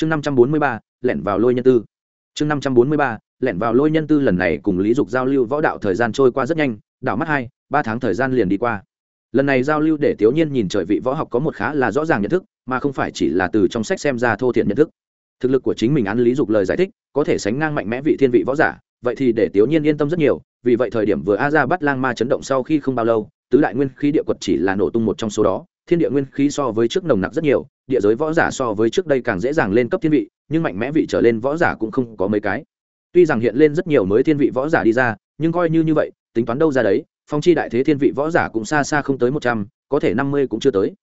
chương năm trăm bốn mươi ba, lẻn vào lôi nhân tư. Chương năm trăm bốn mươi ba, lẻn vào lôi nhân tư lần này cùng lý dục giao lưu võ đạo thời gian trôi qua rất nhanh, đảo mắt hai, ba tháng thời gian liền đi qua. Lần này giao lưu để tiểu nhiên nhìn trời vị võ học có một khá là rõ ràng nhận thức, mà không phải chỉ là từ trong sách xem ra thô thiện nhận thức. Thực lực của chính mình ăn lý dục lời giải thích, có thể sánh ngang mạnh mẽ vị thiên vị võ giả, vậy thì để tiểu nhiên yên tâm rất nhiều, vì vậy thời điểm vừa a ra bắt lang ma chấn động sau khi không bao lâu, tứ đại nguyên khí địa quật chỉ là nổ tung một trong số đó thiên địa nguyên khí so với trước nồng nặc rất nhiều, địa giới võ giả so với trước đây càng dễ dàng lên cấp thiên vị, nhưng mạnh mẽ vị trở lên võ giả cũng không có mấy cái. Tuy rằng hiện lên rất nhiều mới thiên vị võ giả đi ra, nhưng coi như như vậy, tính toán đâu ra đấy, phong chi đại thế thiên vị võ giả cũng xa xa không tới một trăm, có thể năm mươi cũng chưa tới.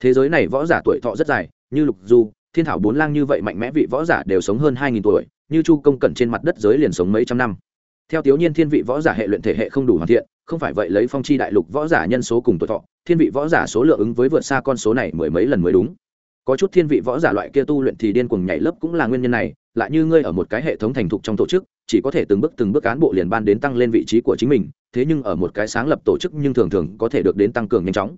Thế giới này võ giả tuổi thọ rất dài, như lục du, thiên thảo bốn lang như vậy mạnh mẽ vị võ giả đều sống hơn hai nghìn tuổi, như chu công cẩn trên mặt đất giới liền sống mấy trăm năm. Theo thiếu nhiên thiên vị võ giả hệ luyện thể hệ không đủ hoàn thiện, không phải vậy lấy phong chi đại lục võ giả nhân số cùng tuổi thọ thiên vị võ giả số lượng ứng với vượt xa con số này mười mấy lần mới đúng. Có chút thiên vị võ giả loại kia tu luyện thì điên cuồng nhảy lớp cũng là nguyên nhân này, lại như ngươi ở một cái hệ thống thành thục trong tổ chức, chỉ có thể từng bước từng bước cán bộ liền ban đến tăng lên vị trí của chính mình, thế nhưng ở một cái sáng lập tổ chức nhưng thường thường có thể được đến tăng cường nhanh chóng.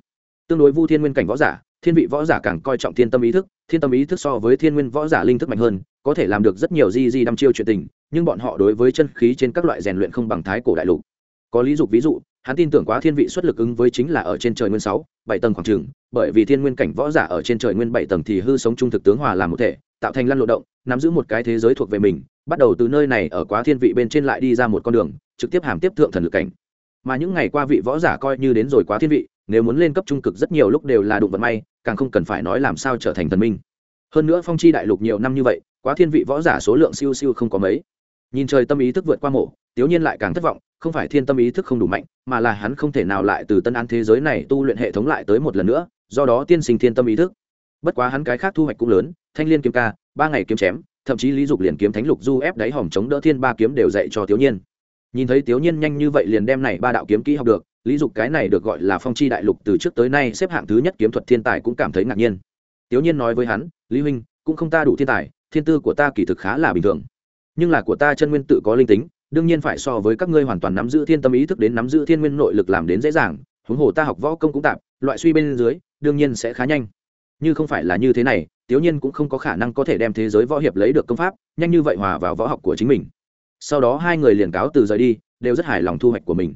Tương đối vu thiên nguyên cảnh võ giả, thiên vị võ giả càng coi trọng thiên tâm ý thức, thiên tâm ý thức so với thiên nguyên võ giả linh thức mạnh hơn, có thể làm được rất nhiều di di đăm chiêu chuyện tình, nhưng bọn họ đối với chân khí trên các loại rèn luyện không bằng thái cổ đại lục. Có lý dục ví dụ hắn tin tưởng quá thiên vị xuất lực ứng với chính là ở trên trời nguyên sáu bảy tầng khoảng trường bởi vì thiên nguyên cảnh võ giả ở trên trời nguyên bảy tầng thì hư sống trung thực tướng hòa làm một thể tạo thành lăn lộ động nắm giữ một cái thế giới thuộc về mình bắt đầu từ nơi này ở quá thiên vị bên trên lại đi ra một con đường trực tiếp hàm tiếp thượng thần lực cảnh. Mà những ngày qua vị võ giả coi như đến rồi quá thiên vị nếu muốn lên cấp trung cực rất nhiều lúc đều là đụng vận may càng không cần phải nói làm sao trở thành thần minh. Hơn nữa phong chi đại lục nhiều năm như vậy quá thiên vị võ giả số lượng siêu siêu không có mấy. Nhìn trời tâm ý thức vượt qua mổ, tiếu nhiên lại càng thất vọng không phải thiên tâm ý thức không đủ mạnh, mà là hắn không thể nào lại từ tân an thế giới này tu luyện hệ thống lại tới một lần nữa, do đó tiên sinh thiên tâm ý thức. Bất quá hắn cái khác thu hoạch cũng lớn, thanh liên kiếm ca, ba ngày kiếm chém, thậm chí lý dục liền kiếm thánh lục du ép đáy hòm chống đỡ thiên ba kiếm đều dạy cho tiểu nhiên. Nhìn thấy tiểu nhiên nhanh như vậy liền đem này ba đạo kiếm kỹ học được, lý dục cái này được gọi là phong chi đại lục từ trước tới nay xếp hạng thứ nhất kiếm thuật thiên tài cũng cảm thấy ngạc nhiên. Tiểu nhiên nói với hắn, lý huynh, cũng không ta đủ thiên tài, thiên tư của ta kỳ thực khá là bình thường. Nhưng là của ta chân nguyên tự có linh tính đương nhiên phải so với các ngươi hoàn toàn nắm giữ thiên tâm ý thức đến nắm giữ thiên nguyên nội lực làm đến dễ dàng, huống hồ ta học võ công cũng tạm, loại suy bên dưới, đương nhiên sẽ khá nhanh. Như không phải là như thế này tiểu nhiên cũng không có khả năng có thể đem thế giới võ hiệp lấy được công pháp, nhanh như vậy hòa vào võ học của chính mình. Sau đó hai người liền cáo từ rời đi, đều rất hài lòng thu hoạch của mình.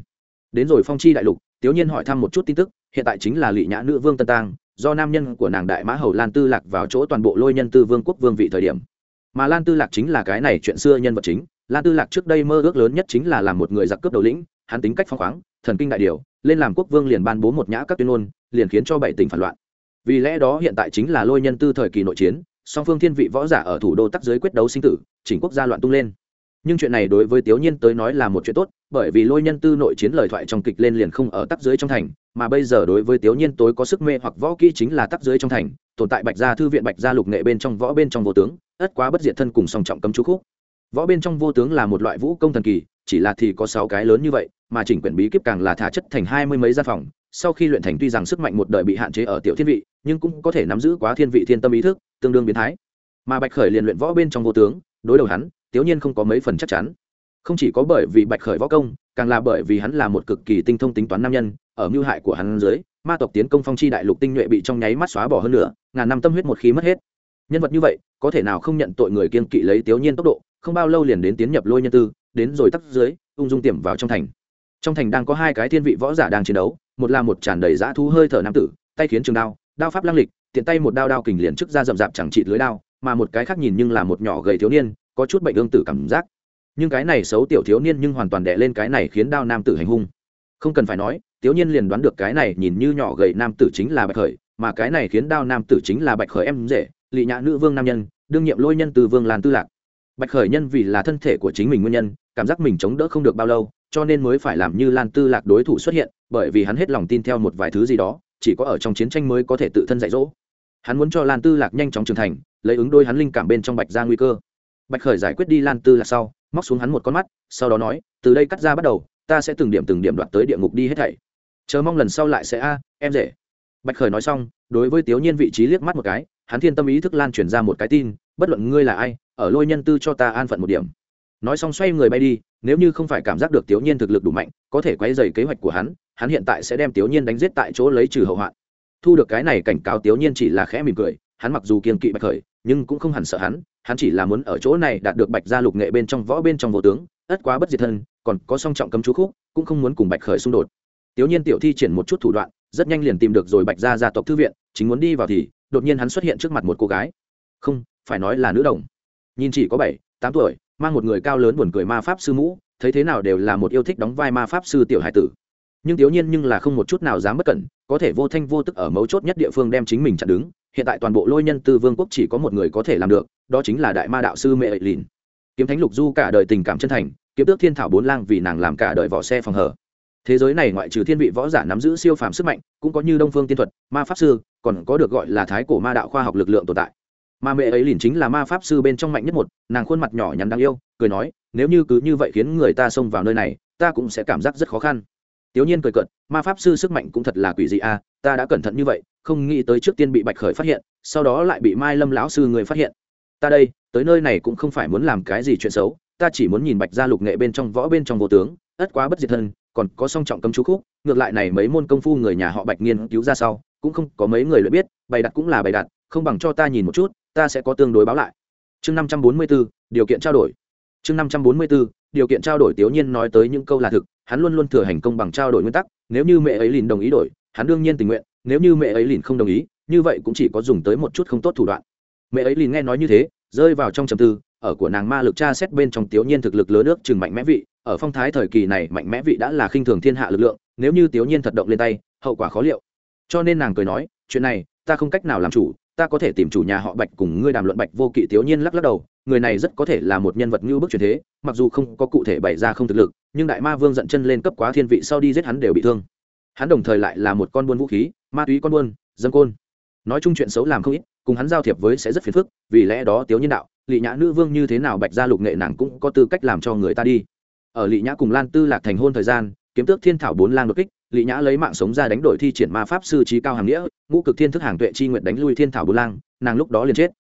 Đến rồi phong chi đại lục tiểu nhiên hỏi thăm một chút tin tức, hiện tại chính là lị nhã nữ vương tân tang, do nam nhân của nàng đại mã hầu lan tư lạc vào chỗ toàn bộ lôi nhân tư vương quốc vương vị thời điểm. Mà lan tư lạc chính là cái này chuyện xưa nhân vật chính lan tư lạc trước đây mơ ước lớn nhất chính là làm một người giặc cướp đầu lĩnh, hắn tính cách phong khoáng, thần kinh đại điều, lên làm quốc vương liền ban bố một nhã các tuyên ngôn, liền khiến cho bảy tỉnh phản loạn. Vì lẽ đó hiện tại chính là lôi nhân tư thời kỳ nội chiến, song phương thiên vị võ giả ở thủ đô tắc giới quyết đấu sinh tử, chỉnh quốc gia loạn tung lên. Nhưng chuyện này đối với tiểu nhiên tới nói là một chuyện tốt, bởi vì lôi nhân tư nội chiến lời thoại trong kịch lên liền không ở tắc dưới trong thành, mà bây giờ đối với tiểu nhiên tối có sức mê hoặc võ kỹ chính là tắc dưới trong thành, tồn tại bạch gia thư viện, bạch gia lục nghệ bên trong võ bên trong vô tướng, ất quá bất diệt thân cùng song trọng cấm chú khúc võ bên trong vô tướng là một loại vũ công thần kỳ, chỉ là thì có sáu cái lớn như vậy, mà chỉnh quyển bí kíp càng là thả chất thành hai mươi mấy gian phòng. Sau khi luyện thành tuy rằng sức mạnh một đời bị hạn chế ở tiểu thiên vị, nhưng cũng có thể nắm giữ quá thiên vị thiên tâm ý thức, tương đương biến thái. Mà bạch khởi liền luyện võ bên trong vô tướng, đối đầu hắn, tiểu nhiên không có mấy phần chắc chắn. Không chỉ có bởi vì bạch khởi võ công, càng là bởi vì hắn là một cực kỳ tinh thông tính toán nam nhân, ở mưu hại của hắn dưới, ma tộc tiến công phong chi đại lục tinh nhuệ bị trong nháy mắt xóa bỏ hơn nữa ngàn năm tâm huyết một khi mất hết. Nhân vật như vậy, có thể nào không nhận tội người kiên kỵ lấy tiểu nhiên tốc độ? Không bao lâu liền đến tiến nhập lôi nhân tư, đến rồi tắt dưới, ung dung tiềm vào trong thành. Trong thành đang có hai cái thiên vị võ giả đang chiến đấu, một là một tràn đầy dã thú hơi thở nam tử, tay khiến trường đao đao pháp lăng lịch, tiện tay một đao đao kình liền trước ra rậm rạp chẳng trị lưới đao, mà một cái khác nhìn nhưng là một nhỏ gầy thiếu niên, có chút bệnh ương tử cảm giác. Nhưng cái này xấu tiểu thiếu niên nhưng hoàn toàn đẻ lên cái này khiến đao nam tử hành hung. Không cần phải nói, thiếu niên liền đoán được cái này nhìn như nhỏ gầy nam tử chính là bạch khởi, mà cái này khiến đao nam tử chính là bạch khởi em rể, lị nhã nữ vương nam nhân, đương nhiệm lôi nhân từ vương lan tư lạc bạch khởi nhân vì là thân thể của chính mình nguyên nhân, cảm giác mình chống đỡ không được bao lâu, cho nên mới phải làm như lan tư lạc đối thủ xuất hiện, bởi vì hắn hết lòng tin theo một vài thứ gì đó, chỉ có ở trong chiến tranh mới có thể tự thân dạy dỗ. Hắn muốn cho lan tư lạc nhanh chóng trưởng thành, lấy ứng đôi hắn linh cảm bên trong bạch ra nguy cơ. Bạch khởi giải quyết đi lan tư lạc sau, móc xuống hắn một con mắt, sau đó nói, từ đây cắt ra bắt đầu, ta sẽ từng điểm từng điểm đoạt tới địa ngục đi hết thảy. Chờ mong lần sau lại sẽ a, em rể. Bạch khởi nói xong, đối với tiểu nhiên vị trí liếc mắt một cái, hắn thiên tâm ý thức lan truyền ra một cái tin bất luận ngươi là ai, ở lôi nhân tư cho ta an phận một điểm. Nói xong xoay người bay đi, nếu như không phải cảm giác được tiểu nhiên thực lực đủ mạnh, có thể quay dày kế hoạch của hắn hắn hiện tại sẽ đem tiểu nhiên đánh giết tại chỗ lấy trừ hậu hoạn. Thu được cái này cảnh cáo tiểu nhiên chỉ là khẽ mỉm cười, hắn mặc dù kiên kỵ bạch khởi, nhưng cũng không hẳn sợ hắn hắn chỉ là muốn ở chỗ này đạt được bạch gia lục nghệ bên trong võ bên trong vô tướng, ất quá bất diệt thân, còn có song trọng cấm chú khúc, cũng không muốn cùng bạch khởi xung đột. Tiểu nhiên tiểu thi triển một chút thủ đoạn, rất nhanh liền tìm được rồi bạch gia gia tộc thư viện, chính muốn đi vào thì, đột nhiên hắn xuất hiện trước mặt một cô gái. Không phải nói là nữ đồng. Nhìn chỉ có bảy, tám tuổi, mang một người cao lớn buồn cười ma pháp sư mũ, thấy thế nào đều là một yêu thích đóng vai ma pháp sư tiểu hải tử. Nhưng thiếu nhiên nhưng là không một chút nào dám bất cẩn, có thể vô thanh vô tức ở mấu chốt nhất địa phương đem chính mình chặn đứng. Hiện tại toàn bộ lôi nhân tư vương quốc chỉ có một người có thể làm được, đó chính là đại ma đạo sư mẹ ệ lìn. Kiếm thánh lục du cả đời tình cảm chân thành, kiếm tước thiên thảo bốn lang vì nàng làm cả đời vỏ xe phòng hở. Thế giới này ngoại trừ thiên vị võ giả nắm giữ siêu phàm sức mạnh, cũng có như đông phương tiên thuật, ma pháp sư, còn có được gọi là thái cổ ma đạo khoa học lực lượng tồn tại mà mẹ ấy liền chính là ma pháp sư bên trong mạnh nhất một, nàng khuôn mặt nhỏ nhắn đáng yêu, cười nói, nếu như cứ như vậy khiến người ta xông vào nơi này, ta cũng sẽ cảm giác rất khó khăn. Tiểu nhiên cười cợt, ma pháp sư sức mạnh cũng thật là quỷ dị a, ta đã cẩn thận như vậy, không nghĩ tới trước tiên bị bạch khởi phát hiện, sau đó lại bị mai lâm lão sư người phát hiện. Ta đây, tới nơi này cũng không phải muốn làm cái gì chuyện xấu, ta chỉ muốn nhìn bạch gia lục nghệ bên trong võ bên trong vô tướng, ất quá bất diệt thân, còn có song trọng cấm chú khúc, ngược lại này mấy môn công phu người nhà họ bạch nghiên cứu ra sau, cũng không có mấy người luyện biết, bày đặt cũng là bày đặt, không bằng cho ta nhìn một chút ta sẽ có tương đối báo lại. Chương năm trăm bốn mươi b ố điều kiện trao đổi. Chương năm trăm bốn mươi b ố điều kiện trao đổi tiểu nhiên nói tới những câu là thực, hắn luôn luôn thừa hành công bằng trao đổi nguyên tắc, nếu như mẹ ấy lìn đồng ý đổi, hắn đương nhiên tình nguyện, nếu như mẹ ấy lìn không đồng ý, như vậy cũng chỉ có dùng tới một chút không tốt thủ đoạn. Mẹ ấy lìn nghe nói như thế, rơi vào trong trầm tư, ở của nàng ma lực tra xét bên trong tiểu nhiên thực lực lớn nước chừng mạnh mẽ vị, ở phong thái thời kỳ này mạnh mẽ vị đã là khinh thường thiên hạ lực lượng, nếu như tiểu nhiên thật động lên tay, hậu quả khó liệu. Cho nên nàng cười nói, chuyện này, ta không cách nào làm chủ ta có thể tìm chủ nhà họ bạch cùng ngươi đàm luận bạch vô kỵ thiếu nhiên lắc lắc đầu, người này rất có thể là một nhân vật như bức truyền thế, mặc dù không có cụ thể bày ra không thực lực, nhưng đại ma vương dẫn chân lên cấp quá thiên vị sau đi giết hắn đều bị thương. Hắn đồng thời lại là một con buôn vũ khí, ma túy con buôn dân côn. Nói chung chuyện xấu làm không ít, cùng hắn giao thiệp với sẽ rất phiền phức, vì lẽ đó tiếu nhân đạo, lị nhã nữ vương như thế nào bạch gia lục nghệ nàng cũng có tư cách làm cho người ta đi. Ở lị nhã cùng lan tư lạc thành hôn thời gian, kiếm tước thiên thảo bốn lang đột kích Lý nhã lấy mạng sống ra đánh đổi thi triển ma pháp sư trí cao hàng nghĩa, ngũ cực thiên thức hàng tuệ chi nguyện đánh lui thiên thảo bốn lang, nàng lúc đó liền chết.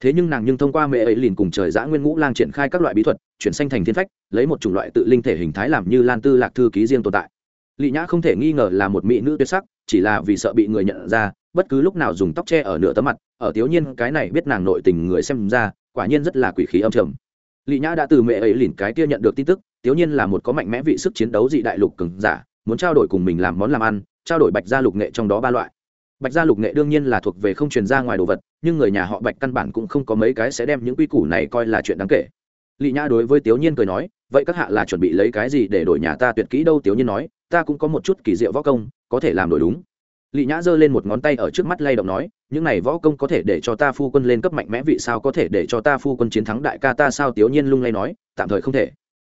Thế nhưng nàng nhưng thông qua mẹ ấy liền cùng trời giã nguyên ngũ lang triển khai các loại bí thuật, chuyển sanh thành thiên phách, lấy một chủng loại tự linh thể hình thái làm như lan tư lạc thư ký riêng tồn tại. Lý nhã không thể nghi ngờ là một mỹ nữ tuyệt sắc, chỉ là vì sợ bị người nhận ra, bất cứ lúc nào dùng tóc che ở nửa tấm mặt, ở thiếu nhiên cái này biết nàng nội tình người xem ra, quả nhiên rất là quỷ khí âm trầm. Lý nhã đã từ mẹ ấy lìn cái kia nhận được tin tức, thiếu nhiên là một có mạnh mẽ vị sức chiến đấu dị đại lục cường giả muốn trao đổi cùng mình làm món làm ăn, trao đổi bạch gia lục nghệ trong đó ba loại. Bạch gia lục nghệ đương nhiên là thuộc về không truyền ra ngoài đồ vật, nhưng người nhà họ bạch căn bản cũng không có mấy cái sẽ đem những quy củ này coi là chuyện đáng kể. Lị nhã đối với tiểu nhiên cười nói, vậy các hạ là chuẩn bị lấy cái gì để đổi nhà ta tuyệt kỹ đâu? Tiểu nhiên nói, ta cũng có một chút kỳ diệu võ công, có thể làm đổi đúng. Lị nhã giơ lên một ngón tay ở trước mắt lay động nói, những này võ công có thể để cho ta phu quân lên cấp mạnh mẽ vị sao có thể để cho ta phu quân chiến thắng đại ca ta sao? Tiểu nhiên lung lay nói, tạm thời không thể.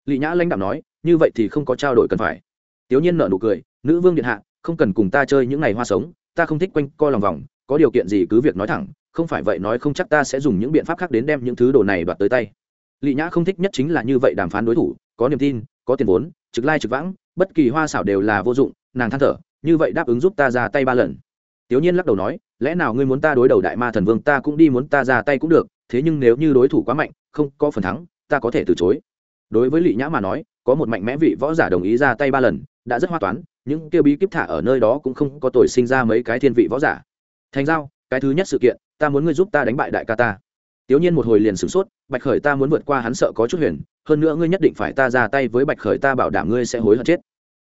Lị nhã lãnh đạo nói, như vậy thì không có trao đổi cần phải tiểu nhiên nở nụ cười, nữ vương điện hạ, không cần cùng ta chơi những ngày hoa sống, ta không thích quanh co lòng vòng, có điều kiện gì cứ việc nói thẳng, không phải vậy nói không chắc ta sẽ dùng những biện pháp khác đến đem những thứ đồ này đoạt tới tay. Lệ nhã không thích nhất chính là như vậy đàm phán đối thủ, có niềm tin, có tiền vốn, trực lai trực vãng, bất kỳ hoa xảo đều là vô dụng, nàng than thở, như vậy đáp ứng giúp ta ra tay ba lần. Tiểu nhiên lắc đầu nói, lẽ nào ngươi muốn ta đối đầu đại ma thần vương, ta cũng đi muốn ta ra tay cũng được, thế nhưng nếu như đối thủ quá mạnh, không có phần thắng, ta có thể từ chối. Đối với Lệ nhã mà nói, có một mạnh mẽ vị võ giả đồng ý ra tay ba lần đã rất hoa toán, những kêu bí kíp thả ở nơi đó cũng không có tội sinh ra mấy cái thiên vị võ giả. Thành giao, cái thứ nhất sự kiện, ta muốn ngươi giúp ta đánh bại đại ca ta. Tiểu nhiên một hồi liền sửng sốt, bạch khởi ta muốn vượt qua hắn sợ có chút huyền, hơn nữa ngươi nhất định phải ta ra tay với bạch khởi ta bảo đảm ngươi sẽ hối hận chết.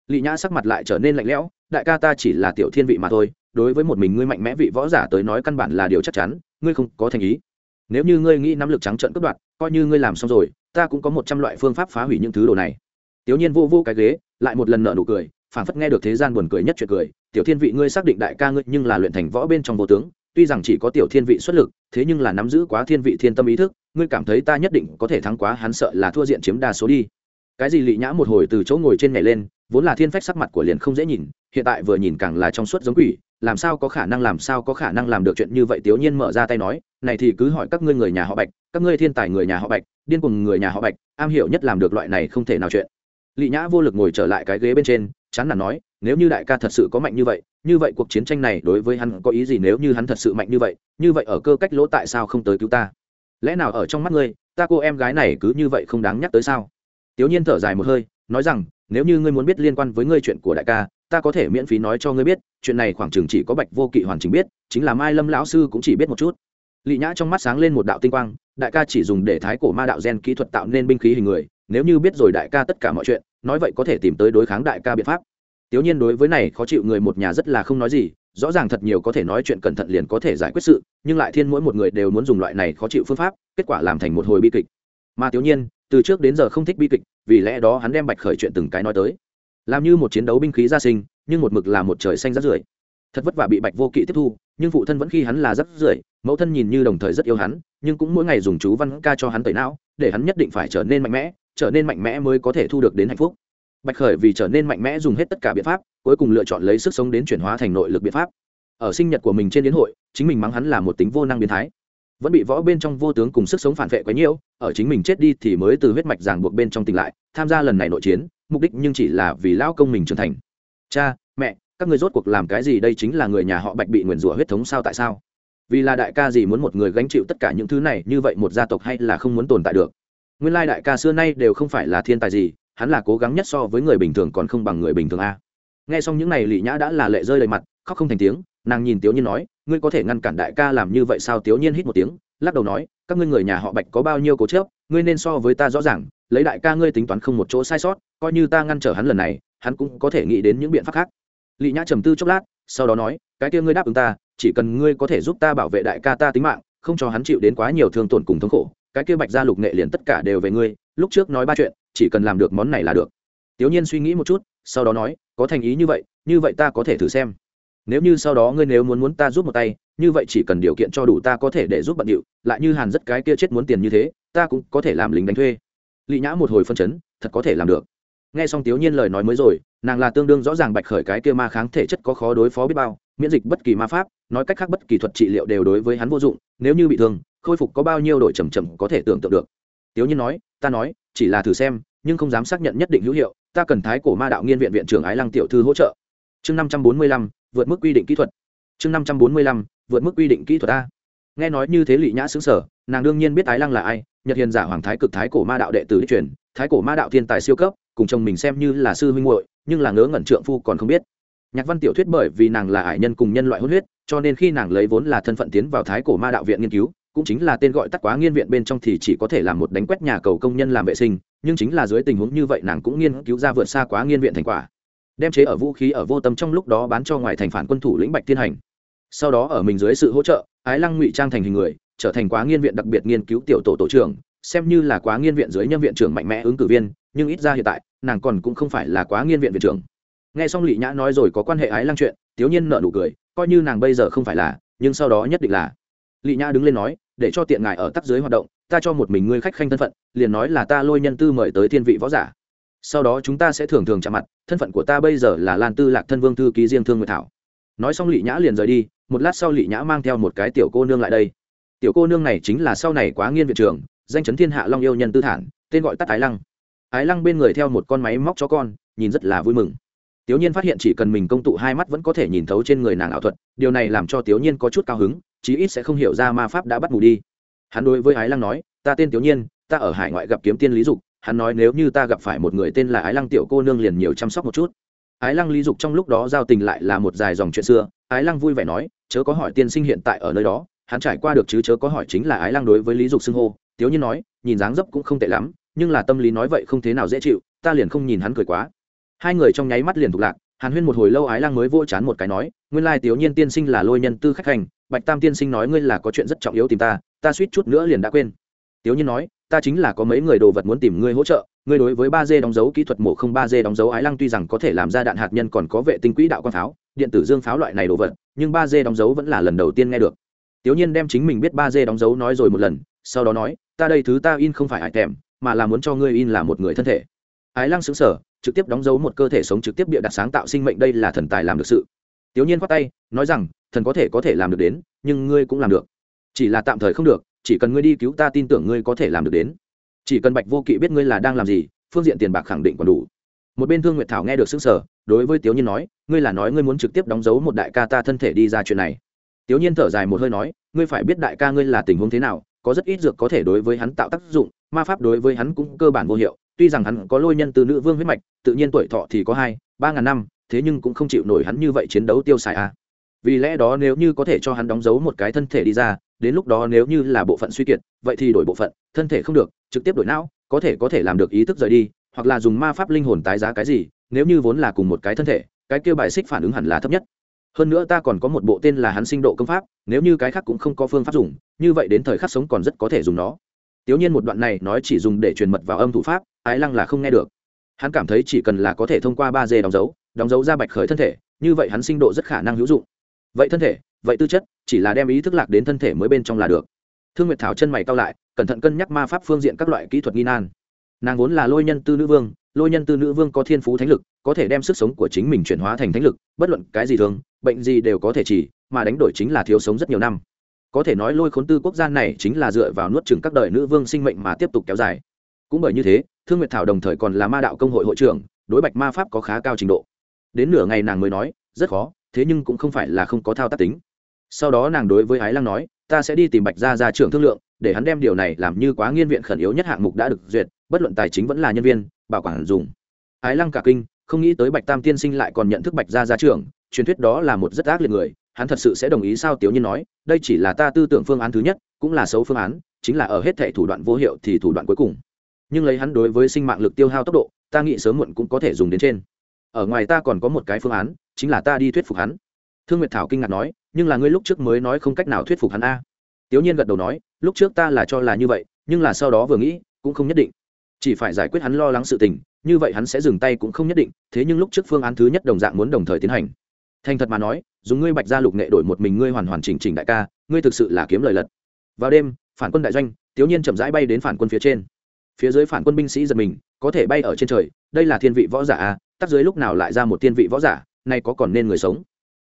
Lị nhã sắc mặt lại trở nên lạnh lẽo, đại ca ta chỉ là tiểu thiên vị mà thôi, đối với một mình ngươi mạnh mẽ vị võ giả tới nói căn bản là điều chắc chắn, ngươi không có thành ý. Nếu như ngươi nghĩ nắm lực trắng trận cướp đoạt, coi như ngươi làm xong rồi, ta cũng có một trăm loại phương pháp phá hủy những thứ đồ này. Tiểu nhiên vô vô cái ghế lại một lần nợ nụ cười, phảng phất nghe được thế gian buồn cười nhất chuyện cười, tiểu thiên vị, ngươi xác định đại ca ngươi nhưng là luyện thành võ bên trong vô tướng, tuy rằng chỉ có tiểu thiên vị xuất lực, thế nhưng là nắm giữ quá thiên vị thiên tâm ý thức, ngươi cảm thấy ta nhất định có thể thắng quá, hắn sợ là thua diện chiếm đa số đi. Cái gì lị nhã một hồi từ chỗ ngồi trên nhảy lên, vốn là thiên phách sắc mặt của liền không dễ nhìn, hiện tại vừa nhìn càng là trong suốt giống quỷ, làm sao có khả năng, làm sao có khả năng làm được chuyện như vậy? Tiểu nhiên mở ra tay nói, này thì cứ hỏi các ngươi người nhà họ bạch, các ngươi thiên tài người nhà họ bạch, điên cùng người nhà họ bạch, am hiểu nhất làm được loại này không thể nào chuyện lị nhã vô lực ngồi trở lại cái ghế bên trên, chán nản nói, nếu như đại ca thật sự có mạnh như vậy như vậy cuộc chiến tranh này đối với hắn có ý gì nếu như hắn thật sự mạnh như vậy? Như vậy ở cơ cách lỗ tại sao không tới cứu ta? Lẽ nào ở trong mắt ngươi, ta cô em gái này cứ như vậy không đáng nhắc tới sao? Tiểu nhiên thở dài một hơi, nói rằng, nếu như ngươi muốn biết liên quan với ngươi chuyện của đại ca, ta có thể miễn phí nói cho ngươi biết, chuyện này khoảng chừng chỉ có bạch vô kỵ hoàn chỉnh biết, chính là mai lâm lão sư cũng chỉ biết một chút. Lị nhã trong mắt sáng lên một đạo tinh quang, đại ca chỉ dùng để thái cổ ma đạo gen kỹ thuật tạo nên binh khí hình người nếu như biết rồi đại ca tất cả mọi chuyện, nói vậy có thể tìm tới đối kháng đại ca biện pháp. Tiểu nhiên đối với này khó chịu người một nhà rất là không nói gì, rõ ràng thật nhiều có thể nói chuyện cẩn thận liền có thể giải quyết sự, nhưng lại thiên mỗi một người đều muốn dùng loại này khó chịu phương pháp, kết quả làm thành một hồi bi kịch. Mà tiểu nhiên, từ trước đến giờ không thích bi kịch, vì lẽ đó hắn đem bạch khởi chuyện từng cái nói tới. Làm như một chiến đấu binh khí gia sinh, nhưng một mực là một trời xanh rắt rưởi. Thật vất vả bị bạch vô kỵ tiếp thu, nhưng phụ thân vẫn khi hắn là rất rưởi, mẫu thân nhìn như đồng thời rất yêu hắn, nhưng cũng mỗi ngày dùng chú văn ca cho hắn tẩy não, để hắn nhất định phải trở nên mạnh mẽ trở nên mạnh mẽ mới có thể thu được đến hạnh phúc. Bạch khởi vì trở nên mạnh mẽ dùng hết tất cả biện pháp, cuối cùng lựa chọn lấy sức sống đến chuyển hóa thành nội lực biện pháp. Ở sinh nhật của mình trên đến hội, chính mình mắng hắn là một tính vô năng biến thái. Vẫn bị võ bên trong vô tướng cùng sức sống phản vệ quá nhiều, ở chính mình chết đi thì mới từ huyết mạch ràng buộc bên trong tỉnh lại, tham gia lần này nội chiến, mục đích nhưng chỉ là vì lao công mình trưởng thành. Cha, mẹ, các người rốt cuộc làm cái gì đây chính là người nhà họ bạch bị nguyền rủa huyết thống sao tại sao? Vì là đại ca gì muốn một người gánh chịu tất cả những thứ này, như vậy một gia tộc hay là không muốn tồn tại được? Nguyên lai đại ca xưa nay đều không phải là thiên tài gì, hắn là cố gắng nhất so với người bình thường còn không bằng người bình thường a. Nghe xong những này, lị nhã đã là lệ rơi đầy mặt, khóc không thành tiếng, nàng nhìn tiểu nhiên nói, ngươi có thể ngăn cản đại ca làm như vậy sao? Tiểu nhiên hít một tiếng, lắc đầu nói, các ngươi người nhà họ bạch có bao nhiêu cố chớp ngươi nên so với ta rõ ràng, lấy đại ca ngươi tính toán không một chỗ sai sót, coi như ta ngăn trở hắn lần này, hắn cũng có thể nghĩ đến những biện pháp khác. Lị nhã trầm tư chốc lát, sau đó nói, cái kia ngươi đáp ứng ta, chỉ cần ngươi có thể giúp ta bảo vệ đại ca ta tính mạng, không cho hắn chịu đến quá nhiều thương tổn cùng thống khổ cái kia bạch gia lục nghệ liền tất cả đều về ngươi, lúc trước nói ba chuyện, chỉ cần làm được món này là được. Tiểu nhiên suy nghĩ một chút, sau đó nói, có thành ý như vậy như vậy ta có thể thử xem. Nếu như sau đó ngươi nếu muốn muốn ta giúp một tay, như vậy chỉ cần điều kiện cho đủ ta có thể để giúp bận điệu, lại như hàn rất cái kia chết muốn tiền như thế, ta cũng có thể làm lính đánh thuê. Lị nhã một hồi phân chấn, thật có thể làm được. Nghe xong tiểu nhiên lời nói mới rồi, nàng là tương đương rõ ràng bạch khởi cái kia ma kháng thể chất có khó đối phó biết bao, miễn dịch bất kỳ ma pháp, nói cách khác bất kỳ thuật trị liệu đều đối với hắn vô dụng, nếu như bị thương khôi phục có bao nhiêu đổi chầm chậm có thể tưởng tượng được. Tiểu nhiên nói, ta nói, chỉ là thử xem, nhưng không dám xác nhận nhất định hữu hiệu, ta cần thái cổ ma đạo nghiên viện viện trưởng ái lăng tiểu thư hỗ trợ. Chương năm trăm bốn mươi lăm, vượt mức quy định kỹ thuật. Chương năm trăm bốn mươi lăm, vượt mức quy định kỹ thuật a. Nghe nói như thế lị nhã xứng sở nàng đương nhiên biết ái lăng là ai, nhật hiền giả hoàng thái cực thái cổ ma đạo đệ tử truyền, thái cổ ma đạo thiên tài siêu cấp, cùng chồng mình xem như là sư huynh muội, nhưng là ngớ ngẩn trượng phu còn không biết. Nhạc văn tiểu thuyết bởi vì nàng là ải nhân cùng nhân loại hôn huyết, cho nên khi nàng lấy vốn là thân phận tiến vào thái cổ ma đạo viện nghiên cứu cũng chính là tên gọi tắt quá nghiên viện bên trong thì chỉ có thể làm một đánh quét nhà cầu công nhân làm vệ sinh, nhưng chính là dưới tình huống như vậy nàng cũng nghiên cứu ra vượt xa quá nghiên viện thành quả. Đem chế ở vũ khí ở vô tâm trong lúc đó bán cho ngoài thành phản quân thủ lĩnh bạch thiên hành. Sau đó ở mình dưới sự hỗ trợ, ái lăng ngụy trang thành hình người, trở thành quá nghiên viện đặc biệt nghiên cứu tiểu tổ tổ trưởng, xem như là quá nghiên viện dưới nhân viện trưởng mạnh mẽ ứng cử viên, nhưng ít ra hiện tại, nàng còn cũng không phải là quá nghiên viện viện trưởng. Nghe xong lị nhã nói rồi có quan hệ ái lăng chuyện, tiếu nhiên nợ nụ cười, coi như nàng bây giờ không phải là, nhưng sau đó nhất định là lị nhã đứng lên nói, để cho tiện ngài ở tắc dưới hoạt động, ta cho một mình ngươi khách khanh thân phận, liền nói là ta lôi nhân tư mời tới thiên vị võ giả. Sau đó chúng ta sẽ thường thường chạm mặt, thân phận của ta bây giờ là lan tư lạc thân vương thư ký riêng thương nguyệt thảo. Nói xong lị nhã liền rời đi, một lát sau lị nhã mang theo một cái tiểu cô nương lại đây. Tiểu cô nương này chính là sau này quá nghiên viện trưởng, danh chấn thiên hạ long yêu nhân tư thản, tên gọi tắt ái lăng. Ái lăng bên người theo một con máy móc chó con, nhìn rất là vui mừng. Tiểu nhiên phát hiện chỉ cần mình công tụ hai mắt vẫn có thể nhìn thấu trên người nàng ảo thuật, điều này làm cho tiểu nhiên có chút cao hứng chí ít sẽ không hiểu ra ma pháp đã bắt mù đi. Hắn đối với ái lăng nói, ta tên tiểu nhiên, ta ở hải ngoại gặp kiếm tiên lý dục. Hắn nói nếu như ta gặp phải một người tên là ái lăng tiểu cô nương liền nhiều chăm sóc một chút. Ái lăng lý dục trong lúc đó giao tình lại là một dài dòng chuyện xưa. Ái lăng vui vẻ nói, chớ có hỏi tiên sinh hiện tại ở nơi đó. Hắn trải qua được chứ chớ có hỏi chính là ái lăng đối với lý dục xưng hô. Tiếu nhiên nói, nhìn dáng dấp cũng không tệ lắm, nhưng là tâm lý nói vậy không thế nào dễ chịu, ta liền không nhìn hắn cười quá. Hai người trong nháy mắt liền thục lạc, hàn huyên một hồi lâu ái lăng mới vô chán một cái nói, nguyên lai tiếu nhiên tiên sinh là lôi nhân tư khách hành bạch tam tiên sinh nói ngươi là có chuyện rất trọng yếu tìm ta ta suýt chút nữa liền đã quên. Tiếu nhiên nói ta chính là có mấy người đồ vật muốn tìm ngươi hỗ trợ ngươi đối với ba d đóng dấu kỹ thuật mổ không ba d đóng dấu ái lăng tuy rằng có thể làm ra đạn hạt nhân còn có vệ tinh quỹ đạo quang pháo điện tử dương pháo loại này đồ vật nhưng ba d đóng dấu vẫn là lần đầu tiên nghe được. Tiếu nhiên đem chính mình biết ba d đóng dấu nói rồi một lần sau đó nói ta đây thứ ta in không phải hại thèm, mà là muốn cho ngươi in là một người thân thể. Ái lăng xứng sở trực tiếp đóng dấu một cơ thể sống trực tiếp bịa đặt sáng tạo sinh mệnh đây là thần tài làm được sự. Tiểu nhiên khoát tay nói rằng thần có thể có thể làm được đến, nhưng ngươi cũng làm được. Chỉ là tạm thời không được, chỉ cần ngươi đi cứu ta tin tưởng ngươi có thể làm được đến. Chỉ cần bạch vô kỵ biết ngươi là đang làm gì, phương diện tiền bạc khẳng định còn đủ. Một bên thương nguyệt thảo nghe được xứng sở đối với tiểu nhiên nói, ngươi là nói ngươi muốn trực tiếp đóng dấu một đại ca ta thân thể đi ra chuyện này. Tiểu nhiên thở dài một hơi nói, ngươi phải biết đại ca ngươi là tình huống thế nào, có rất ít dược có thể đối với hắn tạo tác dụng, ma pháp đối với hắn cũng cơ bản vô hiệu, tuy rằng hắn có lôi nhân từ nữ vương huyết mạch, tự nhiên tuổi thọ thì có hai, ba ngàn năm, thế nhưng cũng không chịu nổi hắn như vậy chiến đấu tiêu xài a à vì lẽ đó nếu như có thể cho hắn đóng dấu một cái thân thể đi ra, đến lúc đó nếu như là bộ phận suy kiệt, vậy thì đổi bộ phận, thân thể không được, trực tiếp đổi não, có thể có thể làm được ý thức rời đi, hoặc là dùng ma pháp linh hồn tái giá cái gì, nếu như vốn là cùng một cái thân thể, cái kêu bài xích phản ứng hẳn là thấp nhất. Hơn nữa ta còn có một bộ tên là hắn sinh độ công pháp, nếu như cái khác cũng không có phương pháp dùng, như vậy đến thời khắc sống còn rất có thể dùng nó. Tiểu nhiên một đoạn này nói chỉ dùng để truyền mật vào âm thủ pháp, ái lăng là không nghe được. Hắn cảm thấy chỉ cần là có thể thông qua ba d đóng dấu đóng dấu ra bạch khởi thân thể, như vậy hắn sinh độ rất khả năng hữu dụng vậy thân thể, vậy tư chất, chỉ là đem ý thức lạc đến thân thể mới bên trong là được. Thương nguyệt thảo chân mày cao lại, cẩn thận cân nhắc ma pháp phương diện các loại kỹ thuật nghi nan. Nàng vốn là lôi nhân tư nữ vương, lôi nhân tư nữ vương có thiên phú thánh lực, có thể đem sức sống của chính mình chuyển hóa thành thánh lực, bất luận cái gì thường, bệnh gì đều có thể chỉ, mà đánh đổi chính là thiếu sống rất nhiều năm. Có thể nói lôi khốn tư quốc gia này chính là dựa vào nuốt chừng các đời nữ vương sinh mệnh mà tiếp tục kéo dài. Cũng bởi như thế, thương nguyệt thảo đồng thời còn là ma đạo công hội hội trưởng, đối bạch ma pháp có khá cao trình độ. Đến nửa ngày nàng mới nói, rất khó thế nhưng cũng không phải là không có thao tác tính. Sau đó nàng đối với ái lăng nói, ta sẽ đi tìm bạch gia ra trưởng thương lượng, để hắn đem điều này làm như quá nghiên viện khẩn yếu nhất hạng mục đã được duyệt, bất luận tài chính vẫn là nhân viên, bảo quản dùng. Ái lăng cả kinh, không nghĩ tới bạch tam tiên sinh lại còn nhận thức bạch gia gia trưởng, truyền thuyết đó là một rất ác liệt người, hắn thật sự sẽ đồng ý sao tiểu nhiên nói, đây chỉ là ta tư tưởng phương án thứ nhất, cũng là xấu phương án, chính là ở hết thệ thủ đoạn vô hiệu thì thủ đoạn cuối cùng. Nhưng lấy hắn đối với sinh mạng lực tiêu hao tốc độ, ta nghĩ sớm muộn cũng có thể dùng đến trên. Ở ngoài ta còn có một cái phương án chính là ta đi thuyết phục hắn. Thương nguyệt thảo kinh ngạc nói, nhưng là ngươi lúc trước mới nói không cách nào thuyết phục hắn a. Tiểu nhiên gật đầu nói, lúc trước ta là cho là như vậy, nhưng là sau đó vừa nghĩ, cũng không nhất định. Chỉ phải giải quyết hắn lo lắng sự tình, như vậy hắn sẽ dừng tay cũng không nhất định, thế nhưng lúc trước phương án thứ nhất đồng dạng muốn đồng thời tiến hành. Thành thật mà nói, dùng ngươi bạch gia lục nghệ đổi một mình ngươi hoàn hoàn chỉnh chỉnh đại ca, ngươi thực sự là kiếm lời lật. Vào đêm, phản quân đại doanh tiểu nhiên chậm rãi bay đến phản quân phía trên. Phía dưới phản quân binh sĩ giật mình, có thể bay ở trên trời, đây là thiên vị võ giả a tắt dưới lúc nào lại ra một thiên vị võ giả? Nay có còn nên người sống?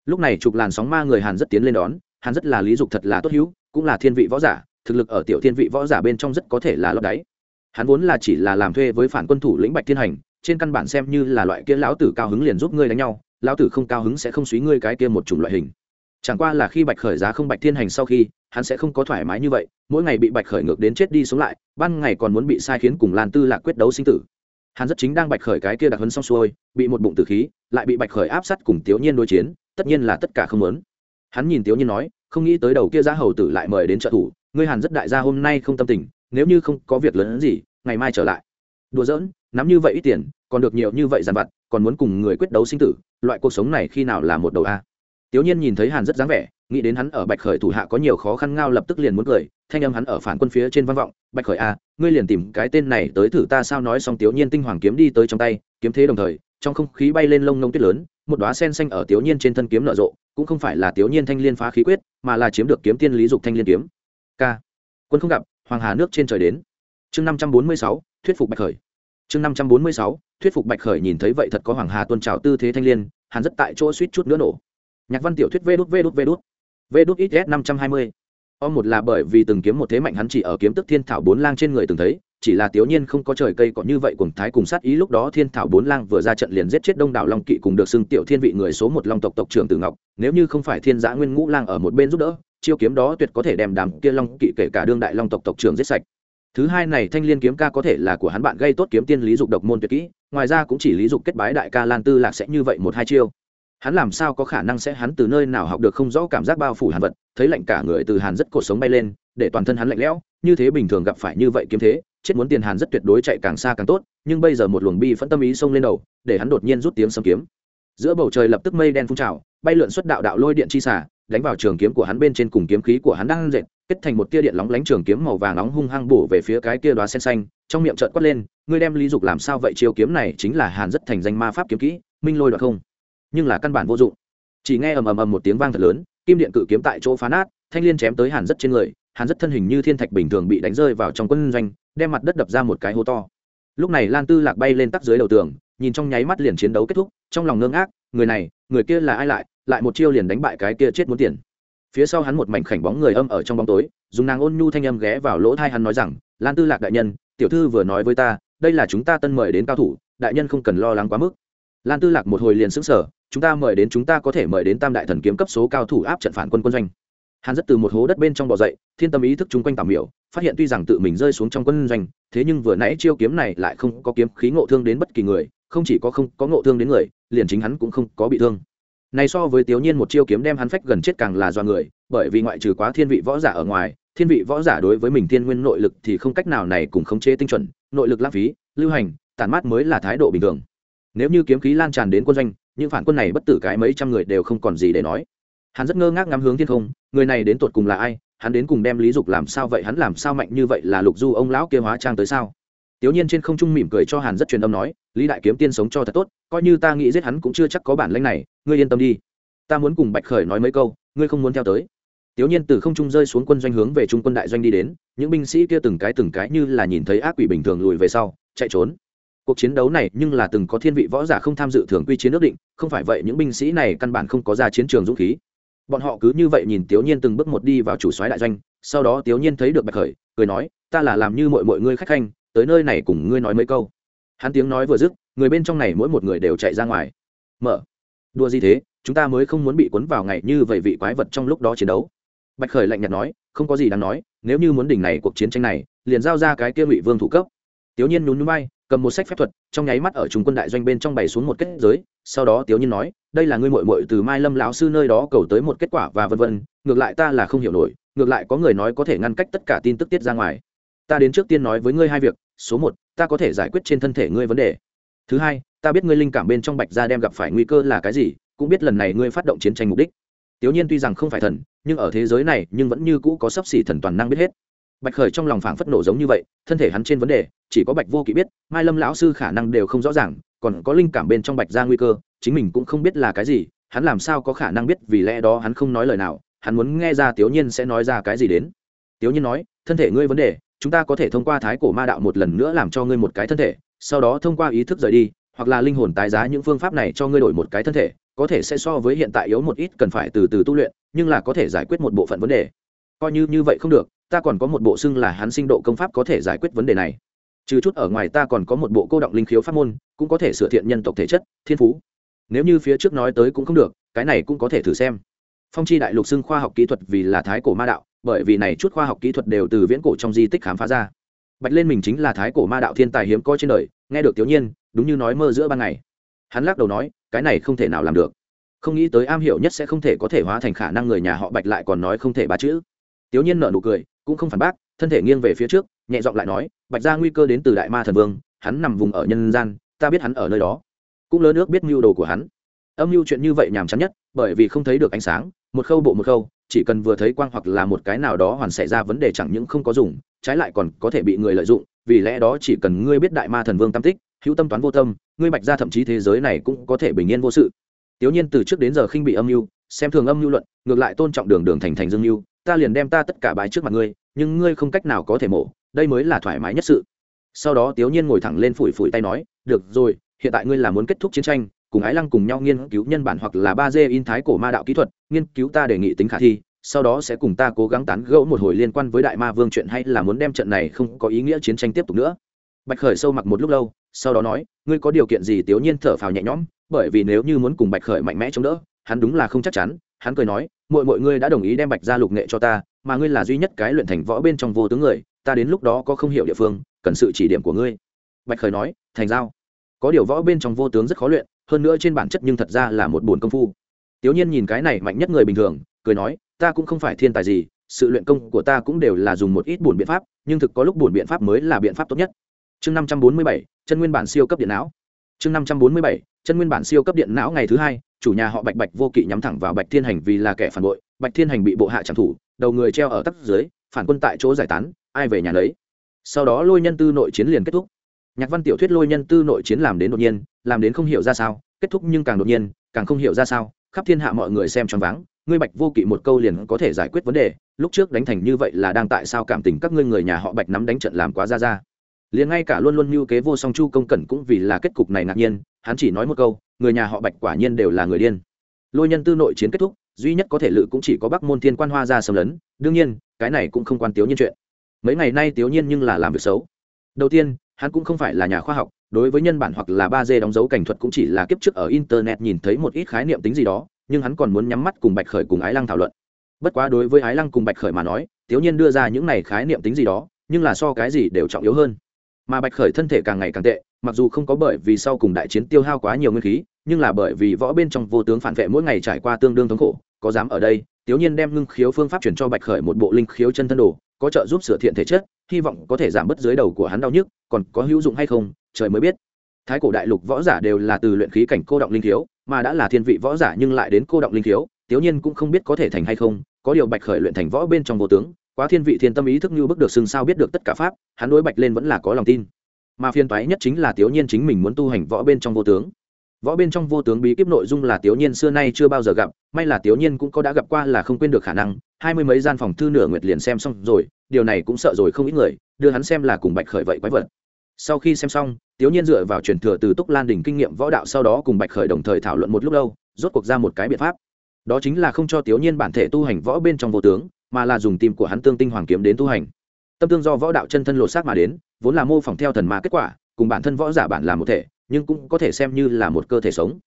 Lúc này chụp làn sóng ma người hàn rất tiến lên đón, hàn rất là lý dục thật là tốt hữu, cũng là thiên vị võ giả, thực lực ở tiểu thiên vị võ giả bên trong rất có thể là lấp đáy. Hắn vốn là chỉ là làm thuê với phản quân thủ lĩnh bạch thiên hành, trên căn bản xem như là loại kia lão tử cao hứng liền giúp ngươi đánh nhau, lão tử không cao hứng sẽ không suy ngươi cái kia một chủng loại hình. Chẳng qua là khi bạch khởi giá không bạch thiên hành sau khi, hắn sẽ không có thoải mái như vậy, mỗi ngày bị bạch khởi ngược đến chết đi sống lại, ban ngày còn muốn bị sai khiến cùng lan tư lạc quyết đấu sinh tử hắn rất chính đang bạch khởi cái kia đặc hấn xong xuôi, bị một bụng tử khí, lại bị bạch khởi áp sát cùng tiểu nhiên đối chiến, tất nhiên là tất cả không muốn. Hắn nhìn tiểu nhiên nói, không nghĩ tới đầu kia giá hầu tử lại mời đến trợ thủ, ngươi hàn rất đại gia hôm nay không tâm tình, nếu như không có việc lớn gì, ngày mai trở lại. Đùa giỡn, nắm như vậy ít tiền, còn được nhiều như vậy dàn vặt, còn muốn cùng người quyết đấu sinh tử, loại cuộc sống này khi nào là một đầu a? Tiểu nhiên nhìn thấy hàn rất dáng vẻ, nghĩ đến hắn ở bạch khởi thủ hạ có nhiều khó khăn ngao lập tức liền muốn cười, thanh âm hắn ở phản quân phía trên văn vọng, bạch khởi a ngươi liền tìm cái tên này tới thử ta sao? Nói xong tiểu nhiên tinh hoàng kiếm đi tới trong tay, kiếm thế đồng thời, trong không khí bay lên lông nông tuyết lớn, một đóa sen xanh ở tiểu nhiên trên thân kiếm nở rộ, cũng không phải là tiểu nhiên thanh liên phá khí quyết, mà là chiếm được kiếm tiên lý dục thanh liên kiếm. K quân không gặp, hoàng hà nước trên trời đến. Chương năm trăm bốn mươi sáu, thuyết phục bạch khởi. Chương năm trăm bốn mươi sáu, thuyết phục bạch khởi nhìn thấy vậy thật có hoàng hà tuân trào tư thế thanh liên hàn rất tại chỗ suýt chút nữa nổ nhạc văn tiểu thuyết vê đút vê đút vê đút. Vê đút ít s năm trăm hai mươi. O một là bởi vì từng kiếm một thế mạnh hắn chỉ ở kiếm tức thiên thảo bốn lang trên người từng thấy, chỉ là tiểu nhiên không có trời cây có như vậy cùng thái cùng sát ý lúc đó thiên thảo bốn lang vừa ra trận liền giết chết đông đảo long kỵ cùng được xưng tiểu thiên vị người số một long tộc tộc trưởng từ ngọc, nếu như không phải thiên giã nguyên ngũ lang ở một bên giúp đỡ, chiêu kiếm đó tuyệt có thể đem đàm kia long kỵ kể cả đương đại long tộc tộc trưởng giết sạch. Thứ hai này thanh liên kiếm ca có thể là của hắn bạn gây tốt kiếm tiên lý dục độc môn tuyệt kỹ, ngoài ra cũng chỉ lý dục kết bái đại ca lan tư lạc sẽ như vậy một hai chiêu hắn làm sao có khả năng sẽ hắn từ nơi nào học được không rõ cảm giác bao phủ hàn vật, thấy lạnh cả người từ hàn rất cột sống bay lên, để toàn thân hắn lạnh lẽo, như thế bình thường gặp phải như vậy kiếm thế, chết muốn tiền hàn rất tuyệt đối chạy càng xa càng tốt, nhưng bây giờ một luồng bi phẫn tâm ý xông lên đầu, để hắn đột nhiên rút tiếng sấm kiếm. Giữa bầu trời lập tức mây đen phun trào, bay lượn xuất đạo đạo lôi điện chi xả, đánh vào trường kiếm của hắn bên trên cùng kiếm khí của hắn đang dệt kết thành một tia điện lóng lánh trường kiếm màu vàng nóng hung hăng bổ về phía cái kia đoá sen xanh, trong miệng trợn quát lên, ngươi đem lý dục làm sao vậy? Chiêu kiếm này chính là hàn rất thành danh ma pháp kiếm kỹ, minh lôi đoạt không? Nhưng là căn bản vô dụng. Chỉ nghe ầm ầm ầm một tiếng vang thật lớn, kim điện cự kiếm tại chỗ phá nát, thanh liên chém tới hàn rất trên người, hàn rất thân hình như thiên thạch bình thường bị đánh rơi vào trong quân doanh, đem mặt đất đập ra một cái hố to. Lúc này lan tư lạc bay lên tắc dưới đầu tường, nhìn trong nháy mắt liền chiến đấu kết thúc, trong lòng ngơ ngác người này, người kia là ai lại lại một chiêu liền đánh bại cái kia chết muốn tiền. Phía sau hắn một mảnh khảnh bóng người âm ở trong bóng tối, dùng nàng ôn nhu thanh âm ghé vào lỗ thai hắn nói rằng, lan tư lạc đại nhân, tiểu thư vừa nói với ta, đây là chúng ta tân mời đến cao thủ, đại nhân không cần lo lắng quá mức. Lan tư lạc một hồi liền sững sờ chúng ta mời đến chúng ta có thể mời đến tam đại thần kiếm cấp số cao thủ áp trận phản quân quân doanh. Hắn rất từ một hố đất bên trong bò dậy, thiên tâm ý thức chung quanh tạm miểu, phát hiện tuy rằng tự mình rơi xuống trong quân doanh, thế nhưng vừa nãy chiêu kiếm này lại không có kiếm khí ngộ thương đến bất kỳ người, không chỉ có không có ngộ thương đến người, liền chính hắn cũng không có bị thương. Này so với tiểu nhiên một chiêu kiếm đem hắn phách gần chết càng là do người, bởi vì ngoại trừ quá thiên vị võ giả ở ngoài, thiên vị võ giả đối với mình thiên nguyên nội lực thì không cách nào này cùng khống chế tinh chuẩn, nội lực lãng phí, lưu hành tàn mát mới là thái độ bình thường. Nếu như kiếm khí lan tràn đến quân doanh những phản quân này bất tử cái mấy trăm người đều không còn gì để nói. Hắn rất ngơ ngác ngắm hướng thiên không, người này đến tột cùng là ai, hắn đến cùng đem lý dục làm sao vậy, hắn làm sao mạnh như vậy là lục du ông lão kia hóa trang tới sao? Tiểu nhiên trên không trung mỉm cười cho hàn rất truyền âm nói, lý đại kiếm tiên sống cho thật tốt, coi như ta nghĩ giết hắn cũng chưa chắc có bản lĩnh này, ngươi yên tâm đi. Ta muốn cùng bạch khởi nói mấy câu, ngươi không muốn theo tới. Tiểu nhiên từ không trung rơi xuống quân doanh hướng về trung quân đại doanh đi đến, những binh sĩ kia từng cái từng cái như là nhìn thấy ác quỷ bình thường lùi về sau, chạy trốn cuộc chiến đấu này nhưng là từng có thiên vị võ giả không tham dự thường quy chiến ước định, không phải vậy những binh sĩ này căn bản không có ra chiến trường dũng khí. Bọn họ cứ như vậy nhìn tiểu nhiên từng bước một đi vào chủ soái đại doanh, sau đó tiểu nhiên thấy được bạch khởi, cười nói, ta là làm như mọi mọi ngươi khách khanh, tới nơi này cùng ngươi nói mấy câu. Hắn tiếng nói vừa dứt, người bên trong này mỗi một người đều chạy ra ngoài. Mở đua gì thế? Chúng ta mới không muốn bị cuốn vào ngày như vậy vị quái vật trong lúc đó chiến đấu. Bạch khởi lạnh nhạt nói, không có gì đáng nói, nếu như muốn đỉnh này cuộc chiến tranh này, liền giao ra cái kia ngụy vương thủ cấp. Tiểu nhiên nhún nhún bay cầm một sách phép thuật, trong nháy mắt ở trung quân đại doanh bên trong bày xuống một kết giới, sau đó tiểu nhiên nói, đây là ngươi muội muội từ mai lâm lão sư nơi đó cầu tới một kết quả và vân vân, ngược lại ta là không hiểu nổi, ngược lại có người nói có thể ngăn cách tất cả tin tức tiết ra ngoài. Ta đến trước tiên nói với ngươi hai việc, số một, ta có thể giải quyết trên thân thể ngươi vấn đề. Thứ hai, ta biết ngươi linh cảm bên trong bạch gia đem gặp phải nguy cơ là cái gì, cũng biết lần này ngươi phát động chiến tranh mục đích. Tiểu nhiên tuy rằng không phải thần, nhưng ở thế giới này nhưng vẫn như cũ có sấp xỉ thần toàn năng biết hết bạch khởi trong lòng phảng phất nổ giống như vậy, thân thể hắn trên vấn đề, chỉ có bạch vô kỵ biết, mai lâm lão sư khả năng đều không rõ ràng, còn có linh cảm bên trong bạch ra nguy cơ, chính mình cũng không biết là cái gì, hắn làm sao có khả năng biết, vì lẽ đó hắn không nói lời nào, hắn muốn nghe ra tiểu nhiên sẽ nói ra cái gì đến. Tiểu nhiên nói, thân thể ngươi vấn đề, chúng ta có thể thông qua thái cổ ma đạo một lần nữa làm cho ngươi một cái thân thể, sau đó thông qua ý thức rời đi, hoặc là linh hồn tái giá những phương pháp này cho ngươi đổi một cái thân thể, có thể sẽ so với hiện tại yếu một ít, cần phải từ từ tu luyện, nhưng là có thể giải quyết một bộ phận vấn đề. Coi như như vậy không được ta còn có một bộ xưng là hắn sinh độ công pháp có thể giải quyết vấn đề này. Trừ chút ở ngoài ta còn có một bộ cô động linh khiếu pháp môn, cũng có thể sửa thiện nhân tộc thể chất, thiên phú. Nếu như phía trước nói tới cũng không được, cái này cũng có thể thử xem. Phong chi đại lục xưng khoa học kỹ thuật vì là thái cổ ma đạo, bởi vì này chút khoa học kỹ thuật đều từ viễn cổ trong di tích khám phá ra. Bạch lên mình chính là thái cổ ma đạo thiên tài hiếm coi trên đời, nghe được tiểu nhiên, đúng như nói mơ giữa ban ngày. Hắn lắc đầu nói, cái này không thể nào làm được. Không nghĩ tới am hiểu nhất sẽ không thể có thể hóa thành khả năng người nhà họ bạch lại còn nói không thể ba chữ. Tiểu nhiên nở nụ cười cũng không phản bác, thân thể nghiêng về phía trước, nhẹ giọng lại nói, bạch ra nguy cơ đến từ đại ma thần vương, hắn nằm vùng ở nhân gian, ta biết hắn ở nơi đó. Cũng lớn nước biết mưu đồ của hắn. Âm mưu chuyện như vậy nhàm chán nhất, bởi vì không thấy được ánh sáng, một khâu bộ một khâu, chỉ cần vừa thấy quang hoặc là một cái nào đó hoàn xảy ra vấn đề chẳng những không có dùng, trái lại còn có thể bị người lợi dụng, vì lẽ đó chỉ cần ngươi biết đại ma thần vương tam tích, hữu tâm toán vô tâm, ngươi bạch ra thậm chí thế giới này cũng có thể bình yên vô sự. Tiểu nhiên từ trước đến giờ khinh bị âm mưu, xem thường âm mưu luận, ngược lại tôn trọng đường đường thành thành dương mưu, ta liền đem ta tất cả bài trước mặt ngươi nhưng ngươi không cách nào có thể mổ, đây mới là thoải mái nhất sự. Sau đó tiểu nhiên ngồi thẳng lên phủi phủi tay nói, được rồi, hiện tại ngươi là muốn kết thúc chiến tranh, cùng ái lăng cùng nhau nghiên cứu nhân bản hoặc là ba d in thái cổ ma đạo kỹ thuật, nghiên cứu ta đề nghị tính khả thi, sau đó sẽ cùng ta cố gắng tán gẫu một hồi liên quan với đại ma vương chuyện hay là muốn đem trận này không có ý nghĩa chiến tranh tiếp tục nữa. Bạch khởi sâu mặc một lúc lâu, sau đó nói, ngươi có điều kiện gì? Tiểu nhiên thở phào nhẹ nhõm, bởi vì nếu như muốn cùng bạch khởi mạnh mẽ chống đỡ, hắn đúng là không chắc chắn, hắn cười nói mọi mọi ngươi đã đồng ý đem bạch ra lục nghệ cho ta mà ngươi là duy nhất cái luyện thành võ bên trong vô tướng người, ta đến lúc đó có không hiểu địa phương, cần sự chỉ điểm của ngươi. Bạch khởi nói, thành giao. Có điều võ bên trong vô tướng rất khó luyện, hơn nữa trên bản chất nhưng thật ra là một buồn công phu. Tiểu nhiên nhìn cái này mạnh nhất người bình thường, cười nói, ta cũng không phải thiên tài gì, sự luyện công của ta cũng đều là dùng một ít buồn biện pháp, nhưng thực có lúc buồn biện pháp mới là biện pháp tốt nhất. Chương năm trăm bốn mươi bảy, chân nguyên bản siêu cấp điện não. Chương năm trăm bốn mươi bảy, chân nguyên bản siêu cấp điện não ngày thứ hai, chủ nhà họ bạch bạch vô kỵ nhắm thẳng vào bạch thiên hành vì là kẻ phản bội, bạch thiên hành bị bộ hạ trảm thủ đầu người treo ở tắc dưới, phản quân tại chỗ giải tán, ai về nhà lấy sau đó lôi nhân tư nội chiến liền kết thúc. Nhạc văn tiểu thuyết lôi nhân tư nội chiến làm đến đột nhiên, làm đến không hiểu ra sao, kết thúc nhưng càng đột nhiên, càng không hiểu ra sao, khắp thiên hạ mọi người xem choáng váng, ngươi bạch vô kỵ một câu liền có thể giải quyết vấn đề, lúc trước đánh thành như vậy là đang tại sao cảm tình các ngươi người nhà họ bạch nắm đánh trận làm quá ra ra. Liền ngay cả luôn luôn như kế vô song chu công cẩn cũng vì là kết cục này ngạc nhiên, hắn chỉ nói một câu, người nhà họ bạch quả nhiên đều là người điên. Lôi nhân tư nội chiến kết thúc duy nhất có thể lự cũng chỉ có bắc môn thiên quan hoa ra xâm lấn, đương nhiên, cái này cũng không quan tiếu nhiên chuyện. Mấy ngày nay tiếu nhiên nhưng là làm việc xấu. Đầu tiên, hắn cũng không phải là nhà khoa học, đối với nhân bản hoặc là ba d đóng dấu cảnh thuật cũng chỉ là kiếp trước ở internet nhìn thấy một ít khái niệm tính gì đó, nhưng hắn còn muốn nhắm mắt cùng bạch khởi cùng ái lăng thảo luận. Bất quá đối với ái lăng cùng bạch khởi mà nói, tiếu nhiên đưa ra những này khái niệm tính gì đó, nhưng là so cái gì đều trọng yếu hơn. Mà bạch khởi thân thể càng ngày càng tệ, mặc dù không có bởi vì sau cùng đại chiến tiêu hao quá nhiều nguyên khí, nhưng là bởi vì võ bên trong vô tướng phản vệ mỗi ngày trải qua tương đương thống khổ có dám ở đây tiểu nhiên đem ngưng khiếu phương pháp chuyển cho bạch khởi một bộ linh khiếu chân thân đồ, có trợ giúp sửa thiện thể chất, hy vọng có thể giảm bớt dưới đầu của hắn đau nhức, còn có hữu dụng hay không, trời mới biết. Thái cổ đại lục võ giả đều là từ luyện khí cảnh cô động linh khiếu, mà đã là thiên vị võ giả nhưng lại đến cô động linh khiếu tiểu nhiên cũng không biết có thể thành hay không, có điều bạch khởi luyện thành võ bên trong vô tướng, quá thiên vị thiên tâm ý thức như bức được xưng sao biết được tất cả pháp, hắn đối bạch lên vẫn là có lòng tin. Mà phiên toái nhất chính là tiểu nhiên chính mình muốn tu hành võ bên trong vô tướng võ bên trong vô tướng bí kíp nội dung là tiểu nhiên xưa nay chưa bao giờ gặp, may là tiểu nhiên cũng có đã gặp qua là không quên được khả năng, hai mươi mấy gian phòng thư nửa nguyệt liền xem xong rồi, điều này cũng sợ rồi không ít người, đưa hắn xem là cùng bạch khởi vậy quái vật. Sau khi xem xong tiểu nhiên dựa vào truyền thừa từ túc lan đỉnh kinh nghiệm võ đạo sau đó cùng bạch khởi đồng thời thảo luận một lúc lâu, rốt cuộc ra một cái biện pháp. Đó chính là không cho tiểu nhiên bản thể tu hành võ bên trong vô tướng, mà là dùng tim của hắn tương tinh hoàng kiếm đến tu hành. Tâm tương do võ đạo chân thân lột xác mà đến, vốn là mô phỏng theo thần ma kết quả, cùng bản thân võ giả bản là một thể nhưng cũng có thể xem như là một cơ thể sống.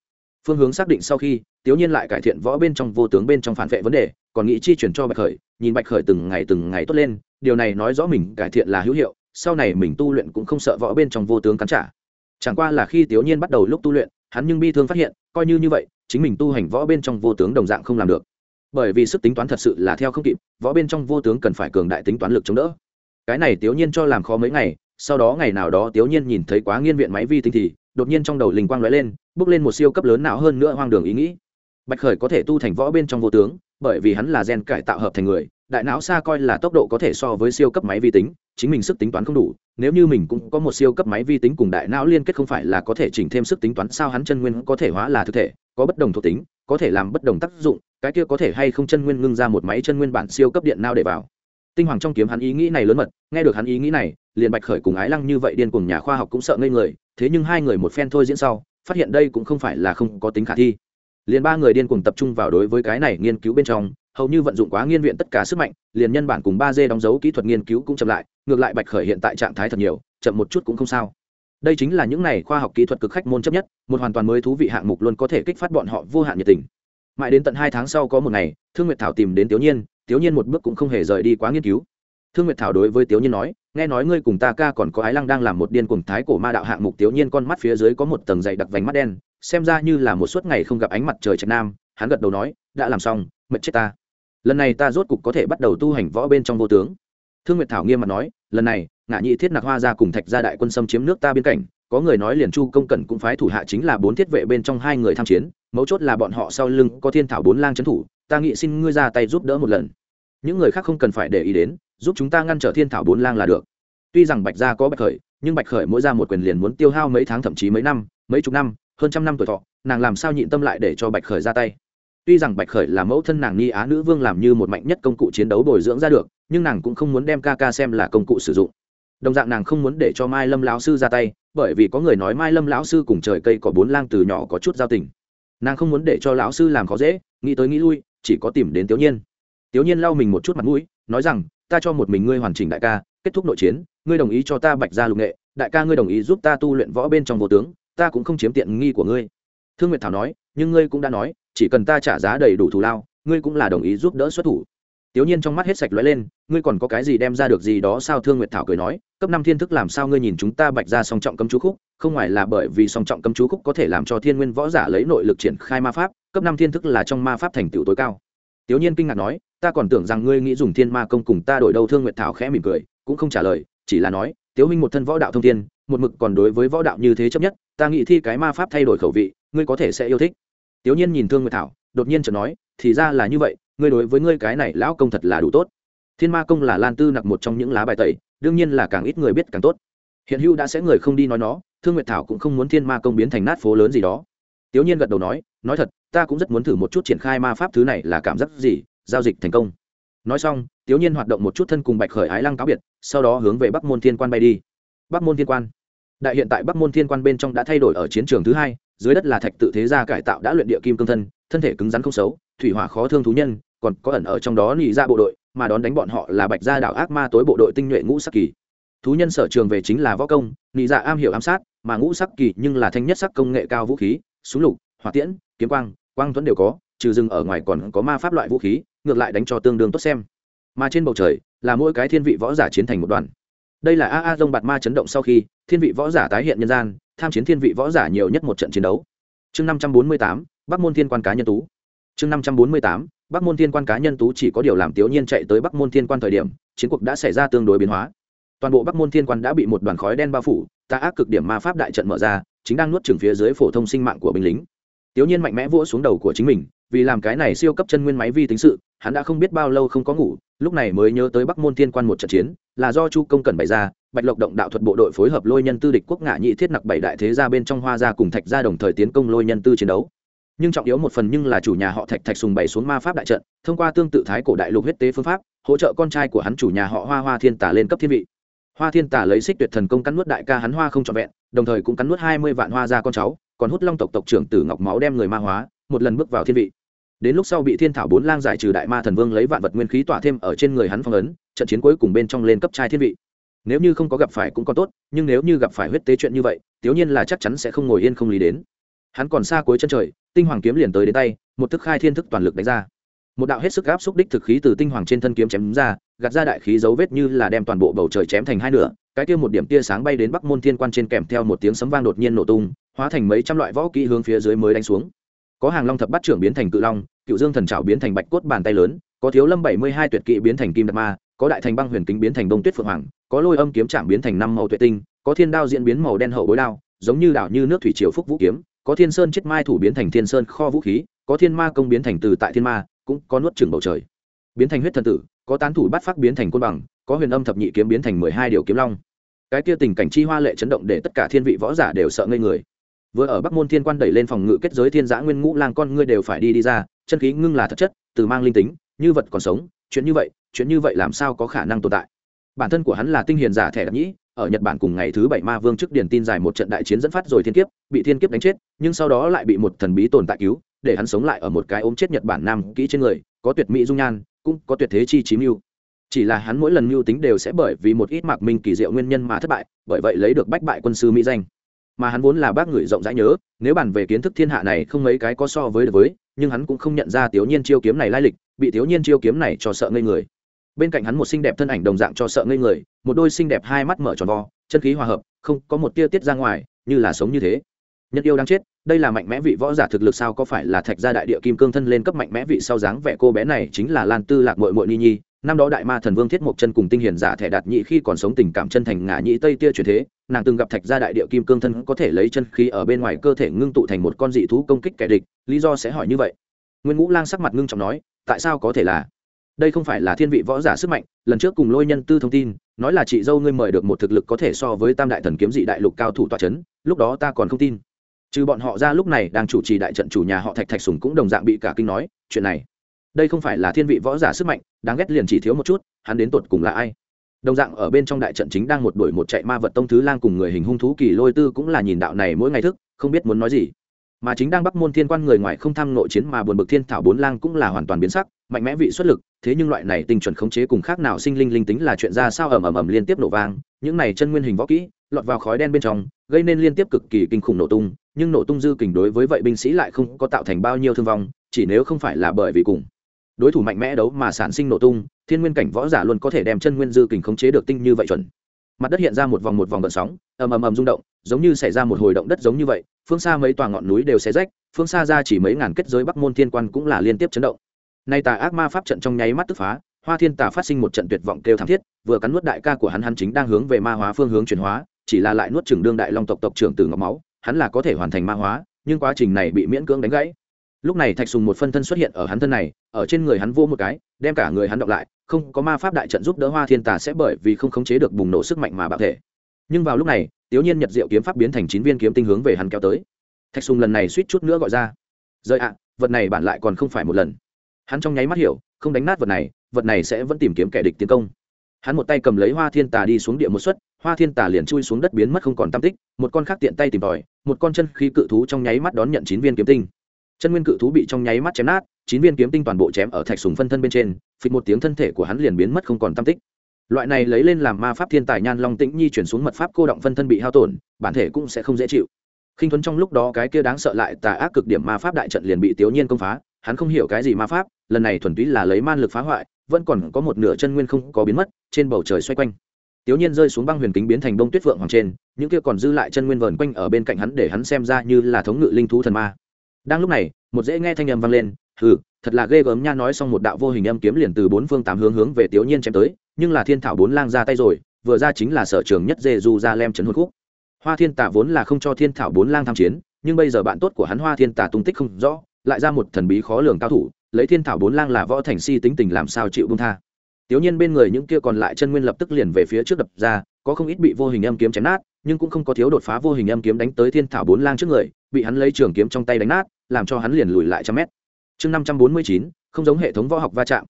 Phương hướng xác định sau khi tiểu nhiên lại cải thiện võ bên trong vô tướng bên trong phản vệ vấn đề, còn nghĩ chi chuyển cho bạch khởi, nhìn bạch khởi từng ngày từng ngày tốt lên, điều này nói rõ mình cải thiện là hữu hiệu, sau này mình tu luyện cũng không sợ võ bên trong vô tướng cắn trả. Chẳng qua là khi tiểu nhiên bắt đầu lúc tu luyện, hắn nhưng bi thương phát hiện, coi như như vậy, chính mình tu hành võ bên trong vô tướng đồng dạng không làm được. Bởi vì sức tính toán thật sự là theo không kịp, võ bên trong vô tướng cần phải cường đại tính toán lực chống đỡ. Cái này tiểu nhiên cho làm khó mấy ngày, sau đó ngày nào đó tiểu nhiên nhìn thấy quá nghiên viện máy vi tính thì đột nhiên trong đầu linh quang lóe lên, bước lên một siêu cấp lớn não hơn nữa hoang đường ý nghĩ. Bạch khởi có thể tu thành võ bên trong vô tướng, bởi vì hắn là gen cải tạo hợp thành người, đại não xa coi là tốc độ có thể so với siêu cấp máy vi tính, chính mình sức tính toán không đủ, nếu như mình cũng có một siêu cấp máy vi tính cùng đại não liên kết không phải là có thể chỉnh thêm sức tính toán, sao hắn chân nguyên có thể hóa là thực thể, có bất đồng thuộc tính, có thể làm bất đồng tác dụng, cái kia có thể hay không chân nguyên ngưng ra một máy chân nguyên bản siêu cấp điện não để vào. Tinh hoàng trong kiếm hắn ý nghĩ này lớn mật, nghe được hắn ý nghĩ này, liền bạch khởi cùng ái lăng như vậy điên cùng nhà khoa học cũng sợ ngây người thế nhưng hai người một phen thôi diễn sau, phát hiện đây cũng không phải là không có tính khả thi. Liền ba người điên cùng tập trung vào đối với cái này nghiên cứu bên trong, hầu như vận dụng quá nghiên viện tất cả sức mạnh, liền nhân bản cùng ba d đóng dấu kỹ thuật nghiên cứu cũng chậm lại, ngược lại bạch khởi hiện tại trạng thái thật nhiều, chậm một chút cũng không sao. Đây chính là những này khoa học kỹ thuật cực khách môn chấp nhất, một hoàn toàn mới thú vị hạng mục luôn có thể kích phát bọn họ vô hạn nhiệt tình. Mãi đến tận hai tháng sau có một ngày, thương nguyệt thảo tìm đến tiểu nhiên tiểu nhiên một bước cũng không hề rời đi quá nghiên cứu thương nguyệt thảo đối với tiểu nhiên nói, nghe nói ngươi cùng ta ca còn có ái lăng đang làm một điên cùng thái cổ ma đạo hạng mục tiểu nhiên con mắt phía dưới có một tầng dày đặc vành mắt đen, xem ra như là một suốt ngày không gặp ánh mặt trời trạch nam. Hắn gật đầu nói, đã làm xong, mệt chết ta. Lần này ta rốt cục có thể bắt đầu tu hành võ bên trong vô tướng. Thương nguyệt thảo nghiêm mặt nói, lần này, ngạ nhị thiết nặc hoa ra cùng thạch gia đại quân xâm chiếm nước ta biên cảnh, có người nói liền chu công cẩn cũng phái thủ hạ chính là bốn thiết vệ bên trong hai người tham chiến, mấu chốt là bọn họ sau lưng có thiên thảo bốn lang trấn thủ, ta nghị xin ngươi ra tay giúp đỡ một lần những người khác không cần phải để ý đến, giúp chúng ta ngăn trở thiên thảo bốn lang là được. Tuy rằng bạch gia có bạch khởi, nhưng bạch khởi mỗi ra một quyền liền muốn tiêu hao mấy tháng thậm chí mấy năm, mấy chục năm, hơn trăm năm tuổi thọ, nàng làm sao nhịn tâm lại để cho bạch khởi ra tay? Tuy rằng bạch khởi là mẫu thân nàng nghi á nữ vương làm như một mạnh nhất công cụ chiến đấu bồi dưỡng ra được, nhưng nàng cũng không muốn đem ca ca xem là công cụ sử dụng. Đồng dạng nàng không muốn để cho mai lâm lão sư ra tay, bởi vì có người nói mai lâm lão sư cùng trời cây có bốn lang từ nhỏ có chút giao tình. Nàng không muốn để cho lão sư làm khó dễ, nghĩ tới nghĩ lui, chỉ có tìm đến tiểu nhiên tiểu nhiên lau mình một chút mặt mũi, nói rằng, ta cho một mình ngươi hoàn chỉnh đại ca, kết thúc nội chiến, ngươi đồng ý cho ta bạch gia lục nghệ, đại ca ngươi đồng ý giúp ta tu luyện võ bên trong vô tướng, ta cũng không chiếm tiện nghi của ngươi. Thương nguyệt thảo nói, nhưng ngươi cũng đã nói, chỉ cần ta trả giá đầy đủ thù lao, ngươi cũng là đồng ý giúp đỡ xuất thủ. Tiểu nhiên trong mắt hết sạch lóe lên, ngươi còn có cái gì đem ra được gì đó sao? Thương nguyệt thảo cười nói, cấp năm thiên thức làm sao ngươi nhìn chúng ta bạch gia song trọng cấm chú khúc, không ngoài là bởi vì song trọng cấm chú khúc có thể làm cho thiên nguyên võ giả lấy nội lực triển khai ma pháp, cấp năm thiên thức là trong ma pháp thành tựu tối cao. Tiểu nhiên kinh ngạc nói ta còn tưởng rằng ngươi nghĩ dùng thiên ma công cùng ta đổi đâu, thương nguyệt thảo khẽ mỉm cười, cũng không trả lời, chỉ là nói, tiếu minh một thân võ đạo thông thiên, một mực còn đối với võ đạo như thế chấp nhất, ta nghĩ thi cái ma pháp thay đổi khẩu vị, ngươi có thể sẽ yêu thích. Tiểu nhiên nhìn thương nguyệt thảo, đột nhiên chợt nói, thì ra là như vậy, ngươi đối với ngươi cái này lão công thật là đủ tốt. Thiên ma công là lan tư nặc một trong những lá bài tẩy, đương nhiên là càng ít người biết càng tốt. Hiện hữu đã sẽ người không đi nói nó, thương nguyệt thảo cũng không muốn thiên ma công biến thành nát phố lớn gì đó. Tiểu nhiên gật đầu nói nói thật, ta cũng rất muốn thử một chút triển khai ma pháp thứ này là cảm giác gì giao dịch thành công. Nói xong tiểu nhiên hoạt động một chút thân cùng bạch khởi ái lăng cáo biệt, sau đó hướng về bắc môn thiên quan bay đi. Bắc môn thiên quan. Đại hiện tại bắc môn thiên quan bên trong đã thay đổi ở chiến trường thứ hai, dưới đất là thạch tự thế gia cải tạo đã luyện địa kim cương thân thân thể cứng rắn không xấu, thủy hỏa khó thương thú nhân, còn có ẩn ở trong đó nị ra bộ đội, mà đón đánh bọn họ là bạch gia đảo ác ma tối bộ đội tinh nhuệ ngũ sắc kỳ. Thú nhân sở trường về chính là võ công, nị ra am hiểu ám sát, mà ngũ sắc kỳ nhưng là thanh nhất sắc công nghệ cao vũ khí, súng lục, hỏa tiễn, kiếm quang quang thuẫn đều có, trừ rừng ở ngoài còn có ma pháp loại vũ khí ngược lại đánh cho tương đương tốt xem. Mà trên bầu trời, là mỗi cái thiên vị võ giả chiến thành một đoàn. Đây là a a dông bạt ma chấn động sau khi, thiên vị võ giả tái hiện nhân gian, tham chiến thiên vị võ giả nhiều nhất một trận chiến đấu. Chương năm trăm bốn mươi tám, bắc môn thiên quan cá nhân tú. Chương năm trăm bốn mươi tám, bắc môn thiên quan cá nhân tú chỉ có điều làm tiểu nhiên chạy tới bắc môn thiên quan thời điểm, chiến cuộc đã xảy ra tương đối biến hóa. Toàn bộ bắc môn thiên quan đã bị một đoàn khói đen bao phủ ta ác cực điểm ma pháp đại trận mở ra, chính đang nuốt chửng phía dưới phổ thông sinh mạng của binh lính. Tiểu nhiên mạnh mẽ vỗ xuống đầu của chính mình vì làm cái này siêu cấp chân nguyên máy vi tính sự, hắn đã không biết bao lâu không có ngủ, lúc này mới nhớ tới bắc môn thiên quan một trận chiến, là do chu công cẩn bày ra, bạch lộc động đạo thuật bộ đội phối hợp lôi nhân tư địch quốc ngạ nhị thiết nặc bảy đại thế gia bên trong hoa gia cùng thạch gia đồng thời tiến công lôi nhân tư chiến đấu. Nhưng trọng yếu một phần nhưng là chủ nhà họ thạch thạch sùng bày xuống ma pháp đại trận, thông qua tương tự thái cổ đại lục huyết tế phương pháp, hỗ trợ con trai của hắn chủ nhà họ hoa hoa thiên tả lên cấp thiên vị. Hoa thiên tả lấy xích tuyệt thần công cắn nuốt đại ca hắn hoa không trọn vẹn, đồng thời cũng cắn nuốt hai mươi vạn hoa ra con cháu, còn hút long tộc tộc trưởng tử ngọc máu đem người ma hóa, một lần bước vào thiên vị đến lúc sau bị thiên thảo bốn lang giải trừ đại ma thần vương lấy vạn vật nguyên khí tỏa thêm ở trên người hắn phong ấn, trận chiến cuối cùng bên trong lên cấp trai thiên vị. Nếu như không có gặp phải cũng có tốt, nhưng nếu như gặp phải huyết tế chuyện như vậy, tiểu nhiên là chắc chắn sẽ không ngồi yên không lý đến. Hắn còn xa cuối chân trời, tinh hoàng kiếm liền tới đến tay, một thức khai thiên thức toàn lực đánh ra. Một đạo hết sức áp xúc đích thực khí từ tinh hoàng trên thân kiếm chém ra, gạt ra đại khí dấu vết như là đem toàn bộ bầu trời chém thành hai nửa, cái kia một điểm tia sáng bay đến bắc môn thiên quan trên kèm theo một tiếng sấm vang đột nhiên nổ tung, hóa thành mấy trăm loại võ kỹ hướng phía dưới mới đánh xuống. Có hàng long thập bát trưởng biến thành cự long cựu dương thần trảo biến thành bạch cốt bàn tay lớn, có thiếu lâm bảy mươi hai tuyệt kỵ biến thành kim đạt ma, có đại thành băng huyền kính biến thành đông tuyết phượng hoàng, có lôi âm kiếm trạm biến thành năm màu tuệ tinh, có thiên đao diễn biến màu đen hậu bối đao, giống như đảo như nước thủy triều phúc vũ kiếm, có thiên sơn chết mai thủ biến thành thiên sơn kho vũ khí, có thiên ma công biến thành từ tại thiên ma, cũng có nuốt trừng bầu trời. Biến thành huyết thần tử, có tán thủ bát phát biến thành côn bằng, có huyền âm thập nhị kiếm biến thành mười hai điều kiếm long. Cái kia tình cảnh chi hoa lệ chấn động để tất cả thiên vị võ giả đều sợ ngây người vừa ở bắc môn thiên quan đẩy lên phòng ngự kết giới thiên giã nguyên ngũ lang con ngươi đều phải đi đi ra, chân khí ngưng là thật chất, từ mang linh tính, như vật còn sống, chuyện như vậy, chuyện như vậy làm sao có khả năng tồn tại? Bản thân của hắn là tinh hiền giả thẻ đặc nhĩ, ở nhật bản cùng ngày thứ bảy ma vương trước điển tin dài một trận đại chiến dẫn phát rồi thiên kiếp, bị thiên kiếp đánh chết, nhưng sau đó lại bị một thần bí tồn tại cứu, để hắn sống lại ở một cái ôm chết nhật bản nam kỹ trên người, có tuyệt mỹ dung nhan, cũng có tuyệt thế chi chí mưu. Chỉ là hắn mỗi lần mưu tính đều sẽ bởi vì một ít mạc minh kỳ diệu nguyên nhân mà thất bại, bởi vậy lấy được bách bại quân sư mỹ danh mà hắn vốn là bác người rộng rãi nhớ, nếu bàn về kiến thức thiên hạ này không mấy cái có so với được với, nhưng hắn cũng không nhận ra tiểu nhiên chiêu kiếm này lai lịch, bị tiểu nhiên chiêu kiếm này cho sợ ngây người. Bên cạnh hắn một xinh đẹp thân ảnh đồng dạng cho sợ ngây người, một đôi xinh đẹp hai mắt mở tròn vo, chân khí hòa hợp, không có một tia tiết ra ngoài, như là sống như thế. Nhân yêu đang chết, đây là mạnh mẽ vị võ giả thực lực sao có phải là thạch gia đại địa kim cương thân lên cấp mạnh mẽ vị sau dáng vẻ cô bé này chính là lan tư lạc mội mội ni nhi năm đó đại ma thần vương thiết mộc chân cùng tinh hiền giả thẻ đạt nhị khi còn sống tình cảm chân thành ngã nhị tây tia truyền thế, nàng từng gặp thạch gia đại địa kim cương thân có thể lấy chân khí ở bên ngoài cơ thể ngưng tụ thành một con dị thú công kích kẻ địch, lý do sẽ hỏi như vậy. Nguyên ngũ lang sắc mặt ngưng trọng nói, tại sao có thể là? Đây không phải là thiên vị võ giả sức mạnh, lần trước cùng lôi nhân tư thông tin, nói là chị dâu ngươi mời được một thực lực có thể so với tam đại thần kiếm dị đại lục cao thủ toa c h ấ n lúc đó ta còn không tin. Trừ bọn họ ra lúc này đang chủ trì đại trận chủ nhà họ thạch thạch sùng cũng đồng dạng bị cả kinh nói, chuyện này đây không phải là thiên vị võ giả sức mạnh, đáng ghét liền chỉ thiếu một chút, hắn đến tột cùng là ai? Đồng dạng ở bên trong đại trận chính đang một đuổi một chạy ma vật tông thứ lang cùng người hình hung thú kỳ lôi tư cũng là nhìn đạo này mỗi ngày thức, không biết muốn nói gì. Mà chính đang bắc môn thiên quan người ngoài không tham nội chiến mà buồn bực thiên thảo bốn lang cũng là hoàn toàn biến sắc, mạnh mẽ vị xuất lực, thế nhưng loại này tinh chuẩn khống chế cùng khác nào sinh linh linh tính là chuyện ra sao ầm ầm ầm liên tiếp nổ vang, những này chân nguyên hình võ kỹ, lọt vào khói đen bên trong, gây nên liên tiếp cực kỳ kinh khủng nổ tung, nhưng nổ tung dư kình đối với vậy binh sĩ lại không có tạo thành bao nhiêu thương vong, chỉ nếu không phải là bởi vì cùng đối thủ mạnh mẽ đấu mà sản sinh nổ tung, thiên nguyên cảnh võ giả luôn có thể đem chân nguyên dư kình khống chế được tinh như vậy chuẩn. Mặt đất hiện ra một vòng một vòng gợn sóng, ầm ầm ầm rung động, giống như xảy ra một hồi động đất giống như vậy, phương xa mấy tòa ngọn núi đều xé rách, phương xa ra chỉ mấy ngàn kết giới bắc môn thiên quan cũng là liên tiếp chấn động. Nay tà ác ma pháp trận trong nháy mắt tức phá, hoa thiên tà phát sinh một trận tuyệt vọng kêu thảm thiết, vừa cắn nuốt đại ca của hắn hắn chính đang hướng về ma hóa phương hướng chuyển hóa, chỉ là lại nuốt trưởng đương đại long tộc tộc trưởng tử ngọc máu, hắn là có thể hoàn thành ma hóa, nhưng quá trình này bị miễn cưỡng đánh gãy lúc này thạch sùng một phân thân xuất hiện ở hắn thân này, ở trên người hắn vô một cái, đem cả người hắn đọc lại, không có ma pháp đại trận giúp đỡ hoa thiên tà sẽ bởi vì không khống chế được bùng nổ sức mạnh mà bạo thể. Nhưng vào lúc này tiểu nhiên nhật diệu kiếm pháp biến thành chín viên kiếm tinh hướng về hắn kéo tới. Thạch sùng lần này suýt chút nữa gọi ra. Rời ạ, vật này bạn lại còn không phải một lần. Hắn trong nháy mắt hiểu, không đánh nát vật này vật này sẽ vẫn tìm kiếm kẻ địch tiến công. Hắn một tay cầm lấy hoa thiên tà đi xuống địa một suất hoa thiên tà liền chui xuống đất biến mất không còn tam tích, một con khác tiện tay tìm tòi, một con chân khí cự thú trong nháy mắt đón nhận chín viên kiếm tinh chân nguyên cự thú bị trong nháy mắt chém nát, chín viên kiếm tinh toàn bộ chém ở thạch sùng phân thân bên trên, phịch một tiếng thân thể của hắn liền biến mất không còn tam tích. Loại này lấy lên làm ma pháp thiên tài nhan long tĩnh nhi chuyển xuống mật pháp cô động phân thân bị hao tổn, bản thể cũng sẽ không dễ chịu. Khinh thuấn trong lúc đó cái kia đáng sợ lại tà ác cực điểm ma pháp đại trận liền bị tiểu nhiên công phá, hắn không hiểu cái gì ma pháp, lần này thuần túy là lấy man lực phá hoại, vẫn còn có một nửa chân nguyên không có biến mất, trên bầu trời xoay quanh. Tiểu nhiên rơi xuống băng huyền kính biến thành bông tuyết vượng hoàng trên, những kia còn dư lại chân nguyên vờn quanh ở bên cạnh hắn để hắn xem ra như là thống ngự linh thú thần ma đang lúc này, một dễ nghe thanh âm vang lên, hừ, thật là ghê gớm nha. Nói xong một đạo vô hình âm kiếm liền từ bốn phương tám hướng hướng về tiểu nhiên chém tới, nhưng là thiên thảo bốn lang ra tay rồi, vừa ra chính là sở trường nhất dê du ra lem chấn hồn khúc. Hoa thiên tả vốn là không cho thiên thảo bốn lang tham chiến, nhưng bây giờ bạn tốt của hắn hoa thiên tả tung tích không rõ, lại ra một thần bí khó lường cao thủ, lấy thiên thảo bốn lang là võ thành si tính tình làm sao chịu bung tha. Tiểu nhiên bên người những kia còn lại chân nguyên lập tức liền về phía trước đập ra, có không ít bị vô hình âm kiếm chém nát nhưng cũng không có thiếu đột phá vô hình âm kiếm đánh tới thiên thảo bốn lang trước người, bị hắn lấy trường kiếm trong tay đánh nát, làm cho hắn liền lùi lại trăm mét. Chương năm trăm bốn mươi chín, không giống hệ thống võ học va chạm.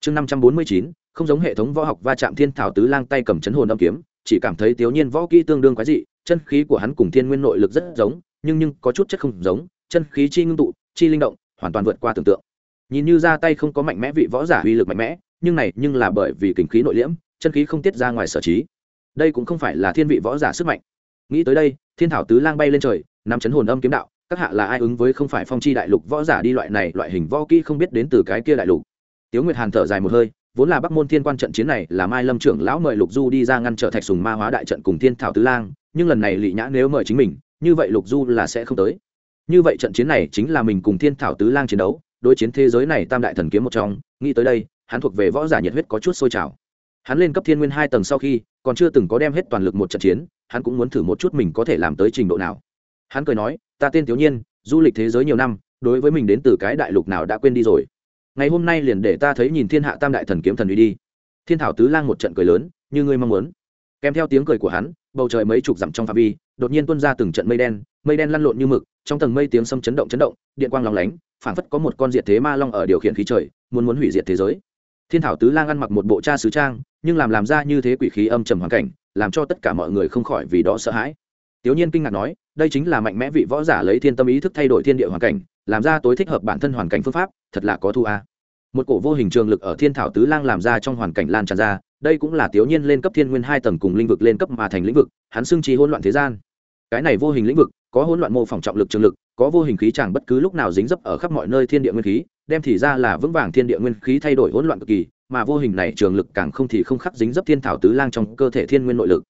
Chương năm trăm bốn mươi chín, không giống hệ thống võ học va chạm thiên thảo tứ lang tay cầm chấn hồn âm kiếm, chỉ cảm thấy tiểu nhiên võ kỹ tương đương quái dị, chân khí của hắn cùng thiên nguyên nội lực rất giống, nhưng nhưng có chút chất không giống, chân khí chi ngưng tụ, chi linh động, hoàn toàn vượt qua tưởng tượng. Nhìn như ra tay không có mạnh mẽ vị võ giả uy lực mạnh mẽ, nhưng này nhưng là bởi vì kình khí nội liễm, chân khí không tiết ra ngoài sở trí đây cũng không phải là thiên vị võ giả sức mạnh. Nghĩ tới đây, thiên thảo tứ lang bay lên trời nằm chấn hồn âm kiếm đạo, các hạ là ai ứng với không phải phong chi đại lục võ giả đi loại này, loại hình võ kỹ không biết đến từ cái kia đại lục. Tiếu nguyệt hàn thở dài một hơi, vốn là bắc môn thiên quan trận chiến này là mai lâm trưởng lão mời lục du đi ra ngăn trở thạch sùng ma hóa đại trận cùng thiên thảo tứ lang, nhưng lần này lị nhã nếu mời chính mình, như vậy lục du là sẽ không tới. Như vậy trận chiến này chính là mình cùng thiên thảo tứ lang chiến đấu, đối chiến thế giới này tam đại thần kiếm một trong, nghĩ tới đây, hắn thuộc về võ giả nhiệt huyết có chút sôi trào hắn lên cấp thiên nguyên hai tầng sau khi, còn chưa từng có đem hết toàn lực một trận chiến, hắn cũng muốn thử một chút mình có thể làm tới trình độ nào. Hắn cười nói, ta tên thiếu nhiên, du lịch thế giới nhiều năm, đối với mình đến từ cái đại lục nào đã quên đi rồi. Ngày hôm nay liền để ta thấy nhìn thiên hạ tam đại thần kiếm thần uy đi. Thiên thảo tứ lang một trận cười lớn, như ngươi mong muốn. Kèm theo tiếng cười của hắn, bầu trời mấy chục dặm trong phạm vi, đột nhiên tuôn ra từng trận mây đen mây đen lăn lộn như mực, trong tầng mây tiếng sâm chấn động chấn động, điện quang lóng lánh, phảng phất có một con diệt thế ma long ở điều khiển khí trời, muốn muốn hủy diệt thế giới thiên thảo tứ lang ăn mặc một bộ cha sứ trang, nhưng làm làm ra như thế quỷ khí âm trầm hoàn cảnh, làm cho tất cả mọi người không khỏi vì đó sợ hãi. Tiểu nhiên kinh ngạc nói, đây chính là mạnh mẽ vị võ giả lấy thiên tâm ý thức thay đổi thiên địa hoàn cảnh, làm ra tối thích hợp bản thân hoàn cảnh phương pháp, thật là có thu a. Một cổ vô hình trường lực ở thiên thảo tứ lang làm ra trong hoàn cảnh lan tràn ra, đây cũng là tiểu nhiên lên cấp thiên nguyên hai tầng cùng lĩnh vực lên cấp mà thành lĩnh vực, hắn xưng trí hỗn loạn thế gian. Cái này vô hình lĩnh vực, có hỗn loạn mô phỏng trọng lực trường lực, có vô hình khí chẳng bất cứ lúc nào dính dấp ở khắp mọi nơi thiên địa nguyên khí đem thì ra là vững vàng thiên địa nguyên khí thay đổi hỗn loạn cực kỳ, mà vô hình này trường lực càng không thì không khắc dính dấp thiên thảo tứ lang trong cơ thể thiên nguyên nội lực.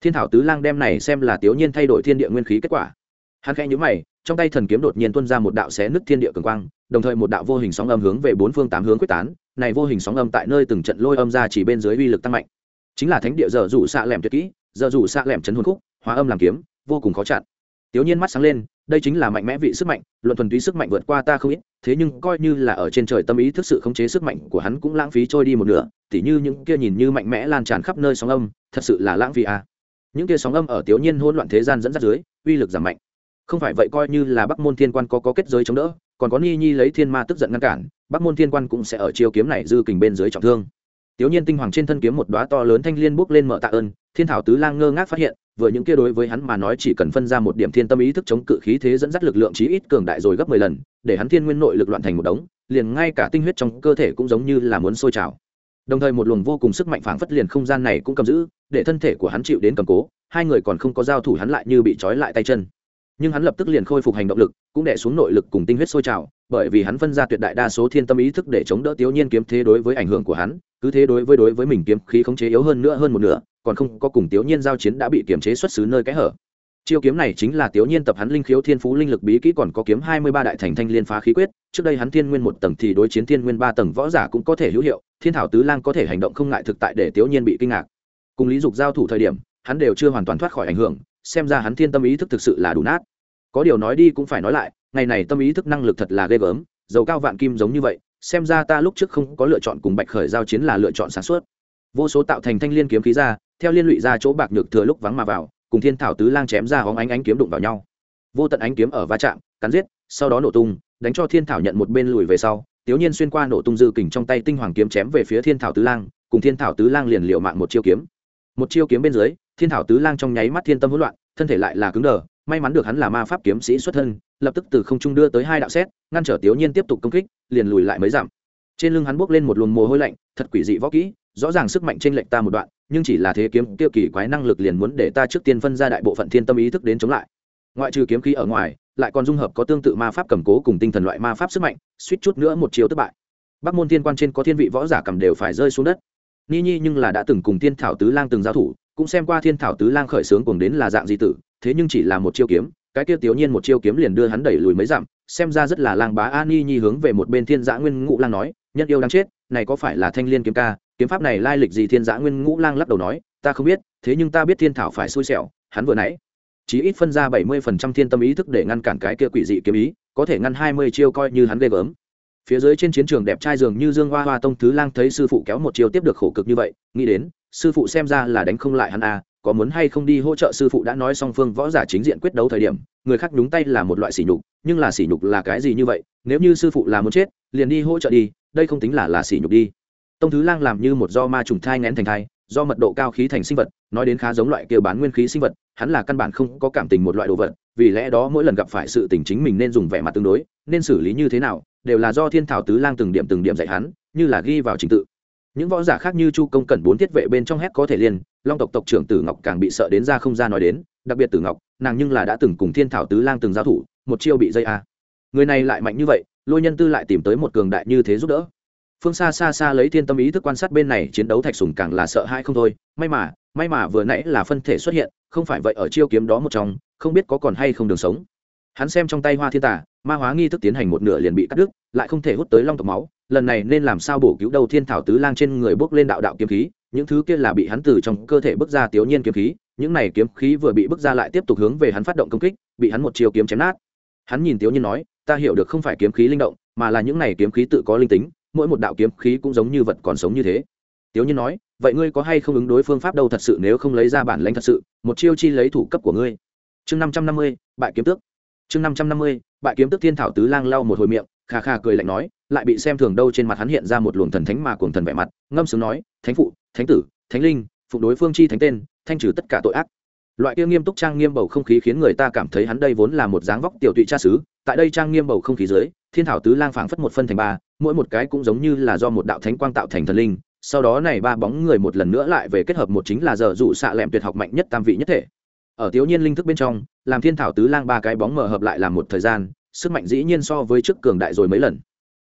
Thiên thảo tứ lang đem này xem là tiểu nhiên thay đổi thiên địa nguyên khí kết quả. Hắn khẽ nhíu mày, trong tay thần kiếm đột nhiên tuôn ra một đạo xé nứt thiên địa cường quang, đồng thời một đạo vô hình sóng âm hướng về bốn phương tám hướng quyết tán, này vô hình sóng âm tại nơi từng trận lôi âm ra chỉ bên dưới uy lực tăng mạnh. Chính là thánh địa giờ rủ xạ lẻm tuyệt kỹ, giờ rủ xạ lẻm chấn hồn khúc, hóa âm làm kiếm, vô cùng khó chặn. Tiểu nhiên mắt sáng lên đây chính là mạnh mẽ vị sức mạnh luận thuần túy sức mạnh vượt qua ta không ít thế nhưng coi như là ở trên trời tâm ý thức sự khống chế sức mạnh của hắn cũng lãng phí trôi đi một nửa tỉ như những kia nhìn như mạnh mẽ lan tràn khắp nơi sóng âm thật sự là lãng phí à. những kia sóng âm ở tiểu nhiên hỗn loạn thế gian dẫn dắt dưới uy lực giảm mạnh không phải vậy coi như là bắc môn thiên quan có, có kết giới chống đỡ còn có ni nhi lấy thiên ma tức giận ngăn cản bắc môn thiên quan cũng sẽ ở chiêu kiếm này dư kình bên dưới trọng thương tiểu nhiên tinh hoàng trên thân kiếm một đóa to lớn thanh liên bốc lên mở tạ ơn thiên thảo tứ lang ngơ ngác phát hiện vừa những kia đối với hắn mà nói chỉ cần phân ra một điểm thiên tâm ý thức chống cự khí thế dẫn dắt lực lượng chí ít cường đại rồi gấp mười lần, để hắn thiên nguyên nội lực loạn thành một đống, liền ngay cả tinh huyết trong cơ thể cũng giống như là muốn sôi trào. Đồng thời một luồng vô cùng sức mạnh phảng phất liền không gian này cũng cầm giữ, để thân thể của hắn chịu đến cầm cố, hai người còn không có giao thủ hắn lại như bị trói lại tay chân. Nhưng hắn lập tức liền khôi phục hành động lực, cũng đè xuống nội lực cùng tinh huyết sôi trào, bởi vì hắn phân ra tuyệt đại đa số thiên tâm ý thức để chống đỡ tiểu nhiên kiếm thế đối với ảnh hưởng của hắn, cứ thế đối với đối với mình kiếm khí khống chế yếu hơn nữa hơn một nửa còn không có cùng tiểu nhiên giao chiến đã bị kiềm chế xuất xứ nơi cái hở. Chiêu kiếm này chính là tiểu nhiên tập hắn linh khiếu thiên phú linh lực bí kỹ còn có kiếm hai mươi ba đại thành thanh liên phá khí quyết, trước đây hắn thiên nguyên một tầng thì đối chiến thiên nguyên ba tầng võ giả cũng có thể hữu hiệu, thiên thảo tứ lang có thể hành động không ngại thực tại để tiểu nhiên bị kinh ngạc. Cùng lý dục giao thủ thời điểm, hắn đều chưa hoàn toàn thoát khỏi ảnh hưởng, xem ra hắn thiên tâm ý thức thực sự là đủ nát. Có điều nói đi cũng phải nói lại, ngày này tâm ý thức năng lực thật là ghê gớm, dầu cao vạn kim giống như vậy, xem ra ta lúc trước không có lựa chọn cùng bạch khởi giao chiến là lựa chọn sản xuất vô số tạo thành thanh liên kiếm khí ra theo liên lụy ra chỗ bạc nhược thừa lúc vắng mà vào, cùng thiên thảo tứ lang chém ra hóng ánh ánh kiếm đụng vào nhau. Vô tận ánh kiếm ở va chạm, cắn giết, sau đó nổ tung, đánh cho thiên thảo nhận một bên lùi về sau tiểu nhiên xuyên qua nổ tung dư kình trong tay tinh hoàng kiếm chém về phía thiên thảo tứ lang, cùng thiên thảo tứ lang liền liệu mạng một chiêu kiếm. Một chiêu kiếm bên dưới, thiên thảo tứ lang trong nháy mắt thiên tâm hỗn loạn, thân thể lại là cứng đờ, may mắn được hắn là ma pháp kiếm sĩ xuất thân, lập tức từ không trung đưa tới hai đạo xét ngăn trở tiểu nhiên tiếp tục công kích, liền lùi lại mấy giảm trên lưng hắn bốc lên một luồng mồ hôi lạnh, thật quỷ dị võ kỹ rõ ràng sức mạnh trên lệnh ta một đoạn, nhưng chỉ là thế kiếm tiêu kỳ quái năng lực liền muốn để ta trước tiên phân ra đại bộ phận thiên tâm ý thức đến chống lại. Ngoại trừ kiếm khí ở ngoài, lại còn dung hợp có tương tự ma pháp cầm cố cùng tinh thần loại ma pháp sức mạnh, suýt chút nữa một chiều thất bại. Bắc môn thiên quan trên có thiên vị võ giả cầm đều phải rơi xuống đất. Ni nhi nhưng là đã từng cùng thiên thảo tứ lang từng giao thủ, cũng xem qua thiên thảo tứ lang khởi sướng cùng đến là dạng di tử, thế nhưng chỉ là một chiêu kiếm, cái kia tiểu nhiên một chiêu kiếm liền đưa hắn đẩy lùi mấy dặm, xem ra rất là lang bá. A ni nhi hướng về một bên thiên giã nguyên ngụ lang nói, nhân yêu đang chết, này có phải là thanh liên kiếm ca? Kiếm pháp này lai lịch gì thiên giã nguyên ngũ lang lắc đầu nói, ta không biết, thế nhưng ta biết thiên thảo phải xui xẻo, hắn vừa nãy chỉ ít phân ra bảy mươi phần trăm thiên tâm ý thức để ngăn cản cái kia quỷ dị kiếm ý, có thể ngăn hai mươi chiêu coi như hắn ghê gớm. Phía dưới trên chiến trường đẹp trai dường như dương hoa hoa tông thứ lang thấy sư phụ kéo một chiêu tiếp được khổ cực như vậy, nghĩ đến, sư phụ xem ra là đánh không lại hắn à có muốn hay không đi hỗ trợ sư phụ đã nói song phương võ giả chính diện quyết đấu thời điểm, người khác nhúng tay là một loại sỉ nhục, nhưng là sỉ nhục là cái gì như vậy, nếu như sư phụ là muốn chết, liền đi hỗ trợ đi, đây không tính là là sỉ nhục đi tông thứ lang làm như một do ma trùng thai ngén thành thai, do mật độ cao khí thành sinh vật, nói đến khá giống loại kia bán nguyên khí sinh vật, hắn là căn bản không có cảm tình một loại đồ vật, vì lẽ đó mỗi lần gặp phải sự tình chính mình nên dùng vẻ mặt tương đối, nên xử lý như thế nào, đều là do thiên thảo tứ lang từng điểm từng điểm dạy hắn, như là ghi vào trình tự. Những võ giả khác như chu công cẩn bốn tiết vệ bên trong hét có thể liền, long tộc tộc trưởng tử ngọc càng bị sợ đến ra không ra nói đến, đặc biệt tử ngọc, nàng nhưng là đã từng cùng thiên thảo tứ lang từng giao thủ, một chiêu bị dây a. Người này lại mạnh như vậy, lôi nhân tư lại tìm tới một cường đại như thế giúp đỡ phương xa xa xa lấy thiên tâm ý thức quan sát bên này, chiến đấu thạch sùng càng là sợ hãi không thôi. May mà may mà vừa nãy là phân thể xuất hiện, không phải vậy ở chiêu kiếm đó một trong, không biết có còn hay không đường sống. Hắn xem trong tay hoa thiên tả ma hóa nghi thức tiến hành một nửa liền bị cắt đứt, lại không thể hút tới long tộc máu. Lần này nên làm sao bổ cứu đầu thiên thảo tứ lang trên người bước lên đạo đạo kiếm khí? Những thứ kia là bị hắn từ trong cơ thể bước ra tiểu nhiên kiếm khí. Những này kiếm khí vừa bị bước ra lại tiếp tục hướng về hắn phát động công kích, bị hắn một chiều kiếm chém nát. Hắn nhìn tiểu nhiên nói, ta hiểu được không phải kiếm khí linh động, mà là những này kiếm khí tự có linh tính mỗi một đạo kiếm khí cũng giống như vật còn sống như thế. Tiếu nhiên nói, vậy ngươi có hay không ứng đối phương pháp đâu thật sự nếu không lấy ra bản lãnh thật sự, một chiêu chi lấy thủ cấp của ngươi. Chương năm trăm năm mươi, bại kiếm tước. Chương năm trăm năm mươi, bại kiếm tước thiên thảo tứ lang lau một hồi miệng khà khà cười lạnh nói, lại bị xem thường đâu trên mặt hắn hiện ra một luồng thần thánh mà cuồng thần vẻ mặt, ngâm sướng nói, thánh phụ, thánh tử, thánh linh, phụ đối phương chi thánh tên, thanh trừ tất cả tội ác. Loại kia nghiêm túc trang nghiêm bầu không khí khiến người ta cảm thấy hắn đây vốn là một dáng vóc tiểu tụy cha xứ tại đây trang nghiêm bầu không khí dưới thiên thảo tứ lang phảng phất một phân thành ba mỗi một cái cũng giống như là do một đạo thánh quang tạo thành thần linh. Sau đó này ba bóng người một lần nữa lại về kết hợp một chính là giờ dụ xạ lẹm tuyệt học mạnh nhất tam vị nhất thể. Ở thiếu nhiên linh thức bên trong làm thiên thảo tứ lang ba cái bóng mở hợp lại làm một thời gian sức mạnh dĩ nhiên so với trước cường đại rồi mấy lần.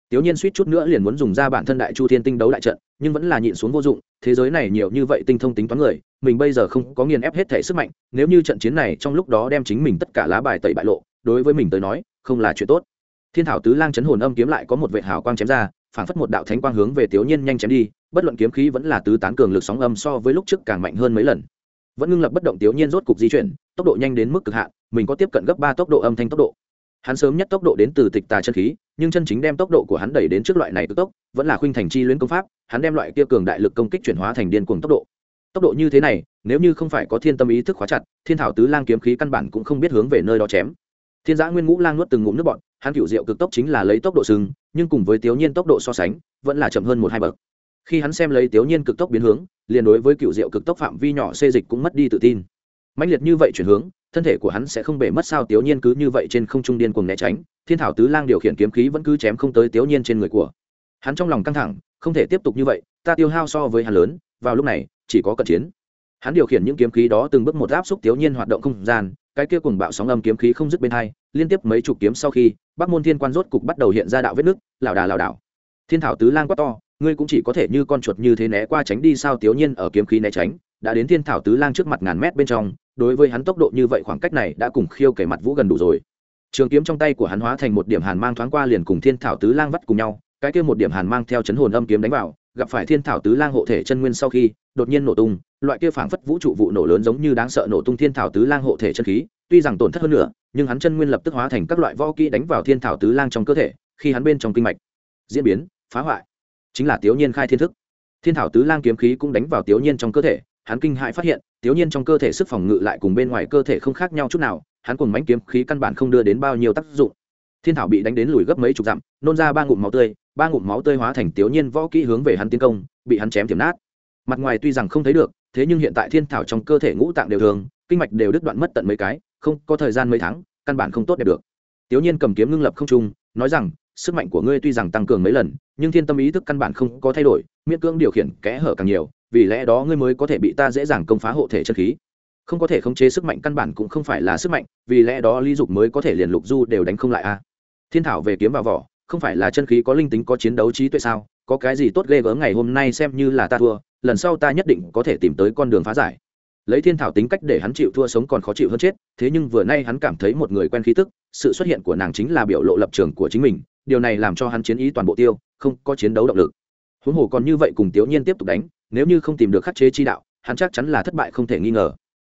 Tiểu Nhiên suýt chút nữa liền muốn dùng ra bản thân đại chu thiên tinh đấu đại trận, nhưng vẫn là nhịn xuống vô dụng, thế giới này nhiều như vậy tinh thông tính toán người, mình bây giờ không có nghiền ép hết thể sức mạnh, nếu như trận chiến này trong lúc đó đem chính mình tất cả lá bài tẩy bại lộ, đối với mình tới nói, không là chuyện tốt. Thiên thảo tứ lang chấn hồn âm kiếm lại có một vệt hào quang chém ra, phảng phất một đạo thánh quang hướng về Tiểu Nhiên nhanh chém đi, bất luận kiếm khí vẫn là tứ tán cường lực sóng âm so với lúc trước càng mạnh hơn mấy lần. Vẫn ngưng lập bất động Tiểu Nhiên rốt cục di chuyển, tốc độ nhanh đến mức cực hạn, mình có tiếp cận gấp ba tốc độ âm thanh tốc độ hắn sớm nhất tốc độ đến từ tịch tà chân khí nhưng chân chính đem tốc độ của hắn đẩy đến trước loại này tức tốc vẫn là khuynh thành chi luyến công pháp hắn đem loại kia cường đại lực công kích chuyển hóa thành điên cuồng tốc độ tốc độ như thế này nếu như không phải có thiên tâm ý thức khóa chặt thiên thảo tứ lang kiếm khí căn bản cũng không biết hướng về nơi đó chém thiên giã nguyên ngũ lang nuốt từng ngụm nước bọn hắn cựu diệu cực tốc chính là lấy tốc độ sừng, nhưng cùng với tiểu nhiên tốc độ so sánh, vẫn là chậm hơn một hai bậc. Khi hắn xem lấy tiểu nhiên cực tốc biến hướng, liền đối với cựu diệu cực tốc phạm vi nhỏ xê dịch cũng mất đi tự tin. Mạnh liệt như vậy chuyển hướng, thân thể của hắn sẽ không bể mất sao tiểu nhiên cứ như vậy trên không trung điên cuồng né tránh, thiên thảo tứ lang điều khiển kiếm khí vẫn cứ chém không tới tiểu nhiên trên người của. Hắn trong lòng căng thẳng, không thể tiếp tục như vậy, ta tiêu hao so với hắn lớn, vào lúc này, chỉ có cận chiến hắn điều khiển những kiếm khí đó từng bước một áp xúc tiểu nhiên hoạt động không gian, cái kia cùng bạo sóng âm kiếm khí không dứt bên hai, liên tiếp mấy chục kiếm sau khi, bắc môn thiên quan rốt cục bắt đầu hiện ra đạo vết nước, lảo đà lảo đảo. Thiên thảo tứ lang quát to, ngươi cũng chỉ có thể như con chuột như thế né qua tránh đi sao tiểu nhiên ở kiếm khí né tránh, đã đến thiên thảo tứ lang trước mặt ngàn mét bên trong, đối với hắn tốc độ như vậy khoảng cách này đã cùng khiêu kể mặt vũ gần đủ rồi. Trường kiếm trong tay của hắn hóa thành một điểm hàn mang thoáng qua liền cùng thiên thảo tứ lang vắt cùng nhau, cái kia một điểm hàn mang theo chấn hồn âm kiếm đánh vào, gặp phải thiên thảo tứ lang hộ thể chân nguyên sau khi, đột nhiên nổ tung loại kia phảng phất vũ trụ vụ nổ lớn giống như đáng sợ nổ tung thiên thảo tứ lang hộ thể chân khí, tuy rằng tổn thất hơn nữa, nhưng hắn chân nguyên lập tức hóa thành các loại võ kỹ đánh vào thiên thảo tứ lang trong cơ thể, khi hắn bên trong kinh mạch. Diễn biến, phá hoại. Chính là tiểu nhiên khai thiên thức. Thiên thảo tứ lang kiếm khí cũng đánh vào tiểu nhiên trong cơ thể, hắn kinh hãi phát hiện tiểu nhiên trong cơ thể sức phòng ngự lại cùng bên ngoài cơ thể không khác nhau chút nào, hắn cùng mánh kiếm khí căn bản không đưa đến bao nhiêu tác dụng. Thiên thảo bị đánh đến lùi gấp mấy chục dặm, nôn ra ba ngụm máu tươi, ba ngụm máu tươi hóa thành tiểu nhiên võ kỹ hướng về hắn tiến công, bị hắn chém tiềm nát. Mặt ngoài tuy rằng không thấy được thế nhưng hiện tại thiên thảo trong cơ thể ngũ tạng đều thường, kinh mạch đều đứt đoạn mất tận mấy cái, không có thời gian mấy tháng, căn bản không tốt đẹp được. Tiểu nhiên cầm kiếm ngưng lập không trung, nói rằng, sức mạnh của ngươi tuy rằng tăng cường mấy lần, nhưng thiên tâm ý thức căn bản không có thay đổi, miễn cưỡng điều khiển kẽ hở càng nhiều, vì lẽ đó ngươi mới có thể bị ta dễ dàng công phá hộ thể chân khí. Không có thể khống chế sức mạnh căn bản cũng không phải là sức mạnh, vì lẽ đó lý dục mới có thể liền lục du đều đánh không lại a. Thiên thảo về kiếm vào vỏ, không phải là chân khí có linh tính có chiến đấu trí tuệ sao? Có cái gì tốt ghê gớm ngày hôm nay xem như là ta thua lần sau ta nhất định có thể tìm tới con đường phá giải. Lấy thiên thảo tính cách để hắn chịu thua sống còn khó chịu hơn chết, thế nhưng vừa nay hắn cảm thấy một người quen khí tức, sự xuất hiện của nàng chính là biểu lộ lập trường của chính mình, điều này làm cho hắn chiến ý toàn bộ tiêu, không có chiến đấu động lực. Huống hồ còn như vậy cùng tiểu nhiên tiếp tục đánh, nếu như không tìm được khắc chế chi đạo, hắn chắc chắn là thất bại không thể nghi ngờ.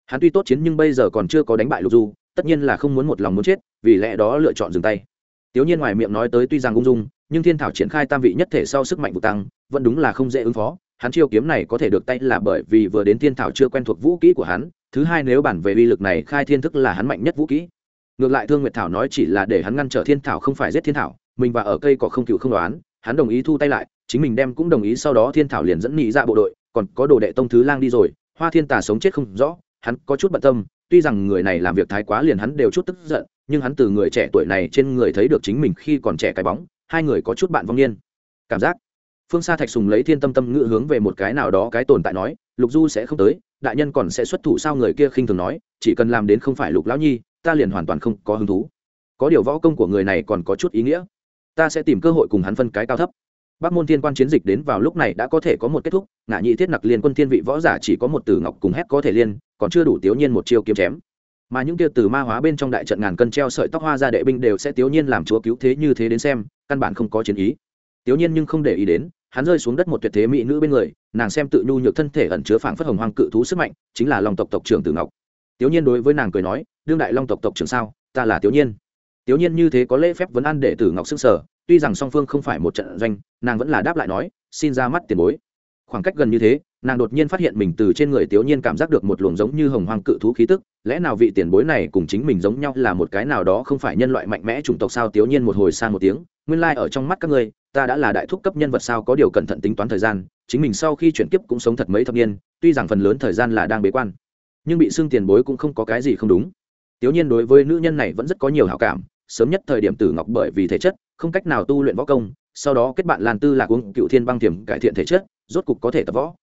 Hắn tuy tốt chiến nhưng bây giờ còn chưa có đánh bại lục du, tất nhiên là không muốn một lòng muốn chết, vì lẽ đó lựa chọn dừng tay. Tiểu nhiên ngoài miệng nói tới tuy rằng ung dung, nhưng thiên thảo triển khai tam vị nhất thể sau sức mạnh vụ tăng, vẫn đúng là không dễ ứng phó hắn chiêu kiếm này có thể được tay là bởi vì vừa đến thiên thảo chưa quen thuộc vũ kỹ của hắn, thứ hai nếu bản về uy lực này, khai thiên thức là hắn mạnh nhất vũ kỹ. Ngược lại thương nguyệt thảo nói chỉ là để hắn ngăn trở thiên thảo không phải giết thiên thảo, mình và ở cây cỏ không cựu không đoán, hắn đồng ý thu tay lại, chính mình đem cũng đồng ý sau đó thiên thảo liền dẫn nghị ra dạ bộ đội, còn có đồ đệ tông thứ lang đi rồi, hoa thiên tà sống chết không rõ, hắn có chút bận tâm, tuy rằng người này làm việc thái quá liền hắn đều chút tức giận, nhưng hắn từ người trẻ tuổi này trên người thấy được chính mình khi còn trẻ cái bóng, hai người có chút bạn vong niên. Cảm giác phương xa thạch sùng lấy thiên tâm tâm ngữ hướng về một cái nào đó cái tồn tại nói, lục du sẽ không tới, đại nhân còn sẽ xuất thủ sao? Người kia khinh thường nói, chỉ cần làm đến không phải lục lão nhi, ta liền hoàn toàn không có hứng thú. Có điều võ công của người này còn có chút ý nghĩa. Ta sẽ tìm cơ hội cùng hắn phân cái cao thấp. Bắc môn thiên quan chiến dịch đến vào lúc này đã có thể có một kết thúc ngã nhị thiết nặc liên quân thiên vị võ giả chỉ có một tử ngọc cùng hét có thể liên, còn chưa đủ tiểu nhiên một chiêu kiếm chém. Mà những kia từ ma hóa bên trong đại trận ngàn cân treo sợi tóc hoa ra đệ binh đều sẽ tiểu nhiên làm chúa cứu thế như thế đến xem, căn bản không có chiến ý. Tiểu nhiên nhưng không để ý đến hắn rơi xuống đất một tuyệt thế mỹ nữ bên người, nàng xem tự nhu nhược thân thể ẩn chứa phảng phất hồng hoang cự thú sức mạnh, chính là long tộc tộc trưởng tử ngọc. Tiểu nhiên đối với nàng cười nói, đương đại long tộc tộc trưởng sao? Ta là tiểu nhiên. Tiểu nhiên như thế có lễ phép vấn ăn để tử ngọc sức sở tuy rằng song phương không phải một trận doanh, nàng vẫn là đáp lại nói, xin ra mắt tiền bối. Khoảng cách gần như thế, nàng đột nhiên phát hiện mình từ trên người tiểu nhiên cảm giác được một luồng giống như hồng hoang cự thú khí tức, lẽ nào vị tiền bối này cùng chính mình giống nhau là một cái nào đó không phải nhân loại mạnh mẽ chủng tộc sao? Tiểu nhiên một hồi sang một tiếng, nguyên lai ở trong mắt các ngươi ta đã là đại thúc cấp nhân vật sao có điều cẩn thận tính toán thời gian, chính mình sau khi chuyển kiếp cũng sống thật mấy thập niên, tuy rằng phần lớn thời gian là đang bế quan, nhưng bị xưng tiền bối cũng không có cái gì không đúng. Tiểu nhiên đối với nữ nhân này vẫn rất có nhiều hảo cảm, sớm nhất thời điểm tử ngọc bởi vì thể chất, không cách nào tu luyện võ công, sau đó kết bạn lan tư lạc uống cựu thiên băng thiểm cải thiện thể chất, rốt cục có thể tập võ.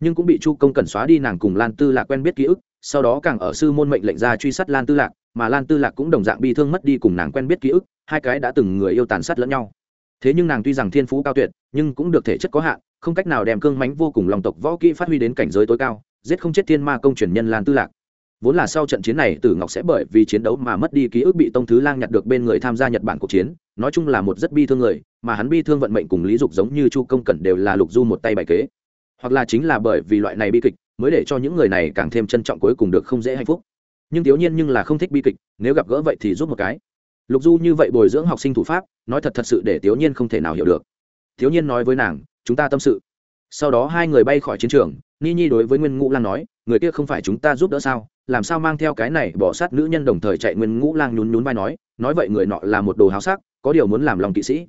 Nhưng cũng bị chu công cẩn xóa đi nàng cùng lan tư lạc quen biết ký ức, sau đó càng ở sư môn mệnh lệnh ra truy sát lan tư lạc, mà lan tư lạc cũng đồng dạng bị thương mất đi cùng nàng quen biết ký ức, hai cái đã từng người yêu tàn sát lẫn nhau thế nhưng nàng tuy rằng thiên phú cao tuyệt, nhưng cũng được thể chất có hạn, không cách nào đem cương mánh vô cùng lòng tộc võ kỹ phát huy đến cảnh giới tối cao, giết không chết thiên ma công truyền nhân lan tư lạc. Vốn là sau trận chiến này, tử ngọc sẽ bởi vì chiến đấu mà mất đi ký ức bị tông thứ lang nhặt được bên người tham gia nhật bản cuộc chiến, nói chung là một rất bi thương người, mà hắn bi thương vận mệnh cùng lý dục giống như chu công cẩn đều là lục du một tay bài kế. Hoặc là chính là bởi vì loại này bi kịch, mới để cho những người này càng thêm trân trọng cuối cùng được không dễ hạnh phúc. Nhưng thiếu nhiên nhưng là không thích bi kịch, nếu gặp gỡ vậy thì giúp một cái lục du như vậy bồi dưỡng học sinh thủ pháp, nói thật thật sự để thiếu nhiên không thể nào hiểu được. Thiếu nhiên nói với nàng, chúng ta tâm sự. Sau đó hai người bay khỏi chiến trường, ni nhi đối với nguyên ngũ lang nói, người kia không phải chúng ta giúp đỡ sao? Làm sao mang theo cái này bỏ sát nữ nhân đồng thời chạy nguyên ngũ lang nhún nhún vai nói nói vậy người nọ là một đồ háo sắc, có điều muốn làm lòng kỵ sĩ.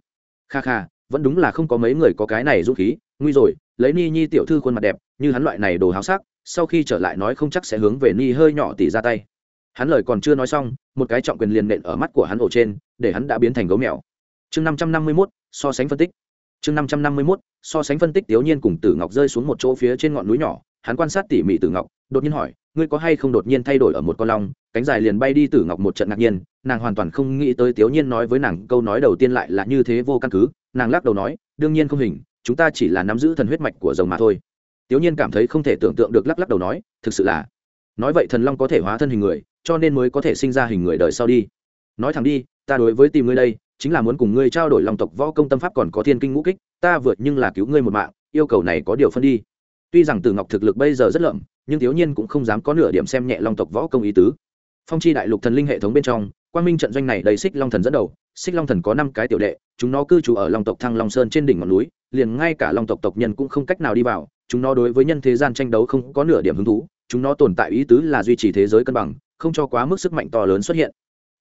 Kha kha, vẫn đúng là không có mấy người có cái này dũng khí, nguy rồi, lấy ni nhi tiểu thư khuôn mặt đẹp, như hắn loại này đồ háo sắc, sau khi trở lại nói không chắc sẽ hướng về ni hơi nhỏ tỉ ra tay hắn lời còn chưa nói xong, một cái trọng quyền liền nện ở mắt của hắn ổ trên, để hắn đã biến thành gấu mèo. Chương năm trăm năm mươi mốt, so sánh phân tích. Chương năm trăm năm mươi mốt, so sánh phân tích, tiểu nhiên cùng tử ngọc rơi xuống một chỗ phía trên ngọn núi nhỏ, hắn quan sát tỉ mỉ tử ngọc, đột nhiên hỏi, ngươi có hay không đột nhiên thay đổi ở một con long? Cánh dài liền bay đi, tử ngọc một trận ngạc nhiên, nàng hoàn toàn không nghĩ tới tiểu nhiên nói với nàng, câu nói đầu tiên lại là như thế vô căn cứ. Nàng lắc đầu nói, đương nhiên không hình, chúng ta chỉ là nắm giữ thần huyết mạch của rồng mà thôi. Tiểu nhiên cảm thấy không thể tưởng tượng được, lắc lắc đầu nói, thực sự là, nói vậy thần long có thể hóa thân hình người cho nên mới có thể sinh ra hình người đời sau đi. Nói thẳng đi, ta đối với tìm ngươi đây, chính là muốn cùng ngươi trao đổi long tộc võ công tâm pháp còn có thiên kinh ngũ kích, ta vượt nhưng là cứu ngươi một mạng, yêu cầu này có điều phân đi. Tuy rằng từ ngọc thực lực bây giờ rất lợm nhưng thiếu nhiên cũng không dám có nửa điểm xem nhẹ long tộc võ công ý tứ. Phong chi đại lục thần linh hệ thống bên trong, quang minh trận doanh này đầy xích long thần dẫn đầu, xích long thần có năm cái tiểu đệ, chúng nó cư trú ở long tộc thăng long sơn trên đỉnh ngọn núi, liền ngay cả long tộc tộc nhân cũng không cách nào đi vào, chúng nó đối với nhân thế gian tranh đấu không có nửa điểm hứng thú, chúng nó tồn tại ý tứ là duy trì thế giới cân bằng không cho quá mức sức mạnh to lớn xuất hiện.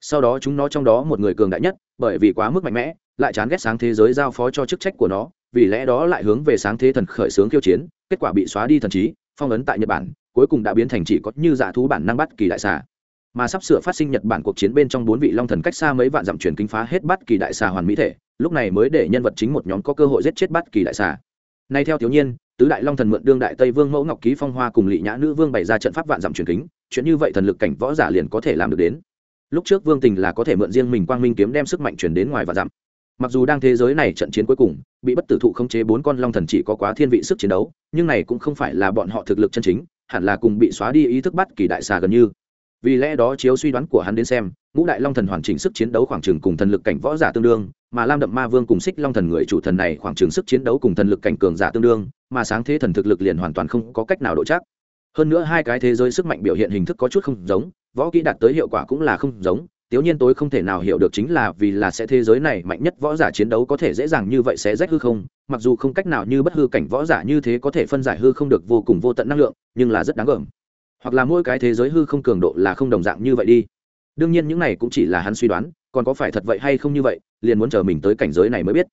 Sau đó chúng nó trong đó một người cường đại nhất, bởi vì quá mức mạnh mẽ, lại chán ghét sáng thế giới giao phó cho chức trách của nó, vì lẽ đó lại hướng về sáng thế thần khởi xướng khiêu chiến, kết quả bị xóa đi thần trí, phong ấn tại nhật bản, cuối cùng đã biến thành chỉ có như dạ thú bản năng bắt kỳ đại xà. Mà sắp sửa phát sinh nhật bản cuộc chiến bên trong bốn vị long thần cách xa mấy vạn dặm truyền kính phá hết bắt kỳ đại xà hoàn mỹ thể, lúc này mới để nhân vật chính một nhóm có cơ hội giết chết bắt kỳ đại xà. Nay theo thiếu nhiên tứ đại long thần mượn đương đại tây vương mẫu ngọc ký phong hoa cùng lị nhã nữ vương bày ra trận pháp vạn dặm truyền kính chuyện như vậy thần lực cảnh võ giả liền có thể làm được đến. Lúc trước vương tình là có thể mượn riêng mình quang minh kiếm đem sức mạnh chuyển đến ngoài và dặm. Mặc dù đang thế giới này trận chiến cuối cùng, bị bất tử thụ khống chế bốn con long thần chỉ có quá thiên vị sức chiến đấu, nhưng này cũng không phải là bọn họ thực lực chân chính, hẳn là cùng bị xóa đi ý thức bắt kỳ đại xà gần như. Vì lẽ đó chiếu suy đoán của hắn đến xem, ngũ đại long thần hoàn chỉnh sức chiến đấu khoảng chừng cùng thần lực cảnh võ giả tương đương, mà lam đậm ma vương cùng xích long thần người chủ thần này khoảng chừng sức chiến đấu cùng thần lực cảnh cường giả tương đương, mà sáng thế thần thực lực liền hoàn toàn không có cách nào độ chắc hơn nữa hai cái thế giới sức mạnh biểu hiện hình thức có chút không giống võ kỹ đạt tới hiệu quả cũng là không giống Tiểu Nhiên tối không thể nào hiểu được chính là vì là sẽ thế giới này mạnh nhất võ giả chiến đấu có thể dễ dàng như vậy sẽ rách hư không, mặc dù không cách nào như bất hư cảnh võ giả như thế có thể phân giải hư không được vô cùng vô tận năng lượng, nhưng là rất đáng gờm. Hoặc là mỗi cái thế giới hư không cường độ là không đồng dạng như vậy đi. Đương nhiên những này cũng chỉ là hắn suy đoán, còn có phải thật vậy hay không như vậy, liền muốn chờ mình tới cảnh giới này mới biết.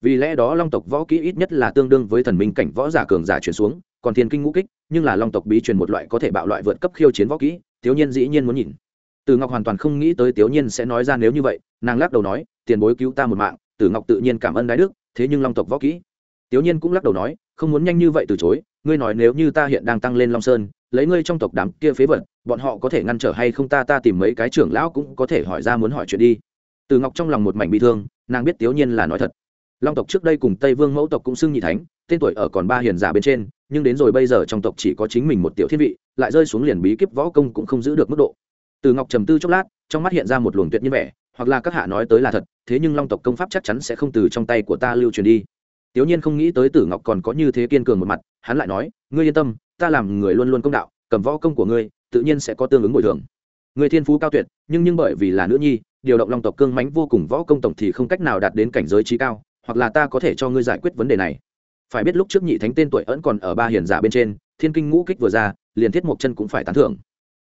Vì lẽ đó Long tộc võ kỹ ít nhất là tương đương với thần minh cảnh võ giả cường giả chuyển xuống, còn thiên kinh ngũ kích, nhưng là Long tộc bí truyền một loại có thể bạo loại vượt cấp khiêu chiến võ kỹ, Tiểu Nhiên dĩ nhiên muốn nhìn. Từ ngọc hoàn toàn không nghĩ tới tiểu nhiên sẽ nói ra nếu như vậy nàng lắc đầu nói tiền bối cứu ta một mạng. Tử ngọc tự nhiên cảm ơn đái đức thế nhưng long tộc võ kỹ. Tiểu nhiên cũng lắc đầu nói không muốn nhanh như vậy từ chối ngươi nói nếu như ta hiện đang tăng lên long sơn lấy ngươi trong tộc đám kia phế vật bọn họ có thể ngăn trở hay không ta ta tìm mấy cái trưởng lão cũng có thể hỏi ra muốn hỏi chuyện đi. Từ ngọc trong lòng một mảnh bị thương nàng biết tiểu nhiên là nói thật. Long tộc trước đây cùng tây vương mẫu tộc cũng xưng nhị thánh tên tuổi ở còn ba hiền giả bên trên nhưng đến rồi bây giờ trong tộc chỉ có chính mình một tiểu thiên vị, lại rơi xuống liền bí kíp võ công cũng không giữ được mức độ. Từ ngọc trầm tư chốc lát, trong mắt hiện ra một luồng tuyệt nhiên vẻ, hoặc là các hạ nói tới là thật, thế nhưng long tộc công pháp chắc chắn sẽ không từ trong tay của ta lưu truyền đi. Tiểu nhiên không nghĩ tới tử ngọc còn có như thế kiên cường một mặt, hắn lại nói, ngươi yên tâm, ta làm người luôn luôn công đạo, cầm võ công của ngươi, tự nhiên sẽ có tương ứng bồi thường. Người thiên phú cao tuyệt, nhưng nhưng bởi vì là nữ nhi, điều động long tộc cương mãnh vô cùng võ công tổng thì không cách nào đạt đến cảnh giới trí cao, hoặc là ta có thể cho ngươi giải quyết vấn đề này phải biết lúc trước nhị thánh tên tuổi ẩn còn ở ba hiền giả bên trên, thiên kinh ngũ kích vừa ra, liền thiết một chân cũng phải tán thưởng.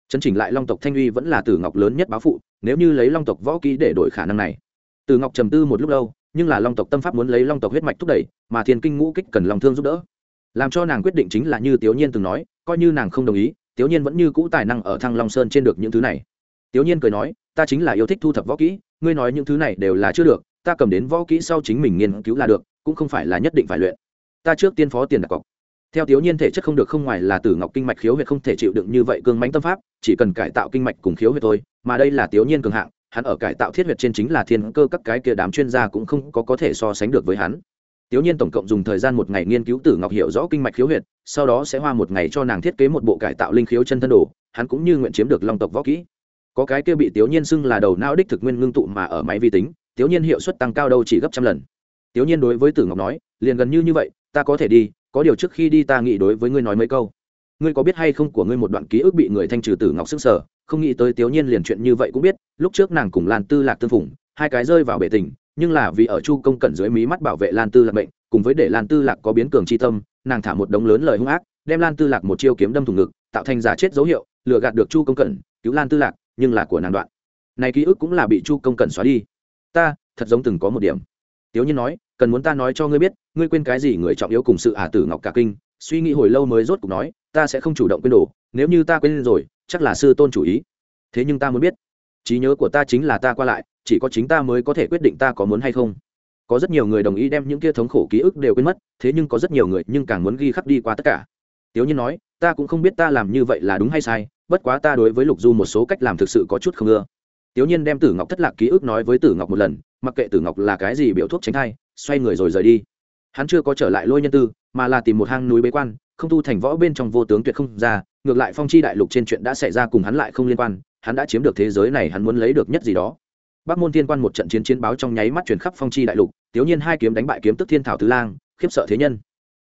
Chấn chỉnh lại long tộc thanh uy vẫn là tử ngọc lớn nhất báo phụ, nếu như lấy long tộc võ kỹ để đổi khả năng này. Tử ngọc trầm tư một lúc lâu, nhưng là long tộc tâm pháp muốn lấy long tộc huyết mạch thúc đẩy, mà thiên kinh ngũ kích cần lòng thương giúp đỡ. Làm cho nàng quyết định chính là như tiểu nhiên từng nói, coi như nàng không đồng ý tiểu nhiên vẫn như cũ tài năng ở thăng long sơn trên được những thứ này. Tiểu nhiên cười nói, ta chính là yêu thích thu thập võ kỹ, ngươi nói những thứ này đều là chưa được, ta cầm đến võ kỹ sau chính mình nghiên cứu là được, cũng không phải là nhất định phải luyện ta trước tiên phó tiền đặt cọc. Theo thiếu nhiên thể chất không được không ngoài là tử ngọc kinh mạch khiếu huyệt không thể chịu đựng như vậy cương mãnh tâm pháp, chỉ cần cải tạo kinh mạch cùng khiếu huyệt thôi, mà đây là thiếu nhiên cường hạng, hắn ở cải tạo thiết huyệt trên chính là thiên cơ các cái kia đám chuyên gia cũng không có có thể so sánh được với hắn. Tiếu nhiên tổng cộng dùng thời gian một ngày nghiên cứu tử ngọc hiểu rõ kinh mạch khiếu huyệt, sau đó sẽ hoa một ngày cho nàng thiết kế một bộ cải tạo linh khiếu chân thân đồ, hắn cũng như nguyện chiếm được long tộc võ kỹ. Có cái kia bị Tiếu nhiên xưng là đầu não đích thực nguyên ngưng tụ mà ở máy vi tính Tiếu nhiên hiệu suất tăng cao đâu chỉ gấp trăm lần. Tiếu nhiên đối với tử ngọc nói, liền gần như như vậy ta có thể đi, có điều trước khi đi ta nghĩ đối với ngươi nói mấy câu. Ngươi có biết hay không của ngươi một đoạn ký ức bị người thanh trừ tử ngọc sức sở không nghĩ tới tiểu nhiên liền chuyện như vậy cũng biết, lúc trước nàng cùng lan tư lạc tương phủng hai cái rơi vào bể tình, nhưng là vì ở chu công cẩn dưới mí mắt bảo vệ lan tư lạc bệnh cùng với để lan tư lạc có biến cường tri tâm, nàng thả một đống lớn lời hung ác, đem lan tư lạc một chiêu kiếm đâm thủng ngực, tạo thành giả chết dấu hiệu, lừa gạt được chu công cẩn, cứu lan tư lạc, nhưng là của nàng đoạn. Này ký ức cũng là bị chu công cẩn xóa đi. Ta, thật giống từng có một điểm. Tiếu Nhiên nói, cần muốn ta nói cho ngươi biết, ngươi quên cái gì người trọng yếu cùng sự ả tử ngọc cả kinh, suy nghĩ hồi lâu mới rốt cục nói, ta sẽ không chủ động quên đồ, nếu như ta quên rồi, chắc là sư tôn chủ ý. Thế nhưng ta muốn biết, trí nhớ của ta chính là ta qua lại, chỉ có chính ta mới có thể quyết định ta có muốn hay không. Có rất nhiều người đồng ý đem những kia thống khổ ký ức đều quên mất, thế nhưng có rất nhiều người nhưng càng muốn ghi khắc đi qua tất cả. Tiếu Nhiên nói, ta cũng không biết ta làm như vậy là đúng hay sai, bất quá ta đối với Lục Du một số cách làm thực sự có chút không ưa. Tiếu Nhiên đem Tử Ngọc thất lạc ký ức nói với Tử Ngọc một lần, mặc kệ Tử Ngọc là cái gì biểu thuốc tránh thai, xoay người rồi rời đi. Hắn chưa có trở lại Lôi Nhân Tư, mà là tìm một hang núi bế quan, không tu thành võ bên trong vô tướng tuyệt không ra, ngược lại phong chi đại lục trên chuyện đã xảy ra cùng hắn lại không liên quan, hắn đã chiếm được thế giới này hắn muốn lấy được nhất gì đó. Bắc Môn Thiên Quan một trận chiến chiến báo trong nháy mắt truyền khắp phong chi đại lục, Tiểu Nhiên hai kiếm đánh bại kiếm tức Thiên Thảo Tứ Lang, khiếp sợ thế nhân.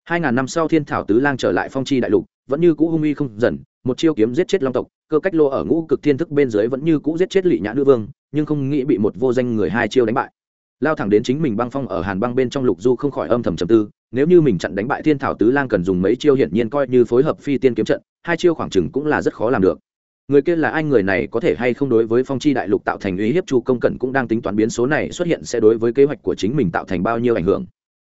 Hai ngàn năm sau Thiên Thảo Tứ Lang trở lại phong chi đại lục, vẫn như cũ hung uy không dần, một chiêu kiếm giết chết long tộc, cơ cách lô ở ngũ cực thiên thức bên dưới vẫn như cũ giết chết lị nhã nữ vương, nhưng không nghĩ bị một vô danh người hai chiêu đánh bại. Lao thẳng đến chính mình băng phong ở hàn băng bên trong lục du không khỏi âm thầm trầm tư, nếu như mình chặn đánh bại thiên thảo tứ lang cần dùng mấy chiêu hiển nhiên coi như phối hợp phi tiên kiếm trận, hai chiêu khoảng chừng cũng là rất khó làm được. Người kia là ai người này có thể hay không đối với phong chi đại lục tạo thành uy hiếp chu công cẩn cũng đang tính toán biến số này xuất hiện sẽ đối với kế hoạch của chính mình tạo thành bao nhiêu ảnh hưởng.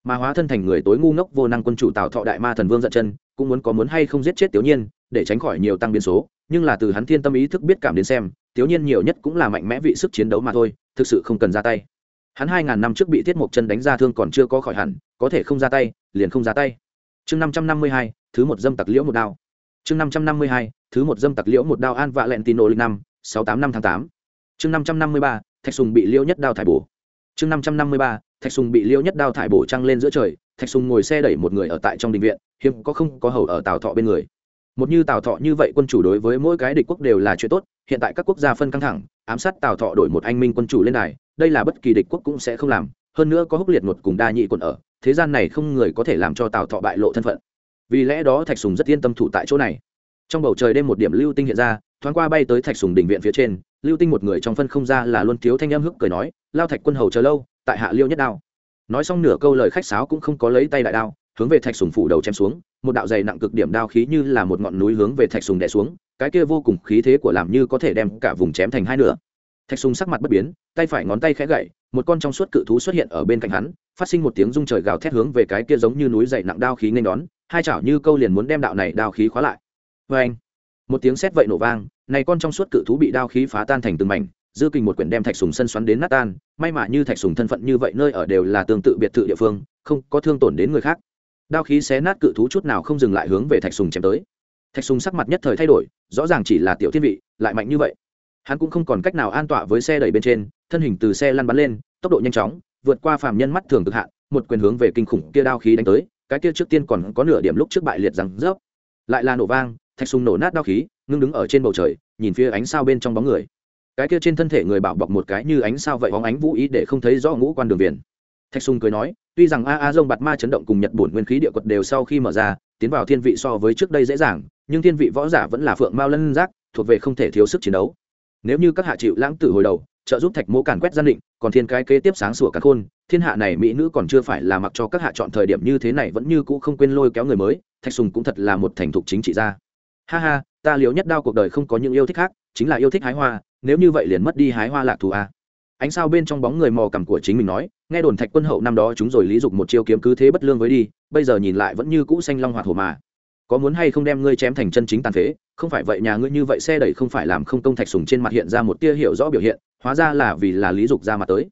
Mà hóa thân thành người tối ngu ngốc vô năng quân chủ tào thọ đại ma thần vương giận chân, cũng muốn có muốn hay không giết chết tiểu nhiên để tránh khỏi nhiều tăng biến số, nhưng là từ hắn thiên tâm ý thức biết cảm đến xem, thiếu nhiên nhiều nhất cũng là mạnh mẽ vị sức chiến đấu mà thôi, thực sự không cần ra tay. Hắn hai ngàn năm trước bị thiết mộc chân đánh ra thương còn chưa có khỏi hẳn, có thể không ra tay, liền không ra tay. Chương năm trăm năm mươi hai, thứ một dâm tặc liễu một đao. Chương năm trăm năm mươi hai, thứ một dâm tặc liễu một đao an vạ lẹn tino linh năm, sáu tám năm tháng tám. Chương năm trăm năm mươi ba, thạch sùng bị liễu nhất đao thải bổ. Chương năm trăm năm mươi ba, thạch sùng bị liễu nhất đao thải bổ trăng lên giữa trời, thạch sùng ngồi xe đẩy một người ở tại trong đình viện, hiếm có không có hầu ở tào thọ bên người một như tào thọ như vậy quân chủ đối với mỗi cái địch quốc đều là chuyện tốt, hiện tại các quốc gia phân căng thẳng, ám sát tào thọ đổi một anh minh quân chủ lên này đây là bất kỳ địch quốc cũng sẽ không làm, hơn nữa có húc liệt một cùng đa nhị quận ở, thế gian này không người có thể làm cho tào thọ bại lộ thân phận. Vì lẽ đó thạch sùng rất yên tâm thủ tại chỗ này. Trong bầu trời đêm một điểm lưu tinh hiện ra, thoáng qua bay tới thạch sùng đình viện phía trên, lưu tinh một người trong phân không ra là luôn thiếu thanh âm hức cười nói, lao thạch quân hầu chờ lâu, tại hạ liêu nhất đao. Nói xong nửa câu lời khách sáo cũng không có lấy tay đại đao, hướng về thạch sùng phủ đầu chém xuống một đạo dày nặng cực điểm đao khí như là một ngọn núi hướng về thạch sùng đè xuống, cái kia vô cùng khí thế của làm như có thể đem cả vùng chém thành hai nửa. Thạch sùng sắc mặt bất biến, tay phải ngón tay khẽ gậy, một con trong suốt cự thú xuất hiện ở bên cạnh hắn, phát sinh một tiếng rung trời gào thét hướng về cái kia giống như núi dày nặng đao khí nên đón, hai chảo như câu liền muốn đem đạo này đao khí khóa lại. Vê anh, một tiếng sét vậy nổ vang, này con trong suốt cự thú bị đao khí phá tan thành từng mảnh, dư kình một quyển đem thạch sùng sân xoắn đến nát tan, may mà như thạch sùng thân phận như vậy nơi ở đều là tương tự biệt thự địa phương, không có thương tổn đến người khác đao khí xé nát cự thú chút nào không dừng lại hướng về thạch sùng chém tới. Thạch sùng sắc mặt nhất thời thay đổi, rõ ràng chỉ là tiểu thiên vị, lại mạnh như vậy. Hắn cũng không còn cách nào an tọa với xe đẩy bên trên, thân hình từ xe lăn bắn lên, tốc độ nhanh chóng, vượt qua phàm nhân mắt thường cực hạn, một quyền hướng về kinh khủng kia đao khí đánh tới, cái kia trước tiên còn có nửa điểm lúc trước bại liệt rằng rớp. Lại là nổ vang, thạch sùng nổ nát đao khí, ngưng đứng ở trên bầu trời, nhìn phía ánh sao bên trong bóng người. Cái kia trên thân thể người bảo bọc một cái như ánh sao vậy, bóng ánh vũ ý để không thấy rõ ngũ quan đường viền thạch sùng cười nói, tuy rằng a a dông bạt ma chấn động cùng nhật bổn nguyên khí địa quật đều sau khi mở ra, tiến vào thiên vị so với trước đây dễ dàng, nhưng thiên vị võ giả vẫn là phượng mao lân giác, thuộc về không thể thiếu sức chiến đấu. Nếu như các hạ chịu lãng tử hồi đầu, trợ giúp thạch mỗ càn quét gian định, còn thiên cái kế tiếp sáng sủa cả khôn, thiên hạ này mỹ nữ còn chưa phải là mặc cho các hạ chọn thời điểm như thế này vẫn như cũ không quên lôi kéo người mới, thạch sùng cũng thật là một thành thục chính trị gia. Ha ha, ta liều nhất đao cuộc đời không có những yêu thích khác, chính là yêu thích hái hoa, nếu như vậy liền mất đi hái hoa lạc thù a ánh sao bên trong bóng người mò cằm của chính mình nói, nghe đồn thạch quân hậu năm đó chúng rồi lý dục một chiêu kiếm cứ thế bất lương với đi, bây giờ nhìn lại vẫn như cũ xanh long hoạt hồ mà. Có muốn hay không đem ngươi chém thành chân chính tàn phế? Không phải vậy nhà ngươi như vậy xe đẩy không phải làm không công thạch sùng trên mặt hiện ra một tia hiểu rõ biểu hiện, hóa ra là vì là lý dục ra mặt tới.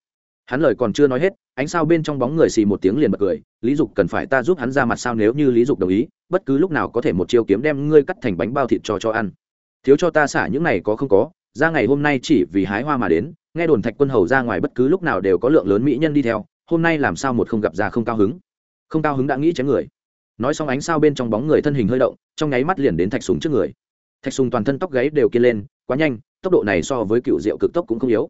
Hắn lời còn chưa nói hết, ánh sao bên trong bóng người xì một tiếng liền bật cười, lý dục cần phải ta giúp hắn ra mặt sao nếu như lý dục đồng ý, bất cứ lúc nào có thể một chiêu kiếm đem ngươi cắt thành bánh bao thịt cho cho ăn. Thiếu cho ta xả những này có không có, ra ngày hôm nay chỉ vì hái hoa mà đến nghe đồn thạch quân hầu ra ngoài bất cứ lúc nào đều có lượng lớn mỹ nhân đi theo, hôm nay làm sao một không gặp ra không cao hứng. Không cao hứng đã nghĩ chém người. Nói xong ánh sao bên trong bóng người thân hình hơi động, trong nháy mắt liền đến thạch súng trước người. Thạch sùng toàn thân tóc gáy đều kiên lên, quá nhanh, tốc độ này so với cựu diệu cực tốc cũng không yếu.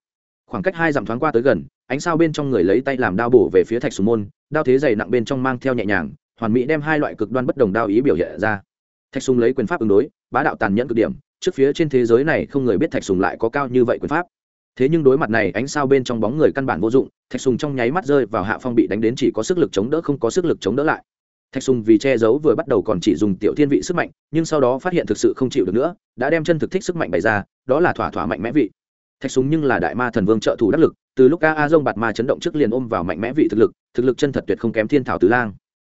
Khoảng cách hai dặm thoáng qua tới gần, ánh sao bên trong người lấy tay làm đao bổ về phía thạch sùng môn, đao thế dày nặng bên trong mang theo nhẹ nhàng, hoàn mỹ đem hai loại cực đoan bất đồng đao ý biểu hiện ra. Thạch sùng lấy quyền pháp ứng đối, bá đạo tàn nhẫn cực điểm, trước phía trên thế giới này không người biết thạch sùng lại có cao như vậy quyền pháp thế nhưng đối mặt này, ánh sao bên trong bóng người căn bản vô dụng, thạch sùng trong nháy mắt rơi vào hạ phong bị đánh đến chỉ có sức lực chống đỡ không có sức lực chống đỡ lại. Thạch sùng vì che giấu vừa bắt đầu còn chỉ dùng tiểu thiên vị sức mạnh, nhưng sau đó phát hiện thực sự không chịu được nữa, đã đem chân thực thích sức mạnh bày ra, đó là thỏa thỏa mạnh mẽ vị. Thạch sùng nhưng là đại ma thần vương trợ thủ đắc lực, từ lúc ca a dông bạt ma chấn động trước liền ôm vào mạnh mẽ vị thực lực thực lực chân thật tuyệt không kém thiên thảo tứ lang.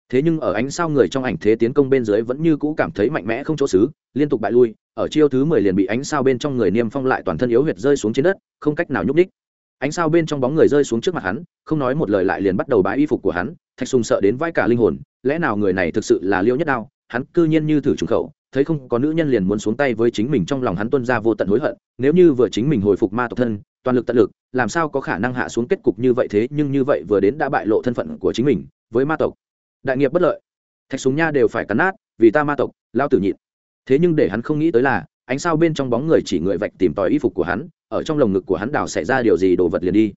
Thế nhưng ở ánh sao người trong ảnh thế tiến công bên dưới vẫn như cũ cảm thấy mạnh mẽ không chỗ xứ, liên tục bại lui ở chiêu thứ mười liền bị ánh sao bên trong người niêm phong lại toàn thân yếu huyệt rơi xuống trên đất, không cách nào nhúc ních ánh sao bên trong bóng người rơi xuống trước mặt hắn, không nói một lời lại liền bắt đầu bãi y phục của hắn, thạch sùng sợ đến vai cả linh hồn, lẽ nào người này thực sự là liêu nhất đao? Hắn cư nhiên như thử trùng khẩu, thấy không có nữ nhân liền muốn xuống tay với chính mình trong lòng hắn tuân ra vô tận hối hận, nếu như vừa chính mình hồi phục ma tộc thân, toàn lực tận lực, làm sao có khả năng hạ xuống kết cục như vậy thế, nhưng như vậy vừa đến đã bại lộ thân phận của chính mình, với ma tộc. Đại nghiệp bất lợi. Thạch súng nha đều phải cắn nát, vì ta ma tộc, lao tử nhịn thế nhưng để hắn không nghĩ tới là, ánh sao bên trong bóng người chỉ người vạch tìm tòi y phục của hắn, ở trong lồng ngực của hắn đào xảy ra điều gì đồ vật liền đi.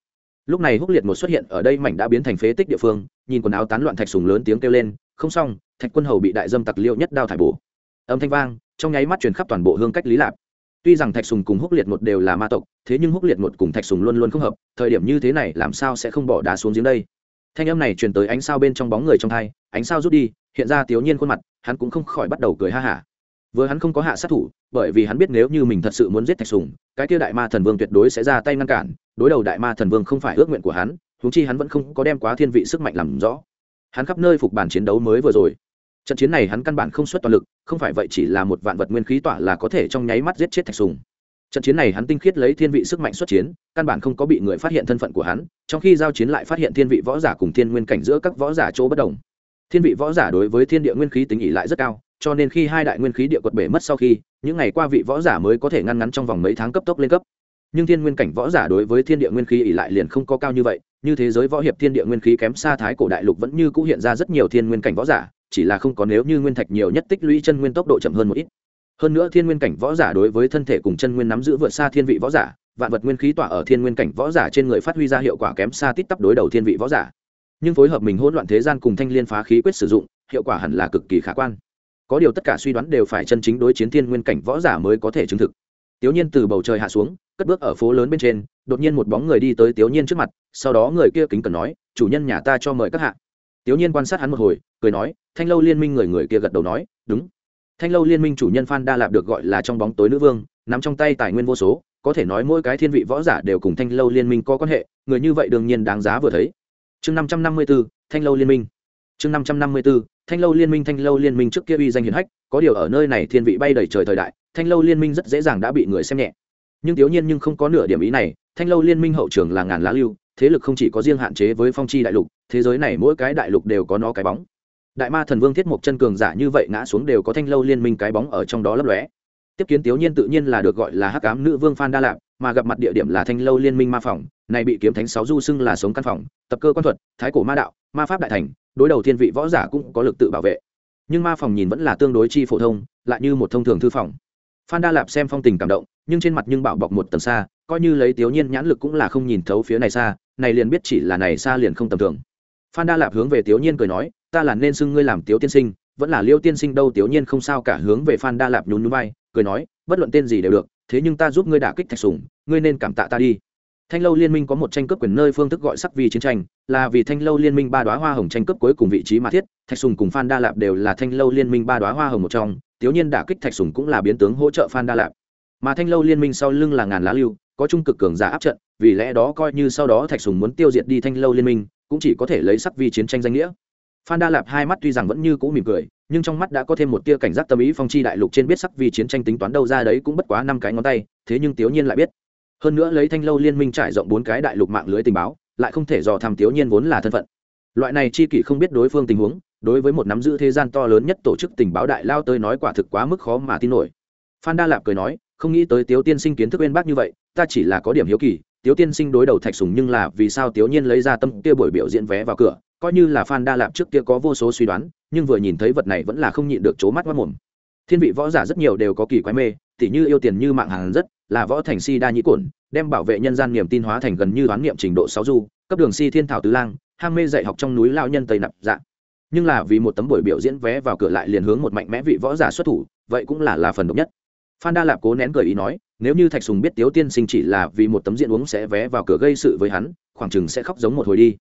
Lúc này húc liệt một xuất hiện, ở đây mảnh đã biến thành phế tích địa phương, nhìn quần áo tán loạn thạch sùng lớn tiếng kêu lên, không xong, thạch quân hầu bị đại dâm tặc liệu nhất đao thải bổ. Âm thanh vang, trong nháy mắt truyền khắp toàn bộ hương cách lý lạp. Tuy rằng thạch sùng cùng húc liệt một đều là ma tộc, thế nhưng húc liệt một cùng thạch sùng luôn luôn không hợp, thời điểm như thế này làm sao sẽ không bỏ đá xuống giếng đây? Thanh âm này truyền tới ánh sao bên trong bóng người trong thai ánh sao rút đi, hiện ra tiểu nhiên khuôn mặt, hắn cũng không khỏi bắt đầu cười ha hả vừa hắn không có hạ sát thủ, bởi vì hắn biết nếu như mình thật sự muốn giết thạch sùng, cái kia đại ma thần vương tuyệt đối sẽ ra tay ngăn cản, đối đầu đại ma thần vương không phải ước nguyện của hắn húng chi hắn vẫn không có đem quá thiên vị sức mạnh làm rõ. Hắn khắp nơi phục bản chiến đấu mới vừa rồi. Trận chiến này hắn căn bản không xuất toàn lực, không phải vậy chỉ là một vạn vật nguyên khí tỏa là có thể trong nháy mắt giết chết thạch sùng. Trận chiến này hắn tinh khiết lấy thiên vị sức mạnh xuất chiến, căn bản không có bị người phát hiện thân phận của hắn, trong khi giao chiến lại phát hiện thiên vị võ giả cùng thiên nguyên cảnh giữa các võ giả chỗ bất đồng. Thiên vị võ giả đối với thiên địa nguyên khí tính ỉ lại rất cao cho nên khi hai đại nguyên khí địa quật bể mất sau khi, những ngày qua vị võ giả mới có thể ngăn ngắn trong vòng mấy tháng cấp tốc lên cấp. Nhưng thiên nguyên cảnh võ giả đối với thiên địa nguyên khí ỉ lại liền không có cao như vậy, như thế giới võ hiệp thiên địa nguyên khí kém xa thái cổ đại lục vẫn như cũ hiện ra rất nhiều thiên nguyên cảnh võ giả, chỉ là không có nếu như nguyên thạch nhiều nhất tích lũy chân nguyên tốc độ chậm hơn một ít. Hơn nữa thiên nguyên cảnh võ giả đối với thân thể cùng chân nguyên nắm giữ vượt xa thiên vị võ giả, vạn vật nguyên khí tỏa ở thiên nguyên cảnh võ giả trên người phát huy ra hiệu quả kém xa tít tắp đối đầu thiên vị võ giả. Nhưng phối hợp mình hỗn loạn thế gian cùng thanh liên phá khí quyết sử dụng, hiệu quả hẳn là cực kỳ khả quan có điều tất cả suy đoán đều phải chân chính đối chiến thiên nguyên cảnh võ giả mới có thể chứng thực. Tiểu nhiên từ bầu trời hạ xuống, cất bước ở phố lớn bên trên, đột nhiên một bóng người đi tới tiểu nhiên trước mặt, sau đó người kia kính cẩn nói, chủ nhân nhà ta cho mời các hạ. Tiểu nhiên quan sát hắn một hồi, cười nói, thanh lâu liên minh người người kia gật đầu nói, đúng. Thanh lâu liên minh chủ nhân phan đa lạp được gọi là trong bóng tối nữ vương, nắm trong tay tài nguyên vô số, có thể nói mỗi cái thiên vị võ giả đều cùng thanh lâu liên minh có quan hệ, người như vậy đương nhiên đáng giá vừa thấy. Chương năm trăm năm mươi b ố thanh lâu liên minh chương năm trăm năm mươi b ố thanh lâu liên minh, thanh lâu liên minh trước kia uy danh hiền hách, có điều ở nơi này thiên vị bay đầy trời thời đại, thanh lâu liên minh rất dễ dàng đã bị người xem nhẹ. Nhưng thiếu nhiên nhưng không có nửa điểm ý này, thanh lâu liên minh hậu trường là ngàn lá lưu, thế lực không chỉ có riêng hạn chế với phong chi đại lục, thế giới này mỗi cái đại lục đều có nó cái bóng. Đại ma thần vương thiết mộc chân cường giả như vậy ngã xuống đều có thanh lâu liên minh cái bóng ở trong đó lấp lóe. Tiếp kiến thiếu nhiên tự nhiên là được gọi là hắc ám nữ vương phan đa lạp mà gặp mặt địa điểm là thanh lâu liên minh ma phòng, này bị kiếm thánh sáu du xưng là sống căn phòng, tập cơ quan thuật, thái cổ ma đạo, ma pháp đại thành, đối đầu thiên vị võ giả cũng có lực tự bảo vệ. Nhưng ma phòng nhìn vẫn là tương đối chi phổ thông, lại như một thông thường thư phòng. Phan đa lạp xem phong tình cảm động, nhưng trên mặt nhưng bảo bọc một tầng xa, coi như lấy tiểu nhiên nhãn lực cũng là không nhìn thấu phía này xa, này liền biết chỉ là này xa liền không tầm thường. Phan đa lạp hướng về tiểu nhiên cười nói, ta là nên xưng ngươi làm tiểu tiên sinh, vẫn là liêu tiên sinh đâu tiểu nhiên không sao cả. Hướng về phan đa lạp nhún nhún vai, cười nói, bất luận tên gì đều được thế nhưng ta giúp ngươi đả kích thạch sùng, ngươi nên cảm tạ ta đi. Thanh lâu liên minh có một tranh cướp quyền nơi phương thức gọi sắc vì chiến tranh, là vì thanh lâu liên minh ba đoá hoa hồng tranh cướp cuối cùng vị trí mà thiết, thạch sùng cùng phan đa lạp đều là thanh lâu liên minh ba đoá hoa hồng một trong, tiểu nhiên đả kích thạch sùng cũng là biến tướng hỗ trợ phan đa lạp. Mà thanh lâu liên minh sau lưng là ngàn lá lưu, có trung cực cường giả áp trận, vì lẽ đó coi như sau đó thạch sùng muốn tiêu diệt đi thanh lâu liên minh, cũng chỉ có thể lấy sắc vi chiến tranh danh nghĩa. Phan đa lạp hai mắt tuy rằng vẫn như cũ mỉm cười nhưng trong mắt đã có thêm một tia cảnh giác tâm ý phong chi đại lục trên biết sắc vì chiến tranh tính toán đâu ra đấy cũng bất quá năm cái ngón tay, thế nhưng tiểu nhiên lại biết. Hơn nữa lấy thanh lâu liên minh trải rộng bốn cái đại lục mạng lưới tình báo, lại không thể dò thăm tiểu nhiên vốn là thân phận. Loại này chi kỷ không biết đối phương tình huống, đối với một nắm giữ thế gian to lớn nhất tổ chức tình báo đại lao tới nói quả thực quá mức khó mà tin nổi. Phan đa lạp cười nói, không nghĩ tới tiếu tiên sinh kiến thức bên bác như vậy, ta chỉ là có điểm hiếu kỳ, tiếu tiên sinh đối đầu thạch sùng nhưng là vì sao tiếu nhiên lấy ra tâm kia buổi biểu diễn vé vào cửa coi như là phan đa lạp trước kia có vô số suy đoán, nhưng vừa nhìn thấy vật này vẫn là không nhịn được c mắt mất mồm. Thiên vị võ giả rất nhiều đều có kỳ quái mê, tỉ như yêu tiền như mạng hàng rất, là võ thành si đa nhĩ cổn, đem bảo vệ nhân gian niềm tin hóa thành gần như đoán niệm trình độ sáu du, cấp đường si thiên thảo tứ lang, ham mê dạy học trong núi lao nhân tây nạp dạng nhưng là vì một tấm buổi biểu diễn vé vào cửa lại liền hướng một mạnh mẽ vị võ giả xuất thủ, vậy cũng là là phần độc nhất. Phan đa lạp cố nén cười ý nói, nếu như thạch sùng biết tiếu tiên sinh chỉ là vì một tấm diện uống sẽ vé vào cửa gây sự với hắn, khoảng chừng sẽ khóc giống một hồi đi.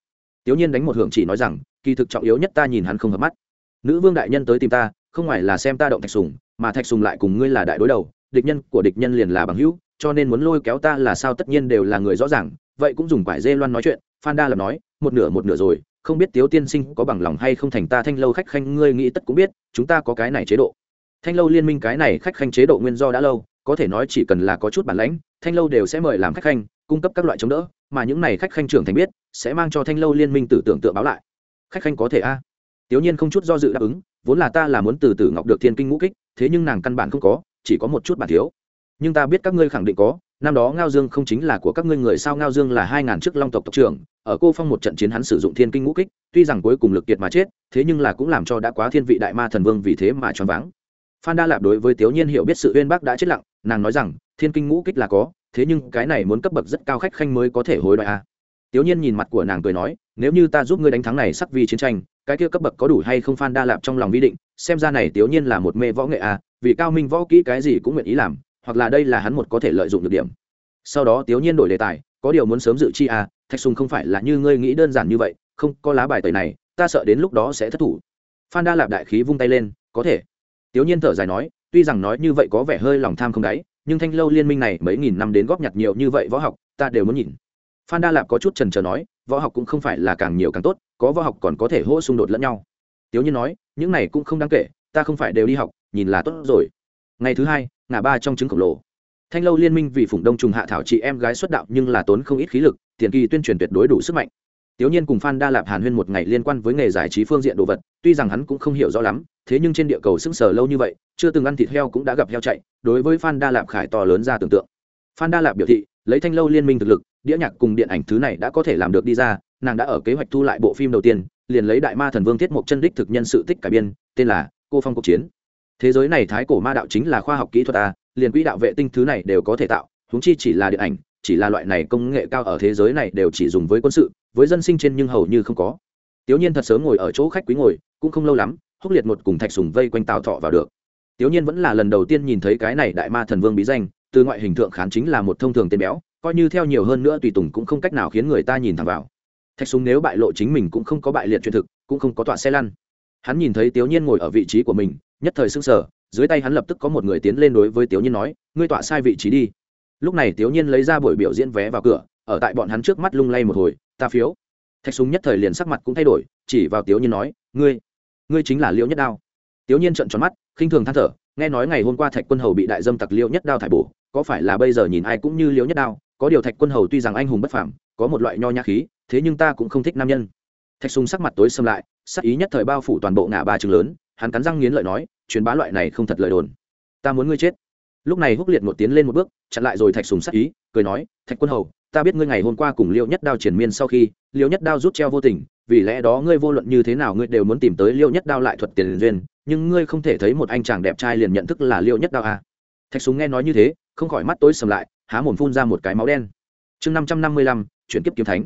Tiểu nhiên đánh một hưởng chỉ nói rằng, kỳ thực trọng yếu nhất ta nhìn hắn không hợp mắt. Nữ vương đại nhân tới tìm ta, không ngoài là xem ta động thạch sùng, mà thạch sùng lại cùng ngươi là đại đối đầu, địch nhân của địch nhân liền là bằng hữu, cho nên muốn lôi kéo ta là sao tất nhiên đều là người rõ ràng, vậy cũng dùng quải dê loan nói chuyện, phan đa lập nói, một nửa một nửa rồi, không biết tiếu tiên sinh có bằng lòng hay không thành ta thanh lâu khách khanh, ngươi nghĩ tất cũng biết, chúng ta có cái này chế độ. Thanh lâu liên minh cái này khách khanh chế độ nguyên do đã lâu, có thể nói chỉ cần là có chút bản lãnh, thanh lâu đều sẽ mời làm khách khanh cung cấp các loại chống đỡ, mà những này khách khanh trưởng thành biết, sẽ mang cho thanh lâu liên minh tử tưởng tượng báo lại. Khách khanh có thể a? Tiểu nhiên không chút do dự đáp ứng, vốn là ta là muốn từ tử ngọc được thiên kinh ngũ kích, thế nhưng nàng căn bản không có, chỉ có một chút bản thiếu. Nhưng ta biết các ngươi khẳng định có, năm đó ngao dương không chính là của các ngươi người sao ngao dương là hai ngàn trước long tộc tộc trưởng, ở cô phong một trận chiến hắn sử dụng thiên kinh ngũ kích, tuy rằng cuối cùng lực kiệt mà chết, thế nhưng là cũng làm cho đã quá thiên vị đại ma thần vương vì thế mà choáng váng. Phan đa lạp đối với tiểu nhiên hiểu biết sự uyên bác đã chết lặng, nàng nói rằng, thiên kinh ngũ kích là có thế nhưng cái này muốn cấp bậc rất cao khách khanh mới có thể hối đoái a à. tiểu nhiên nhìn mặt của nàng cười nói nếu như ta giúp ngươi đánh thắng này sắc vì chiến tranh cái kia cấp bậc có đủ hay không phan đa lạp trong lòng vi định xem ra này tiểu nhiên là một mê võ nghệ a à, vì cao minh võ kỹ cái gì cũng nguyện ý làm hoặc là đây là hắn một có thể lợi dụng được điểm. Sau đó tiểu nhiên đổi đề tài có điều muốn sớm dự chi a, thạch sùng không phải là như ngươi nghĩ đơn giản như vậy không có lá bài tẩy này ta sợ đến lúc đó sẽ thất thủ. Phan đa lạp đại khí vung tay lên có thể. Tiểu nhiên thở dài nói tuy rằng nói như vậy có vẻ hơi lòng tham không đáy nhưng thanh lâu liên minh này mấy nghìn năm đến góp nhặt nhiều như vậy võ học ta đều muốn nhìn. Phan đa lạp có chút trần trờ nói võ học cũng không phải là càng nhiều càng tốt có võ học còn có thể hỗ xung đột lẫn nhau. Tiểu nhiên nói những này cũng không đáng kể ta không phải đều đi học nhìn là tốt rồi. Ngày thứ hai ngã ba trong trứng khổng lồ. Thanh lâu liên minh vì phủng đông trùng hạ thảo chị em gái xuất đạo nhưng là tốn không ít khí lực tiền kỳ tuyên truyền tuyệt đối đủ sức mạnh. Tiểu Nhiên cùng Phan Đa Lạp Hàn Huyên một ngày liên quan với nghề giải trí phương diện đồ vật, tuy rằng hắn cũng không hiểu rõ lắm, thế nhưng trên địa cầu sững sờ lâu như vậy, chưa từng ăn thịt heo cũng đã gặp heo chạy, đối với Phan Đa Lạp khải to lớn ra tưởng tượng. Phan Đa Lạp biểu thị, lấy Thanh lâu liên minh thực lực, đĩa nhạc cùng điện ảnh thứ này đã có thể làm được đi ra, nàng đã ở kế hoạch thu lại bộ phim đầu tiên, liền lấy Đại Ma Thần Vương Thiết một chân đích thực nhân sự tích cải biên, tên là Cô Phong cuộc chiến. thế giới này thái cổ ma đạo chính là khoa học kỹ thuật a liền quỹ đạo vệ tinh thứ này đều có thể tạo húng chi chỉ là điện ảnh chỉ là loại này công nghệ cao ở thế giới này đều chỉ dùng với quân sự với dân sinh trên nhưng hầu như không có tiểu nhiên thật sớm ngồi ở chỗ khách quý ngồi cũng không lâu lắm húc liệt một cùng thạch sùng vây quanh tào thọ vào được. Tiểu nhiên vẫn là lần đầu tiên nhìn thấy cái này đại ma thần vương bí danh, từ ngoại hình tượng khán chính là một thông thường tên béo, coi như theo nhiều hơn nữa tùy tùng cũng không cách nào khiến người ta nhìn thẳng vào. Thạch sùng nếu bại lộ chính mình cũng không có bại liệt truyền thực, cũng không có tọa xe lăn. Hắn nhìn thấy tiểu nhiên ngồi ở vị trí của mình, nhất thời sưng sở dưới tay hắn lập tức có một người tiến lên đối với tiểu nhiên nói, ngươi tọa sai vị trí đi. Lúc này tiểu nhiên lấy ra buổi biểu diễn vé vào cửa, ở tại bọn hắn trước mắt lung lay một hồi, ta phiếu. Thạch súng nhất thời liền sắc mặt cũng thay đổi, chỉ vào tiểu nhiên nói, ngươi ngươi chính là liễu nhất đao tiểu nhiên trợn tròn mắt khinh thường than thở nghe nói ngày hôm qua thạch quân hầu bị đại dâm tặc liễu nhất đao thải bổ có phải là bây giờ nhìn ai cũng như liễu nhất đao có điều thạch quân hầu tuy rằng anh hùng bất phàm có một loại nho nhã khí thế nhưng ta cũng không thích nam nhân thạch Sùng sắc mặt tối xâm lại sắc ý nhất thời bao phủ toàn bộ ngã ba trường lớn hắn cắn răng nghiến lợi nói truyền bá loại này không thật lời đồn ta muốn ngươi chết lúc này húc liệt một tiến lên một bước chặn lại rồi thạch sùng sắc ý cười nói thạch quân hầu ta biết ngươi ngày hôm qua cùng liêu nhất đao triển miên sau khi liêu nhất đao rút treo vô tình vì lẽ đó ngươi vô luận như thế nào ngươi đều muốn tìm tới liêu nhất đao lại thuật tiền duyên, nhưng ngươi không thể thấy một anh chàng đẹp trai liền nhận thức là liêu nhất đao à. thạch súng nghe nói như thế, không khỏi mắt tối sầm lại, há mồm phun ra một cái máu đen. Chương năm trăm năm mươi lăm, chuyển kiếp kiếm thánh.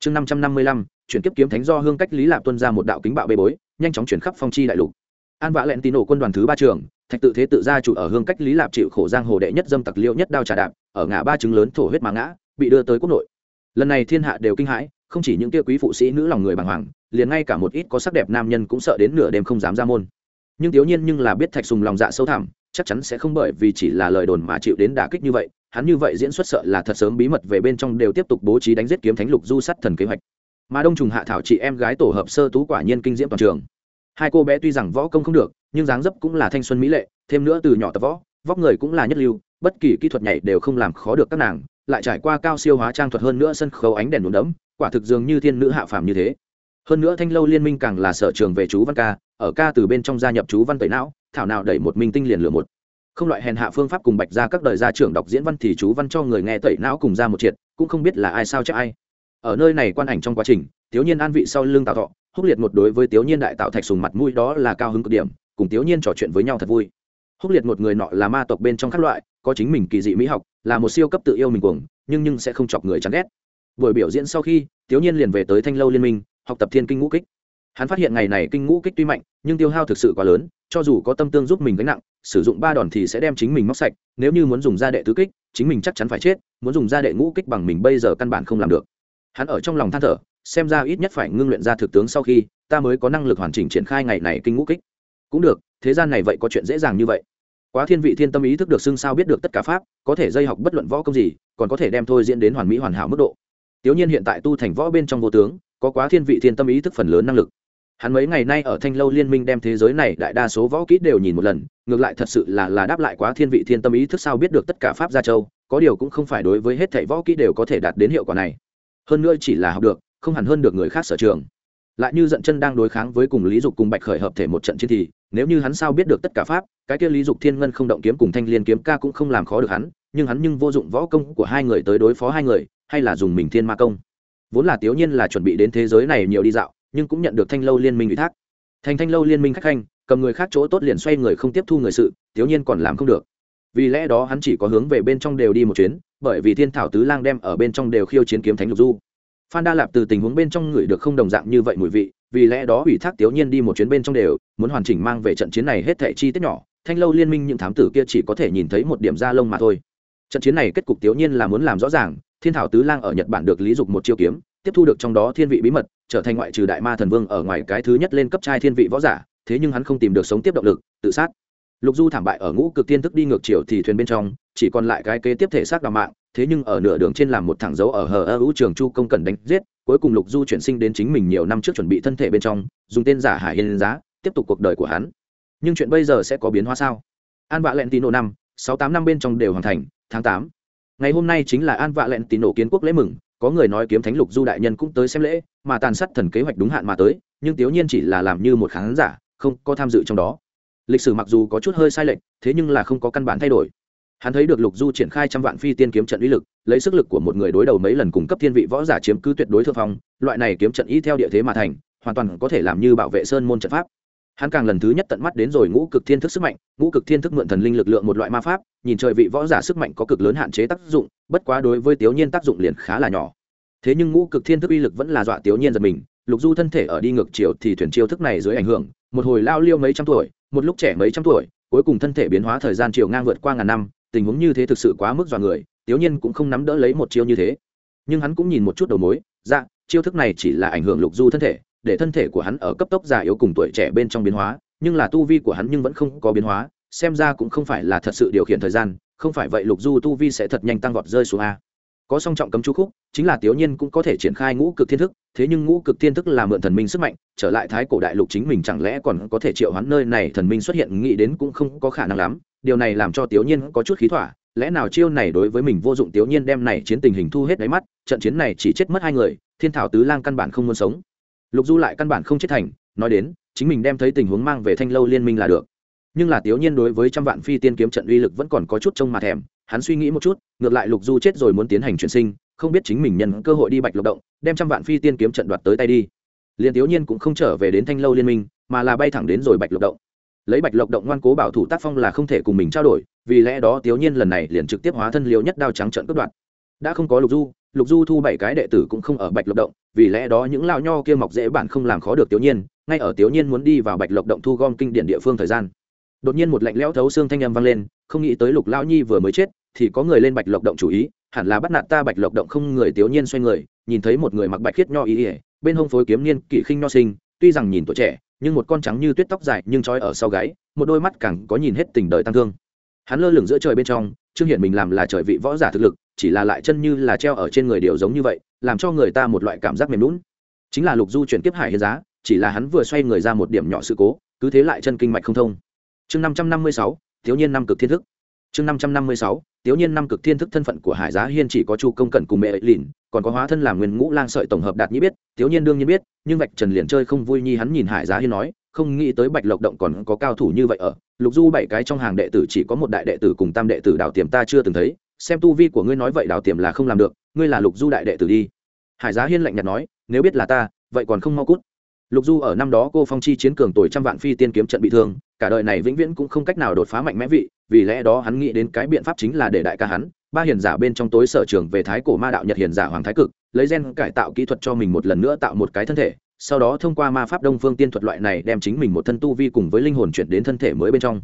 Chương năm trăm năm mươi lăm, chuyển kiếp kiếm thánh do hương cách lý lạp tuân ra một đạo kính bạo bê bối, nhanh chóng chuyển khắp phong chi đại lục. An vạ lẹn tín nổ quân đoàn thứ ba trường, thạch tự thế tự gia chủ ở hương cách lý lạp chịu khổ giang hồ đệ nhất dâm tặc liêu nhất đao trà đạp, ở ngã ba trứng lớn thổ huyết mà ngã, bị đưa tới quốc nội. Lần này thiên hạ đều kinh hãi không chỉ những kia quý phụ sĩ nữ lòng người bàng hoàng, liền ngay cả một ít có sắc đẹp nam nhân cũng sợ đến nửa đêm không dám ra môn. Nhưng thiếu nhiên nhưng là biết thạch sùng lòng dạ sâu thẳm, chắc chắn sẽ không bởi vì chỉ là lời đồn mà chịu đến đả kích như vậy, hắn như vậy diễn xuất sợ là thật sớm bí mật về bên trong đều tiếp tục bố trí đánh giết kiếm thánh lục du sắt thần kế hoạch. Mà đông trùng hạ thảo chị em gái tổ hợp sơ tú quả nhiên kinh diễm toàn trường. Hai cô bé tuy rằng võ công không được, nhưng dáng dấp cũng là thanh xuân mỹ lệ, thêm nữa từ nhỏ tập võ, vóc người cũng là nhất lưu, bất kỳ kỹ thuật nhảy đều không làm khó được các nàng lại trải qua cao siêu hóa trang thuật hơn nữa sân khấu ánh đèn đốm đấm quả thực dường như thiên nữ hạ phàm như thế. Hơn nữa thanh lâu liên minh càng là sở trường về chú văn ca, ở ca từ bên trong gia nhập chú văn tẩy não, thảo nào đẩy một minh tinh liền lửa một. Không loại hèn hạ phương pháp cùng bạch ra các đời gia trưởng đọc diễn văn thì chú văn cho người nghe tẩy não cùng ra một triệt, cũng không biết là ai sao chắc ai. Ở nơi này quan ảnh trong quá trình, thiếu nhiên an vị sau lưng tạo thọ, húc liệt một đối với thiếu nhiên đại tạo thạch sùng mặt mũi đó là cao hứng cực điểm, cùng thiếu nhiên trò chuyện với nhau thật vui húc liệt một người nọ là ma tộc bên trong các loại, có chính mình kỳ dị mỹ học, là một siêu cấp tự yêu mình cuồng, nhưng nhưng sẽ không chọc người chán ghét. Buổi biểu diễn sau khi tiểu nhiên liền về tới thanh lâu liên minh, học tập thiên kinh ngũ kích. Hắn phát hiện ngày này kinh ngũ kích tuy mạnh, nhưng tiêu hao thực sự quá lớn, cho dù có tâm tương giúp mình gánh nặng, sử dụng ba đòn thì sẽ đem chính mình móc sạch, nếu như muốn dùng gia đệ tứ kích, chính mình chắc chắn phải chết, muốn dùng gia đệ ngũ kích bằng mình bây giờ căn bản không làm được. Hắn ở trong lòng than thở, xem ra ít nhất phải ngưng luyện ra thực tướng sau khi, ta mới có năng lực hoàn chỉnh triển khai ngày này kinh ngũ kích cũng được, thế gian này vậy có chuyện dễ dàng như vậy. Quá thiên vị thiên tâm ý thức được xưng sao biết được tất cả pháp, có thể dây học bất luận võ công gì, còn có thể đem thôi diễn đến hoàn mỹ hoàn hảo mức độ. Tiểu nhiên hiện tại tu thành võ bên trong vô tướng, có quá thiên vị thiên tâm ý thức phần lớn năng lực. Hắn mấy ngày nay ở thanh lâu liên minh đem thế giới này đại đa số võ kỹ đều nhìn một lần, ngược lại thật sự là là đáp lại quá thiên vị thiên tâm ý thức sao biết được tất cả pháp gia châu, có điều cũng không phải đối với hết thảy võ kỹ đều có thể đạt đến hiệu quả này. Hơn nữa chỉ là học được, không hẳn hơn được người khác sở trường lại như giận chân đang đối kháng với cùng lý dục cùng bạch khởi hợp thể một trận chiến thì, nếu như hắn sao biết được tất cả pháp, cái kia lý dục thiên ngân không động kiếm cùng thanh liên kiếm ca cũng không làm khó được hắn, nhưng hắn nhưng vô dụng võ công của hai người tới đối phó hai người, hay là dùng mình thiên ma công. Vốn là tiểu nhiên là chuẩn bị đến thế giới này nhiều đi dạo, nhưng cũng nhận được thanh lâu liên minh ủy thác. Thành thanh lâu liên minh khách khanh, cầm người khác chỗ tốt liền xoay người không tiếp thu người sự tiểu nhiên còn làm không được. Vì lẽ đó hắn chỉ có hướng về bên trong đều đi một chuyến, bởi vì thiên thảo tứ lang đem ở bên trong đều khiêu chiến kiếm thánh lục du phan đa lạp từ tình huống bên trong người được không đồng dạng như vậy mùi vị, vì lẽ đó ủy thác tiểu nhiên đi một chuyến bên trong đều, muốn hoàn chỉnh mang về trận chiến này hết thảy chi tiết nhỏ, thanh lâu liên minh những thám tử kia chỉ có thể nhìn thấy một điểm da lông mà thôi. Trận chiến này kết cục tiểu nhiên là muốn làm rõ ràng, thiên thảo tứ lang ở nhật bản được lý dục một chiêu kiếm, tiếp thu được trong đó thiên vị bí mật, trở thành ngoại trừ đại ma thần vương ở ngoài cái thứ nhất lên cấp trai thiên vị võ giả, thế nhưng hắn không tìm được sống tiếp động lực, tự sát. Lục du thảm bại ở ngũ cực tiên thức đi ngược chiều thì thuyền bên trong, chỉ còn lại cái kế tiếp thể xác đào mạng thế nhưng ở nửa đường trên làm một thẳng dấu ở hờ ơ hữu trường chu công cần đánh giết, cuối cùng lục du chuyển sinh đến chính mình nhiều năm trước chuẩn bị thân thể bên trong, dùng tên giả hải yên giá, tiếp tục cuộc đời của hắn. Nhưng chuyện bây giờ sẽ có biến hóa sao? An vạ lẹn tín nổ năm, sáu tám năm bên trong đều hoàn thành, tháng tám. Ngày hôm nay chính là an vạ lẹn tín nổ kiến quốc lễ mừng, có người nói kiếm thánh lục du đại nhân cũng tới xem lễ, mà tàn sát thần kế hoạch đúng hạn mà tới, nhưng tiểu nhiên chỉ là làm như một khán giả, không có tham dự trong đó. Lịch sử mặc dù có chút hơi sai lệch, thế nhưng là không có căn bản thay đổi hắn thấy được lục du triển khai trăm vạn phi tiên kiếm trận uy lực, lấy sức lực của một người đối đầu mấy lần cung cấp thiên vị võ giả chiếm cứ tuyệt đối thượng phong, loại này kiếm trận y theo địa thế mà thành, hoàn toàn có thể làm như bảo vệ sơn môn trận pháp. Hắn càng lần thứ nhất tận mắt đến rồi ngũ cực thiên thức sức mạnh, ngũ cực thiên thức mượn thần linh lực lượng một loại ma pháp, nhìn trời vị võ giả sức mạnh có cực lớn hạn chế tác dụng, bất quá đối với tiểu nhiên tác dụng liền khá là nhỏ. Thế nhưng ngũ cực thiên thức uy lực vẫn là dọa tiểu nhiên giật mình, lục du thân thể ở đi ngược chiều thì thuyền chiêu thức này dưới ảnh hưởng, một hồi lao liêu mấy trăm tuổi, một lúc trẻ mấy trăm tuổi, cuối cùng thân thể biến hóa thời gian chiều ngang vượt qua ngàn năm tình huống như thế thực sự quá mức dọa người tiểu nhiên cũng không nắm đỡ lấy một chiêu như thế. Nhưng hắn cũng nhìn một chút đầu mối dạ chiêu thức này chỉ là ảnh hưởng lục du thân thể, để thân thể của hắn ở cấp tốc già yếu cùng tuổi trẻ bên trong biến hóa, nhưng là tu vi của hắn nhưng vẫn không có biến hóa, xem ra cũng không phải là thật sự điều khiển thời gian, không phải vậy lục du tu vi sẽ thật nhanh tăng vọt rơi xuống a có song trọng cấm chú khúc, chính là tiểu nhiên cũng có thể triển khai ngũ cực thiên thức, thế nhưng ngũ cực thiên thức là mượn thần minh sức mạnh, trở lại thái cổ đại lục chính mình chẳng lẽ còn có thể triệu hoán nơi này thần minh xuất hiện, nghĩ đến cũng không có khả năng lắm. Điều này làm cho tiểu nhiên có chút khí thỏa, lẽ nào chiêu này đối với mình vô dụng tiểu nhiên đem này chiến tình hình thu hết đáy mắt, trận chiến này chỉ chết mất hai người, thiên thảo tứ lang căn bản không muốn sống. Lục du lại căn bản không chết thành, nói đến, chính mình đem thấy tình huống mang về thanh lâu liên minh là được nhưng là tiểu nhiên đối với trăm vạn phi tiên kiếm trận uy lực vẫn còn có chút trông mà thèm, hắn suy nghĩ một chút, ngược lại lục du chết rồi muốn tiến hành chuyển sinh, không biết chính mình nhận cơ hội đi bạch lộc động, đem trăm vạn phi tiên kiếm trận đoạt tới tay đi. Liền tiểu nhiên cũng không trở về đến thanh lâu liên minh, mà là bay thẳng đến rồi bạch lộc động. Lấy bạch lộc động ngoan cố bảo thủ tác phong là không thể cùng mình trao đổi, vì lẽ đó tiểu nhiên lần này liền trực tiếp hóa thân liều nhất đao trắng trận cướp đoạt. Đã không có lục du lục du thu bảy cái đệ tử cũng không ở bạch lộc động, vì lẽ đó những lao nho kia mọc dễ bản không làm khó được tiểu nhiên, ngay ở tiểu nhiên muốn đi vào bạch lộc động thu gom kinh điển địa phương thời gian đột nhiên một lạnh lẽo thấu xương thanh âm vang lên, không nghĩ tới lục lao nhi vừa mới chết, thì có người lên bạch lộc động chủ ý, hẳn là bắt nạt ta bạch lộc động không người tiểu nhiên xoay người, nhìn thấy một người mặc bạch khiết nho ý ỉa bên hông phối kiếm niên kỵ khinh nho sinh, tuy rằng nhìn tuổi trẻ, nhưng một con trắng như tuyết tóc dài nhưng trói ở sau gáy, một đôi mắt càng có nhìn hết tình đời tăng thương. Hắn lơ lửng giữa trời bên trong, trương hiển mình làm là trời vị võ giả thực lực, chỉ là lại chân như là treo ở trên người điều giống như vậy, làm cho người ta một loại cảm giác mềm lún chính là lục du chuyển kiếp hải hiến giá, chỉ là hắn vừa xoay người ra một điểm nhỏ sự cố, cứ thế lại chân kinh mạch không thông chương năm trăm năm mươi sáu, thiếu niên năm cực thiên thức. Chương năm trăm năm mươi sáu, thiếu niên năm cực thiên thức thân phận của hải giá hiên chỉ có chu công cẩn cùng mẹ ấy lìn, còn có hóa thân làm nguyên ngũ lang sợi tổng hợp đạt nhĩ biết, thiếu niên đương nhiên biết, nhưng bạch trần liền chơi không vui nhi hắn nhìn hải giá hiên nói, không nghĩ tới bạch lộc động còn có cao thủ như vậy ở. Lục du bảy cái trong hàng đệ tử chỉ có một đại đệ tử cùng tam đệ tử đào tiềm ta chưa từng thấy, xem tu vi của ngươi nói vậy đào tiềm là không làm được, ngươi là lục du đại đệ tử đi. Hải giá hiên lạnh nhạt nói, nếu biết là ta, vậy còn không mau cút. Lục du ở năm đó cô phong chi chiến cường tuổi trăm vạn phi tiên kiếm trận bị thương cả đời này vĩnh viễn cũng không cách nào đột phá mạnh mẽ vị, vì lẽ đó hắn nghĩ đến cái biện pháp chính là để đại ca hắn, ba hiền giả bên trong tối sở trường về thái cổ ma đạo nhật hiền giả hoàng thái cực, lấy gen cải tạo kỹ thuật cho mình một lần nữa tạo một cái thân thể, sau đó thông qua ma pháp đông phương tiên thuật loại này đem chính mình một thân tu vi cùng với linh hồn chuyển đến thân thể mới bên trong.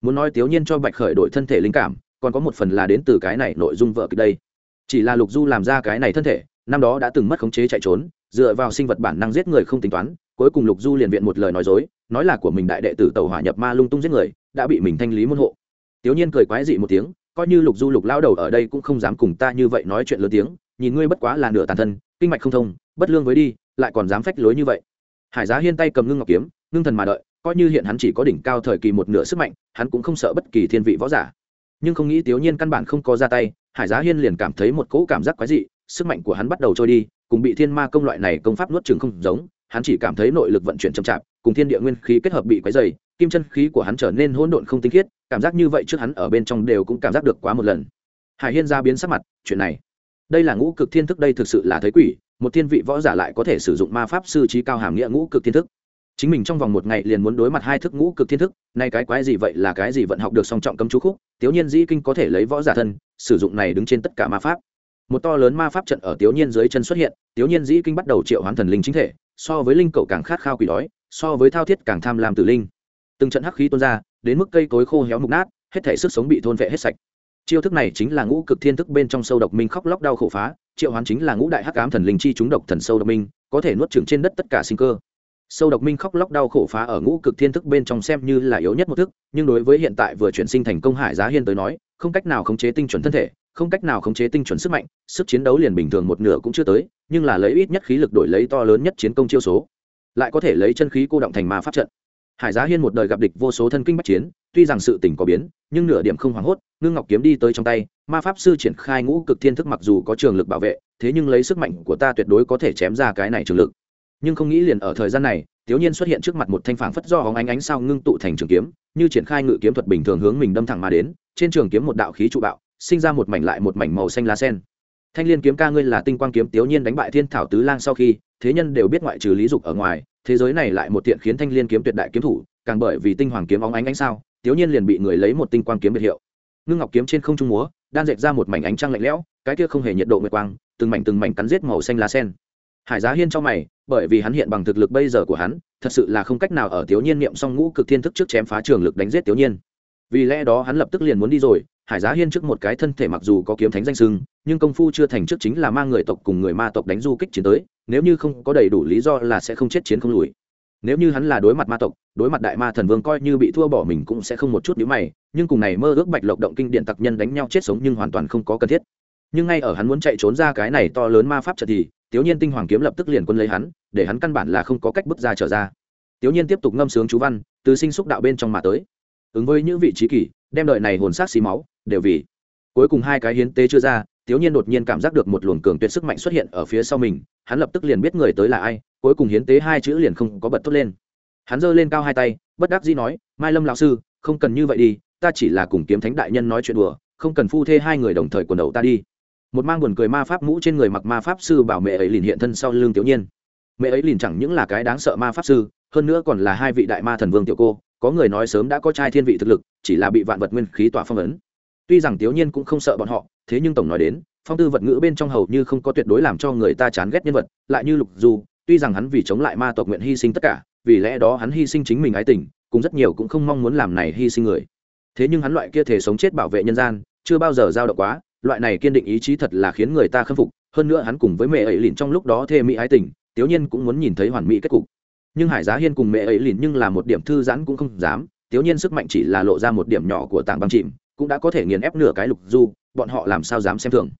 Muốn nói tiểu nhiên cho bạch khởi đổi thân thể linh cảm, còn có một phần là đến từ cái này nội dung vợ kịch đây. Chỉ là lục du làm ra cái này thân thể, năm đó đã từng mất khống chế chạy trốn dựa vào sinh vật bản năng giết người không tính toán, cuối cùng lục du liền viện một lời nói dối, nói là của mình đại đệ tử tàu hỏa nhập ma lung tung giết người, đã bị mình thanh lý môn hộ. Tiểu nhiên cười quái dị một tiếng, coi như lục du lục lao đầu ở đây cũng không dám cùng ta như vậy nói chuyện lớn tiếng, nhìn ngươi bất quá là nửa tàn thân, kinh mạch không thông, bất lương với đi, lại còn dám phách lối như vậy. Hải giá hiên tay cầm ngưng ngọc kiếm, ngưng thần mà đợi, coi như hiện hắn chỉ có đỉnh cao thời kỳ một nửa sức mạnh, hắn cũng không sợ bất kỳ thiên vị võ giả. Nhưng không nghĩ tiểu nhiên căn bản không có ra tay, hải giá hiên liền cảm thấy một cỗ cảm giác quái dị, sức mạnh của hắn bắt đầu trôi đi cùng bị thiên ma công loại này công pháp nuốt chừng không giống, hắn chỉ cảm thấy nội lực vận chuyển chậm chạp, cùng thiên địa nguyên khí kết hợp bị quấy dày kim chân khí của hắn trở nên hỗn độn không tinh khiết, cảm giác như vậy trước hắn ở bên trong đều cũng cảm giác được quá một lần. Hải hiên ra biến sắc mặt, chuyện này. Đây là ngũ cực thiên thức, đây thực sự là thấy quỷ, một thiên vị võ giả lại có thể sử dụng ma pháp sư trí cao hàm nghĩa ngũ cực thiên thức. Chính mình trong vòng một ngày liền muốn đối mặt hai thức ngũ cực thiên thức, nay cái quái gì vậy là cái gì vận học được song trọng cấm chú khúc, tiểu nhiên dĩ kinh có thể lấy võ giả thân, sử dụng này đứng trên tất cả ma pháp một to lớn ma pháp trận ở tiểu nhiên dưới chân xuất hiện, tiểu nhiên dĩ kinh bắt đầu triệu hoán thần linh chính thể, so với linh cậu càng khát khao quỷ đói, so với thao thiết càng tham lam tử linh. Từng trận hắc khí tuôn ra, đến mức cây cối khô héo mục nát, hết thể sức sống bị thôn vệ hết sạch. Chiêu thức này chính là ngũ cực thiên thức bên trong sâu độc minh khóc lóc đau khổ phá, triệu hoán chính là ngũ đại hắc ám thần linh chi chúng độc thần sâu độc minh, có thể nuốt trừng trên đất tất cả sinh cơ. Sâu độc minh khóc lóc đau khổ phá ở ngũ cực thiên thức bên trong xem như là yếu nhất một thức, nhưng đối với hiện tại vừa chuyển sinh thành công hải giá hiên tới nói, không cách nào khống chế tinh chuẩn thân thể không cách nào khống chế tinh chuẩn sức mạnh, sức chiến đấu liền bình thường một nửa cũng chưa tới, nhưng là lấy ít nhất khí lực đổi lấy to lớn nhất chiến công chiêu số, lại có thể lấy chân khí cô động thành ma pháp trận. Hải giá hiên một đời gặp địch vô số thân kinh bách chiến, tuy rằng sự tình có biến, nhưng nửa điểm không hoảng hốt, ngưng ngọc kiếm đi tới trong tay, ma pháp sư triển khai ngũ cực thiên thức mặc dù có trường lực bảo vệ, thế nhưng lấy sức mạnh của ta tuyệt đối có thể chém ra cái này trường lực. Nhưng không nghĩ liền ở thời gian này, thiếu nhiên xuất hiện trước mặt một thanh phản phất do hóng ánh ánh sao ngưng tụ thành trường kiếm, như triển khai ngự kiếm thuật bình thường hướng mình đâm thẳng mà đến, trên trường kiếm một đạo khí trụ bạo sinh ra một mảnh lại một mảnh màu xanh lá sen. Thanh liên kiếm ca ngươi là tinh quang kiếm tiểu nhiên đánh bại thiên thảo tứ lang sau khi, thế nhân đều biết ngoại trừ lý dục ở ngoài, thế giới này lại một tiện khiến thanh liên kiếm tuyệt đại kiếm thủ, càng bởi vì tinh hoàng kiếm óng ánh ánh sao tiểu nhiên liền bị người lấy một tinh quang kiếm biệt hiệu. Ngưng ngọc kiếm trên không trung múa, đan dệt ra một mảnh ánh trăng lạnh lẽo, cái kia không hề nhiệt độ nguyệt quang, từng mảnh từng mảnh cắn giết màu xanh lá sen. Hải giá hiên cho mày, bởi vì hắn hiện bằng thực lực bây giờ của hắn, thật sự là không cách nào ở tiểu nhiên niệm song ngũ cực thiên thức trước chém phá trường lực đánh giết tiểu nhiên. Vì lẽ đó hắn lập tức liền muốn đi rồi hải giá hiên trước một cái thân thể mặc dù có kiếm thánh danh sưng nhưng công phu chưa thành trước chính là mang người tộc cùng người ma tộc đánh du kích chiến tới, nếu như không có đầy đủ lý do là sẽ không chết chiến không lùi. Nếu như hắn là đối mặt ma tộc, đối mặt đại ma thần vương coi như bị thua bỏ mình cũng sẽ không một chút nhữ mày, nhưng cùng này mơ ước bạch lộc động kinh điện tặc nhân đánh nhau chết sống nhưng hoàn toàn không có cần thiết. Nhưng ngay ở hắn muốn chạy trốn ra cái này to lớn ma pháp trận thì tiểu nhiên tinh hoàng kiếm lập tức liền quân lấy hắn, để hắn căn bản là không có cách bước ra trở ra. Tiểu nhiên tiếp tục ngâm sướng chú văn, từ sinh xúc đạo bên trong mà tới ứng với những vị trí kỷ đem đợi này hồn sát xí máu, đều vì. Cuối cùng hai cái hiến tế chưa ra thiếu nhiên đột nhiên cảm giác được một luồng cường tuyệt sức mạnh xuất hiện ở phía sau mình, hắn lập tức liền biết người tới là ai, cuối cùng hiến tế hai chữ liền không có bật tốt lên. Hắn giơ lên cao hai tay, bất đắc dĩ nói, mai lâm lão sư, không cần như vậy đi, ta chỉ là cùng kiếm thánh đại nhân nói chuyện đùa, không cần phu thê hai người đồng thời quần đầu ta đi. Một mang buồn cười ma pháp mũ trên người mặc ma pháp sư bảo mẹ ấy liền hiện thân sau lưng tiểu nhiên. Mẹ ấy liền chẳng những là cái đáng sợ ma pháp sư, hơn nữa còn là hai vị đại ma thần vương tiểu cô có người nói sớm đã có trai thiên vị thực lực, chỉ là bị vạn vật nguyên khí tỏa phong ấn. Tuy rằng tiểu nhiên cũng không sợ bọn họ, thế nhưng tổng nói đến, phong tư vật ngữ bên trong hầu như không có tuyệt đối làm cho người ta chán ghét nhân vật, lại như lục du tuy rằng hắn vì chống lại ma tộc nguyện hy sinh tất cả, vì lẽ đó hắn hy sinh chính mình ái tình cũng rất nhiều cũng không mong muốn làm này hy sinh người. Thế nhưng hắn loại kia thể sống chết bảo vệ nhân gian, chưa bao giờ giao động quá, loại này kiên định ý chí thật là khiến người ta khâm phục, hơn nữa hắn cùng với mẹ ấy lìn trong lúc đó thê mỹ ái tình tiểu nhiên cũng muốn nhìn thấy hoàn mỹ kết cục nhưng hải giá hiên cùng mẹ ấy lìn nhưng là một điểm thư giãn cũng không dám. Tiếu nhiên sức mạnh chỉ là lộ ra một điểm nhỏ của tảng băng chìm, cũng đã có thể nghiền ép nửa cái lục du, bọn họ làm sao dám xem thường.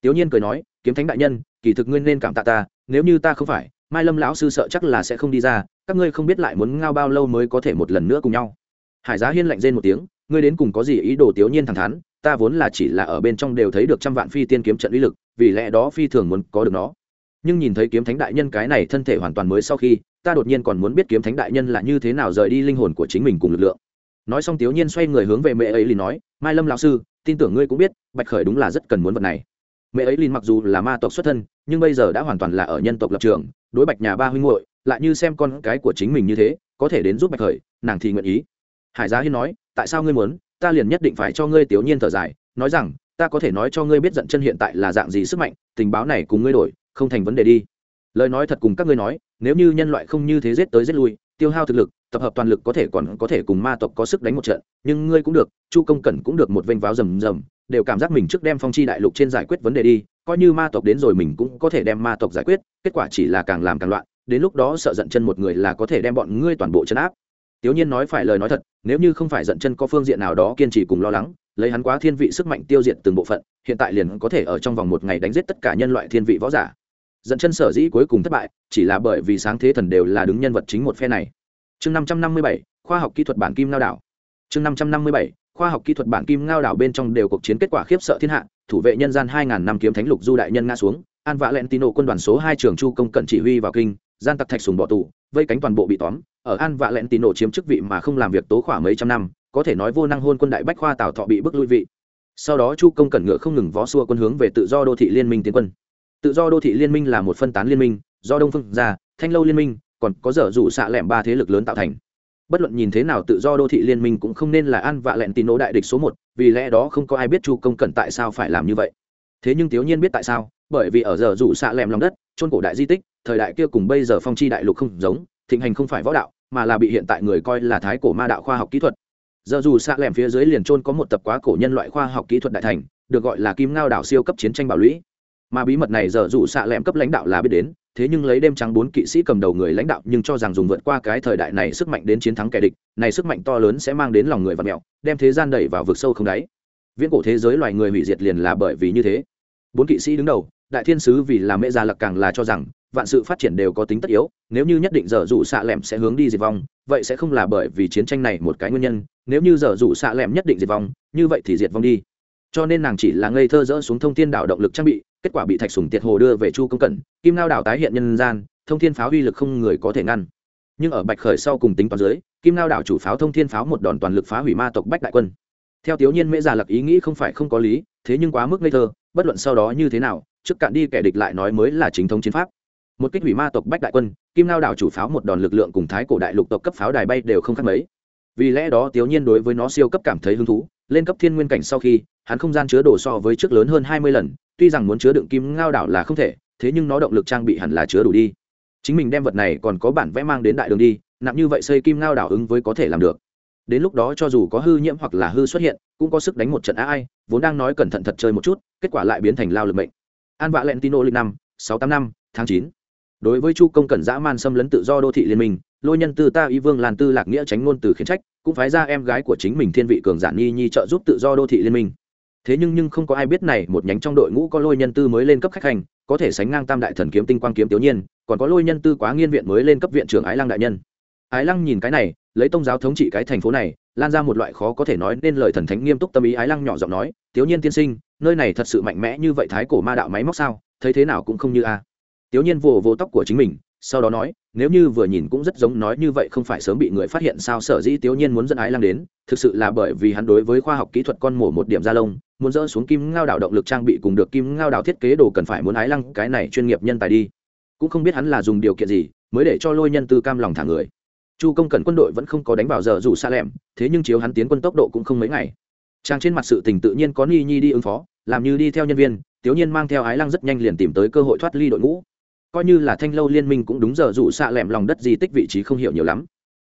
Tiếu nhiên cười nói, kiếm thánh đại nhân, kỳ thực nguyên nên cảm tạ ta, nếu như ta không phải, mai lâm lão sư sợ chắc là sẽ không đi ra, các ngươi không biết lại muốn ngao bao lâu mới có thể một lần nữa cùng nhau. Hải giá hiên lạnh rên một tiếng, ngươi đến cùng có gì ý đồ tiếu nhiên thẳng thắn, ta vốn là chỉ là ở bên trong đều thấy được trăm vạn phi tiên kiếm trận uy lực, vì lẽ đó phi thường muốn có được nó. Nhưng nhìn thấy kiếm thánh đại nhân cái này thân thể hoàn toàn mới sau khi ta đột nhiên còn muốn biết kiếm thánh đại nhân là như thế nào rời đi linh hồn của chính mình cùng lực lượng. Nói xong tiểu nhiên xoay người hướng về mẹ ấy liền nói, mai lâm lão sư, tin tưởng ngươi cũng biết, bạch khởi đúng là rất cần muốn vật này. Mẹ ấy liền mặc dù là ma tộc xuất thân, nhưng bây giờ đã hoàn toàn là ở nhân tộc lập trường, đối bạch nhà ba huynh hội lại như xem con cái của chính mình như thế, có thể đến giúp bạch khởi, nàng thì nguyện ý. Hải giá hiên nói, tại sao ngươi muốn? Ta liền nhất định phải cho ngươi tiểu nhiên thở dài, nói rằng, ta có thể nói cho ngươi biết giận chân hiện tại là dạng gì sức mạnh, tình báo này cùng ngươi đổi, không thành vấn đề đi. Lời nói thật cùng các ngươi nói nếu như nhân loại không như thế giết tới giết lui tiêu hao thực lực tập hợp toàn lực có thể còn có thể cùng ma tộc có sức đánh một trận nhưng ngươi cũng được chu công cẩn cũng được một vênh váo rầm rầm đều cảm giác mình trước đem phong chi đại lục trên giải quyết vấn đề đi coi như ma tộc đến rồi mình cũng có thể đem ma tộc giải quyết kết quả chỉ là càng làm càng loạn đến lúc đó sợ giận chân một người là có thể đem bọn ngươi toàn bộ chấn áp Tiểu Nhiên nói phải lời nói thật, nếu như không phải giận chân có phương diện nào đó kiên trì cùng lo lắng, lấy hắn quá thiên vị sức mạnh tiêu diệt từng bộ phận, hiện tại liền có thể ở trong vòng một ngày đánh giết tất cả nhân loại thiên vị võ giả dẫn chân sở dĩ cuối cùng thất bại, chỉ là bởi vì sáng thế thần đều là đứng nhân vật chính một phe này. Chương 557, khoa học kỹ thuật bản kim ngao đảo. Chương 557, khoa học kỹ thuật bản kim ngao đảo bên trong đều cuộc chiến kết quả khiếp sợ thiên hạ, thủ vệ nhân gian 2000 năm kiếm thánh lục du đại nhân ngã xuống, An Vạ Lentino quân đoàn số 2 trưởng Chu công cận chỉ huy vào kinh, gian tặc thạch sùng bỏ tù, vây cánh toàn bộ bị tóm, ở An Vạ Lentino chiếm chức vị mà không làm việc tố khỏa mấy trăm năm, có thể nói vô năng hôn quân đại bách khoa Tào Thọ bị bức lui vị. Sau đó Chu công cẩn ngựa không ngừng vó xua quân hướng về tự do đô thị liên minh tiến quân. Tự do đô thị liên minh là một phân tán liên minh, do Đông Phương gia, Thanh Lâu liên minh, còn có dở dụ xạ lẻm ba thế lực lớn tạo thành. Bất luận nhìn thế nào tự do đô thị liên minh cũng không nên là an vạ lẹn tín nỗ đại địch số một vì lẽ đó không có ai biết chu công cẩn tại sao phải làm như vậy. Thế nhưng thiếu nhiên biết tại sao bởi vì ở giờ rủ xạ lẹm lòng đất trôn cổ đại di tích thời đại kia cùng bây giờ phong chi đại lục không giống thịnh hành không phải võ đạo mà là bị hiện tại người coi là thái cổ ma đạo khoa học kỹ thuật. Giờ dù xạ lẹm phía dưới liền trôn có một tập quá cổ nhân loại khoa học kỹ thuật đại thành được gọi là kim ngao đảo siêu cấp chiến tranh bảo lũy mà bí mật này giờ dù xạ lẹm cấp lãnh đạo là biết đến, thế nhưng lấy đêm trắng bốn kỵ sĩ cầm đầu người lãnh đạo nhưng cho rằng dùng vượt qua cái thời đại này sức mạnh đến chiến thắng kẻ địch, này sức mạnh to lớn sẽ mang đến lòng người và mẹo, đem thế gian đẩy vào vực sâu không đáy. Viễn cổ thế giới loài người hủy diệt liền là bởi vì như thế. Bốn kỵ sĩ đứng đầu, đại thiên sứ vì làm mẹ già lặc càng là cho rằng, vạn sự phát triển đều có tính tất yếu, nếu như nhất định giờ dù xạ lẹm sẽ hướng đi diệt vong, vậy sẽ không là bởi vì chiến tranh này một cái nguyên nhân, nếu như giờ dù xạ lẹm nhất định diệt vong, như vậy thì diệt vong đi. Cho nên nàng chỉ là ngây thơ dỡ xuống thông tin đảo động lực trang bị kết quả bị thạch sùng tiệt hồ đưa về chu công cẩn, kim lao đảo tái hiện nhân gian, thông thiên pháo uy lực không người có thể ngăn. Nhưng ở bạch khởi sau cùng tính toán dưới, kim lao đảo chủ pháo thông thiên pháo một đòn toàn lực phá hủy ma tộc bách đại quân. Theo tiểu nhiên mễ già lặc ý nghĩ không phải không có lý, thế nhưng quá mức ngây thơ, bất luận sau đó như thế nào, trước cạn đi kẻ địch lại nói mới là chính thống chiến pháp. Một kích hủy ma tộc bách đại quân, kim lao đảo chủ pháo một đòn lực lượng cùng thái cổ đại lục tộc cấp pháo đài bay đều không khác mấy. Vì lẽ đó tiểu nhiên đối với nó siêu cấp cảm thấy hứng thú, lên cấp thiên nguyên cảnh sau khi, hắn không gian chứa đồ so với trước lớn hơn hai mươi lần tuy rằng muốn chứa đựng kim ngao đảo là không thể, thế nhưng nó động lực trang bị hẳn là chứa đủ đi. Chính mình đem vật này còn có bản vẽ mang đến đại đường đi, nặng như vậy xây kim ngao đảo ứng với có thể làm được. Đến lúc đó cho dù có hư nhiễm hoặc là hư xuất hiện, cũng có sức đánh một trận ai vốn đang nói cẩn thận thật chơi một chút, kết quả lại biến thành lao lực mệnh. An vạ lentino lịch năm, sáu tám năm, tháng chín. Đối với chu công cẩn dã man xâm lấn tự do đô thị liên minh, lôi nhân tư ta y vương làn tư lạc nghĩa tránh ngôn từ khiến trách, cũng phái ra em gái của chính mình thiên vị cường giản nhi nhi trợ giúp tự do đô thị liên minh thế nhưng nhưng không có ai biết này, một nhánh trong đội ngũ có lôi nhân tư mới lên cấp khách hành, có thể sánh ngang tam đại thần kiếm tinh quang kiếm tiểu nhiên, còn có lôi nhân tư quá nghiên viện mới lên cấp viện trưởng ái lăng đại nhân. Ái lăng nhìn cái này, lấy tông giáo thống trị cái thành phố này, lan ra một loại khó có thể nói nên lời thần thánh nghiêm túc tâm ý ái lăng nhỏ giọng nói, tiểu nhiên tiên sinh, nơi này thật sự mạnh mẽ như vậy thái cổ ma đạo máy móc sao? Thấy thế nào cũng không như a. Tiểu nhiên vồ vồ tóc của chính mình, sau đó nói, nếu như vừa nhìn cũng rất giống nói như vậy không phải sớm bị người phát hiện sao? Sở dĩ tiểu nhiên muốn dẫn ái lăng đến, thực sự là bởi vì hắn đối với khoa học kỹ thuật con mổ một điểm da lông muốn dỡ xuống kim ngao đảo động lực trang bị cùng được kim ngao đảo thiết kế đồ cần phải muốn ái lăng, cái này chuyên nghiệp nhân tài đi. Cũng không biết hắn là dùng điều kiện gì, mới để cho lôi nhân tư cam lòng thả người. Chu công cần quân đội vẫn không có đánh vào giờ dù xa lẻm, thế nhưng chiếu hắn tiến quân tốc độ cũng không mấy ngày. Trang trên mặt sự tình tự nhiên có ni nhi đi ứng phó, làm như đi theo nhân viên, tiểu nhiên mang theo ái lăng rất nhanh liền tìm tới cơ hội thoát ly đội ngũ. Coi như là thanh lâu liên minh cũng đúng giờ dù xa lẻm lòng đất di tích vị trí không hiểu nhiều lắm.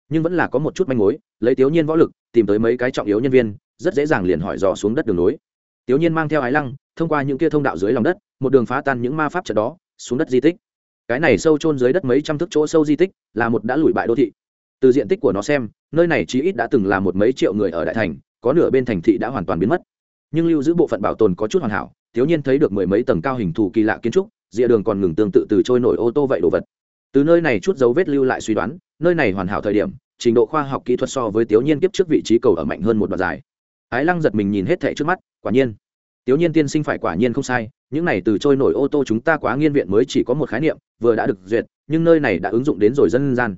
Nhưng vẫn là có một chút manh mối, lấy tiểu nhiên võ lực, tìm tới mấy cái trọng yếu nhân viên, rất dễ dàng liền hỏi dò xuống đất đường nối tiểu nhiên mang theo ái lăng, thông qua những kia thông đạo dưới lòng đất, một đường phá tan những ma pháp trận đó, xuống đất di tích. Cái này sâu chôn dưới đất mấy trăm thước chỗ sâu di tích, là một đã lùi bại đô thị. Từ diện tích của nó xem, nơi này chí ít đã từng là một mấy triệu người ở đại thành, có nửa bên thành thị đã hoàn toàn biến mất. Nhưng lưu giữ bộ phận bảo tồn có chút hoàn hảo Tiểu nhiên thấy được mười mấy tầng cao hình thù kỳ lạ kiến trúc, rìa đường còn ngừng tương tự từ trôi nổi ô tô vậy đồ vật. Từ nơi này chút dấu vết lưu lại suy đoán, nơi này hoàn hảo thời điểm, trình độ khoa học kỹ thuật so với tiểu nhiên kiếp trước vị trí cầu ở mạnh hơn một đoạn dài ái lăng giật mình nhìn hết thảy trước mắt, quả nhiên. Tiểu nhiên tiên sinh phải quả nhiên không sai, những này từ trôi nổi ô tô chúng ta quá nghiên viện mới chỉ có một khái niệm, vừa đã được duyệt, nhưng nơi này đã ứng dụng đến rồi dân gian.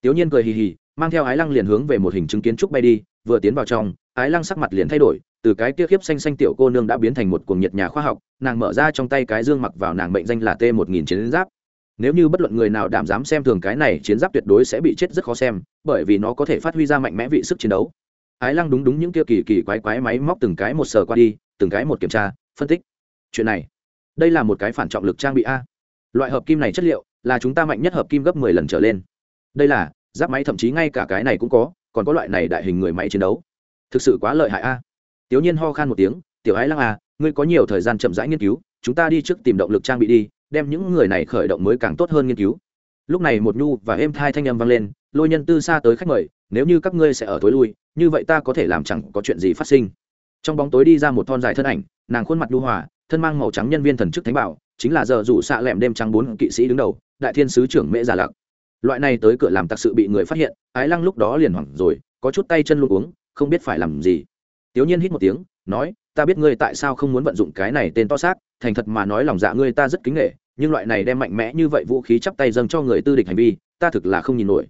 Tiểu nhiên cười hì hì, mang theo ái lăng liền hướng về một hình chứng kiến trúc bay đi, vừa tiến vào trong, ái lăng sắc mặt liền thay đổi, từ cái kia khiếp xanh xanh tiểu cô nương đã biến thành một cuồng nhiệt nhà khoa học, nàng mở ra trong tay cái dương mặc vào nàng mệnh danh là t một nghìn chiến giáp. Nếu như bất luận người nào đảm dám xem thường cái này chiến giáp tuyệt đối sẽ bị chết rất khó xem, bởi vì nó có thể phát huy ra mạnh mẽ vị sức chiến đấu ái lăng đúng đúng những kia kỳ kỳ quái quái máy móc từng cái một sờ qua đi từng cái một kiểm tra phân tích. Chuyện này đây là một cái phản trọng lực trang bị a. Loại hợp kim này chất liệu là chúng ta mạnh nhất hợp kim gấp mười lần trở lên. Đây là giáp máy thậm chí ngay cả cái này cũng có còn có loại này đại hình người máy chiến đấu. Thực sự quá lợi hại a. Tiểu nhiên ho khan một tiếng tiểu ái lăng a, ngươi có nhiều thời gian chậm rãi nghiên cứu chúng ta đi trước tìm động lực trang bị đi đem những người này khởi động mới càng tốt hơn nghiên cứu. Lúc này một nhu và êm thai thanh âm vang lên lôi nhân tư xa tới khách mời nếu như các ngươi sẽ ở tối lui, như vậy ta có thể làm chẳng có chuyện gì phát sinh. Trong bóng tối đi ra một thon dài thân ảnh, nàng khuôn mặt nhu hòa, thân mang màu trắng nhân viên thần chức thánh bảo, chính là giờ rủ xạ lẹm đêm trắng bốn kỵ sĩ đứng đầu, đại thiên sứ trưởng mễ già lặc. Loại này tới cửa làm tặc sự bị người phát hiện, ái lăng lúc đó liền hoảng rồi, có chút tay chân luôn uống, không biết phải làm gì. Tiểu nhiên hít một tiếng, nói, ta biết ngươi tại sao không muốn vận dụng cái này tên to xác, thành thật mà nói lòng dạ ngươi ta rất kính nghệ nhưng loại này đem mạnh mẽ như vậy vũ khí chắp tay dâng cho người tư địch hành vi, ta thực là không nhìn nổi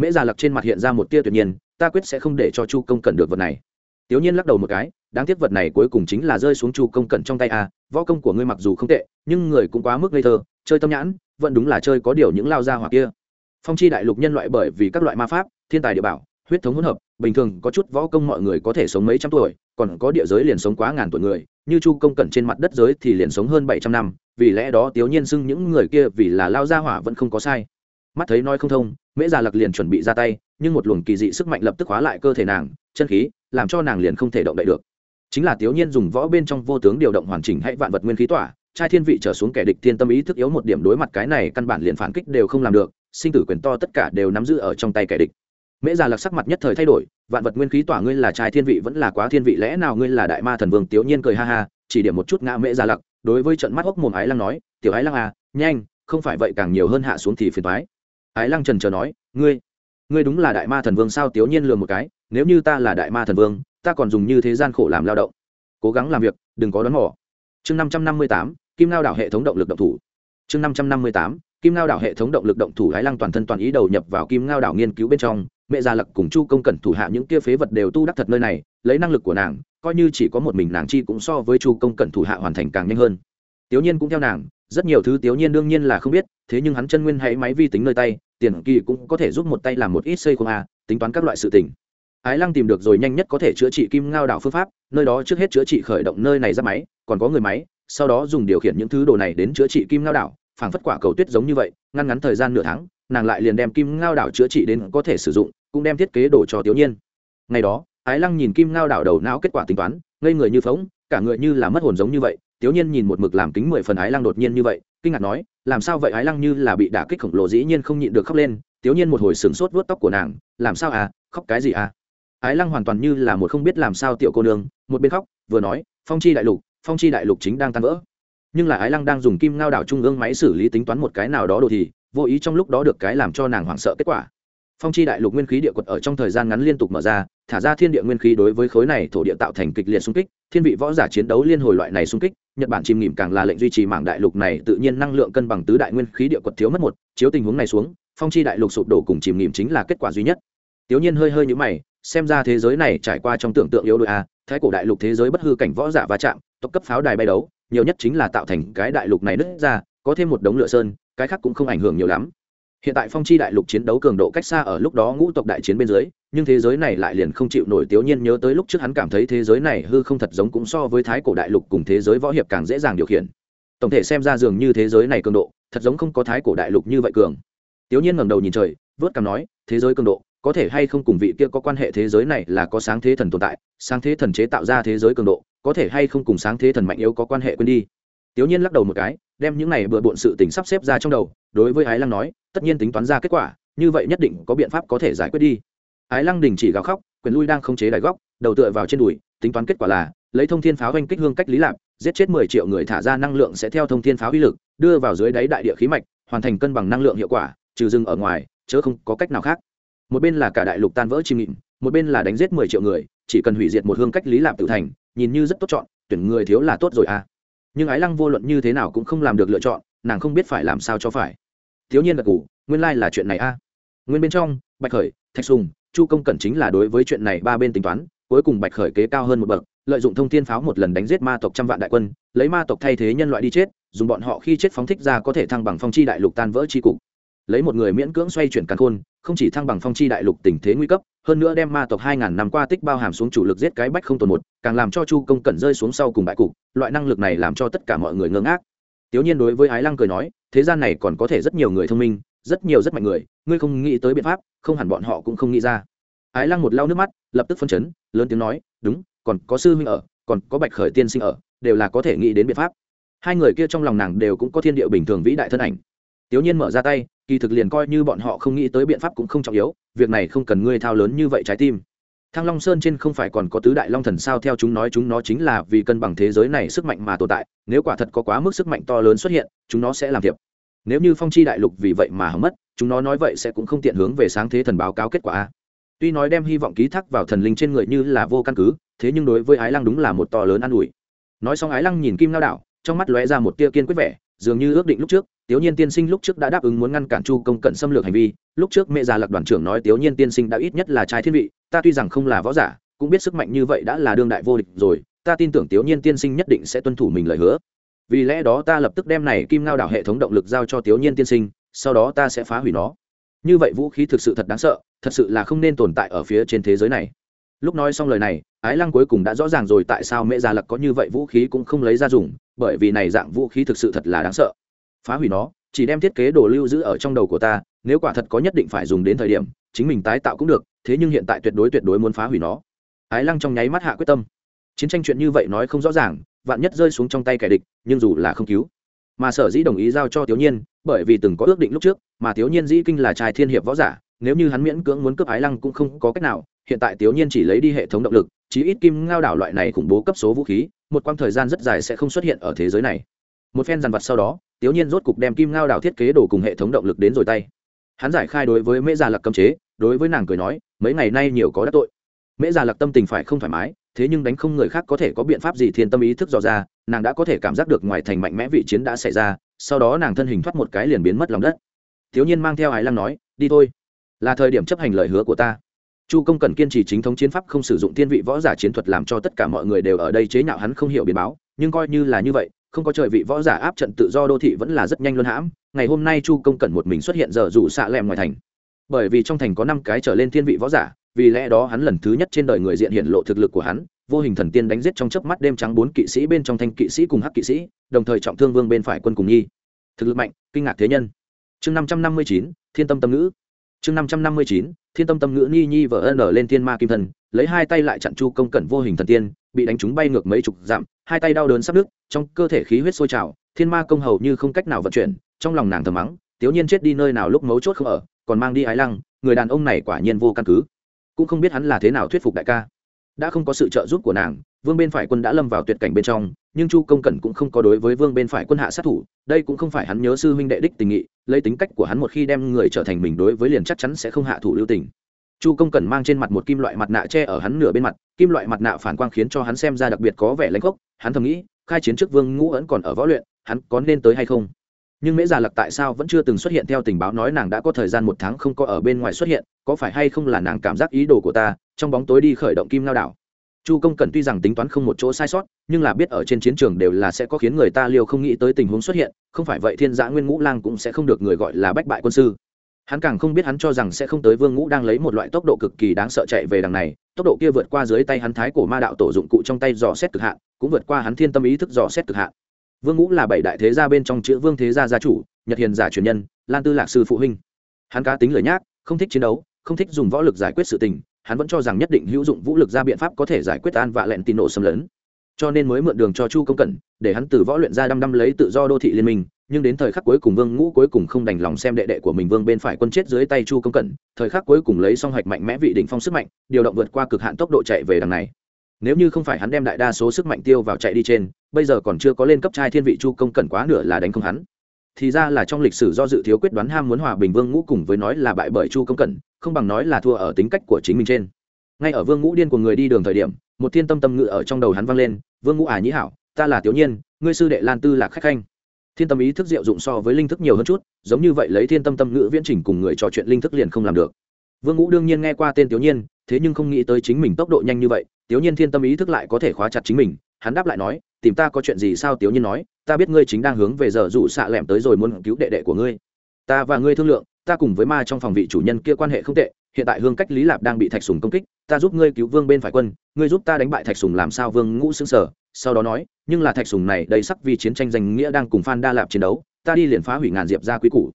mễ già lặc trên mặt hiện ra một tia tuyệt nhiên, ta quyết sẽ không để cho chu công cẩn được vật này. Tiểu nhiên lắc đầu một cái, đáng tiếc vật này cuối cùng chính là rơi xuống chu công cẩn trong tay a võ công của ngươi mặc dù không tệ, nhưng người cũng quá mức ngây thơ, chơi tâm nhãn, vẫn đúng là chơi có điều những lao ra hoặc kia. Phong chi đại lục nhân loại bởi vì các loại ma pháp, thiên tài địa bảo, huyết thống hỗn hợp, bình thường có chút võ công mọi người có thể sống mấy trăm tuổi, còn có địa giới liền sống quá ngàn tuổi người, như chu công cẩn trên mặt đất giới thì liền sống hơn bảy trăm năm, vì lẽ đó tiểu nhiên xưng những người kia vì là lao ra hỏa vẫn không có sai. Mắt thấy nói không thông mễ già lặc liền chuẩn bị ra tay, nhưng một luồng kỳ dị sức mạnh lập tức hóa lại cơ thể nàng, chân khí, làm cho nàng liền không thể động đậy được. Chính là tiếu nhiên dùng võ bên trong vô tướng điều động hoàn chỉnh hãy vạn vật nguyên khí tỏa, trai thiên vị trở xuống kẻ địch thiên tâm ý thức yếu một điểm đối mặt cái này căn bản liền phản kích đều không làm được, sinh tử quyền to tất cả đều nắm giữ ở trong tay kẻ địch. Mễ già Lặc sắc mặt nhất thời thay đổi, vạn vật nguyên khí tỏa ngươi là trai thiên vị vẫn là quá thiên vị, lẽ nào ngươi là đại ma thần vương? Tiểu nhiên cười ha ha, chỉ điểm một chút ngã mễ già Lặc, đối với trận mắt hốc mồm ái lăng nói, tiểu ái lăng à nhanh, không phải vậy càng nhiều hơn hạ xuống thì phiền toái ái lăng trần chờ nói, ngươi ngươi đúng là đại ma thần vương sao tiểu nhiên lừa một cái, nếu như ta là đại ma thần vương, ta còn dùng như thế gian khổ làm lao động. Cố gắng làm việc, đừng có đón mỏ chương năm trăm năm mươi tám, kim lao đảo hệ thống động lực động thủ. Chương năm trăm năm mươi tám, kim lao đảo hệ thống động lực động thủ, ái lăng toàn thân toàn ý đầu nhập vào kim lao đảo nghiên cứu bên trong. Mẹ già lặc cùng chu công cẩn thủ hạ những kia phế vật đều tu đắc thật nơi này, lấy năng lực của nàng, coi như chỉ có một mình nàng chi cũng so với chu công cẩn thủ hạ hoàn thành càng nhanh hơn tiểu nhiên cũng theo nàng rất nhiều thứ tiểu nhiên đương nhiên là không biết thế nhưng hắn chân nguyên hãy máy vi tính nơi tay tiền kỳ cũng có thể giúp một tay làm một ít xây khung a tính toán các loại sự tình. Ái lăng tìm được rồi nhanh nhất có thể chữa trị kim ngao đảo phương pháp nơi đó trước hết chữa trị khởi động nơi này ra máy còn có người máy sau đó dùng điều khiển những thứ đồ này đến chữa trị kim ngao đảo phảng phất quả cầu tuyết giống như vậy ngăn ngắn thời gian nửa tháng nàng lại liền đem kim ngao đảo chữa trị đến có thể sử dụng cũng đem thiết kế đồ cho tiểu nhiên. Ngày đó ái lăng nhìn kim ngao đảo đầu não kết quả tính toán ngây người như phỗng, cả người như là mất hồn giống như vậy tiểu nhiên nhìn một mực làm kính mười phần ái lăng đột nhiên như vậy, kinh ngạc nói, làm sao vậy? Ái lăng như là bị đả kích khổng lồ dĩ nhiên không nhịn được khóc lên. Tiểu nhiên một hồi sửng sốt vuốt tóc của nàng, làm sao à? Khóc cái gì à? Ái lăng hoàn toàn như là một không biết làm sao tiểu cô nương, một bên khóc, vừa nói, phong chi đại lục, phong chi đại lục chính đang tan vỡ. Nhưng là ái lăng đang dùng kim ngao đảo trung ương máy xử lý tính toán một cái nào đó đồ thì, vô ý trong lúc đó được cái làm cho nàng hoảng sợ kết quả. Phong chi đại lục nguyên khí địa quật ở trong thời gian ngắn liên tục mở ra, thả ra thiên địa nguyên khí đối với khối này thổ địa tạo thành kịch liệt xung kích, thiên vị võ giả chiến đấu liên hồi loại này xung kích nhật bản chìm nghỉm càng là lệnh duy trì mảng đại lục này tự nhiên năng lượng cân bằng tứ đại nguyên khí địa quật thiếu mất một, chiếu tình huống này xuống, phong chi đại lục sụp đổ cùng chìm nghỉm chính là kết quả duy nhất. Tiểu nhiên hơi hơi như mày, xem ra thế giới này trải qua trong tưởng tượng yếu đuối a thái cổ đại lục thế giới bất hư cảnh võ giả va chạm tốc cấp pháo đài bay đấu, nhiều nhất chính là tạo thành cái đại lục này nứt ra, có thêm một đống lửa sơn, cái khác cũng không ảnh hưởng nhiều lắm. Hiện tại phong chi đại lục chiến đấu cường độ cách xa ở lúc đó ngũ tộc đại chiến bên dưới nhưng thế giới này lại liền không chịu nổi tiểu nhiên nhớ tới lúc trước hắn cảm thấy thế giới này hư không thật giống cũng so với thái cổ đại lục cùng thế giới võ hiệp càng dễ dàng điều khiển. Tổng thể xem ra dường như thế giới này cường độ, thật giống không có thái cổ đại lục như vậy cường. Tiểu nhiên ngẩng đầu nhìn trời, vớt cảm nói, thế giới cường độ, có thể hay không cùng vị kia có quan hệ thế giới này là có sáng thế thần tồn tại, sáng thế thần chế tạo ra thế giới cường độ, có thể hay không cùng sáng thế thần mạnh yếu có quan hệ quên đi. Tiểu nhiên lắc đầu một cái, đem những này bừa bộn sự tình sắp xếp ra trong đầu, đối với ái lăng nói, tất nhiên tính toán ra kết quả, như vậy nhất định có biện pháp có thể giải quyết đi ái lăng đình chỉ gào khóc, quyền lui đang không chế đại góc, đầu tựa vào trên đùi, tính toán kết quả là, lấy thông thiên pháo oanh kích hương cách lý lạp, giết chết mười triệu người thả ra năng lượng sẽ theo thông thiên pháo uy lực, đưa vào dưới đáy đại địa khí mạch, hoàn thành cân bằng năng lượng hiệu quả, trừ dừng ở ngoài, chớ không có cách nào khác. Một bên là cả đại lục tan vỡ chìm nghịm, một bên là đánh giết mười triệu người, chỉ cần hủy diệt một hương cách lý lạp tự thành, nhìn như rất tốt chọn, tuyển người thiếu là tốt rồi à. Nhưng ái lăng vô luận như thế nào cũng không làm được lựa chọn, nàng không biết phải làm sao cho phải. Thiếu nhiên gật ngủ nguyên lai là chuyện này a nguyên bên trong, bạch khởi, thạch sùng chu công cẩn chính là đối với chuyện này ba bên tính toán, cuối cùng bạch khởi kế cao hơn một bậc, lợi dụng thông thiên pháo một lần đánh giết ma tộc trăm vạn đại quân, lấy ma tộc thay thế nhân loại đi chết, dùng bọn họ khi chết phóng thích ra có thể thăng bằng phong chi đại lục tan vỡ chi cục. Lấy một người miễn cưỡng xoay chuyển càn khôn, không chỉ thăng bằng phong chi đại lục tình thế nguy cấp, hơn nữa đem ma tộc hai ngàn năm qua tích bao hàm xuống chủ lực giết cái bách không tồn một, càng làm cho chu công cẩn rơi xuống sau cùng bại cục, loại năng lực này làm cho tất cả mọi người ngơ ngác. Tiếu nhiên đối với ái lăng cười nói, thế gian này còn có thể rất nhiều người thông minh rất nhiều rất mạnh người, ngươi không nghĩ tới biện pháp, không hẳn bọn họ cũng không nghĩ ra. Ái lăng một lau nước mắt, lập tức phân chấn, lớn tiếng nói, đúng, còn có sư huynh ở, còn có bạch khởi tiên sinh ở, đều là có thể nghĩ đến biện pháp. Hai người kia trong lòng nàng đều cũng có thiên địa bình thường vĩ đại thân ảnh. Tiểu nhiên mở ra tay, kỳ thực liền coi như bọn họ không nghĩ tới biện pháp cũng không trọng yếu, việc này không cần ngươi thao lớn như vậy trái tim. Thăng long sơn trên không phải còn có tứ đại long thần sao theo chúng nói chúng nó chính là vì cân bằng thế giới này sức mạnh mà tồn tại, nếu quả thật có quá mức sức mạnh to lớn xuất hiện, chúng nó sẽ làm thiệp nếu như phong chi đại lục vì vậy mà hỏng mất chúng nó nói vậy sẽ cũng không tiện hướng về sáng thế thần báo cáo kết quả tuy nói đem hy vọng ký thác vào thần linh trên người như là vô căn cứ thế nhưng đối với ái lăng đúng là một to lớn an ủi nói xong ái lăng nhìn kim lao đạo trong mắt lóe ra một tia kiên quyết vẻ dường như ước định lúc trước tiểu Nhiên tiên sinh lúc trước đã đáp ứng muốn ngăn cản Chu Công cận xâm lược hành vi, lúc trước mẹ già Lạc đoàn trưởng nói tiểu Nhiên tiên sinh đã ít nhất là trái thiên vị, ta tuy rằng không là võ giả, cũng biết sức mạnh như vậy đã là đương đại vô địch rồi, ta tin tưởng tiểu Nhiên tiên sinh nhất định sẽ tuân thủ mình lời hứa. Vì lẽ đó ta lập tức đem này Kim Ngao đảo hệ thống động lực giao cho tiểu Nhiên tiên sinh, sau đó ta sẽ phá hủy nó. Như vậy vũ khí thực sự thật đáng sợ, thật sự là không nên tồn tại ở phía trên thế giới này. Lúc nói xong lời này, Ái Lăng cuối cùng đã rõ ràng rồi tại sao mẹ già lặc có như vậy vũ khí cũng không lấy ra dùng, bởi vì này dạng vũ khí thực sự thật là đáng sợ phá hủy nó chỉ đem thiết kế đồ lưu giữ ở trong đầu của ta nếu quả thật có nhất định phải dùng đến thời điểm chính mình tái tạo cũng được thế nhưng hiện tại tuyệt đối tuyệt đối muốn phá hủy nó ái lăng trong nháy mắt hạ quyết tâm chiến tranh chuyện như vậy nói không rõ ràng vạn nhất rơi xuống trong tay kẻ địch, nhưng dù là không cứu. Mà sở dĩ đồng ý giao cho thiếu nhiên, bởi vì từng có ước định lúc trước, mà thiếu nhiên dĩ kinh là trai thiên hiệp võ giả, nếu như hắn miễn cưỡng muốn cướp ái lăng cũng không có cách nào, hiện tại thiếu nhiên chỉ lấy đi hệ thống động lực, chí ít kim ngao đảo loại này khủng bố cấp số vũ khí, một quãng thời gian rất dài sẽ không xuất hiện ở thế giới này. Một phen dàn vật sau đó thiếu nhiên rốt cục đem kim ngao đảo thiết kế đồ cùng hệ thống động lực đến rồi tay. Hắn giải khai đối với mễ già lặc cấm chế, đối với nàng cười nói, mấy ngày nay nhiều có đắc tội. Mễ già lặc tâm tình phải không thoải mái thế nhưng đánh không người khác có thể có biện pháp gì thiên tâm ý thức dò ra, nàng đã có thể cảm giác được ngoài thành mạnh mẽ vị chiến đã xảy ra, sau đó nàng thân hình thoát một cái liền biến mất lòng đất. Thiếu nhiên mang theo ái lăng nói, đi thôi. Là thời điểm chấp hành lời hứa của ta. Chu công cần kiên trì chính thống chiến pháp không sử dụng thiên vị võ giả chiến thuật làm cho tất cả mọi người đều ở đây chế nhạo hắn không hiểu biến báo, nhưng coi như là như vậy, không có trời vị võ giả áp trận tự do đô thị vẫn là rất nhanh luân hãm. Ngày hôm nay chu công cẩn một mình xuất hiện giờ dù xạ lem ngoài thành. Bởi vì trong thành có năm cái trở lên thiên vị võ giả vì lẽ đó hắn lần thứ nhất trên đời người diện hiện lộ thực lực của hắn, vô hình thần tiên đánh giết trong chớp mắt đêm trắng bốn kỵ sĩ bên trong thanh kỵ sĩ cùng hắc kỵ sĩ, đồng thời trọng thương vương bên phải quân cùng nhi. Thực lực mạnh, kinh ngạc thế nhân. Chương năm trăm năm mươi chín, thiên tâm tâm ngữ. Chương năm trăm năm mươi chín, thiên tâm tâm ngữ nhi nhi vợ ân lên thiên ma kim thần, lấy hai tay lại chặn chu công cẩn vô hình thần tiên, bị đánh trúng bay ngược mấy chục dặm, hai tay đau đớn sắp đứt, trong cơ thể khí huyết sôi trào, thiên ma công hầu như không cách nào vận chuyển, trong lòng nàng thầm mắng, tiểu nhiên chết đi nơi nào lúc mấu chốt không ở, còn mang đi ái lăng, người đàn ông này quả nhiên vô căn cứ cũng không biết hắn là thế nào thuyết phục đại ca. Đã không có sự trợ giúp của nàng, vương bên phải quân đã lâm vào tuyệt cảnh bên trong, nhưng chu công cẩn cũng không có đối với vương bên phải quân hạ sát thủ, đây cũng không phải hắn nhớ sư huynh đệ đích tình nghị, lấy tính cách của hắn một khi đem người trở thành mình đối với liền chắc chắn sẽ không hạ thủ lưu tình. Chu công cẩn mang trên mặt một kim loại mặt nạ che ở hắn nửa bên mặt, kim loại mặt nạ phản quang khiến cho hắn xem ra đặc biệt có vẻ lãnh gốc hắn thầm nghĩ, khai chiến trước vương ngũ ẩn còn ở võ luyện, hắn có nên tới hay không? Nhưng mễ già lặc tại sao vẫn chưa từng xuất hiện theo tình báo nói nàng đã có thời gian một tháng không có ở bên ngoài xuất hiện, có phải hay không là nàng cảm giác ý đồ của ta, trong bóng tối đi khởi động kim lao đảo? Chu công cần tuy rằng tính toán không một chỗ sai sót, nhưng là biết ở trên chiến trường đều là sẽ có khiến người ta liều không nghĩ tới tình huống xuất hiện, không phải vậy thiên giã nguyên ngũ lang cũng sẽ không được người gọi là bách bại quân sư. Hắn càng không biết hắn cho rằng sẽ không tới vương ngũ đang lấy một loại tốc độ cực kỳ đáng sợ chạy về đằng này, tốc độ kia vượt qua dưới tay hắn thái cổ ma đạo tổ dụng cụ trong tay dò xét cực hạn, cũng vượt qua hắn thiên tâm ý thức dò xét cực hạn vương ngũ là bảy đại thế gia bên trong chữ vương thế gia gia chủ, nhật hiền giả truyền nhân, lan tư lạc sư phụ huynh. Hắn cá tính lời nhác, không thích chiến đấu, không thích dùng võ lực giải quyết sự tình, hắn vẫn cho rằng nhất định hữu dụng vũ lực ra biện pháp có thể giải quyết an vạ lẹn tin nổ xâm lấn. Cho nên mới mượn đường cho chu công cẩn, để hắn từ võ luyện ra đăm đăm lấy tự do đô thị liên minh, nhưng đến thời khắc cuối cùng vương ngũ cuối cùng không đành lòng xem đệ đệ của mình vương bên phải quân chết dưới tay chu công cẩn, thời khắc cuối cùng lấy song hạch mạnh mẽ vị đỉnh phong sức mạnh, điều động vượt qua cực hạn tốc độ chạy về đằng này nếu như không phải hắn đem đại đa số sức mạnh tiêu vào chạy đi trên, bây giờ còn chưa có lên cấp trai thiên vị chu công cần quá nửa là đánh không hắn. Thì ra là trong lịch sử do dự thiếu quyết đoán ham muốn hòa bình vương ngũ cùng với nói là bại bởi chu công cẩn không bằng nói là thua ở tính cách của chính mình trên. Ngay ở vương ngũ điên của người đi đường thời điểm, một thiên tâm tâm ngự ở trong đầu hắn vang lên, vương ngũ à nhĩ hảo, ta là tiểu nhiên, ngươi sư đệ lan tư là khách khanh. Thiên tâm ý thức diệu dụng so với linh thức nhiều hơn chút, giống như vậy lấy thiên tâm tâm ngữ viễn trình cùng người trò chuyện linh thức liền không làm được. Vương ngũ đương nhiên nghe qua tên tiểu nhiên thế nhưng không nghĩ tới chính mình tốc độ nhanh như vậy tiểu nhiên thiên tâm ý thức lại có thể khóa chặt chính mình, hắn đáp lại nói, tìm ta có chuyện gì sao? Tiểu nhiên nói, ta biết ngươi chính đang hướng về giờ rủ xạ lẻm tới rồi muốn cứu đệ đệ của ngươi. Ta và ngươi thương lượng, ta cùng với ma trong phòng vị chủ nhân kia quan hệ không tệ, hiện tại hương cách lý lạp đang bị thạch sùng công kích, ta giúp ngươi cứu vương bên phải quân, ngươi giúp ta đánh bại thạch sùng làm sao? Vương ngũ xương sở sau đó nói, nhưng là thạch sùng này đầy sắc vì chiến tranh danh nghĩa đang cùng phan đa lạp chiến đấu, ta đi liền phá hủy ngàn diệp ra quý củ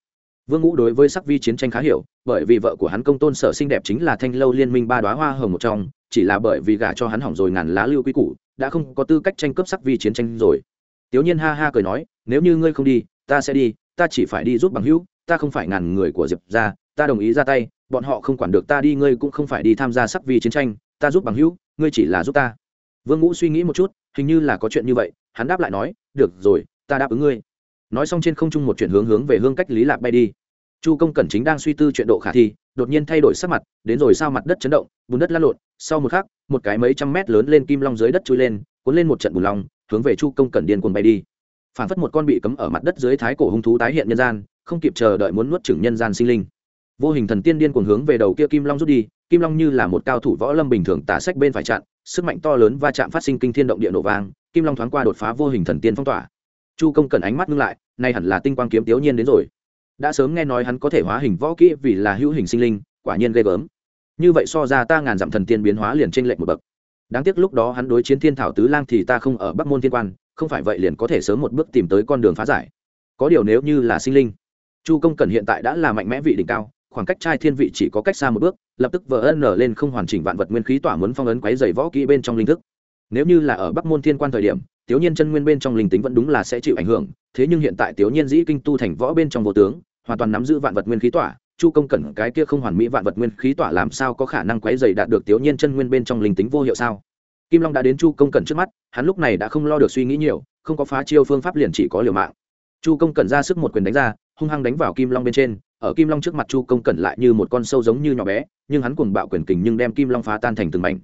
vương ngũ đối với sắc vi chiến tranh khá hiểu, bởi vì vợ của hắn công tôn sở xinh đẹp chính là thanh lâu liên minh ba đoá hoa hồng một trong, chỉ là bởi vì gả cho hắn hỏng rồi ngàn lá lưu quý cũ đã không có tư cách tranh cướp sắc vi chiến tranh rồi. Tiểu nhiên ha ha cười nói, nếu như ngươi không đi, ta sẽ đi, ta chỉ phải đi giúp bằng hữu, ta không phải ngàn người của diệp ra ta đồng ý ra tay, bọn họ không quản được ta đi, ngươi cũng không phải đi tham gia sắc vi chiến tranh, ta giúp bằng hữu, ngươi chỉ là giúp ta. Vương ngũ suy nghĩ một chút, hình như là có chuyện như vậy, hắn đáp lại nói, được rồi, ta đáp ứng ngươi nói xong trên không trung một chuyện hướng hướng về hương cách lý lạc bay đi. Chu công cẩn chính đang suy tư chuyện độ khả thi, đột nhiên thay đổi sắc mặt, đến rồi sao mặt đất chấn động, bùn đất lăn lộn, sau một khắc, một cái mấy trăm mét lớn lên kim long dưới đất chui lên, cuốn lên một trận bùn long, hướng về chu công cẩn điên cuồng bay đi. Phản phất một con bị cấm ở mặt đất dưới thái cổ hung thú tái hiện nhân gian, không kịp chờ đợi muốn nuốt chửng nhân gian sinh linh. Vô hình thần tiên điên cuồng hướng về đầu kia kim long rút đi, kim long như là một cao thủ võ lâm bình thường tả sách bên phải chặn, sức mạnh to lớn va chạm phát sinh kinh thiên động địa nổ vang, kim long thoáng qua đột phá vô hình thần tiên phong tỏa chu công cần ánh mắt ngưng lại, nay hẳn là tinh quang kiếm tiểu nhiên đến rồi. Đã sớm nghe nói hắn có thể hóa hình võ kỹ vì là hữu hình sinh linh, quả nhiên ghê gớm. Như vậy so ra ta ngàn dặm thần tiên biến hóa liền trên lệnh một bậc. Đáng tiếc lúc đó hắn đối chiến thiên thảo tứ lang thì ta không ở bắc môn thiên quan, không phải vậy liền có thể sớm một bước tìm tới con đường phá giải. Có điều nếu như là sinh linh, chu công cần hiện tại đã là mạnh mẽ vị đỉnh cao, khoảng cách trai thiên vị chỉ có cách xa một bước, lập tức vỡ ân nở lên không hoàn chỉnh vạn vật nguyên khí tỏa muốn phong ấn quáy dày võ kỹ bên trong linh thức. Nếu như là ở bắc môn thiên quan thời điểm tiểu nhiên chân nguyên bên trong linh tính vẫn đúng là sẽ chịu ảnh hưởng, thế nhưng hiện tại tiểu nhiên dĩ kinh tu thành võ bên trong vô tướng, hoàn toàn nắm giữ vạn vật nguyên khí tỏa, chu công cẩn cái kia không hoàn mỹ vạn vật nguyên khí tỏa làm sao có khả năng quấy dày đạt được tiểu nhiên chân nguyên bên trong linh tính vô hiệu sao? Kim long đã đến chu công cẩn trước mắt, hắn lúc này đã không lo được suy nghĩ nhiều, không có phá chiêu phương pháp liền chỉ có liều mạng. Chu công cẩn ra sức một quyền đánh ra, hung hăng đánh vào kim long bên trên, ở kim long trước mặt chu công cẩn lại như một con sâu giống như nhỏ bé, nhưng hắn cuồng bạo quyền kình nhưng đem kim long phá tan thành từng mảnh.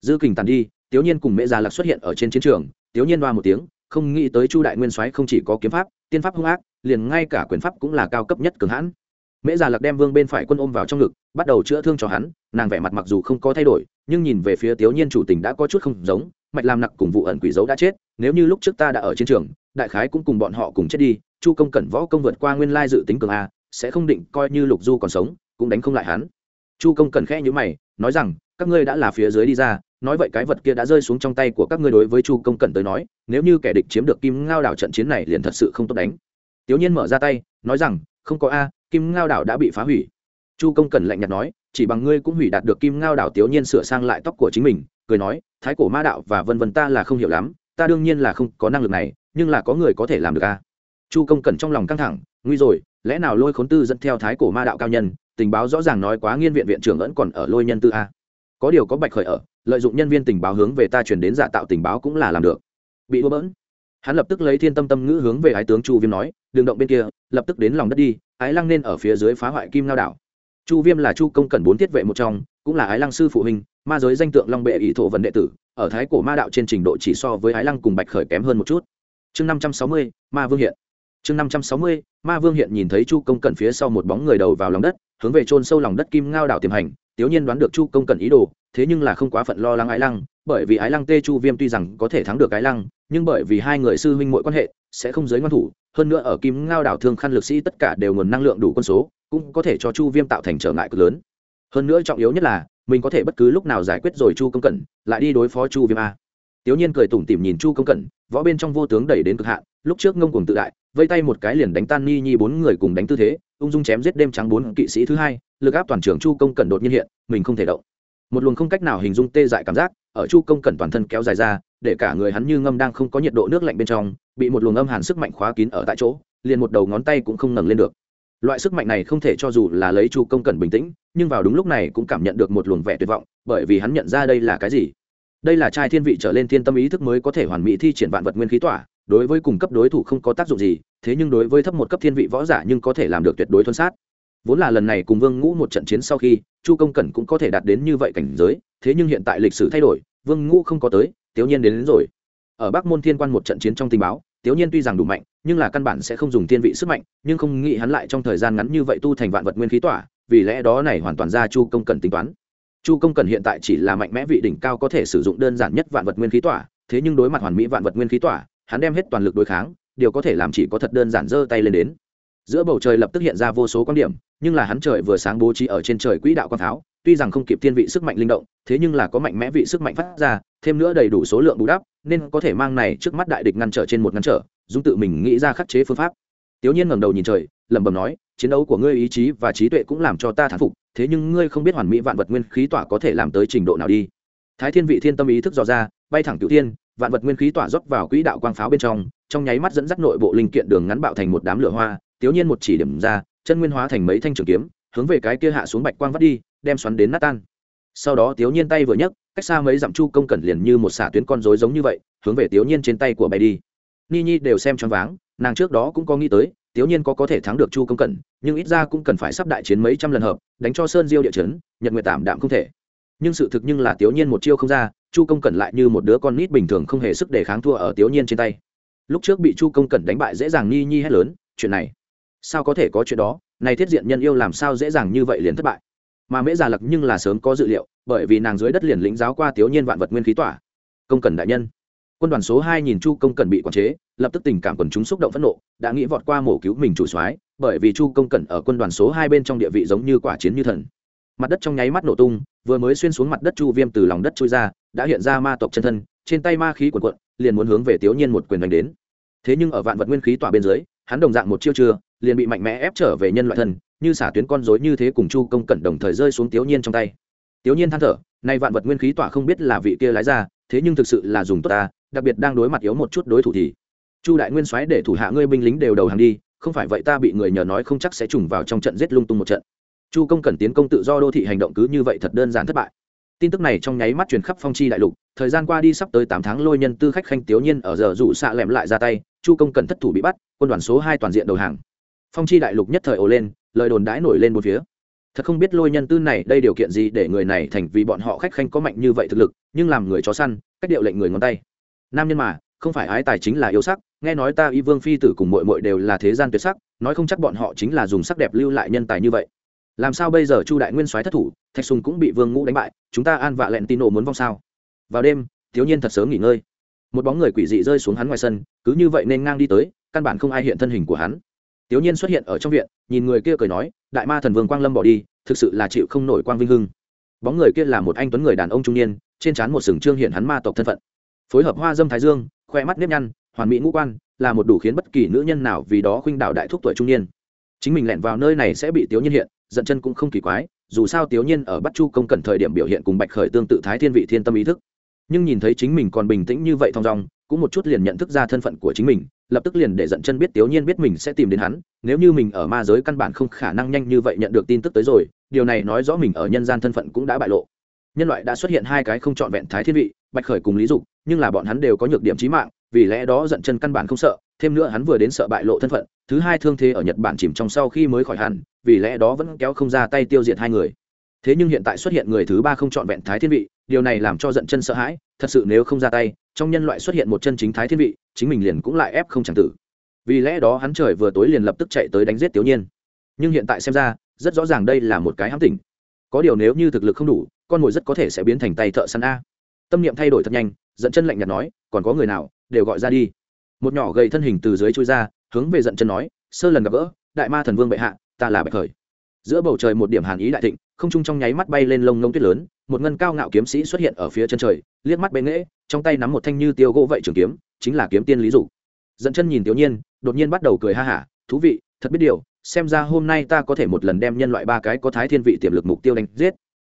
Dư kình tàn đi tiểu nhiên cùng mẹ già lạc xuất hiện ở trên chiến trường tiểu nhiên đoa một tiếng, không nghĩ tới chu đại nguyên soái không chỉ có kiếm pháp, tiên pháp hung ác, liền ngay cả quyền pháp cũng là cao cấp nhất cường hãn. Mễ già lạc đem vương bên phải quân ôm vào trong ngực, bắt đầu chữa thương cho hắn, nàng vẻ mặt mặc dù không có thay đổi, nhưng nhìn về phía tiểu nhiên chủ tình đã có chút không giống, mạch làm nặc cùng vụ ẩn quỷ dấu đã chết, nếu như lúc trước ta đã ở chiến trường, đại khái cũng cùng bọn họ cùng chết đi, chu công cẩn võ công vượt qua nguyên lai dự tính cường a, sẽ không định coi như lục du còn sống, cũng đánh không lại hắn. Chu công cẩn khẽ nhữ mày, nói rằng, các ngươi đã là phía dưới đi ra nói vậy cái vật kia đã rơi xuống trong tay của các ngươi đối với chu công cẩn tới nói, nếu như kẻ địch chiếm được kim ngao đảo trận chiến này liền thật sự không tốt đánh. Tiểu nhiên mở ra tay, nói rằng, không có a, kim ngao đảo đã bị phá hủy. Chu công cẩn lạnh nhạt nói, chỉ bằng ngươi cũng hủy đạt được kim ngao đảo tiểu nhiên sửa sang lại tóc của chính mình. Cười nói, thái cổ ma đạo và vân vân ta là không hiểu lắm, ta đương nhiên là không có năng lực này, nhưng là có người có thể làm được a. Chu công cẩn trong lòng căng thẳng, nguy rồi, lẽ nào lôi khốn tư dẫn theo thái cổ ma đạo cao nhân, tình báo rõ ràng nói quá nghiên viện viện trưởng vẫn còn ở lôi nhân tư a? Có điều có bạch khởi ở, lợi dụng nhân viên tình báo hướng về ta chuyển đến giả tạo tình báo cũng là làm được. Bị đua bỡn. Hắn lập tức lấy thiên tâm tâm ngữ hướng về ái tướng chu viêm nói đường động bên kia, lập tức đến lòng đất đi, ái lăng nên ở phía dưới phá hoại kim lao đảo. Chu viêm là chu công cần bốn thiết vệ một trong, cũng là ái lăng sư phụ huynh, ma giới danh tượng long bệ ỷ thổ vấn đệ tử, ở thái cổ ma đạo trên trình độ chỉ so với ái lăng cùng bạch khởi kém hơn một chút. Chương năm trăm sáu mươi, ma vương hiện. Chương năm trăm sáu mươi, ma vương hiện nhìn thấy chu công cẩn phía sau một bóng người đầu vào lòng đất, hướng về chôn sâu lòng đất kim ngao đảo tiềm hành tiếu nhiên đoán được chu công cẩn ý đồ, thế nhưng là không quá phận lo lắng ái lăng, bởi vì ái lăng tê chu viêm tuy rằng có thể thắng được ái lăng, nhưng bởi vì hai người sư huynh muội quan hệ, sẽ không giới ngoan thủ, hơn nữa ở kim ngao đảo thương khăn lực sĩ tất cả đều nguồn năng lượng đủ quân số, cũng có thể cho chu viêm tạo thành trở ngại cực lớn. Hơn nữa trọng yếu nhất là, mình có thể bất cứ lúc nào giải quyết rồi chu công cẩn lại đi đối phó chu viêm a. Tiểu nhiên cười tủm tỉm nhìn chu công cẩn võ bên trong vô tướng đẩy đến cực hạn, lúc trước ngông cuồng tự đại, vây tay một cái liền đánh tan ni nhi bốn người cùng đánh tư thế, ung dung chém giết đêm trắng bốn kỵ sĩ thứ hai lực áp toàn trường chu công cẩn đột nhiên hiện, mình không thể động. Một luồng không cách nào hình dung tê dại cảm giác ở chu công cẩn toàn thân kéo dài ra, để cả người hắn như ngâm đang không có nhiệt độ nước lạnh bên trong, bị một luồng âm hàn sức mạnh khóa kín ở tại chỗ, liền một đầu ngón tay cũng không ngẩng lên được. Loại sức mạnh này không thể cho dù là lấy chu công cẩn bình tĩnh, nhưng vào đúng lúc này cũng cảm nhận được một luồng vẻ tuyệt vọng, bởi vì hắn nhận ra đây là cái gì. Đây là trai thiên vị trở lên thiên tâm ý thức mới có thể hoàn mỹ thi triển vạn vật nguyên khí tỏa, đối với cùng cấp đối thủ không có tác dụng gì, thế nhưng đối với thấp một cấp thiên vị võ giả nhưng có thể làm được tuyệt đối thuần sát vốn là lần này cùng vương ngũ một trận chiến sau khi chu công cẩn cũng có thể đạt đến như vậy cảnh giới thế nhưng hiện tại lịch sử thay đổi vương ngũ không có tới tiểu nhiên đến, đến rồi. Ở bắc môn thiên quan một trận chiến trong tình báo tiểu nhiên tuy rằng đủ mạnh nhưng là căn bản sẽ không dùng thiên vị sức mạnh nhưng không nghĩ hắn lại trong thời gian ngắn như vậy tu thành vạn vật nguyên khí tỏa vì lẽ đó này hoàn toàn ra chu công cẩn tính toán. Chu công cẩn hiện tại chỉ là mạnh mẽ vị đỉnh cao có thể sử dụng đơn giản nhất vạn vật nguyên khí tỏa thế nhưng đối mặt hoàn mỹ vạn vật nguyên khí tỏa hắn đem hết toàn lực đối kháng điều có thể làm chỉ có thật đơn giản giơ tay lên đến giữa bầu trời lập tức hiện ra vô số quan điểm, nhưng là hắn trời vừa sáng bố trí ở trên trời quỹ đạo quang tháo, tuy rằng không kịp thiên vị sức mạnh linh động, thế nhưng là có mạnh mẽ vị sức mạnh phát ra, thêm nữa đầy đủ số lượng bù đắp, nên có thể mang này trước mắt đại địch ngăn trở trên một ngăn trở dung tự mình nghĩ ra khắc chế phương pháp. Tiểu nhiên ngẩng đầu nhìn trời, lẩm bẩm nói, chiến đấu của ngươi ý chí và trí tuệ cũng làm cho ta thán phục, thế nhưng ngươi không biết hoàn mỹ vạn vật nguyên khí tỏa có thể làm tới trình độ nào đi. Thái thiên vị thiên tâm ý thức dò ra, bay thẳng cửu thiên, vạn vật nguyên khí tỏa rót vào quỹ đạo quang pháo bên trong trong nháy mắt dẫn dắt nội bộ linh kiện đường ngắn bạo thành một đám lửa hoa tiểu nhiên một chỉ điểm ra, chân nguyên hóa thành mấy thanh trường kiếm, hướng về cái kia hạ xuống bạch quang vắt đi, đem xoắn đến nát tan. Sau đó tiểu nhiên tay vừa nhấc, cách xa mấy dặm chu công cẩn liền như một xả tuyến con rối giống như vậy, hướng về tiểu nhiên trên tay của bay đi. Ni nhi đều xem choáng váng, nàng trước đó cũng có nghĩ tới, tiểu nhiên có có thể thắng được chu công cẩn, nhưng ít ra cũng cần phải sắp đại chiến mấy trăm lần hợp, đánh cho sơn diêu địa chấn, nhật nguyệt tạm đạm không thể. Nhưng sự thực nhưng là tiểu nhiên một chiêu không ra, chu công cẩn lại như một đứa con nít bình thường không hề sức để kháng thua ở tiểu nhiên trên tay. Lúc trước bị chu công cẩn đánh bại dễ dàng ni nhi hét lớn, chuyện này sao có thể có chuyện đó, này thiết diện nhân yêu làm sao dễ dàng như vậy liền thất bại. Mà mễ già lặc nhưng là sớm có dự liệu, bởi vì nàng dưới đất liền lĩnh giáo qua thiếu nhiên vạn vật nguyên khí tỏa. Công cần đại nhân. Quân đoàn số hai nhìn chu công cần bị quản chế, lập tức tình cảm quần chúng xúc động phẫn nộ, đã nghĩ vọt qua mổ cứu mình chủ soái, bởi vì chu công cần ở quân đoàn số hai bên trong địa vị giống như quả chiến như thần. Mặt đất trong nháy mắt nổ tung, vừa mới xuyên xuống mặt đất chu viêm từ lòng đất trôi ra, đã hiện ra ma tộc chân thân, trên tay ma khí quần quận liền muốn hướng về thiếu nhiên một quyền đánh đến. Thế nhưng ở vạn vật nguyên khí tỏa bên dưới, hắn đồng dạng một chiêu chưa liền bị mạnh mẽ ép trở về nhân loại thân, như xả tuyến con rối như thế cùng chu công cẩn đồng thời rơi xuống tiểu nhiên trong tay. Tiểu nhiên than thở, nay vạn vật nguyên khí tỏa không biết là vị kia lái ra, thế nhưng thực sự là dùng tốt ta, đặc biệt đang đối mặt yếu một chút đối thủ thì. Chu đại nguyên soái để thủ hạ ngươi binh lính đều đầu hàng đi, không phải vậy ta bị người nhờ nói không chắc sẽ trùng vào trong trận giết lung tung một trận. Chu công cần tiến công tự do đô thị hành động cứ như vậy thật đơn giản thất bại. Tin tức này trong nháy mắt truyền khắp phong chi đại lục, thời gian qua đi sắp tới tám tháng lôi nhân tư khách khanh tiểu nhiên ở giờ rủ xạ lẹm lại ra tay, chu công cần thất thủ bị bắt, quân đoàn số hai toàn diện đầu hàng phong chi đại lục nhất thời ồ lên, lời đồn đãi nổi lên một phía. Thật không biết lôi nhân tư này đây điều kiện gì để người này thành vì bọn họ khách khanh có mạnh như vậy thực lực, nhưng làm người chó săn, cách điệu lệnh người ngón tay. Nam nhân mà, không phải ái tài chính là yêu sắc, nghe nói ta y vương phi tử cùng mội mội đều là thế gian tuyệt sắc, nói không chắc bọn họ chính là dùng sắc đẹp lưu lại nhân tài như vậy. Làm sao bây giờ chu đại nguyên soái thất thủ, thạch sùng cũng bị vương ngũ đánh bại, chúng ta an vạ lẹn tin nổ muốn vong sao? Vào đêm, thiếu nhiên thật sớm nghỉ ngơi. Một bóng người quỷ dị rơi xuống hắn ngoài sân, cứ như vậy nên ngang đi tới, căn bản không ai hiện thân hình của hắn. Tiểu nhiên xuất hiện ở trong viện, nhìn người kia cười nói, đại ma thần vương quang lâm bỏ đi, thực sự là chịu không nổi quang vinh hưng. Bóng người kia là một anh tuấn người đàn ông trung niên, trên trán một sừng trương hiện hắn ma tộc thân phận. Phối hợp hoa dâm thái dương, khoe mắt nếp nhăn, hoàn mỹ ngũ quan, là một đủ khiến bất kỳ nữ nhân nào vì đó khuynh đảo đại thúc tuổi trung niên. Chính mình lẻn vào nơi này sẽ bị tiểu nhiên hiện, giận chân cũng không kỳ quái, dù sao tiểu nhiên ở Bắc chu công cần thời điểm biểu hiện cùng bạch khởi tương tự thái thiên vị thiên tâm ý thức. Nhưng nhìn thấy chính mình còn bình tĩnh như vậy thong dong, cũng một chút liền nhận thức ra thân phận của chính mình lập tức liền để giận chân biết tiểu nhiên biết mình sẽ tìm đến hắn, nếu như mình ở ma giới căn bản không khả năng nhanh như vậy nhận được tin tức tới rồi, điều này nói rõ mình ở nhân gian thân phận cũng đã bại lộ. Nhân loại đã xuất hiện hai cái không trọn vẹn thái thiên vị, bạch khởi cùng lý dục, nhưng là bọn hắn đều có nhược điểm trí mạng, vì lẽ đó giận chân căn bản không sợ, thêm nữa hắn vừa đến sợ bại lộ thân phận, thứ hai thương thế ở nhật bản chìm trong sau khi mới khỏi hẳn, vì lẽ đó vẫn kéo không ra tay tiêu diệt hai người. Thế nhưng hiện tại xuất hiện người thứ ba không trọn vẹn thái thiên vị, điều này làm cho giận chân sợ hãi, thật sự nếu không ra tay, trong nhân loại xuất hiện một chân chính thái thiên vị chính mình liền cũng lại ép không chẳng tử. Vì lẽ đó hắn trời vừa tối liền lập tức chạy tới đánh giết tiểu nhiên. Nhưng hiện tại xem ra, rất rõ ràng đây là một cái hãm tỉnh. Có điều nếu như thực lực không đủ, con mồi rất có thể sẽ biến thành tay thợ săn a. Tâm niệm thay đổi thật nhanh dẫn chân lạnh nhạt nói, còn có người nào, đều gọi ra đi. Một nhỏ gầy thân hình từ dưới chui ra, hướng về giận chân nói, sơ lần gặp gỡ, đại ma thần vương bệ hạ, ta là bạch khởi. Giữa bầu trời một điểm hàn ý đại thịnh không trung trong nháy mắt bay lên lông lông tuyết lớn, một ngân cao ngạo kiếm sĩ xuất hiện ở phía chân trời, liếc mắt bên nghễ trong tay nắm một thanh như tiêu gỗ vậy trường kiếm, chính là kiếm tiên lý dục. Dẫn chân nhìn tiểu nhiên, đột nhiên bắt đầu cười ha hả, thú vị, thật biết điều, xem ra hôm nay ta có thể một lần đem nhân loại ba cái có thái thiên vị tiềm lực mục tiêu đánh giết.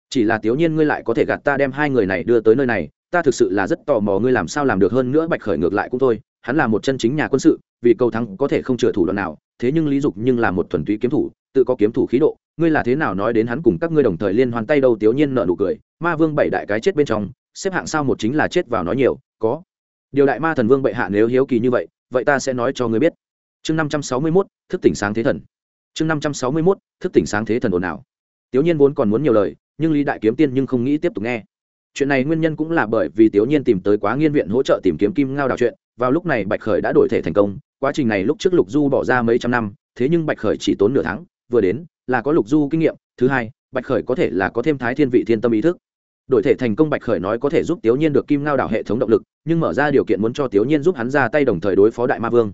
Chỉ là tiểu nhiên ngươi lại có thể gạt ta đem hai người này đưa tới nơi này, ta thực sự là rất tò mò ngươi làm sao làm được hơn nữa bạch khởi ngược lại cũng thôi, hắn là một chân chính nhà quân sự, vì cầu thắng có thể không chừa thủ đoạn nào, thế nhưng lý dục nhưng là một thuần túy kiếm thủ, tự có kiếm thủ khí độ ngươi là thế nào nói đến hắn cùng các ngươi đồng thời liên hoàn tay đâu? Tiểu nhiên nợ nụ cười, ma vương bảy đại cái chết bên trong, xếp hạng sao một chính là chết vào nói nhiều, có. Điều đại ma thần vương bệ hạ nếu hiếu kỳ như vậy vậy ta sẽ nói cho ngươi biết. Chương năm trăm sáu mươi mốt, thức tỉnh sáng thế thần. Chương năm trăm sáu mươi mốt, thức tỉnh sáng thế thần ồn ào. Tiểu nhiên vốn còn muốn nhiều lời, nhưng lý đại kiếm tiên nhưng không nghĩ tiếp tục nghe. Chuyện này nguyên nhân cũng là bởi vì tiểu nhiên tìm tới quá nghiên viện hỗ trợ tìm kiếm kim ngao đào chuyện, vào lúc này bạch khởi đã đổi thể thành công, quá trình này lúc trước lục du bỏ ra mấy trăm năm, thế nhưng bạch khởi chỉ tốn nửa tháng, vừa đến là có lục du kinh nghiệm, thứ hai, bạch khởi có thể là có thêm thái thiên vị thiên tâm ý thức. Đổi thể thành công bạch khởi nói có thể giúp tiểu nhiên được kim ngao đảo hệ thống động lực, nhưng mở ra điều kiện muốn cho tiểu nhiên giúp hắn ra tay đồng thời đối phó đại ma vương.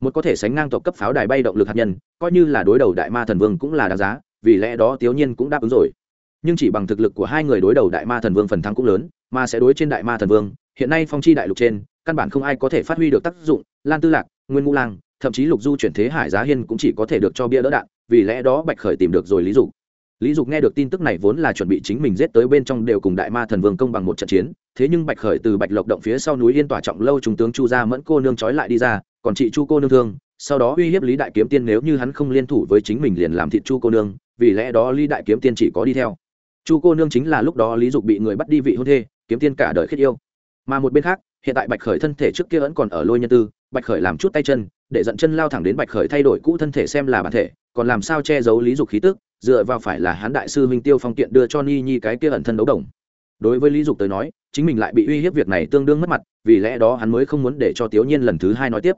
Một có thể sánh ngang tộc cấp pháo đài bay động lực hạt nhân, coi như là đối đầu đại ma thần vương cũng là đáng giá, vì lẽ đó tiểu nhiên cũng đáp ứng rồi. Nhưng chỉ bằng thực lực của hai người đối đầu đại ma thần vương phần thắng cũng lớn, mà sẽ đối trên đại ma thần vương, hiện nay phong chi đại lục trên, căn bản không ai có thể phát huy được tác dụng. Lan tư lạc, nguyên ngũ lang, thậm chí lục du chuyển thế hải giá hiên cũng chỉ có thể được cho bia đỡ đạn vì lẽ đó bạch khởi tìm được rồi lý dục. Lý dục nghe được tin tức này vốn là chuẩn bị chính mình giết tới bên trong đều cùng đại ma thần vương công bằng một trận chiến, thế nhưng bạch khởi từ bạch lộc động phía sau núi yên tỏa trọng lâu trung tướng chu gia mẫn cô nương trói lại đi ra, còn chị chu cô nương thương, sau đó uy hiếp lý đại kiếm tiên nếu như hắn không liên thủ với chính mình liền làm thịt chu cô nương, vì lẽ đó lý đại kiếm tiên chỉ có đi theo. Chu cô nương chính là lúc đó lý dục bị người bắt đi vị hôn thê, kiếm tiên cả đời khiết yêu. Mà một bên khác, hiện tại bạch khởi thân thể trước kia vẫn còn ở lôi nhân tư, bạch khởi làm chút tay chân, để dẫn chân lao thẳng đến bạch khởi thay đổi cũ thân thể xem là bản thể còn làm sao che giấu lý dục khí tức, dựa vào phải là hán đại sư minh tiêu phong kiện đưa cho ni nhi cái kia ẩn thân đấu đồng. Đối với lý dục tới nói, chính mình lại bị uy hiếp việc này tương đương mất mặt, vì lẽ đó hắn mới không muốn để cho tiểu nhiên lần thứ hai nói tiếp.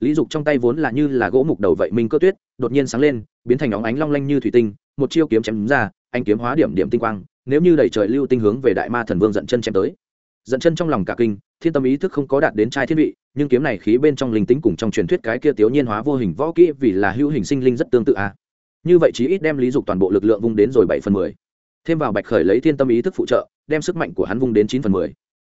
Lý dục trong tay vốn là như là gỗ mục đầu vậy minh cơ tuyết, đột nhiên sáng lên, biến thành óng ánh long lanh như thủy tinh, một chiêu kiếm chém ra anh kiếm hóa điểm điểm tinh quang, nếu như đẩy trời lưu tinh hướng về đại ma thần vương giận chân chém tới. Giận chân trong lòng cả kinh, thiên tâm ý thức không có đạt đến trai thiên vị nhưng kiếm này khí bên trong linh tính cùng trong truyền thuyết cái kia tiểu nhiên hóa vô hình võ kỹ vì là hữu hình sinh linh rất tương tự à. như vậy chí ít đem lý dục toàn bộ lực lượng vung đến rồi bảy phần mười. Thêm vào bạch khởi lấy thiên tâm ý thức phụ trợ, đem sức mạnh của hắn vung đến chín phần mười.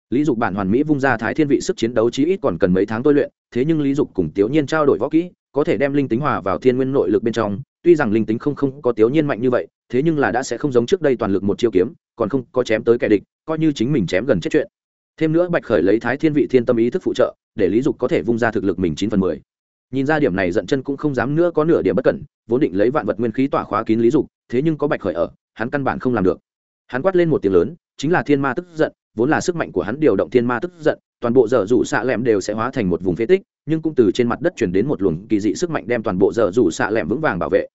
Lý dục bản hoàn mỹ vung ra thái thiên vị sức chiến đấu chí ít còn cần mấy tháng tôi luyện, thế nhưng lý dục cùng tiểu nhiên trao đổi võ kỹ, có thể đem linh tính hòa vào thiên nguyên nội lực bên trong, tuy rằng linh tính không không có tiểu nhiên mạnh như vậy, thế nhưng là đã sẽ không giống trước đây toàn lực một chiêu kiếm, còn không có chém tới kẻ địch, coi như chính mình chém gần chết chuyện thêm nữa bạch khởi lấy thái thiên vị thiên tâm ý thức phụ trợ, để lý dục có thể vung ra thực lực mình chín phần mười. Nhìn ra điểm này Dận chân cũng không dám nữa có nửa điểm bất cẩn, vốn định lấy vạn vật nguyên khí tỏa khóa kín lý dục, thế nhưng có bạch khởi ở, hắn căn bản không làm được. Hắn quát lên một tiếng lớn, chính là thiên ma tức giận, vốn là sức mạnh của hắn điều động thiên ma tức giận, toàn bộ dở dụ xạ lẹm đều sẽ hóa thành một vùng phế tích, nhưng cũng từ trên mặt đất chuyển đến một luồng kỳ dị sức mạnh đem toàn bộ dở dụ xạ lẹm vững vàng bảo vệ.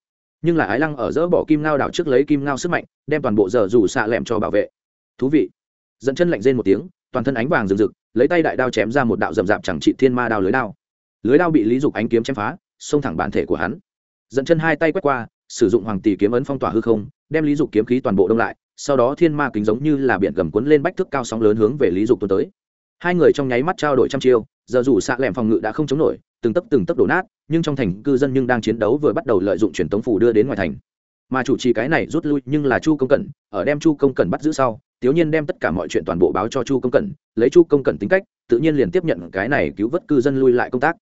Nhưng là ái lăng ở dỡ bỏ kim ngao đảo trước lấy kim ngao sức mạnh, đem toàn bộ dở dụ xạ lẹm cho bảo vệ. Thú vị. Dẫn chân lạnh rên một tiếng toàn thân ánh vàng rực rực, lấy tay đại đao chém ra một đạo rậm rạp chẳng trị thiên ma đao lưới đao. Lưới đao bị lý dục ánh kiếm chém phá, xông thẳng bản thể của hắn. Dẫn chân hai tay quét qua, sử dụng hoàng tỷ kiếm ấn phong tỏa hư không, đem lý dục kiếm khí toàn bộ đông lại, sau đó thiên ma kính giống như là biển gầm cuốn lên bách thước cao sóng lớn hướng về lý dục tuôn tới. Hai người trong nháy mắt trao đổi trăm chiêu, giờ dù xạ lẻm phòng ngự đã không chống nổi, từng tấc từng tấc đổ nát, nhưng trong thành cư dân nhưng đang chiến đấu vừa bắt đầu lợi dụng truyền tống phủ đưa đến ngoài thành. Mà chủ trì cái này rút lui nhưng là chu công cẩn, ở đem chu công cẩn bắt giữ sau tiểu nhiên đem tất cả mọi chuyện toàn bộ báo cho chu công cẩn, lấy chu công cẩn tính cách, tự nhiên liền tiếp nhận cái này cứu vớt cư dân lui lại công tác.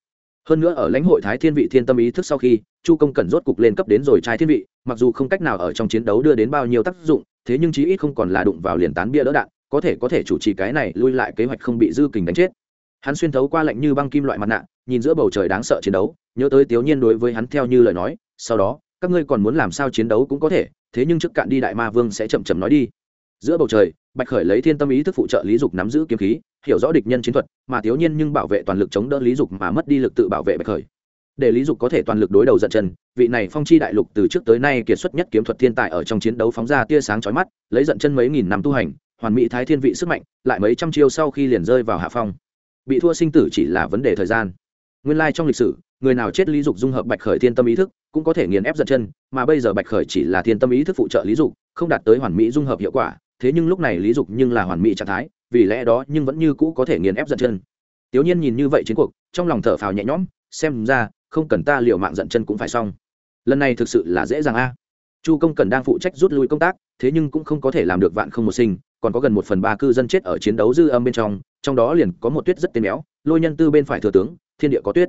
Hơn nữa ở lãnh hội thái thiên vị thiên tâm ý thức sau khi, chu công cẩn rốt cục lên cấp đến rồi trai thiên vị, mặc dù không cách nào ở trong chiến đấu đưa đến bao nhiêu tác dụng, thế nhưng chí ít không còn là đụng vào liền tán bia đỡ đạn, có thể có thể chủ trì cái này lui lại kế hoạch không bị dư kình đánh chết. Hắn xuyên thấu qua lạnh như băng kim loại mặt nạ, nhìn giữa bầu trời đáng sợ chiến đấu, nhớ tới tiểu nhiên đối với hắn theo như lời nói, sau đó, các ngươi còn muốn làm sao chiến đấu cũng có thể, thế nhưng trước cạn đi đại ma vương sẽ chậm chậm nói đi giữa bầu trời, bạch khởi lấy thiên tâm ý thức phụ trợ lý dục nắm giữ kiếm khí, hiểu rõ địch nhân chiến thuật, mà thiếu nhiên nhưng bảo vệ toàn lực chống đỡ lý dục mà mất đi lực tự bảo vệ bạch khởi. Để lý dục có thể toàn lực đối đầu giận chân, vị này phong chi đại lục từ trước tới nay kiệt xuất nhất kiếm thuật thiên tài ở trong chiến đấu phóng ra tia sáng chói mắt, lấy giận chân mấy nghìn năm tu hành, hoàn mỹ thái thiên vị sức mạnh, lại mấy trăm chiêu sau khi liền rơi vào hạ phong. Bị thua sinh tử chỉ là vấn đề thời gian. Nguyên lai trong lịch sử, người nào chết lý dục dung hợp bạch khởi thiên tâm ý thức, cũng có thể nghiền ép giận chân, mà bây giờ bạch khởi chỉ là thiên tâm ý thức phụ trợ lý dục, không đạt tới hoàn mỹ dung hợp hiệu quả thế nhưng lúc này lý dục nhưng là hoàn mỹ trạng thái, vì lẽ đó nhưng vẫn như cũ có thể nghiền ép giận chân. Tiểu nhiên nhìn như vậy chiến cuộc, trong lòng thở phào nhẹ nhõm, xem ra, không cần ta liệu mạng giận chân cũng phải xong. Lần này thực sự là dễ dàng a. Chu công cần đang phụ trách rút lui công tác, thế nhưng cũng không có thể làm được vạn không một sinh, còn có gần một phần ba cư dân chết ở chiến đấu dư âm bên trong trong đó liền có một tuyết rất tên béo, lôi nhân tư bên phải thừa tướng, thiên địa có tuyết.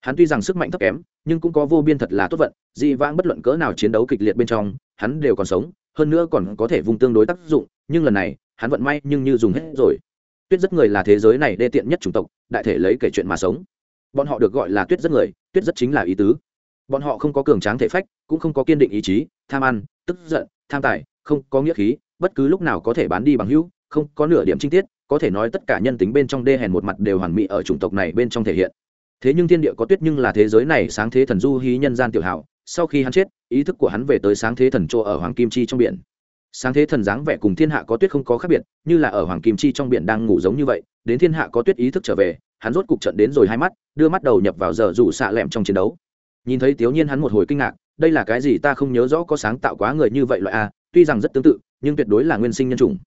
Hắn tuy rằng sức mạnh thấp kém, nhưng cũng có vô biên thật là tốt vận, dị vãng bất luận cỡ nào chiến đấu kịch liệt bên trong, hắn đều còn sống hơn nữa còn có thể vùng tương đối tác dụng, nhưng lần này, hắn vận may nhưng như dùng hết rồi. Tuyết rất người là thế giới này đê tiện nhất chủng tộc, đại thể lấy kể chuyện mà sống. Bọn họ được gọi là tuyết rất người, tuyết rất chính là ý tứ. Bọn họ không có cường tráng thể phách, cũng không có kiên định ý chí, tham ăn, tức giận, tham tài, không có nghĩa khí, bất cứ lúc nào có thể bán đi bằng hữu, không có nửa điểm chi tiết, có thể nói tất cả nhân tính bên trong đê hèn một mặt đều hoàn mỹ ở chủng tộc này bên trong thể hiện. Thế nhưng thiên địa có tuyết nhưng là thế giới này sáng thế thần du hí nhân gian tiểu hảo sau khi hắn chết, ý thức của hắn về tới sáng thế thần chỗ ở hoàng kim chi trong biển. Sáng thế thần dáng vẻ cùng thiên hạ có tuyết không có khác biệt, như là ở hoàng kim chi trong biển đang ngủ giống như vậy, đến thiên hạ có tuyết ý thức trở về, hắn rốt cục trận đến rồi hai mắt, đưa mắt đầu nhập vào giờ rủ xạ lẹm trong chiến đấu. Nhìn thấy thiếu nhiên hắn một hồi kinh ngạc, đây là cái gì ta không nhớ rõ có sáng tạo quá người như vậy loại a, tuy rằng rất tương tự, nhưng tuyệt đối là nguyên sinh nhân chủng.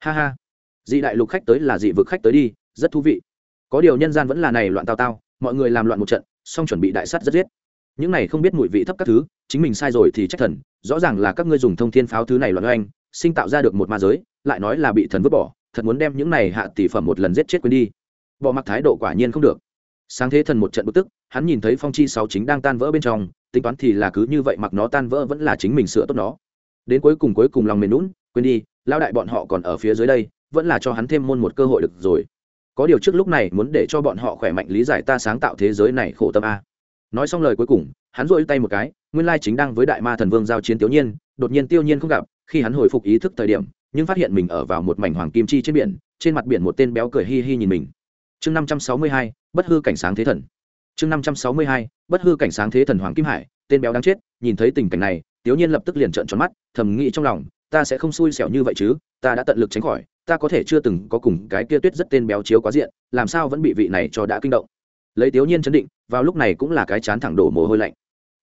Ha ha. Dị đại lục khách tới là dị vực khách tới đi, rất thú vị. Có điều nhân gian vẫn là này loạn tao tao, mọi người làm loạn một trận, xong chuẩn bị đại sắt rất giết những này không biết mùi vị thấp các thứ, chính mình sai rồi thì trách thần, rõ ràng là các ngươi dùng thông thiên pháo thứ này loạn oanh, sinh tạo ra được một ma giới, lại nói là bị thần vứt bỏ, thật muốn đem những này hạ tỷ phẩm một lần giết chết quên đi. Bỏ mặc thái độ quả nhiên không được. Sáng thế thần một trận bực tức, hắn nhìn thấy phong chi sáu chính đang tan vỡ bên trong, tính toán thì là cứ như vậy mặc nó tan vỡ vẫn là chính mình sửa tốt nó. Đến cuối cùng cuối cùng lòng mềm lún quên đi lao đại bọn họ còn ở phía dưới đây, vẫn là cho hắn thêm môn một cơ hội được rồi. Có điều trước lúc này muốn để cho bọn họ khỏe mạnh lý giải ta sáng tạo thế giới này khổ tâm a nói xong lời cuối cùng, hắn rỗi tay một cái, nguyên lai chính đang với đại ma thần vương giao chiến tiểu nhiên, đột nhiên tiêu nhiên không gặp, khi hắn hồi phục ý thức thời điểm, nhưng phát hiện mình ở vào một mảnh hoàng kim chi trên biển, trên mặt biển một tên béo cười hi hi nhìn mình. Chương năm trăm sáu mươi hai, bất hư cảnh sáng thế thần. Chương năm trăm sáu mươi hai, bất hư cảnh sáng thế thần hoàng kim hải, tên béo đang chết, nhìn thấy tình cảnh này, tiểu nhiên lập tức liền trợn tròn mắt, thầm nghĩ trong lòng, ta sẽ không xui xẻo như vậy chứ, ta đã tận lực tránh khỏi, ta có thể chưa từng có cùng cái kia tuyết rất tên béo chiếu quá diện, làm sao vẫn bị vị này cho đã kinh động. Lấy tiểu nhiên chấn định vào lúc này cũng là cái chán thẳng đổ mồ hôi lạnh.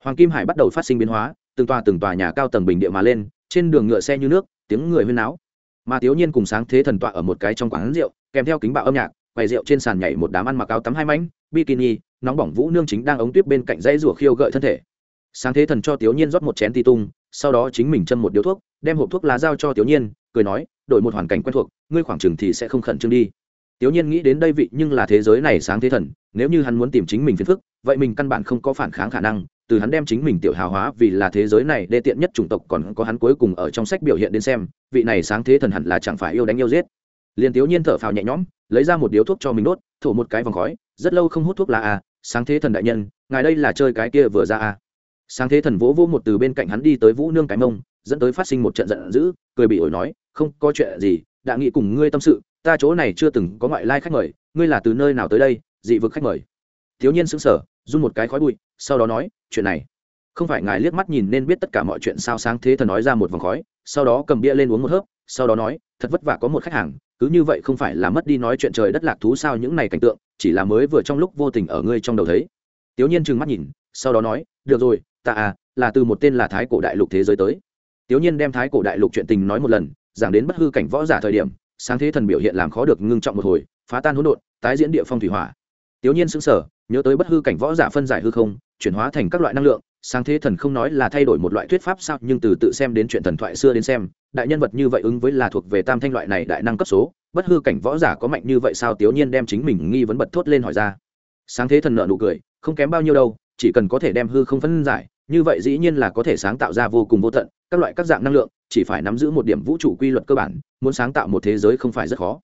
Hoàng kim hải bắt đầu phát sinh biến hóa, từng tòa từng tòa nhà cao tầng bình địa mà lên, trên đường ngựa xe như nước, tiếng người huyên náo. Mà thiếu nhiên cùng sáng thế thần tọa ở một cái trong quán rượu, kèm theo kính bạo âm nhạc, quầy rượu trên sàn nhảy một đám ăn mặc áo tắm hai mảnh, bikini, nóng bỏng vũ nương chính đang ống tuyết bên cạnh dãy rủa khiêu gợi thân thể. Sáng thế thần cho thiếu nhiên rót một chén ti tung, sau đó chính mình châm một điếu thuốc, đem hộp thuốc lá giao cho thiếu nhiên, cười nói, đổi một hoàn cảnh quen thuộc, ngươi khoảng chừng thì sẽ không khẩn trương đi tiểu nhiên nghĩ đến đây vị nhưng là thế giới này sáng thế thần, nếu như hắn muốn tìm chính mình phiền phức, vậy mình căn bản không có phản kháng khả năng, từ hắn đem chính mình tiểu hào hóa vì là thế giới này đê tiện nhất chủng tộc còn có hắn cuối cùng ở trong sách biểu hiện đến xem, vị này sáng thế thần hẳn là chẳng phải yêu đánh yêu giết Liên tiểu nhiên thở phào nhẹ nhõm, lấy ra một điếu thuốc cho mình đốt, thổ một cái vòng khói, rất lâu không hút thuốc là à? sáng thế thần đại nhân, ngài đây là chơi cái kia vừa ra à? sáng thế thần vỗ vỗ một từ bên cạnh hắn đi tới vũ nương cái mông, dẫn tới phát sinh một trận giận dữ, cười bị ổi nói, không có chuyện gì, đã nghĩ cùng ngươi tâm sự ta chỗ này chưa từng có ngoại lai khách mời, ngươi là từ nơi nào tới đây, dị vực khách mời? Thiếu nhiên sững sờ, run một cái khói bụi, sau đó nói, chuyện này, không phải ngài liếc mắt nhìn nên biết tất cả mọi chuyện sao sáng thế thần nói ra một vòng khói, sau đó cầm bia lên uống một hớp, sau đó nói, thật vất vả có một khách hàng, cứ như vậy không phải là mất đi nói chuyện trời đất lạc thú sao những này cảnh tượng, chỉ là mới vừa trong lúc vô tình ở ngươi trong đầu thấy. Tiểu nhiên trừng mắt nhìn, sau đó nói, được rồi, ta à là từ một tên là thái cổ đại lục thế giới tới. Tiểu nhiên đem thái cổ đại lục chuyện tình nói một lần, giảng đến bất hư cảnh võ giả thời điểm sáng thế thần biểu hiện làm khó được ngưng trọng một hồi, phá tan hỗn độn, tái diễn địa phong thủy hỏa. Tiểu nhiên sững sờ, nhớ tới bất hư cảnh võ giả phân giải hư không, chuyển hóa thành các loại năng lượng, sáng thế thần không nói là thay đổi một loại thuyết pháp sao, nhưng từ tự xem đến chuyện thần thoại xưa đến xem, đại nhân vật như vậy ứng với là thuộc về tam thanh loại này đại năng cấp số, bất hư cảnh võ giả có mạnh như vậy sao, tiểu nhiên đem chính mình nghi vấn bật thốt lên hỏi ra. Sáng thế thần nợ nụ cười, không kém bao nhiêu đâu, chỉ cần có thể đem hư không phân giải, như vậy dĩ nhiên là có thể sáng tạo ra vô cùng vô tận, các loại các dạng năng lượng chỉ phải nắm giữ một điểm vũ trụ quy luật cơ bản, muốn sáng tạo một thế giới không phải rất khó.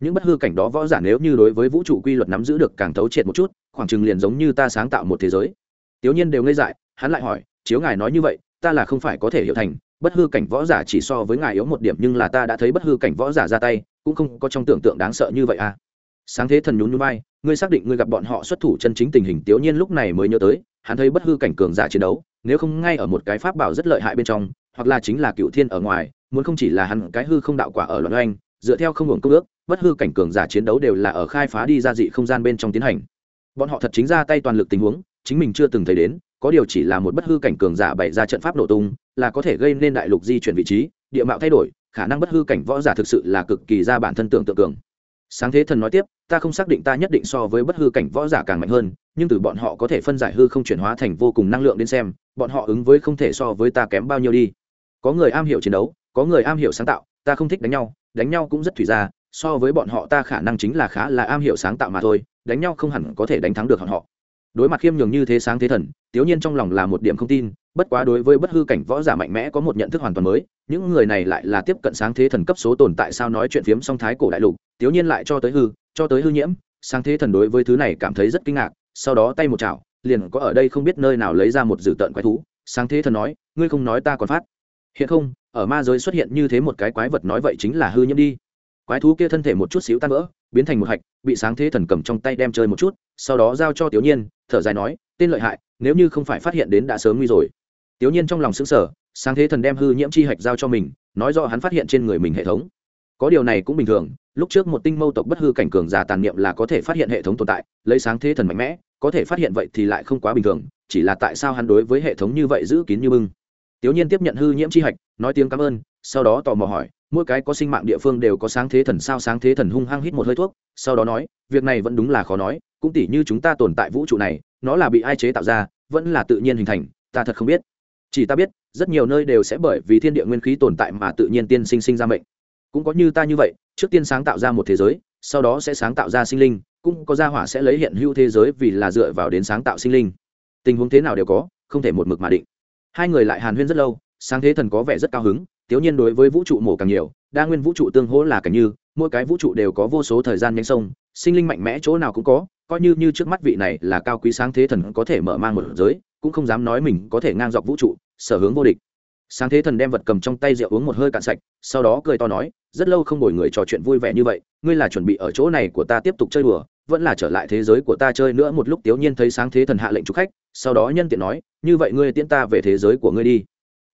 Những bất hư cảnh đó võ giả nếu như đối với vũ trụ quy luật nắm giữ được càng thấu triệt một chút, khoảng chừng liền giống như ta sáng tạo một thế giới. Tiểu nhiên đều ngây dại, hắn lại hỏi, chiếu ngài nói như vậy, ta là không phải có thể hiểu thành, bất hư cảnh võ giả chỉ so với ngài yếu một điểm nhưng là ta đã thấy bất hư cảnh võ giả ra tay, cũng không có trong tưởng tượng đáng sợ như vậy à. Sáng thế thần nhún núi bay ngươi xác định ngươi gặp bọn họ xuất thủ chân chính tình hình? Tiểu nhiên lúc này mới nhớ tới, hắn thấy bất hư cảnh cường giả chiến đấu, nếu không ngay ở một cái pháp bảo rất lợi hại bên trong hoặc là chính là cựu thiên ở ngoài, muốn không chỉ là hắn cái hư không đạo quả ở loạn oanh, dựa theo không hưởng công ước, bất hư cảnh cường giả chiến đấu đều là ở khai phá đi ra dị không gian bên trong tiến hành. Bọn họ thật chính ra tay toàn lực tình huống, chính mình chưa từng thấy đến, có điều chỉ là một bất hư cảnh cường giả bày ra trận pháp nổ tung, là có thể gây nên đại lục di chuyển vị trí, địa mạo thay đổi, khả năng bất hư cảnh võ giả thực sự là cực kỳ ra bản thân tưởng tượng cường. Sáng thế thần nói tiếp, ta không xác định ta nhất định so với bất hư cảnh võ giả càng mạnh hơn, nhưng từ bọn họ có thể phân giải hư không chuyển hóa thành vô cùng năng lượng đến xem, bọn họ ứng với không thể so với ta kém bao nhiêu đi có người am hiểu chiến đấu, có người am hiểu sáng tạo, ta không thích đánh nhau đánh nhau cũng rất thủy ra so với bọn họ ta khả năng chính là khá là am hiểu sáng tạo mà thôi, đánh nhau không hẳn có thể đánh thắng được họ. Đối mặt khiêm nhường như thế sáng thế thần, tiếu nhiên trong lòng là một điểm không tin, bất quá đối với bất hư cảnh võ giả mạnh mẽ có một nhận thức hoàn toàn mới, những người này lại là tiếp cận sáng thế thần cấp số tồn tại sao nói chuyện phiếm song thái cổ đại lục, tiếu nhiên lại cho tới hư, cho tới hư nhiễm, sáng thế thần đối với thứ này cảm thấy rất kinh ngạc, sau đó tay một chảo, liền có ở đây không biết nơi nào lấy ra một dử tợn quái thú, sáng thế thần nói, ngươi không nói ta còn phát hiện không, ở ma giới xuất hiện như thế một cái quái vật nói vậy chính là hư nhiễm đi. Quái thú kia thân thể một chút xíu tan vỡ, biến thành một hạch, bị sáng thế thần cầm trong tay đem chơi một chút, sau đó giao cho tiểu nhiên, thở dài nói, tên lợi hại, nếu như không phải phát hiện đến đã sớm nguy rồi. Tiểu nhiên trong lòng xứng sở sáng thế thần đem hư nhiễm chi hạch giao cho mình, nói rõ hắn phát hiện trên người mình hệ thống. Có điều này cũng bình thường, lúc trước một tinh mâu tộc bất hư cảnh cường giả tàn niệm là có thể phát hiện hệ thống tồn tại, lấy sáng thế thần mạnh mẽ, có thể phát hiện vậy thì lại không quá bình thường, chỉ là tại sao hắn đối với hệ thống như vậy giữ kín như bưng tiểu nhiên tiếp nhận hư nhiễm chi hạch, nói tiếng cảm ơn, sau đó tò mò hỏi, mỗi cái có sinh mạng địa phương đều có sáng thế thần sao? Sáng thế thần hung hăng hít một hơi thuốc, sau đó nói, việc này vẫn đúng là khó nói, cũng tỉ như chúng ta tồn tại vũ trụ này, nó là bị ai chế tạo ra, vẫn là tự nhiên hình thành, ta thật không biết. Chỉ ta biết, rất nhiều nơi đều sẽ bởi vì thiên địa nguyên khí tồn tại mà tự nhiên tiên sinh sinh ra mệnh. Cũng có như ta như vậy, trước tiên sáng tạo ra một thế giới, sau đó sẽ sáng tạo ra sinh linh, cũng có gia hỏa sẽ lấy hiện hữu thế giới vì là dựa vào đến sáng tạo sinh linh. Tình huống thế nào đều có, không thể một mực mà định hai người lại hàn huyên rất lâu, sáng thế thần có vẻ rất cao hứng tiếu nhiên đối với vũ trụ mổ càng nhiều, đa nguyên vũ trụ tương hỗ là cảnh như, mỗi cái vũ trụ đều có vô số thời gian nhanh sông, sinh linh mạnh mẽ chỗ nào cũng có, coi như như trước mắt vị này là cao quý sáng thế thần có thể mở mang một giới, cũng không dám nói mình có thể ngang dọc vũ trụ, sở hướng vô địch. Sáng thế thần đem vật cầm trong tay rượu uống một hơi cạn sạch, sau đó cười to nói, rất lâu không đổi người trò chuyện vui vẻ như vậy, ngươi là chuẩn bị ở chỗ này của ta tiếp tục chơi đùa vẫn là trở lại thế giới của ta chơi nữa một lúc tiểu nhiên thấy sáng thế thần hạ lệnh chúc khách, sau đó nhân tiện nói, như vậy ngươi tiễn ta về thế giới của ngươi đi.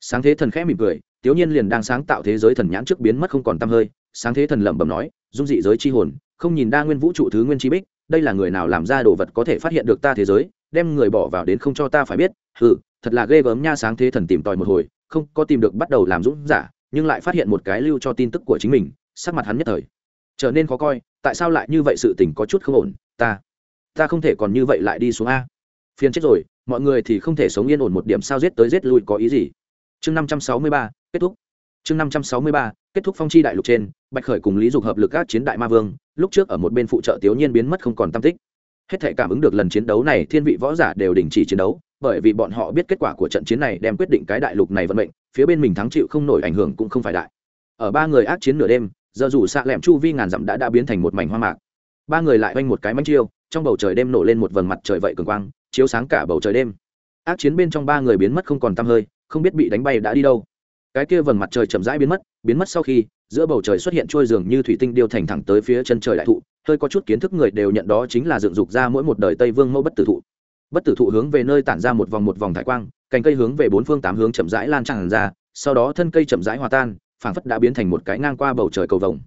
Sáng thế thần khẽ mỉm cười tiểu nhiên liền đang sáng tạo thế giới thần nhãn trước biến mất không còn t hơi, sáng thế thần lẩm bẩm nói, dung dị giới chi hồn, không nhìn đa nguyên vũ trụ thứ nguyên chi bích, đây là người nào làm ra đồ vật có thể phát hiện được ta thế giới, đem người bỏ vào đến không cho ta phải biết ừ thật là ghê gớm nha sáng thế thần tìm tòi một hồi, không có tìm được bắt đầu làm dũng giả, nhưng lại phát hiện một cái lưu cho tin tức của chính mình, sắc mặt hắn nhất thời trở nên khó coi tại sao lại như vậy sự tình có chút không ổn? Ta ta không thể còn như vậy lại đi xuống a. Phiền chết rồi, mọi người thì không thể sống yên ổn một điểm sao giết tới giết lui có ý gì? Chương năm trăm sáu mươi ba, kết thúc. Chương năm trăm sáu mươi ba, kết thúc phong chi đại lục trên, bạch khởi cùng lý dục hợp lực các chiến đại ma vương, lúc trước ở một bên phụ trợ tiểu nhiên biến mất không còn tam tích. Hết thể cảm ứng được lần chiến đấu này, thiên vị võ giả đều đình chỉ chiến đấu, bởi vì bọn họ biết kết quả của trận chiến này đem quyết định cái đại lục này vận mệnh, phía bên mình thắng chịu không nổi ảnh hưởng cũng không phải đại. Ở ba người ác chiến nửa đêm giờ dù xạ lẹm chu vi ngàn dặm đã đã biến thành một mảnh hoa mạc. Ba người lại oanh một cái mánh chiêu, trong bầu trời đêm nổ lên một vầng mặt trời vậy cường quang, chiếu sáng cả bầu trời đêm. Ác chiến bên trong ba người biến mất không còn tăm hơi, không biết bị đánh bay đã đi đâu. Cái kia vầng mặt trời chậm rãi biến mất biến mất sau khi, giữa bầu trời xuất hiện trôi giường như thủy tinh điêu thành thẳng tới phía chân trời đại thụ, hơi có chút kiến thức người đều nhận đó chính là dựng dục ra mỗi một đời tây vương mẫu bất tử thụ. Bất tử thụ hướng về nơi tản ra một vòng một vòng thải quang, cành cây hướng về bốn phương tám hướng chậm rãi lan tràn ra, sau đó thân cây chậm rãi hòa tan phảng phất đã biến thành một cái ngang qua bầu trời cầu vồng.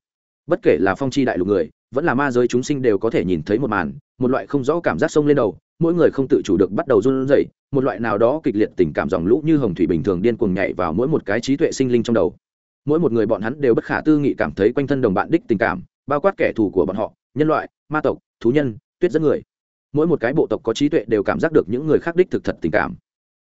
Bất kể là phong chi đại lục người, vẫn là ma giới chúng sinh đều có thể nhìn thấy một màn, một loại không rõ cảm giác sông lên đầu, mỗi người không tự chủ được bắt đầu run rẩy, một loại nào đó kịch liệt tình cảm dòng lũ như hồng thủy bình thường điên cuồng nhảy vào mỗi một cái trí tuệ sinh linh trong đầu. Mỗi một người bọn hắn đều bất khả tư nghị cảm thấy quanh thân đồng bạn đích tình cảm, bao quát kẻ thù của bọn họ, nhân loại, ma tộc, thú nhân, tuyết dẫn người. Mỗi một cái bộ tộc có trí tuệ đều cảm giác được những người khác đích thực thật tình cảm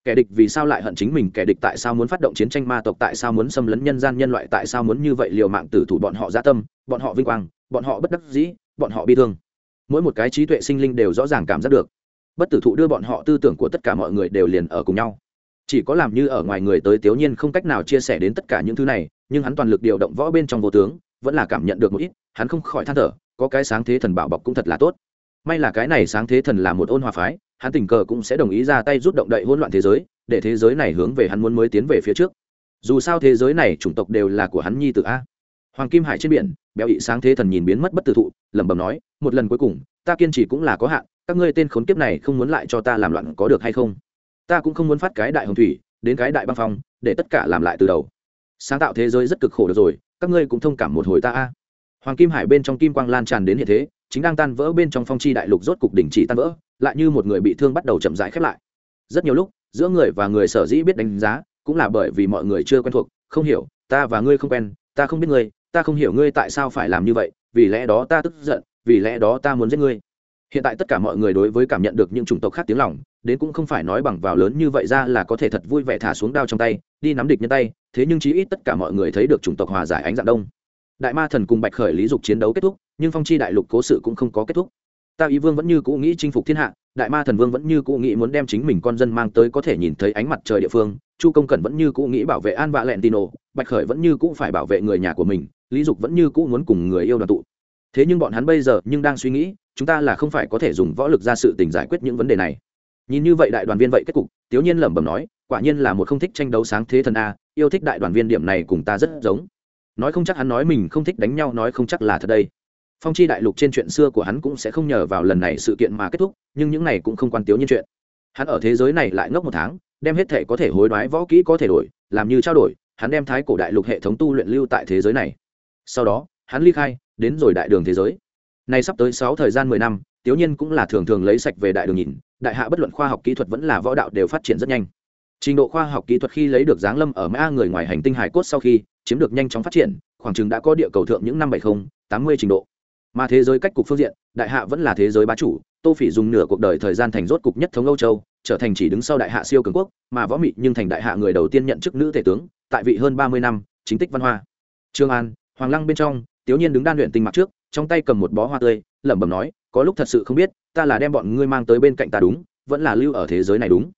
kẻ địch vì sao lại hận chính mình, kẻ địch tại sao muốn phát động chiến tranh, ma tộc tại sao muốn xâm lấn nhân gian, nhân loại tại sao muốn như vậy liều mạng tử thủ, bọn họ gia tâm, bọn họ vinh quang, bọn họ bất đắc dĩ, bọn họ bi thương. Mỗi một cái trí tuệ sinh linh đều rõ ràng cảm giác được. Bất tử thụ đưa bọn họ tư tưởng của tất cả mọi người đều liền ở cùng nhau. Chỉ có làm như ở ngoài người tới tiểu nhiên không cách nào chia sẻ đến tất cả những thứ này, nhưng hắn toàn lực điều động võ bên trong vô tướng, vẫn là cảm nhận được một ít, hắn không khỏi than thở, có cái sáng thế thần bảo bọc cũng thật là tốt. May là cái này sáng thế thần là một ôn hòa phái hắn tình cờ cũng sẽ đồng ý ra tay rút động đậy hỗn loạn thế giới, để thế giới này hướng về hắn muốn mới tiến về phía trước. Dù sao thế giới này chủng tộc đều là của hắn nhi tự a. Hoàng kim hải trên biển, béo ị sáng thế thần nhìn biến mất bất tử thụ, lẩm bẩm nói, một lần cuối cùng, ta kiên trì cũng là có hạn, các ngươi tên khốn kiếp này không muốn lại cho ta làm loạn có được hay không? Ta cũng không muốn phát cái đại hồng thủy, đến cái đại băng phong, để tất cả làm lại từ đầu. Sáng tạo thế giới rất cực khổ được rồi, các ngươi cũng thông cảm một hồi ta a. Hoàng kim hải bên trong kim quang lan tràn đến hiện thế, chính đang tan vỡ bên trong phong chi đại lục rốt cục đỉnh chỉ tan vỡ lại như một người bị thương bắt đầu chậm rãi khép lại. Rất nhiều lúc, giữa người và người sở dĩ biết đánh giá cũng là bởi vì mọi người chưa quen thuộc, không hiểu, ta và ngươi không quen, ta không biết ngươi, ta không hiểu ngươi tại sao phải làm như vậy, vì lẽ đó ta tức giận, vì lẽ đó ta muốn giết ngươi. Hiện tại tất cả mọi người đối với cảm nhận được những chủng tộc khác tiếng lòng, đến cũng không phải nói bằng vào lớn như vậy ra là có thể thật vui vẻ thả xuống đao trong tay, đi nắm địch nhân tay, thế nhưng chí ít tất cả mọi người thấy được chủng tộc hòa giải ánh dạng đông. Đại ma thần cùng bạch khởi lý dục chiến đấu kết thúc, nhưng phong chi đại lục cố sự cũng không có kết thúc ta ý vương vẫn như cũ nghĩ chinh phục thiên hạ, đại ma thần vương vẫn như cũ nghĩ muốn đem chính mình con dân mang tới có thể nhìn thấy ánh mặt trời địa phương, chu công cẩn vẫn như cũ nghĩ bảo vệ an vạ lẹn tino bạch khởi vẫn như cũ phải bảo vệ người nhà của mình, lý dục vẫn như cũ muốn cùng người yêu đoàn tụ. Thế nhưng bọn hắn bây giờ nhưng đang suy nghĩ, chúng ta là không phải có thể dùng võ lực ra sự tình giải quyết những vấn đề này. Nhìn như vậy đại đoàn viên vậy kết cục, tiếu nhiên lẩm bẩm nói, quả nhiên là một không thích tranh đấu sáng thế thần a, yêu thích đại đoàn viên điểm này cùng ta rất giống. Nói không chắc hắn nói mình không thích đánh nhau, nói không chắc là thật đây phong chi đại lục trên chuyện xưa của hắn cũng sẽ không nhờ vào lần này sự kiện mà kết thúc, nhưng những này cũng không quan tiếu nhiên chuyện. Hắn ở thế giới này lại ngốc một tháng, đem hết thể có thể hối đoái võ kỹ có thể đổi, làm như trao đổi, hắn đem thái cổ đại lục hệ thống tu luyện lưu tại thế giới này. Sau đó, hắn ly khai, đến rồi đại đường thế giới. Nay sắp tới sáu thời gian mười năm, tiếu nhiên cũng là thường thường lấy sạch về đại đường nhìn, đại hạ bất luận khoa học kỹ thuật vẫn là võ đạo đều phát triển rất nhanh. Trình độ khoa học kỹ thuật khi lấy được giáng lâm ở mã người ngoài hành tinh hải cốt sau khi, chiếm được nhanh chóng phát triển, khoảng chừng đã có địa cầu thượng những năm bảy mươi tám mươi trình độ mà thế giới cách cục phương diện, đại hạ vẫn là thế giới bá chủ, tô phỉ dùng nửa cuộc đời thời gian thành rốt cục nhất thống âu châu, trở thành chỉ đứng sau đại hạ siêu cường quốc, mà võ mị nhưng thành đại hạ người đầu tiên nhận chức nữ tể tướng, tại vị hơn ba mươi năm, chính tích văn hoa. Trương an, hoàng lăng bên trong, tiểu nhiên đứng đan luyện tinh mặc trước, trong tay cầm một bó hoa tươi, lẩm bẩm nói, có lúc thật sự không biết, ta là đem bọn ngươi mang tới bên cạnh ta đúng, vẫn là lưu ở thế giới này đúng.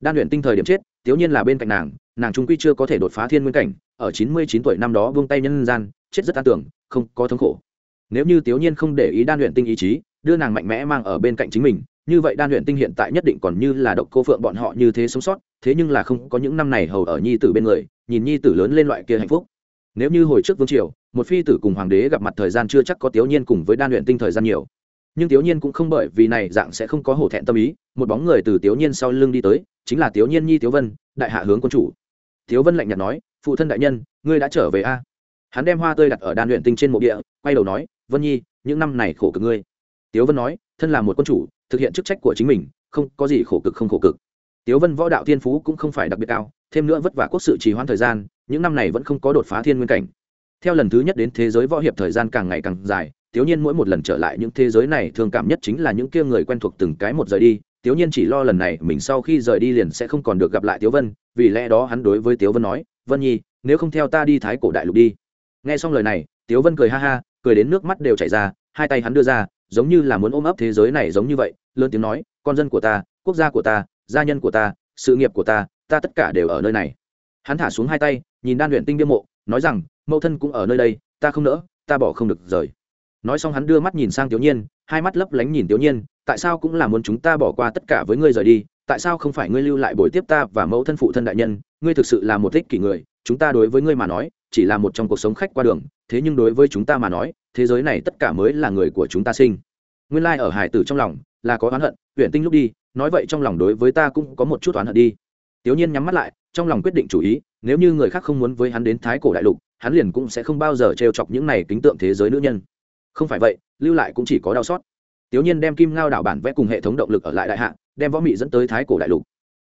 Đan luyện tinh thời điểm chết, tiểu nhiên là bên cạnh nàng nàng trung quy chưa có thể đột phá thiên nguyên cảnh, ở chín mươi chín tuổi năm đó vương tay nhân gian, chết rất an tưởng, không có thống khổ nếu như tiểu nhiên không để ý đan luyện tinh ý chí, đưa nàng mạnh mẽ mang ở bên cạnh chính mình, như vậy đan luyện tinh hiện tại nhất định còn như là độc cô phượng bọn họ như thế sống sót, thế nhưng là không có những năm này hầu ở nhi tử bên người, nhìn nhi tử lớn lên loại kia hạnh phúc. Nếu như hồi trước vương triều, một phi tử cùng hoàng đế gặp mặt thời gian chưa chắc có tiểu nhiên cùng với đan luyện tinh thời gian nhiều. Nhưng tiểu nhiên cũng không bởi vì này dạng sẽ không có hổ thẹn tâm ý, một bóng người từ tiểu nhiên sau lưng đi tới, chính là tiểu nhiên nhi tiểu vân, đại hạ hướng quân chủ. Tiểu vân lạnh nhạt nói, phụ thân đại nhân, ngươi đã trở về a? Hắn đem hoa tươi đặt ở đan luyện tinh trên mộ địa, quay đầu nói vân nhi, những năm này khổ cực ngươi. Tiếu vân nói, thân là một quân chủ, thực hiện chức trách của chính mình, không có gì khổ cực không khổ cực. Tiếu vân võ đạo thiên phú cũng không phải đặc biệt cao, thêm nữa vất vả quốc sự trì hoãn thời gian, những năm này vẫn không có đột phá thiên nguyên cảnh. Theo lần thứ nhất đến thế giới võ hiệp thời gian càng ngày càng dài, tiếu nhiên mỗi một lần trở lại những thế giới này thường cảm nhất chính là những kia người quen thuộc từng cái một rời đi, tiếu nhiên chỉ lo lần này mình sau khi rời đi liền sẽ không còn được gặp lại tiếu vân, vì lẽ đó hắn đối với tiếu vân nói, vân nhi, nếu không theo ta đi thái cổ đại lục đi nghe xong lời này, tiếu vân cười ha ha, cười đến nước mắt đều chảy ra, hai tay hắn đưa ra, giống như là muốn ôm ấp thế giới này giống như vậy, lớn tiếng nói, con dân của ta, quốc gia của ta, gia nhân của ta, sự nghiệp của ta ta tất cả đều ở nơi này. Hắn thả xuống hai tay, nhìn đan luyện tinh biên mộ, nói rằng, mẫu thân cũng ở nơi đây, ta không nỡ, ta bỏ không được rời. Nói xong hắn đưa mắt nhìn sang tiểu nhiên, hai mắt lấp lánh nhìn tiểu nhiên, tại sao cũng là muốn chúng ta bỏ qua tất cả với ngươi rời đi? Tại sao không phải ngươi lưu lại buổi tiếp ta và mẫu thân phụ thân đại nhân? Ngươi thực sự là một thích kỷ người, chúng ta đối với ngươi mà nói chỉ là một trong cuộc sống khách qua đường, thế nhưng đối với chúng ta mà nói, thế giới này tất cả mới là người của chúng ta sinh. Nguyên lai、like、ở hải tử trong lòng là có oán hận huyện tinh lúc đi, nói vậy trong lòng đối với ta cũng có một chút oán hận đi. Tiểu nhiên nhắm mắt lại, trong lòng quyết định chủ ý, nếu như người khác không muốn với hắn đến thái cổ đại lục, hắn liền cũng sẽ không bao giờ trêu chọc những này kính tượng thế giới nữ nhân. Không phải vậy, lưu lại cũng chỉ có đau xót. Tiểu nhiên đem kim ngao đảo bản vẽ cùng hệ thống động lực ở lại đại hạ, đem võ mị dẫn tới thái cổ đại lục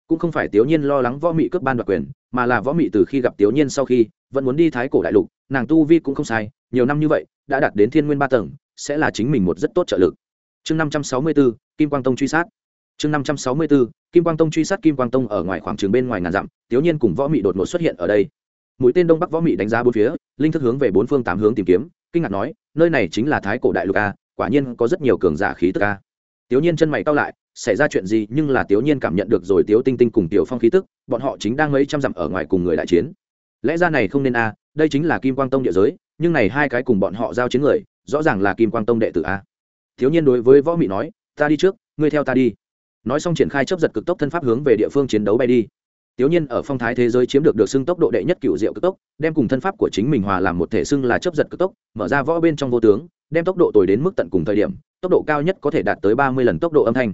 cũng không phải tiểu nhiên lo lắng võ mị cướp ban đoạt quyền, mà là võ mị từ khi gặp tiểu nhiên sau khi, vẫn muốn đi thái cổ đại lục, nàng tu vi cũng không sai, nhiều năm như vậy, đã đạt đến thiên nguyên ba tầng, sẽ là chính mình một rất tốt trợ lực. Chương năm trăm sáu mươi bốn kim quang tông truy sát. Chương năm trăm sáu mươi bốn kim quang tông truy sát kim quang tông ở ngoài khoảng trường bên ngoài ngàn dặm tiểu nhiên cùng võ mị đột ngột xuất hiện ở đây. Mũi tên đông bắc võ mị đánh giá bốn phía, linh thức hướng về bốn phương tám hướng tìm kiếm, kinh ngạc nói, nơi này chính là thái cổ đại lục a, quả nhiên có rất nhiều cường giả khí tức a tiểu nhiên chân mày cau lại xảy ra chuyện gì nhưng là tiểu nhiên cảm nhận được rồi tiểu tinh tinh cùng tiểu phong khí tức bọn họ chính đang mấy trăm dặm ở ngoài cùng người đại chiến. Lẽ ra này không nên a à, đây chính là kim quang tông địa giới nhưng này hai cái cùng bọn họ giao chiến người rõ ràng là kim quang tông đệ tử a. Thiếu nhiên đối với võ mị nói ta đi trước ngươi theo ta đi. Nói xong triển khai chớp giật cực tốc thân pháp hướng về địa phương chiến đấu bay đi. Tiểu Nhiên ở phong thái thế giới chiếm được được xưng tốc độ đệ nhất cựu diệu cực tốc, đem cùng thân pháp của chính mình hòa làm một thể xưng là chớp giật cực tốc, mở ra võ bên trong vô tướng, đem tốc độ tối đến mức tận cùng thời điểm, tốc độ cao nhất có thể đạt tới ba mươi lần tốc độ âm thanh.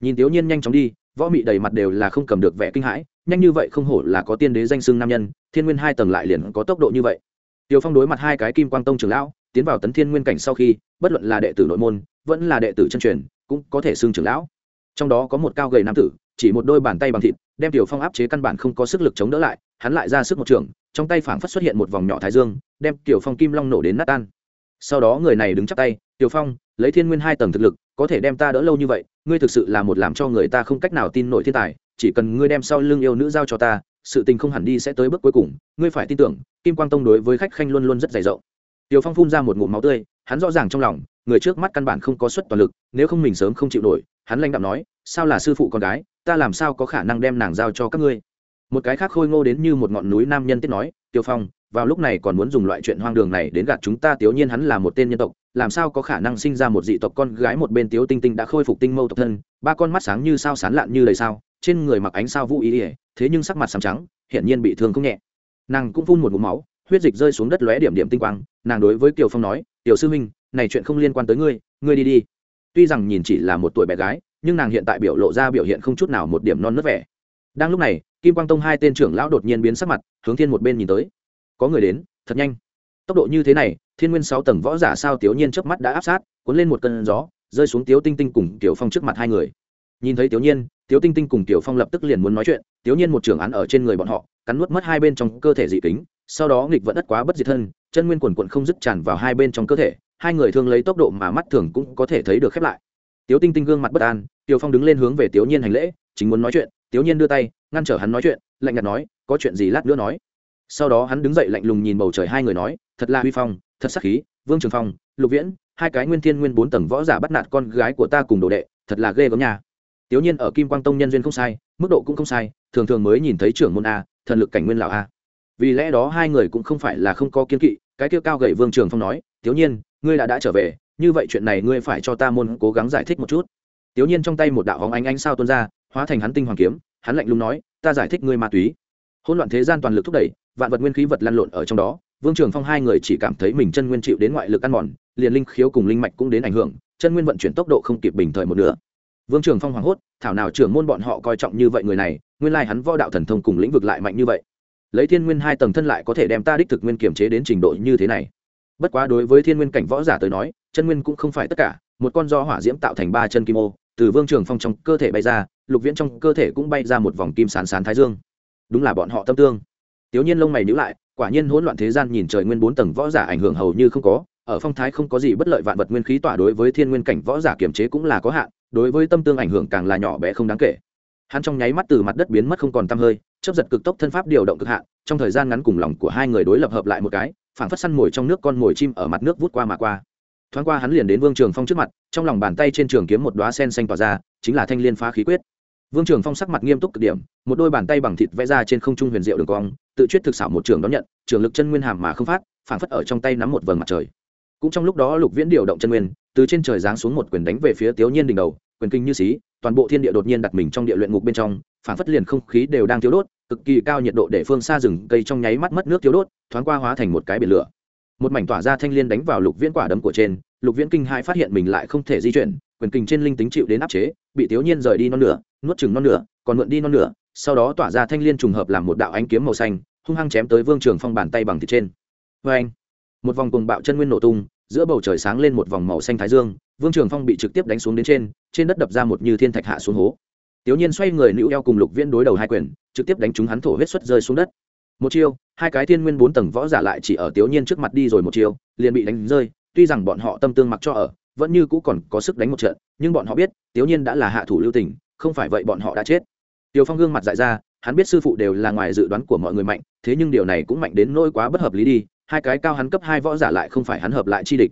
Nhìn Tiểu Nhiên nhanh chóng đi, võ mị đầy mặt đều là không cầm được vẻ kinh hãi, nhanh như vậy không hổ là có tiên đế danh xưng nam nhân, thiên nguyên hai tầng lại liền có tốc độ như vậy. Tiểu Phong đối mặt hai cái kim quang tông trưởng lão, tiến vào tấn thiên nguyên cảnh sau khi, bất luận là đệ tử nội môn, vẫn là đệ tử chân truyền, cũng có thể xưng trưởng lão. Trong đó có một cao gầy nam tử, chỉ một đôi bàn tay bằng thịt, đem tiểu phong áp chế căn bản không có sức lực chống đỡ lại hắn lại ra sức một trường trong tay phảng phất xuất hiện một vòng nhỏ thái dương đem tiểu phong kim long nổ đến nát tan sau đó người này đứng chắp tay tiểu phong lấy thiên nguyên hai tầng thực lực, có thể đem ta đỡ lâu như vậy, ngươi thực sự là một làm cho người ta không cách nào tin nổi thiên tài, chỉ cần ngươi đem sau lưng yêu nữ giao cho ta, sự tình không hẳn đi sẽ tới bước cuối cùng, ngươi phải tin tưởng, kim quang tông đối với khách khanh luôn luôn rất dày rộng. Tiều phong phun ra một ngụm máu tươi, hắn rõ ràng trong lòng, người trước mắt căn bản không có suất toàn lực, nếu không mình sớm không chịu nổi, hắn lanh đạm nói, sao là sư phụ con gái, ta làm sao có khả năng đem nàng giao cho các ngươi? Một cái khác khôi ngô đến như một ngọn núi nam nhân tiết nói tiêu phong, vào lúc này còn muốn dùng loại chuyện hoang đường này đến gạt chúng ta, tiểu nhiên hắn là một tên nhân tộc làm sao có khả năng sinh ra một dị tộc con gái một bên tiếu tinh tinh đã khôi phục tinh mâu tộc thân, ba con mắt sáng như sao sán lạn như lời sao, trên người mặc ánh sao vũ ý ỉa thế nhưng sắc mặt sàm trắng, hiển nhiên bị thương không nhẹ. Nàng cũng phun một mũ máu, huyết dịch rơi xuống đất lóe điểm điểm tinh quang, nàng đối với kiều phong nói, tiểu sư minh này chuyện không liên quan tới ngươi ngươi đi đi. Tuy rằng nhìn chỉ là một tuổi bé gái, nhưng nàng hiện tại biểu lộ ra biểu hiện không chút nào một điểm non nớt vẻ. Đang lúc này, kim quang tông hai tên trưởng lão đột nhiên biến sắc mặt, hướng thiên một bên nhìn tới. Có người đến, thật nhanh. Tốc độ như thế này thiên nguyên sáu tầng võ giả sao tiểu nhiên trước mắt đã áp sát, cuốn lên một cơn gió, rơi xuống tiếu tinh tinh cùng tiểu phong trước mặt hai người. Nhìn thấy tiểu nhiên, tiếu tinh tinh cùng tiểu phong lập tức liền muốn nói chuyện tiểu nhiên một trưởng án ở trên người bọn họ, cắn nuốt mất hai bên trong cơ thể dị kính, sau đó nghịch vẫn ất quá bất diệt thân, chân nguyên quần quận không dứt tràn vào hai bên trong cơ thể, hai người thường lấy tốc độ mà mắt thường cũng có thể thấy được khép lại. Tiếu tinh tinh gương mặt bất an, tiểu phong đứng lên hướng về tiểu nhiên hành lễ, chính muốn nói chuyện tiểu nhiên đưa tay, ngăn trở hắn nói chuyện, lạnh nhạt nói, có chuyện gì lát nữa nói. Sau đó hắn đứng dậy lạnh lùng nhìn bầu trời hai người nói, thật là huy phong thật sắc khí, vương trường phong, lục viễn, hai cái nguyên thiên nguyên bốn tầng võ giả bắt nạt con gái của ta cùng đồ đệ, thật là ghê gớm nhà tiểu nhiên ở kim quang tông nhân duyên không sai, mức độ cũng không sai, thường thường mới nhìn thấy trưởng môn a, thần lực cảnh nguyên lão a. Vì lẽ đó hai người cũng không phải là không có kiên kỵ, cái kia cao gậy vương trường phong nói, tiểu nhiên, ngươi đã đã trở về, như vậy chuyện này ngươi phải cho ta môn cố gắng giải thích một chút. Tiểu nhiên trong tay một đạo hóng ánh ánh sao tuôn ra, hóa thành hắn tinh hoàng kiếm, hắn lạnh lùng nói, ta giải thích ngươi ma túy. Hỗn loạn thế gian toàn lực thúc đẩy, vạn vật nguyên khí vật lăn lộn ở trong đó vương trường phong hai người chỉ cảm thấy mình chân nguyên chịu đến ngoại lực ăn mòn, liền linh khiếu cùng linh mạch cũng đến ảnh hưởng, chân nguyên vận chuyển tốc độ không kịp bình thời một nửa. Vương trường phong hoảng hốt, thảo nào trưởng môn bọn họ coi trọng như vậy người này, nguyên lai hắn võ đạo thần thông cùng lĩnh vực lại mạnh như vậy. Lấy thiên nguyên hai tầng thân lại có thể đem ta đích thực nguyên kiểm chế đến trình độ như thế này. Bất quá đối với thiên nguyên cảnh võ giả tới nói, chân nguyên cũng không phải tất cả, một con do hỏa diễm tạo thành ba chân kim ô, từ vương trường phong trong cơ thể bay ra, lục viễn trong cơ thể cũng bay ra một vòng kim sán sán thái dương. Đúng là bọn họ tâm tương. Tiểu nhiên lông mày nhữ lại quả nhiên hỗn loạn thế gian nhìn trời nguyên bốn tầng võ giả ảnh hưởng hầu như không có, ở phong thái không có gì bất lợi vạn vật nguyên khí tỏa đối với thiên nguyên cảnh võ giả kiểm chế cũng là có hạn, đối với tâm tương ảnh hưởng càng là nhỏ bé không đáng kể. Hắn trong nháy mắt từ mặt đất biến mất không còn tăm hơi chấp giật cực tốc thân pháp điều động cực hạn, trong thời gian ngắn cùng lòng của hai người đối lập hợp lại một cái, phảng phất săn mồi trong nước con mồi chim ở mặt nước vút qua mà qua. Thoáng qua hắn liền đến vương trường phong trước mặt, trong lòng bàn tay trên trường kiếm một đoá sen xanh tỏa ra, chính là thanh liên phá khí quyết vương trường phong sắc mặt nghiêm túc cực điểm, một đôi bàn tay bằng thịt vẽ ra trên không trung huyền diệu đường cong, tự chuyết thực xảo một trường đón nhận, trường lực chân nguyên hàm mà không phát, phảng phất ở trong tay nắm một vầng mặt trời. Cũng trong lúc đó lục viễn điều động chân nguyên, từ trên trời giáng xuống một quyền đánh về phía tiểu nhiên đỉnh đầu, quyền kinh như xí, toàn bộ thiên địa đột nhiên đặt mình trong địa luyện ngục bên trong, phảng phất liền không khí đều đang thiếu đốt, cực kỳ cao nhiệt độ để phương xa rừng cây trong nháy mắt mất nước thiếu đốt, thoáng qua hóa thành một cái biển lửa. Một mảnh tỏa ra thanh liên đánh vào lục viễn quả đấm của trên, lục viễn kinh hãi phát hiện mình lại không thể di chuyển quyền kinh trên linh tính chịu đến áp chế, bị thiếu nhiên rời đi non nửa, nuốt chừng non nửa, còn mượn đi non nửa, sau đó tỏa ra thanh liên trùng hợp làm một đạo ánh kiếm màu xanh, hung hăng chém tới vương trường phong bàn tay bằng thịt trên. Vê anh, một vòng cùng bạo chân nguyên nổ tung, giữa bầu trời sáng lên một vòng màu xanh thái dương, vương trường phong bị trực tiếp đánh xuống đến trên trên đất đập ra một như thiên thạch hạ xuống hố. Tiểu nhiên xoay người nữ eo cùng lục viễn đối đầu hai quyền, trực tiếp đánh trúng hắn thổ huyết xuất rơi xuống đất. Một chiêu, hai cái thiên nguyên bốn tầng võ giả lại chỉ ở tiểu nhiên trước mặt đi rồi một chiêu, liền bị đánh rơi, tuy rằng bọn họ tâm tương mặc cho ở vẫn như cũ còn có sức đánh một trận, nhưng bọn họ biết tiểu nhiên đã là hạ thủ lưu tình, không phải vậy bọn họ đã chết. Tiểu phong gương mặt dại ra, hắn biết sư phụ đều là ngoài dự đoán của mọi người mạnh, thế nhưng điều này cũng mạnh đến nỗi quá bất hợp lý đi, hai cái cao hắn cấp hai võ giả lại không phải hắn hợp lại chi địch.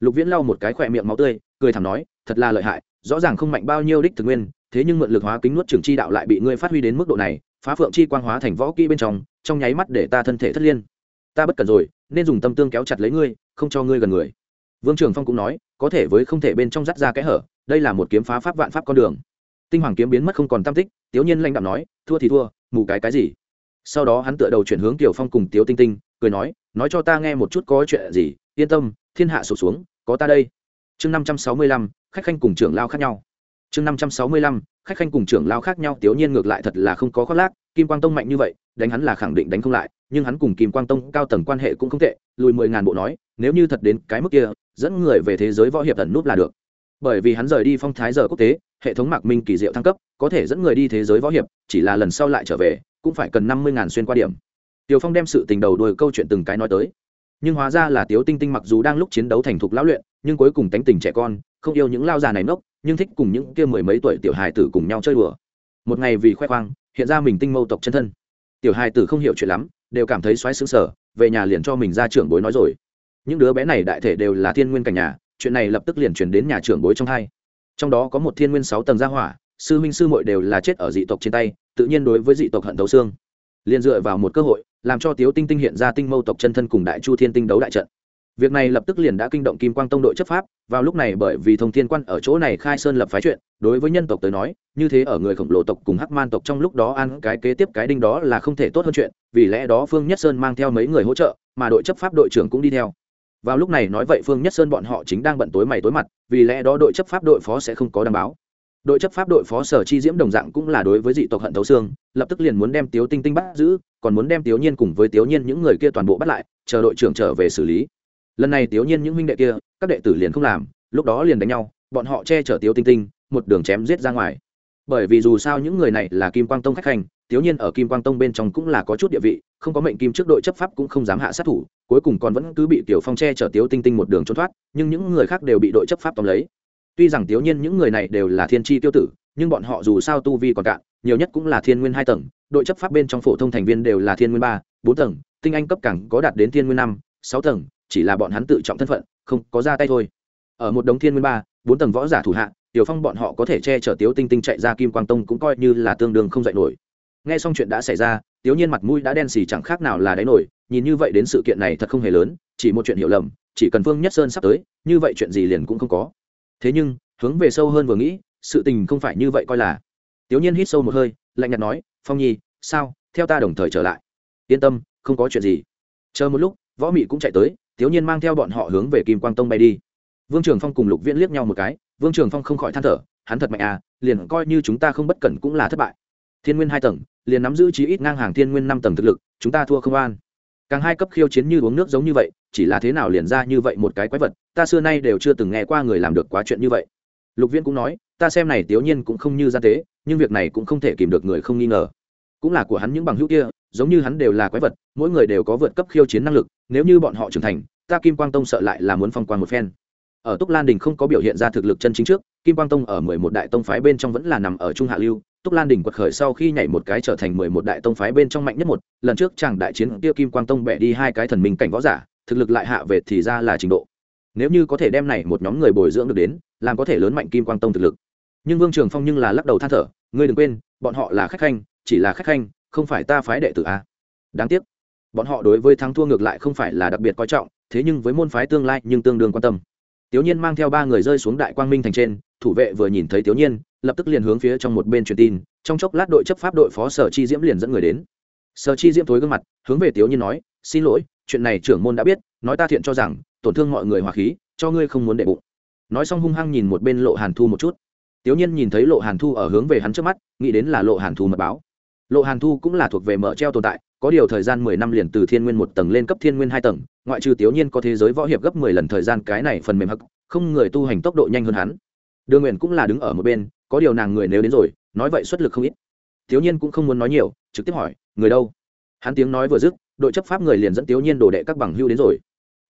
Lục viễn lau một cái khỏe miệng máu tươi, cười thẳng nói, thật là lợi hại, rõ ràng không mạnh bao nhiêu đích thực nguyên, thế nhưng mượn lực hóa kính nuốt trường chi đạo lại bị ngươi phát huy đến mức độ này, phá phượng chi quang hóa thành võ kỹ bên trong trong nháy mắt để ta thân thể thất liên. Ta bất cần rồi, nên dùng tâm tương kéo chặt lấy ngươi, không cho ngươi gần người vương trường phong cũng nói, có thể với không thể bên trong dắt ra kẽ hở, đây là một kiếm phá pháp vạn pháp con đường. Tinh hoàng kiếm biến mất không còn tam tích, tiếu nhiên lanh đạo nói, thua thì thua, mù cái cái gì. Sau đó hắn tựa đầu chuyển hướng tiểu phong cùng tiếu tinh tinh, cười nói nói cho ta nghe một chút có chuyện gì, yên tâm, thiên hạ sụp xuống, có ta đây. Chương năm trăm sáu mươi lăm, khách khanh cùng trưởng lao khác nhau. Chương năm trăm sáu mươi lăm, khách khanh cùng trưởng lao khác nhau tiểu nhiên ngược lại thật là không có khoác lác, kim quang tông mạnh như vậy, đánh hắn là khẳng định đánh không lại nhưng hắn cùng kim quang tông cao tầng quan hệ cũng không tệ lùi mười ngàn bộ nói nếu như thật đến cái mức kia dẫn người về thế giới võ hiệp tận nút là được bởi vì hắn rời đi phong thái giờ quốc tế hệ thống mạc minh kỳ diệu thăng cấp có thể dẫn người đi thế giới võ hiệp chỉ là lần sau lại trở về cũng phải cần năm mươi ngàn xuyên qua điểm tiều Phong đem sự tình đầu đuôi câu chuyện từng cái nói tới. Nhưng hóa ra là Tiếu Tinh Tinh mặc dù đang lúc chiến đấu thành thục lão luyện, nhưng cuối cùng tánh tình trẻ con, không yêu những lao già này nốc, nhưng thích cùng những kia mười mấy tuổi tiểu hài tử cùng nhau chơi đùa. Một ngày vì khoe khoang, hiện ra mình tinh mâu tộc chân thân. Tiểu hài tử không hiểu chuyện lắm, đều cảm thấy xoáy sướng sở, về nhà liền cho mình ra trưởng bối nói rồi. Những đứa bé này đại thể đều là thiên nguyên cảnh nhà, chuyện này lập tức liền truyền đến nhà trưởng bối trong hai. Trong đó có một thiên nguyên sáu tầng gia hỏa, sư huynh sư muội đều là chết ở dị tộc trên tay, tự nhiên đối với dị tộc hận thấu xương. Liên dựa vào một cơ hội, làm cho tiếu tinh tinh hiện ra tinh mâu tộc chân thân cùng đại chu thiên tinh đấu đại trận việc này lập tức liền đã kinh động kim quang tông đội chấp pháp, vào lúc này bởi vì thông thiên quan ở chỗ này khai sơn lập phái chuyện, đối với nhân tộc tới nói, như thế ở người khổng lồ tộc cùng hắc man tộc trong lúc đó ăn cái kế tiếp cái đinh đó là không thể tốt hơn chuyện, vì lẽ đó phương nhất sơn mang theo mấy người hỗ trợ, mà đội chấp pháp đội trưởng cũng đi theo. Vào lúc này nói vậy phương nhất sơn bọn họ chính đang bận tối mày tối mặt, vì lẽ đó đội chấp pháp đội phó sẽ không có đảm báo. Đội chấp pháp đội phó sở chi diễm đồng dạng cũng là đối với dị tộc hận thấu xương, lập tức liền muốn đem tiếu tinh tinh bắt giữ, còn muốn đem tiếu nhiên cùng với tiếu nhiên những người kia toàn bộ bắt lại, chờ đội trưởng trở về xử lý lần này tiểu nhiên những huynh đệ kia, các đệ tử liền không làm, lúc đó liền đánh nhau, bọn họ che chở tiểu tinh tinh, một đường chém giết ra ngoài. Bởi vì dù sao những người này là kim quang tông khách hành tiểu nhiên ở kim quang tông bên trong cũng là có chút địa vị, không có mệnh kim trước đội chấp pháp cũng không dám hạ sát thủ, cuối cùng còn vẫn cứ bị tiểu phong che chở tiểu tinh tinh một đường trốn thoát, nhưng những người khác đều bị đội chấp pháp tóm lấy. Tuy rằng tiểu nhiên những người này đều là thiên tri tiêu tử, nhưng bọn họ dù sao tu vi còn cạn, nhiều nhất cũng là thiên nguyên hai tầng, đội chấp pháp bên trong phổ thông thành viên đều là thiên nguyên ba, bốn tầng, tinh anh cấp cẳng có đạt đến thiên nguyên năm, sáu tầng chỉ là bọn hắn tự trọng thân phận, không có ra tay thôi. Ở một đống thiên nguyên ba, bốn tầng võ giả thủ hạ, tiểu phong bọn họ có thể che chở tiếu tinh tinh chạy ra kim quang tông cũng coi như là tương đương không dạy nổi. Nghe xong chuyện đã xảy ra, tiếu nhiên mặt mũi đã đen xì chẳng khác nào là đáy nổi, nhìn như vậy đến sự kiện này thật không hề lớn, chỉ một chuyện hiểu lầm, chỉ cần phương nhất sơn sắp tới, như vậy chuyện gì liền cũng không có. Thế nhưng, hướng về sâu hơn vừa nghĩ, sự tình không phải như vậy coi là. Tiểu nhiên hít sâu một hơi, lạnh nhạt nói, phong nhi, sao? Theo ta đồng thời trở lại. Yên tâm, không có chuyện gì. Chờ một lúc, võ mị cũng chạy tới tiểu nhiên mang theo bọn họ hướng về kim quang tông bay đi. Vương trường phong cùng lục viễn liếc nhau một cái, vương trường phong không khỏi than thở, hắn thật mạnh à liền coi như chúng ta không bất cẩn cũng là thất bại. Thiên nguyên hai tầng, liền nắm giữ chí ít ngang hàng thiên nguyên năm tầng thực lực, chúng ta thua không an. Càng hai cấp khiêu chiến như uống nước giống như vậy, chỉ là thế nào liền ra như vậy một cái quái vật, ta xưa nay đều chưa từng nghe qua người làm được quá chuyện như vậy. Lục viễn cũng nói, ta xem này tiểu nhiên cũng không như gian tế, nhưng việc này cũng không thể kìm được người không nghi ngờ. Cũng là của hắn những bằng hữu kia giống như hắn đều là quái vật, mỗi người đều có vượt cấp khiêu chiến năng lực, nếu như bọn họ trưởng thành, ta kim quang tông sợ lại là muốn phong quan một phen. Ở túc lan đình không có biểu hiện ra thực lực chân chính trước, kim quang tông ở mười một đại tông phái bên trong vẫn là nằm ở trung hạ lưu, túc lan đình quật khởi sau khi nhảy một cái trở thành mười một đại tông phái bên trong mạnh nhất một, lần trước chàng đại chiến kia kim quang tông bẻ đi hai cái thần minh cảnh võ giả, thực lực lại hạ về thì ra là trình độ. Nếu như có thể đem này một nhóm người bồi dưỡng được đến, làm có thể lớn mạnh kim quang tông thực lực. Nhưng vương trường phong nhưng là lắc đầu than thở, ngươi đừng quên, bọn họ là khách khanh, chỉ là khách khanh không phải ta phái đệ tử a đáng tiếc. Bọn họ đối với thắng thua ngược lại không phải là đặc biệt coi trọng, thế nhưng với môn phái tương lai nhưng tương đương quan tâm. Tiểu nhiên mang theo ba người rơi xuống đại quang minh thành trên, thủ vệ vừa nhìn thấy tiểu nhiên, lập tức liền hướng phía trong một bên truyền tin, trong chốc lát đội chấp pháp đội phó sở chi diễm liền dẫn người đến. Sở chi diễm thối gương mặt, hướng về tiểu nhiên nói, xin lỗi, chuyện này trưởng môn đã biết, nói ta thiện cho rằng, tổn thương mọi người hòa khí, cho ngươi không muốn đệ bụng. Nói xong hung hăng nhìn một bên lộ hàn thu một chút. Tiểu nhiên nhìn thấy lộ hàn thu ở hướng về hắn trước mắt, nghĩ đến là lộ hàn thu mật báo lộ hàn thu cũng là thuộc về mở treo tồn tại, có điều thời gian mười năm liền từ thiên nguyên một tầng lên cấp thiên nguyên hai tầng, ngoại trừ tiểu nhiên có thế giới võ hiệp gấp mười lần thời gian cái này phần mềm hắc, không người tu hành tốc độ nhanh hơn hắn. Đường nguyện cũng là đứng ở một bên, có điều nàng người nếu đến rồi, nói vậy xuất lực không ít. Tiểu nhiên cũng không muốn nói nhiều, trực tiếp hỏi, người đâu? Hắn tiếng nói vừa dứt, đội chấp pháp người liền dẫn tiểu nhiên đổ đệ các bằng hưu đến rồi.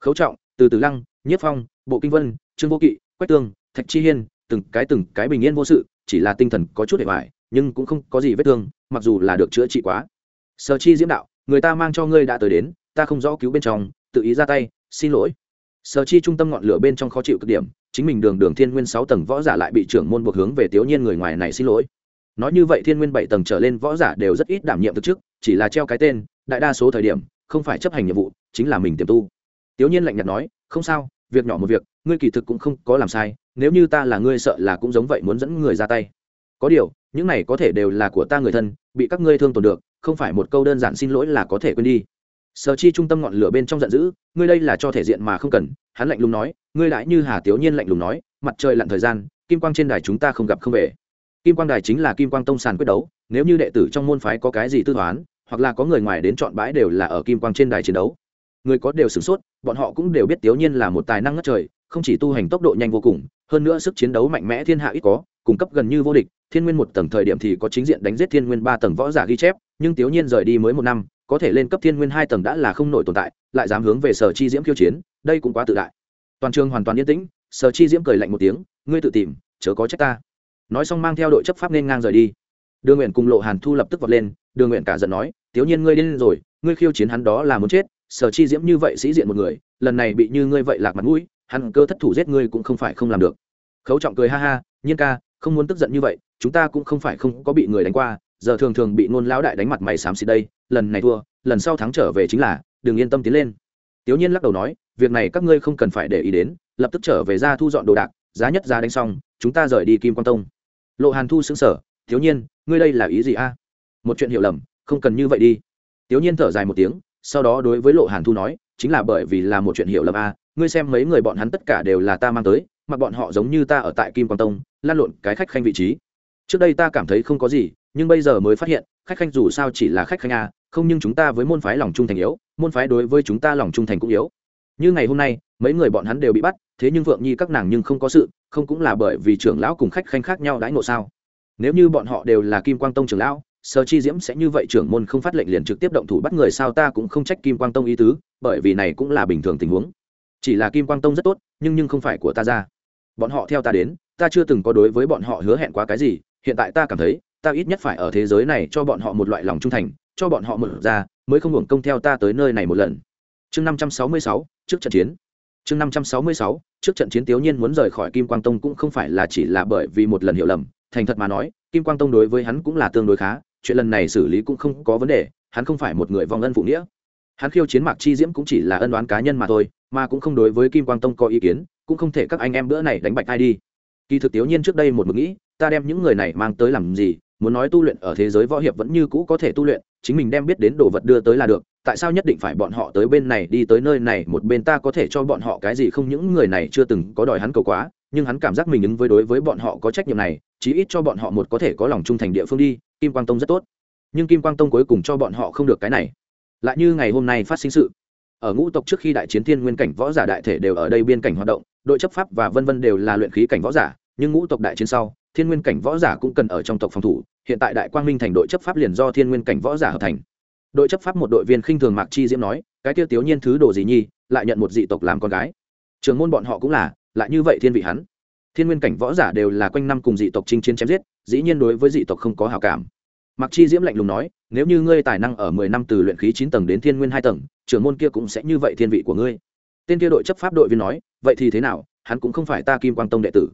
Khấu trọng, từ từ lăng nhiếp phong, bộ kinh vân, trương vô kỵ, quách tương, thạch chi hiên, từng cái từng cái bình yên vô sự, chỉ là tinh thần có chút hệ hoại nhưng cũng không có gì vết thương, mặc dù là được chữa trị quá. Sở chi diễm đạo, người ta mang cho ngươi đã tới đến, ta không rõ cứu bên trong, tự ý ra tay, xin lỗi. Sở chi trung tâm ngọn lửa bên trong khó chịu cực điểm, chính mình đường đường thiên nguyên sáu tầng võ giả lại bị trưởng môn buộc hướng về tiểu nhiên người ngoài này xin lỗi. Nói như vậy thiên nguyên bảy tầng trở lên võ giả đều rất ít đảm nhiệm thực chức, chỉ là treo cái tên, đại đa số thời điểm, không phải chấp hành nhiệm vụ, chính là mình tiềm tu. Tiểu nhiên lạnh nhạt nói, không sao, việc nhỏ một việc, ngươi kỳ thực cũng không có làm sai, nếu như ta là ngươi sợ là cũng giống vậy muốn dẫn người ra tay. Có điều những này có thể đều là của ta người thân, bị các ngươi thương tổn được, không phải một câu đơn giản xin lỗi là có thể quên đi. Sở chi trung tâm ngọn lửa bên trong giận dữ, ngươi đây là cho thể diện mà không cần, hắn lạnh lùng nói, ngươi lại như hà Tiếu nhiên lạnh lùng nói, mặt trời lặn thời gian, kim quang trên đài chúng ta không gặp không về. Kim quang đài chính là kim quang tông sàn quyết đấu, nếu như đệ tử trong môn phái có cái gì tư toán, hoặc là có người ngoài đến chọn bãi đều là ở kim quang trên đài chiến đấu. Người có đều sửng sốt, bọn họ cũng đều biết Tiếu nhiên là một tài năng ngất trời, không chỉ tu hành tốc độ nhanh vô cùng, hơn nữa sức chiến đấu mạnh mẽ thiên hạ ít có, cung cấp gần như vô địch thiên nguyên một tầng thời điểm thì có chính diện đánh giết thiên nguyên ba tầng võ giả ghi chép, nhưng tiểu nhiên rời đi mới một năm, có thể lên cấp thiên nguyên hai tầng đã là không nổi tồn tại, lại dám hướng về sở chi diễm khiêu chiến, đây cũng quá tự đại. Toàn trường hoàn toàn yên tĩnh, sở chi diễm cười lạnh một tiếng, ngươi tự tìm, chớ có trách ta. Nói xong mang theo đội chấp pháp nên ngang rời đi. Đường nguyện cùng lộ hàn thu lập tức vọt lên, đường nguyện cả giận nói, tiểu nhiên ngươi lên rồi, ngươi khiêu chiến hắn đó là muốn chết, sở chi diễm như vậy sĩ diện một người, lần này bị như ngươi vậy lạc mặt mũi, hắn cơ thất thủ giết ngươi cũng không phải không làm được. Khấu trọng cười ha ha, nhiên ca không muốn tức giận như vậy, chúng ta cũng không phải không có bị người đánh qua, giờ thường thường bị nôn lão đại đánh mặt mày xám xịt đây, lần này thua, lần sau thắng trở về chính là, đừng yên tâm tiến lên. Tiểu nhiên lắc đầu nói, việc này các ngươi không cần phải để ý đến, lập tức trở về ra thu dọn đồ đạc, giá nhất giá đánh xong, chúng ta rời đi kim quan tông. Lộ hàn thu xứng sở thiếu nhiên, ngươi đây là ý gì a? Một chuyện hiểu lầm, không cần như vậy đi. Tiểu nhiên thở dài một tiếng, sau đó đối với lộ hàn thu nói, chính là bởi vì là một chuyện hiểu lầm a, ngươi xem mấy người bọn hắn tất cả đều là ta mang tới mà bọn họ giống như ta ở tại kim Quang tông, lan lộn cái khách khanh vị trí. Trước đây ta cảm thấy không có gì, nhưng bây giờ mới phát hiện, khách khanh dù sao chỉ là khách khanh a, không nhưng chúng ta với môn phái lòng trung thành yếu, môn phái đối với chúng ta lòng trung thành cũng yếu. Như ngày hôm nay, mấy người bọn hắn đều bị bắt, thế nhưng vượng nhi các nàng nhưng không có sự, không cũng là bởi vì trưởng lão cùng khách khanh khác nhau đãi ngộ sao? Nếu như bọn họ đều là kim quang tông trưởng lão sơ chi diễm sẽ như vậy trưởng môn không phát lệnh liền trực tiếp động thủ bắt người sao? Ta cũng không trách kim quang tông ý tứ, bởi vì này cũng là bình thường tình huống. Chỉ là kim quang tông rất tốt, nhưng nhưng không phải của ta ra bọn họ theo ta đến, ta chưa từng có đối với bọn họ hứa hẹn quá cái gì, hiện tại ta cảm thấy, ta ít nhất phải ở thế giới này cho bọn họ một loại lòng trung thành, cho bọn họ một ra, mới không hưởng công theo ta tới nơi này một lần. Chương năm trăm sáu mươi sáu, trước trận chiến. Chương năm trăm sáu mươi sáu, trước trận chiến tiểu nhiên muốn rời khỏi kim quang tông cũng không phải là chỉ là bởi vì một lần hiểu lầm, thành thật mà nói, kim quang tông đối với hắn cũng là tương đối khá, chuyện lần này xử lý cũng không có vấn đề, hắn không phải một người vong ân phụ nghĩa. Hắn khiêu chiến mạc chi diễm cũng chỉ là ân đoán cá nhân mà thôi, mà cũng không đối với kim quang tông có ý kiến cũng không thể các anh em bữa này đánh bạch ai đi. Kỳ thực tiểu nhiên trước đây một mực nghĩ, ta đem những người này mang tới làm gì, muốn nói tu luyện ở thế giới võ hiệp vẫn như cũ có thể tu luyện, chính mình đem biết đến đồ vật đưa tới là được, tại sao nhất định phải bọn họ tới bên này đi tới nơi này, một bên ta có thể cho bọn họ cái gì không, những người này chưa từng có đòi hắn cầu quá, nhưng hắn cảm giác mình ứng với đối với bọn họ có trách nhiệm này, chí ít cho bọn họ một có thể có lòng trung thành địa phương đi, kim quang tông rất tốt. Nhưng kim quang tông cuối cùng cho bọn họ không được cái này. Lại như ngày hôm nay phát sinh sự, ở ngũ tộc trước khi đại chiến thiên nguyên cảnh võ giả đại thể đều ở đây biên cảnh hoạt động đội chấp pháp và vân vân đều là luyện khí cảnh võ giả, nhưng ngũ tộc đại chiến sau, thiên nguyên cảnh võ giả cũng cần ở trong tộc phòng thủ. Hiện tại đại quang minh thành đội chấp pháp liền do thiên nguyên cảnh võ giả hợp thành. Đội chấp pháp một đội viên khinh thường mạc chi diễm nói, cái tiêu tiểu nhiên thứ đồ gì nhi lại nhận một dị tộc làm con gái. Trường môn bọn họ cũng là, lại như vậy thiên vị hắn. Thiên nguyên cảnh võ giả đều là quanh năm cùng dị tộc chinh chiến chém giết, dĩ nhiên đối với dị tộc không có hào cảm. Mạc chi diễm lạnh lùng nói, nếu như ngươi tài năng ở mười năm từ luyện khí chín tầng đến thiên nguyên hai tầng, trưởng môn kia cũng sẽ như vậy thiên vị của ngươi tên kia đội chấp pháp đội viên nói, vậy thì thế nào? Hắn cũng không phải ta kim quang tông đệ tử.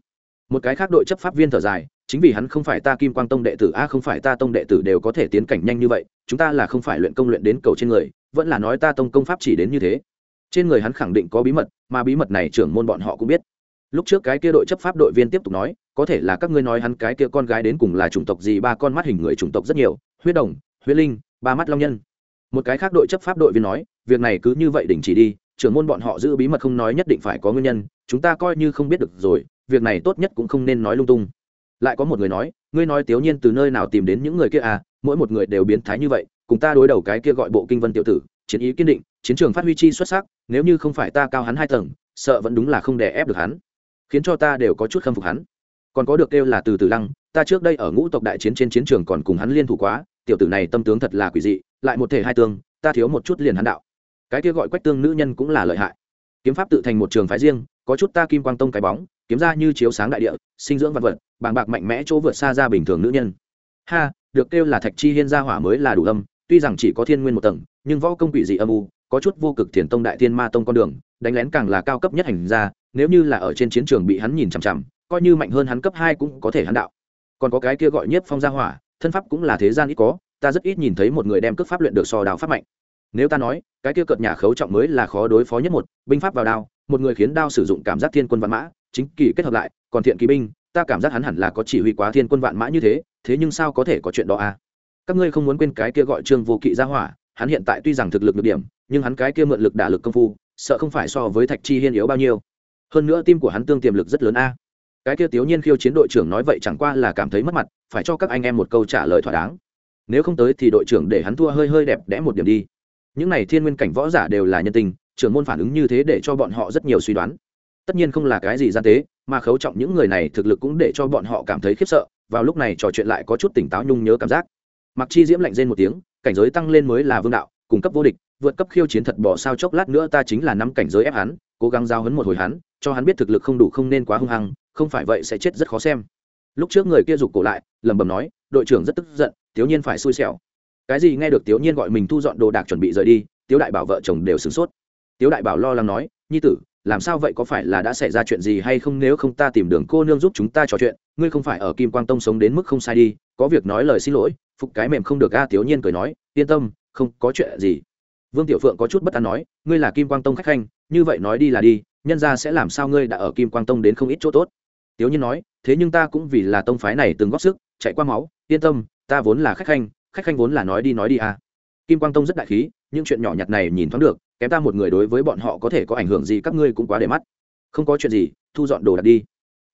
Một cái khác đội chấp pháp viên thở dài, chính vì hắn không phải ta kim quang tông đệ tử, a, không phải ta tông đệ tử đều có thể tiến cảnh nhanh như vậy, chúng ta là không phải luyện công luyện đến cầu trên người, vẫn là nói ta tông công pháp chỉ đến như thế. Trên người hắn khẳng định có bí mật, mà bí mật này trưởng môn bọn họ cũng biết. Lúc trước cái kia đội chấp pháp đội viên tiếp tục nói, có thể là các ngươi nói hắn cái kia con gái đến cùng là chủng tộc gì, ba con mắt hình người chủng tộc rất nhiều, huyết đồng, huyết linh, ba mắt long nhân. Một cái khác đội chấp pháp đội viên nói, việc này cứ như vậy đình chỉ đi trưởng môn bọn họ giữ bí mật không nói nhất định phải có nguyên nhân, chúng ta coi như không biết được rồi, việc này tốt nhất cũng không nên nói lung tung. Lại có một người nói, ngươi nói tiểu nhiên từ nơi nào tìm đến những người kia à? Mỗi một người đều biến thái như vậy, cùng ta đối đầu cái kia gọi bộ kinh vân tiểu tử, chiến ý kiên định, chiến trường phát huy chi xuất sắc, nếu như không phải ta cao hắn hai tầng, sợ vẫn đúng là không đè ép được hắn, khiến cho ta đều có chút khâm phục hắn. Còn có được kêu là từ từ lăng, ta trước đây ở ngũ tộc đại chiến trên chiến trường còn cùng hắn liên thủ quá, tiểu tử này tâm tướng thật là quỷ dị, lại một thể hai tương ta thiếu một chút liền hắn đạo cái kia gọi quách tương nữ nhân cũng là lợi hại. Kiếm pháp tự thành một trường phái riêng, có chút ta kim quang tông cái bóng, kiếm ra như chiếu sáng đại địa, sinh dưỡng vật vật, bàng bạc mạnh mẽ chỗ vượt xa ra bình thường nữ nhân. Ha, được kêu là thạch chi hiên gia hỏa mới là đủ âm, tuy rằng chỉ có thiên nguyên một tầng, nhưng võ công quỷ dị âm u, có chút vô cực thiền tông đại thiên ma tông con đường, đánh lén càng là cao cấp nhất hành ra nếu như là ở trên chiến trường bị hắn nhìn chằm chằm, coi như mạnh hơn hắn cấp hai cũng có thể hắn đạo. Còn có cái kia gọi nhất phong gia hỏa, thân pháp cũng là thế gian ít có, ta rất ít nhìn thấy một người đem cước pháp luyện được so đào pháp mạnh nếu ta nói, cái kia cợt nhà khấu trọng mới là khó đối phó nhất một, binh pháp vào đao, một người khiến đao sử dụng cảm giác thiên quân vạn mã, chính kỳ kết hợp lại, còn thiện kỳ binh, ta cảm giác hắn hẳn là có chỉ huy quá thiên quân vạn mã như thế thế nhưng sao có thể có chuyện đó à? Các ngươi không muốn quên cái kia gọi trương vô kỵ ra hỏa, hắn hiện tại tuy rằng thực lực được điểm, nhưng hắn cái kia mượn lực đả lực công phu, sợ không phải so với thạch chi hiên yếu bao nhiêu. Hơn nữa tim của hắn tương tiềm lực rất lớn a. Cái kia tiểu nhiên khiêu chiến đội trưởng nói vậy chẳng qua là cảm thấy mất mặt, phải cho các anh em một câu trả lời thỏa đáng. Nếu không tới thì đội trưởng để hắn thua hơi hơi đẹp đẽ một điểm đi những này thiên nguyên cảnh võ giả đều là nhân tình, trưởng môn phản ứng như thế để cho bọn họ rất nhiều suy đoán. Tất nhiên không là cái gì gian tế, mà khấu trọng những người này thực lực cũng để cho bọn họ cảm thấy khiếp sợ, vào lúc này trò chuyện lại có chút tỉnh táo nhung nhớ cảm giác. Mặc chi diễm lạnh rên một tiếng, cảnh giới tăng lên mới là vương đạo cung cấp vô địch, vượt cấp khiêu chiến thật bỏ sao chốc lát nữa ta chính là năm cảnh giới ép hắn, cố gắng giao hấn một hồi hắn, cho hắn biết thực lực không đủ không nên quá hung hăng, không phải vậy sẽ chết rất khó xem. Lúc trước người kia giục cổ lại, lẩm bẩm nói, đội trưởng rất tức giận, thiếu nhiên phải xui xẻo cái gì nghe được Tiểu nhiên gọi mình thu dọn đồ đạc chuẩn bị rời đi, tiếu đại bảo vợ chồng đều sửng sốt. Tiếu đại bảo lo lắng nói, nhi tử, làm sao vậy? Có phải là đã xảy ra chuyện gì hay không? Nếu không ta tìm đường cô nương giúp chúng ta trò chuyện, ngươi không phải ở kim quang tông sống đến mức không sai đi, có việc nói lời xin lỗi. Phục cái mềm không được a tiểu nhiên cười nói, yên tâm, không có chuyện gì. Vương tiểu phượng có chút bất an nói, ngươi là kim quang tông khách khanh, như vậy nói đi là đi, nhân ra sẽ làm sao ngươi đã ở kim quang tông đến không ít chỗ tốt? Tiểu nhiên nói, thế nhưng ta cũng vì là tông phái này từng góp sức, chạy qua máu, yên tâm, ta vốn là khách khanh khách khanh vốn là nói đi nói đi à kim quang tông rất đại khí, những chuyện nhỏ nhặt này nhìn thoáng được, kém ta một người đối với bọn họ có thể có ảnh hưởng gì các ngươi cũng quá để mắt. Không có chuyện gì, thu dọn đồ đặt đi.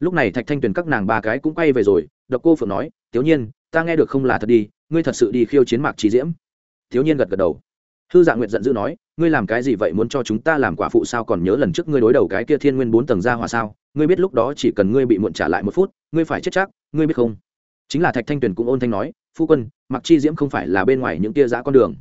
Lúc này thạch thanh tuyền các nàng ba cái cũng quay về rồi, độc cô phượng nói Thiếu nhiên, ta nghe được không là thật đi, ngươi thật sự đi khiêu chiến mạc trí diễm. Thiếu nhiên gật gật đầu. Hư Dạng nguyệt giận dữ nói, ngươi làm cái gì vậy, muốn cho chúng ta làm quả phụ sao? Còn nhớ lần trước ngươi đối đầu cái kia thiên nguyên bốn tầng ra hòa sao? Ngươi biết lúc đó chỉ cần ngươi bị muộn trả lại một phút, ngươi phải chết chắc, ngươi biết không? Chính là thạch thanh tuyền cũng ôn thanh nói phu quân, mặc chi diễm không phải là bên ngoài những tia giã con đường.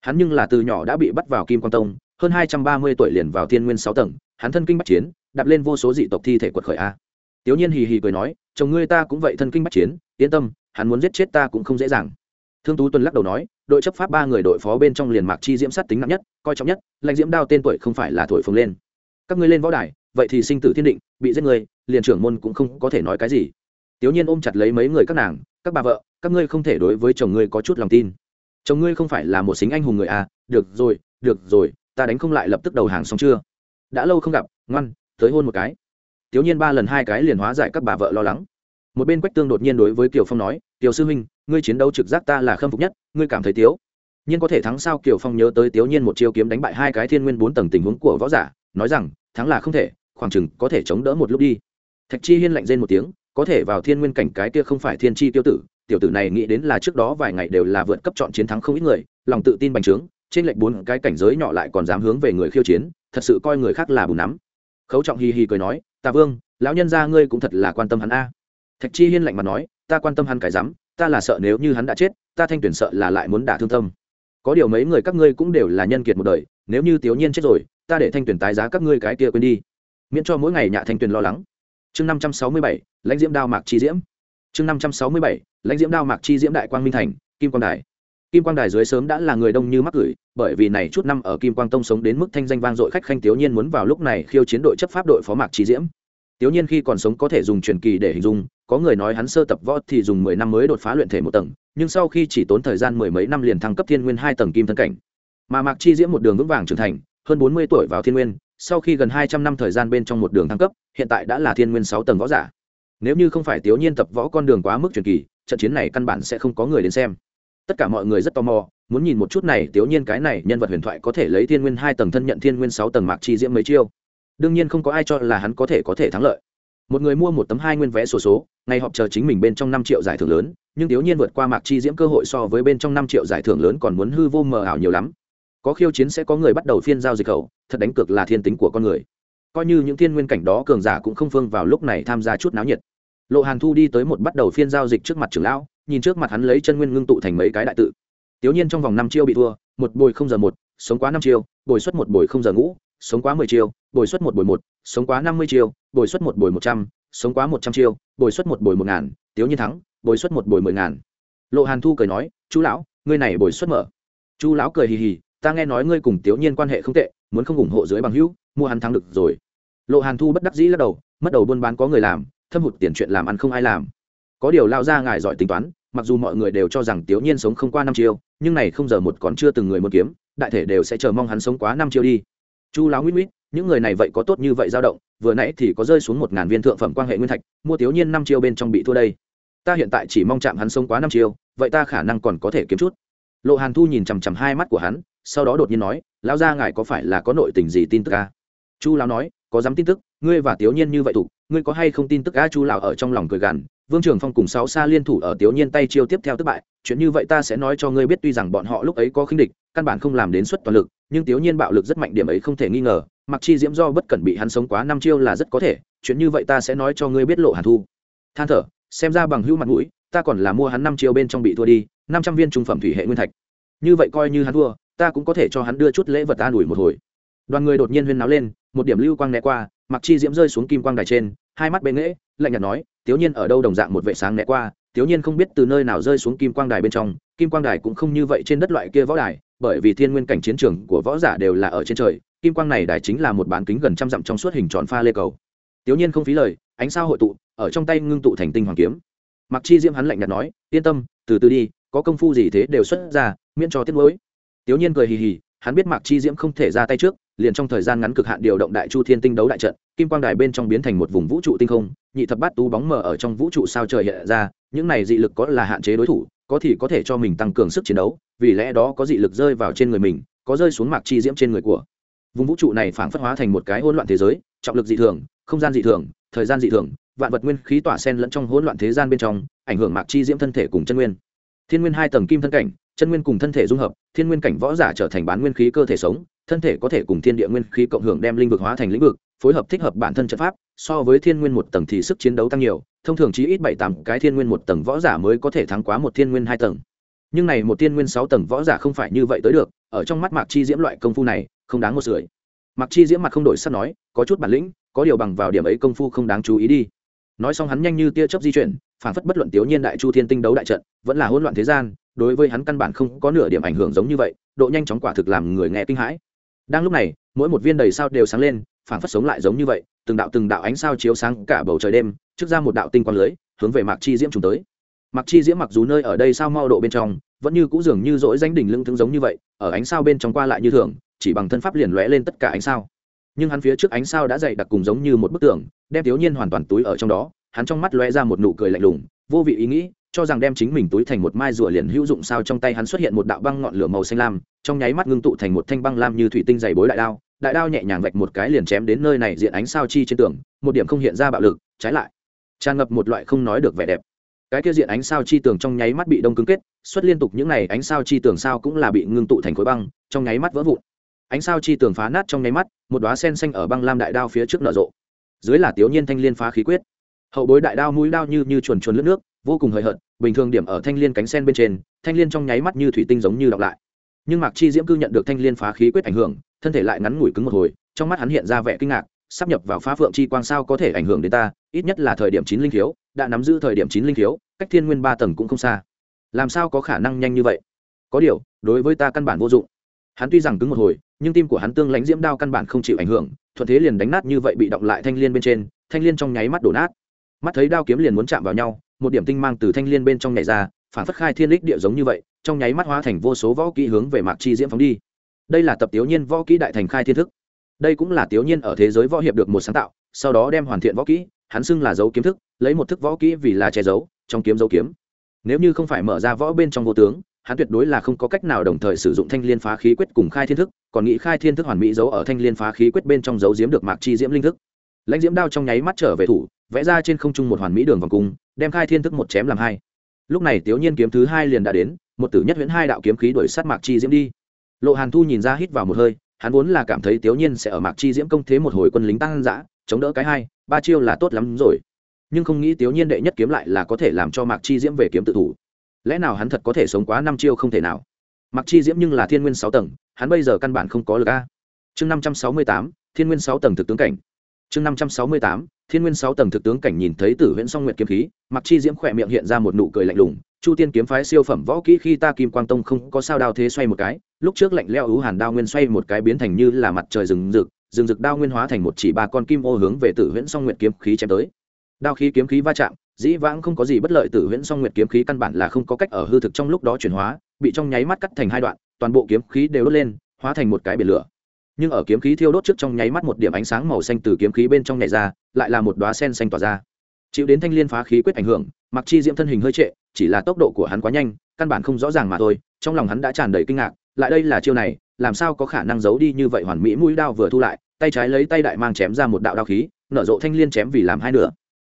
Hắn nhưng là từ nhỏ đã bị bắt vào kim quan tông, hơn hai trăm ba mươi tuổi liền vào thiên nguyên sáu tầng, hắn thân kinh bắc chiến, đạp lên vô số dị tộc thi thể quật khởi a. Tiểu nhiên hì hì cười nói, chồng ngươi ta cũng vậy thân kinh bắc chiến, yên tâm, hắn muốn giết chết ta cũng không dễ dàng. Thương tú tuân lắc đầu nói, đội chấp pháp ba người đội phó bên trong liền mạc chi diễm sát tính nặng nhất, coi trọng nhất, lãnh diễm đao tên tuổi không phải là thổi phồng lên. Các ngươi lên võ đài, vậy thì sinh tử thiên định, bị giết người, liền trưởng môn cũng không có thể nói cái gì. Tiểu nhiên ôm chặt lấy mấy người các nàng, các bà vợ các ngươi không thể đối với chồng ngươi có chút lòng tin. Chồng ngươi không phải là một xính anh hùng người à? Được rồi được rồi, ta đánh không lại lập tức đầu hàng xong chưa? Đã lâu không gặp, ngoan, tới hôn một cái. Tiểu nhiên ba lần hai cái liền hóa giải các bà vợ lo lắng. Một bên quách tương đột nhiên đối với kiều phong nói kiều sư huynh, ngươi chiến đấu trực giác ta là khâm phục nhất, ngươi cảm thấy tiếu. Nhiên có thể thắng sao? Kiều phong nhớ tới tiếu nhiên một chiêu kiếm đánh bại hai cái thiên nguyên bốn tầng tình huống của võ giả, nói rằng, thắng là không thể, khoảng chừng có thể chống đỡ một lúc đi. Thạch chi hiên lạnh rên một tiếng, có thể vào thiên nguyên cảnh cái kia không phải thiên chi tiêu tử tiểu tử này nghĩ đến là trước đó vài ngày đều là vượt cấp chọn chiến thắng không ít người, lòng tự tin bành trướng, trên lệnh bốn cái cảnh giới nhỏ lại còn dám hướng về người khiêu chiến, thật sự coi người khác là bùn nắm. Khấu trọng hì hì cười nói tà vương, lão nhân gia ngươi cũng thật là quan tâm hắn a. Thạch chi hiên lạnh mặt nói, ta quan tâm hắn cái dám ta là sợ nếu như hắn đã chết, ta thanh tuyển sợ là lại muốn đả thương tâm. Có điều mấy người các ngươi cũng đều là nhân kiệt một đời, nếu như tiểu nhiên chết rồi, ta để thanh tuyển tái giá các ngươi cái kia quên đi, miễn cho mỗi ngày nhạ thanh tuyển lo lắng. Chương năm trăm sáu mươi bảy, lãnh diễm đao mạc chi diễm. Chương năm trăm sáu mươi bảy lãnh diễm đao mạc chi diễm đại quang minh thành kim quang đài kim quang đài dưới sớm đã là người đông như mắc gửi bởi vì này chút năm ở kim quang tông sống đến mức thanh danh vang dội khách khanh tiểu nhiên muốn vào lúc này khiêu chiến đội chấp pháp đội phó mạc chi diễm Tiểu Nhiên khi còn sống có thể dùng truyền kỳ để hình dung, có người nói hắn sơ tập võ thì dùng mười năm mới đột phá luyện thể một tầng, nhưng sau khi chỉ tốn thời gian mười mấy năm liền thăng cấp thiên nguyên hai tầng kim thân cảnh. Mà Mạc Chi Diễm một đường vững vàng trưởng thành, hơn bốn mươi tuổi vào thiên nguyên, sau khi gần hai trăm năm thời gian bên trong một đường thăng cấp, hiện tại đã là thiên nguyên sáu tầng võ giả. Nếu như không phải Tiểu Nhiên tập võ con đường quá mức truyền kỳ, trận chiến này căn bản sẽ không có người đến xem. Tất cả mọi người rất tò mò, muốn nhìn một chút này Tiểu Nhiên cái này nhân vật huyền thoại có thể lấy thiên nguyên hai tầng thân nhận thiên nguyên sáu tầng Mạc Chi Diễm mấy chiêu. Đương nhiên không có ai cho là hắn có thể có thể thắng lợi. Một người mua một tấm hai nguyên vé sổ số, số ngày họp chờ chính mình bên trong năm triệu giải thưởng lớn nhưng tiểu nhiên vượt qua mạc chi diễm cơ hội so với bên trong năm triệu giải thưởng lớn còn muốn hư vô mờ ảo nhiều lắm. Có khiêu chiến sẽ có người bắt đầu phiên giao dịch khẩu thật đánh cược là thiên tính của con người. Coi như những thiên nguyên cảnh đó cường giả cũng không phương vào lúc này tham gia chút náo nhiệt lộ hàn thu đi tới một bắt đầu phiên giao dịch trước mặt trưởng lão, nhìn trước mặt hắn lấy chân nguyên ngưng tụ thành mấy cái đại tự. Tiểu nhiên trong vòng năm chiêu bị thua, một bồi không giờ một, sống quá năm chiêu, bồi xuất một bồi không giờ ngũ, sống quá mười chiêu, bồi xuất một bồi một, sống quá năm mươi chiêu, bồi xuất một bồi một trăm, sống quá một trăm chiêu, bồi suất một bồi một ngàn tiếu nhiên thắng, bồi suất một bồi mười ngàn. Lộ hàn thu cười nói, chú lão, ngươi này bồi suất mở. Chú lão cười hì hì, ta nghe nói ngươi cùng tiếu nhiên quan hệ không tệ, muốn không ủng hộ dưới bằng hữu, mua hắn thắng được rồi. Lộ hàn thu bất đắc dĩ lắc đầu, mất đầu buôn bán có người làm thâm hụt tiền chuyện làm ăn không ai làm. Có điều lao ra ngài giỏi tính toán, mặc dù mọi người đều cho rằng tiểu nhiên sống không qua năm chiêu, nhưng này không giờ một còn chưa từng người muốn kiếm, đại thể đều sẽ chờ mong hắn sống quá năm chiêu đi. Chu lão nguyễn nguyễn những người này vậy có tốt như vậy dao động, vừa nãy thì có rơi xuống một ngàn viên thượng phẩm quan hệ nguyên thạch, mua tiểu nhiên năm chiêu bên trong bị thua đây. Ta hiện tại chỉ mong chạm hắn sống quá năm chiêu, vậy ta khả năng còn có thể kiếm chút. Lộ hàn thu nhìn chằm chằm hai mắt của hắn, sau đó đột nhiên nói, lão gia ngài có phải là có nội tình gì tin tức à? chu lão nói có dám tin tức, ngươi và tiểu nhiên như vậy thủ, ngươi có hay không tin tức a chu lão ở trong lòng cười gằn, vương trường phong cùng sáu xa liên thủ ở tiểu nhiên tay chiêu tiếp theo thất bại, chuyện như vậy ta sẽ nói cho ngươi biết tuy rằng bọn họ lúc ấy có khinh địch, căn bản không làm đến suất toàn lực, nhưng tiểu nhiên bạo lực rất mạnh, điểm ấy không thể nghi ngờ, mặc chi diễm do bất cẩn bị hắn sống quá năm chiêu là rất có thể, chuyện như vậy ta sẽ nói cho ngươi biết lộ hàn thu. Than thở, xem ra bằng hữu mặt mũi, ta còn là mua hắn năm chiêu bên trong bị thua đi, năm trăm viên trung phẩm thủy hệ nguyên thạch. Như vậy coi như hắn thua, ta cũng có thể cho hắn đưa chút lễ vật ta đuổi một hồi. Đoàn người đột nhiên huyên náo lên một điểm lưu quang né qua, mặc chi diễm rơi xuống kim quang đài trên, hai mắt bệ nghễ, lạnh nhạt nói tiểu nhiên ở đâu đồng dạng một vệ sáng né qua? Tiểu nhiên không biết từ nơi nào rơi xuống kim quang đài bên trong, kim quang đài cũng không như vậy trên đất loại kia võ đài, bởi vì thiên nguyên cảnh chiến trường của võ giả đều là ở trên trời, kim quang này đài chính là một bán kính gần trăm dặm trong suốt hình tròn pha lê cầu. Tiểu nhiên không phí lời, ánh sao hội tụ, ở trong tay ngưng tụ thành tinh hoàng kiếm. Mặc chi diễm hắn lạnh nhạt nói, yên tâm, từ từ đi, có công phu gì thế đều xuất ra, miễn cho tiết mới tiểu nhiên cười hì hì, hắn biết Mặc chi diễm không thể ra tay trước liền trong thời gian ngắn cực hạn điều động đại chu thiên tinh đấu đại trận, kim quang đài bên trong biến thành một vùng vũ trụ tinh không, nhị thập bát tú bóng mờ ở trong vũ trụ sao trời hiện ra, những này dị lực có là hạn chế đối thủ, có thì có thể cho mình tăng cường sức chiến đấu, vì lẽ đó có dị lực rơi vào trên người mình, có rơi xuống mạc chi diễm trên người của. Vùng vũ trụ này phảng phất hóa thành một cái hỗn loạn thế giới, trọng lực dị thường, không gian dị thường, thời gian dị thường, vạn vật nguyên khí tỏa sen lẫn trong hỗn loạn thế gian bên trong, ảnh hưởng mạc chi diễm thân thể cùng chân nguyên. Thiên nguyên hai tầng kim thân cảnh, chân nguyên cùng thân thể dung hợp, thiên nguyên cảnh võ giả trở thành bán nguyên khí cơ thể sống thân thể có thể cùng thiên địa nguyên khí cộng hưởng đem linh vực hóa thành lĩnh vực, phối hợp thích hợp bản thân trận pháp, so với thiên nguyên một tầng thì sức chiến đấu tăng nhiều, thông thường chỉ ít bảy tám cái thiên nguyên một tầng võ giả mới có thể thắng quá một thiên nguyên hai tầng. Nhưng này một thiên nguyên sáu tầng võ giả không phải như vậy tới được, ở trong mắt mạc chi diễm loại công phu này, không đáng một sưởi. Mạc chi diễm mặt không đổi sắt nói, có chút bản lĩnh, có điều bằng vào điểm ấy công phu không đáng chú ý đi. Nói xong hắn nhanh như tia chớp di chuyển, phản phất bất luận tiểu nhiên đại chu thiên tinh đấu đại trận, vẫn là hỗn loạn thế gian, đối với hắn căn bản không có nửa điểm ảnh hưởng giống như vậy, độ nhanh chóng quả thực làm người nghe kinh hãi đang lúc này, mỗi một viên đầy sao đều sáng lên phản phát sống lại giống như vậy, từng đạo từng đạo ánh sao chiếu sáng cả bầu trời đêm, trước ra một đạo tinh quang lưới, hướng về mạc chi diễm trùng tới. Mạc chi diễm mặc dù nơi ở đây sao mau độ bên trong, vẫn như cũ dường như dỗi danh đỉnh lưng thương giống như vậy, ở ánh sao bên trong qua lại như thường, chỉ bằng thân pháp liền lóe lên tất cả ánh sao. Nhưng hắn phía trước ánh sao đã dày đặc cùng giống như một bức tường, đem thiếu niên hoàn toàn túi ở trong đó, hắn trong mắt lóe ra một nụ cười lạnh lùng, vô vị ý nghĩ cho rằng đem chính mình túi thành một mai rùa liền hữu dụng sao trong tay hắn xuất hiện một đạo băng ngọn lửa màu xanh lam, trong nháy mắt ngưng tụ thành một thanh băng lam như thủy tinh dày bối đại đao đại đao nhẹ nhàng vạch một cái liền chém đến nơi này diện ánh sao chi trên tường, một điểm không hiện ra bạo lực, trái lại, tràn ngập một loại không nói được vẻ đẹp. Cái kia diện ánh sao chi tường trong nháy mắt bị đông cứng kết, xuất liên tục những này ánh sao chi tường sao cũng là bị ngưng tụ thành khối băng, trong nháy mắt vỡ vụn. Ánh sao chi tường phá nát trong nháy mắt, một đóa sen xanh ở băng lam đại đao phía trước nở rộ. Dưới là tiểu nhiên thanh liên phá khí quyết. Hậu bối đại đao mũi đao như như chuồn chuồn lướt nước vô cùng hời hợt, bình thường điểm ở thanh liên cánh sen bên trên, thanh liên trong nháy mắt như thủy tinh giống như đọc lại. Nhưng mạc chi diễm cư nhận được thanh liên phá khí quyết ảnh hưởng, thân thể lại ngắn ngủi cứng một hồi, trong mắt hắn hiện ra vẻ kinh ngạc, sắp nhập vào phá phượng chi quang sao có thể ảnh hưởng đến ta, ít nhất là thời điểm chín linh thiếu đã nắm giữ thời điểm chín linh thiếu cách thiên nguyên ba tầng cũng không xa. Làm sao có khả năng nhanh như vậy? Có điều, đối với ta căn bản vô dụng. Hắn tuy rằng cứng một hồi, nhưng tim của hắn tương lãnh diễm đao căn bản không chịu ảnh hưởng, thuận thế liền đánh nát như vậy bị động lại thanh liên bên trên, thanh liên trong nháy mắt đổ nát. Mắt thấy đao kiếm liền muốn chạm vào nhau một điểm tinh mang từ thanh liên bên trong nhảy ra, phản phất khai thiên lích địa giống như vậy, trong nháy mắt hóa thành vô số võ kỹ hướng về mạc chi diễm phóng đi. Đây là tập tiểu nhiên võ kỹ đại thành khai thiên thức. Đây cũng là tiểu nhiên ở thế giới võ hiệp được một sáng tạo, sau đó đem hoàn thiện võ kỹ, hắn xưng là dấu kiếm thức, lấy một thức võ kỹ vì là che giấu, trong kiếm dấu kiếm. Nếu như không phải mở ra võ bên trong vô tướng, hắn tuyệt đối là không có cách nào đồng thời sử dụng thanh liên phá khí quyết cùng khai thiên thức, còn nghĩ khai thiên thức hoàn mỹ giấu ở thanh liên phá khí quyết bên trong dấu diếm được mạc chi diễm linh thức. Lãnh diễm đao trong nháy mắt trở về thủ vẽ ra trên không trung một hoàn mỹ đường vòng cung, đem khai thiên thức một chém làm hai. Lúc này tiểu nhiên kiếm thứ hai liền đã đến, một tử nhất huyễn hai đạo kiếm khí đuổi sát mạc chi diễm đi. Lộ hàn thu nhìn ra hít vào một hơi, hắn vốn là cảm thấy tiểu nhiên sẽ ở mạc chi diễm công thế một hồi quân lính tăng dã, chống đỡ cái hai, ba chiêu là tốt lắm rồi. Nhưng không nghĩ tiểu nhiên đệ nhất kiếm lại là có thể làm cho mạc chi diễm về kiếm tự thủ. Lẽ nào hắn thật có thể sống quá năm chiêu không thể nào? Mạc chi diễm nhưng là thiên nguyên sáu tầng, hắn bây giờ căn bản không có lực a. Chương năm trăm sáu mươi tám, thiên nguyên sáu tầng thực tướng cảnh chương năm trăm sáu mươi tám, thiên nguyên sáu tầng thực tướng cảnh nhìn thấy tử huyễn song nguyệt kiếm khí mặc chi diễm khỏe miệng hiện ra một nụ cười lạnh lùng, chu tiên kiếm phái siêu phẩm võ kỹ khi ta kim quang tông không có sao đao thế xoay một cái, lúc trước lạnh leo ứ hàn đao nguyên xoay một cái biến thành như là mặt trời rừng rực rừng rực đao nguyên hóa thành một chỉ ba con kim ô hướng về tử huyễn song nguyệt kiếm khí chém tới. Đao khí kiếm khí va chạm, dĩ vãng không có gì bất lợi tử huyễn song nguyệt kiếm khí căn bản là không có cách ở hư thực trong lúc đó chuyển hóa, bị trong nháy mắt cắt thành hai đoạn, toàn bộ kiếm khí đều đốt lên, hóa thành một cái biển lửa nhưng ở kiếm khí thiêu đốt trước trong nháy mắt một điểm ánh sáng màu xanh từ kiếm khí bên trong nhảy ra, lại là một đoá sen xanh tỏa ra. Chịu đến thanh liên phá khí quyết ảnh hưởng mặc chi diễm thân hình hơi trệ, chỉ là tốc độ của hắn quá nhanh, căn bản không rõ ràng mà thôi, trong lòng hắn đã tràn đầy kinh ngạc, lại đây là chiêu này, làm sao có khả năng giấu đi như vậy hoàn mỹ mũi đao vừa thu lại, tay trái lấy tay đại mang chém ra một đạo đao khí, nở rộ thanh liên chém vì làm hai nửa.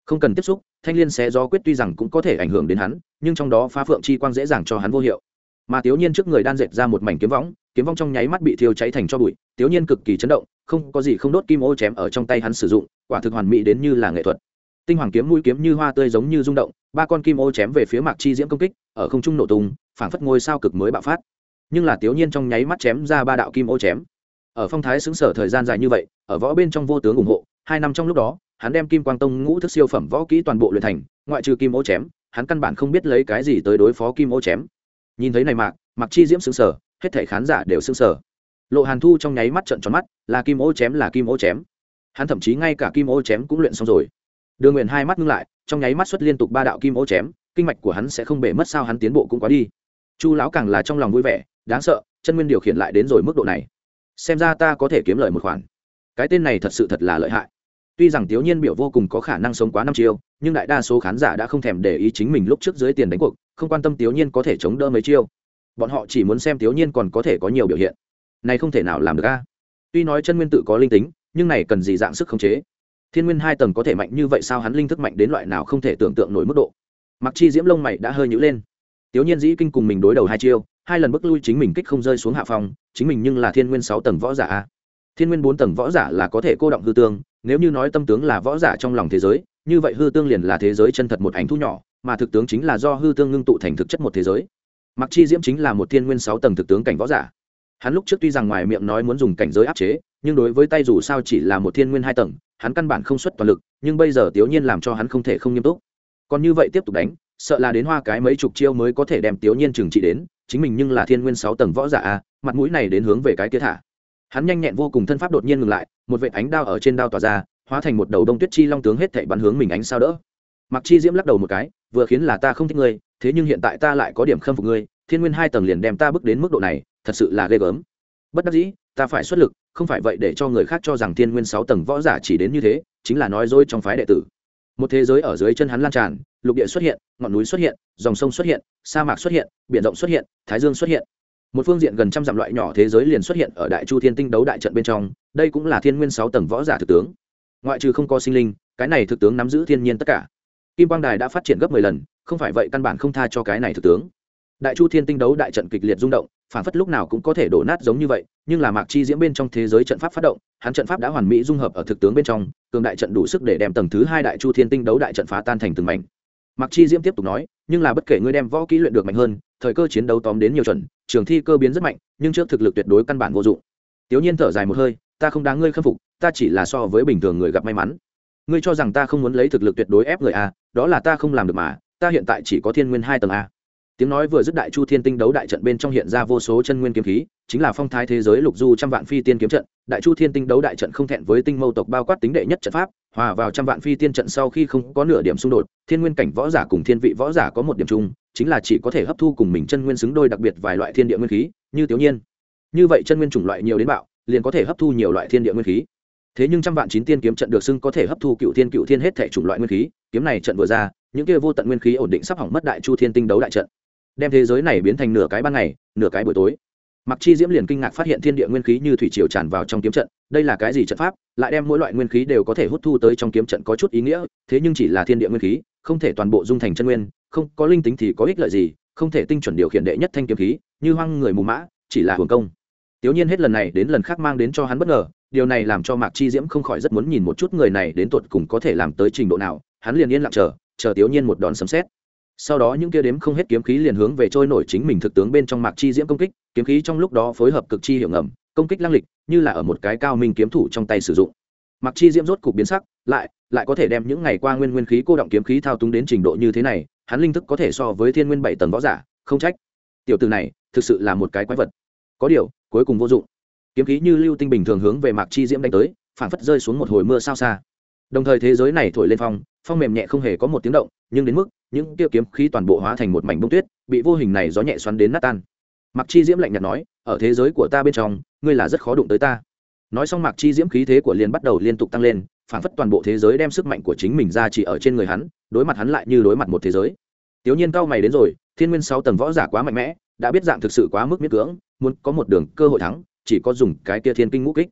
Không cần tiếp xúc, thanh liên xé gió quyết tuy rằng cũng có thể ảnh hưởng đến hắn, nhưng trong đó phá phượng chi quang dễ dàng cho hắn vô hiệu. Mà tiểu nhiên trước người đan dệt ra một mảnh kiếm võng kiếm vong trong nháy mắt bị thiêu cháy thành cho bụi, tiểu nhiên cực kỳ chấn động, không có gì không đốt kim ô chém ở trong tay hắn sử dụng, quả thực hoàn mỹ đến như là nghệ thuật. Tinh hoàng kiếm mũi kiếm như hoa tươi giống như rung động, ba con kim ô chém về phía mạc chi diễm công kích, ở không trung nổ tung, phảng phất ngôi sao cực mới bạo phát. Nhưng là tiểu nhiên trong nháy mắt chém ra ba đạo kim ô chém. Ở phong thái xứng sở thời gian dài như vậy, ở võ bên trong vô tướng ủng hộ, hai năm trong lúc đó, hắn đem kim quang tông ngũ thức siêu phẩm võ kỹ toàn bộ luyện thành, ngoại trừ kim ô chém, hắn căn bản không biết lấy cái gì tới đối phó kim ô chém. Nhìn thấy này mạc mặc chi diễm xứng sở hết thảy khán giả đều sững sờ, lộ hàn thu trong nháy mắt trận tròn mắt là kim ô chém là kim ô chém. Hắn thậm chí ngay cả kim ô chém cũng luyện xong rồi. Đường nguyện hai mắt ngưng lại trong nháy mắt xuất liên tục ba đạo kim ô chém kinh mạch của hắn sẽ không bể mất sao hắn tiến bộ cũng quá đi. Chu lão càng là trong lòng vui vẻ đáng sợ chân nguyên điều khiển lại đến rồi mức độ này. Xem ra ta có thể kiếm lời một khoản. Cái tên này thật sự thật là lợi hại. Tuy rằng Tiếu nhiên biểu vô cùng có khả năng sống quá năm chiêu nhưng đại đa số khán giả đã không thèm để ý chính mình lúc trước dưới tiền đánh cuộc không quan tâm Tiếu nhiên có thể chống đỡ mấy chiêu bọn họ chỉ muốn xem thiếu nhiên còn có thể có nhiều biểu hiện. Này không thể nào làm được a. Tuy nói chân nguyên tự có linh tính, nhưng này cần gì dạng sức khống chế? Thiên nguyên hai tầng có thể mạnh như vậy sao hắn linh thức mạnh đến loại nào không thể tưởng tượng nổi mức độ? Mặc chi diễm lông mày đã hơi nhữ lên. Tiểu nhiên dĩ kinh cùng mình đối đầu hai chiêu, hai lần bước lui chính mình kích không rơi xuống hạ phòng chính mình nhưng là thiên nguyên sáu tầng võ giả a. Thiên nguyên bốn tầng võ giả là có thể cô động hư tương, nếu như nói tâm tướng là võ giả trong lòng thế giới, như vậy hư tương liền là thế giới chân thật một ảnh thu nhỏ, mà thực tướng chính là do hư tương ngưng tụ thành thực chất một thế giới mặc chi diễm chính là một thiên nguyên sáu tầng thực tướng cảnh võ giả. Hắn lúc trước tuy rằng ngoài miệng nói muốn dùng cảnh giới áp chế, nhưng đối với tay dù sao chỉ là một thiên nguyên hai tầng, hắn căn bản không xuất toàn lực, nhưng bây giờ tiểu nhiên làm cho hắn không thể không nghiêm túc. Còn như vậy tiếp tục đánh, sợ là đến hoa cái mấy chục chiêu mới có thể đem tiểu nhiên trừng trị đến, chính mình nhưng là thiên nguyên sáu tầng võ giả a, mặt mũi này đến hướng về cái kia thả. Hắn nhanh nhẹn vô cùng thân pháp đột nhiên ngừng lại, một vệ ánh đao ở trên đao tỏa ra, hóa thành một đầu đông tuyết chi long tướng hết thảy bắn hướng mình ánh sao đỡ mặc chi diễm lắc đầu một cái, vừa khiến là ta không thích ngươi, thế nhưng hiện tại ta lại có điểm khâm phục ngươi, thiên nguyên hai tầng liền đem ta bước đến mức độ này, thật sự là ghê gớm. Bất đắc dĩ, ta phải xuất lực, không phải vậy để cho người khác cho rằng thiên nguyên sáu tầng võ giả chỉ đến như thế, chính là nói dối trong phái đệ tử. Một thế giới ở dưới chân hắn lan tràn, lục địa xuất hiện, ngọn núi xuất hiện, dòng sông xuất hiện, sa mạc xuất hiện, biển rộng xuất hiện, thái dương xuất hiện. Một phương diện gần trăm dặm loại nhỏ thế giới liền xuất hiện ở đại chu thiên tinh đấu đại trận bên trong, đây cũng là thiên nguyên sáu tầng võ giả thực tướng. Ngoại trừ không có sinh linh, cái này thực tướng nắm giữ thiên nhiên tất cả kim quang đài đã phát triển gấp mười lần, không phải vậy căn bản không tha cho cái này thực tướng. Đại chu thiên tinh đấu đại trận kịch liệt rung động, phản phất lúc nào cũng có thể đổ nát giống như vậy, nhưng là mạc chi diễm bên trong thế giới trận pháp phát động, hắn trận pháp đã hoàn mỹ dung hợp ở thực tướng bên trong, cường đại trận đủ sức để đem tầng thứ hai đại chu thiên tinh đấu đại trận phá tan thành từng mảnh. Mạc chi diễm tiếp tục nói, nhưng là bất kể ngươi đem võ kỹ luyện được mạnh hơn, thời cơ chiến đấu tóm đến nhiều chuẩn, trường thi cơ biến rất mạnh, nhưng trước thực lực tuyệt đối căn bản vô dụng. Tiểu nhiên thở dài một hơi, ta không đáng ngươi khâm phục, ta chỉ là so với bình thường người gặp may mắn ngươi cho rằng ta không muốn lấy thực lực tuyệt đối ép người a đó là ta không làm được mà, ta hiện tại chỉ có thiên nguyên hai tầng a tiếng nói vừa dứt đại chu thiên tinh đấu đại trận bên trong hiện ra vô số chân nguyên kiếm khí, chính là phong thái thế giới lục du trăm vạn phi tiên kiếm trận. Đại chu thiên tinh đấu đại trận không thẹn với tinh mâu tộc bao quát tính đệ nhất trận pháp, hòa vào trăm vạn phi tiên trận sau khi không có nửa điểm xung đột, thiên nguyên cảnh võ giả cùng thiên vị võ giả có một điểm chung, chính là chỉ có thể hấp thu cùng mình chân nguyên xứng đôi đặc biệt vài loại thiên địa nguyên khí, như tiểu nhiên. Như vậy chân nguyên chủng loại nhiều đến bạo, liền có thể hấp thu nhiều loại thiên địa nguyên khí thế nhưng trăm vạn chín tiên kiếm trận được xưng có thể hấp thu cựu thiên cựu thiên hết thể chủng loại nguyên khí kiếm này trận vừa ra những kia vô tận nguyên khí ổn định sắp hỏng mất đại chu thiên tinh đấu đại trận. Đem thế giới này biến thành nửa cái ban ngày nửa cái buổi tối. Mặc chi diễm liền kinh ngạc phát hiện thiên địa nguyên khí như thủy triều tràn vào trong kiếm trận đây là cái gì trận pháp lại đem mỗi loại nguyên khí đều có thể hút thu tới trong kiếm trận có chút ý nghĩa thế nhưng chỉ là thiên địa nguyên khí không thể toàn bộ dung thành chân nguyên không có linh tính thì có ích lợi gì không thể tinh chuẩn điều khiển đệ nhất thanh kiếm khí như hoang người mù mã chỉ là hưởng công. Tiểu Nhiên hết lần này đến lần khác mang đến cho hắn bất ngờ, điều này làm cho Mạc Chi Diễm không khỏi rất muốn nhìn một chút người này đến tột cùng có thể làm tới trình độ nào, hắn liền yên lặng chờ, chờ Tiểu Nhiên một đòn sấm xét. sau đó những kia đếm không hết kiếm khí liền hướng về trôi nổi chính mình thực tướng bên trong mạc chi diễm công kích. Kiếm khí trong lúc đó phối hợp cực chi hiệu ngầm công kích lăng lịch như là ở một cái cao minh kiếm thủ trong tay sử dụng. Mặc chi diễm rốt cục biến sắc lại lại có thể đem những ngày qua nguyên nguyên khí cô động kiếm khí thao túng đến trình độ như thế này hắn linh thức có thể so với thiên nguyên bảy tầng võ giả không trách. Tiểu từ này thực sự là một cái quái vật. Có điều cuối cùng vô dụng kiếm khí như lưu tinh bình thường hướng về mạc chi diễm đánh tới phản phất rơi xuống một hồi mưa sao xa. Đồng thời thế giới này thổi lên phong phong mềm nhẹ không hề có một tiếng động, nhưng đến mức, những tiêu kiếm khí toàn bộ hóa thành một mảnh bông tuyết, bị vô hình này gió nhẹ xoắn đến nát tan. Mạc chi diễm lạnh nhạt nói, ở thế giới của ta bên trong, ngươi là rất khó đụng tới ta. Nói xong mạc chi diễm khí thế của liền bắt đầu liên tục tăng lên phản phất toàn bộ thế giới đem sức mạnh của chính mình ra chỉ ở trên người hắn, đối mặt hắn lại như đối mặt một thế giới. Tiểu nhiên cao mày đến rồi, thiên nguyên sáu tầng võ giả quá mạnh mẽ, đã biết dạng thực sự quá mức miễn cưỡng, muốn có một đường cơ hội thắng chỉ có dùng cái kia thiên kinh ngũ kích.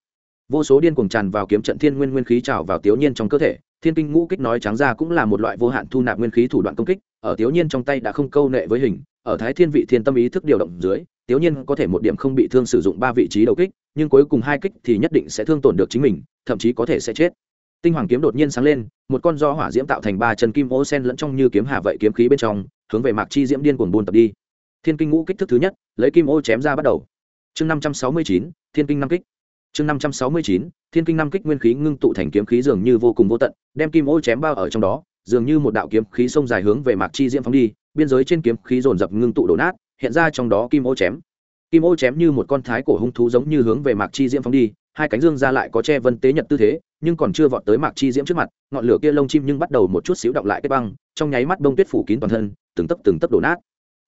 Vô số điên cuồng tràn vào kiếm trận thiên nguyên nguyên khí trào vào tiểu nhiên trong cơ thể, thiên kinh ngũ kích nói trắng ra cũng là một loại vô hạn thu nạp nguyên khí thủ đoạn công kích, ở tiểu nhiên trong tay đã không câu nệ với hình, ở thái thiên vị thiên tâm ý thức điều động dưới, tiểu nhiên có thể một điểm không bị thương sử dụng ba vị trí đầu kích, nhưng cuối cùng hai kích thì nhất định sẽ thương tổn được chính mình, thậm chí có thể sẽ chết. Tinh hoàng kiếm đột nhiên sáng lên, một con do hỏa diễm tạo thành ba chân kim ô sen lẫn trong như kiếm hà vậy kiếm khí bên trong, hướng về mạc chi diễm điên cuồng buôn tập đi. Thiên kinh ngũ kích thức thứ nhất, lấy kim ô chém ra bắt đầu chương năm trăm sáu mươi chín, thiên kinh năm kích. Chương năm trăm sáu mươi chín, thiên kinh năm kích nguyên khí ngưng tụ thành kiếm khí dường như vô cùng vô tận, đem kim ô chém bao ở trong đó, dường như một đạo kiếm khí sông dài hướng về mạc chi diễm phóng đi, biên giới trên kiếm khí dồn dập ngưng tụ đổ nát, hiện ra trong đó kim ô chém. Kim ô chém như một con thái cổ hung thú giống như hướng về mạc chi diễm phóng đi, hai cánh dương ra lại có che vân tế nhật tư thế, nhưng còn chưa vọt tới mạc chi diễm trước mặt, ngọn lửa kia lông chim nhưng bắt đầu một chút xíu động lại kết băng, trong nháy mắt bông tuyết phủ kín toàn thân, từng tấp từng tấp đổ nát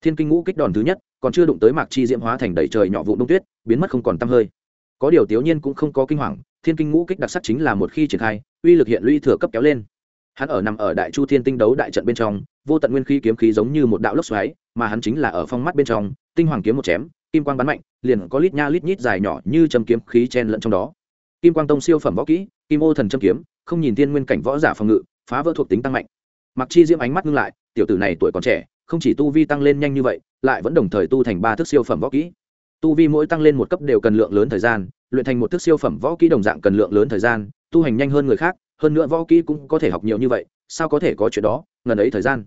thiên kinh ngũ kích đòn thứ nhất, còn chưa đụng tới mạc chi diễm hóa thành đầy trời nhỏ vụ đông tuyết, biến mất không còn tăm hơi. Có điều tiểu nhiên cũng không có kinh hoàng, thiên kinh ngũ kích đặc sắc chính là một khi triển khai, uy lực hiện lũy thừa cấp kéo lên. Hắn ở nằm ở đại chu thiên tinh đấu đại trận bên trong, vô tận nguyên khí kiếm khí giống như một đạo lốc xoáy, mà hắn chính là ở phong mắt bên trong, tinh hoàng kiếm một chém, kim quang bắn mạnh, liền có lít nha lít nhít dài nhỏ như châm kiếm khí chen lẫn trong đó. Kim quang tông siêu phẩm võ kỹ, kim ô thần châm kiếm, không nhìn thiên nguyên cảnh võ giả phòng ngự, phá vỡ thuộc tính tăng mạnh. Mặc chi diễm ánh mắt ngưng lại, tiểu tử này tuổi còn trẻ không chỉ tu vi tăng lên nhanh như vậy, lại vẫn đồng thời tu thành ba thức siêu phẩm võ kỹ. Tu vi mỗi tăng lên một cấp đều cần lượng lớn thời gian, luyện thành một thức siêu phẩm võ kỹ đồng dạng cần lượng lớn thời gian, tu hành nhanh hơn người khác, hơn nữa võ kỹ cũng có thể học nhiều như vậy, sao có thể có chuyện đó, ngần ấy thời gian.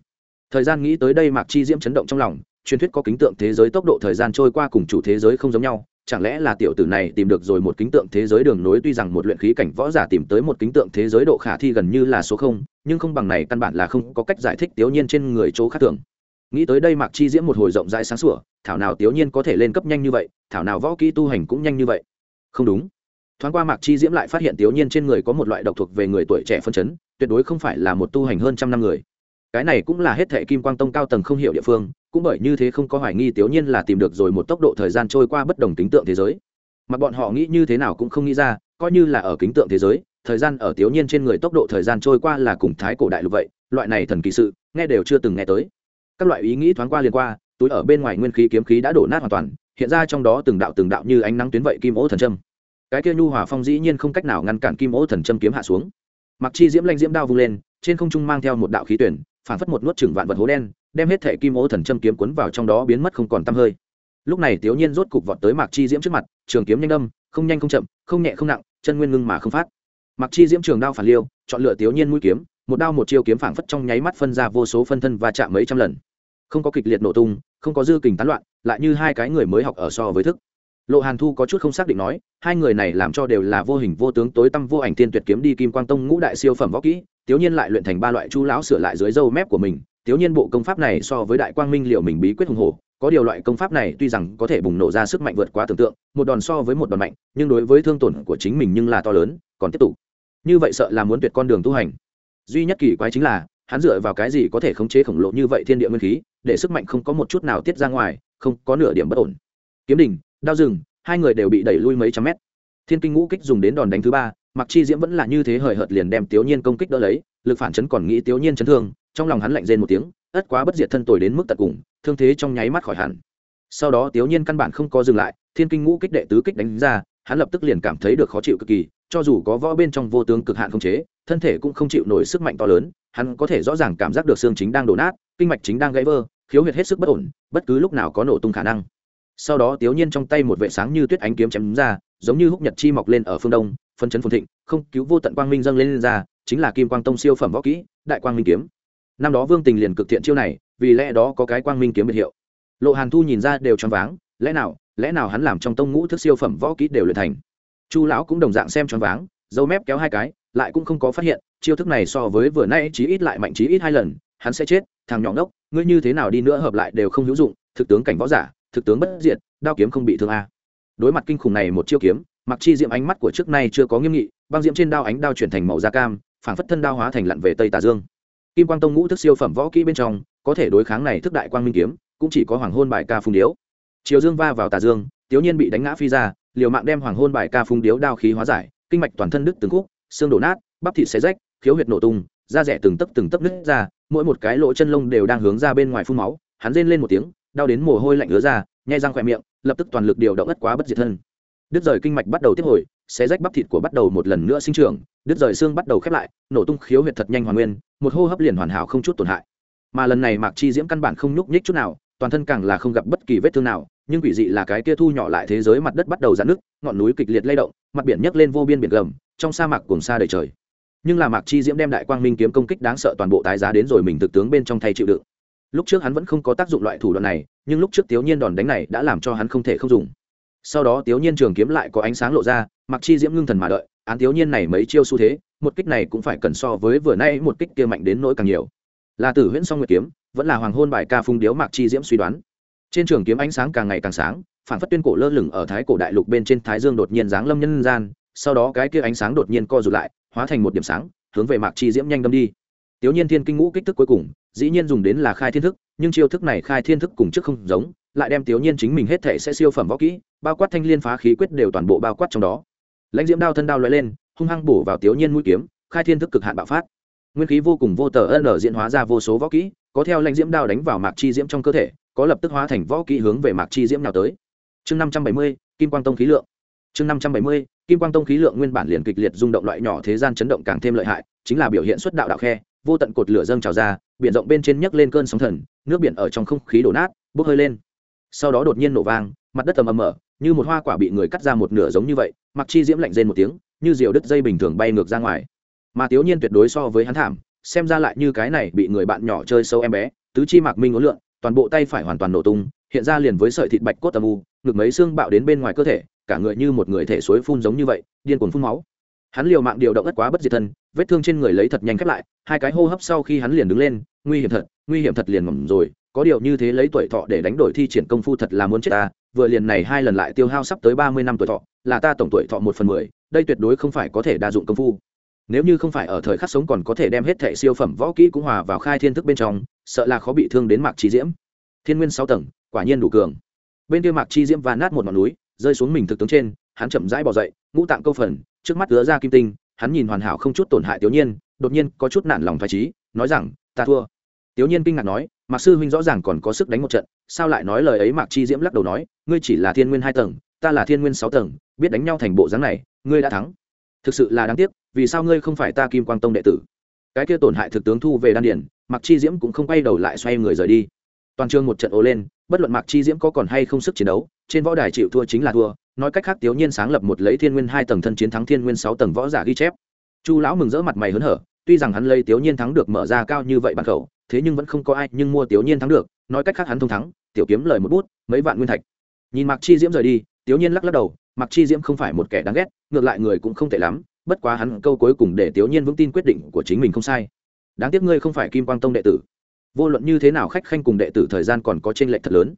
Thời gian nghĩ tới đây mạc chi diễm chấn động trong lòng, truyền thuyết có kính tượng thế giới tốc độ thời gian trôi qua cùng chủ thế giới không giống nhau, chẳng lẽ là tiểu tử này tìm được rồi một kính tượng thế giới đường nối tuy rằng một luyện khí cảnh võ giả tìm tới một kính tượng thế giới độ khả thi gần như là số không, nhưng không bằng này căn bản là không có cách giải thích tiểu nhiên trên người chỗ khác thường nghĩ tới đây mạc chi diễm một hồi rộng rãi sáng sủa, thảo nào tiểu nhiên có thể lên cấp nhanh như vậy, thảo nào võ kỹ tu hành cũng nhanh như vậy. Không đúng. Thoáng qua mạc chi diễm lại phát hiện tiểu nhiên trên người có một loại độc thuộc về người tuổi trẻ phân chấn, tuyệt đối không phải là một tu hành hơn trăm năm người. Cái này cũng là hết thệ kim quang tông cao tầng không hiểu địa phương, cũng bởi như thế không có hoài nghi tiểu nhiên là tìm được rồi một tốc độ thời gian trôi qua bất đồng kính tượng thế giới. Mà bọn họ nghĩ như thế nào cũng không nghĩ ra, coi như là ở kính tượng thế giới, thời gian ở tiểu nhiên trên người tốc độ thời gian trôi qua là cùng thái cổ đại lục vậy, loại này thần kỳ sự, nghe đều chưa từng nghe tới các loại ý nghĩ thoáng qua liền qua, túi ở bên ngoài nguyên khí kiếm khí đã đổ nát hoàn toàn, hiện ra trong đó từng đạo từng đạo như ánh nắng tuyến vậy kim ố thần trâm cái kia nhu hòa phong dĩ nhiên không cách nào ngăn cản kim ố thần trâm kiếm hạ xuống. Mặc chi diễm lanh diễm đao vung lên, trên không trung mang theo một đạo khí tuyển, phản phất một nuốt chừng vạn vật hố đen, đem hết thẻ kim ố thần châm kiếm cuốn vào trong đó biến mất không còn tăm hơi. Lúc này tiểu nhiên rốt cục vọt tới mạc chi diễm trước mặt, trường kiếm nhanh đâm, không nhanh không chậm, không nhẹ không nặng, chân nguyên ngưng mà không phát. Mạc chi diễm trường đao phản liêu, chọn lựa tiểu nhiên mũi kiếm một đao một chiêu kiếm phảng phất trong nháy mắt phân ra vô số phân thân và chạm mấy trăm lần. Không có kịch liệt nổ tung, không có dư kình tán loạn, lại như hai cái người mới học ở so với thức. Lộ hàn thu có chút không xác định nói, hai người này làm cho đều là vô hình vô tướng tối tăm vô ảnh tiên tuyệt kiếm đi kim quang tông ngũ đại siêu phẩm võ kỹ, tiểu nhiên lại luyện thành ba loại chu lão sửa lại dưới dâu mép của mình, tiểu nhiên bộ công pháp này so với đại quang minh liệu mình bí quyết hùng hổ, có điều loại công pháp này tuy rằng có thể bùng nổ ra sức mạnh vượt quá tưởng tượng, một đòn so với một đòn mạnh, nhưng đối với thương tổn của chính mình nhưng là to lớn, còn tiếp tục. Như vậy sợ là muốn tuyệt con đường tu hành duy nhất kỳ quái chính là, hắn dựa vào cái gì có thể khống chế khổng lồ như vậy thiên địa nguyên khí, để sức mạnh không có một chút nào tiết ra ngoài, không có nửa điểm bất ổn. Kiếm đỉnh, đao rừng, hai người đều bị đẩy lui mấy trăm mét. Thiên kinh ngũ kích dùng đến đòn đánh thứ ba mặc chi diễm vẫn là như thế hời hợt liền đem tiểu nhiên công kích đỡ lấy, lực phản chấn còn nghĩ tiểu nhiên chấn thương, trong lòng hắn lạnh rên một tiếng, ất quá bất diệt thân tồi đến mức tận cùng, thương thế trong nháy mắt khỏi hẳn. Sau đó tiểu nhiên căn bản không có dừng lại, thiên kinh ngũ kích đệ tứ kích đánh ra, hắn lập tức liền cảm thấy được khó chịu cực kỳ cho dù có võ bên trong vô tướng cực hạn không chế thân thể cũng không chịu nổi sức mạnh to lớn hắn có thể rõ ràng cảm giác được xương chính đang đổ nát kinh mạch chính đang gãy vơ khiếu huyệt hết sức bất ổn bất cứ lúc nào có nổ tung khả năng. Sau đó tiếu nhiên trong tay một vệ sáng như tuyết ánh kiếm chém ra giống như húc nhật chi mọc lên ở phương đông phân chấn phồn thịnh không cứu vô tận quang minh dâng lên, lên ra chính là kim quang tông siêu phẩm võ kỹ đại quang minh kiếm. Năm đó vương tình liền cực thiện chiêu này vì lẽ đó có cái quang minh kiếm biệt hiệu. Lộ hàn thu nhìn ra đều choáng váng lẽ nào lẽ nào hắn làm trong tông ngũ thức siêu phẩm võ kỹ đều luyện thành? Chu lão cũng đồng dạng xem choáng váng, dâu mép kéo hai cái, lại cũng không có phát hiện, chiêu thức này so với vừa nay chí ít lại mạnh chí ít hai lần, hắn sẽ chết, thằng nhỏ ngốc, ngươi như thế nào đi nữa hợp lại đều không hữu dụng, thực tướng cảnh võ giả, thực tướng bất diệt, đao kiếm không bị thương a. Đối mặt kinh khủng này một chiêu kiếm mặc chi diệm ánh mắt của trước nay chưa có nghiêm nghị, băng diễm trên đao ánh đao chuyển thành màu da cam phản phất thân đao hóa thành lặn về tây tà dương. Kim quang tông ngũ thức siêu phẩm võ kỹ bên trong, có thể đối kháng này thức đại quang minh kiếm, cũng chỉ có hoàng hôn bài ca phung điếu. Chiều dương va vào tà dương Tiếu nhiên bị đánh ngã phi ra liều mạng đem hoàng hôn bài ca phung điếu đao khí hóa giải, kinh mạch toàn thân đứt từng khúc, xương đổ nát, bắp thịt xé rách, khiếu huyệt nổ tung, da rẻ từng tấc từng tấc nứt ra, mỗi một cái lỗ chân lông đều đang hướng ra bên ngoài phun máu, hắn rên lên một tiếng, đau đến mồ hôi lạnh ứa ra, nhai răng khỏe miệng, lập tức toàn lực điều động ất quá bất diệt thân. Đứt rời kinh mạch bắt đầu tiếp hồi, xé rách bắp thịt của bắt đầu một lần nữa sinh trưởng, đứt rời xương bắt đầu khép lại, nổ tung khiếu huyệt thật nhanh hoàn nguyên, một hô hấp liền hoàn hảo không chút tổn hại. Mà lần này mạc chi diễm căn bản không nhúc nhích chút nào toàn thân càng là không gặp bất kỳ vết thương nào, nhưng quỷ dị là cái kia thu nhỏ lại thế giới mặt đất bắt đầu giãn nước ngọn núi kịch liệt lay động, mặt biển nhấc lên vô biên biển gầm, trong sa mạc cùng xa đầy trời. Nhưng là mạc chi diễm đem đại quang minh kiếm công kích đáng sợ toàn bộ tái giá đến rồi mình thực tướng bên trong thay chịu đựng. Lúc trước hắn vẫn không có tác dụng loại thủ đoạn này, nhưng lúc trước tiểu nhiên đòn đánh này đã làm cho hắn không thể không dùng. Sau đó tiểu nhiên trường kiếm lại có ánh sáng lộ ra mặc chi diễm ngưng thần mà đợi, án tiểu nhiên này mấy chiêu xu thế, một kích này cũng phải cần so với vừa nay một kích kia mạnh đến nỗi càng nhiều là tử huyễn song nguyệt kiếm, vẫn là hoàng hôn bài ca phung điếu mạc chi diễm suy đoán. Trên trường kiếm ánh sáng càng ngày càng sáng, phản phất tuyên cổ lơ lửng ở thái cổ đại lục bên trên thái dương đột nhiên giáng lâm nhân gian, sau đó cái kia ánh sáng đột nhiên co rụt lại, hóa thành một điểm sáng, hướng về mạc chi diễm nhanh đâm đi. Tiểu nhiên thiên kinh ngũ kích thức cuối cùng, dĩ nhiên dùng đến là khai thiên thức, nhưng chiêu thức này khai thiên thức cùng trước không giống, lại đem tiểu nhiên chính mình hết thể sẽ siêu phẩm võ kỹ, bao quát thanh liên phá khí quyết đều toàn bộ bao quát trong đó. Lãnh diễm đao thân đao lóe lên, hung hăng bổ vào tiểu nhiên mũi kiếm, khai thiên thức cực hạn bạo phát nguyên khí vô cùng vô tờ ân ở diễn hóa ra vô số võ kỹ, có theo lãnh diễm đao đánh vào mạc chi diễm trong cơ thể, có lập tức hóa thành võ kỹ hướng về mạc chi diễm nào tới. Chương năm trăm bảy mươi, kim quang tông khí lượng. Chương năm trăm bảy mươi, kim quang tông khí lượng nguyên bản liền kịch liệt rung động loại nhỏ thế gian chấn động càng thêm lợi hại, chính là biểu hiện xuất đạo đạo khe, vô tận cột lửa dâng trào ra, biển rộng bên trên nhấc lên cơn sóng thần, nước biển ở trong không khí đổ nát, bốc hơi lên. Sau đó đột nhiên nổ vang, mặt đất ầm ầm mở, như một hoa quả bị người cắt ra một nửa giống như vậy mặc chi diễm lạnh rên một tiếng, như diều đứt dây bình thường bay ngược ra ngoài mà thiếu nhiên tuyệt đối so với hắn thảm, xem ra lại như cái này bị người bạn nhỏ chơi sâu em bé, tứ chi mạc minh ố lượn, toàn bộ tay phải hoàn toàn nổ tung, hiện ra liền với sợi thịt bạch cốt âm u, ngực mấy xương bạo đến bên ngoài cơ thể, cả người như một người thể suối phun giống như vậy, điên cuồng phun máu. Hắn liều mạng điều động ất quá bất diệt thân, vết thương trên người lấy thật nhanh khép lại, hai cái hô hấp sau khi hắn liền đứng lên, nguy hiểm thật, nguy hiểm thật liền ngầm rồi, có điều như thế lấy tuổi thọ để đánh đổi thi triển công phu thật là muốn chết ta, vừa liền này hai lần lại tiêu hao sắp tới ba mươi năm tuổi thọ, là ta tổng tuổi thọ một phần mười, đây tuyệt đối không phải có thể đa dụng công phu nếu như không phải ở thời khắc sống còn có thể đem hết thệ siêu phẩm võ kỹ cũng hòa vào khai thiên thức bên trong, sợ là khó bị thương đến mạc chi diễm. Thiên nguyên sáu tầng, quả nhiên đủ cường. Bên kia mạc chi diễm và nát một ngọn núi, rơi xuống mình thực tướng trên, hắn chậm rãi bỏ dậy, ngũ tạng câu phần, trước mắt ứa ra kim tinh, hắn nhìn hoàn hảo không chút tổn hại tiểu nhiên, đột nhiên có chút nản lòng thoải trí nói rằng, ta thua. Tiểu nhiên kinh ngạc nói, mạc sư huynh rõ ràng còn có sức đánh một trận, sao lại nói lời ấy? Mạc chi diễm lắc đầu nói, ngươi chỉ là thiên nguyên hai tầng, ta là thiên nguyên sáu tầng, biết đánh nhau thành bộ dáng này, ngươi đã thắng thực sự là đáng tiếc, vì sao ngươi không phải ta kim quang tông đệ tử? Cái kia tổn hại thực tướng thu về đan điển mạc chi diễm cũng không quay đầu lại xoay người rời đi. Toàn trường một trận ố lên, bất luận mạc chi diễm có còn hay không sức chiến đấu, trên võ đài chịu thua chính là thua. Nói cách khác tiểu nhiên sáng lập một lấy thiên nguyên hai tầng thân chiến thắng thiên nguyên sáu tầng võ giả ghi chép. Chu lão mừng rỡ mặt mày hớn hở, tuy rằng hắn lấy tiểu nhiên thắng được mở ra cao như vậy bản khẩu, thế nhưng vẫn không có ai nhưng mua tiểu nhiên thắng được. Nói cách khác hắn thông thắng, tiểu kiếm lời một bút, mấy vạn nguyên thạch. Nhìn mạc chi diễm rời đi tiểu nhiên lắc lắc đầu mạc chi diễm không phải một kẻ đáng ghét, ngược lại người cũng không tệ lắm, bất quá hắn câu cuối cùng để tiểu nhiên vững tin quyết định của chính mình không sai. Đáng tiếc ngươi không phải kim quang tông đệ tử. Vô luận như thế nào khách khanh cùng đệ tử thời gian còn có t r ê n lệch thật lớn.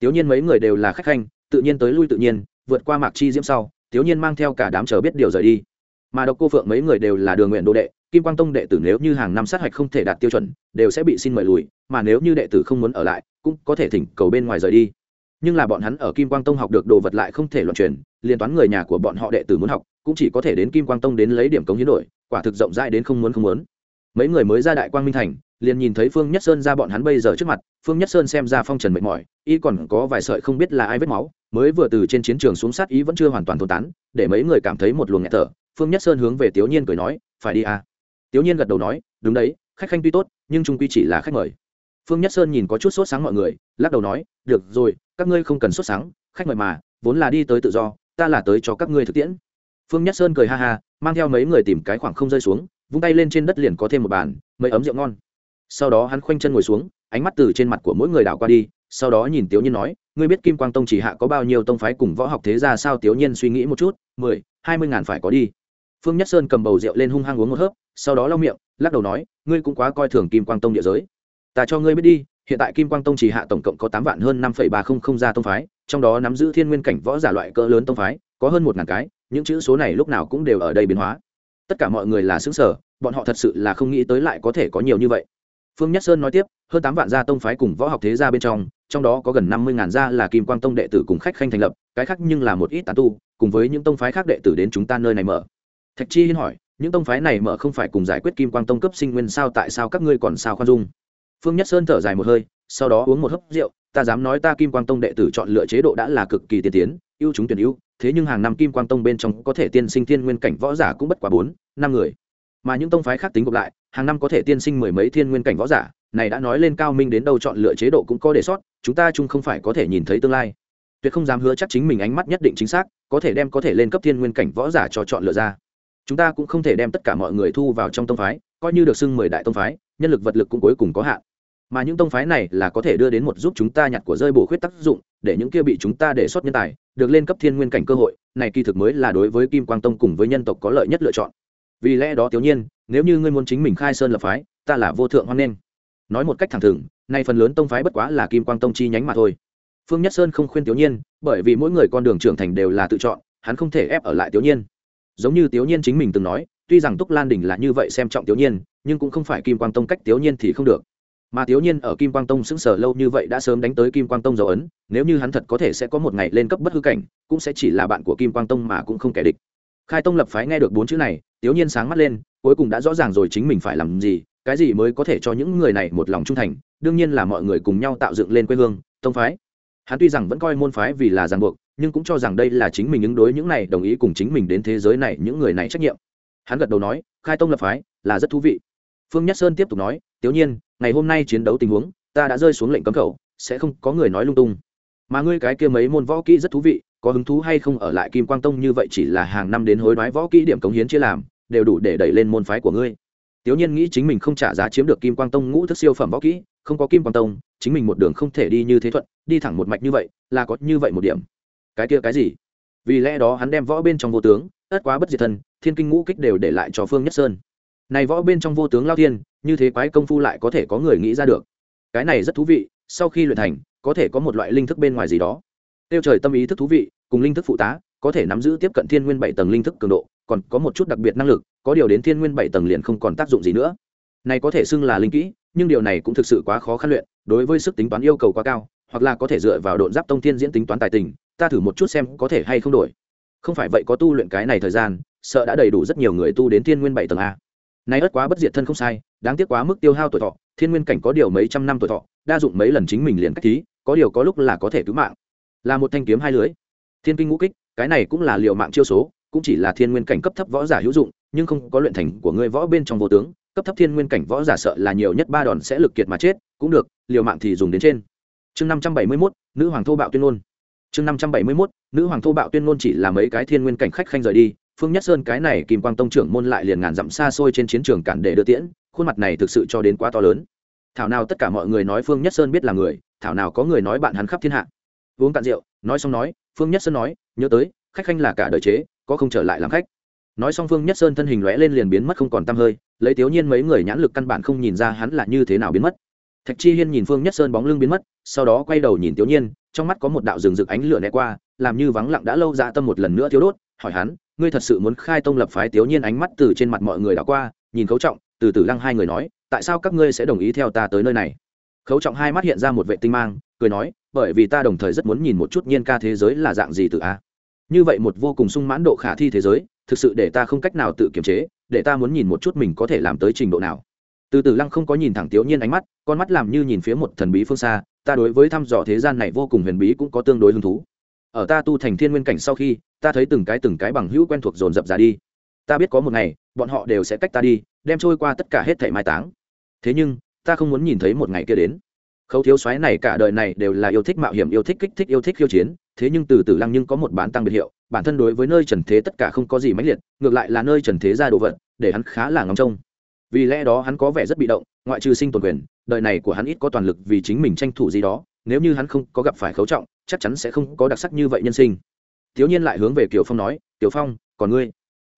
Tiểu nhiên mấy người đều là khách khanh, tự nhiên tới lui tự nhiên, vượt qua mạc chi diễm sau tiểu nhiên mang theo cả đám chờ biết điều rời đi. Mà độc cô phượng mấy người đều là đường nguyện đô đệ, kim quang tông đệ tử nếu như hàng năm sát hạch không thể đạt tiêu chuẩn, đều sẽ bị xin mời lùi, mà nếu như đệ tử không muốn ở lại, cũng có thể thỉnh cầu bên ngoài rời đi nhưng là bọn hắn ở kim quang tông học được đồ vật lại không thể loạn truyền liên toán người nhà của bọn họ đệ tử muốn học, cũng chỉ có thể đến kim quang tông đến lấy điểm cống hiến đổi, quả thực rộng rãi đến không muốn không muốn. Mấy người mới ra đại quang minh thành, liền nhìn thấy phương nhất sơn ra bọn hắn bây giờ trước mặt, phương nhất sơn xem ra phong trần mệt mỏi, y còn có vài sợi không biết là ai vết máu, mới vừa từ trên chiến trường xuống sát ý vẫn chưa hoàn toàn thôn tán, để mấy người cảm thấy một luồng nghẹt thở. Phương nhất sơn hướng về tiểu nhiên cười nói, phải đi à? Tiểu nhiên gật đầu nói, đúng đấy, khách khanh tuy tốt, nhưng trung quy chỉ là khách mời. Phương nhất sơn nhìn có chút sốt sáng mọi người, lắc đầu nói, được rồi các ngươi không cần sốt sáng, khách mời mà, vốn là đi tới tự do, ta là tới cho các ngươi thực tiễn. Phương nhất sơn cười ha ha, mang theo mấy người tìm cái khoảng không rơi xuống, vung tay lên trên đất liền có thêm một bàn, mấy ấm rượu ngon. Sau đó hắn khoanh chân ngồi xuống, ánh mắt từ trên mặt của mỗi người đảo qua đi, sau đó nhìn tiểu nhiên nói, ngươi biết kim quang tông chỉ hạ có bao nhiêu tông phái cùng võ học thế ra sao? Tiểu nhiên suy nghĩ một chút, mười, hai mươi ngàn phải có đi. Phương nhất sơn cầm bầu rượu lên hung hăng uống một hớp, sau đó lau miệng, lắc đầu nói, ngươi cũng quá coi thường kim quang tông địa giới. Ta cho ngươi biết đi hiện tại kim quang tông chỉ hạ tổng cộng có tám vạn hơn năm phẩy ba không không gia tông phái, trong đó nắm giữ thiên nguyên cảnh võ giả loại cỡ lớn tông phái, có hơn một ngàn cái, những chữ số này lúc nào cũng đều ở đây biến hóa. Tất cả mọi người là xứng sở bọn họ thật sự là không nghĩ tới lại có thể có nhiều như vậy. Phương nhất sơn nói tiếp, hơn tám vạn gia tông phái cùng võ học thế gia bên trong trong đó có gần năm mươi ngàn gia là kim quang tông đệ tử cùng khách khanh thành lập, cái khác nhưng là một ít tán tu, cùng với những tông phái khác đệ tử đến chúng ta nơi này mở. Thạch chi hiên hỏi, những tông phái này mở không phải cùng giải quyết kim quang tông cấp sinh nguyên sao tại sao các ngươi còn sao khoan dung? Phương nhất sơn thở dài một hơi, sau đó uống một hớp rượu, ta dám nói ta kim quang tông đệ tử chọn lựa chế độ đã là cực kỳ tiên tiến, ưu chúng tuyển ưu, thế nhưng hàng năm kim quang tông bên trong có thể tiên sinh thiên nguyên cảnh võ giả cũng bất quá bốn, năm người. Mà những tông phái khác tính gộp lại, hàng năm có thể tiên sinh mười mấy thiên nguyên cảnh võ giả, này đã nói lên cao minh đến đâu chọn lựa chế độ cũng có đề sót chúng ta chung không phải có thể nhìn thấy tương lai. Tuyệt không dám hứa chắc chính mình ánh mắt nhất định chính xác, có thể đem có thể lên cấp thiên nguyên cảnh võ giả cho chọn lựa ra. Chúng ta cũng không thể đem tất cả mọi người thu vào trong tông phái, coi như được xưng mười đại tông phái, nhân lực vật lực cũng cuối cùng có hạn mà những tông phái này là có thể đưa đến một giúp chúng ta nhặt của rơi bổ khuyết tác dụng, để những kia bị chúng ta đề xuất nhân tài, được lên cấp thiên nguyên cảnh cơ hội, này kỳ thực mới là đối với kim quang tông cùng với nhân tộc có lợi nhất lựa chọn. Vì lẽ đó tiểu nhiên, nếu như ngươi muốn chính mình khai sơn lập phái, ta là vô thượng hoan nghênh. Nói một cách thẳng thừng, nay phần lớn tông phái bất quá là kim quang tông chi nhánh mà thôi. Phương nhất sơn không khuyên tiểu nhiên, bởi vì mỗi người con đường trưởng thành đều là tự chọn, hắn không thể ép ở lại tiểu nhiên. Giống như tiểu nhiên chính mình từng nói, tuy rằng túc lan đình là như vậy xem trọng tiểu nhiên, nhưng cũng không phải kim quang tông cách tiểu nhiên thì không được mà thiếu nhiên ở kim quang tông xứng sở lâu như vậy đã sớm đánh tới kim quang tông dấu ấn, nếu như hắn thật có thể sẽ có một ngày lên cấp bất hư cảnh, cũng sẽ chỉ là bạn của kim quang tông mà cũng không kẻ địch. Khai tông lập phái nghe được bốn chữ này, thiếu nhiên sáng mắt lên, cuối cùng đã rõ ràng rồi chính mình phải làm gì, cái gì mới có thể cho những người này một lòng trung thành, đương nhiên là mọi người cùng nhau tạo dựng lên quê hương, tông phái. Hắn tuy rằng vẫn coi môn phái vì là ràng buộc, nhưng cũng cho rằng đây là chính mình ứng đối những này đồng ý cùng chính mình đến thế giới này những người này trách nhiệm. Hắn gật đầu nói, khai tông lập phái là rất thú vị phương nhất sơn tiếp tục nói, tiểu nhiên, ngày hôm nay chiến đấu tình huống, ta đã rơi xuống lệnh cấm khẩu, sẽ không có người nói lung tung. Mà ngươi cái kia mấy môn võ kỹ rất thú vị, có hứng thú hay không ở lại kim quang tông như vậy chỉ là hàng năm đến hối đoái võ kỹ điểm cống hiến chia làm, đều đủ để đẩy lên môn phái của ngươi. Tiểu nhiên nghĩ chính mình không trả giá chiếm được kim quang tông ngũ thức siêu phẩm võ kỹ, không có kim quang tông, chính mình một đường không thể đi như thế thuận, đi thẳng một mạch như vậy, là có như vậy một điểm. Cái kia cái gì? Vì lẽ đó hắn đem võ bên trong vô tướng, ất quá bất diệt thân, thiên kinh ngũ kích đều để lại cho phương nhất sơn này võ bên trong vô tướng lao thiên, như thế quái công phu lại có thể có người nghĩ ra được. Cái này rất thú vị, sau khi luyện thành, có thể có một loại linh thức bên ngoài gì đó. Tiêu trời tâm ý thức thú vị, cùng linh thức phụ tá, có thể nắm giữ tiếp cận thiên nguyên bảy tầng linh thức cường độ, còn có một chút đặc biệt năng lực, có điều đến thiên nguyên bảy tầng liền không còn tác dụng gì nữa. Này có thể xưng là linh kỹ, nhưng điều này cũng thực sự quá khó khăn luyện, đối với sức tính toán yêu cầu quá cao, hoặc là có thể dựa vào độn giáp tông thiên diễn tính toán tài tình, ta thử một chút xem có thể hay không đổi. Không phải vậy có tu luyện cái này thời gian, sợ đã đầy đủ rất nhiều người tu đến thiên nguyên bảy tầng a nay ất quá bất diệt thân không sai, đáng tiếc quá mức tiêu hao tuổi thọ, thiên nguyên cảnh có điều mấy trăm năm tuổi thọ, đa dụng mấy lần chính mình liền cách thí, có điều có lúc là có thể cứu mạng. Là một thanh kiếm hai lưới. Thiên kinh ngũ kích, cái này cũng là liệu mạng chiêu số, cũng chỉ là thiên nguyên cảnh cấp thấp võ giả hữu dụng, nhưng không có luyện thành của ngươi võ bên trong vô tướng, cấp thấp thiên nguyên cảnh võ giả sợ là nhiều nhất ba đòn sẽ lực kiệt mà chết, cũng được, liều mạng thì dùng đến trên. Chương năm trăm bảy mươi mốt, nữ hoàng thô bạo tuyên ngôn. Chương năm trăm bảy mươi mốt, nữ hoàng thô bạo tuyên ngôn chỉ là mấy cái thiên nguyên cảnh khách khanh rời đi phương nhất sơn cái này kim quang tông trưởng môn lại liền ngàn dặm xa xôi trên chiến trường cản để đưa tiễn, khuôn mặt này thực sự cho đến quá to lớn. Thảo nào tất cả mọi người nói phương nhất sơn biết là người, thảo nào có người nói bạn hắn khắp thiên hạ. Uống cạn rượu, nói xong nói, phương nhất sơn nói, nhớ tới, khách khanh là cả đời chế, có không trở lại làm khách. Nói xong phương nhất sơn thân hình lóe lên liền biến mất không còn t hơi, lấy thiếu nhiên mấy người nhãn lực căn bản không nhìn ra hắn là như thế nào biến mất. Thạch chi hiên nhìn phương nhất sơn bóng lưng biến mất, sau đó quay đầu nhìn thiếu nhiên, trong mắt có một đạo rừng rực ánh lửa né qua, làm như vắng lặng đã lâu dạ tâm một lần nữa thiếu đốt, hỏi hắn ngươi thật sự muốn khai tông lập phái tiểu nhiên ánh mắt từ trên mặt mọi người đã qua, nhìn khấu trọng, từ từ lăng hai người nói, tại sao các ngươi sẽ đồng ý theo ta tới nơi này? Khấu trọng hai mắt hiện ra một vệ tinh mang, cười nói, bởi vì ta đồng thời rất muốn nhìn một chút nhiên ca thế giới là dạng gì từ a. Như vậy một vô cùng sung mãn độ khả thi thế giới, thực sự để ta không cách nào tự kiềm chế, để ta muốn nhìn một chút mình có thể làm tới trình độ nào. Từ từ lăng không có nhìn thẳng tiểu nhiên ánh mắt, con mắt làm như nhìn phía một thần bí phương xa, ta đối với thăm dò thế gian này vô cùng huyền bí cũng có tương đối hứng thú ở ta tu thành thiên nguyên cảnh sau khi, ta thấy từng cái từng cái bằng hữu quen thuộc dồn dập ra đi. Ta biết có một ngày, bọn họ đều sẽ cách ta đi, đem trôi qua tất cả hết thảy mai táng. Thế nhưng, ta không muốn nhìn thấy một ngày kia đến. Khâu thiếu soái này cả đời này đều là yêu thích mạo hiểm, yêu thích kích thích, yêu thích khiêu chiến. Thế nhưng từ từ lăng nhưng có một bán tăng biệt hiệu, bản thân đối với nơi trần thế tất cả không có gì mãnh liệt, ngược lại là nơi trần thế ra đồ vật, để hắn khá là ngóng trông. Vì lẽ đó hắn có vẻ rất bị động, ngoại trừ sinh tồn quyền, đời này của hắn ít có toàn lực vì chính mình tranh thủ gì đó nếu như hắn không có gặp phải khấu trọng chắc chắn sẽ không có đặc sắc như vậy nhân sinh thiếu nhiên lại hướng về kiều phong nói Tiểu phong còn ngươi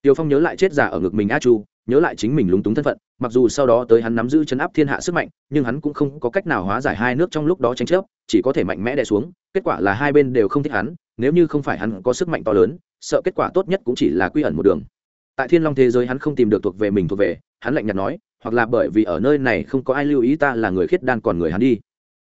Tiểu Phong nhớ lại chết giả ở ngực mình A Chu, nhớ lại chính mình lúng túng thân phận, mặc dù sau đó tới hắn nắm giữ chấn áp thiên hạ sức mạnh, nhưng hắn cũng không có cách nào hóa giải hai nước trong lúc đó tranh chấp, chỉ có thể mạnh mẽ đè xuống, kết quả là hai bên đều không thích hắn, nếu như không phải hắn có sức mạnh to lớn, sợ kết quả tốt nhất cũng chỉ là quy ẩn một đường. Tại Thiên Long thế giới hắn không tìm được thuộc về mình thuộc về, hắn lạnh nhạt nói, hoặc là bởi vì ở nơi này không có ai lưu ý ta là người khiết đan còn người hắn đi.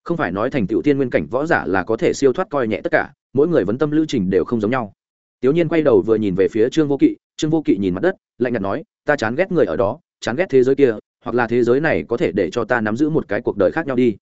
Không phải nói thành tựu tiên nguyên cảnh võ giả là có thể siêu thoát coi nhẹ tất cả, mỗi người vấn tâm lưu trình đều không giống nhau. Tiểu Nhiên quay đầu vừa nhìn về phía Trương Vô Kỵ, Trương Vô Kỵ nhìn mặt đất, lạnh nhạt nói, ta chán ghét người ở đó, chán ghét thế giới kia, hoặc là thế giới này có thể để cho ta nắm giữ một cái cuộc đời khác nhau đi.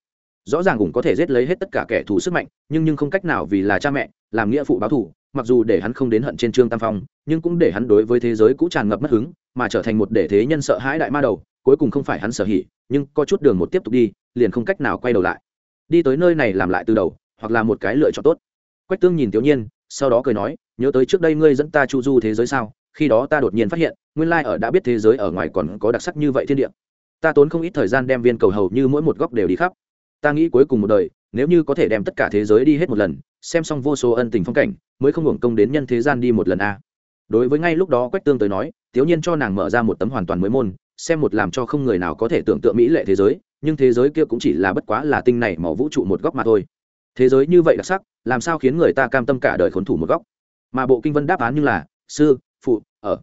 Rõ ràng cũng có thể giết lấy hết tất cả kẻ thù sức mạnh, nhưng nhưng không cách nào vì là cha mẹ, làm nghĩa phụ báo thù, mặc dù để hắn không đến hận trên Trương Tam Phong, nhưng cũng để hắn đối với thế giới cũ tràn ngập mất hứng, mà trở thành một để thế nhân sợ hãi đại ma đầu, cuối cùng không phải hắn sở hỉ, nhưng có chút đường một tiếp tục đi, liền không cách nào quay đầu lại. Đi tới nơi này làm lại từ đầu, hoặc là một cái lựa chọn tốt. Quách Tương nhìn Tiểu Nhiên, sau đó cười nói, nhớ tới trước đây ngươi dẫn ta chu du thế giới sao? Khi đó ta đột nhiên phát hiện nguyên lai ở đã biết thế giới ở ngoài còn có đặc sắc như vậy thiên địa. Ta tốn không ít thời gian đem viên cầu hầu như mỗi một góc đều đi khắp. Ta nghĩ cuối cùng một đời nếu như có thể đem tất cả thế giới đi hết một lần xem xong vô số ân tình phong cảnh mới không hưởng công đến nhân thế gian đi một lần a. Đối với ngay lúc đó quách tương tới nói thiếu nhiên cho nàng mở ra một tấm hoàn toàn mới môn xem một làm cho không người nào có thể tưởng tượng mỹ lệ thế giới nhưng thế giới kia cũng chỉ là bất quá là tinh này màu vũ trụ một góc mà thôi. Thế giới như vậy đặc sắc, làm sao khiến người ta cam tâm cả đời khốn thủ một góc? Mà bộ kinh vân đáp án như là, sư, phụ, ở.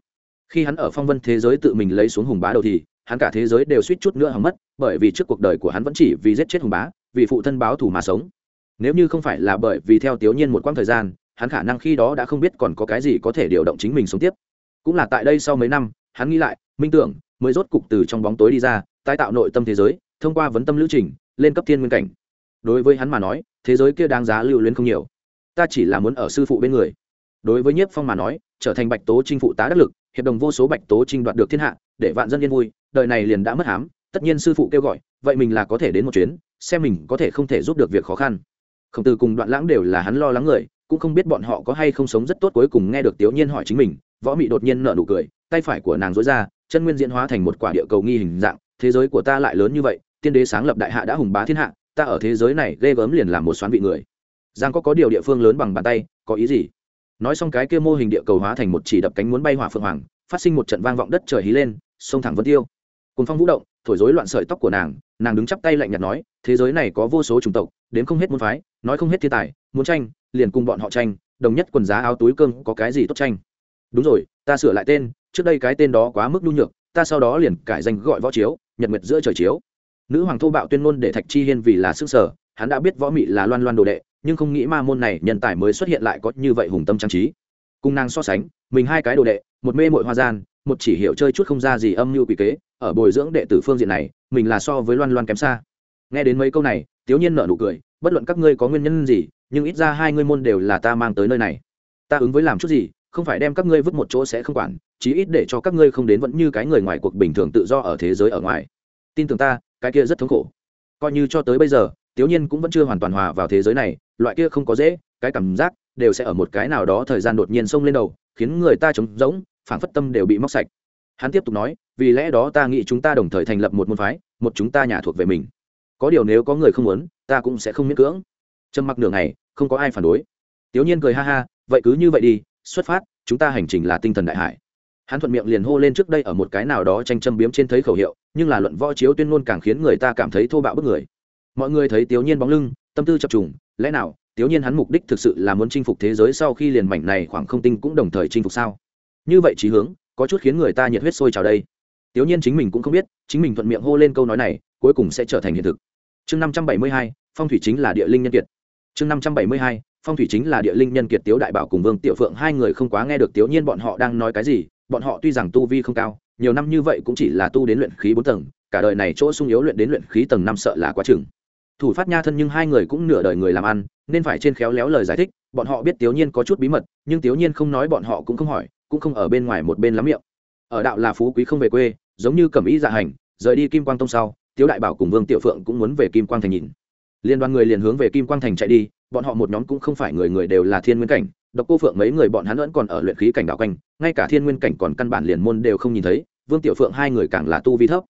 Khi hắn ở phong vân thế giới tự mình lấy xuống hùng bá đầu thì, hắn cả thế giới đều suýt chút nữa hỏng mất, bởi vì trước cuộc đời của hắn vẫn chỉ vì giết chết hùng bá, vì phụ thân báo thù mà sống. Nếu như không phải là bởi vì theo tiểu nhiên một quãng thời gian, hắn khả năng khi đó đã không biết còn có cái gì có thể điều động chính mình sống tiếp. Cũng là tại đây sau mấy năm, hắn nghĩ lại, minh tưởng, mới rốt cục từ trong bóng tối đi ra, tái tạo nội tâm thế giới thông qua vấn tâm lữ trình, lên cấp thiên nguyên cảnh. Đối với hắn mà nói, thế giới kia đáng giá lưu luyến không nhiều. Ta chỉ là muốn ở sư phụ bên người. Đối với nhiếp phong mà nói, trở thành bạch tố trinh phụ tá đắc lực, hiệp đồng vô số bạch tố trinh đoạt được thiên hạ, để vạn dân yên vui, đời này liền đã mất hám, tất nhiên sư phụ kêu gọi, vậy mình là có thể đến một chuyến, xem mình có thể không thể giúp được việc khó khăn. Khổng tử cùng đoạn lãng đều là hắn lo lắng người, cũng không biết bọn họ có hay không sống rất tốt cuối cùng nghe được tiểu nhiên hỏi chính mình, võ mị đột nhiên nở nụ cười, tay phải của nàng dối ra, chân nguyên diễn hóa thành một quả địa cầu nghi hình dạng, thế giới của ta lại lớn như vậy tiên đế sáng lập đại hạ đã hùng bá thiên hạ, ta ở thế giới này ghê gớm liền làm một xoán vị người. Giang có có điều địa phương lớn bằng bàn tay, có ý gì? Nói xong cái kia mô hình địa cầu hóa thành một chỉ đập cánh muốn bay hỏa phượng hoàng, phát sinh một trận vang vọng đất trời hí lên, sông thẳng vân tiêu. Cùng phong vũ động, thổi rối loạn sợi tóc của nàng nàng đứng chắp tay lạnh nhạt nói, thế giới này có vô số chủng tộc, đến không hết môn phái, nói không hết thiên tài, muốn tranh, liền cùng bọn họ tranh, đồng nhất quần giá áo túi cơm có cái gì tốt tranh? Đúng rồi, ta sửa lại tên, trước đây cái tên đó quá mức nhu nhược, ta sau đó liền cải danh gọi võ chiếu, nhật nguyệt giữa trời chiếu nữ hoàng thô bạo tuyên ngôn để thạch chi hiên vì là sức sở, hắn đã biết võ mị là loan loan đồ đệ, nhưng không nghĩ ma môn này nhân tài mới xuất hiện lại có như vậy hùng tâm trang trí. Cung nàng so sánh, mình hai cái đồ đệ, một mê mội hoa gian, một chỉ hiệu chơi chút không ra gì âm mưu quỷ kế, ở bồi dưỡng đệ tử phương diện này, mình là so với loan loan kém xa. Nghe đến mấy câu này, tiếu nhiên nở nụ cười, bất luận các ngươi có nguyên nhân gì, nhưng ít ra hai ngươi môn đều là ta mang tới nơi này. Ta ứng với làm chút gì, không phải đem các ngươi vứt một chỗ sẽ không quản, chí ít để cho các ngươi không đến vẫn như cái người ngoài cuộc bình thường tự do ở thế giới ở ngoài. Tin tưởng ta cái kia rất thống khổ. Coi như cho tới bây giờ tiểu nhiên cũng vẫn chưa hoàn toàn hòa vào thế giới này, loại kia không có dễ, cái cảm giác đều sẽ ở một cái nào đó thời gian đột nhiên xông lên đầu, khiến người ta trống rỗng phản phất tâm đều bị móc sạch. Hắn tiếp tục nói, vì lẽ đó ta nghĩ chúng ta đồng thời thành lập một môn phái, một chúng ta nhà thuộc về mình. Có điều nếu có người không muốn, ta cũng sẽ không miễn cưỡng. Trầm mặc nửa ngày, không có ai phản đối. Tiểu nhiên cười ha ha, vậy cứ như vậy đi, xuất phát, chúng ta hành trình là tinh thần đại hải hắn thuận miệng liền hô lên trước đây ở một cái nào đó tranh châm biếm trên thấy khẩu hiệu, nhưng là luận võ chiếu tuyên ngôn càng khiến người ta cảm thấy thô bạo bức người. Mọi người thấy tiểu nhiên bóng lưng, tâm tư chập trùng, lẽ nào tiểu nhiên hắn mục đích thực sự là muốn chinh phục thế giới sau khi liền mảnh này khoảng không tinh cũng đồng thời chinh phục sao? Như vậy trí hướng, có chút khiến người ta nhiệt huyết sôi trào đây. Tiểu nhiên chính mình cũng không biết, chính mình thuận miệng hô lên câu nói này, cuối cùng sẽ trở thành hiện thực. Chương năm trăm bảy mươi hai, phong thủy chính là địa linh nhân kiệt. Chương năm trăm bảy mươi hai, phong thủy chính là địa linh nhân kiệt tiếu đại bảo cùng vương tiểu phượng hai người không quá nghe được tiểu nhiên bọn họ đang nói cái gì bọn họ tuy rằng tu vi không cao, nhiều năm như vậy cũng chỉ là tu đến luyện khí bốn tầng, cả đời này chỗ sung yếu luyện đến luyện khí tầng năm sợ là quá chừng. Thủ phát nha thân nhưng hai người cũng nửa đời người làm ăn, nên phải trên khéo léo lời giải thích, bọn họ biết tiểu nhiên có chút bí mật, nhưng tiểu nhiên không nói bọn họ cũng không hỏi, cũng không ở bên ngoài một bên lắm miệng. Ở đạo là phú quý không về quê, giống như cẩm ý dạ hành, rời đi kim quang tông sau, tiếu đại bảo cùng vương tiểu phượng cũng muốn về kim quang thành nhìn. Liên đoàn người liền hướng về kim quang thành chạy đi, bọn họ một nhóm cũng không phải người người đều là thiên nguyên cảnh độc cô phượng mấy người bọn hắn vẫn còn ở luyện khí cảnh đạo quanh, ngay cả thiên nguyên cảnh còn căn bản liền môn đều không nhìn thấy, vương tiểu phượng hai người càng là tu vi thấp.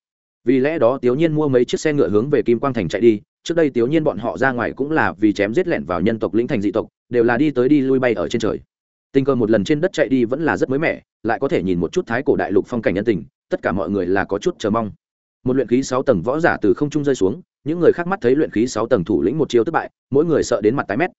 Vì lẽ đó tiểu nhiên mua mấy chiếc xe ngựa hướng về kim quang thành chạy đi, trước đây tiểu nhiên bọn họ ra ngoài cũng là vì chém giết lẹn vào nhân tộc lĩnh thành dị tộc, đều là đi tới đi lui bay ở trên trời. Tình cờ một lần trên đất chạy đi vẫn là rất mới mẻ, lại có thể nhìn một chút thái cổ đại lục phong cảnh nhân tình, tất cả mọi người là có chút chờ mong. Một luyện khí sáu tầng võ giả từ không trung rơi xuống, những người khác mắt thấy luyện khí sáu tầng thủ lĩnh một chiêu thất bại, mỗi người sợ đến mặt tái mét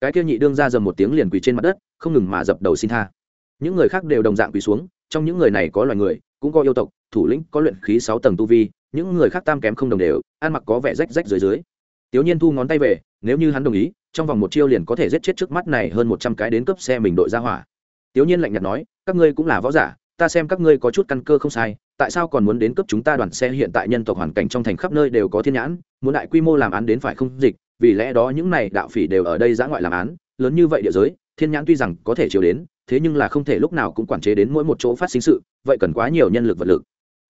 cái kia nhị đương ra dầm một tiếng liền quỳ trên mặt đất, không ngừng mà dập đầu xin tha. Những người khác đều đồng dạng quỳ xuống, trong những người này có loài người, cũng có yêu tộc, thủ lĩnh, có luyện khí sáu tầng tu vi, những người khác tam kém không đồng đều, ăn mặc có vẻ rách rách dưới dưới. Tiểu nhiên thu ngón tay về, nếu như hắn đồng ý, trong vòng một chiêu liền có thể giết chết trước mắt này hơn một trăm cái đến cướp xe mình đội ra hỏa. Tiểu nhiên lạnh nhạt nói, các ngươi cũng là võ giả, ta xem các ngươi có chút căn cơ không sai, tại sao còn muốn đến cướp chúng ta đoàn xe hiện tại nhân tộc hoàn cảnh trong thành khắp nơi đều có thiên nhãn, muốn đại quy mô làm án đến phải không dịch vì lẽ đó những này đạo phỉ đều ở đây giã ngoại làm án, lớn như vậy địa giới, thiên nhãn tuy rằng có thể chiều đến, thế nhưng là không thể lúc nào cũng quản chế đến mỗi một chỗ phát sinh sự, vậy cần quá nhiều nhân lực vật lực.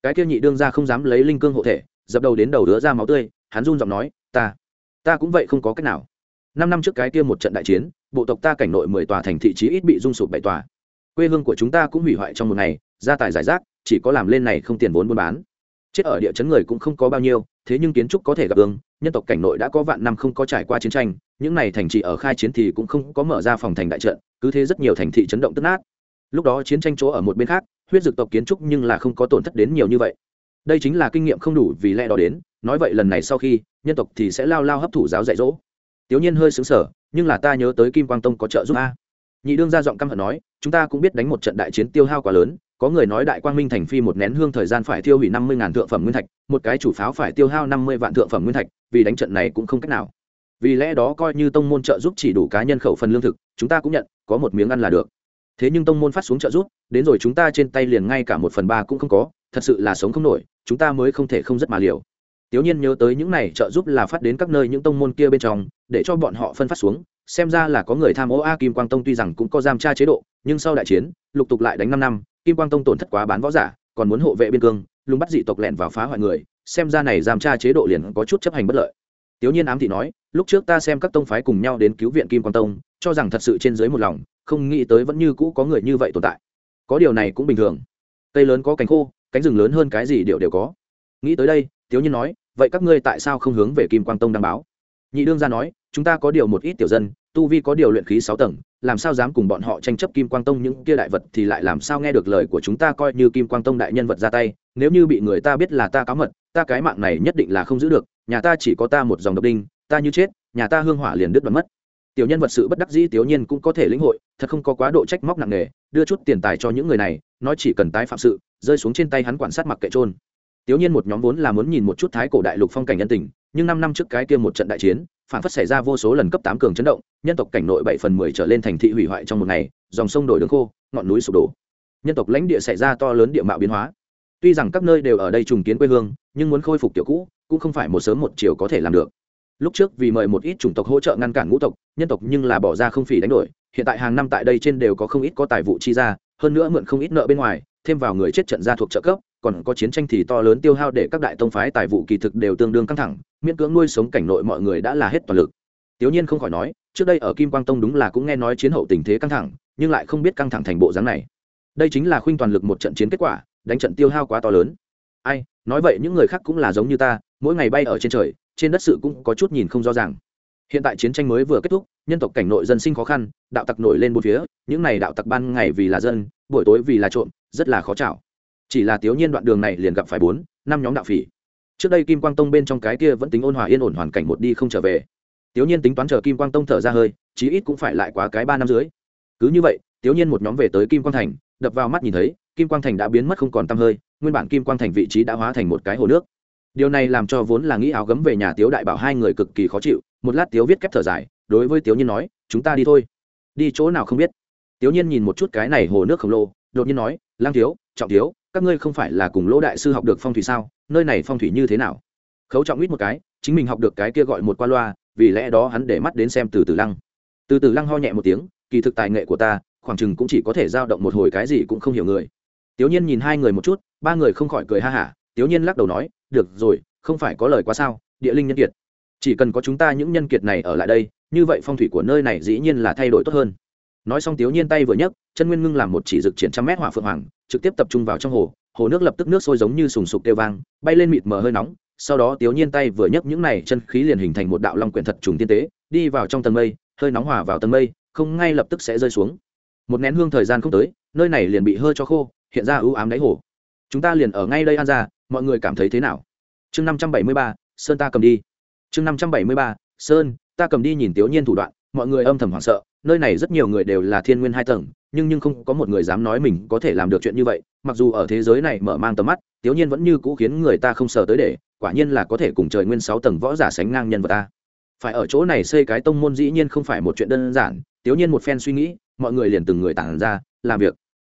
Cái kia nhị đương ra không dám lấy linh cương hộ thể, dập đầu đến đầu đứa ra máu tươi, hắn run giọng nói, ta ta cũng vậy không có cách nào. Năm năm trước cái kia một trận đại chiến, bộ tộc ta cảnh nội mười tòa thành thị trí ít bị rung sụp bảy tòa. Quê hương của chúng ta cũng hủy hoại trong một ngày, gia tài giải rác, chỉ có làm lên này không tiền vốn buôn bán. Chết ở địa chấn người cũng không có bao nhiêu, thế nhưng kiến trúc có thể gặp ương nhân tộc cảnh nội đã có vạn năm không có trải qua chiến tranh, những này thành trì ở khai chiến thì cũng không có mở ra phòng thành đại trận, cứ thế rất nhiều thành thị chấn động tức nát. Lúc đó chiến tranh chỗ ở một bên khác, huyết dực tộc kiến trúc nhưng là không có tổn thất đến nhiều như vậy. Đây chính là kinh nghiệm không đủ vì lẽ đó đến, nói vậy lần này sau khi, nhân tộc thì sẽ lao lao hấp thụ giáo dạy dỗ. Tiểu nhiên hơi xứng sở nhưng là ta nhớ tới kim quang tông có trợ giúp a. Nhị đương ra giọng căm hận nói, chúng ta cũng biết đánh một trận đại chiến tiêu hao quá lớn có người nói đại quang minh thành phi một nén hương thời gian phải tiêu hủy năm mươi ngàn thượng phẩm nguyên thạch một cái chủ pháo phải tiêu hao năm mươi vạn thượng phẩm nguyên thạch vì đánh trận này cũng không cách nào. Vì lẽ đó coi như tông môn trợ giúp chỉ đủ cá nhân khẩu phần lương thực chúng ta cũng nhận có một miếng ăn là được. Thế nhưng tông môn phát xuống trợ giúp đến rồi chúng ta trên tay liền ngay cả một phần ba cũng không có thật sự là sống không nổi chúng ta mới không thể không rất mà liều. Tiểu Nhiên nhớ tới những này trợ giúp là phát đến các nơi những tông môn kia bên trong, để cho bọn họ phân phát xuống, xem ra là có người tham ô A Kim Quang Tông tuy rằng cũng có giam tra chế độ, nhưng sau đại chiến, lục tục lại đánh năm năm, Kim Quang Tông tổn thất quá bán võ giả, còn muốn hộ vệ biên cương, lùng bắt dị tộc lẻn vào phá hoại người, xem ra này giam tra chế độ liền có chút chấp hành bất lợi. Tiểu Nhiên ám thị nói, lúc trước ta xem các tông phái cùng nhau đến cứu viện Kim Quang Tông, cho rằng thật sự trên dưới một lòng, không nghĩ tới vẫn như cũ có người như vậy tồn tại. Có điều này cũng bình thường. Cây lớn có cánh khô, cánh rừng lớn hơn cái gì đều đều có. Nghĩ tới đây, Tiểu Nhiên nói, vậy các ngươi tại sao không hướng về kim quang tông đăng báo nhị đương ra nói chúng ta có điều một ít tiểu dân tu vi có điều luyện khí sáu tầng làm sao dám cùng bọn họ tranh chấp kim quang tông những kia đại vật thì lại làm sao nghe được lời của chúng ta coi như kim quang tông đại nhân vật ra tay nếu như bị người ta biết là ta cáo mật ta cái mạng này nhất định là không giữ được nhà ta chỉ có ta một dòng độc đinh ta như chết nhà ta hương hỏa liền đứt đoạn mất. Tiểu nhân vật sự bất đắc dĩ tiểu nhiên cũng có thể lĩnh hội thật không có quá độ trách móc nặng nề đưa chút tiền tài cho những người này nói chỉ cần tái phạm sự rơi xuống trên tay hắn quản sát mặc kệ trôn Tiểu nhiên một nhóm vốn là muốn nhìn một chút thái cổ đại lục phong cảnh nhân tình, nhưng năm năm trước cái kia một trận đại chiến, phản phất xảy ra vô số lần cấp tám cường chấn động, nhân tộc cảnh nội bảy phần mười trở lên thành thị hủy hoại trong một ngày, dòng sông đổi đường khô, ngọn núi sụp đổ. Nhân tộc lãnh địa xảy ra to lớn địa mạo biến hóa. Tuy rằng các nơi đều ở đây trùng kiến quê hương, nhưng muốn khôi phục tiểu cũ, cũng không phải một sớm một chiều có thể làm được. Lúc trước vì mời một ít chủng tộc hỗ trợ ngăn cản ngũ tộc, nhân tộc nhưng là bỏ ra không phỉ đánh đổi, hiện tại hàng năm tại đây trên đều có không ít có tài vụ chi ra, hơn nữa mượn không ít nợ bên ngoài, thêm vào người chết trận gia thuộc trợ cấp, còn có chiến tranh thì to lớn tiêu hao để các đại tông phái tài vụ kỳ thực đều tương đương căng thẳng, miễn cưỡng nuôi sống cảnh nội mọi người đã là hết toàn lực. Tiểu nhiên không khỏi nói, trước đây ở kim quang tông đúng là cũng nghe nói chiến hậu tình thế căng thẳng, nhưng lại không biết căng thẳng thành bộ dáng này. Đây chính là khuynh toàn lực một trận chiến kết quả, đánh trận tiêu hao quá to lớn. Ai, nói vậy những người khác cũng là giống như ta, mỗi ngày bay ở trên trời, trên đất sự cũng có chút nhìn không rõ ràng. Hiện tại chiến tranh mới vừa kết thúc, nhân tộc cảnh nội dân sinh khó khăn, đạo tặc nổi lên một phía, những này đạo tặc ban ngày vì là dân, buổi tối vì là trộm, rất là khó chảo chỉ là tiểu nhiên đoạn đường này liền gặp phải bốn, năm nhóm đạo phỉ. Trước đây kim quang tông bên trong cái kia vẫn tính ôn hòa yên ổn hoàn cảnh một đi không trở về. Tiểu nhiên tính toán chờ kim quang tông thở ra hơi, chí ít cũng phải lại quá cái ba năm dưới cứ như vậy, tiểu nhiên một nhóm về tới kim quang thành, đập vào mắt nhìn thấy, kim quang thành đã biến mất không còn t hơi, nguyên bản kim quang thành vị trí đã hóa thành một cái hồ nước. Điều này làm cho vốn là nghĩ áo gấm về nhà tiếu đại bảo hai người cực kỳ khó chịu, một lát tiếu viết kép thở dài, đối với tiếu nhiên nói, chúng ta đi thôi. Đi chỗ nào không biết? Tiếu nhiên nhìn một chút cái này hồ nước khổng lồ, đột nhiên nói, lang thiếu, trọng thiếu các ngươi không phải là cùng lỗ đại sư học được phong thủy sao? Nơi này phong thủy như thế nào? Khấu trọng ít một cái, chính mình học được cái kia gọi một qua loa, vì lẽ đó hắn để mắt đến xem từ từ lăng. Từ từ lăng ho nhẹ một tiếng, kỳ thực tài nghệ của ta, khoảng chừng cũng chỉ có thể giao động một hồi cái gì cũng không hiểu người. Tiểu nhiên nhìn hai người một chút, ba người không khỏi cười ha hả, tiểu nhiên lắc đầu nói, được rồi, không phải có lời quá sao, địa linh nhân kiệt. Chỉ cần có chúng ta những nhân kiệt này ở lại đây, như vậy phong thủy của nơi này dĩ nhiên là thay đổi tốt hơn nói xong tiểu nhiên tay vừa nhấc, chân nguyên ngưng làm một chỉ dực triển trăm mét hỏa phượng hoàng, trực tiếp tập trung vào trong hồ hồ nước lập tức nước sôi giống như sùng sục kêu vang, bay lên mịt mờ hơi nóng. Sau đó tiểu nhiên tay vừa nhấc những này chân khí liền hình thành một đạo long quyển thật trùng tiên tế, đi vào trong tầng mây, hơi nóng hòa vào tầng mây, không ngay lập tức sẽ rơi xuống. Một nén hương thời gian không tới, nơi này liền bị hơi cho khô, hiện ra ưu ám đáy hồ. Chúng ta liền ở ngay đây an ra, mọi người cảm thấy thế nào? Chương năm trăm bảy mươi ba, sơn ta cầm đi. Chương năm trăm bảy mươi ba, sơn ta cầm đi nhìn tiểu nhiên thủ đoạn, mọi người âm thầm hoảng sợ nơi này rất nhiều người đều là thiên nguyên hai tầng, nhưng nhưng không có một người dám nói mình có thể làm được chuyện như vậy, mặc dù ở thế giới này mở mang tầm mắt, tiểu nhiên vẫn như cũ khiến người ta không sợ tới để, quả nhiên là có thể cùng trời nguyên sáu tầng võ giả sánh ngang nhân vật ta. Phải ở chỗ này xây cái tông môn dĩ nhiên không phải một chuyện đơn giản, tiểu nhiên một phen suy nghĩ, mọi người liền từng người tản ra, làm việc.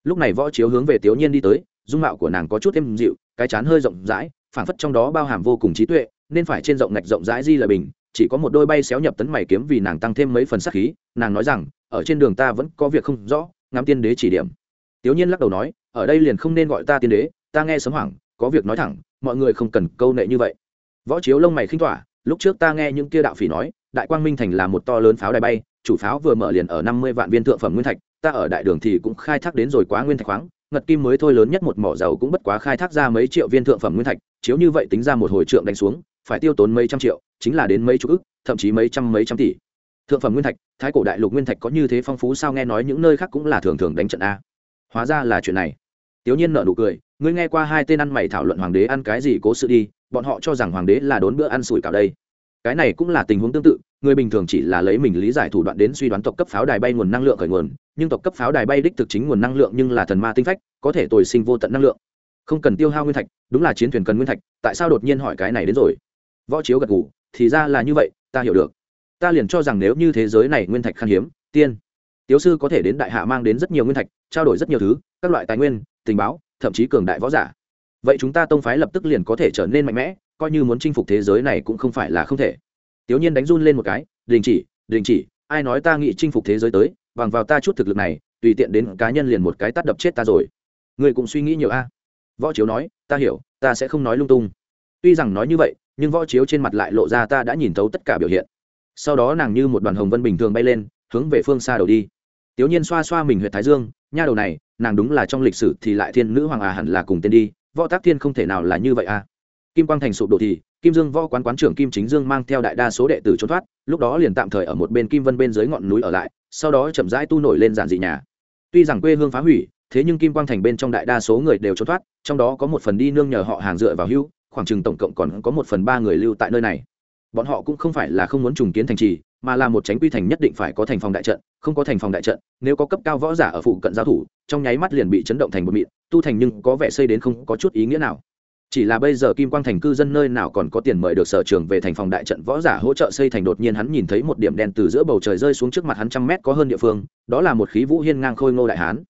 Lúc này võ chiếu hướng về tiểu nhiên đi tới, dung mạo của nàng có chút êm dịu, cái chán hơi rộng rãi phản phất trong đó bao hàm vô cùng trí tuệ, nên phải trên rộng ngạch rộng rãi di là bình chỉ có một đôi bay xéo nhập tấn mày kiếm vì nàng tăng thêm mấy phần sắc khí, nàng nói rằng, ở trên đường ta vẫn có việc không rõ, ngắm tiên đế chỉ điểm. Tiểu nhiên lắc đầu nói, ở đây liền không nên gọi ta tiên đế, ta nghe sớm hoảng, có việc nói thẳng, mọi người không cần câu nệ như vậy. Võ chiếu lông mày khinh tỏa, lúc trước ta nghe những kia đạo phỉ nói, đại quang minh thành là một to lớn pháo đài bay, chủ pháo vừa mở liền ở năm mươi vạn viên thượng phẩm nguyên thạch, ta ở đại đường thì cũng khai thác đến rồi quá nguyên thạch khoáng, ngật kim mới thôi lớn nhất một mỏ dầu cũng bất quá khai thác ra mấy triệu viên thượng phẩm nguyên thạch, chiếu như vậy tính ra một hồi trượng đánh xuống, phải tiêu tốn mấy trăm triệu chính là đến mấy chục ức, thậm chí mấy trăm mấy trăm tỷ. Thượng phẩm nguyên thạch, thái cổ đại lục nguyên thạch có như thế phong phú sao nghe nói những nơi khác cũng là thường thường đánh trận a. Hóa ra là chuyện này. Tiểu nhiên nợ nụ cười, ngươi nghe qua hai tên ăn mày thảo luận hoàng đế ăn cái gì cố sự đi, bọn họ cho rằng hoàng đế là đốn bữa ăn sủi cảo đây. Cái này cũng là tình huống tương tự, người bình thường chỉ là lấy mình lý giải thủ đoạn đến suy đoán tộc cấp pháo đài bay nguồn năng lượng khởi nguồn, nhưng tộc cấp pháo đài bay đích thực chính nguồn năng lượng nhưng là thần ma tinh phách, có thể tồi sinh vô tận năng lượng. Không cần tiêu hao nguyên thạch, đúng là chiến thuyền cần nguyên thạch, tại sao đột nhiên hỏi cái này đến rồi? Võ chiếu gật ngủ thì ra là như vậy, ta hiểu được. Ta liền cho rằng nếu như thế giới này nguyên thạch khan hiếm, tiên tiếu sư có thể đến đại hạ mang đến rất nhiều nguyên thạch, trao đổi rất nhiều thứ, các loại tài nguyên, tình báo, thậm chí cường đại võ giả. Vậy chúng ta tông phái lập tức liền có thể trở nên mạnh mẽ, coi như muốn chinh phục thế giới này cũng không phải là không thể. Tiểu nhiên đánh run lên một cái, đình chỉ đình chỉ, ai nói ta nghĩ chinh phục thế giới tới, bằng vào ta chút thực lực này, tùy tiện đến cá nhân liền một cái tắt đập chết ta rồi. Người cũng suy nghĩ nhiều a. Võ chiếu nói, ta hiểu, ta sẽ không nói lung tung. Tuy rằng nói như vậy nhưng võ chiếu trên mặt lại lộ ra ta đã nhìn thấu tất cả biểu hiện. Sau đó nàng như một đoàn hồng vân bình thường bay lên, hướng về phương xa đầu đi. Tiểu nhiên xoa xoa mình huyện thái dương, nha đầu này, nàng đúng là trong lịch sử thì lại thiên nữ hoàng à hẳn là cùng tên đi, võ tác thiên không thể nào là như vậy à. Kim quang thành sụp đổ thì, kim dương võ quán quán trưởng kim chính dương mang theo đại đa số đệ tử trốn thoát, lúc đó liền tạm thời ở một bên kim vân bên dưới ngọn núi ở lại, sau đó chậm rãi tu nổi lên giản dị nhà. Tuy rằng quê hương phá hủy, thế nhưng kim quang thành bên trong đại đa số người đều trốn thoát, trong đó có một phần đi nương nhờ họ hàng dựa vào hưu khoảng chừng tổng cộng còn có một phần ba người lưu tại nơi này. Bọn họ cũng không phải là không muốn trùng kiến thành trì, mà là một tránh quy thành nhất định phải có thành phòng đại trận, không có thành phòng đại trận, nếu có cấp cao võ giả ở phụ cận giao thủ, trong nháy mắt liền bị chấn động thành một mịn, tu thành nhưng có vẻ xây đến không có chút ý nghĩa nào. Chỉ là bây giờ kim quang thành cư dân nơi nào còn có tiền mời được sở trường về thành phòng đại trận võ giả hỗ trợ xây thành đột nhiên hắn nhìn thấy một điểm đen từ giữa bầu trời rơi xuống trước mặt hắn trăm mét có hơn địa phương, đó là một khí vũ hiên ngang khôi ngô đại hán.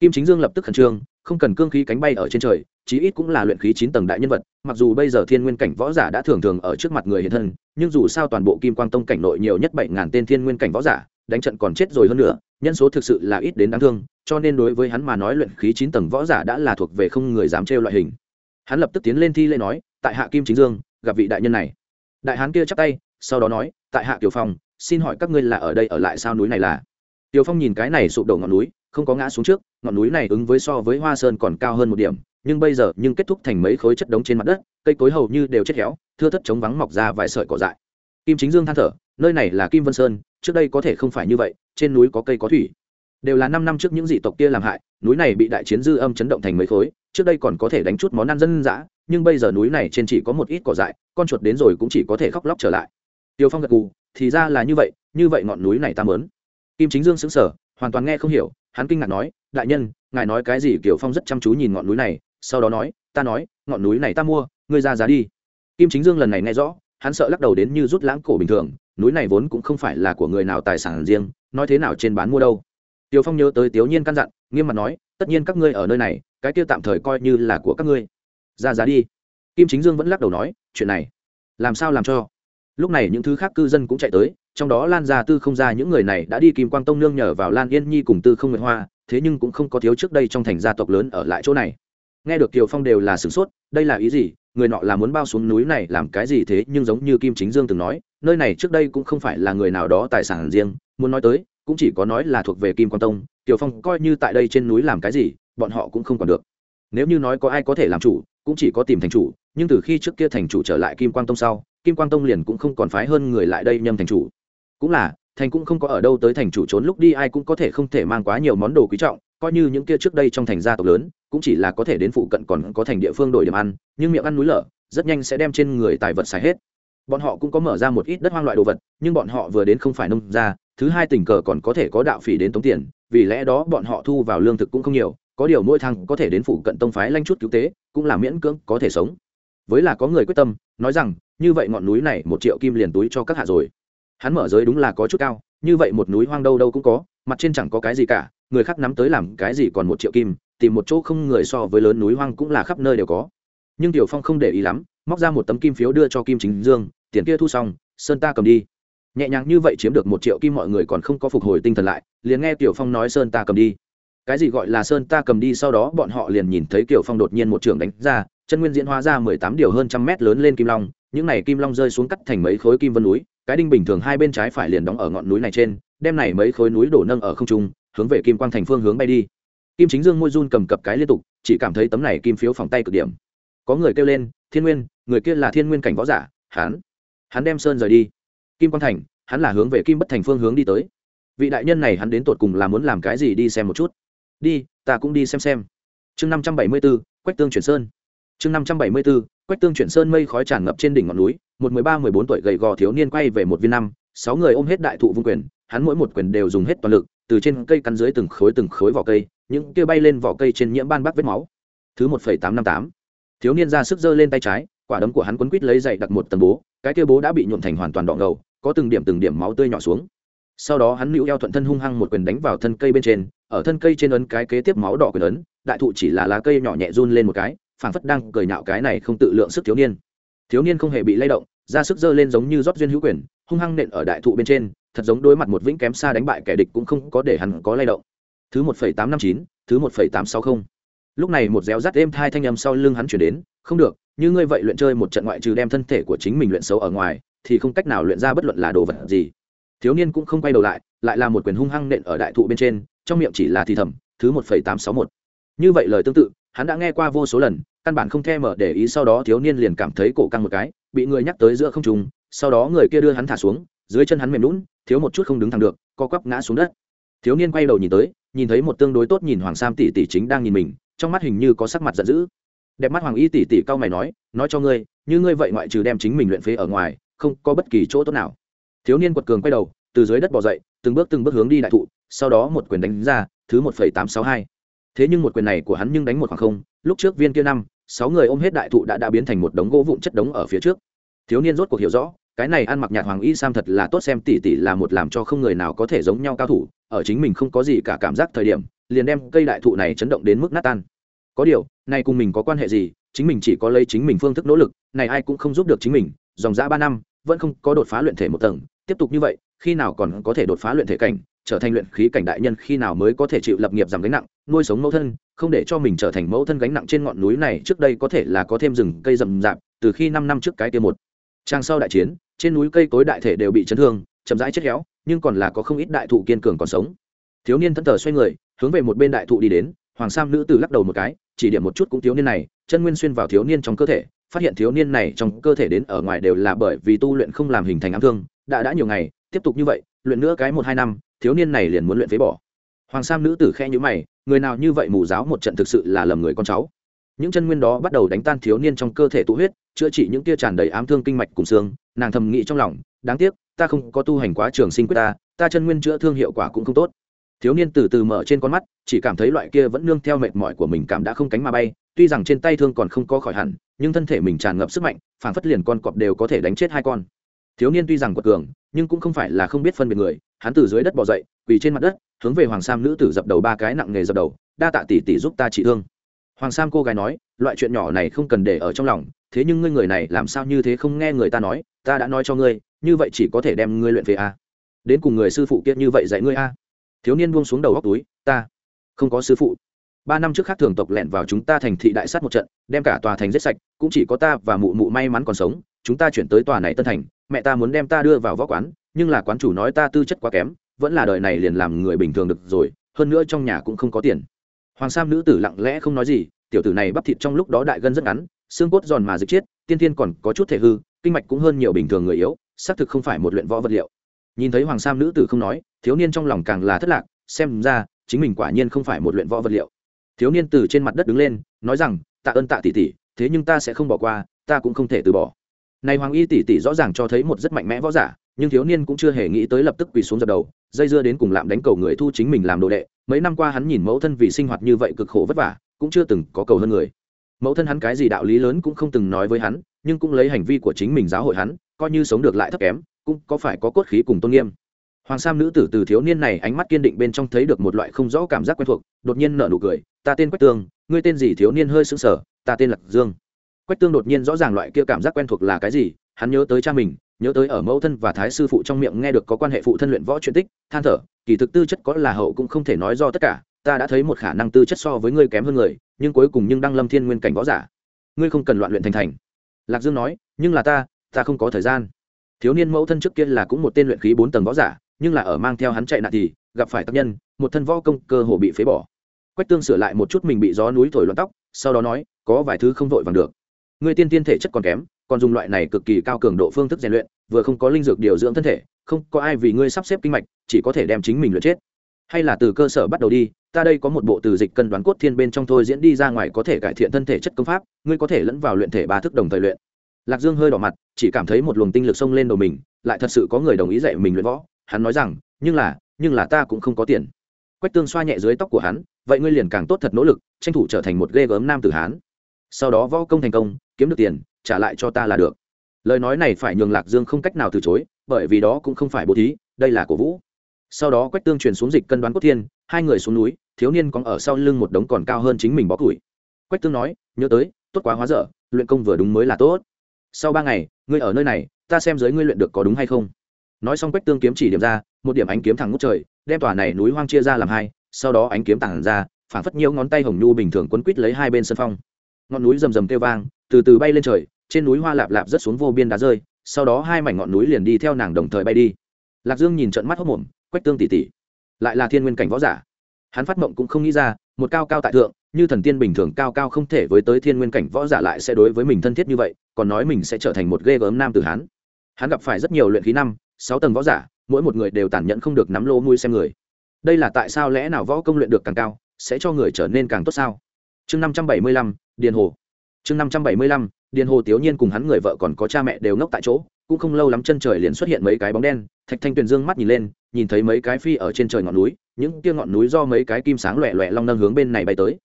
Kim chính dương lập tức khẩn trương không cần cương khí cánh bay ở trên trời chí ít cũng là luyện khí chín tầng đại nhân vật mặc dù bây giờ thiên nguyên cảnh võ giả đã thường thường ở trước mặt người hiện thân nhưng dù sao toàn bộ kim quang tông cảnh nội nhiều nhất bảy ngàn tên thiên nguyên cảnh võ giả đánh trận còn chết rồi hơn nữa nhân số thực sự là ít đến đáng thương cho nên đối với hắn mà nói luyện khí chín tầng võ giả đã là thuộc về không người dám trêu loại hình. Hắn lập tức tiến lên thi lễ nói tại hạ kim chính dương gặp vị đại nhân này. Đại hán kia chắp tay sau đó nói tại hạ kiều phong xin hỏi các ngươi là ở đây ở lại sao núi này là? Tiểu Phong nhìn cái này sụp đổ ngọn núi, không có ngã xuống trước, ngọn núi này ứng với so với Hoa Sơn còn cao hơn một điểm, nhưng bây giờ nhưng kết thúc thành mấy khối chất đống trên mặt đất, cây cối hầu như đều chết héo, thưa thất trống vắng mọc ra vài sợi cỏ dại. Kim Chính Dương than thở, nơi này là Kim Vân Sơn, trước đây có thể không phải như vậy, trên núi có cây có thủy. Đều là năm năm trước những dị tộc kia làm hại, núi này bị đại chiến dư âm chấn động thành mấy khối, trước đây còn có thể đánh chút món ăn dân dã, nhưng bây giờ núi này trên chỉ có một ít cỏ dại, con chuột đến rồi cũng chỉ có thể khóc lóc trở lại. Tiêu Phong gật gù, thì ra là như vậy, như vậy ngọn núi này ta mớn kim chính dương sững sờ hoàn toàn nghe không hiểu hắn kinh ngạc nói, đại nhân, ngài nói cái gì? Kiểu phong rất chăm chú nhìn ngọn núi này, sau đó nói, ta nói, ngọn núi này ta mua, ngươi ra giá đi. Kim chính dương lần này nghe rõ, hắn sợ lắc đầu đến như rút lãng cổ bình thường, núi này vốn cũng không phải là của người nào tài sản riêng, nói thế nào trên bán mua đâu. Tiêu phong nhớ tới tiểu nhiên căn dặn, nghiêm mặt nói, tất nhiên các ngươi ở nơi này, cái kia tạm thời coi như là của các ngươi. Ra giá đi. Kim chính dương vẫn lắc đầu nói, chuyện này, làm sao làm cho? Lúc này những thứ khác cư dân cũng chạy tới trong đó lan gia tư không ra những người này đã đi kim quang tông nương nhờ vào lan yên nhi cùng tư không nguyệt hoa, thế nhưng cũng không có thiếu trước đây trong thành gia tộc lớn ở lại chỗ này. Nghe được kiều phong đều là sửng sốt, đây là ý gì? Người nọ là muốn bao xuống núi này làm cái gì thế? Nhưng giống như kim chính dương từng nói, nơi này trước đây cũng không phải là người nào đó tài sản riêng. Muốn nói tới, cũng chỉ có nói là thuộc về kim quang tông. Kiều phong coi như tại đây trên núi làm cái gì, bọn họ cũng không còn được. Nếu như nói có ai có thể làm chủ, cũng chỉ có tìm thành chủ. Nhưng từ khi trước kia thành chủ trở lại kim quang tông sau, kim quang tông liền cũng không còn phái hơn người lại đây nhâm thành chủ cũng là, thành cũng không có ở đâu tới thành chủ trốn, lúc đi ai cũng có thể không thể mang quá nhiều món đồ quý trọng, coi như những kia trước đây trong thành gia tộc lớn, cũng chỉ là có thể đến phụ cận còn có thành địa phương đổi điểm ăn, nhưng miệng ăn núi lở, rất nhanh sẽ đem trên người tài vật xài hết. Bọn họ cũng có mở ra một ít đất hoang loại đồ vật, nhưng bọn họ vừa đến không phải nông ra thứ hai tình cờ còn có thể có đạo phỉ đến tống tiền, vì lẽ đó bọn họ thu vào lương thực cũng không nhiều, có điều mỗi thằng có thể đến phụ cận tông phái lanh chút cứu tế, cũng là miễn cưỡng có thể sống. Với là có người quyết tâm, nói rằng, như vậy ngọn núi này một triệu kim liền túi cho các hạ rồi hắn mở giới đúng là có chút cao, như vậy một núi hoang đâu đâu cũng có, mặt trên chẳng có cái gì cả, người khác nắm tới làm cái gì còn một triệu kim, tìm một chỗ không người so với lớn núi hoang cũng là khắp nơi đều có. Nhưng tiểu phong không để ý lắm, móc ra một tấm kim phiếu đưa cho kim chính dương, tiền kia thu xong, sơn ta cầm đi. Nhẹ nhàng như vậy chiếm được một triệu kim mọi người còn không có phục hồi tinh thần lại, liền nghe tiểu phong nói sơn ta cầm đi. Cái gì gọi là sơn ta cầm đi sau đó bọn họ liền nhìn thấy tiểu phong đột nhiên một trường đánh ra, chân nguyên diễn hóa ra mười tám điều hơn trăm mét lớn lên kim long, những này kim long rơi xuống cắt thành mấy khối kim vân núi cái đinh bình thường hai bên trái phải liền đóng ở ngọn núi này trên, đem này mấy khối núi đổ nâng ở không trung, hướng về kim quang thành phương hướng bay đi. Kim chính dương môi run cầm cập cái liên tục, chỉ cảm thấy tấm này kim phiếu phòng tay cực điểm. Có người kêu lên, thiên nguyên, người kia là thiên nguyên cảnh võ giả, hắn hắn đem sơn rời đi. Kim quang thành, hắn là hướng về kim bất thành phương hướng đi tới. Vị đại nhân này hắn đến tột cùng là muốn làm cái gì đi xem một chút. Đi, ta cũng đi xem xem. Chương năm trăm bảy mươi b ố quách tương chuyển sơn chương năm trăm bảy mươi b ố quách tương chuyển sơn mây khói tràn ngập trên đỉnh ngọn núi, một mười ba, mười bốn tuổi gầy gò thiếu niên quay về một viên năm, sáu người ôm hết đại thụ vung quyền, hắn mỗi một quyền đều dùng hết toàn lực, từ trên cây cắn dưới từng khối từng khối vỏ cây, những kia bay lên vỏ cây trên nhiễm ban bác vết máu. Thứ một phẩy tám năm tám. Thiếu niên ra sức giơ lên tay trái, quả đấm của hắn quấn quít lấy dậy đặt một tầng bố, cái kia bố đã bị nhuộm thành hoàn toàn đỏ ngầu, có từng điểm từng điểm máu tươi nhỏ xuống. Sau đó hắn lưu eo thuận thân hung hăng một quyền đánh vào thân cây bên trên, ở thân cây trên ấn cái kế tiếp máu đỏ quyền ấn, đại thụ chỉ là lá cây nhỏ nhẹ run lên một cái phảng phất đang cười nhạo cái này không tự lượng sức thiếu niên. Thiếu niên không hề bị lay động, ra sức giơ lên giống như rót duyên hữu quyền, hung hăng nện ở đại thụ bên trên, thật giống đối mặt một vĩnh kém xa đánh bại kẻ địch cũng không có để hắn có lay động. Thứ một phẩy tám năm chín, thứ một phẩy tám sáu mươi lúc này một réo rắt êm thai thanh âm sau lưng hắn chuyển đến, không được, như ngươi vậy luyện chơi một trận ngoại trừ đem thân thể của chính mình luyện xấu ở ngoài, thì không cách nào luyện ra bất luận là đồ vật gì. Thiếu niên cũng không quay đầu lại lại là một quyền hung hăng nện ở đại thụ bên trên, trong miệng chỉ là thì thầm, thứ một phẩy tám sáu một. Như vậy lời tương tự hắn đã nghe qua vô số lần, căn bản không thèm mở để ý, sau đó thiếu niên liền cảm thấy cổ căng một cái, bị người nhắc tới giữa không trung, sau đó người kia đưa hắn thả xuống, dưới chân hắn mềm lún thiếu một chút không đứng thẳng được, co quắp ngã xuống đất. Thiếu niên quay đầu nhìn tới, nhìn thấy một tương đối tốt nhìn hoàng sam tỷ tỷ chính đang nhìn mình, trong mắt hình như có sắc mặt giận dữ. Đẹp mắt hoàng y tỷ tỷ cao mày nói nói cho ngươi, như ngươi vậy ngoại trừ đem chính mình luyện phế ở ngoài, không có bất kỳ chỗ tốt nào. Thiếu niên quật cường quay đầu, từ dưới đất bỏ dậy, từng bước từng bước hướng đi đại thụ, sau đó một quyền đánh ra, thứ một phẩy tám sáu hai thế nhưng một quyền này của hắn nhưng đánh một khoảng không, lúc trước viên kia năm, sáu người ôm hết đại thụ đã đã biến thành một đống gỗ vụn chất đống ở phía trước. Thiếu niên rốt cuộc hiểu rõ, cái này ăn mặc nhạt hoàng y sam thật là tốt xem, tỉ tỉ là một làm cho không người nào có thể giống nhau cao thủ, ở chính mình không có gì cả cảm giác thời điểm, liền đem cây đại thụ này chấn động đến mức nát tan. Có điều, này cùng mình có quan hệ gì, chính mình chỉ có lấy chính mình phương thức nỗ lực, này ai cũng không giúp được chính mình, dòng dã ba năm, vẫn không có đột phá luyện thể một tầng, tiếp tục như vậy, khi nào còn có thể đột phá luyện thể cảnh trở thành luyện khí cảnh đại nhân khi nào mới có thể chịu lập nghiệp giảm gánh nặng, nuôi sống mẫu thân, không để cho mình trở thành mẫu thân gánh nặng trên ngọn núi này, trước đây có thể là có thêm rừng cây rậm rạp, từ khi năm năm trước cái kia một. Trang sau đại chiến, trên núi cây cối đại thể đều bị chấn thương, chậm rãi chết héo, nhưng còn là có không ít đại thụ kiên cường còn sống. Thiếu niên thân thờ xoay người, hướng về một bên đại thụ đi đến, hoàng sam nữ tử lắc đầu một cái, chỉ điểm một chút cũng thiếu niên này, chân nguyên xuyên vào thiếu niên trong cơ thể, phát hiện thiếu niên này trong cơ thể đến ở ngoài đều là bởi vì tu luyện không làm hình thành ám thương, đã đã nhiều ngày, tiếp tục như vậy luyện nữa cái một hai năm, thiếu niên này liền muốn luyện phế bỏ. Hoàng sam nữ tử khe nhữ mày, người nào như vậy mù giáo một trận thực sự là lầm người con cháu. Những chân nguyên đó bắt đầu đánh tan thiếu niên trong cơ thể tụ huyết, chữa trị những tia tràn đầy ám thương kinh mạch cùng xương, nàng thầm nghĩ trong lòng, đáng tiếc, ta không có tu hành quá trường sinh quyết ta ta chân nguyên chữa thương hiệu quả cũng không tốt. Thiếu niên từ từ mở trên con mắt, chỉ cảm thấy loại kia vẫn nương theo mệt mỏi của mình cảm đã không cánh mà bay, tuy rằng trên tay thương còn không có khỏi hẳn, nhưng thân thể mình tràn ngập sức mạnh phản phất liền con cọp đều có thể đánh chết hai con thiếu niên tuy rằng quật cường, nhưng cũng không phải là không biết phân biệt người, hắn từ dưới đất bỏ dậy, quỳ trên mặt đất, hướng về hoàng sam nữ tử dập đầu ba cái nặng nghề dập đầu, đa tạ tỷ tỷ giúp ta trị thương. Hoàng sam cô gái nói, loại chuyện nhỏ này không cần để ở trong lòng, thế nhưng ngươi người này làm sao như thế không nghe người ta nói, ta đã nói cho ngươi, như vậy chỉ có thể đem ngươi luyện về a. Đến cùng người sư phụ kia như vậy dạy ngươi a. Thiếu niên buông xuống đầu góc túi, ta không có sư phụ. Ba năm trước khác thường tộc lẻn vào chúng ta thành thị đại sát một trận, đem cả tòa thành giết sạch, cũng chỉ có ta và mụ mụ may mắn còn sống chúng ta chuyển tới tòa này tân thành, mẹ ta muốn đem ta đưa vào võ quán, nhưng là quán chủ nói ta tư chất quá kém, vẫn là đời này liền làm người bình thường được rồi, hơn nữa trong nhà cũng không có tiền. Hoàng sam nữ tử lặng lẽ không nói gì, tiểu tử này bắp thịt trong lúc đó đại gân rất ngắn, xương cốt giòn mà dịch chiết, tiên tiên còn có chút thể hư, kinh mạch cũng hơn nhiều bình thường người yếu, xác thực không phải một luyện võ vật liệu. Nhìn thấy hoàng sam nữ tử không nói, thiếu niên trong lòng càng là thất lạc, xem ra, chính mình quả nhiên không phải một luyện võ vật liệu. Thiếu niên từ trên mặt đất đứng lên, nói rằng, tạ ơn tạ tỷ tỷ, thế nhưng ta sẽ không bỏ qua, ta cũng không thể từ bỏ này hoàng y tỷ tỷ rõ ràng cho thấy một rất mạnh mẽ võ giả, nhưng thiếu niên cũng chưa hề nghĩ tới lập tức quỳ xuống dập đầu, dây dưa đến cùng lạm đánh cầu người thu chính mình làm đồ đệ. Mấy năm qua hắn nhìn mẫu thân vì sinh hoạt như vậy cực khổ vất vả, cũng chưa từng có cầu hơn người. Mẫu thân hắn cái gì đạo lý lớn cũng không từng nói với hắn, nhưng cũng lấy hành vi của chính mình giáo hội hắn, coi như sống được lại thấp kém, cũng có phải có cốt khí cùng tôn nghiêm. Hoàng sam nữ tử từ thiếu niên này ánh mắt kiên định bên trong thấy được một loại không rõ cảm giác quen thuộc, đột nhiên nở nụ cười, ta tên quách tương ngươi tên gì? Thiếu niên hơi sững sờ, ta tên lạc dương quách tương đột nhiên rõ ràng loại kia cảm giác quen thuộc là cái gì, hắn nhớ tới cha mình, nhớ tới ở mẫu thân và thái sư phụ trong miệng nghe được có quan hệ phụ thân luyện võ chuyện tích, than thở, kỳ thực tư chất có là hậu cũng không thể nói do tất cả, ta đã thấy một khả năng tư chất so với ngươi kém hơn người, nhưng cuối cùng nhưng đang lâm thiên nguyên cảnh võ giả. Ngươi không cần loạn luyện thành thành. Lạc dương nói, nhưng là ta ta không có thời gian. Thiếu niên mẫu thân trước kia là cũng một tên luyện khí bốn tầng võ giả, nhưng là ở mang theo hắn chạy nạn thì, gặp phải tác nhân, một thân võ công cơ hồ bị phế bỏ. Quách tương sửa lại một chút mình bị gió núi thổi loạn tóc, sau đó nói, có vài thứ không vội vàng được ngươi tiên tiên thể chất còn kém, còn dùng loại này cực kỳ cao cường độ phương thức rèn luyện, vừa không có linh dược điều dưỡng thân thể, không có ai vì ngươi sắp xếp kinh mạch, chỉ có thể đem chính mình luyện chết. Hay là từ cơ sở bắt đầu đi, ta đây có một bộ từ dịch cân đoán cốt thiên bên trong thôi diễn đi ra ngoài có thể cải thiện thân thể chất công pháp, ngươi có thể lẫn vào luyện thể ba thức đồng thời luyện. Lạc dương hơi đỏ mặt, chỉ cảm thấy một luồng tinh lực xông lên đầu mình, lại thật sự có người đồng ý dạy mình luyện võ. Hắn nói rằng, nhưng là nhưng là ta cũng không có tiền. Quách tương xoa nhẹ dưới tóc của hắn, vậy ngươi liền càng tốt thật nỗ lực, tranh thủ trở thành một ghê gớm nam tử hán sau đó võ công thành công, kiếm được tiền, trả lại cho ta là được. Lời nói này phải nhường lạc dương không cách nào từ chối, bởi vì đó cũng không phải bố thí, đây là cổ vũ. Sau đó quách tương truyền xuống dịch cân đoán cốt thiên, hai người xuống núi, thiếu niên còn ở sau lưng một đống còn cao hơn chính mình bó củi. Quách tương nói, nhớ tới, tốt quá hóa dở, luyện công vừa đúng mới là tốt. Sau ba ngày, ngươi ở nơi này, ta xem giới ngươi luyện được có đúng hay không. Nói xong quách tương kiếm chỉ điểm ra, một điểm ánh kiếm thẳng ngút trời, đem tòa này núi hoang chia ra làm hai, sau đó ánh kiếm tảng ra, phảng phất nhiều ngón tay hồng nhu bình thường quấn quít lấy hai bên sân phong ngọn núi rầm rầm kêu vang, từ từ bay lên trời, trên núi hoa lạp lạp rất xuống vô biên đá rơi, sau đó hai mảnh ngọn núi liền đi theo nàng đồng thời bay đi. Lạc dương nhìn trận mắt hốc mồm, quách tương tỉ tỉ. Lại là thiên nguyên cảnh võ giả. Hắn phát mộng cũng không nghĩ ra, một cao cao tại thượng, như thần tiên bình thường cao cao không thể với tới thiên nguyên cảnh võ giả lại sẽ đối với mình thân thiết như vậy, còn nói mình sẽ trở thành một ghê gớm nam tử hắn hắn gặp phải rất nhiều luyện khí năm, sáu tầng võ giả, mỗi một người đều tàn nhẫn không được nắm lô mũi xem người. Đây là tại sao lẽ nào võ công luyện được càng cao, sẽ cho người trở nên càng tốt sao? Chương năm trăm bảy mươi lăm điền hồ. Chương năm trăm bảy mươi lăm, điền hồ tiểu nhiên cùng hắn người vợ còn có cha mẹ đều ngốc tại chỗ, cũng không lâu lắm chân trời liền xuất hiện mấy cái bóng đen, thạch thanh tuyền dương mắt nhìn lên, nhìn thấy mấy cái phi ở trên trời ngọn núi, những kia ngọn núi do mấy cái kim sáng loẹ loẹ long nâng hướng bên này bay tới.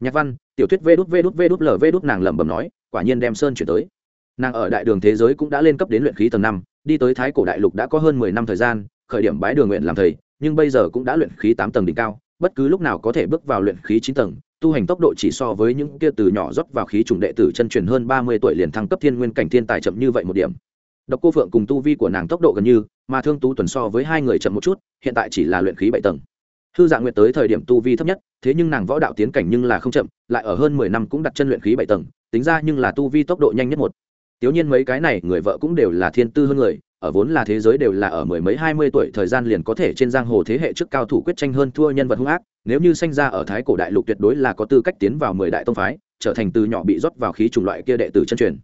Nhạc văn, tiểu thuyết vê đút vê đút vê đút lv đút nàng lẩm bẩm nói, quả nhiên đem sơn chuyển tới. Nàng ở đại đường thế giới cũng đã lên cấp đến luyện khí tầng năm, đi tới thái cổ đại lục đã có hơn mười năm thời gian, khởi điểm bái đường nguyện làm thầy, nhưng bây giờ cũng đã luyện khí tám tầng đỉnh cao, bất cứ lúc nào có thể bước vào luyện khí chín tầng tu hành tốc độ chỉ so với những kia từ nhỏ rót vào khí trùng đệ tử chân truyền hơn ba mươi tuổi liền thăng cấp thiên nguyên cảnh thiên tài chậm như vậy một điểm. Độc cô phượng cùng tu vi của nàng tốc độ gần như mà thương tú tuần so với hai người chậm một chút hiện tại chỉ là luyện khí bảy tầng. Hư dạng nguyệt tới thời điểm tu vi thấp nhất thế nhưng nàng võ đạo tiến cảnh nhưng là không chậm lại ở hơn mười năm cũng đặt chân luyện khí bảy tầng tính ra nhưng là tu vi tốc độ nhanh nhất một. Tiểu nhiên mấy cái này người vợ cũng đều là thiên tư hơn người, ở vốn là thế giới đều là ở mười mấy hai mươi tuổi thời gian liền có thể trên giang hồ thế hệ trước cao thủ quyết tranh hơn thua nhân vật hung ác, nếu như sinh ra ở thái cổ đại lục tuyệt đối là có tư cách tiến vào mười đại tông phái, trở thành từ nhỏ bị rót vào khí trùng loại kia đệ tử chân truyền.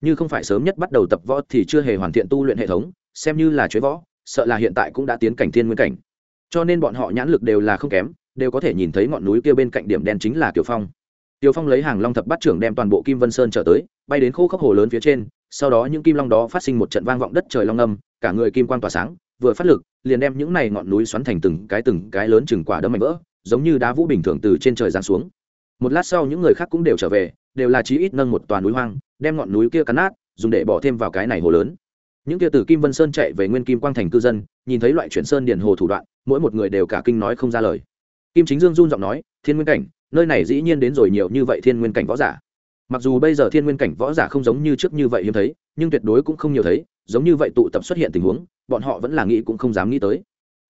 Như không phải sớm nhất bắt đầu tập võ thì chưa hề hoàn thiện tu luyện hệ thống, xem như là chế võ, sợ là hiện tại cũng đã tiến cảnh thiên nguyên cảnh. Cho nên bọn họ nhãn lực đều là không kém, đều có thể nhìn thấy ngọn núi kia bên cạnh điểm đen chính là tiểu Phong. tiểu Phong lấy hàng long thập bát trưởng đem toàn bộ Kim Vân Sơn trở tới, bay đến khô khốc hồ lớn phía trên, sau đó những kim long đó phát sinh một trận vang vọng đất trời long âm, cả người kim quang tỏa sáng, vừa phát lực, liền đem những này ngọn núi xoắn thành từng cái từng cái lớn chừng quả đấm mạnh vỡ, giống như đá vũ bình thường từ trên trời giáng xuống. Một lát sau những người khác cũng đều trở về, đều là chí ít nâng một toàn núi hoang, đem ngọn núi kia cắn nát, dùng để bỏ thêm vào cái này hồ lớn. Những kia từ Kim Vân Sơn chạy về Nguyên Kim Quang thành cư dân, nhìn thấy loại chuyển sơn điền hồ thủ đoạn, mỗi một người đều cả kinh nói không ra lời. Kim Chính Dương run giọng nói, "Thiên Nguyên cảnh, nơi này dĩ nhiên đến rồi nhiều như vậy thiên nguyên cảnh võ giả mặc dù bây giờ thiên nguyên cảnh võ giả không giống như trước như vậy hiếm thấy nhưng tuyệt đối cũng không nhiều thấy giống như vậy tụ tập xuất hiện tình huống bọn họ vẫn là nghĩ cũng không dám nghĩ tới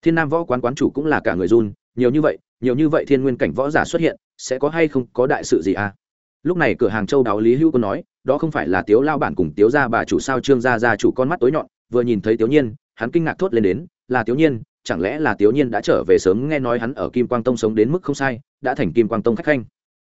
thiên nam võ quán quán chủ cũng là cả người run nhiều như vậy nhiều như vậy thiên nguyên cảnh võ giả xuất hiện sẽ có hay không có đại sự gì à lúc này cửa hàng châu đáo lý hữu có nói đó không phải là tiếu lao bản cùng tiếu gia bà chủ sao trương gia gia chủ con mắt tối nhọn vừa nhìn thấy tiếu nhiên hắn kinh ngạc thốt lên đến là tiếu nhiên chẳng lẽ là Tiếu Nhiên đã trở về sớm nghe nói hắn ở Kim Quang Tông sống đến mức không sai, đã thành Kim Quang Tông khách khanh.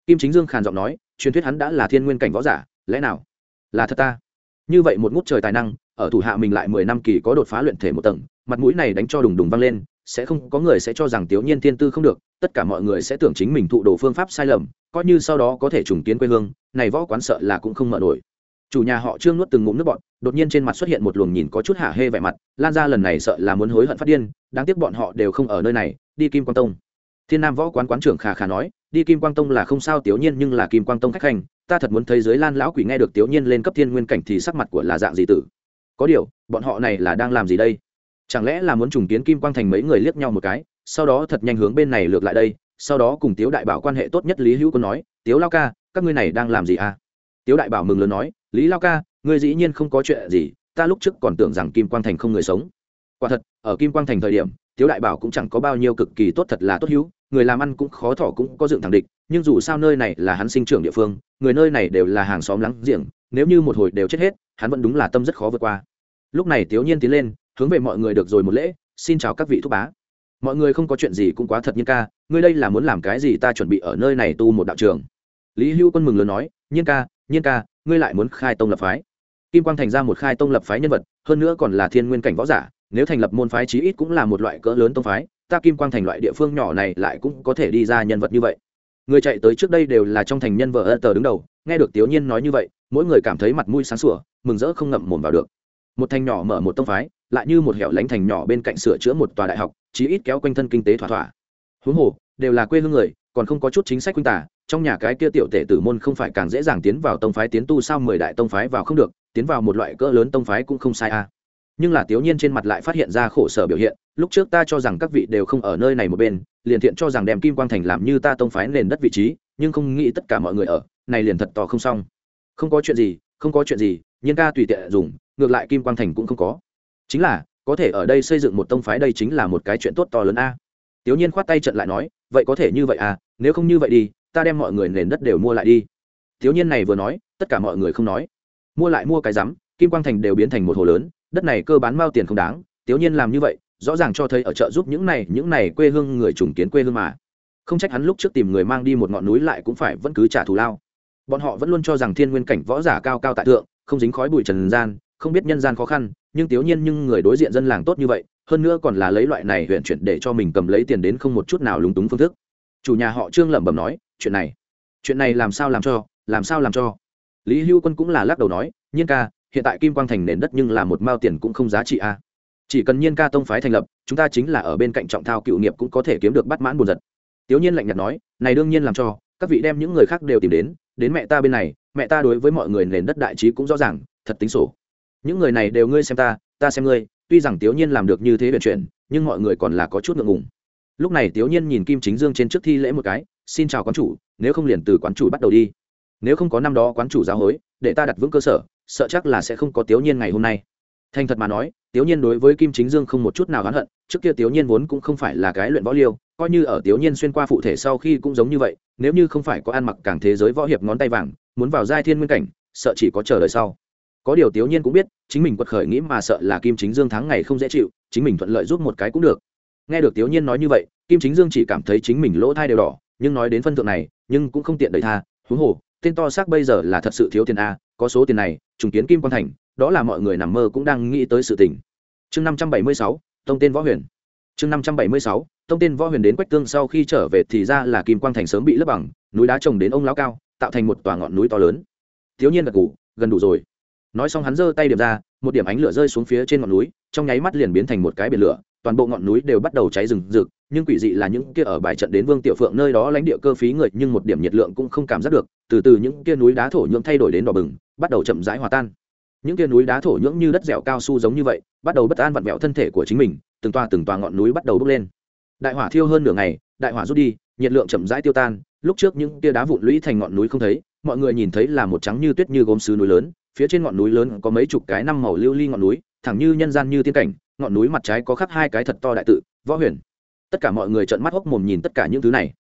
Kim Chính Dương khàn giọng nói, truyền thuyết hắn đã là thiên nguyên cảnh võ giả, lẽ nào? Là thật ta? Như vậy một ngút trời tài năng, ở thủ hạ mình lại mười năm kỳ có đột phá luyện thể một tầng, mặt mũi này đánh cho đùng đùng vang lên sẽ không có người sẽ cho rằng tiểu nhiên tiên tư không được tất cả mọi người sẽ tưởng chính mình thụ đồ phương pháp sai lầm coi như sau đó có thể trùng kiến quê hương này võ quán sợ là cũng không mở nổi chủ nhà họ trương nuốt từng ngụm nước bọn đột nhiên trên mặt xuất hiện một luồng nhìn có chút hạ hê vẻ mặt lan ra lần này sợ là muốn hối hận phát điên đáng tiếc bọn họ đều không ở nơi này đi kim Quan tông thiên nam võ quán quán trưởng khà khà nói, đi kim quang tông là không sao, tiểu nhiên nhưng là kim quang tông khách hành, ta thật muốn thấy giới lan lão quỷ nghe được tiểu nhiên lên cấp thiên nguyên cảnh thì sắc mặt của là dạng gì tử? Có điều, bọn họ này là đang làm gì đây? Chẳng lẽ là muốn trùng kiến kim quang thành mấy người liếc nhau một cái, sau đó thật nhanh hướng bên này lược lại đây, sau đó cùng tiếu đại bảo quan hệ tốt nhất lý hữu quân nói, tiếu lao ca, các ngươi này đang làm gì à? Tiếu đại bảo mừng lớn nói, lý lao ca, ngươi dĩ nhiên không có chuyện gì, ta lúc trước còn tưởng rằng kim quang thành không người sống. Quả thật, ở kim quang thành thời điểm, tiếu đại bảo cũng chẳng có bao nhiêu cực kỳ tốt thật là tốt hữu người làm ăn cũng khó thỏ cũng có dựng thẳng địch, nhưng dù sao nơi này là hắn sinh trưởng địa phương, người nơi này đều là hàng xóm láng giềng, nếu như một hồi đều chết hết, hắn vẫn đúng là tâm rất khó vượt qua. Lúc này tiểu nhiên tiến lên, hướng về mọi người được rồi một lễ, xin chào các vị thúc bá. Mọi người không có chuyện gì cũng quá thật nhiên ca, ngươi đây là muốn làm cái gì ta chuẩn bị ở nơi này tu một đạo trường. Lý hưu quân mừng lớn nói, nhiên ca nhiên ca, ngươi lại muốn khai tông lập phái. Kim quang thành ra một khai tông lập phái nhân vật, hơn nữa còn là thiên nguyên cảnh võ giả, nếu thành lập môn phái chí ít cũng là một loại cỡ lớn tông phái ta kim quang thành loại địa phương nhỏ này lại cũng có thể đi ra nhân vật như vậy. Người chạy tới trước đây đều là trong thành nhân vợ ơ tờ đứng đầu, nghe được tiểu nhiên nói như vậy, mỗi người cảm thấy mặt mũi sáng sủa, mừng rỡ không ngậm mồm vào được. Một thành nhỏ mở một tông phái, lại như một hẻo lánh thành nhỏ bên cạnh sửa chữa một tòa đại học, chí ít kéo quanh thân kinh tế thỏa thỏa. Huống hồ, đều là quê hương người, còn không có chút chính sách quynh tả, trong nhà cái kia tiểu tể tử môn không phải càng dễ dàng tiến vào tông phái tiến tu sao mười đại tông phái vào không được, tiến vào một loại cỡ lớn tông phái cũng không sai a à nhưng là tiểu nhiên trên mặt lại phát hiện ra khổ sở biểu hiện, lúc trước ta cho rằng các vị đều không ở nơi này một bên, liền thiện cho rằng đem kim quang thành làm như ta tông phái nền đất vị trí, nhưng không nghĩ tất cả mọi người ở, này liền thật to không xong. Không có chuyện gì, không có chuyện gì nhiên ca tùy tiện dùng, ngược lại kim quang thành cũng không có. Chính là, có thể ở đây xây dựng một tông phái đây chính là một cái chuyện tốt to lớn a. Tiểu nhiên khoát tay trận lại nói, vậy có thể như vậy à nếu không như vậy đi, ta đem mọi người nền đất đều mua lại đi. Thiếu nhiên này vừa nói, tất cả mọi người không nói. Mua lại mua cái rắm, kim quang thành đều biến thành một hồ lớn đất này cơ bán mao tiền không đáng tiểu nhiên làm như vậy, rõ ràng cho thấy ở chợ giúp những này những này quê hương người trùng kiến quê hương mà. Không trách hắn lúc trước tìm người mang đi một ngọn núi lại cũng phải vẫn cứ trả thù lao. Bọn họ vẫn luôn cho rằng thiên nguyên cảnh võ giả cao cao tại thượng, không dính khói bụi trần gian, không biết nhân gian khó khăn, nhưng tiểu nhiên nhưng người đối diện dân làng tốt như vậy, hơn nữa còn là lấy loại này huyện chuyển để cho mình cầm lấy tiền đến không một chút nào lúng túng phương thức. Chủ nhà họ trương lẩm bẩm nói, chuyện này chuyện này làm sao làm cho, làm sao làm cho? Lý hưu quân cũng là lắc đầu nói, nhiên ca hiện tại kim quang thành nền đất nhưng là một mao tiền cũng không giá trị a. Chỉ cần nhiên ca tông phái thành lập, chúng ta chính là ở bên cạnh trọng thao cựu nghiệp cũng có thể kiếm được bắt mãn buồn giật tiểu nhiên lạnh nhạt nói, này đương nhiên làm cho, các vị đem những người khác đều tìm đến đến mẹ ta bên này, mẹ ta đối với mọi người nền đất đại trí cũng rõ ràng, thật tính sổ. Những người này đều ngươi xem ta ta xem ngươi, tuy rằng tiểu nhiên làm được như thế chuyện chuyện nhưng mọi người còn là có chút ngượng ngùng. Lúc này tiểu nhiên nhìn kim chính dương trên trước thi lễ một cái, xin chào quán chủ, nếu không liền từ quán chủ bắt đầu đi. Nếu không có năm đó quán chủ giáo hối, để ta đặt vững cơ sở sợ chắc là sẽ không có tiểu nhiên ngày hôm nay. Thành thật mà nói tiểu nhiên đối với kim chính dương không một chút nào oán hận, trước kia tiểu nhiên vốn cũng không phải là cái luyện võ liêu, coi như ở tiểu nhiên xuyên qua phụ thể sau khi cũng giống như vậy, nếu như không phải có ăn mặc càng thế giới võ hiệp ngón tay vàng, muốn vào giai thiên nguyên cảnh, sợ chỉ có chờ đợi sau. Có điều tiểu nhiên cũng biết, chính mình quật khởi nghĩ mà sợ là kim chính dương thắng ngày không dễ chịu, chính mình thuận lợi giúp một cái cũng được. Nghe được tiểu nhiên nói như vậy, kim chính dương chỉ cảm thấy chính mình lỗ thai đều đỏ, nhưng nói đến phân thượng này, nhưng cũng không tiện đợi tha, huống hồ, tên to xác bây giờ là thật sự thiếu tiền a, có số tiền này trùng kiến kim quan thành, đó là mọi người nằm mơ cũng đang nghĩ tới sự tình. Chương năm trăm bảy mươi sáu, tông tên võ huyền. Chương năm trăm bảy mươi sáu, tông tên võ huyền đến quách tương sau khi trở về thì ra là kim quang thành sớm bị lấp bằng, núi đá trồng đến ông lão cao, tạo thành một tòa ngọn núi to lớn. Thiếu nhiên gật ngủ gần đủ rồi. Nói xong hắn giơ tay điểm ra, một điểm ánh lửa rơi xuống phía trên ngọn núi, trong nháy mắt liền biến thành một cái biển lửa, toàn bộ ngọn núi đều bắt đầu cháy rừng rực nhưng quỷ dị là những kia ở bài trận đến vương tiểu phượng nơi đó lãnh địa cơ phí người, nhưng một điểm nhiệt lượng cũng không cảm giác được, từ từ những kia núi đá thổ nhưỡng thay đổi đến đỏ bừng, bắt đầu chậm rãi hòa tan. Những kia núi đá thổ nhưỡng như đất dẻo cao su giống như vậy, bắt đầu bất an vặn vẹo thân thể của chính mình, từng toa từng toa ngọn núi bắt đầu bốc lên. Đại hỏa thiêu hơn nửa ngày, đại hỏa rút đi, nhiệt lượng chậm rãi tiêu tan, lúc trước những kia đá vụn lũy thành ngọn núi không thấy, mọi người nhìn thấy là một trắng như tuyết như gốm sứ núi lớn, phía trên ngọn núi lớn có mấy chục cái năm màu lưu ly ngọn núi, thẳng như nhân gian như tiên cảnh, ngọn núi mặt trái có khắc hai cái thật to đại tự, võ huyền tất cả mọi người trợn mắt hốc mồm nhìn tất cả những thứ này.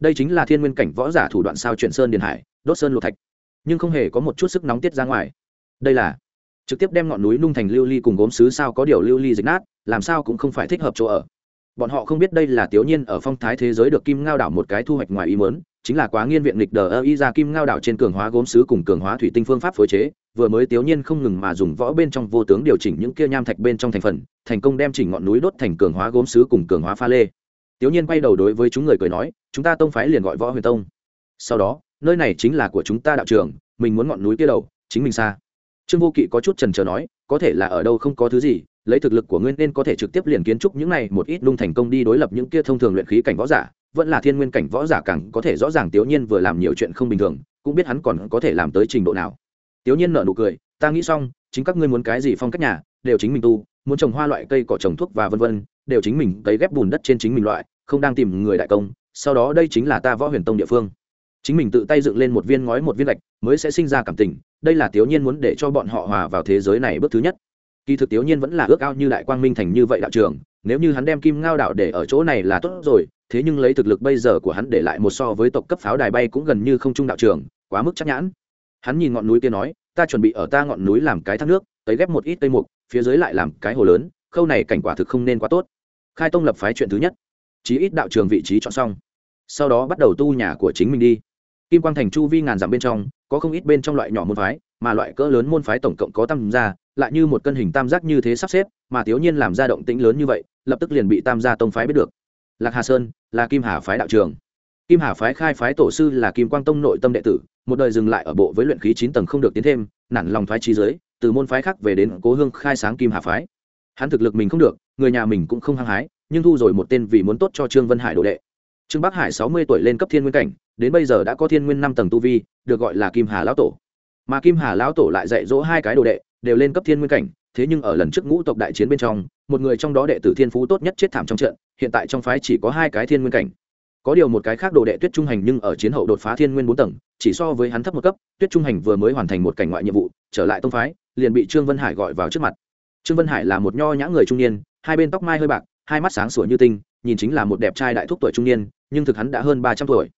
Đây chính là thiên nguyên cảnh võ giả thủ đoạn sao chuyển sơn điền hải, đốt sơn lộ thạch. Nhưng không hề có một chút sức nóng tiết ra ngoài. Đây là trực tiếp đem ngọn núi nung thành lưu ly cùng gốm sứ sao có điều lưu ly dịch nát, làm sao cũng không phải thích hợp chỗ ở. Bọn họ không biết đây là tiểu nhiên ở phong thái thế giới được kim ngao đảo một cái thu hoạch ngoài ý mớn chính là quá nghiên viện lịch đờ ơ y ra kim ngao đảo trên cường hóa gốm sứ cùng cường hóa thủy tinh phương pháp phối chế, vừa mới tiểu nhiên không ngừng mà dùng võ bên trong vô tướng điều chỉnh những kia nham thạch bên trong thành phần, thành công đem chỉnh ngọn núi đốt thành cường hóa gốm sứ cùng cường hóa pha lê. Tiểu nhiên quay đầu đối với chúng người cười nói, chúng ta tông phái liền gọi võ huyền tông. Sau đó, nơi này chính là của chúng ta đạo trường, mình muốn ngọn núi kia đầu, chính mình xa. Trương vô kỵ có chút trần trờ nói, có thể là ở đâu không có thứ gì, lấy thực lực của ngươi nên có thể trực tiếp liền kiến trúc những này một ít lung thành công đi đối lập những kia thông thường luyện khí cảnh võ giả vẫn là thiên nguyên cảnh võ giả càng có thể rõ ràng tiểu nhiên vừa làm nhiều chuyện không bình thường, cũng biết hắn còn có thể làm tới trình độ nào. Tiểu nhiên nở nụ cười, ta nghĩ xong, chính các ngươi muốn cái gì phong cách nhà, đều chính mình tu, muốn trồng hoa loại cây cỏ trồng thuốc và vân vân, đều chính mình cấy ghép bùn đất trên chính mình loại, không đang tìm người đại công, sau đó đây chính là ta võ huyền tông địa phương. Chính mình tự tay dựng lên một viên ngói một viên gạch, mới sẽ sinh ra cảm tình, đây là tiểu nhiên muốn để cho bọn họ hòa vào thế giới này bước thứ nhất. Kỳ thực tiểu nhiên vẫn là ước ao như đại quang minh thành như vậy đạo trường nếu như hắn đem kim ngao đạo để ở chỗ này là tốt rồi, thế nhưng lấy thực lực bây giờ của hắn để lại một so với tộc cấp pháo đài bay cũng gần như không trung đạo trường, quá mức chắc nhãn. Hắn nhìn ngọn núi kia nói, ta chuẩn bị ở ta ngọn núi làm cái thác nước, tới ghép một ít cây mục, phía dưới lại làm cái hồ lớn, khâu này cảnh quả thực không nên quá tốt. Khai tông lập phái chuyện thứ nhất. Chí ít đạo trường vị trí chọn xong. Sau đó bắt đầu tu nhà của chính mình đi. Kim quang thành chu vi ngàn dặm bên trong, có không ít bên trong loại nhỏ môn phái, mà loại cỡ lớn môn phái tổng cộng có tăng gia lại như một cân hình tam giác như thế sắp xếp, mà thiếu nhiên làm ra động tĩnh lớn như vậy, lập tức liền bị tam gia tông phái biết được. Lạc hà sơn là kim hà phái đạo trường. Kim hà phái khai phái tổ sư là kim quang tông nội tâm đệ tử, một đời dừng lại ở bộ với luyện khí chín tầng không được tiến thêm, nản lòng phái trí giới, từ môn phái khác về đến cố hương khai sáng kim hà phái. Hắn thực lực mình không được, người nhà mình cũng không hăng hái, nhưng thu rồi một tên vì muốn tốt cho trương vân hải đồ đệ. Trương bắc hải sáu mươi tuổi lên cấp thiên nguyên cảnh, đến bây giờ đã có thiên nguyên năm tầng tu vi, được gọi là kim hà lão tổ. Mà kim hà lão tổ lại dạy dỗ hai cái đồ đệ đều lên cấp thiên nguyên cảnh, thế nhưng ở lần trước ngũ tộc đại chiến bên trong, một người trong đó đệ tử thiên phú tốt nhất chết thảm trong trận, hiện tại trong phái chỉ có hai cái thiên nguyên cảnh. Có điều một cái khác đồ đệ tuyết trung hành nhưng ở chiến hậu đột phá thiên nguyên bốn tầng, chỉ so với hắn thấp một cấp, tuyết trung hành vừa mới hoàn thành một cảnh ngoại nhiệm vụ, trở lại tông phái, liền bị trương vân hải gọi vào trước mặt. Trương vân hải là một nho nhã người trung niên, hai bên tóc mai hơi bạc, hai mắt sáng sủa như tinh, nhìn chính là một đẹp trai đại thúc tuổi trung niên, nhưng thực hắn đã hơn ba trăm tuổi.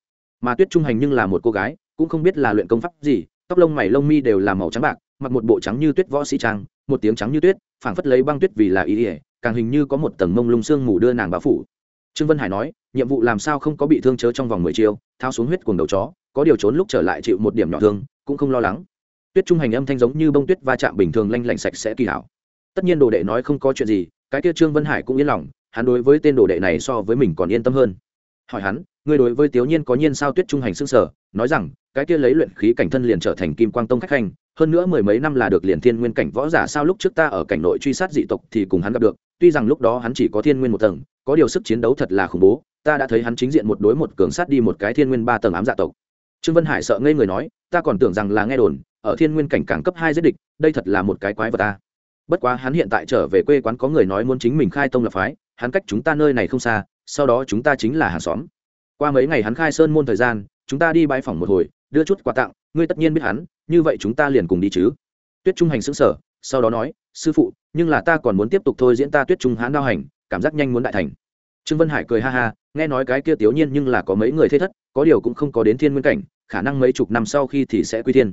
Mà tuyết trung hành nhưng là một cô gái, cũng không biết là luyện công pháp gì tóc lông mày lông mi đều là màu trắng bạc, mặc một bộ trắng như tuyết võ sĩ trang, một tiếng trắng như tuyết, phảng phất lấy băng tuyết vì là ý ỉa càng hình như có một tầng mông lung sương mù đưa nàng bao phủ. Trương vân hải nói, nhiệm vụ làm sao không có bị thương chớ trong vòng mười chiêu thao xuống huyết cuồng đầu chó, có điều trốn lúc trở lại chịu một điểm nhỏ thương, cũng không lo lắng. Tuyết trung hành âm thanh giống như bông tuyết va chạm bình thường lanh lạnh sạch sẽ kỳ hảo. Tất nhiên đồ đệ nói không có chuyện gì, cái kia trương vân hải cũng yên lòng, hắn đối với tên đồ đệ này so với mình còn yên tâm hơn. Hỏi hắn ngươi đối với tiểu nhiên có nhiên sao tuyết trung hành xương sở nói rằng cái kia lấy luyện khí cảnh thân liền trở thành kim quang tông khách hành, hơn nữa mười mấy năm là được liền thiên nguyên cảnh võ giả sao lúc trước ta ở cảnh nội truy sát dị tộc thì cùng hắn gặp được tuy rằng lúc đó hắn chỉ có thiên nguyên một tầng có điều sức chiến đấu thật là khủng bố ta đã thấy hắn chính diện một đối một cường sát đi một cái thiên nguyên ba tầng ám dạ tộc. Trương vân hải sợ ngây người nói ta còn tưởng rằng là nghe đồn ở thiên nguyên cảnh càng cấp hai giết địch đây thật là một cái quái vật ta. Bất quá hắn hiện tại trở về quê quán có người nói muốn chính mình khai tông lập phái hắn cách chúng ta nơi này không xa sau đó chúng ta chính là hàng xóm qua mấy ngày hắn khai sơn môn thời gian, chúng ta đi bãi phòng một hồi, đưa chút quà tặng, ngươi tất nhiên biết hắn, như vậy chúng ta liền cùng đi chứ. Tuyết trung hành xứng sở sau đó nói, sư phụ, nhưng là ta còn muốn tiếp tục thôi diễn ta tuyết trung hãn đao hành, cảm giác nhanh muốn đại thành. Trương vân hải cười ha ha, nghe nói cái kia tiểu nhiên nhưng là có mấy người thế thất, có điều cũng không có đến thiên nguyên cảnh, khả năng mấy chục năm sau khi thì sẽ quy thiên.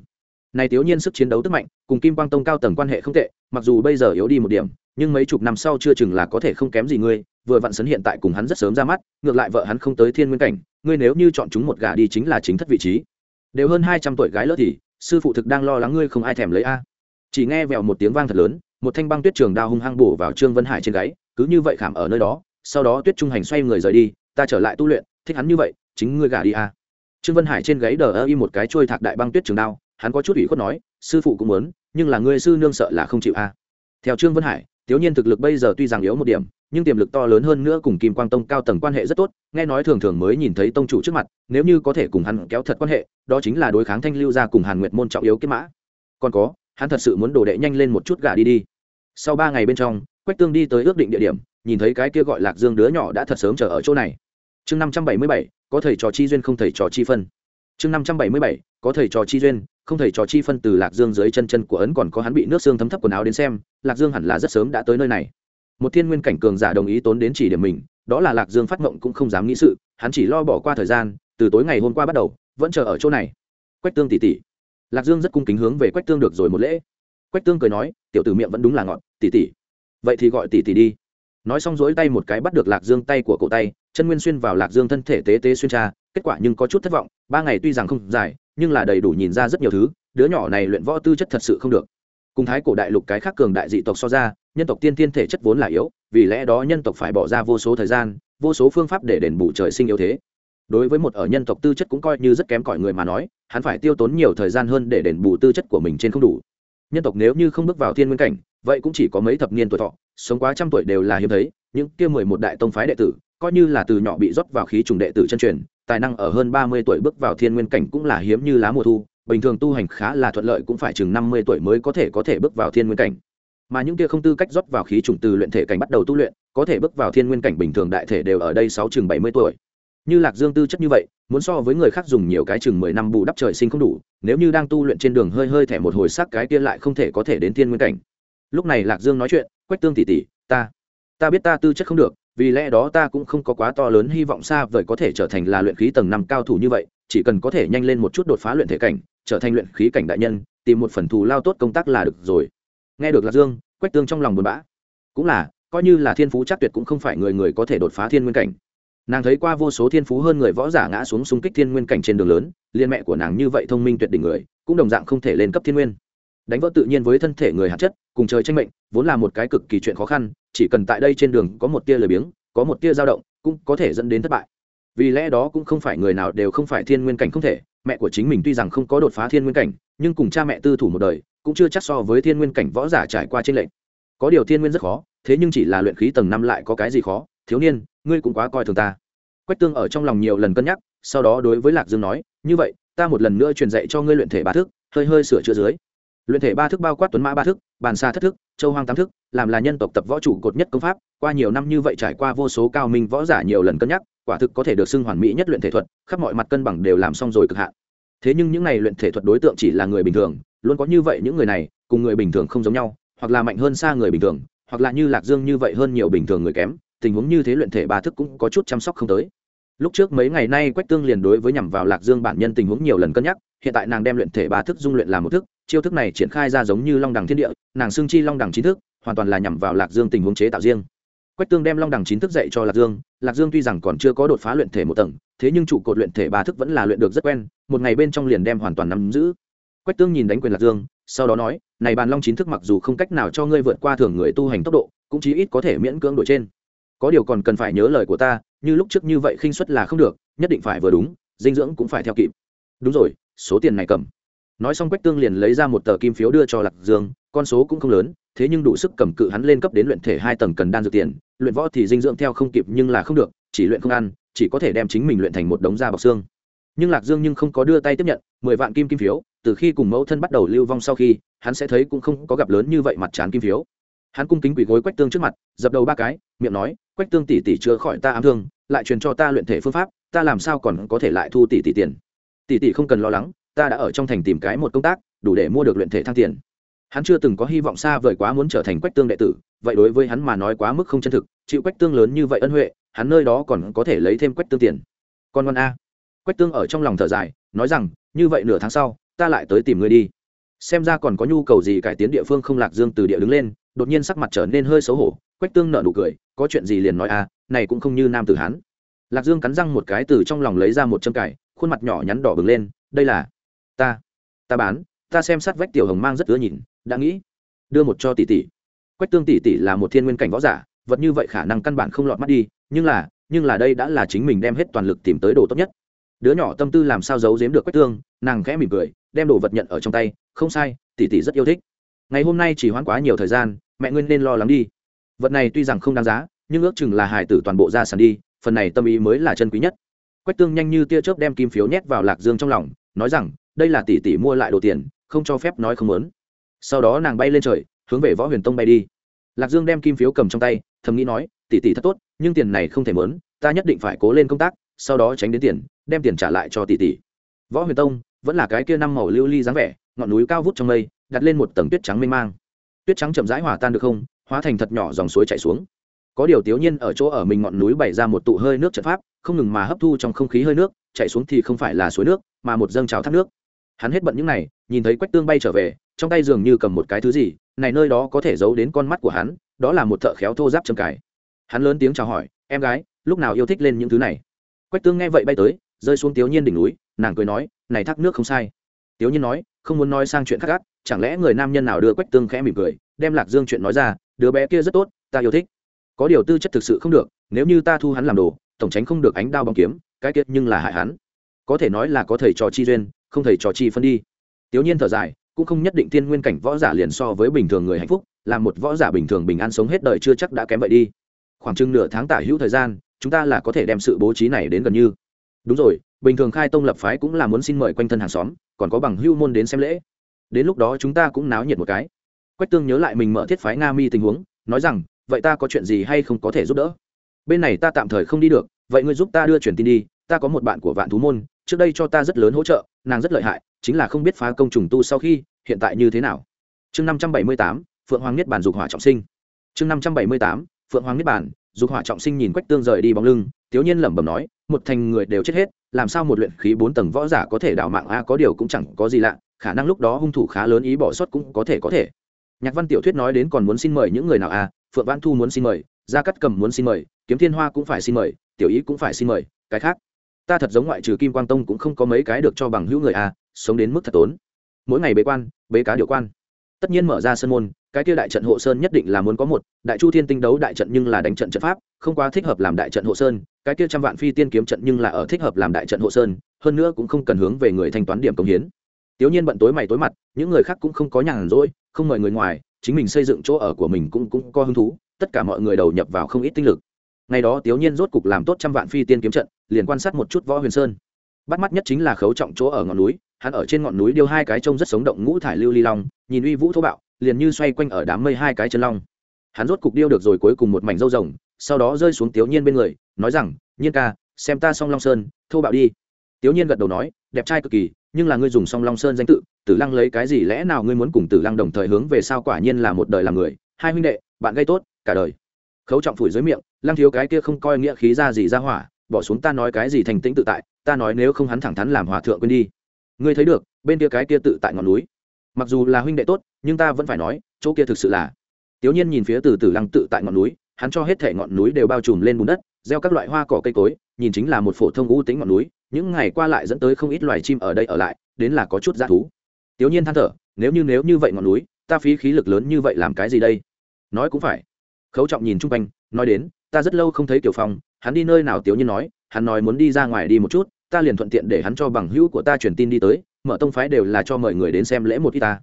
Này tiểu nhiên sức chiến đấu tức mạnh, cùng kim quang tông cao tầng quan hệ không tệ, mặc dù bây giờ yếu đi một điểm, nhưng mấy chục năm sau chưa chừng là có thể không kém gì ngươi vừa vặn sấn hiện tại cùng hắn rất sớm ra mắt ngược lại vợ hắn không tới thiên nguyên cảnh ngươi nếu như chọn chúng một gà đi chính là chính thất vị trí. Đều hơn hai trăm tuổi gái lỡ thì sư phụ thực đang lo lắng ngươi không ai thèm lấy a. Chỉ nghe vèo một tiếng vang thật lớn một thanh băng tuyết trường đao hung hăng bổ vào trương vân hải trên gáy cứ như vậy khảm ở nơi đó sau đó tuyết trung hành xoay người rời đi ta trở lại tu luyện thích hắn như vậy chính ngươi gả đi a. Trương vân hải trên gáy đờ ơ y một cái trôi thạc đại băng tuyết trường đao hắn có chút ủy khuất nói sư phụ cũng muốn nhưng là ngươi sư nương sợ là không chịu a. Theo trương vân hải thiếu Nhiên thực lực bây giờ tuy rằng yếu một điểm, nhưng tiềm lực to lớn hơn nữa cùng Kim Quang Tông cao tầng quan hệ rất tốt, nghe nói thường thường mới nhìn thấy tông chủ trước mặt, nếu như có thể cùng hắn kéo thật quan hệ, đó chính là đối kháng Thanh Lưu gia cùng Hàn Nguyệt môn trọng yếu kết mã. Còn có, hắn thật sự muốn đồ đệ nhanh lên một chút gà đi đi. Sau ba ngày bên trong, Quách Tương đi tới ước định địa điểm, nhìn thấy cái kia gọi Lạc Dương đứa nhỏ đã thật sớm chờ ở chỗ này. Chương năm trăm bảy mươi bảy, có thầy trò chi duyên không thầy trò chi phân. Chương năm trăm bảy mươi bảy, có thầy trò chi duyên, không thầy trò chi phân từ lạc dương dưới chân chân của ấn còn có hắn bị nước xương thấm thấp quần áo đến xem lạc dương hẳn là rất sớm đã tới nơi này một thiên nguyên cảnh cường giả đồng ý tốn đến chỉ điểm mình, đó là lạc dương phát mộng cũng không dám nghĩ sự, hắn chỉ lo bỏ qua thời gian, từ tối ngày hôm qua bắt đầu, vẫn chờ ở chỗ này. Quách tương tỉ tỉ lạc dương rất cung kính hướng về quách tương được rồi một lễ. Quách tương cười nói, tiểu tử miệng vẫn đúng là ngọn tỉ tỉ vậy thì gọi tỉ tỉ đi. Nói xong dối tay một cái bắt được lạc dương tay của cổ tay, chân nguyên xuyên vào lạc dương thân thể tế tế xuyên tra, kết quả nhưng có chút thất vọng, ba ngày tuy rằng không dài, nhưng là đầy đủ nhìn ra rất nhiều thứ, đứa nhỏ này luyện võ tư chất thật sự không được cùng thái cổ đại lục cái khác cường đại dị tộc so ra, nhân tộc tiên tiên thể chất vốn là yếu, vì lẽ đó nhân tộc phải bỏ ra vô số thời gian, vô số phương pháp để đền bù trời sinh yếu thế. Đối với một ở nhân tộc tư chất cũng coi như rất kém cỏi người mà nói, hắn phải tiêu tốn nhiều thời gian hơn để đền bù tư chất của mình trên không đủ. Nhân tộc nếu như không bước vào thiên nguyên cảnh, vậy cũng chỉ có mấy thập niên tuổi thọ, sống quá trăm tuổi đều là hiếm thấy, những kia mười một đại tông phái đệ tử, coi như là từ nhỏ bị rót vào khí trùng đệ tử chân truyền, tài năng ở hơn ba mươi tuổi bước vào thiên nguyên cảnh cũng là hiếm như lá mùa thu bình thường tu hành khá là thuận lợi cũng phải chừng năm mươi tuổi mới có thể có thể bước vào thiên nguyên cảnh. Mà những kia không tư cách rót vào khí trùng từ luyện thể cảnh bắt đầu tu luyện, có thể bước vào thiên nguyên cảnh bình thường đại thể đều ở đây sáu chừng bảy mươi tuổi. Như lạc dương tư chất như vậy, muốn so với người khác dùng nhiều cái chừng mười năm bù đắp trời sinh không đủ, nếu như đang tu luyện trên đường hơi hơi thẻ một hồi sắc cái kia lại không thể có thể đến thiên nguyên cảnh. Lúc này lạc dương nói chuyện, quách tương tỷ tỷ, ta ta biết ta tư chất không được, vì lẽ đó ta cũng không có quá to lớn hy vọng xa vời có thể trở thành là luyện khí tầng năm cao thủ như vậy chỉ cần có thể nhanh lên một chút đột phá luyện thể cảnh, trở thành luyện khí cảnh đại nhân, tìm một phần thù lao tốt công tác là được rồi. Nghe được lạc dương, quách tương trong lòng buồn bã. Cũng là, coi như là thiên phú chắc tuyệt cũng không phải người người có thể đột phá thiên nguyên cảnh. Nàng thấy qua vô số thiên phú hơn người võ giả ngã xuống xung kích thiên nguyên cảnh trên đường lớn liên mẹ của nàng như vậy thông minh tuyệt đỉnh người, cũng đồng dạng không thể lên cấp thiên nguyên. Đánh vỡ tự nhiên với thân thể người hạt chất, cùng trời tranh mệnh, vốn là một cái cực kỳ chuyện khó khăn, chỉ cần tại đây trên đường có một tia lười biếng, có một tia dao động, cũng có thể dẫn đến thất bại vì lẽ đó cũng không phải người nào đều không phải thiên nguyên cảnh không thể. Mẹ của chính mình tuy rằng không có đột phá thiên nguyên cảnh, nhưng cùng cha mẹ tư thủ một đời, cũng chưa chắc so với thiên nguyên cảnh võ giả trải qua trên lệnh có điều thiên nguyên rất khó, thế nhưng chỉ là luyện khí tầng năm lại có cái gì khó? Thiếu niên, ngươi cũng quá coi thường ta. Quách tương ở trong lòng nhiều lần cân nhắc, sau đó đối với lạc dương nói, như vậy, ta một lần nữa truyền dạy cho ngươi luyện thể ba thức, hơi hơi sửa chữa dưới luyện thể ba thức bao quát tuấn mã ba thức, bàn xa thất thức, châu hoang tám thức, làm là nhân tộc tập võ chủ cột nhất công pháp, qua nhiều năm như vậy trải qua vô số cao minh võ giả nhiều lần cân nhắc, quả thực có thể được xưng hoàn mỹ nhất luyện thể thuật, khắp mọi mặt cân bằng đều làm xong rồi cực hạn. Thế nhưng những này luyện thể thuật đối tượng chỉ là người bình thường, luôn có như vậy những người này, cùng người bình thường không giống nhau, hoặc là mạnh hơn xa người bình thường, hoặc là như lạc dương như vậy hơn nhiều bình thường người kém, tình huống như thế luyện thể ba thức cũng có chút chăm sóc không tới. Lúc trước mấy ngày nay quách tương liền đối với nhằm vào lạc dương bản nhân tình huống nhiều lần cân nhắc hiện tại nàng đem luyện thể ba thức dung luyện làm một thức, chiêu thức này triển khai ra giống như long đẳng thiên địa, nàng xương chi long đẳng chính thức, hoàn toàn là nhằm vào lạc dương tình huống chế tạo riêng. Quách tương đem long đẳng chính thức dạy cho lạc dương lạc dương tuy rằng còn chưa có đột phá luyện thể một tầng, thế nhưng trụ cột luyện thể ba thức vẫn là luyện được rất quen, một ngày bên trong liền đem hoàn toàn nắm giữ. Quách tương nhìn đánh quyền lạc dương, sau đó nói, này bàn long chính thức mặc dù không cách nào cho ngươi vượt qua thường người tu hành tốc độ, cũng chí ít có thể miễn cưỡng đổi trên. Có điều còn cần phải nhớ lời của ta, như lúc trước như vậy khinh suất là không được, nhất định phải vừa đúng, dinh dưỡng cũng phải theo kịp. Đúng rồi số tiền này cầm. Nói xong quách tương liền lấy ra một tờ kim phiếu đưa cho lạc dương, con số cũng không lớn, thế nhưng đủ sức cầm cự hắn lên cấp đến luyện thể hai tầng cần đan dược tiền, luyện võ thì dinh dưỡng theo không kịp nhưng là không được, chỉ luyện không ăn, chỉ có thể đem chính mình luyện thành một đống da bọc xương. Nhưng lạc dương nhưng không có đưa tay tiếp nhận, mười vạn kim kim phiếu, từ khi cùng mẫu thân bắt đầu lưu vong sau khi, hắn sẽ thấy cũng không có gặp lớn như vậy mặt trán kim phiếu. Hắn cung kính quỳ gối quách tương trước mặt, dập đầu ba cái, miệng nói, quách tương tỷ tỷ chữa khỏi ta ám thương, lại truyền cho ta luyện thể phương pháp, ta làm sao còn có thể lại thu tỷ tỷ tiền? Tỷ tỷ không cần lo lắng, ta đã ở trong thành tìm cái một công tác, đủ để mua được luyện thể thăng tiền. Hắn chưa từng có hy vọng xa vời quá muốn trở thành quách tương đệ tử, vậy đối với hắn mà nói quá mức không chân thực, chịu quách tương lớn như vậy ân huệ, hắn nơi đó còn có thể lấy thêm quách tương tiền. Con ngoan a. Quách tương ở trong lòng thở dài, nói rằng, như vậy nửa tháng sau, ta lại tới tìm ngươi đi. Xem ra còn có nhu cầu gì cải tiến địa phương không lạc dương từ địa đứng lên, đột nhiên sắc mặt trở nên hơi xấu hổ, quách tương nợ nụ cười, có chuyện gì liền nói a, này cũng không như nam tử hán. Lạc dương cắn răng một cái từ trong lòng lấy ra một châm cải khuôn mặt nhỏ nhắn đỏ bừng lên, đây là ta ta bán, ta xem sát vách tiểu hồng mang rất ưa nhìn, đã nghĩ đưa một cho tỷ tỷ. Quách tương tỷ tỷ là một thiên nguyên cảnh võ giả, vật như vậy khả năng căn bản không lọt mắt đi, nhưng là nhưng là đây đã là chính mình đem hết toàn lực tìm tới đồ tốt nhất. Đứa nhỏ tâm tư làm sao giấu giếm được quách tương, nàng khẽ mỉm cười, đem đồ vật nhận ở trong tay, không sai, tỷ tỷ rất yêu thích. Ngày hôm nay chỉ hoãn quá nhiều thời gian, mẹ nguyên nên lo lắng đi. Vật này tuy rằng không đáng giá, nhưng ước chừng là hải tử toàn bộ ra sàn đi, phần này tâm ý mới là chân quý nhất quách tương nhanh như tia chớp đem kim phiếu nhét vào lạc dương trong lòng, nói rằng, đây là tỷ tỷ mua lại đồ tiền, không cho phép nói không muốn. Sau đó nàng bay lên trời, hướng về võ huyền tông bay đi. Lạc dương đem kim phiếu cầm trong tay, thầm nghĩ nói, tỷ tỷ thật tốt, nhưng tiền này không thể mớn ta nhất định phải cố lên công tác, sau đó tránh đến tiền, đem tiền trả lại cho tỷ tỷ. Võ huyền tông vẫn là cái kia năm màu lưu ly dáng vẻ, ngọn núi cao vút trong mây, đặt lên một tầng tuyết trắng mênh mang. Tuyết trắng chậm rãi hòa tan được không, hóa thành thật nhỏ dòng suối chảy xuống có điều tiểu nhiên ở chỗ ở mình ngọn núi bày ra một tụ hơi nước trận pháp, không ngừng mà hấp thu trong không khí hơi nước, chạy xuống thì không phải là suối nước, mà một dâng trào thác nước. Hắn hết bận những này, nhìn thấy quách tương bay trở về, trong tay dường như cầm một cái thứ gì, này nơi đó có thể giấu đến con mắt của hắn, đó là một thợ khéo thô giáp châm cài. Hắn lớn tiếng chào hỏi, em gái, lúc nào yêu thích lên những thứ này? Quách tương nghe vậy bay tới, rơi xuống tiểu nhiên đỉnh núi, nàng cười nói, này thác nước không sai. Tiểu nhiên nói, không muốn nói sang chuyện khác gắt chẳng lẽ người nam nhân nào đưa quách tương khẽ mỉm cười, đem lạc dương chuyện nói ra, đứa bé kia rất tốt, ta yêu thích có điều tư chất thực sự không được, nếu như ta thu hắn làm đồ, tổng tránh không được ánh đao bóng kiếm, cái kiệt nhưng là hại hắn. Có thể nói là có thầy trò chi duyên, không thầy trò chi phân đi. Tiểu nhiên thở dài, cũng không nhất định tiên nguyên cảnh võ giả liền so với bình thường người hạnh phúc, là một võ giả bình thường bình an sống hết đời chưa chắc đã kém vậy đi. Khoảng chừng nửa tháng tả hữu thời gian, chúng ta là có thể đem sự bố trí này đến gần như. Đúng rồi, bình thường khai tông lập phái cũng là muốn xin mời quanh thân hàng xóm, còn có bằng hưu môn đến xem lễ. Đến lúc đó chúng ta cũng náo nhiệt một cái. Quách tương nhớ lại mình mở thiết phái nga mi tình huống, nói rằng vậy ta có chuyện gì hay không có thể giúp đỡ? Bên này ta tạm thời không đi được, vậy ngươi giúp ta đưa truyền tin đi, ta có một bạn của vạn thú môn, trước đây cho ta rất lớn hỗ trợ, nàng rất lợi hại, chính là không biết phá công trùng tu sau khi, hiện tại như thế nào? Chương năm trăm bảy mươi tám, phượng hoàng niết bản dục hỏa trọng sinh. Chương năm trăm bảy mươi tám, phượng hoàng niết bản dục hỏa trọng sinh nhìn quách tương rời đi bóng lưng tiếu nhiên lẩm bẩm nói, một thành người đều chết hết, làm sao một luyện khí bốn tầng võ giả có thể đảo mạng a, có điều cũng chẳng có gì lạ, khả năng lúc đó hung thủ khá lớn ý bỏ sót cũng có thể có thể. Nhạc văn tiểu thuyết nói đến còn muốn xin mời những người nào a phượng văn thu muốn xin mời gia cắt cầm muốn xin mời kiếm thiên hoa cũng phải xin mời tiểu ý cũng phải xin mời cái khác. Ta thật giống ngoại trừ kim quang tông cũng không có mấy cái được cho bằng hữu người à, sống đến mức thật tốn. Mỗi ngày bế quan bế cá điều quan. Tất nhiên mở ra sân môn cái kia đại trận hộ sơn nhất định là muốn có một đại chu thiên tinh đấu đại trận nhưng là đánh trận trận pháp không quá thích hợp làm đại trận hộ sơn cái kia trăm vạn phi tiên kiếm trận nhưng là ở thích hợp làm đại trận hộ sơn hơn nữa cũng không cần hướng về người thanh toán điểm công hiến. Tiểu nhiên bận tối mày tối mặt những người khác cũng không có nhàn rỗi không mời người ngoài chính mình xây dựng chỗ ở của mình cũng cũng có hứng thú, tất cả mọi người đầu nhập vào không ít tinh lực. Ngày đó tiểu nhiên rốt cục làm tốt trăm vạn phi tiên kiếm trận, liền quan sát một chút võ huyền sơn. Bắt mắt nhất chính là khấu trọng chỗ ở ngọn núi, hắn ở trên ngọn núi điêu hai cái trông rất sống động ngũ thải lưu ly long, nhìn uy vũ thô bạo, liền như xoay quanh ở đám mây hai cái chân long. Hắn rốt cục điêu được rồi cuối cùng một mảnh râu rồng, sau đó rơi xuống tiểu nhiên bên người, nói rằng, nhiên ca, xem ta song long sơn, thô bạo đi. Tiểu nhiên gật đầu nói, đẹp trai cực kỳ nhưng là ngươi dùng song long sơn danh tự, tử lăng lấy cái gì lẽ nào ngươi muốn cùng tử lăng đồng thời hướng về sao quả nhiên là một đời làm người? Hai huynh đệ, bạn gây tốt, cả đời. Khấu trọng phủi dưới miệng, lăng thiếu cái kia không coi nghĩa khí ra gì ra hỏa, bỏ xuống ta nói cái gì thành tĩnh tự tại, ta nói nếu không hắn thẳng thắn làm hòa thượng quên đi. Ngươi thấy được, bên kia cái kia tự tại ngọn núi. Mặc dù là huynh đệ tốt, nhưng ta vẫn phải nói, chỗ kia thực sự là. Tiểu nhiên nhìn phía từ tử lăng tự tại ngọn núi, hắn cho hết thể ngọn núi đều bao trùm lên bùn đất, gieo các loại hoa cỏ cây cối, nhìn chính là một phổ thông u tính ngọn núi những ngày qua lại dẫn tới không ít loài chim ở đây ở lại đến là có chút giá thú. Tiểu nhiên than thở nếu như nếu như vậy ngọn núi ta phí khí lực lớn như vậy làm cái gì đây? Nói cũng phải. Khấu trọng nhìn chung quanh nói đến ta rất lâu không thấy tiểu phong hắn đi nơi nào tiểu nhiên nói hắn nói muốn đi ra ngoài đi một chút ta liền thuận tiện để hắn cho bằng hữu của ta truyền tin đi tới mở tông phái đều là cho mời người đến xem lễ một ít ta.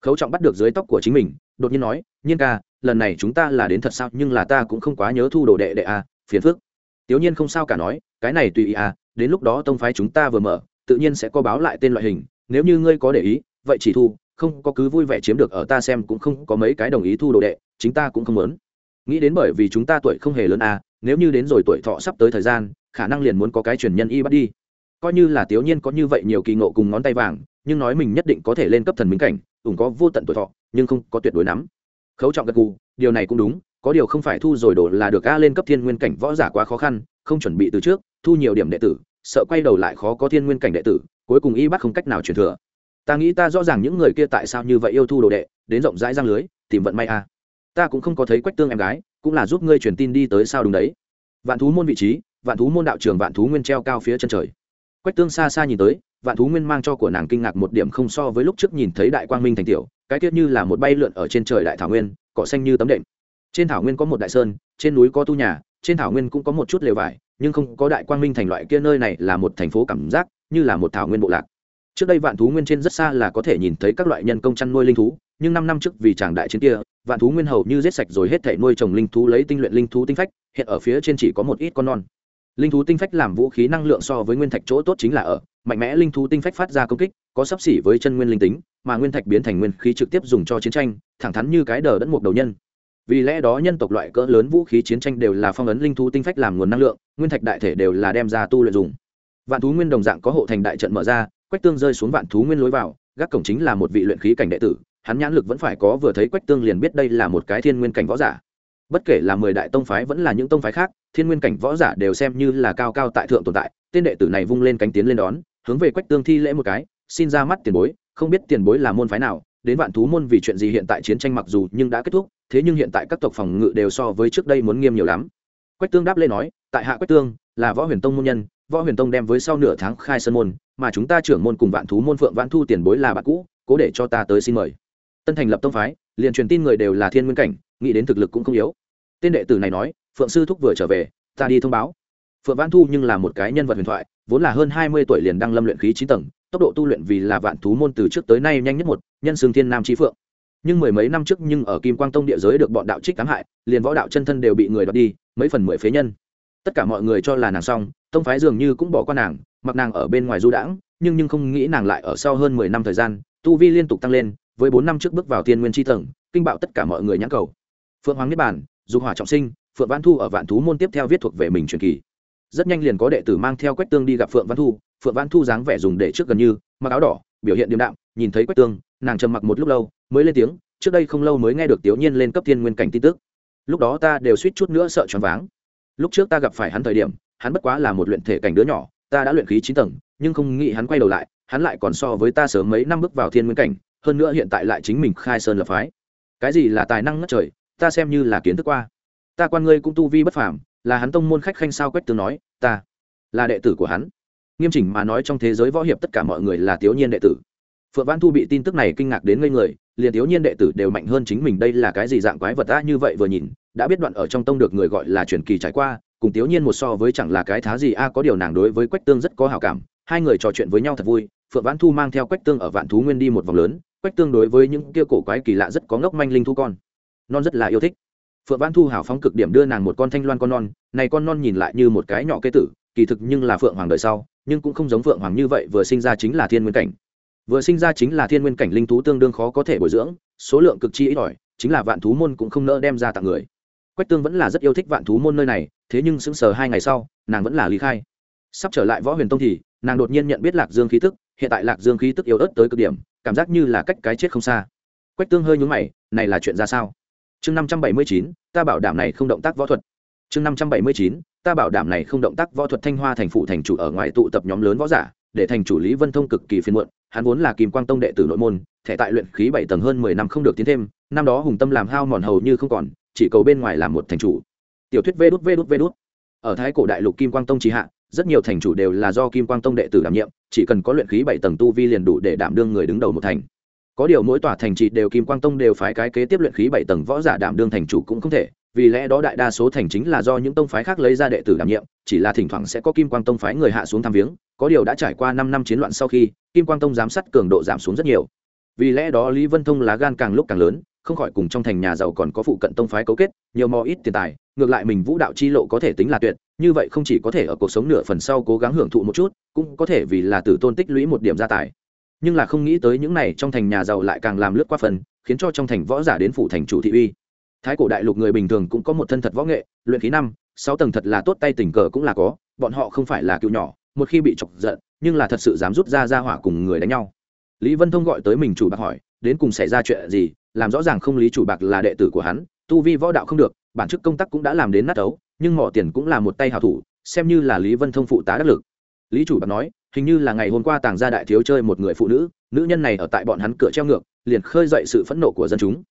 Khấu trọng bắt được dưới tóc của chính mình đột nhiên nói nhiên ca lần này chúng ta là đến thật sao nhưng là ta cũng không quá nhớ thu đồ đệ đệ à, phiền phức. Tiểu nhiên không sao cả nói cái này tùy ý à đến lúc đó tông phái chúng ta vừa mở, tự nhiên sẽ có báo lại tên loại hình, nếu như ngươi có để ý, vậy chỉ thu, không có cứ vui vẻ chiếm được ở ta xem cũng không có mấy cái đồng ý thu đồ đệ, chính ta cũng không muốn. Nghĩ đến bởi vì chúng ta tuổi không hề lớn à nếu như đến rồi tuổi thọ sắp tới thời gian, khả năng liền muốn có cái truyền nhân y bắt đi. Coi như là tiểu nhiên có như vậy nhiều kỳ ngộ cùng ngón tay vàng, nhưng nói mình nhất định có thể lên cấp thần minh cảnh ủng có vô tận tuổi thọ, nhưng không có tuyệt đối nắm. Khấu trọng gật gù, điều này cũng đúng, có điều không phải thu rồi đổ là được a, lên cấp thiên nguyên cảnh võ giả quá khó khăn, không chuẩn bị từ trước thu nhiều điểm đệ tử, sợ quay đầu lại khó có thiên nguyên cảnh đệ tử, cuối cùng y bắt không cách nào truyền thừa. Ta nghĩ ta rõ ràng những người kia tại sao như vậy yêu thu đồ đệ, đến rộng rãi răng lưới, tìm vận may a ta cũng không có thấy quách tương em gái, cũng là giúp ngươi truyền tin đi tới sao đúng đấy. Vạn thú môn vị trí, vạn thú môn đạo trường, vạn thú nguyên treo cao phía chân trời. Quách tương xa xa nhìn tới, vạn thú nguyên mang cho của nàng kinh ngạc một điểm không so với lúc trước nhìn thấy đại quang minh thành tiểu, cái tiết như là một bay lượn ở trên trời đại thảo nguyên, cỏ xanh như tấm đệm. Trên thảo nguyên có một đại sơn, trên núi có tu nhà, trên thảo nguyên cũng có một chút lều vải nhưng không có đại quang minh thành loại kia nơi này là một thành phố cảm giác, như là một thảo nguyên bộ lạc. Trước đây vạn thú nguyên trên rất xa là có thể nhìn thấy các loại nhân công chăn nuôi linh thú, nhưng năm năm trước vì tràng đại chiến kia, vạn thú nguyên hầu như giết sạch rồi hết thể nuôi trồng linh thú lấy tinh luyện linh thú tinh phách, hiện ở phía trên chỉ có một ít con non. Linh thú tinh phách làm vũ khí năng lượng so với nguyên thạch chỗ tốt chính là ở, mạnh mẽ linh thú tinh phách phát ra công kích, có sấp xỉ với chân nguyên linh tính, mà nguyên thạch biến thành nguyên khí trực tiếp dùng cho chiến tranh, thẳng thắn như cái đờ đẫn mục đầu nhân vì lẽ đó nhân tộc loại cỡ lớn vũ khí chiến tranh đều là phong ấn linh thú tinh phách làm nguồn năng lượng, nguyên thạch đại thể đều là đem ra tu luyện dùng. Vạn thú nguyên đồng dạng có hộ thành đại trận mở ra, quách tương rơi xuống vạn thú nguyên lối vào, gác cổng chính là một vị luyện khí cảnh đệ tử, hắn nhãn lực vẫn phải có vừa thấy quách tương liền biết đây là một cái thiên nguyên cảnh võ giả. Bất kể là mười đại tông phái vẫn là những tông phái khác, thiên nguyên cảnh võ giả đều xem như là cao cao tại thượng tồn tại, tên đệ tử này vung lên cánh tiến lên đón, hướng về quách tương thi lễ một cái, xin ra mắt tiền bối, không biết tiền bối là môn phái nào đến vạn thú môn vì chuyện gì hiện tại chiến tranh mặc dù nhưng đã kết thúc, thế nhưng hiện tại các tộc phòng ngự đều so với trước đây muốn nghiêm nhiều lắm. Quách tương đáp lên nói, tại hạ quách tương, là võ huyền tông môn nhân, võ huyền tông đem với sau nửa tháng khai sân môn, mà chúng ta trưởng môn cùng vạn thú môn phượng vãn thu tiền bối là bạn cũ, cố để cho ta tới xin mời. Tân thành lập tông phái, liền truyền tin người đều là thiên nguyên cảnh, nghĩ đến thực lực cũng không yếu. Tên đệ tử này nói, phượng sư thúc vừa trở về, ta đi thông báo. Phượng vãn thu nhưng là một cái nhân vật huyền thoại, vốn là hơn hai mươi tuổi liền đăng lâm luyện khí chín tầng tốc độ tu luyện vì là vạn thú môn từ trước tới nay nhanh nhất một, nhân xương thiên nam trí phượng. Nhưng mười mấy năm trước nhưng ở kim quang tông địa giới được bọn đạo trích cám hại, liền võ đạo chân thân đều bị người đoạt đi, mấy phần mười phế nhân. Tất cả mọi người cho là nàng xong, tông phái dường như cũng bỏ qua nàng, mặc nàng ở bên ngoài du đãng, nhưng nhưng không nghĩ nàng lại ở sau hơn mười năm thời gian, tu vi liên tục tăng lên, với bốn năm trước bước vào tiên nguyên tri tầng, kinh bạo tất cả mọi người nhãn cầu. Phượng hoàng niết bản dục hỏa trọng sinh, phượng văn thu ở vạn thú môn tiếp theo viết thuộc về mình truyền kỳ rất nhanh liền có đệ tử mang theo quách tương đi gặp phượng văn thu. Phượng văn thu dáng vẻ dùng để trước gần như mặc áo đỏ, biểu hiện điềm đạm, nhìn thấy quách tương, nàng trầm mặc một lúc lâu, mới lên tiếng, trước đây không lâu mới nghe được tiểu nhiên lên cấp thiên nguyên cảnh tin tức. Lúc đó ta đều suýt chút nữa sợ choáng váng. Lúc trước ta gặp phải hắn thời điểm, hắn bất quá là một luyện thể cảnh đứa nhỏ, ta đã luyện khí chín tầng, nhưng không nghĩ hắn quay đầu lại, hắn lại còn so với ta sớm mấy năm bước vào thiên nguyên cảnh, hơn nữa hiện tại lại chính mình khai sơn lập phái. Cái gì là tài năng ngất trời, ta xem như là kiến thức qua. Ta quan ngươi cũng tu vi bất phàm là hắn tông môn khách khanh sao quách tương nói, ta là đệ tử của hắn. Nghiêm chỉnh mà nói trong thế giới võ hiệp tất cả mọi người là thiếu nhiên đệ tử. Phượng văn thu bị tin tức này kinh ngạc đến ngây người, liền thiếu nhiên đệ tử đều mạnh hơn chính mình đây là cái gì dạng quái vật ta như vậy vừa nhìn, đã biết đoạn ở trong tông được người gọi là truyền kỳ trải qua, cùng thiếu nhiên một so với chẳng là cái thá gì a có điều nàng đối với quách tương rất có hào cảm, hai người trò chuyện với nhau thật vui, phượng văn thu mang theo quách tương ở vạn thú nguyên đi một vòng lớn, quách tương đối với những kia cổ quái kỳ lạ rất có ngốc manh linh thu con. Non rất là yêu thích phượng văn thu hào phóng cực điểm đưa nàng một con thanh loan con non, này con non nhìn lại như một cái nhỏ kế tử, kỳ thực nhưng là phượng hoàng đời sau, nhưng cũng không giống phượng hoàng như vậy vừa sinh ra chính là thiên nguyên cảnh. Vừa sinh ra chính là thiên nguyên cảnh linh thú tương đương khó có thể bồi dưỡng, số lượng cực chi ít ỏi, chính là vạn thú môn cũng không nỡ đem ra tặng người. Quách tương vẫn là rất yêu thích vạn thú môn nơi này, thế nhưng sững sờ hai ngày sau, nàng vẫn là lý khai. Sắp trở lại võ huyền tông thì, nàng đột nhiên nhận biết lạc dương khí tức, hiện tại lạc dương khí tức yếu ớt tới cực điểm, cảm giác như là cách cái chết không xa. Quách tương hơi nhúng mày, này là chuyện ra sao? Chương năm trăm bảy mươi chín, ta bảo đảm này không động tác võ thuật. Chương năm trăm bảy mươi chín, ta bảo đảm này không động tác võ thuật thanh hoa thành phụ thành chủ ở ngoài tụ tập nhóm lớn võ giả, để thành chủ lý vân thông cực kỳ phiền muộn, hắn vốn là kim quang tông đệ tử nội môn, thẻ tại luyện khí bảy tầng hơn mười năm không được tiến thêm, năm đó hùng tâm làm hao mòn hầu như không còn, chỉ cầu bên ngoài làm một thành chủ. Tiểu thuyết vê đút vê đút vê đút. Ở thái cổ đại lục kim quang tông chỉ hạ, rất nhiều thành chủ đều là do kim quang tông đệ tử đảm nhiệm, chỉ cần có luyện khí bảy tầng tu vi liền đủ để đảm đương người đứng đầu một thành có điều mỗi tòa thành trì đều kim quang tông đều phái cái kế tiếp luyện khí bảy tầng võ giả đảm đương thành chủ cũng không thể, vì lẽ đó đại đa số thành chính là do những tông phái khác lấy ra đệ tử đảm nhiệm, chỉ là thỉnh thoảng sẽ có kim quang tông phái người hạ xuống tham viếng, có điều đã trải qua năm năm chiến loạn sau khi, kim quang tông giám sát cường độ giảm xuống rất nhiều. Vì lẽ đó lý vân thông lá gan càng lúc càng lớn, không khỏi cùng trong thành nhà giàu còn có phụ cận tông phái cấu kết, nhiều mò ít tiền tài, ngược lại mình vũ đạo chi lộ có thể tính là tuyệt, như vậy không chỉ có thể ở cuộc sống nửa phần sau cố gắng hưởng thụ một chút, cũng có thể vì là tử tôn tích lũy một điểm gia tài nhưng là không nghĩ tới những này trong thành nhà giàu lại càng làm lướt qua phần, khiến cho trong thành võ giả đến phủ thành chủ thị uy. Thái cổ đại lục người bình thường cũng có một thân thật võ nghệ, luyện khí năm, sáu tầng thật là tốt, tay tình cờ cũng là có, bọn họ không phải là cựu nhỏ, một khi bị chọc giận, nhưng là thật sự dám rút ra ra hỏa cùng người đánh nhau. Lý vân thông gọi tới mình chủ bạc hỏi, đến cùng xảy ra chuyện gì, làm rõ ràng không lý chủ bạc là đệ tử của hắn, tu vi võ đạo không được, bản chức công tác cũng đã làm đến nát ấu, nhưng mỏ tiền cũng là một tay hào thủ, xem như là lý vân thông phụ tá đắc lực. Lý chủ bạc nói hình như là ngày hôm qua tàng gia đại thiếu chơi một người phụ nữ nữ nhân này ở tại bọn hắn cửa treo ngược, liền khơi dậy sự phẫn nộ của dân chúng.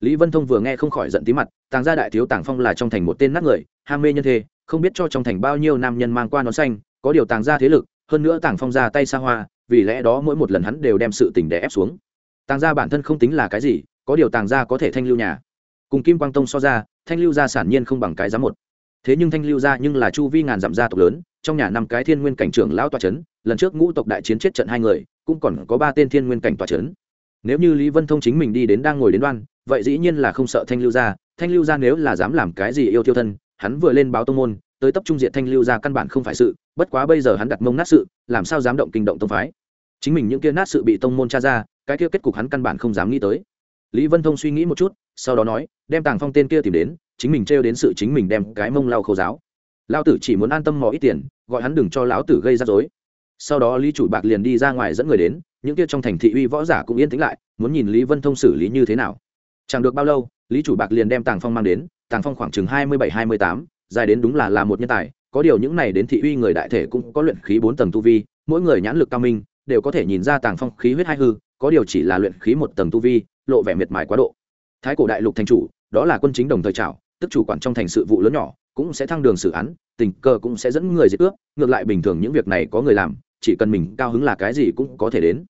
Lý vân thông vừa nghe không khỏi giận tí mặt, tàng gia đại thiếu tàng phong là trong thành một tên nát người, ham mê nhân thê, không biết cho trong thành bao nhiêu nam nhân mang qua nón xanh, có điều tàng gia thế lực, hơn nữa tàng phong ra tay xa hoa, vì lẽ đó mỗi một lần hắn đều đem sự tình đè ép xuống. Tàng gia bản thân không tính là cái gì, có điều tàng gia có thể thanh lưu nhà. Cùng kim quang tông so ra, thanh lưu gia sản nhiên không bằng cái giá một. Thế nhưng thanh lưu gia nhưng là chu vi ngàn dặm gia tộc lớn trong nhà năm cái thiên nguyên cảnh trưởng lão tòa chấn, lần trước ngũ tộc đại chiến chết trận hai người, cũng còn có ba tên thiên nguyên cảnh tòa chấn. Nếu như lý vân thông chính mình đi đến đang ngồi đến đoan, vậy dĩ nhiên là không sợ thanh lưu gia, thanh lưu gia nếu là dám làm cái gì yêu thiêu thân, hắn vừa lên báo tông môn, tới tập trung diện thanh lưu gia căn bản không phải sự, bất quá bây giờ hắn đặt mông nát sự, làm sao dám động kinh động tông phái. Chính mình những kia nát sự bị tông môn tra ra, cái kia kết cục hắn căn bản không dám nghĩ tới. Lý vân thông suy nghĩ một chút, sau đó nói, đem tàng phong tên kia tìm đến, chính mình treo đến sự chính mình đem cái mông lau khâu giáo. Lão tử chỉ muốn an tâm mò ít tiền, gọi hắn đừng cho lão tử gây ra dối sau đó lý chủ bạc liền đi ra ngoài dẫn người đến, những kia trong thành thị uy võ giả cũng yên tĩnh lại, muốn nhìn lý vân thông xử lý như thế nào. Chẳng được bao lâu, lý chủ bạc liền đem tàng phong mang đến, tàng phong khoảng chừng hai mươi bảy, hai mươi tám, dài đến đúng là là một nhân tài, có điều những này đến thị uy người đại thể cũng có luyện khí bốn tầng tu vi, mỗi người nhãn lực cao minh, đều có thể nhìn ra tàng phong khí huyết hai hư, có điều chỉ là luyện khí một tầng tu vi, lộ vẻ miệt mài quá độ. Thái cổ đại lục thành chủ, đó là quân chính đồng thời trảo, tức chủ quản trong thành sự vụ lớn nhỏ cũng sẽ thăng đường xử án, tình cờ cũng sẽ dẫn người diệt ước. ngược lại bình thường những việc này có người làm, chỉ cần mình cao hứng là cái gì cũng có thể đến.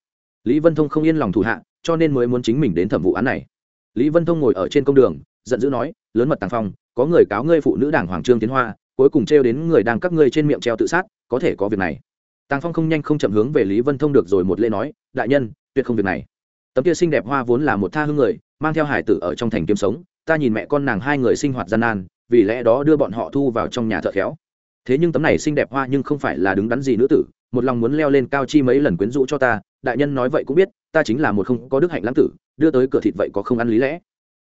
Lý vân thông không yên lòng thủ hạ, cho nên mới muốn chính mình đến thẩm vụ án này. Lý vân thông ngồi ở trên công đường, giận dữ nói, lớn mật tàng phong, có người cáo ngươi phụ nữ đảng hoàng trương tiến hoa, cuối cùng trêu đến người đang các ngươi trên miệng treo tự sát, có thể có việc này. Tàng phong không nhanh không chậm hướng về lý vân thông được rồi một lễ nói, đại nhân, tuyệt không việc này. Tấm kia xinh đẹp hoa vốn là một tha hương người, mang theo hải tử ở trong thành kiếm sống, ta nhìn mẹ con nàng hai người sinh hoạt gian nan vì lẽ đó đưa bọn họ thu vào trong nhà thợ khéo. Thế nhưng tấm này xinh đẹp hoa nhưng không phải là đứng đắn gì nữ tử, một lòng muốn leo lên cao chi mấy lần quyến rũ cho ta, đại nhân nói vậy cũng biết, ta chính là một không có đức hạnh lãng tử, đưa tới cửa thịt vậy có không ăn lý lẽ.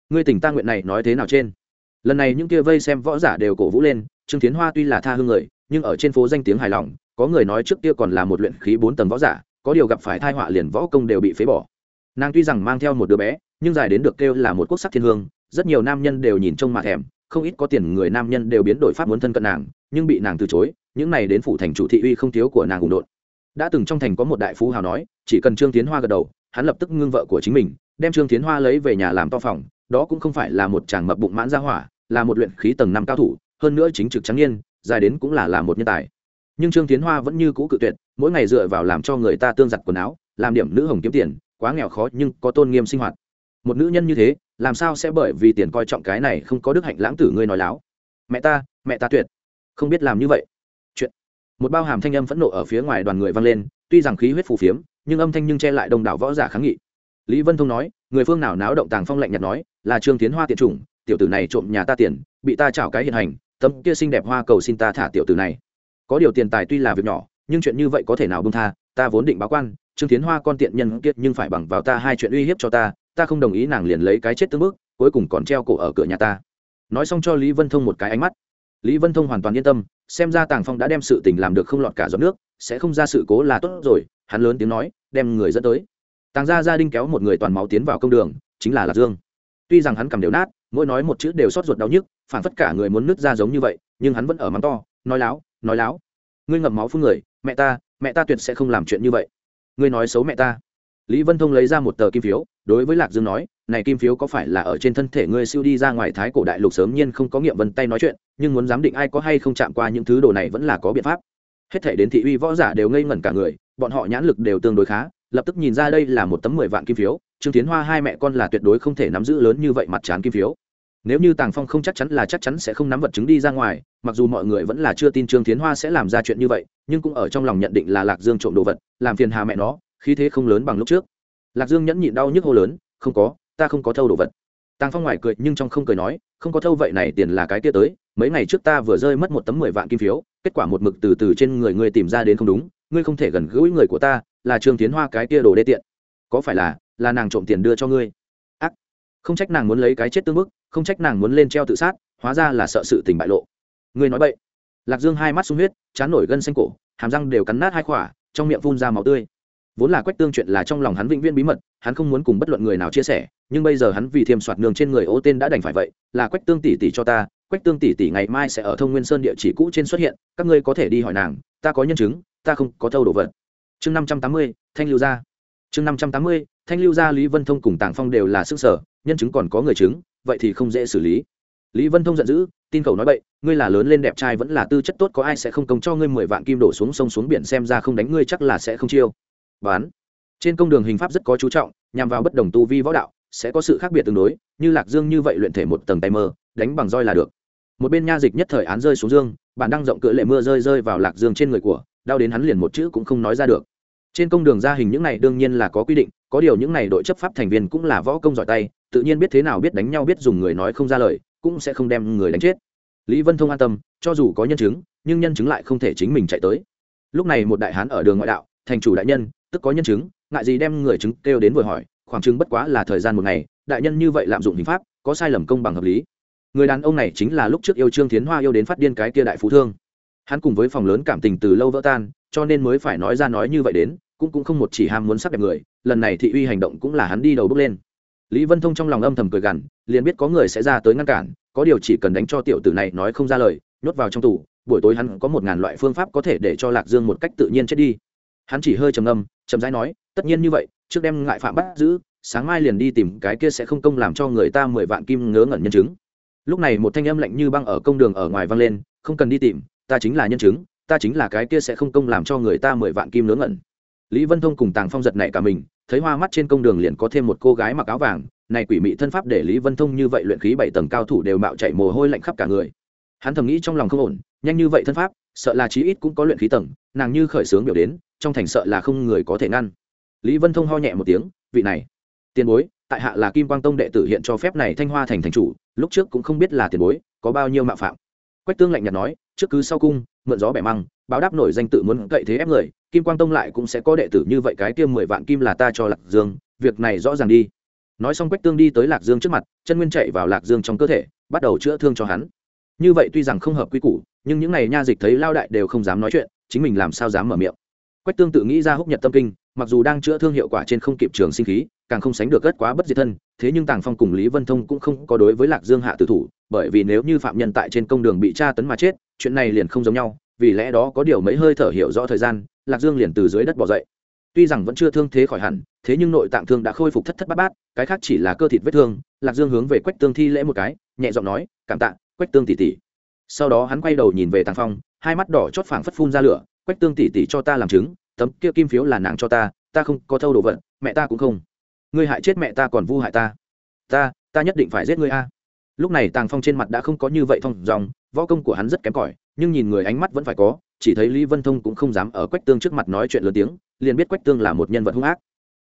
Ngươi tỉnh ta nguyện này nói thế nào trên? Lần này những kia vây xem võ giả đều cổ vũ lên, trương tiến hoa tuy là tha hương người, nhưng ở trên phố danh tiếng hài lòng, có người nói trước kia còn là một luyện khí bốn tầng võ giả, có điều gặp phải thai họa liền võ công đều bị phế bỏ. Nàng tuy rằng mang theo một đứa bé, nhưng dài đến được kêu là một quốc sắc thiên hương, rất nhiều nam nhân đều nhìn trông mà thèm không ít có tiền người nam nhân đều biến đổi pháp muốn thân cận nàng, nhưng bị nàng từ chối, những này đến phủ thành chủ thị uy không thiếu của nàng ủng đột đã từng trong thành có một đại phú hào nói, chỉ cần trương tiến hoa gật đầu, hắn lập tức ngưng vợ của chính mình, đem trương tiến hoa lấy về nhà làm to phòng, đó cũng không phải là một chàng mập bụng mãn ra hỏa, là một luyện khí tầng năm cao thủ, hơn nữa chính trực trắng nhiên dài đến cũng là là một nhân tài. Nhưng trương tiến hoa vẫn như cũ cự tuyệt, mỗi ngày dựa vào làm cho người ta tương giặt quần áo, làm điểm nữ hồng kiếm tiền, quá nghèo khó nhưng có tôn nghiêm sinh hoạt một nữ nhân như thế, làm sao sẽ bởi vì tiền coi trọng cái này không có đức hạnh lãng tử ngươi nói láo? Mẹ ta mẹ ta tuyệt. Không biết làm như vậy. Chuyện. Một bao hàm thanh âm phẫn nộ ở phía ngoài đoàn người vang lên, tuy rằng khí huyết phù phiếm, nhưng âm thanh nhưng che lại đông đảo võ giả kháng nghị. Lý vân thông nói, người phương nào náo động tàng phong lạnh nhạt nói, là trương tiến hoa tiện chủng, tiểu tử này trộm nhà ta tiền, bị ta chảo cái hiện hành, tấm kia xinh đẹp hoa cầu xin ta thả tiểu tử này. Có điều tiền tài tuy là việc nhỏ, nhưng chuyện như vậy có thể nào bông tha, ta vốn định báo quan, trương tiến hoa con tiện nhân kiệt nhưng phải bằng vào ta hai chuyện uy hiếp cho ta ta không đồng ý nàng liền lấy cái chết tương bước cuối cùng còn treo cổ ở cửa nhà ta. Nói xong cho lý vân thông một cái ánh mắt. Lý vân thông hoàn toàn yên tâm, xem ra tàng phong đã đem sự tình làm được không lọt cả giọt nước, sẽ không ra sự cố là tốt rồi, hắn lớn tiếng nói, đem người dẫn tới. Tàng gia gia đinh kéo một người toàn máu tiến vào công đường, chính là lạc dương. Tuy rằng hắn cầm đều nát, mỗi nói một chữ đều xót ruột đau nhức, phản phất cả người muốn nứt ra giống như vậy, nhưng hắn vẫn ở mắng to, nói láo nói láo. Ngươi ngậm máu phun người, mẹ ta mẹ ta tuyệt sẽ không làm chuyện như vậy. Ngươi nói xấu mẹ ta lý vân thông lấy ra một tờ kim phiếu, đối với lạc dương nói, này kim phiếu có phải là ở trên thân thể ngươi siêu đi ra ngoài thái cổ đại lục sớm nhiên không có nghiệm vân tay nói chuyện, nhưng muốn giám định ai có hay không chạm qua những thứ đồ này vẫn là có biện pháp. Hết thể đến thị uy võ giả đều ngây ngẩn cả người, bọn họ nhãn lực đều tương đối khá, lập tức nhìn ra đây là một tấm mười vạn kim phiếu, trương tiến hoa hai mẹ con là tuyệt đối không thể nắm giữ lớn như vậy mặt trán kim phiếu. Nếu như tàng phong không chắc chắn là chắc chắn sẽ không nắm vật chứng đi ra ngoài, mặc dù mọi người vẫn là chưa tin trương tiến hoa sẽ làm ra chuyện như vậy, nhưng cũng ở trong lòng nhận định là lạc dương trộm đồ vật, làm phiền hà mẹ nó khí thế không lớn bằng lúc trước. Lạc dương nhẫn nhịn đau nhức hô lớn, không có, ta không có thâu đồ vật. Tàng phong ngoài cười nhưng trong không cười nói, không có thâu vậy này tiền là cái kia tới, mấy ngày trước ta vừa rơi mất một tấm mười vạn kim phiếu, kết quả một mực từ từ trên người ngươi tìm ra đến không đúng, ngươi không thể gần gũi người của ta, là trương tiến hoa cái kia đồ đê tiện. Có phải là là nàng trộm tiền đưa cho ngươi? Ác. Không trách nàng muốn lấy cái chết tương bức, không trách nàng muốn lên treo tự sát, hóa ra là sợ sự tình bại lộ. Ngươi nói vậy lạc dương hai mắt sung huyết, chán nổi gân xanh cổ, hàm răng đều cắn nát hai khỏa, trong miệng phun ra máu tươi vốn là quách tương chuyện là trong lòng hắn vĩnh viễn bí mật, hắn không muốn cùng bất luận người nào chia sẻ, nhưng bây giờ hắn vì thiềm soạt nương trên người ô tên đã đành phải vậy, là quách tương tỷ tỷ cho ta, quách tương tỷ tỷ ngày mai sẽ ở thông nguyên sơn địa chỉ cũ trên xuất hiện, các ngươi có thể đi hỏi nàng, ta có nhân chứng, ta không có thâu đồ vật. Chương năm trăm tám mươi, thanh lưu gia. Chương năm trăm tám mươi, thanh lưu gia, lý vân thông cùng tàng phong đều là sức sở, nhân chứng còn có người chứng, vậy thì không dễ xử lý. Lý vân thông giận dữ, tin cầu nói bậy, ngươi là lớn lên đẹp trai vẫn là tư chất tốt, có ai sẽ không công cho ngươi mười vạn kim đổ xuống sông xuống biển xem ra không đánh ngươi chắc là sẽ không chiêu bán. Trên công đường hình pháp rất có chú trọng, nhằm vào bất đồng tu vi võ đạo, sẽ có sự khác biệt tương đối, như lạc dương như vậy luyện thể một tầng tay mơ, đánh bằng roi là được. Một bên nha dịch nhất thời án rơi xuống dương, bản đang rộng cỡ lệ mưa rơi rơi vào lạc dương trên người của, đau đến hắn liền một chữ cũng không nói ra được. Trên công đường ra hình những này đương nhiên là có quy định, có điều những này đội chấp pháp thành viên cũng là võ công giỏi tay, tự nhiên biết thế nào biết đánh nhau biết dùng người nói không ra lời, cũng sẽ không đem người đánh chết. Lý vân thông an tâm, cho dù có nhân chứng, nhưng nhân chứng lại không thể chính mình chạy tới. Lúc này một đại hán ở đường ngoại đạo, thành chủ đại nhân tức có nhân chứng, ngại gì đem người chứng kêu đến vừa hỏi, khoảng chứng bất quá là thời gian một ngày, đại nhân như vậy lạm dụng hình pháp, có sai lầm công bằng hợp lý. Người đàn ông này chính là lúc trước yêu trương thiến hoa yêu đến phát điên cái kia đại phú thương. Hắn cùng với phòng lớn cảm tình từ lâu vỡ tan, cho nên mới phải nói ra nói như vậy đến, cũng cũng không một chỉ ham muốn sắc đẹp người, lần này thị uy hành động cũng là hắn đi đầu bước lên. Lý vân thông trong lòng âm thầm cười gằn, liền biết có người sẽ ra tới ngăn cản, có điều chỉ cần đánh cho tiểu tử này nói không ra lời, nhốt vào trong tủ. buổi tối hắn có một ngàn loại phương pháp có thể để cho lạc dương một cách tự nhiên chết đi hắn chỉ hơi trầm âm trầm rãi nói, tất nhiên như vậy, trước đem ngại phạm bắt giữ, sáng mai liền đi tìm cái kia sẽ không công làm cho người ta mười vạn kim ngớ ngẩn nhân chứng. Lúc này một thanh âm lạnh như băng ở công đường ở ngoài vang lên, không cần đi tìm, ta chính là nhân chứng, ta chính là cái kia sẽ không công làm cho người ta mười vạn kim ngớ ngẩn. Lý vân thông cùng tàng phong giật nảy cả mình, thấy hoa mắt trên công đường liền có thêm một cô gái mặc áo vàng, này quỷ mị thân pháp để lý vân thông như vậy luyện khí bảy tầng cao thủ đều mạo chạy mồ hôi lạnh khắp cả người. Hắn thầm nghĩ trong lòng không ổn, nhanh như vậy thân pháp, sợ là chí ít cũng có luyện khí tầng, nàng như khởi sướng biểu đến trong thành sợ là không người có thể ngăn. Lý vân thông ho nhẹ một tiếng, vị này, tiền bối, tại hạ là kim quang tông đệ tử hiện cho phép này thanh hoa thành thành chủ, lúc trước cũng không biết là tiền bối, có bao nhiêu mạo phạm. Quách tương lạnh nhạt nói, trước cứ sau cung, mượn gió bẻ măng, báo đáp nổi danh tự muốn cậy thế ép người, kim quang tông lại cũng sẽ có đệ tử như vậy, cái tiêm mười vạn kim là ta cho lạc dương, việc này rõ ràng đi. Nói xong quách tương đi tới lạc dương trước mặt, chân nguyên chạy vào lạc dương trong cơ thể, bắt đầu chữa thương cho hắn. Như vậy tuy rằng không hợp quy củ, nhưng những này nha dịch thấy lao đại đều không dám nói chuyện, chính mình làm sao dám mở miệng quách tương tự nghĩ ra húc nhật tâm kinh, mặc dù đang chữa thương hiệu quả trên không kịp trường sinh khí, càng không sánh được gất quá bất diệt thân, thế nhưng tàng phong cùng lý vân thông cũng không có đối với lạc dương hạ tử thủ, bởi vì nếu như phạm nhân tại trên công đường bị tra tấn mà chết, chuyện này liền không giống nhau, vì lẽ đó có điều mấy hơi thở hiểu rõ thời gian, lạc dương liền từ dưới đất bỏ dậy. Tuy rằng vẫn chưa thương thế khỏi hẳn, thế nhưng nội tạng thương đã khôi phục thất thất bát bát, cái khác chỉ là cơ thịt vết thương, lạc dương hướng về quách tương thi lễ một cái, nhẹ giọng nói, cảm tạ, quách tương tỉ tỉ sau đó hắn quay đầu nhìn về tàng phong, hai mắt đỏ chót phảng phất phun ra lửa quách tương tỷ tỷ cho ta làm chứng, tấm kia kim phiếu là nàng cho ta ta không có thâu đồ vật, mẹ ta cũng không. Ngươi hại chết mẹ ta còn vu hại ta. Ta ta nhất định phải giết ngươi a. Lúc này tàng phong trên mặt đã không có như vậy thông dòng, võ công của hắn rất kém cỏi, nhưng nhìn người ánh mắt vẫn phải có, chỉ thấy lý vân thông cũng không dám ở quách tương trước mặt nói chuyện lớn tiếng, liền biết quách tương là một nhân vật hung ác.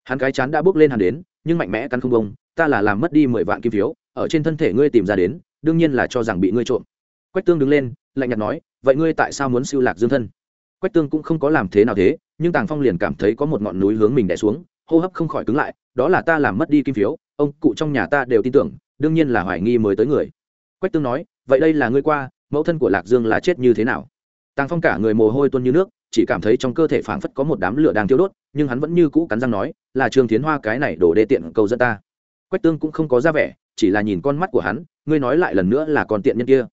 Hắn cái chán đã bước lên hẳn đến, nhưng mạnh mẽ cắn không bông ta là làm mất đi mười vạn kim phiếu, ở trên thân thể ngươi tìm ra đến, đương nhiên là cho rằng bị ngươi trộm. Quách tương đứng lên, lạnh nhạt nói, vậy ngươi tại sao muốn siêu lạc dương thân? Quách tương cũng không có làm thế nào thế, nhưng tàng phong liền cảm thấy có một ngọn núi hướng mình đè xuống, hô hấp không khỏi cứng lại, đó là ta làm mất đi kim phiếu, ông cụ trong nhà ta đều tin tưởng, đương nhiên là hoài nghi mới tới người. Quách tương nói, vậy đây là ngươi qua, mẫu thân của lạc dương là chết như thế nào? Tàng phong cả người mồ hôi tuôn như nước, chỉ cảm thấy trong cơ thể phảng phất có một đám lửa đang thiêu đốt, nhưng hắn vẫn như cũ cắn răng nói, là trương tiến hoa cái này đổ đê tiện cầu dẫn ta. Quách tương cũng không có ra vẻ, chỉ là nhìn con mắt của hắn, ngươi nói lại lần nữa là con tiện nhân kia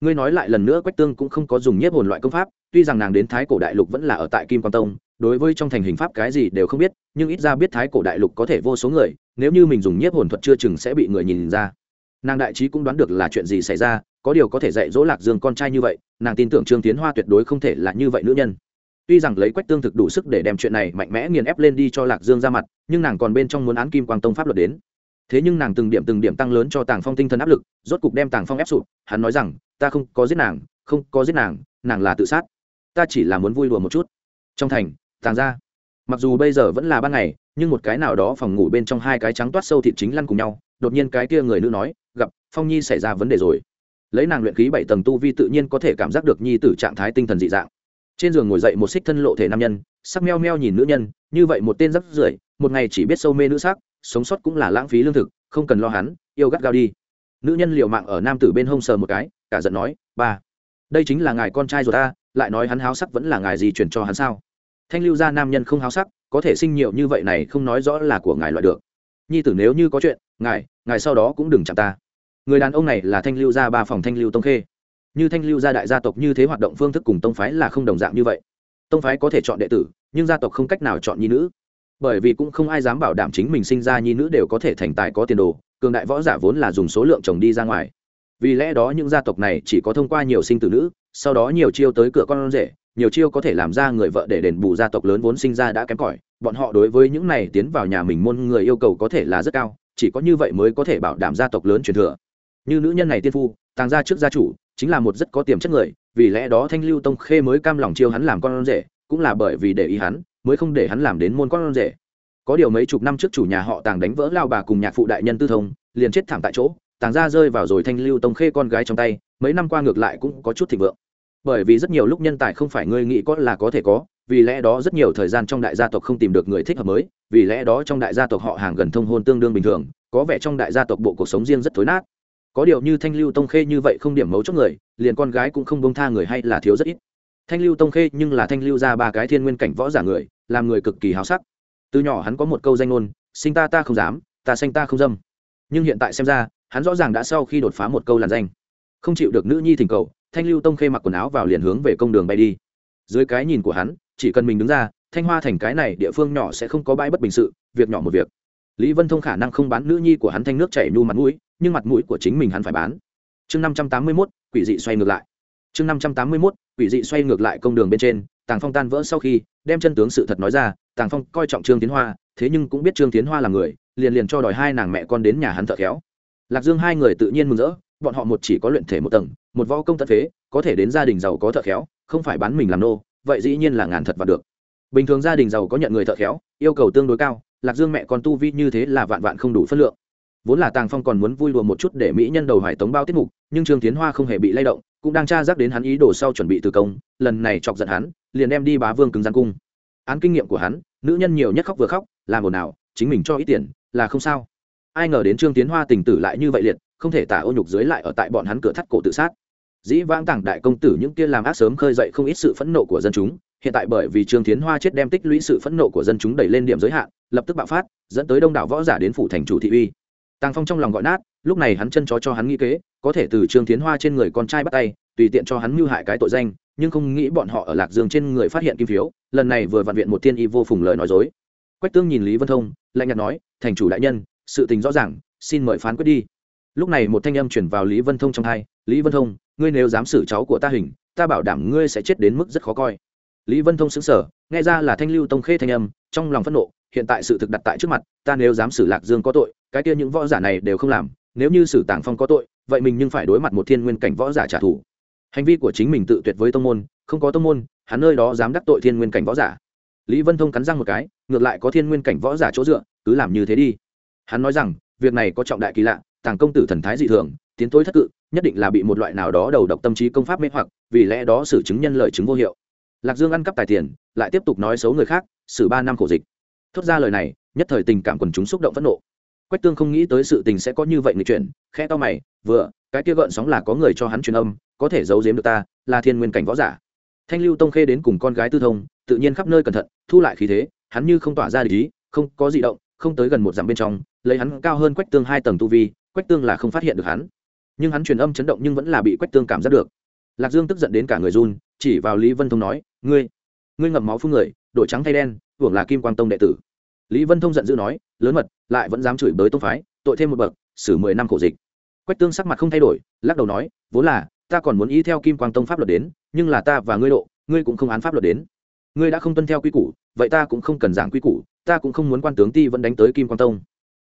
ngươi nói lại lần nữa quách tương cũng không có dùng nhiếp hồn loại công pháp, tuy rằng nàng đến thái cổ đại lục vẫn là ở tại kim quan tông, đối với trong thành hình pháp cái gì đều không biết, nhưng ít ra biết thái cổ đại lục có thể vô số người, nếu như mình dùng nhiếp hồn thuật chưa chừng sẽ bị người nhìn ra. Nàng đại trí cũng đoán được là chuyện gì xảy ra, có điều có thể dạy dỗ lạc dương con trai như vậy, nàng tin tưởng trương tiến hoa tuyệt đối không thể là như vậy nữ nhân. Tuy rằng lấy quách tương thực đủ sức để đem chuyện này mạnh mẽ nghiền ép lên đi cho lạc dương ra mặt, nhưng nàng còn bên trong muốn án kim quang tông pháp luật đến thế nhưng nàng từng điểm từng điểm tăng lớn cho tàng phong tinh thần áp lực, rốt cục đem tàng phong ép sụp, hắn nói rằng, ta không có giết nàng, không có giết nàng nàng là tự sát. Ta chỉ là muốn vui đùa một chút. Trong thành, tàng ra mặc dù bây giờ vẫn là ban ngày, nhưng một cái nào đó phòng ngủ bên trong hai cái trắng toát sâu thịt chính lăn cùng nhau, đột nhiên cái kia người nữ nói, gặp, phong nhi xảy ra vấn đề rồi. Lấy nàng luyện khí bảy tầng tu vi tự nhiên có thể cảm giác được nhi tử trạng thái tinh thần dị dạng. Trên giường ngồi dậy một xích thân lộ thể nam nhân, sắc meo meo nhìn nữ nhân, như vậy một tên rắc rưởi, một ngày chỉ biết sâu mê nữ sắc sống sót cũng là lãng phí lương thực, không cần lo hắn, yêu gắt gao đi. Nữ nhân liều mạng ở nam tử bên hông sờ một cái, cả giận nói, ba, đây chính là ngài con trai rồi ta, lại nói hắn háo sắc vẫn là ngài gì truyền cho hắn sao? Thanh lưu gia nam nhân không háo sắc, có thể sinh nhiều như vậy này không nói rõ là của ngài loại được. Nhi tử nếu như có chuyện, ngài ngài sau đó cũng đừng chạm ta. Người đàn ông này là thanh lưu gia ba phòng thanh lưu tông khê. Như thanh lưu gia đại gia tộc như thế hoạt động phương thức cùng tông phái là không đồng dạng như vậy. Tông phái có thể chọn đệ tử, nhưng gia tộc không cách nào chọn nhi nữ bởi vì cũng không ai dám bảo đảm chính mình sinh ra nhi nữ đều có thể thành tài có tiền đồ, cường đại võ giả vốn là dùng số lượng chồng đi ra ngoài. Vì lẽ đó những gia tộc này chỉ có thông qua nhiều sinh tử nữ, sau đó nhiều chiêu tới cửa con rể, nhiều chiêu có thể làm ra người vợ để đền bù gia tộc lớn vốn sinh ra đã kém cỏi. Bọn họ đối với những này tiến vào nhà mình môn người yêu cầu có thể là rất cao, chỉ có như vậy mới có thể bảo đảm gia tộc lớn truyền thừa. Như nữ nhân này tiên phu, tàng gia trước gia chủ, chính là một rất có tiềm chất người, vì lẽ đó thanh lưu tông khê mới cam lòng chiêu hắn làm con rể, cũng là bởi vì để ý hắn mới không để hắn làm đến môn con rể. Có điều mấy chục năm trước chủ nhà họ tàng đánh vỡ lao bà cùng nhạc phụ đại nhân tư thông, liền chết thảm tại chỗ, tàng gia rơi vào rồi thanh lưu tông khê con gái trong tay, mấy năm qua ngược lại cũng có chút thịnh vượng. Bởi vì rất nhiều lúc nhân tài không phải ngươi nghĩ có là có thể có, vì lẽ đó rất nhiều thời gian trong đại gia tộc không tìm được người thích hợp mới, vì lẽ đó trong đại gia tộc họ hàng gần thông hôn tương đương bình thường, có vẻ trong đại gia tộc bộ cuộc sống riêng rất thối nát. Có điều như thanh lưu tông khê như vậy không điểm mấu chốt người, liền con gái cũng không bông tha người hay là thiếu rất ít thanh lưu tông khê nhưng là thanh lưu ra ba cái thiên nguyên cảnh võ giả người, làm người cực kỳ háo sắc. Từ nhỏ hắn có một câu danh ngôn, sinh ta ta không dám, ta sanh ta không dâm. Nhưng hiện tại xem ra, hắn rõ ràng đã sau khi đột phá một câu làn danh. Không chịu được nữ nhi thỉnh cầu, thanh lưu tông khê mặc quần áo vào liền hướng về công đường bay đi. Dưới cái nhìn của hắn, chỉ cần mình đứng ra, thanh hoa thành cái này địa phương nhỏ sẽ không có bãi bất bình sự, việc nhỏ một việc. Lý vân thông khả năng không bán nữ nhi của hắn thanh nước chảy nhu mặt mũi, nhưng mặt mũi của chính mình hắn phải bán. Chương năm trăm tám mươi mốt, quỷ dị xoay ngược lại. Chương năm trăm tám mươi mốt quỷ dị xoay ngược lại công đường bên trên, tàng phong tan vỡ sau khi, đem chân tướng sự thật nói ra, tàng phong coi trọng trương tiến hoa, thế nhưng cũng biết trương tiến hoa là người, liền liền cho đòi hai nàng mẹ con đến nhà hắn thợ khéo. Lạc dương hai người tự nhiên mừng rỡ, bọn họ một chỉ có luyện thể một tầng, một võ công tận phế, có thể đến gia đình giàu có thợ khéo, không phải bán mình làm nô, vậy dĩ nhiên là ngàn thật và được. Bình thường gia đình giàu có nhận người thợ khéo, yêu cầu tương đối cao, lạc dương mẹ con tu vi như thế là vạn vạn không đủ phân lượng. Vốn là tàng phong còn muốn vui đùa một chút để mỹ nhân đầu hải tống bao tiết mục, nhưng trương tiến hoa không hề bị lay động cũng đang tra giác đến hắn ý đồ sau chuẩn bị từ công, lần này chọc giận hắn, liền đem đi bá vương cứng gian cung. Án kinh nghiệm của hắn, nữ nhân nhiều nhất khóc vừa khóc làm ồn nào, chính mình cho ít tiền, là không sao. Ai ngờ đến trương tiến hoa tình tử lại như vậy liệt, không thể tả ô nhục dưới lại ở tại bọn hắn cửa thắt cổ tự sát. Dĩ vãng tảng đại công tử những kia làm ác sớm khơi dậy không ít sự phẫn nộ của dân chúng, hiện tại bởi vì trương tiến hoa chết đem tích lũy sự phẫn nộ của dân chúng đẩy lên điểm giới hạn, lập tức bạo phát, dẫn tới đông đảo võ giả đến phủ thành chủ thị uy tàng phong trong lòng gọi nát, lúc này hắn chân chó cho hắn nghĩ kế, có thể từ trương tiến hoa trên người con trai bắt tay, tùy tiện cho hắn mưu hại cái tội danh, nhưng không nghĩ bọn họ ở lạc dương trên người phát hiện kim phiếu, lần này vừa vặn viện một tiên y vô phùng lời nói dối. Quách tương nhìn lý vân thông, lạnh nhạt nói, thành chủ đại nhân, sự tình rõ ràng, xin mời phán quyết đi. Lúc này một thanh âm chuyển vào lý vân thông trong hai, lý vân thông, ngươi nếu dám xử cháu của ta hình, ta bảo đảm ngươi sẽ chết đến mức rất khó coi. Lý vân thông xứng sở nghe ra là thanh lưu tông khê thanh âm, trong lòng phẫn nộ hiện tại sự thực đặt tại trước mặt, ta nếu dám xử lạc dương có tội, cái kia những võ giả này đều không làm, nếu như xử tàng phong có tội, vậy mình nhưng phải đối mặt một thiên nguyên cảnh võ giả trả thù. Hành vi của chính mình tự tuyệt với tông môn, không có tông môn, hắn nơi đó dám đắc tội thiên nguyên cảnh võ giả. Lý vân thông cắn răng một cái, ngược lại có thiên nguyên cảnh võ giả chỗ dựa, cứ làm như thế đi. Hắn nói rằng, việc này có trọng đại kỳ lạ, tàng công tử thần thái dị thường, tiến tối thất cự, nhất định là bị một loại nào đó đầu độc tâm trí công pháp mê hoặc, vì lẽ đó xử chứng nhân lợi chứng vô hiệu. Lạc dương ăn cắp tài tiền, lại tiếp tục nói xấu người khác, xử ba năm khổ dịch thốt ra lời này, nhất thời tình cảm quần chúng xúc động phẫn nộ. Quách tương không nghĩ tới sự tình sẽ có như vậy người chuyển khe to mày, vừa, cái kia gợn sóng là có người cho hắn truyền âm, có thể giấu giếm được ta, là thiên nguyên cảnh võ giả. Thanh lưu tông khê đến cùng con gái tư thông, tự nhiên khắp nơi cẩn thận, thu lại khí thế, hắn như không tỏa ra lý không có gì động, không tới gần một dặm bên trong, lấy hắn cao hơn quách tương hai tầng tu vi, quách tương là không phát hiện được hắn. Nhưng hắn truyền âm chấn động nhưng vẫn là bị quách tương cảm giác được. Lạc dương tức giận đến cả người run, chỉ vào lý vân thông nói, ngươi ngươi ngậm máu phun người, đổi trắng thay đen hưởng là kim quang tông đệ tử. Lý vân thông giận dữ nói, lớn mật, lại vẫn dám chửi bới tông phái, tội thêm một bậc, xử mười năm khổ dịch. Quách tương sắc mặt không thay đổi, lắc đầu nói, vốn là, ta còn muốn ý theo kim quang tông pháp luật đến, nhưng là ta và ngươi độ, ngươi cũng không án pháp luật đến. Ngươi đã không tuân theo quy củ, vậy ta cũng không cần giảng quy củ, ta cũng không muốn quan tướng ti vẫn đánh tới kim quang tông.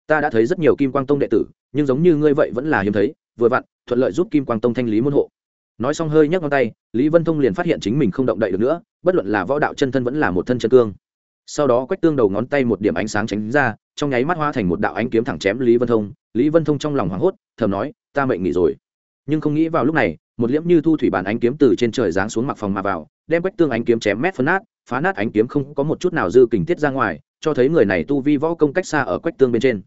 Ta đã thấy rất nhiều kim quang tông đệ tử, nhưng giống như ngươi vậy vẫn là hiếm thấy, vừa vặn, thuận lợi giúp kim quang tông thanh lý môn hộ. Nói xong hơi nhấc ngón tay, lý vân thông liền phát hiện chính mình không động đậy được nữa, bất luận là võ đạo chân thân vẫn là một thân chân cương sau đó quách tương đầu ngón tay một điểm ánh sáng tránh ra, trong nháy mắt hoa thành một đạo ánh kiếm thẳng chém lý vân thông. Lý vân thông trong lòng hoảng hốt, thầm nói, ta mệnh nghỉ rồi. Nhưng không nghĩ vào lúc này, một liễm như thu thủy bàn ánh kiếm từ trên trời giáng xuống mặc phòng mà vào, đem quách tương ánh kiếm chém mét phân nát, phá nát ánh kiếm không có một chút nào dư kình tiết ra ngoài, cho thấy người này tu vi võ công cách xa ở quách tương bên trên.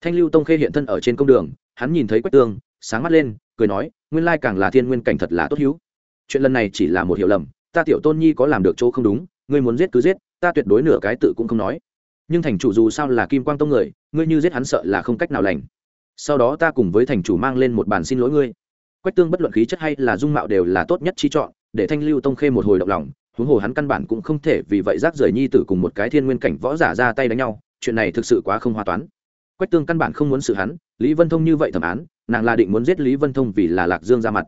Thanh lưu tông khê hiện thân ở trên công đường, hắn nhìn thấy quách tương, sáng mắt lên, cười nói, nguyên lai càng là thiên nguyên cảnh thật là tốt hữu. Chuyện lần này chỉ là một hiểu lầm, ta tiểu tôn nhi có làm được chỗ không đúng, ngươi muốn giết cứ giết ta tuyệt đối nửa cái tự cũng không nói. Nhưng thành chủ dù sao là kim quang tông người, ngươi như giết hắn sợ là không cách nào lành. Sau đó ta cùng với thành chủ mang lên một bản xin lỗi ngươi. Quách tương bất luận khí chất hay là dung mạo đều là tốt nhất chi chọn, để thanh lưu tông khê một hồi động lòng, huống hồ hắn căn bản cũng không thể vì vậy rác rời nhi tử cùng một cái thiên nguyên cảnh võ giả ra tay đánh nhau, chuyện này thực sự quá không hòa toán. Quách tương căn bản không muốn xử hắn, lý vân thông như vậy thẩm án, nàng là định muốn giết lý vân thông vì là lạc dương ra mặt.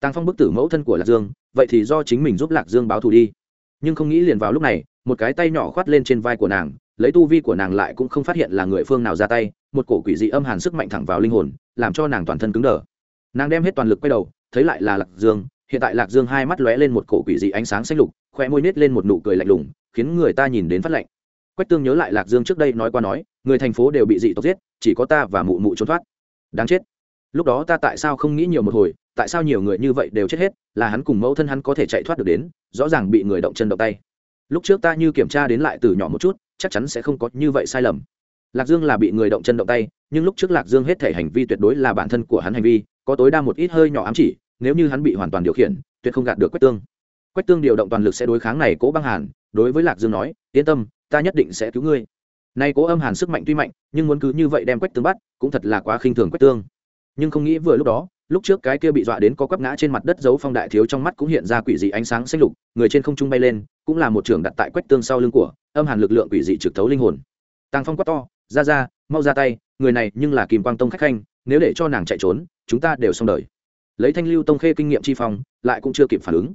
Tăng phong bức tử mẫu thân của lạc dương, vậy thì do chính mình giúp lạc dương báo thù đi. Nhưng không nghĩ liền vào lúc này một cái tay nhỏ khoát lên trên vai của nàng, lấy tu vi của nàng lại cũng không phát hiện là người phương nào ra tay, một cổ quỷ dị âm hàn sức mạnh thẳng vào linh hồn, làm cho nàng toàn thân cứng đờ. Nàng đem hết toàn lực quay đầu, thấy lại là lạc dương, hiện tại lạc dương hai mắt lóe lên một cổ quỷ dị ánh sáng xanh lục khoe môi nết lên một nụ cười lạnh lùng, khiến người ta nhìn đến phát lạnh. Quách tương nhớ lại lạc dương trước đây nói qua nói, người thành phố đều bị dị tộc giết, chỉ có ta và mụ mụ trốn thoát. Đáng chết. Lúc đó ta tại sao không nghĩ nhiều một hồi, tại sao nhiều người như vậy đều chết hết, là hắn cùng mẫu thân hắn có thể chạy thoát được đến, rõ ràng bị người động chân động tay lúc trước ta như kiểm tra đến lại từ nhỏ một chút, chắc chắn sẽ không có như vậy sai lầm. Lạc dương là bị người động chân động tay, nhưng lúc trước lạc dương hết thể hành vi tuyệt đối là bản thân của hắn hành vi, có tối đa một ít hơi nhỏ ám chỉ, nếu như hắn bị hoàn toàn điều khiển, tuyệt không gạt được quách tương. Quách tương điều động toàn lực sẽ đối kháng này cố băng hàn, đối với lạc dương nói, yên tâm, ta nhất định sẽ cứu ngươi. Nay cố âm hàn sức mạnh tuy mạnh, nhưng muốn cứ như vậy đem quách tương bắt, cũng thật là quá khinh thường quách tương. Nhưng không nghĩ vừa lúc đó lúc trước cái kia bị dọa đến có quắp ngã trên mặt đất giấu phong đại thiếu trong mắt cũng hiện ra quỷ dị ánh sáng xanh lục, người trên không trung bay lên, cũng là một trường đặt tại quách tương sau lưng của, âm hàn lực lượng quỷ dị trực thấu linh hồn. Tàng phong quát to, ra ra, mau ra tay, người này nhưng là kìm quang tông khách khanh, nếu để cho nàng chạy trốn, chúng ta đều xong đời. Lấy thanh lưu tông khê kinh nghiệm chi phong, lại cũng chưa kịp phản ứng.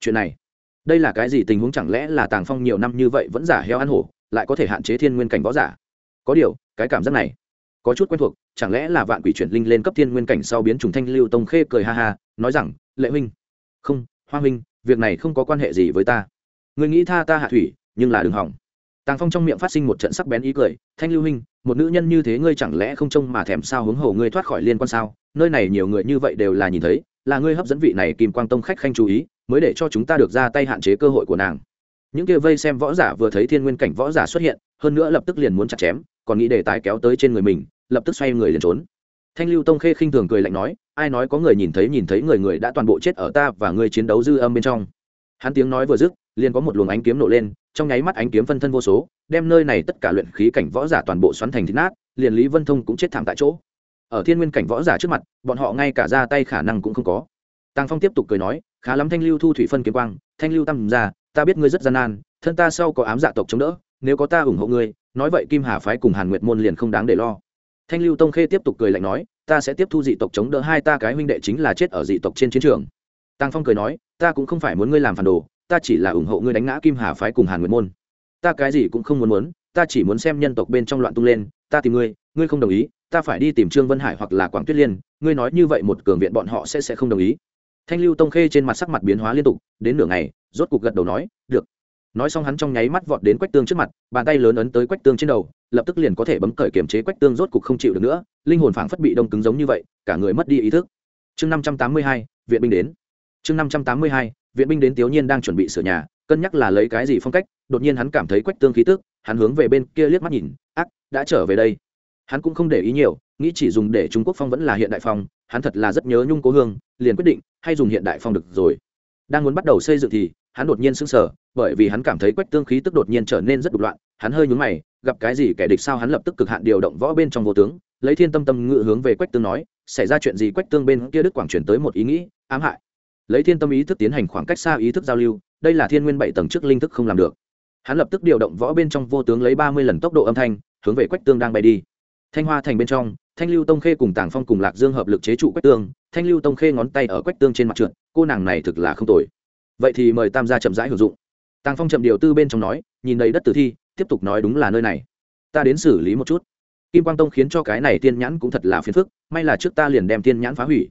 Chuyện này, đây là cái gì tình huống chẳng lẽ là tàng phong nhiều năm như vậy vẫn giả heo ăn hổ, lại có thể hạn chế thiên nguyên cảnh võ giả? Có điều, cái cảm giác này có chút quen thuộc, chẳng lẽ là vạn quỷ chuyển linh lên cấp thiên nguyên cảnh sau biến trùng thanh lưu tông khê cười ha ha, nói rằng, lệ huynh. Không, hoa huynh, việc này không có quan hệ gì với ta. Người nghĩ tha ta hạ thủy, nhưng là đừng hỏng. Tàng phong trong miệng phát sinh một trận sắc bén ý cười, thanh lưu huynh, một nữ nhân như thế ngươi chẳng lẽ không trông mà thèm sao hướng hồ ngươi thoát khỏi liên quan sao? Nơi này nhiều người như vậy đều là nhìn thấy, là ngươi hấp dẫn vị này kim quang tông khách khanh chú ý, mới để cho chúng ta được ra tay hạn chế cơ hội của nàng. Những kia vây xem võ giả vừa thấy thiên nguyên cảnh võ giả xuất hiện, hơn nữa lập tức liền muốn chặt chém, còn nghĩ đề tài kéo tới trên người mình lập tức xoay người liền trốn. Thanh lưu tông khê khinh thường cười lạnh nói, ai nói có người nhìn thấy nhìn thấy người người đã toàn bộ chết ở ta và người chiến đấu dư âm bên trong? Hắn tiếng nói vừa dứt, liền có một luồng ánh kiếm nổ lên, trong nháy mắt ánh kiếm phân thân vô số, đem nơi này tất cả luyện khí cảnh võ giả toàn bộ xoắn thành thịt nát, liền lý vân thông cũng chết thảm tại chỗ. Ở thiên nguyên cảnh võ giả trước mặt, bọn họ ngay cả ra tay khả năng cũng không có. Tăng phong tiếp tục cười nói, khá lắm thanh lưu thu thủy phân kiếm quang, thanh lưu tâm ra ta biết ngươi rất gian nan, thân ta sau có ám dạ tộc chống đỡ, nếu có ta ủng hộ ngươi, nói vậy kim hà phái cùng hàn nguyệt môn liền không đáng để lo thanh lưu tông khê tiếp tục cười lạnh nói, ta sẽ tiếp thu dị tộc chống đỡ hai ta, cái huynh đệ chính là chết ở dị tộc trên chiến trường. Tăng phong cười nói, ta cũng không phải muốn ngươi làm phản đồ, ta chỉ là ủng hộ ngươi đánh ngã kim hà phái cùng hàn nguyệt môn. Ta cái gì cũng không muốn muốn, ta chỉ muốn xem nhân tộc bên trong loạn tung lên, ta tìm ngươi ngươi không đồng ý, ta phải đi tìm trương vân hải hoặc là quảng tuyết liên, ngươi nói như vậy một cường viện bọn họ sẽ sẽ không đồng ý. Thanh lưu tông khê trên mặt sắc mặt biến hóa liên tục, đến nửa ngày, rốt cục gật đầu nói, được nói xong hắn trong nháy mắt vọt đến quách tương trước mặt, bàn tay lớn ấn tới quách tương trên đầu, lập tức liền có thể bấm cởi kiểm chế quách tương rốt cục không chịu được nữa, linh hồn phảng phất bị đông cứng giống như vậy, cả người mất đi ý thức. Chương năm trăm tám mươi hai, viện binh đến. Chương năm trăm tám mươi hai, viện binh đến tiểu nhiên đang chuẩn bị sửa nhà, cân nhắc là lấy cái gì phong cách, đột nhiên hắn cảm thấy quách tương khí tức, hắn hướng về bên kia liếc mắt nhìn, ác, đã trở về đây. Hắn cũng không để ý nhiều, nghĩ chỉ dùng để trung quốc phong vẫn là hiện đại phong, hắn thật là rất nhớ nhung cố hương, liền quyết định, hay dùng hiện đại phong được rồi. Đang muốn bắt đầu xây dựng thì, hắn đột nhiên sững sờ bởi vì hắn cảm thấy quách tương khí tức đột nhiên trở nên rất đục loạn, hắn hơi nhúng mày, gặp cái gì kẻ địch sao hắn lập tức cực hạn điều động võ bên trong vô tướng, lấy thiên tâm tâm ngự hướng về quách tương nói, xảy ra chuyện gì quách tương bên kia đức quảng chuyển tới một ý nghĩ, ám hại? Lấy thiên tâm ý thức tiến hành khoảng cách xa ý thức giao lưu, đây là thiên nguyên bảy tầng trước linh thức không làm được. Hắn lập tức điều động võ bên trong vô tướng lấy ba mươi lần tốc độ âm thanh, hướng về quách tương đang bay đi. Thanh hoa thành bên trong, thanh lưu tông khê cùng tàng phong cùng lạc dương hợp lực chế trụ quách tương, thanh lưu tông khê ngón tay ở quách tương trên mặt trượt, cô nàng này thực là không tồi. Vậy thì mời tam gia chậm rãi hưởng dụng tàng phong chậm điều tư bên trong nói, nhìn đầy đất tử thi, tiếp tục nói đúng là nơi này. Ta đến xử lý một chút. Kim quang tông khiến cho cái này tiên nhãn cũng thật là phiền phức, may là trước ta liền đem tiên nhãn phá hủy.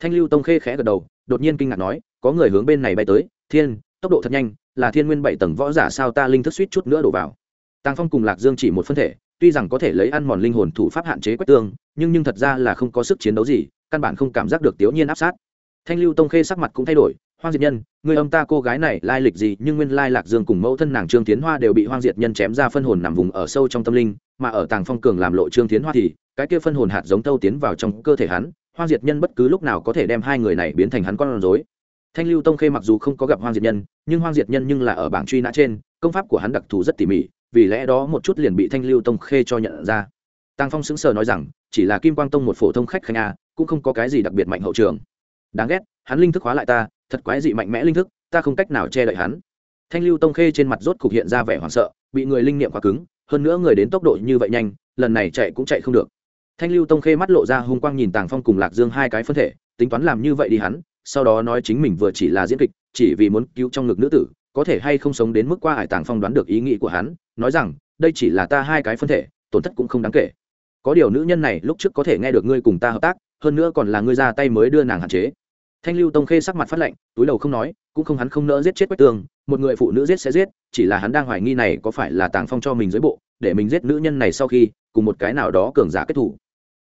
Thanh lưu tông khê khẽ gật đầu, đột nhiên kinh ngạc nói, có người hướng bên này bay tới, thiên, tốc độ thật nhanh, là thiên nguyên bảy tầng võ giả sao ta linh thức suýt chút nữa đổ vào. Tàng phong cùng lạc dương chỉ một phân thể, tuy rằng có thể lấy ăn mòn linh hồn thủ pháp hạn chế quách tương, nhưng nhưng thật ra là không có sức chiến đấu gì, căn bản không cảm giác được tiểu nhiên áp sát. Thanh lưu tông khê sắc mặt cũng thay đổi hoang diệt nhân, người ông ta cô gái này lai lịch gì, nhưng nguyên lai lạc dương cùng mẫu thân nàng trương tiến hoa đều bị hoang diệt nhân chém ra phân hồn nằm vùng ở sâu trong tâm linh, mà ở tàng phong cường làm lộ trương tiến hoa thì, cái kia phân hồn hạt giống tâu tiến vào trong cơ thể hắn, hoang diệt nhân bất cứ lúc nào có thể đem hai người này biến thành hắn con rối. Thanh lưu tông khê mặc dù không có gặp hoang diệt nhân, nhưng hoang diệt nhân nhưng là ở bảng truy nã trên, công pháp của hắn đặc thù rất tỉ mỉ, vì lẽ đó một chút liền bị thanh lưu tông khê cho nhận ra. Tàng phong sững sờ nói rằng, chỉ là kim quang tông một phổ thông khách khanh a, cũng không có cái gì đặc biệt mạnh hậu trường. Đáng ghét, hắn linh thức hóa lại ta thật quái dị mạnh mẽ linh thức, ta không cách nào che đậy hắn. Thanh lưu tông khê trên mặt rốt cục hiện ra vẻ hoảng sợ, bị người linh niệm quá cứng, hơn nữa người đến tốc độ như vậy nhanh, lần này chạy cũng chạy không được. Thanh lưu tông khê mắt lộ ra hung quang nhìn tàng phong cùng lạc dương hai cái phân thể, tính toán làm như vậy đi hắn, sau đó nói chính mình vừa chỉ là diễn kịch, chỉ vì muốn cứu trong ngực nữ tử, có thể hay không sống đến mức qua hải tàng phong đoán được ý nghĩ của hắn, nói rằng, đây chỉ là ta hai cái phân thể, tổn thất cũng không đáng kể. Có điều nữ nhân này lúc trước có thể nghe được ngươi cùng ta hợp tác, hơn nữa còn là ngươi ra tay mới đưa nàng hạn chế thanh lưu tông khê sắc mặt phát lệnh túi đầu không nói, cũng không hắn không nỡ giết chết quách tường, một người phụ nữ giết sẽ giết, chỉ là hắn đang hoài nghi này có phải là tàng phong cho mình dưới bộ, để mình giết nữ nhân này sau khi, cùng một cái nào đó cường giả kết thủ.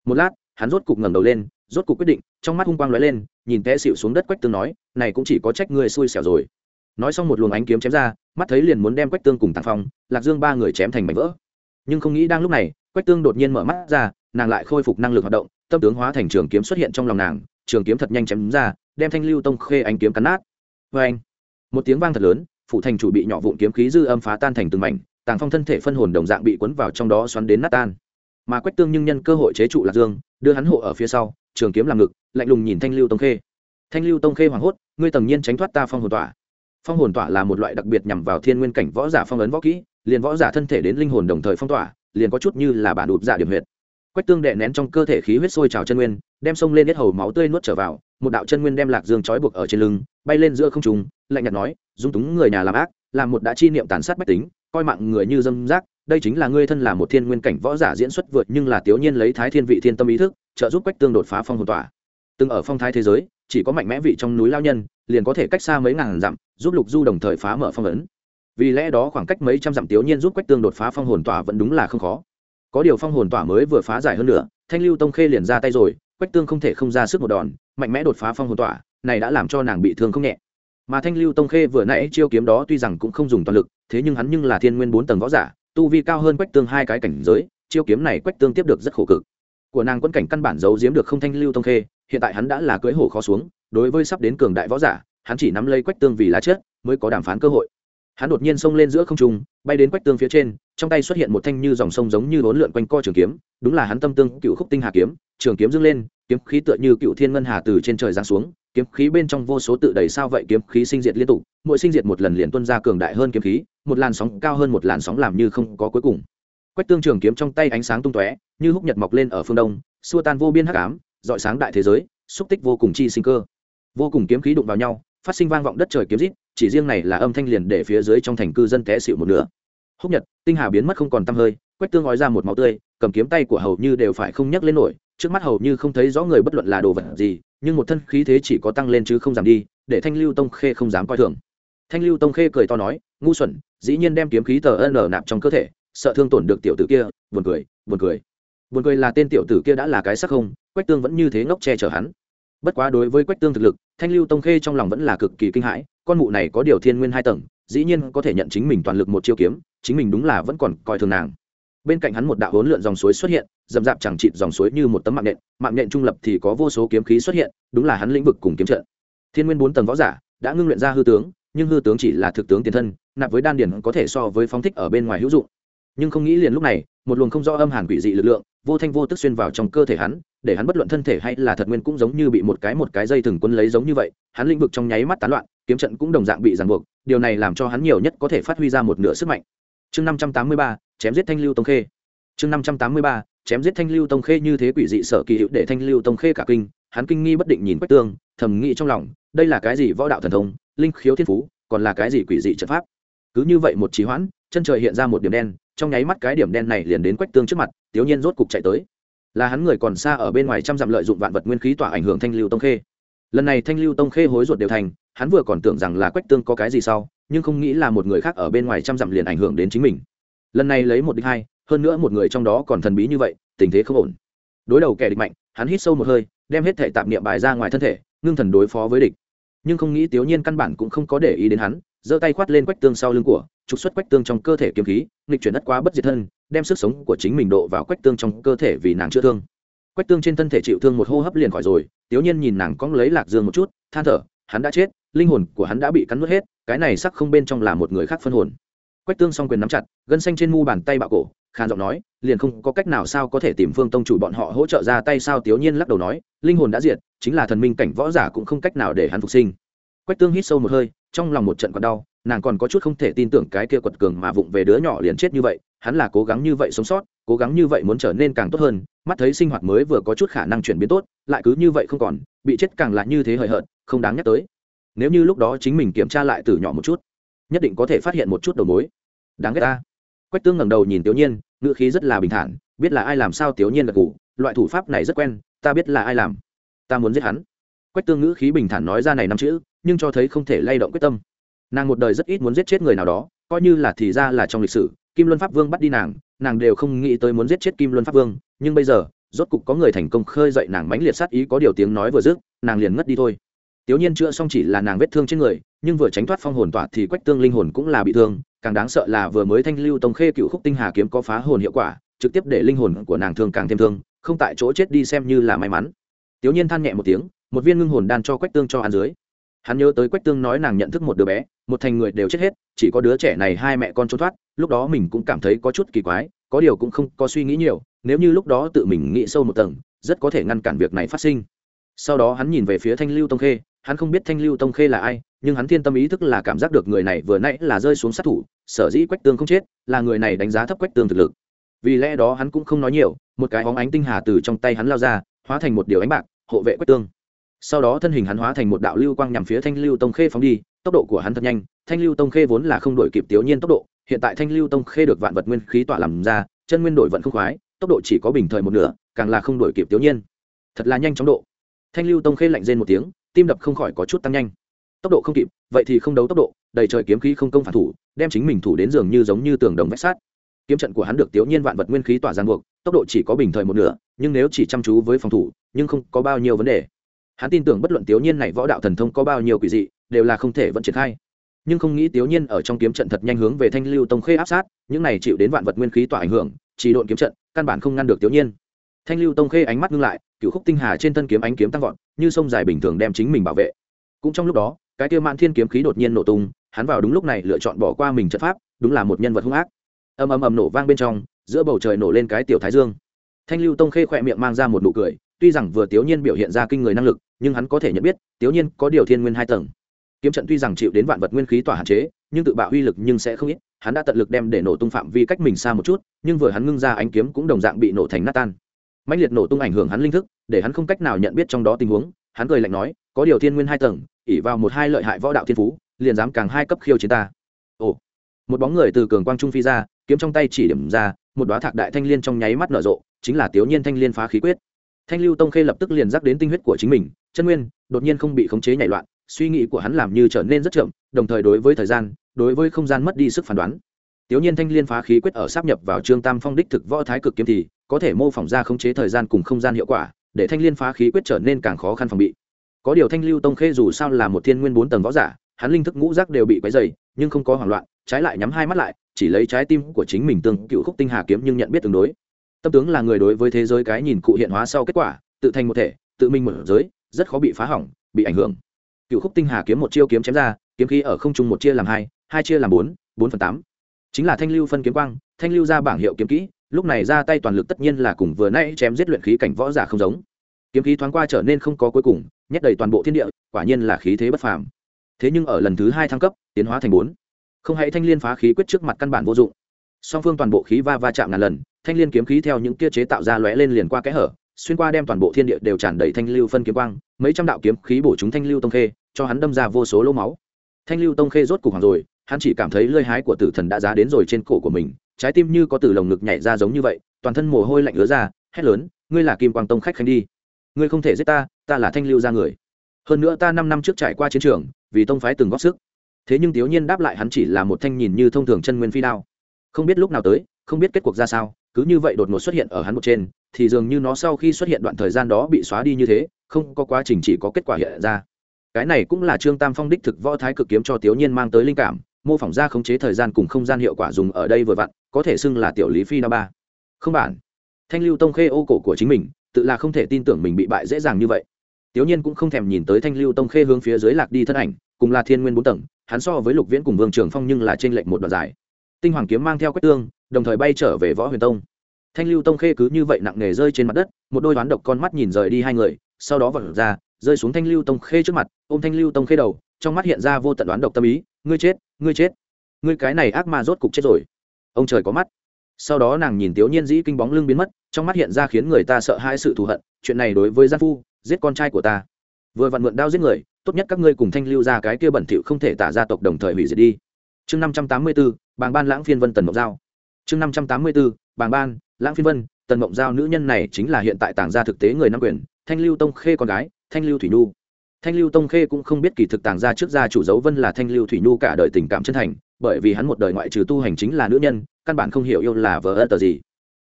Một lát, hắn rốt cục ngẩng đầu lên, rốt cục quyết định, trong mắt hung quang lóe lên, nhìn té xịu xuống đất quách tương nói, này cũng chỉ có trách ngươi xui xẻo rồi. Nói xong một luồng ánh kiếm chém ra, mắt thấy liền muốn đem quách tương cùng tàng phong, lạc dương ba người chém thành mảnh vỡ. Nhưng không nghĩ đang lúc này, quách tương đột nhiên mở mắt ra, nàng lại khôi phục năng lực hoạt động, tâm tướng hóa thành trường kiếm xuất hiện trong lòng nàng trường kiếm thật nhanh chém ra, đem thanh lưu tông khê ánh kiếm cắn nát. Vê anh, một tiếng vang thật lớn, phụ thành chủ bị nhỏ vụn kiếm khí dư âm phá tan thành từng mảnh, tàng phong thân thể phân hồn đồng dạng bị cuốn vào trong đó xoắn đến nát tan. Mà quách tương nhưng nhân cơ hội chế trụ lạc dương, đưa hắn hộ ở phía sau, trường kiếm làm ngực, lạnh lùng nhìn thanh lưu tông khê. Thanh lưu tông khê hoảng hốt, ngươi tầng nhiên tránh thoát ta phong hồn tỏa. Phong hồn tỏa là một loại đặc biệt nhằm vào thiên nguyên cảnh võ giả phong ấn võ kỹ, liền võ giả thân thể đến linh hồn đồng thời phong tỏa, liền có chút như là bản đụt giả dạ điểm huyệt quách tương đệ nén trong cơ thể khí huyết sôi trào chân nguyên, đem sông lên hết hầu máu tươi nuốt trở vào, một đạo chân nguyên đem lạc dương trói buộc ở trên lưng, bay lên giữa không trùng lạnh nhạt nói, dung túng người nhà làm ác, làm một đã chi niệm tàn sát bách tính, coi mạng người như dâm rác, đây chính là ngươi thân là một thiên nguyên cảnh võ giả diễn xuất vượt nhưng là tiểu nhiên lấy thái thiên vị thiên tâm ý thức, trợ giúp quách tương đột phá phong hồn tỏa. Từng ở phong thái thế giới, chỉ có mạnh mẽ vị trong núi lao nhân, liền có thể cách xa mấy ngàn dặm, giúp lục du đồng thời phá mở phong ấn. Vì lẽ đó khoảng cách mấy trăm dặm tiểu nhiên giúp quách tương đột phá phong hồn tỏa vẫn đúng là không khó có điều phong hồn tỏa mới vừa phá giải hơn nữa, thanh lưu tông khê liền ra tay rồi, quách tương không thể không ra sức một đòn, mạnh mẽ đột phá phong hồn tỏa, này đã làm cho nàng bị thương không nhẹ. Mà thanh lưu tông khê vừa nãy chiêu kiếm đó tuy rằng cũng không dùng toàn lực, thế nhưng hắn nhưng là thiên nguyên bốn tầng võ giả, tu vi cao hơn quách tương hai cái cảnh giới, chiêu kiếm này quách tương tiếp được rất khổ cực. Của nàng quân cảnh căn bản giấu giếm được không thanh lưu tông khê, hiện tại hắn đã là cưỡi hổ khó xuống, đối với sắp đến cường đại võ giả, hắn chỉ nắm lấy quách tương vì lá chết, mới có đàm phán cơ hội hắn đột nhiên xông lên giữa không trung, bay đến quách tương phía trên, trong tay xuất hiện một thanh như dòng sông giống như bốn lượn quanh co trường kiếm, đúng là hắn tâm tương cựu khúc tinh hà kiếm, trường kiếm dâng lên, kiếm khí tựa như cựu thiên ngân hà từ trên trời giáng xuống, kiếm khí bên trong vô số tự đầy sao vậy kiếm khí sinh diệt liên tục, mỗi sinh diệt một lần liền tuân ra cường đại hơn kiếm khí, một làn sóng cao hơn một làn sóng làm như không có cuối cùng. Quách tương trường kiếm trong tay ánh sáng tung tóe, như húc nhật mọc lên ở phương đông, xua tan vô biên hắc ám, dọi sáng đại thế giới, xúc tích vô cùng chi sinh cơ. Vô cùng kiếm khí đụng vào nhau, phát sinh vang vọng đất trời kiếm rít chỉ riêng này là âm thanh liền để phía dưới trong thành cư dân té xịu một nửa. Húc nhật, tinh hà biến mất không còn tăm hơi, quách tương ngói ra một máu tươi, cầm kiếm tay của hầu như đều phải không nhấc lên nổi, trước mắt hầu như không thấy rõ người bất luận là đồ vật gì, nhưng một thân khí thế chỉ có tăng lên chứ không giảm đi, để thanh lưu tông khê không dám coi thường. Thanh lưu tông khê cười to nói, ngu xuẩn, dĩ nhiên đem kiếm khí tờ ân nạp trong cơ thể, sợ thương tổn được tiểu tử kia, buồn cười buồn cười. Buồn cười là tên tiểu tử kia đã là cái sắc không, quách tương vẫn như thế ngốc che chở hắn. Bất quá đối với quách tương thực lực, thanh lưu tông khê trong lòng vẫn là cực kỳ kinh hãi con mụ này có điều thiên nguyên hai tầng, dĩ nhiên có thể nhận chính mình toàn lực một chiêu kiếm, chính mình đúng là vẫn còn coi thường nàng. Bên cạnh hắn một đạo hỗn lượn dòng suối xuất hiện dầm dạp chẳng chịt dòng suối như một tấm mạng nện mạng nện trung lập thì có vô số kiếm khí xuất hiện, đúng là hắn lĩnh vực cùng kiếm trận. Thiên nguyên bốn tầng võ giả đã ngưng luyện ra hư tướng, nhưng hư tướng chỉ là thực tướng tiền thân, nạp với đan điển có thể so với phóng thích ở bên ngoài hữu dụng. Nhưng không nghĩ liền lúc này, một luồng không rõ âm hàn quỷ dị lực lượng, vô thanh vô tức xuyên vào trong cơ thể hắn, để hắn bất luận thân thể hay là thật nguyên cũng giống như bị một cái một cái dây thừng quấn lấy giống như vậy, hắn lĩnh vực trong nháy mắt tán loạn kiếm trận cũng đồng dạng bị ràng buộc, điều này làm cho hắn nhiều nhất có thể phát huy ra một nửa sức mạnh. Chương năm trăm tám mươi ba, chém giết thanh lưu tông khê. Chương năm trăm tám mươi ba, chém giết thanh lưu tông khê như thế quỷ dị sở kỳ hữu để thanh lưu tông khê cả kinh, hắn kinh nghi bất định nhìn quách tương, thầm nghĩ trong lòng, đây là cái gì võ đạo thần thông, linh khiếu thiên phú, còn là cái gì quỷ dị trận pháp? Cứ như vậy một trí hoãn, chân trời hiện ra một điểm đen, trong nháy mắt cái điểm đen này liền đến quách tương trước mặt, tiểu nhiên rốt cục chạy tới. Là hắn người còn xa ở bên ngoài trăm dặm lợi dụng vạn vật nguyên khí tỏa ảnh hưởng thanh lưu tông khê lần này thanh lưu tông khê hối ruột đều thành, hắn vừa còn tưởng rằng là quách tương có cái gì sau, nhưng không nghĩ là một người khác ở bên ngoài trăm dặm liền ảnh hưởng đến chính mình. Lần này lấy một đích hai, hơn nữa một người trong đó còn thần bí như vậy, tình thế không ổn. Đối đầu kẻ địch mạnh, hắn hít sâu một hơi, đem hết thể tạp niệm bài ra ngoài thân thể, ngưng thần đối phó với địch. Nhưng không nghĩ tiểu nhiên căn bản cũng không có để ý đến hắn, giơ tay khoát lên quách tương sau lưng của, trục xuất quách tương trong cơ thể kiếm khí, nghịch chuyển đất quá bất diệt thân, đem sức sống của chính mình độ vào quách tương trong cơ thể vì nàng chữa thương quách tương trên thân thể chịu thương một hô hấp liền khỏi rồi, tiểu nhiên nhìn nàng cong lấy lạc dương một chút, than thở, hắn đã chết, linh hồn của hắn đã bị cắn nuốt hết, cái này sắc không bên trong là một người khác phân hồn. Quách tương song quyền nắm chặt, gân xanh trên mu bàn tay bạo cổ, khàn giọng nói, liền không có cách nào sao có thể tìm phương tông chủ bọn họ hỗ trợ ra tay sao? Tiểu nhiên lắc đầu nói, linh hồn đã diệt, chính là thần minh cảnh võ giả cũng không cách nào để hắn phục sinh. Quách tương hít sâu một hơi, trong lòng một trận còn đau, nàng còn có chút không thể tin tưởng cái kia quật cường mà vụng về đứa nhỏ liền chết như vậy, hắn là cố gắng như vậy sống sót, cố gắng như vậy muốn trở nên càng tốt hơn mắt thấy sinh hoạt mới vừa có chút khả năng chuyển biến tốt, lại cứ như vậy không còn, bị chết càng là như thế hời hợt, không đáng nhắc tới. Nếu như lúc đó chính mình kiểm tra lại từ nhỏ một chút, nhất định có thể phát hiện một chút đầu mối. Đáng ghét ta. Quách tương ngẩng đầu nhìn tiểu nhiên, ngữ khí rất là bình thản, biết là ai làm sao tiểu nhiên gật ngủ loại thủ pháp này rất quen, ta biết là ai làm. Ta muốn giết hắn. Quách tương ngữ khí bình thản nói ra này năm chữ, nhưng cho thấy không thể lay động quyết tâm. Nàng một đời rất ít muốn giết chết người nào đó, coi như là thì ra là trong lịch sử, kim luân pháp vương bắt đi nàng nàng đều không nghĩ tới muốn giết chết kim luân pháp vương nhưng bây giờ, rốt cục có người thành công khơi dậy nàng mãnh liệt sát ý có điều tiếng nói vừa dứt, nàng liền ngất đi thôi. Tiểu nhiên chữa xong chỉ là nàng vết thương trên người, nhưng vừa tránh thoát phong hồn tỏa thì quách tương linh hồn cũng là bị thương, càng đáng sợ là vừa mới thanh lưu tông khê cựu khúc tinh hà kiếm có phá hồn hiệu quả, trực tiếp để linh hồn của nàng thương càng thêm thương, không tại chỗ chết đi xem như là may mắn. Tiểu nhiên than nhẹ một tiếng, một viên ngưng hồn đan cho quách tương cho ăn dưới. Hắn nhớ tới quách tương nói nàng nhận thức một đứa bé, một thành người đều chết hết, chỉ có đứa trẻ này hai mẹ con trốn thoát, lúc đó mình cũng cảm thấy có chút kỳ quái, có điều cũng không có suy nghĩ nhiều nếu như lúc đó tự mình nghĩ sâu một tầng, rất có thể ngăn cản việc này phát sinh. Sau đó hắn nhìn về phía thanh lưu tông khê, hắn không biết thanh lưu tông khê là ai, nhưng hắn thiên tâm ý thức là cảm giác được người này vừa nãy là rơi xuống sát thủ, sở dĩ quách tương không chết, là người này đánh giá thấp quách tương thực lực. Vì lẽ đó hắn cũng không nói nhiều, một cái hóng ánh tinh hà từ trong tay hắn lao ra, hóa thành một điều ánh bạc, hộ vệ quách tương. Sau đó thân hình hắn hóa thành một đạo lưu quang nhằm phía thanh lưu tông khê phóng đi, tốc độ của hắn thật nhanh, thanh lưu tông khê vốn là không đổi kịp tiểu nhiên tốc độ, hiện tại thanh lưu tông khê được vạn vật nguyên khí tỏa làm ra, chân nguyên đổi vận không khoái tốc độ chỉ có bình thời một nửa, càng là không đổi kịp tiểu nhiên. Thật là nhanh chóng độ. Thanh lưu tông khê lạnh rên một tiếng, tim đập không khỏi có chút tăng nhanh. Tốc độ không kịp, vậy thì không đấu tốc độ, đầy trời kiếm khí không công phản thủ, đem chính mình thủ đến giường như giống như tường đồng vách sát kiếm trận của hắn được tiểu nhiên vạn vật nguyên khí tỏa giang buộc, tốc độ chỉ có bình thời một nửa, nhưng nếu chỉ chăm chú với phòng thủ, nhưng không có bao nhiêu vấn đề. Hắn tin tưởng bất luận tiểu nhiên này võ đạo thần thông có bao nhiêu quỷ dị, đều là không thể vận triển khai. Nhưng không nghĩ tiểu nhiên ở trong kiếm trận thật nhanh hướng về thanh lưu tông khê áp sát, những này chịu đến vạn vật nguyên khí tỏa ảnh hưởng, chỉ độn kiếm trận căn bản không ngăn được tiểu nhiên. Thanh lưu tông khê ánh mắt ngưng lại cựu khúc tinh hà trên thân kiếm ánh kiếm tăng vọt, như sông dài bình thường đem chính mình bảo vệ. Cũng trong lúc đó, cái kia mạn thiên kiếm khí đột nhiên nổ tung, hắn vào đúng lúc này lựa chọn bỏ qua mình trận pháp, đúng là một nhân vật hung ác. Ầm ầm ầm nổ vang bên trong, giữa bầu trời nổ lên cái tiểu thái dương. Thanh lưu tông khê khỏe miệng mang ra một nụ cười, tuy rằng vừa tiểu nhiên biểu hiện ra kinh người năng lực, nhưng hắn có thể nhận biết, tiểu nhiên có điều thiên nguyên hai tầng kiếm trận tuy rằng chịu đến vạn vật nguyên khí tỏa hạn chế, nhưng tự bạo uy lực nhưng sẽ không ít, hắn đã tận lực đem để nổ tung phạm vi cách mình xa một chút, nhưng vừa hắn ngưng ra ánh kiếm cũng đồng dạng bị nổ thành nát tan. Mạnh liệt nổ tung ảnh hưởng hắn linh thức, để hắn không cách nào nhận biết trong đó tình huống, hắn cười lạnh nói, có điều thiên nguyên hai tầng ỉ vào một hai lợi hại võ đạo thiên phú, liền dám càng hai cấp khiêu chiến ta. Ồ. Một bóng người từ cường quang trung phi ra, kiếm trong tay chỉ điểm ra, một đoá thạc đại thanh liên trong nháy mắt nở rộ, chính là tiểu nhiên thanh liên phá khí quyết. Thanh lưu tông khê lập tức liền dắt đến tinh huyết của chính mình, chân nguyên đột nhiên không bị khống chế nhảy loạn suy nghĩ của hắn làm như trở nên rất chậm, đồng thời đối với thời gian, đối với không gian mất đi sức phán đoán. Tiểu nhiên thanh liên phá khí quyết ở sắp nhập vào trương tam phong đích thực võ thái cực kiếm thì, có thể mô phỏng ra khống chế thời gian cùng không gian hiệu quả, để thanh liên phá khí quyết trở nên càng khó khăn phòng bị. Có điều thanh lưu tông khê dù sao là một thiên nguyên bốn tầng võ giả, hắn linh thức ngũ giác đều bị quấy dày nhưng không có hoảng loạn, trái lại nhắm hai mắt lại, chỉ lấy trái tim của chính mình tương cựu khúc tinh hà kiếm nhưng nhận biết tương đối. Tâm tướng là người đối với thế giới cái nhìn cụ hiện hóa sau kết quả, tự thành một thể, tự minh một giới, rất khó bị phá hỏng, bị ảnh hưởng cựu khúc tinh hà kiếm một chiêu kiếm chém ra, kiếm khí ở không trung một chia làm hai hai chia làm bốn bốn phần tám. Chính là thanh lưu phân kiếm quang, thanh lưu ra bảng hiệu kiếm kỹ, lúc này ra tay toàn lực tất nhiên là cùng vừa nãy chém giết luyện khí cảnh võ giả không giống. Kiếm khí thoáng qua trở nên không có cuối cùng, nhét đầy toàn bộ thiên địa, quả nhiên là khí thế bất phàm. Thế nhưng ở lần thứ hai thăng cấp, tiến hóa thành bốn. Không hãy thanh liên phá khí quyết trước mặt căn bản vô dụng. Song phương toàn bộ khí va va chạm ngàn lần, thanh liên kiếm khí theo những kia chế tạo ra lóe lên liền qua kẽ hở, xuyên qua đem toàn bộ thiên địa đều tràn đầy thanh lưu phân kiếm quang, mấy trăm đạo kiếm khí bổ chúng thanh lưu tông khê cho hắn đâm ra vô số lỗ máu. Thanh lưu tông khê rốt cục hoàng rồi, hắn chỉ cảm thấy lơi hái của tử thần đã giá đến rồi trên cổ của mình, trái tim như có từ lồng ngực nhảy ra giống như vậy, toàn thân mồ hôi lạnh ứa ra, hét lớn, ngươi là kim quang tông khách khanh đi. Ngươi không thể giết ta ta là thanh lưu ra người. Hơn nữa ta năm năm trước trải qua chiến trường, vì tông phái từng góp sức. Thế nhưng thiếu nhiên đáp lại hắn chỉ là một thanh nhìn như thông thường chân nguyên phi đao. Không biết lúc nào tới, không biết kết cuộc ra sao, cứ như vậy đột ngột xuất hiện ở hắn một trên, thì dường như nó sau khi xuất hiện đoạn thời gian đó bị xóa đi như thế, không có quá trình chỉ có kết quả hiện ra cái này cũng là trương tam phong đích thực võ thái cực kiếm cho tiểu nhiên mang tới linh cảm, mô phỏng ra khống chế thời gian cùng không gian hiệu quả dùng ở đây vừa vặn, có thể xưng là tiểu lý phi đa ba. Không bản. Thanh lưu tông khê ô cổ của chính mình, tự là không thể tin tưởng mình bị bại dễ dàng như vậy. Tiểu nhiên cũng không thèm nhìn tới thanh lưu tông khê hướng phía dưới lạc đi thân ảnh, cùng là thiên nguyên bốn tầng, hắn so với lục viễn cùng vương trường phong nhưng là trên lệnh một đoạn dài. Tinh hoàng kiếm mang theo quách tương, đồng thời bay trở về võ huyền tông. Thanh lưu tông khê cứ như vậy nặng nề rơi trên mặt đất, một đôi đoán độc con mắt nhìn rời đi hai người, sau đó vật ra rơi xuống thanh lưu tông khê trước mặt, ôm thanh lưu tông khê đầu, trong mắt hiện ra vô tận đoán độc tâm ý, ngươi chết ngươi chết. Ngươi cái này ác ma rốt cục chết rồi. Ông trời có mắt. Sau đó nàng nhìn tiểu nhiên dĩ kinh bóng lưng biến mất, trong mắt hiện ra khiến người ta sợ hãi sự thù hận, chuyện này đối với gian phu, giết con trai của ta. Vừa vặn mượn đao giết người, tốt nhất các ngươi cùng thanh lưu ra cái kia bẩn thỉu không thể tả gia tộc đồng thời hủy diệt đi. Chương năm trăm tám mươi bốn bàng ban lãng phiên vân tần mộng giao. Chương năm trăm tám mươi bốn bàng ban lãng phiên vân tần mộng giao nữ nhân này chính là hiện tại tàng gia thực tế người nam quyền, thanh lưu tông khê con gái thanh lưu thủy nhu. Thanh lưu tông khê cũng không biết kỳ thực tàng gia trước gia chủ dấu vân là thanh lưu thủy nhu cả đời tình cảm chân thành, bởi vì hắn một đời ngoại trừ tu hành chính là nữ nhân, căn bản không hiểu yêu là vợ ơ tờ gì.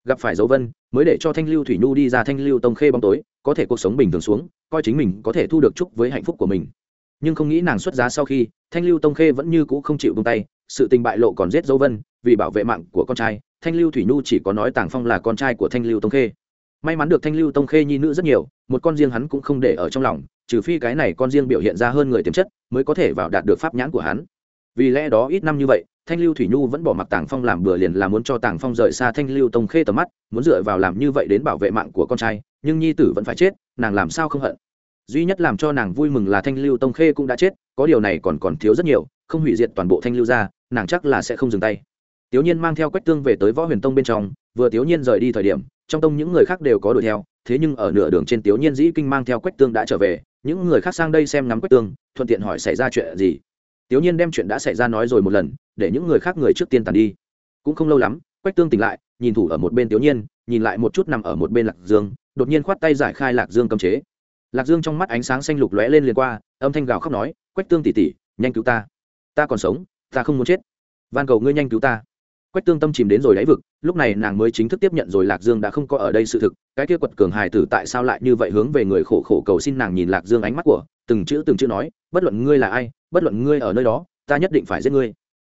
Gặp phải dấu vân, mới để cho thanh lưu thủy nhu đi ra thanh lưu tông khê bóng tối, có thể cuộc sống bình thường xuống, coi chính mình có thể thu được chúc với hạnh phúc của mình. Nhưng không nghĩ nàng xuất giá sau khi, thanh lưu tông khê vẫn như cũ không chịu vung tay, sự tình bại lộ còn giết dấu vân, vì bảo vệ mạng của con trai, thanh lưu thủy nhu chỉ có nói tàng phong là con trai của thanh lưu tông khê may mắn được thanh lưu tông khê nhi nữ rất nhiều, một con riêng hắn cũng không để ở trong lòng, trừ phi cái này con riêng biểu hiện ra hơn người tiềm chất mới có thể vào đạt được pháp nhãn của hắn. Vì lẽ đó ít năm như vậy, thanh lưu thủy nhu vẫn bỏ mặc tàng phong làm bừa liền là muốn cho tàng phong rời xa thanh lưu tông khê tầm mắt, muốn dựa vào làm như vậy đến bảo vệ mạng của con trai, nhưng nhi tử vẫn phải chết, nàng làm sao không hận. Duy nhất làm cho nàng vui mừng là thanh lưu tông khê cũng đã chết, có điều này còn còn thiếu rất nhiều, không hủy diệt toàn bộ thanh lưu ra, nàng chắc là sẽ không dừng tay. Tiểu nhiên mang theo quách tương về tới võ huyền tông bên trong vừa tiểu nhiên rời đi thời điểm, trong tông những người khác đều có đuổi theo, thế nhưng ở nửa đường trên tiểu nhiên dĩ kinh mang theo quách tương đã trở về, những người khác sang đây xem ngắm quách tương, thuận tiện hỏi xảy ra chuyện gì. Tiểu nhiên đem chuyện đã xảy ra nói rồi một lần, để những người khác người trước tiên tàn đi. Cũng không lâu lắm, quách tương tỉnh lại, nhìn thủ ở một bên tiểu nhiên, nhìn lại một chút nằm ở một bên lạc dương, đột nhiên khoát tay giải khai lạc dương cấm chế. Lạc dương trong mắt ánh sáng xanh lục lóe lên liền qua, âm thanh gào khóc nói, quách tương tỉ tỉ nhanh cứu ta. Ta còn sống, ta không muốn chết. Van cầu ngươi nhanh cứu ta quách tương tâm chìm đến rồi đáy vực, lúc này nàng mới chính thức tiếp nhận rồi lạc dương đã không có ở đây sự thực, cái kia quật cường hài tử tại sao lại như vậy hướng về người khổ khổ cầu xin nàng nhìn lạc dương ánh mắt của, từng chữ từng chữ nói, bất luận ngươi là ai, bất luận ngươi ở nơi đó, ta nhất định phải giết ngươi.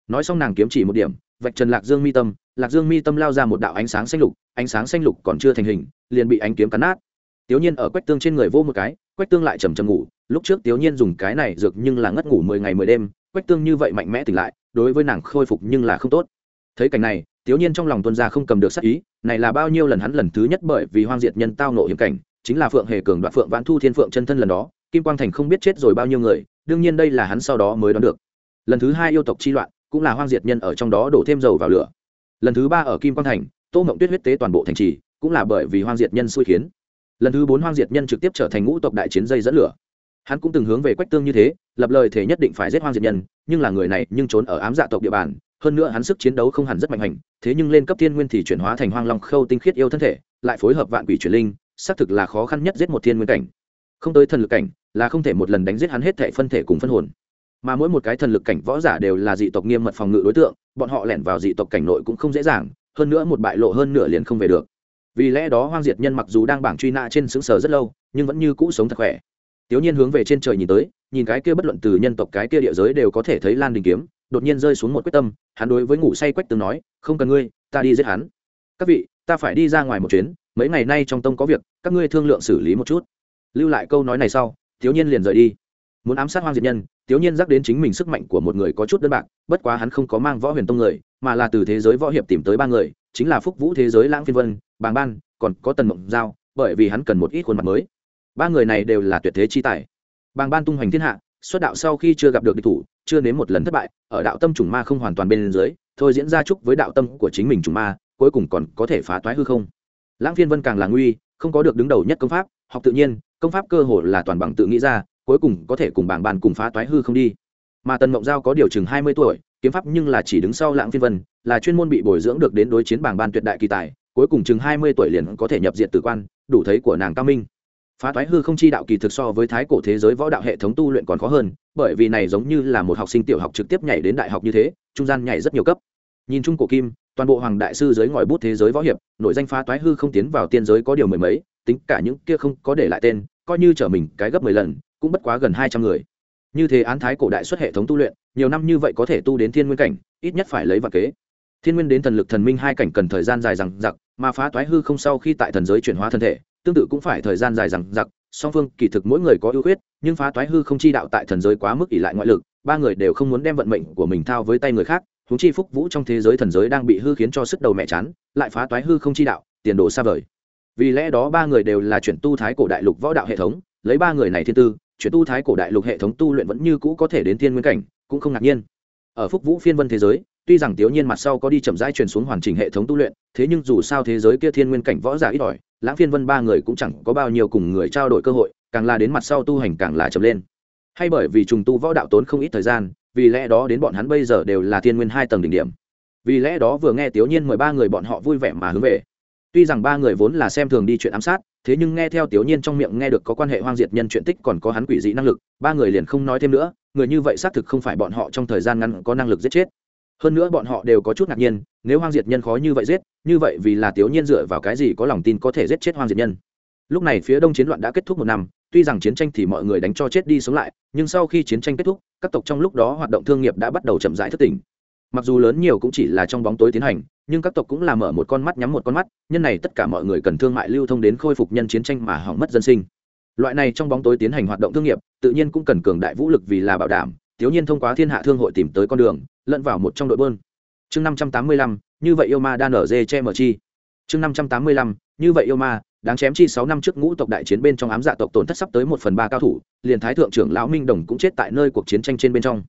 Nói xong nàng kiếm chỉ một điểm, vạch trần lạc dương mi tâm, lạc dương mi tâm lao ra một đạo ánh sáng xanh lục, ánh sáng xanh lục còn chưa thành hình, liền bị ánh kiếm cắn nát. Tiểu nhiên ở quách tương trên người vô một cái, quách tương lại chầm chầm ngủ, lúc trước tiểu nhiên dùng cái này dược nhưng là ngất ngủ mười ngày mười đêm, quách tương như vậy mạnh mẽ tỉnh lại, đối với nàng khôi phục nhưng là không tốt thấy cảnh này thiếu nhiên trong lòng tuân ra không cầm được sắc ý, này là bao nhiêu lần hắn lần thứ nhất bởi vì hoang diệt nhân tao nộ hiểm cảnh, chính là phượng hề cường đoạn phượng vãn thu thiên phượng chân thân lần đó, kim quang thành không biết chết rồi bao nhiêu người, đương nhiên đây là hắn sau đó mới đoán được. Lần thứ hai yêu tộc chi loạn, cũng là hoang diệt nhân ở trong đó đổ thêm dầu vào lửa. Lần thứ ba ở kim quang thành, tô mộng tuyết huyết tế toàn bộ thành trì, cũng là bởi vì hoang diệt nhân xui khiến. Lần thứ bốn hoang diệt nhân trực tiếp trở thành ngũ tộc đại chiến dây dẫn lửa. Hắn cũng từng hướng về quách tương như thế, lập lời thể nhất định phải giết hoang diệt nhân, nhưng là người này nhưng trốn ở ám dạ tộc địa bàn hơn nữa hắn sức chiến đấu không hẳn rất mạnh hành, thế nhưng lên cấp thiên nguyên thì chuyển hóa thành hoang long khâu tinh khiết yêu thân thể, lại phối hợp vạn quỷ truyền linh, xác thực là khó khăn nhất giết một thiên nguyên cảnh. Không tới thần lực cảnh, là không thể một lần đánh giết hắn hết thể phân thể cùng phân hồn. Mà mỗi một cái thần lực cảnh võ giả đều là dị tộc nghiêm mật phòng ngự đối tượng, bọn họ lẻn vào dị tộc cảnh nội cũng không dễ dàng, hơn nữa một bại lộ hơn nửa liền không về được. Vì lẽ đó hoang diệt nhân mặc dù đang bảng truy nã trên xứng sở rất lâu, nhưng vẫn như cũ sống thật khỏe. Tiểu nhiên hướng về trên trời nhìn tới, nhìn cái kia bất luận từ nhân tộc cái kia địa giới đều có thể thấy lan đình kiếm đột nhiên rơi xuống một quyết tâm, hắn đối với ngủ say quách tướng nói, không cần ngươi, ta đi giết hắn. Các vị, ta phải đi ra ngoài một chuyến, mấy ngày nay trong tông có việc, các ngươi thương lượng xử lý một chút. Lưu lại câu nói này sau, thiếu nhiên liền rời đi. Muốn ám sát hoang diệt nhân, thiếu nhiên dắc đến chính mình sức mạnh của một người có chút đơn bạc, bất quá hắn không có mang võ huyền tông người, mà là từ thế giới võ hiệp tìm tới ba người, chính là phúc vũ thế giới lãng phiên vân, bàng ban, còn có tần mộng giao, bởi vì hắn cần một ít khuôn mặt mới. Ba người này đều là tuyệt thế chi tài. Bàng ban tung hoành thiên hạ, xuất đạo sau khi chưa gặp được địch thủ chưa nếm một lần thất bại, ở đạo tâm trùng ma không hoàn toàn bên dưới, thôi diễn ra chúc với đạo tâm của chính mình trùng ma, cuối cùng còn có thể phá toái hư không. Lãng phiên vân càng là nguy, không có được đứng đầu nhất công pháp, học tự nhiên, công pháp cơ hồ là toàn bằng tự nghĩ ra, cuối cùng có thể cùng bảng bàn cùng phá toái hư không đi. Mà tần mộng giao có điều chừng hai mươi tuổi, kiếm pháp nhưng là chỉ đứng sau lãng phiên vân, là chuyên môn bị bồi dưỡng được đến đối chiến bảng ban tuyệt đại kỳ tài, cuối cùng chừng hai mươi tuổi liền có thể nhập diện tử quan, đủ thấy của nàng cao minh phá toái hư không chi đạo kỳ thực so với thái cổ thế giới võ đạo hệ thống tu luyện còn khó hơn, bởi vì này giống như là một học sinh tiểu học trực tiếp nhảy đến đại học như thế, trung gian nhảy rất nhiều cấp. Nhìn chung cổ kim, toàn bộ hoàng đại sư giới ngòi bút thế giới võ hiệp, nội danh phá toái hư không tiến vào tiên giới có điều mười mấy, tính cả những kia không có để lại tên, coi như trở mình cái gấp mười lần, cũng bất quá gần hai trăm người. Như thế án thái cổ đại xuất hệ thống tu luyện, nhiều năm như vậy có thể tu đến thiên nguyên cảnh, ít nhất phải lấy vật kế. Thiên nguyên đến thần lực thần minh hai cảnh cần thời gian dài rằng giặc mà phá toái hư không sau khi tại thần giới chuyển hóa thân thể tương tự cũng phải thời gian dài rằng giặc, song phương kỳ thực mỗi người có ưu khuyết, nhưng phá toái hư không chi đạo tại thần giới quá mức ỷ lại ngoại lực, ba người đều không muốn đem vận mệnh của mình thao với tay người khác húng chi phúc vũ trong thế giới thần giới đang bị hư khiến cho sức đầu mẹ chán, lại phá toái hư không chi đạo, tiền đồ xa vời. Vì lẽ đó ba người đều là chuyển tu thái cổ đại lục võ đạo hệ thống, lấy ba người này thiên tư, chuyển tu thái cổ đại lục hệ thống tu luyện vẫn như cũ có thể đến thiên nguyên cảnh, cũng không ngạc nhiên. Ở phúc vũ phiên vân thế giới, tuy rằng tiểu nhiên mặt sau có đi chậm rãi truyền xuống hoàn chỉnh hệ thống tu luyện, thế nhưng dù sao thế giới kia thiên nguyên cảnh võ giả ít ỏi lãng phiên vân ba người cũng chẳng có bao nhiêu cùng người trao đổi cơ hội, càng là đến mặt sau tu hành càng là chậm lên. Hay bởi vì trùng tu võ đạo tốn không ít thời gian, vì lẽ đó đến bọn hắn bây giờ đều là thiên nguyên hai tầng đỉnh điểm. Vì lẽ đó vừa nghe tiểu nhiên mời ba người bọn họ vui vẻ mà hướng về. Tuy rằng ba người vốn là xem thường đi chuyện ám sát, thế nhưng nghe theo tiểu nhiên trong miệng nghe được có quan hệ hoang diệt nhân chuyện tích còn có hắn quỷ dị năng lực, ba người liền không nói thêm nữa, người như vậy xác thực không phải bọn họ trong thời gian ngắn có năng lực giết chết hơn nữa bọn họ đều có chút ngạc nhiên, nếu hoang diệt nhân khó như vậy giết, như vậy vì là tiểu nhiên dựa vào cái gì có lòng tin có thể giết chết hoang diệt nhân? Lúc này phía đông chiến loạn đã kết thúc một năm, tuy rằng chiến tranh thì mọi người đánh cho chết đi sống lại, nhưng sau khi chiến tranh kết thúc, các tộc trong lúc đó hoạt động thương nghiệp đã bắt đầu chậm rãi thất tỉnh. Mặc dù lớn nhiều cũng chỉ là trong bóng tối tiến hành, nhưng các tộc cũng làm mở một con mắt nhắm một con mắt, nhân này tất cả mọi người cần thương mại lưu thông đến khôi phục nhân chiến tranh mà hỏng mất dân sinh. Loại này trong bóng tối tiến hành hoạt động thương nghiệp, tự nhiên cũng cần cường đại vũ lực vì là bảo đảm thiếu nhiên thông qua thiên hạ thương hội tìm tới con đường lẫn vào một trong đội bơn. Chương năm trăm tám mươi lăm như vậy yêu ma đang ở dê che mở chi chương năm trăm tám mươi lăm như vậy yêu ma đáng chém chi sáu năm trước ngũ tộc đại chiến bên trong ám dạ tộc tổn thất sắp tới một phần ba cao thủ liền thái thượng trưởng lão minh đồng cũng chết tại nơi cuộc chiến tranh trên bên trong.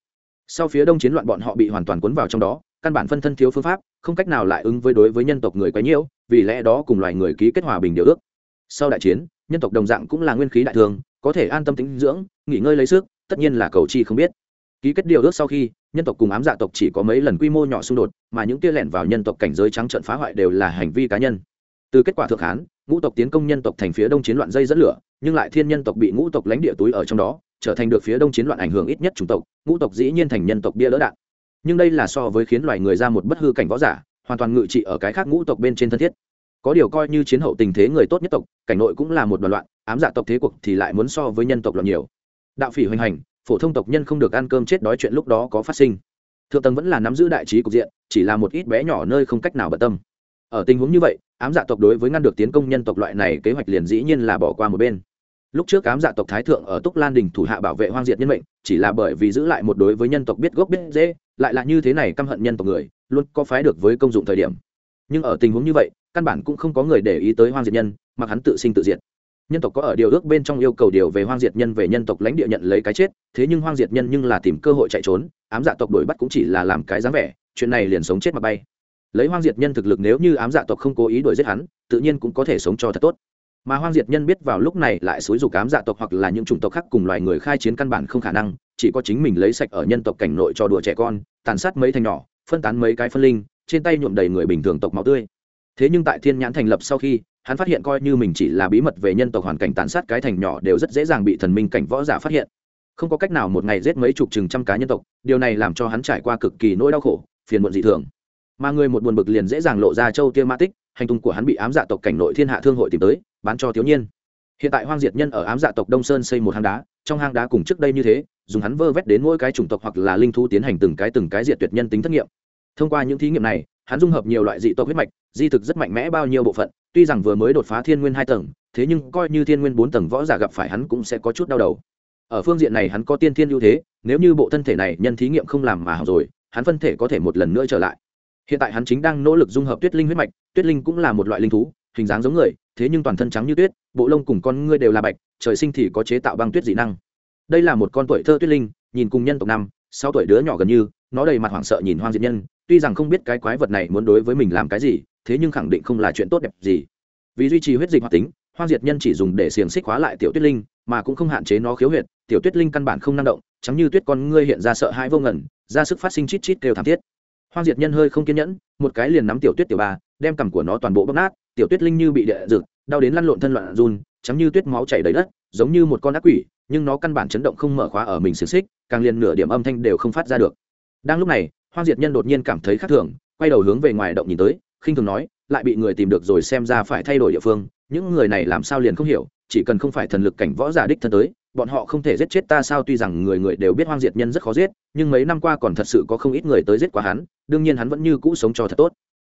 Sau phía đông chiến loạn bọn họ bị hoàn toàn cuốn vào trong đó căn bản phân thân thiếu phương pháp không cách nào lại ứng với đối với nhân tộc người quấy nhiễu vì lẽ đó cùng loài người ký kết hòa bình điều ước. Sau đại chiến nhân tộc đồng dạng cũng là nguyên khí đại thường, có thể an tâm tính dưỡng nghỉ ngơi lấy sức tất nhiên là cầu chi không biết ký kết điều ước sau khi, nhân tộc cùng ám dạ tộc chỉ có mấy lần quy mô nhỏ xung đột, mà những kia lẻn vào nhân tộc cảnh giới trắng trận phá hoại đều là hành vi cá nhân. Từ kết quả thượng hán, ngũ tộc tiến công nhân tộc thành phía đông chiến loạn dây dẫn lửa, nhưng lại thiên nhân tộc bị ngũ tộc lãnh địa túi ở trong đó, trở thành được phía đông chiến loạn ảnh hưởng ít nhất chủng tộc, ngũ tộc dĩ nhiên thành nhân tộc bia lỡ đạn. Nhưng đây là so với khiến loài người ra một bất hư cảnh võ giả, hoàn toàn ngự trị ở cái khác ngũ tộc bên trên thân thiết. Có điều coi như chiến hậu tình thế người tốt nhất tộc, cảnh nội cũng là một đoàn loạn, ám dạ tộc thế cuộc thì lại muốn so với nhân tộc loạn nhiều. Đạo phỉ hoành hành phổ thông tộc nhân không được ăn cơm chết đói chuyện lúc đó có phát sinh. Thượng tầng vẫn là nắm giữ đại trí cục diện, chỉ là một ít bé nhỏ nơi không cách nào bận tâm. Ở tình huống như vậy, ám dạ tộc đối với ngăn được tiến công nhân tộc loại này kế hoạch liền dĩ nhiên là bỏ qua một bên. Lúc trước ám dạ tộc thái thượng ở túc lan đình thủ hạ bảo vệ hoang diệt nhân mệnh, chỉ là bởi vì giữ lại một đối với nhân tộc biết gốc biết dễ lại là như thế này căm hận nhân tộc người, luôn có phái được với công dụng thời điểm. Nhưng ở tình huống như vậy, căn bản cũng không có người để ý tới hoang diệt nhân, mặc hắn tự sinh tự diệt nhân tộc có ở điều ước bên trong yêu cầu điều về hoang diệt nhân về nhân tộc lãnh địa nhận lấy cái chết, thế nhưng hoang diệt nhân nhưng là tìm cơ hội chạy trốn, ám dạ tộc đuổi bắt cũng chỉ là làm cái dáng vẻ, chuyện này liền sống chết mà bay. Lấy hoang diệt nhân thực lực nếu như ám dạ tộc không cố ý đuổi giết hắn, tự nhiên cũng có thể sống cho thật tốt. Mà hoang diệt nhân biết vào lúc này lại xúi dục ám dạ tộc hoặc là những chủng tộc khác cùng loài người khai chiến căn bản không khả năng, chỉ có chính mình lấy sạch ở nhân tộc cảnh nội cho đùa trẻ con, tàn sát mấy thành nhỏ, phân tán mấy cái phân linh, trên tay nhuộm đầy người bình thường tộc máu tươi. Thế nhưng tại thiên nhãn thành lập sau khi hắn phát hiện coi như mình chỉ là bí mật về nhân tộc hoàn cảnh tàn sát cái thành nhỏ đều rất dễ dàng bị thần minh cảnh võ giả phát hiện. Không có cách nào một ngày giết mấy chục chừng trăm cá nhân tộc, điều này làm cho hắn trải qua cực kỳ nỗi đau khổ, phiền muộn dị thường. Mà người một buồn bực liền dễ dàng lộ ra châu tiêu ma tích, hành tung của hắn bị ám dạ tộc cảnh nội thiên hạ thương hội tìm tới, bán cho thiếu niên. hiện tại hoang diệt nhân ở ám dạ tộc đông sơn xây một hang đá, trong hang đá cùng trước đây như thế, dùng hắn vơ vét đến mỗi cái chủng tộc hoặc là linh thu tiến hành từng cái từng cái diệt tuyệt nhân tính thất nghiệm. Thông qua những thí nghiệm này hắn dung hợp nhiều loại dị tộc huyết mạch, di thực rất mạnh mẽ bao nhiêu bộ phận, tuy rằng vừa mới đột phá thiên nguyên hai tầng, thế nhưng coi như thiên nguyên bốn tầng võ giả gặp phải hắn cũng sẽ có chút đau đầu. Ở phương diện này hắn có tiên thiên ưu thế, nếu như bộ thân thể này nhân thí nghiệm không làm mà hỏng rồi, hắn phân thể có thể một lần nữa trở lại. Hiện tại hắn chính đang nỗ lực dung hợp tuyết linh huyết mạch, tuyết linh cũng là một loại linh thú, hình dáng giống người, thế nhưng toàn thân trắng như tuyết, bộ lông cùng con ngươi đều là bạch, trời sinh thì có chế tạo băng tuyết dị năng. Đây là một con tuổi thơ tuyết linh, nhìn cùng nhân tộc năm, sáu tuổi đứa nhỏ gần như, nó đầy mặt hoảng sợ nhìn hoang diệt nhân tuy rằng không biết cái quái vật này muốn đối với mình làm cái gì, thế nhưng khẳng định không là chuyện tốt đẹp gì. Vì duy trì huyết dịch hoạt tính, hoang diệt nhân chỉ dùng để xiềng xích hóa lại tiểu tuyết linh, mà cũng không hạn chế nó khiếu huyệt, tiểu tuyết linh căn bản không năng động, chẳng như tuyết con ngươi hiện ra sợ hãi vô ngẩn ra sức phát sinh chít chít kêu thảm thiết. Hoang diệt nhân hơi không kiên nhẫn, một cái liền nắm tiểu tuyết tiểu ba, đem cằm của nó toàn bộ bóp nát, tiểu tuyết linh như bị địa rực đau đến lăn lộn thân loạn run chắm như tuyết máu chảy đầy đất, giống như một con ác quỷ, nhưng nó căn bản chấn động không mở khóa ở mình xiềng xích, càng liền nửa điểm âm thanh đều không phát ra được. Đang lúc này hoang diệt nhân đột nhiên cảm thấy khác thường, quay đầu hướng về ngoài động nhìn tới, khinh thường nói, lại bị người tìm được rồi xem ra phải thay đổi địa phương, những người này làm sao liền không hiểu, chỉ cần không phải thần lực cảnh võ giả đích thân tới, bọn họ không thể giết chết ta sao? Tuy rằng người người đều biết hoang diệt nhân rất khó giết, nhưng mấy năm qua còn thật sự có không ít người tới giết qua hắn, đương nhiên hắn vẫn như cũ sống cho thật tốt.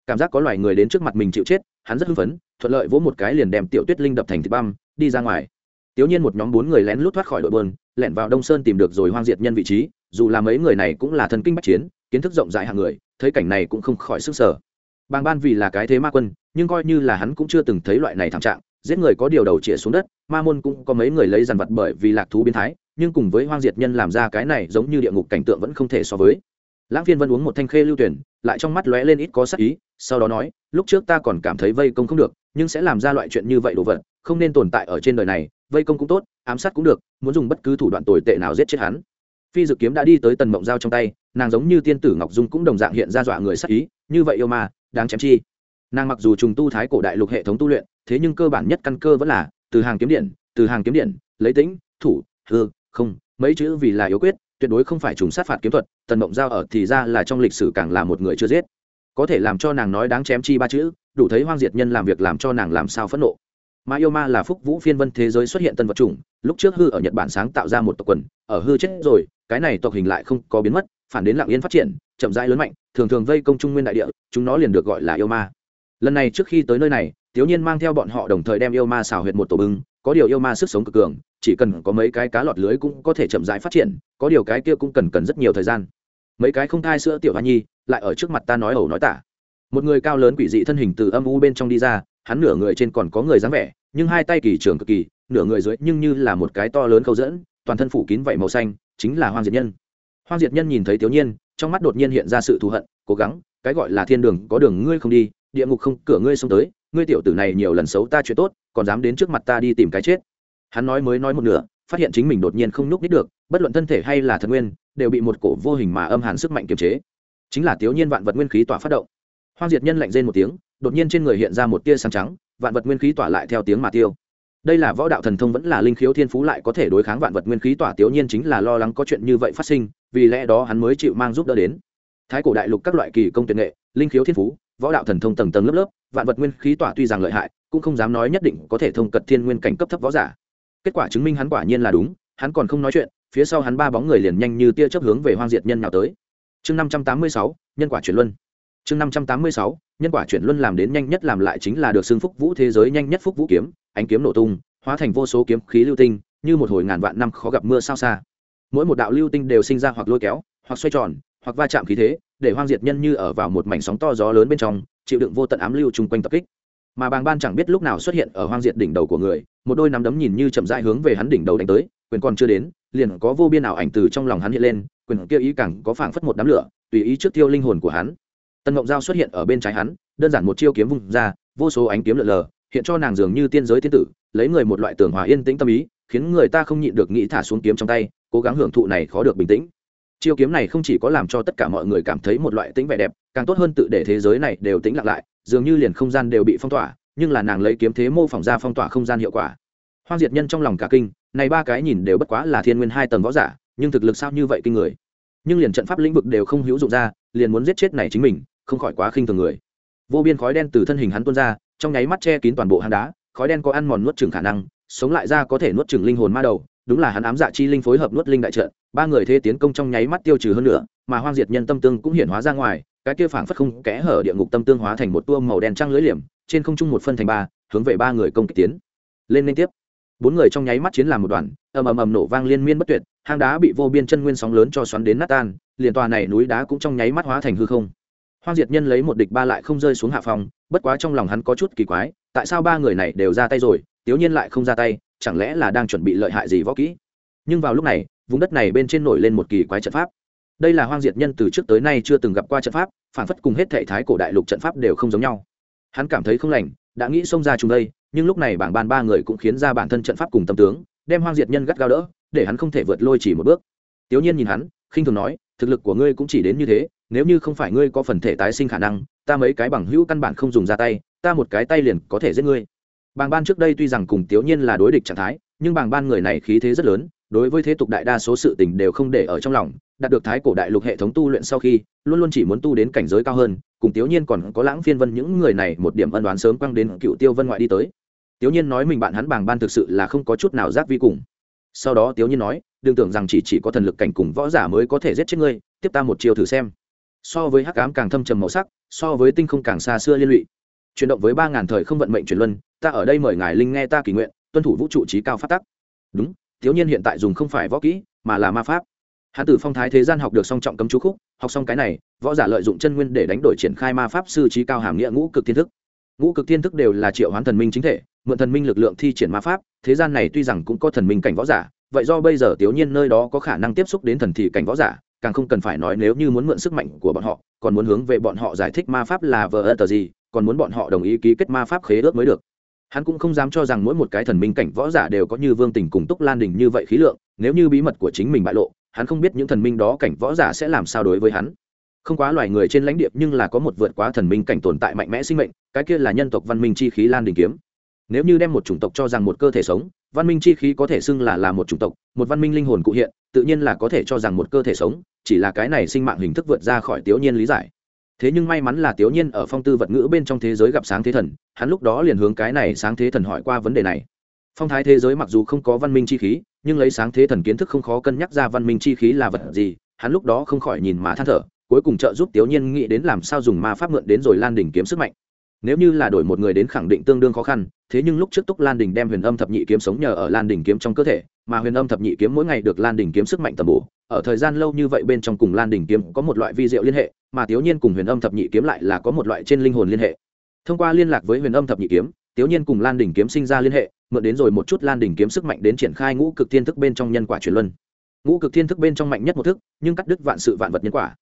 Cảm giác có loài người đến trước mặt mình chịu chết, hắn rất hưng phấn, thuận lợi vỗ một cái liền đem tiểu tuyết linh đập thành thịt băm, đi ra ngoài. Tiểu nhiên một nhóm bốn người lén lút thoát khỏi đội bơn lẻn vào đông sơn tìm được rồi hoang diệt nhân vị trí, dù là mấy người này cũng là thần kinh bắc chiến kiến thức rộng rãi hạng người, thấy cảnh này cũng không khỏi sức sở bàng ban vì là cái thế ma quân, nhưng coi như là hắn cũng chưa từng thấy loại này thảm trạng, giết người có điều đầu chĩa xuống đất, ma môn cũng có mấy người lấy dàn vật bởi vì lạc thú biến thái, nhưng cùng với hoang diệt nhân làm ra cái này giống như địa ngục cảnh tượng vẫn không thể so với. Lãng phiên vân uống một thanh khê lưu tuyển, lại trong mắt lóe lên ít có sắc ý, sau đó nói, lúc trước ta còn cảm thấy vây công không được, nhưng sẽ làm ra loại chuyện như vậy đồ vật, không nên tồn tại ở trên đời này, vây công cũng tốt, ám sát cũng được, muốn dùng bất cứ thủ đoạn tồi tệ nào giết chết hắn phi dự kiếm đã đi tới tần mộng dao trong tay nàng giống như tiên tử ngọc dung cũng đồng dạng hiện ra dọa người sắc ý như vậy yêu ma đáng chém chi. Nàng mặc dù trùng tu thái cổ đại lục hệ thống tu luyện thế nhưng cơ bản nhất căn cơ vẫn là từ hàng kiếm điện từ hàng kiếm điện lấy tĩnh, thủ hư không mấy chữ vì là yếu quyết tuyệt đối không phải trùng sát phạt kiếm thuật tần mộng giao ở thì ra là trong lịch sử càng là một người chưa giết. Có thể làm cho nàng nói đáng chém chi ba chữ đủ thấy hoang diệt nhân làm việc làm cho nàng làm sao phẫn nộ mà yêu ma là phúc vũ phiên vân thế giới xuất hiện tân vật chủng, lúc trước hư ở nhật bản sáng tạo ra một tộc quần, ở hư chết rồi, cái này tộc hình lại không có biến mất, phản đến lạng yên phát triển, chậm rãi lớn mạnh, thường thường vây công trung nguyên đại địa, chúng nó liền được gọi là yêu ma. Lần này trước khi tới nơi này tiểu nhiên mang theo bọn họ đồng thời đem yêu ma xào huyệt một tổ bưng, có điều yêu ma sức sống cực cường, chỉ cần có mấy cái cá lọt lưới cũng có thể chậm rãi phát triển, có điều cái kia cũng cần cần rất nhiều thời gian. Mấy cái không thai sữa tiểu hoa nhi, lại ở trước mặt ta nói ẩu nói tả. Một người cao lớn quỷ dị thân hình từ âm u bên trong đi ra, hắn nửa người trên còn có người dáng vẻ nhưng hai tay kỳ trường cực kỳ, nửa người dưới nhưng như là một cái to lớn câu dẫn, toàn thân phủ kín vảy màu xanh, chính là hoang diệt nhân. Hoang diệt nhân nhìn thấy thiếu nhiên trong mắt đột nhiên hiện ra sự thù hận, cố gắng, cái gọi là thiên đường, có đường ngươi không đi, địa ngục không, cửa ngươi xông tới, ngươi tiểu tử này nhiều lần xấu ta chuyện tốt, còn dám đến trước mặt ta đi tìm cái chết. Hắn nói mới nói một nửa, phát hiện chính mình đột nhiên không nhúc nít được, bất luận thân thể hay là thần nguyên, đều bị một cổ vô hình mà âm hàn sức mạnh kiềm chế. Chính là thiếu nhiên vạn vật nguyên khí tỏa phát động. Hoang diệt nhân lạnh rên một tiếng, đột nhiên trên người hiện ra một tia sáng trắng vạn vật nguyên khí tỏa lại theo tiếng mà tiêu. Đây là võ đạo thần thông vẫn là linh khiếu thiên phú lại có thể đối kháng vạn vật nguyên khí tỏa tiểu nhiên chính là lo lắng có chuyện như vậy phát sinh, vì lẽ đó hắn mới chịu mang giúp đỡ đến. Thái cổ đại lục các loại kỳ công tuyệt nghệ, linh khiếu thiên phú, võ đạo thần thông tầng tầng lớp lớp, vạn vật nguyên khí tỏa tuy rằng lợi hại, cũng không dám nói nhất định có thể thông cật thiên nguyên cảnh cấp thấp võ giả. Kết quả chứng minh hắn quả nhiên là đúng, hắn còn không nói chuyện, phía sau hắn ba bóng người liền nhanh như tia chớp hướng về hoang diệt nhân nào tới. Chương năm trăm tám mươi sáu, nhân quả chuyển luân. Chương năm trăm tám mươi sáu nhân quả chuyển luân làm đến nhanh nhất làm lại chính là được xưng phúc vũ thế giới nhanh nhất phúc vũ kiếm, ánh kiếm nổ tung, hóa thành vô số kiếm khí lưu tinh, như một hồi ngàn vạn năm khó gặp mưa sao xa. Mỗi một đạo lưu tinh đều sinh ra hoặc lôi kéo, hoặc xoay tròn, hoặc va chạm khí thế, để hoang diệt nhân như ở vào một mảnh sóng to gió lớn bên trong, chịu đựng vô tận ám lưu chung quanh tập kích. Mà bàng ban chẳng biết lúc nào xuất hiện ở hoang diệt đỉnh đầu của người, một đôi nắm đấm nhìn như chậm rãi hướng về hắn đỉnh đầu đánh tới, quyền còn chưa đến, liền có vô biên ảo ảnh từ trong lòng hắn hiện lên, quyền kia ý càng có phảng phất một đám lửa, tùy ý trước tiêu linh hồn của hắn tần ngộng giao xuất hiện ở bên trái hắn, đơn giản một chiêu kiếm vùng ra, vô số ánh kiếm lượn lờ, hiện cho nàng dường như tiên giới thiên tử, lấy người một loại tưởng hòa yên tĩnh tâm ý, khiến người ta không nhịn được nghĩ thả xuống kiếm trong tay, cố gắng hưởng thụ này khó được bình tĩnh. Chiêu kiếm này không chỉ có làm cho tất cả mọi người cảm thấy một loại tính vẻ đẹp, càng tốt hơn tự để thế giới này đều tĩnh lặng lại, dường như liền không gian đều bị phong tỏa, nhưng là nàng lấy kiếm thế mô phỏng ra phong tỏa không gian hiệu quả. Hoang diệt nhân trong lòng cả kinh, này ba cái nhìn đều bất quá là thiên nguyên hai tầng võ giả, nhưng thực lực sao như vậy kinh người. Nhưng liền trận pháp lĩnh vực đều không hữu dụng ra, liền muốn giết chết này chính mình không khỏi quá khinh thường người. Vô biên khói đen từ thân hình hắn tuôn ra, trong nháy mắt che kín toàn bộ hang đá, khói đen có ăn mòn nuốt chừng khả năng, sống lại ra có thể nuốt chừng linh hồn ma đầu, đúng là hắn ám dạ chi linh phối hợp nuốt linh đại trận, ba người thế tiến công trong nháy mắt tiêu trừ hơn nữa, mà hoang diệt nhân tâm tương cũng hiển hóa ra ngoài, cái kia phảng phất không kẽ hở địa ngục tâm tương hóa thành một tua màu đen trăng lưới liềm, trên không trung một phân thành ba, hướng về ba người công kích tiến. Lên liên tiếp. Bốn người trong nháy mắt chiến làm một đoàn, ầm ầm ầm nổ vang liên miên bất tuyệt, hang đá bị vô biên chân nguyên sóng lớn cho xoắn đến nát tan, liền tòa này núi đá cũng trong nháy mắt hóa thành hư không hoang diệt nhân lấy một địch ba lại không rơi xuống hạ phòng, bất quá trong lòng hắn có chút kỳ quái, tại sao ba người này đều ra tay rồi, tiếu nhiên lại không ra tay, chẳng lẽ là đang chuẩn bị lợi hại gì võ kỹ? Nhưng vào lúc này, vùng đất này bên trên nổi lên một kỳ quái trận pháp. Đây là hoang diệt nhân từ trước tới nay chưa từng gặp qua trận pháp, phản phất cùng hết thể thái cổ đại lục trận pháp đều không giống nhau. Hắn cảm thấy không lành, đã nghĩ xông ra chúng đây, nhưng lúc này bảng ban ba người cũng khiến ra bản thân trận pháp cùng tâm tướng, đem hoang diệt nhân gắt gao đỡ, để hắn không thể vượt lôi chỉ một bước. Tiểu nhiên nhìn hắn, khinh thường nói thực lực của ngươi cũng chỉ đến như thế, nếu như không phải ngươi có phần thể tái sinh khả năng, ta mấy cái bằng hữu căn bản không dùng ra tay, ta một cái tay liền có thể giết ngươi. Bàng ban trước đây tuy rằng cùng tiểu nhiên là đối địch trạng thái, nhưng bàng ban người này khí thế rất lớn, đối với thế tục đại đa số sự tình đều không để ở trong lòng, đạt được thái cổ đại lục hệ thống tu luyện sau khi, luôn luôn chỉ muốn tu đến cảnh giới cao hơn, cùng tiểu nhiên còn có lãng phiên vân những người này một điểm ân đoán sớm quăng đến cựu tiêu vân ngoại đi tới. Tiểu nhiên nói mình bạn hắn bàng ban thực sự là không có chút nào giác vi cùng sau đó tiếu nhiên nói, đừng tưởng rằng chỉ chỉ có thần lực cảnh cùng võ giả mới có thể giết chết ngươi, tiếp ta một chiều thử xem. So với hắc ám càng thâm trầm màu sắc, so với tinh không càng xa xưa liên lụy. Chuyển động với ba ngàn thời không vận mệnh truyền luân, ta ở đây mời ngài linh nghe ta kỳ nguyện, tuân thủ vũ trụ trí cao phát tắc. Đúng thiếu nhiên hiện tại dùng không phải võ kỹ, mà là ma pháp. Hạ tử phong thái thế gian học được song trọng cấm chú khúc, học xong cái này, võ giả lợi dụng chân nguyên để đánh đổi triển khai ma pháp sư trí cao hàm nghĩa ngũ cực thiên thức. Ngũ cực thiên thức đều là triệu hoán thần minh chính thể mượn thần minh lực lượng thi triển ma pháp, thế gian này tuy rằng cũng có thần minh cảnh võ giả, vậy do bây giờ tiểu nhiên nơi đó có khả năng tiếp xúc đến thần thị cảnh võ giả, càng không cần phải nói nếu như muốn mượn sức mạnh của bọn họ, còn muốn hướng về bọn họ giải thích ma pháp là vờ ơ tờ gì, còn muốn bọn họ đồng ý ký kết ma pháp khế ước mới được. Hắn cũng không dám cho rằng mỗi một cái thần minh cảnh võ giả đều có như vương tình cùng túc lan đình như vậy khí lượng, nếu như bí mật của chính mình bại lộ, hắn không biết những thần minh đó cảnh võ giả sẽ làm sao đối với hắn. Không quá loài người trên lãnh địa nhưng là có một vượt quá thần minh cảnh tồn tại mạnh mẽ sinh mệnh, cái kia là nhân tộc văn minh chi khí lan đình kiếm nếu như đem một chủng tộc cho rằng một cơ thể sống, văn minh chi khí có thể xưng là là một chủng tộc, một văn minh linh hồn cụ hiện, tự nhiên là có thể cho rằng một cơ thể sống, chỉ là cái này sinh mạng hình thức vượt ra khỏi tiểu nhiên lý giải. Thế nhưng may mắn là tiểu nhiên ở phong tư vật ngữ bên trong thế giới gặp sáng thế thần, hắn lúc đó liền hướng cái này sáng thế thần hỏi qua vấn đề này. Phong thái thế giới mặc dù không có văn minh chi khí, nhưng lấy sáng thế thần kiến thức không khó cân nhắc ra văn minh chi khí là vật gì, hắn lúc đó không khỏi nhìn mà than thở, cuối cùng trợ giúp tiểu nhiên nghĩ đến làm sao dùng ma pháp mượn đến rồi lan đỉnh kiếm sức mạnh nếu như là đổi một người đến khẳng định tương đương khó khăn, thế nhưng lúc trước túc lan đình đem huyền âm thập nhị kiếm sống nhờ ở lan đình kiếm trong cơ thể, mà huyền âm thập nhị kiếm mỗi ngày được lan đình kiếm sức mạnh tầm bổ, ở thời gian lâu như vậy bên trong cùng lan đình kiếm có một loại vi diệu liên hệ, mà thiếu nhiên cùng huyền âm thập nhị kiếm lại là có một loại trên linh hồn liên hệ. Thông qua liên lạc với huyền âm thập nhị kiếm thiếu nhiên cùng lan đình kiếm sinh ra liên hệ, mượn đến rồi một chút lan đình kiếm sức mạnh đến triển khai ngũ cực thiên thức bên trong nhân quả truyền luân. Ngũ cực thiên thức bên trong mạnh nhất một thức, nhưng cắt đứt vạn sự vạn vật nhân quả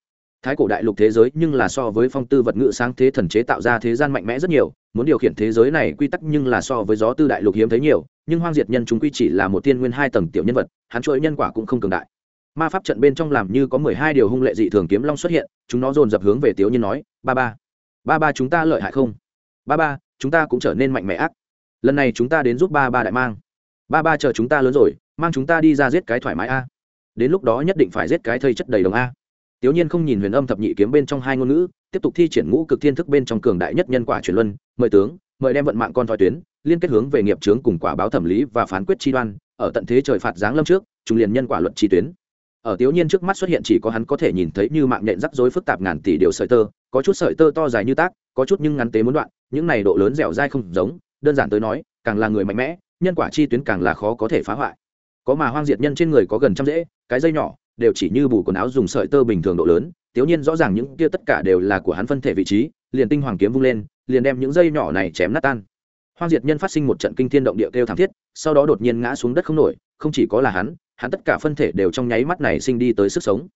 thái cổ đại lục thế giới nhưng là so với phong tư vật ngự sáng thế thần chế tạo ra thế gian mạnh mẽ rất nhiều, muốn điều khiển thế giới này quy tắc nhưng là so với gió tư đại lục hiếm thấy nhiều, nhưng hoang diệt nhân chúng quy chỉ là một tiên nguyên hai tầng tiểu nhân vật, hắn chuỗi nhân quả cũng không cường đại. Ma pháp trận bên trong làm như có mười hai điều hung lệ dị thường kiếm long xuất hiện, chúng nó dồn dập hướng về tiểu nhân nói, ba ba ba ba chúng ta lợi hại không? Ba ba, chúng ta cũng trở nên mạnh mẽ ác. Lần này chúng ta đến giúp ba ba đại mang. Ba ba chờ chúng ta lớn rồi, mang chúng ta đi ra giết cái thoải mái a. Đến lúc đó nhất định phải giết cái thây chất đầy đồng a tiểu nhiên không nhìn huyền âm thập nhị kiếm bên trong hai ngôn ngữ, tiếp tục thi triển ngũ cực thiên thức bên trong cường đại nhất nhân quả chuyển luân, mời tướng, mời đem vận mạng con thoi tuyến, liên kết hướng về nghiệp chướng cùng quả báo thẩm lý và phán quyết chi đoan, ở tận thế trời phạt giáng lâm trước chúng liền nhân quả luận chi tuyến. Ở tiểu nhiên trước mắt xuất hiện chỉ có hắn có thể nhìn thấy như mạng nhện rắc rối phức tạp ngàn tỷ điều sợi tơ, có chút sợi tơ to dài như tác, có chút nhưng ngắn tế muốn đoạn, những này độ lớn dẻo dai không giống, đơn giản tới nói, càng là người mạnh mẽ, nhân quả chi tuyến càng là khó có thể phá hoại. Có mà hoang diệt nhân trên người có gần trăm dễ cái dây nhỏ đều chỉ như bù quần áo dùng sợi tơ bình thường độ lớn, tiểu nhiên rõ ràng những kia tất cả đều là của hắn phân thể vị trí, liền tinh hoàng kiếm vung lên, liền đem những dây nhỏ này chém nát tan. Hoang diệt nhân phát sinh một trận kinh thiên động địa kêu thảm thiết, sau đó đột nhiên ngã xuống đất không nổi, không chỉ có là hắn hắn tất cả phân thể đều trong nháy mắt này sinh đi tới sức sống.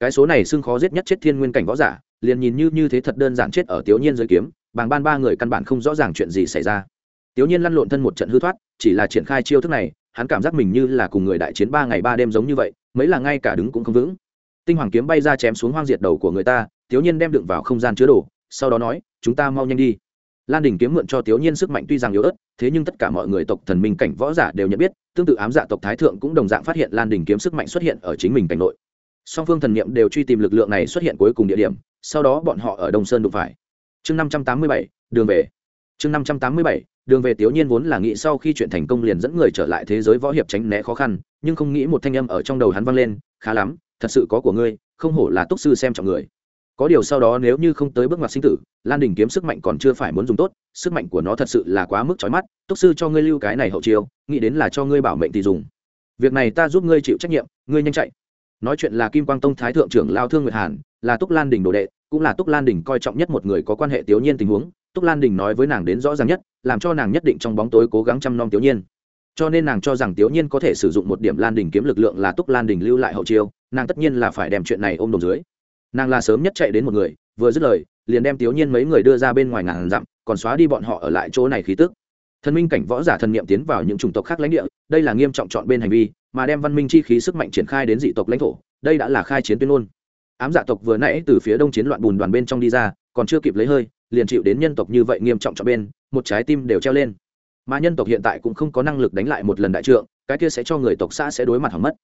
Cái số này xưng khó giết nhất chết thiên nguyên cảnh võ giả, liền nhìn như như thế thật đơn giản chết ở tiểu nhiên dưới kiếm, bàng ban ba người căn bản không rõ ràng chuyện gì xảy ra. Tiểu nhiên lăn lộn thân một trận hư thoát, chỉ là triển khai chiêu thức này hắn cảm giác mình như là cùng người đại chiến ba ngày ba đêm giống như vậy, mấy là ngay cả đứng cũng không vững. Tinh hoàng kiếm bay ra chém xuống hoang diệt đầu của người ta thiếu nhiên đem đựng vào không gian chứa đồ, sau đó nói, chúng ta mau nhanh đi. Lan đình kiếm mượn cho thiếu nhiên sức mạnh tuy rằng yếu ớt, thế nhưng tất cả mọi người tộc thần minh cảnh võ giả đều nhận biết, tương tự ám dạ tộc thái thượng cũng đồng dạng phát hiện lan đình kiếm sức mạnh xuất hiện ở chính mình cảnh nội. Song phương thần niệm đều truy tìm lực lượng này xuất hiện cuối cùng địa điểm, sau đó bọn họ ở đông sơn đụng phải. Chương năm trăm tám mươi bảy, đường về. Chương năm trăm tám mươi bảy đường về tiểu nhiên vốn là nghĩ sau khi chuyện thành công liền dẫn người trở lại thế giới võ hiệp tránh né khó khăn, nhưng không nghĩ một thanh âm ở trong đầu hắn vang lên, khá lắm, thật sự có của ngươi, không hổ là túc sư xem trọng người. Có điều sau đó nếu như không tới bước ngoặt sinh tử, lan đình kiếm sức mạnh còn chưa phải muốn dùng tốt, sức mạnh của nó thật sự là quá mức trói mắt, túc sư cho ngươi lưu cái này hậu chiêu, nghĩ đến là cho ngươi bảo mệnh thì dùng. Việc này ta giúp ngươi chịu trách nhiệm, ngươi nhanh chạy. Nói chuyện là kim quang tông thái thượng trưởng lao thương nguyệt hàn, là túc lan đình đồ đệ, cũng là túc lan đình coi trọng nhất một người có quan hệ tiểu nhiên tình huống túc lan đình nói với nàng đến rõ ràng nhất, làm cho nàng nhất định trong bóng tối cố gắng chăm nom tiểu nhiên. Cho nên nàng cho rằng tiểu nhiên có thể sử dụng một điểm lan đình kiếm lực lượng là túc lan đình lưu lại hậu chiêu, nàng tất nhiên là phải đem chuyện này ôm đồn dưới. Nàng là sớm nhất chạy đến một người, vừa dứt lời, liền đem tiểu nhiên mấy người đưa ra bên ngoài ngàn dặm, còn xóa đi bọn họ ở lại chỗ này khí tức. Thần minh cảnh võ giả thần niệm tiến vào những chủng tộc khác lãnh địa, đây là nghiêm trọng chọn bên hành vi, mà đem văn minh chi khí sức mạnh triển khai đến dị tộc lãnh thổ, đây đã là khai chiến tuyên ngôn. Ám dạ tộc vừa nãy từ phía đông chiến loạn bùn đoàn bên trong đi ra, còn chưa kịp lấy hơi liền chịu đến nhân tộc như vậy nghiêm trọng cho bên, một trái tim đều treo lên. Mà nhân tộc hiện tại cũng không có năng lực đánh lại một lần đại trượng, cái kia sẽ cho người tộc xã sẽ đối mặt hỏng mất.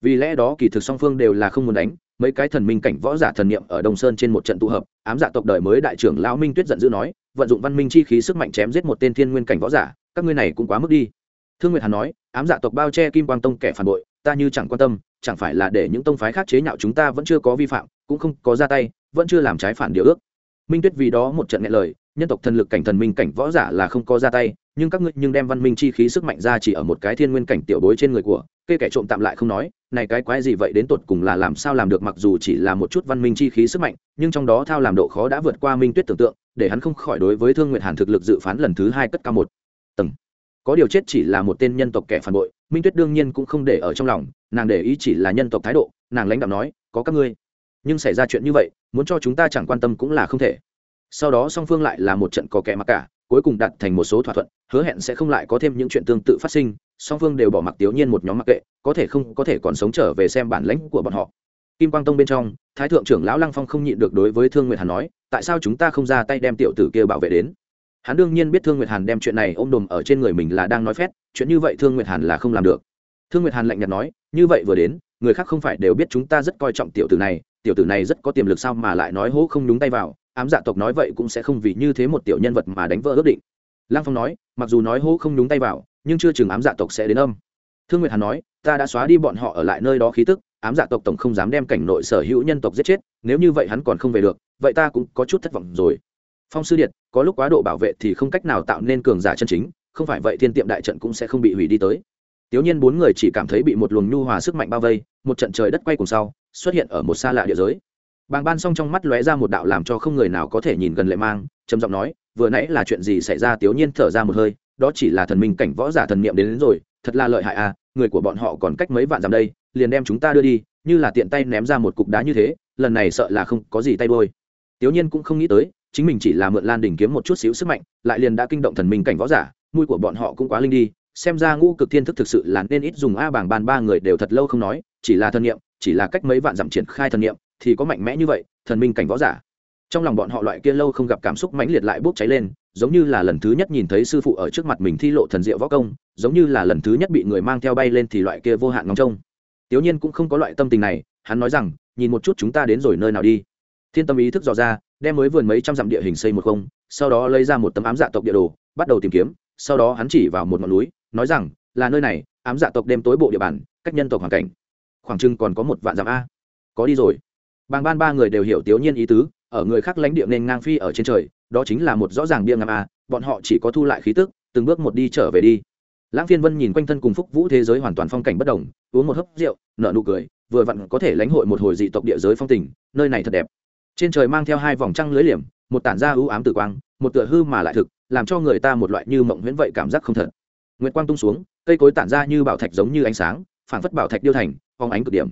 Vì lẽ đó kỳ thực song phương đều là không muốn đánh, mấy cái thần minh cảnh võ giả thần niệm ở đông sơn trên một trận tụ hợp, ám giả tộc đời mới đại trưởng lão minh tuyết giận dữ nói, vận dụng văn minh chi khí sức mạnh chém giết một tên thiên nguyên cảnh võ giả, các ngươi này cũng quá mức đi. Thương nguyệt hàn nói, ám giả tộc bao che kim quang tông kẻ phản bội, ta như chẳng quan tâm, chẳng phải là để những tông phái khác chế nhạo chúng ta vẫn chưa có vi phạm, cũng không có ra tay, vẫn chưa làm trái phản điều ước minh tuyết vì đó một trận nghe lời, nhân tộc thần lực cảnh thần minh cảnh võ giả là không có ra tay, nhưng các ngươi nhưng đem văn minh chi khí sức mạnh ra chỉ ở một cái thiên nguyên cảnh tiểu bối trên người của, kê kẻ trộm tạm lại không nói, này cái quái gì vậy đến tột cùng là làm sao làm được mặc dù chỉ là một chút văn minh chi khí sức mạnh, nhưng trong đó thao làm độ khó đã vượt qua minh tuyết tưởng tượng, để hắn không khỏi đối với thương nguyện hàn thực lực dự phán lần thứ hai cất cao một tầng. Có điều chết chỉ là một tên nhân tộc kẻ phản bội, minh tuyết đương nhiên cũng không để ở trong lòng, nàng để ý chỉ là nhân tộc thái độ, nàng lãnh đạo nói, có các ngươi nhưng xảy ra chuyện như vậy, muốn cho chúng ta chẳng quan tâm cũng là không thể. Sau đó song phương lại là một trận có kẻ mặc cả, cuối cùng đặt thành một số thỏa thuận, hứa hẹn sẽ không lại có thêm những chuyện tương tự phát sinh, song phương đều bỏ mặc tiểu nhiên một nhóm mặc kệ, có thể không, có thể còn sống trở về xem bản lãnh của bọn họ. Kim quang tông bên trong, thái thượng trưởng lão lăng phong không nhịn được đối với thương nguyệt hàn nói, tại sao chúng ta không ra tay đem tiểu tử kia bảo vệ đến? Hắn đương nhiên biết thương nguyệt hàn đem chuyện này ôm đồm ở trên người mình là đang nói phét, chuyện như vậy thương nguyệt hàn là không làm được. Thương nguyệt hàn lạnh nhạt nói, như vậy vừa đến, người khác không phải đều biết chúng ta rất coi trọng tiểu tử này tiểu tử này rất có tiềm lực sao mà lại nói hố không đúng tay vào, ám dạ tộc nói vậy cũng sẽ không vì như thế một tiểu nhân vật mà đánh vỡ ước định. Lăng phong nói, mặc dù nói hố không đúng tay vào, nhưng chưa chừng ám dạ tộc sẽ đến âm. Thương nguyệt hàn nói, ta đã xóa đi bọn họ ở lại nơi đó khí tức, ám dạ tộc tổng không dám đem cảnh nội sở hữu nhân tộc giết chết, nếu như vậy hắn còn không về được, vậy ta cũng có chút thất vọng rồi. Phong sư điện có lúc quá độ bảo vệ thì không cách nào tạo nên cường giả chân chính, không phải vậy thiên tiệm đại trận cũng sẽ không bị hủy đi tới. Tiểu Nhiên bốn người chỉ cảm thấy bị một luồng nhu hòa sức mạnh bao vây, một trận trời đất quay cùng sau, xuất hiện ở một xa lạ địa giới. Bàng Ban song trong mắt lóe ra một đạo làm cho không người nào có thể nhìn gần lệ mang, trầm giọng nói, vừa nãy là chuyện gì xảy ra? Tiểu Nhiên thở ra một hơi, đó chỉ là thần minh cảnh võ giả thần niệm đến, đến rồi, thật là lợi hại à, người của bọn họ còn cách mấy vạn dặm đây, liền đem chúng ta đưa đi, như là tiện tay ném ra một cục đá như thế, lần này sợ là không có gì tay đôi tiểu nhiên cũng không nghĩ tới chính mình chỉ là mượn lan đỉnh kiếm một chút xíu sức mạnh lại liền đã kinh động thần minh cảnh võ giả mũi của bọn họ cũng quá linh đi xem ra ngũ cực thiên thức thực sự là nên ít dùng a bảng bàn ba người đều thật lâu không nói, chỉ là thân nhiệm chỉ là cách mấy vạn dặm triển khai thần nhiệm thì có mạnh mẽ như vậy, thần minh cảnh võ giả. Trong lòng bọn họ loại kia lâu không gặp cảm xúc mãnh liệt lại bốc cháy lên, giống như là lần thứ nhất nhìn thấy sư phụ ở trước mặt mình thi lộ thần diệu võ công, giống như là lần thứ nhất bị người mang theo bay lên thì loại kia vô hạn ngóng trông. Tiểu nhiên cũng không có loại tâm tình này, hắn nói rằng, nhìn một chút chúng ta đến rồi nơi nào đi. Thiên tâm ý thức dò ra, đem mới vườn mấy trăm dặm địa hình xây một không sau đó lấy ra một tấm ám dạ tộc địa đồ, bắt đầu tìm kiếm, sau đó hắn chỉ vào một ngọn núi nói rằng, là nơi này, ám dạ tộc đêm tối bộ địa bàn, cách nhân tộc hoàn cảnh. Khoảng chừng còn có một vạn dặm a. Có đi rồi. Bàng ban ba người đều hiểu tiểu nhiên ý tứ, ở người khác lãnh địa nên ngang phi ở trên trời, đó chính là một rõ ràng bia ngắm a, bọn họ chỉ có thu lại khí tức, từng bước một đi trở về đi. Lãng phiên vân nhìn quanh thân cùng phúc vũ thế giới hoàn toàn phong cảnh bất đồng, uống một hớp rượu, nở nụ cười, vừa vặn có thể lãnh hội một hồi dị tộc địa giới phong tình, nơi này thật đẹp. Trên trời mang theo hai vòng trăng lưới liềm, một tản ra ưu ám tử quang, một tựa hư mà lại thực, làm cho người ta một loại như mộng huyễn vậy cảm giác không thật nguyệt quang tung xuống, cây cối tản ra như bảo thạch giống như ánh sáng phản phất bảo thạch điêu thành, phong ánh cực điểm.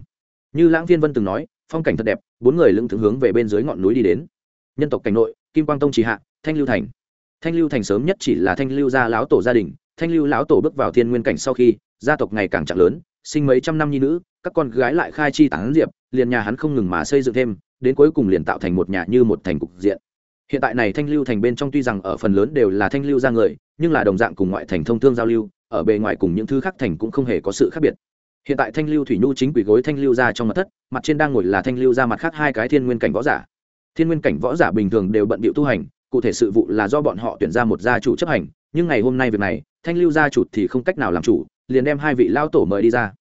Như lãng viên vân từng nói, phong cảnh thật đẹp, bốn người lưng thường hướng về bên dưới ngọn núi đi đến. Nhân tộc cảnh nội, kim quang tông trì hạ, thanh lưu thành. Thanh lưu thành sớm nhất chỉ là thanh lưu gia lão tổ gia đình, thanh lưu lão tổ bước vào thiên nguyên cảnh sau khi, gia tộc ngày càng chặt lớn, sinh mấy trăm năm nhi nữ, các con gái lại khai chi tán diệp, liền nhà hắn không ngừng mà xây dựng thêm, đến cuối cùng liền tạo thành một nhà như một thành cục diện hiện tại này thanh lưu thành bên trong tuy rằng ở phần lớn đều là thanh lưu ra người, nhưng là đồng dạng cùng ngoại thành thông thương giao lưu, ở bề ngoài cùng những thứ khác thành cũng không hề có sự khác biệt. Hiện tại thanh lưu thủy nhu chính quỷ gối thanh lưu ra trong mặt thất, mặt trên đang ngồi là thanh lưu ra mặt khác hai cái thiên nguyên cảnh võ giả. Thiên nguyên cảnh võ giả bình thường đều bận bịu tu hành, cụ thể sự vụ là do bọn họ tuyển ra một gia chủ chấp hành, nhưng ngày hôm nay việc này, thanh lưu gia chủ thì không cách nào làm chủ, liền đem hai vị lao tổ mời đi ra.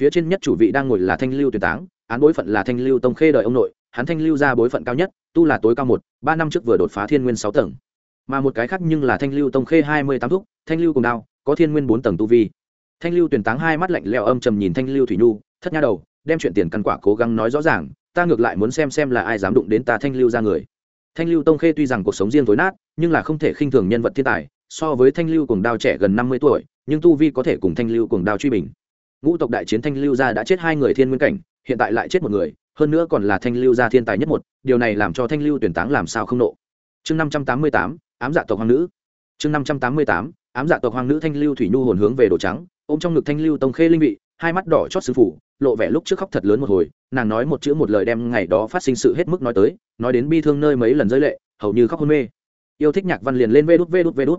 Phía trên nhất chủ vị đang ngồi là thanh lưu tuyển táng, án bối phận là thanh lưu tông khê đời ông nội hắn thanh lưu ra bối phận cao nhất, tu là tối cao một, ba năm trước vừa đột phá thiên nguyên sáu tầng. Mà một cái khác nhưng là thanh lưu tông khê hai mươi tám thúc, thanh lưu cùng đao, có thiên nguyên bốn tầng tu vi. Thanh lưu tuyển táng hai mắt lạnh leo âm trầm nhìn thanh lưu thủy nhu, thất nha đầu, đem chuyện tiền căn quả cố gắng nói rõ ràng, ta ngược lại muốn xem xem là ai dám đụng đến ta thanh lưu ra người. Thanh lưu tông khê tuy rằng cuộc sống riêng tối nát, nhưng là không thể khinh thường nhân vật thiên tài, so với thanh lưu cùng đao trẻ gần năm mươi tuổi, nhưng tu vi có thể cùng thanh lưu cùng đao truy bình. Ngũ tộc đại chiến thanh lưu gia đã chết hai người thiên nguyên cảnh, hiện tại lại chết một người hơn nữa còn là thanh lưu gia thiên tài nhất một, điều này làm cho thanh lưu tuyển táng làm sao không nộ. Chương năm trăm tám mươi tám, ám dạ tộc hoàng nữ. Chương năm trăm tám mươi tám, ám dạ tộc hoàng nữ thanh lưu thủy nhu hồn hướng về đồ trắng, ôm trong ngực thanh lưu tông khê linh vị, hai mắt đỏ chót sư phủ lộ vẻ lúc trước khóc thật lớn một hồi, nàng nói một chữ một lời đem ngày đó phát sinh sự hết mức nói tới, nói đến bi thương nơi mấy lần rơi lệ, hầu như khóc hôn mê. Yêu thích nhạc văn liền lên vê đút vê đút vê đút.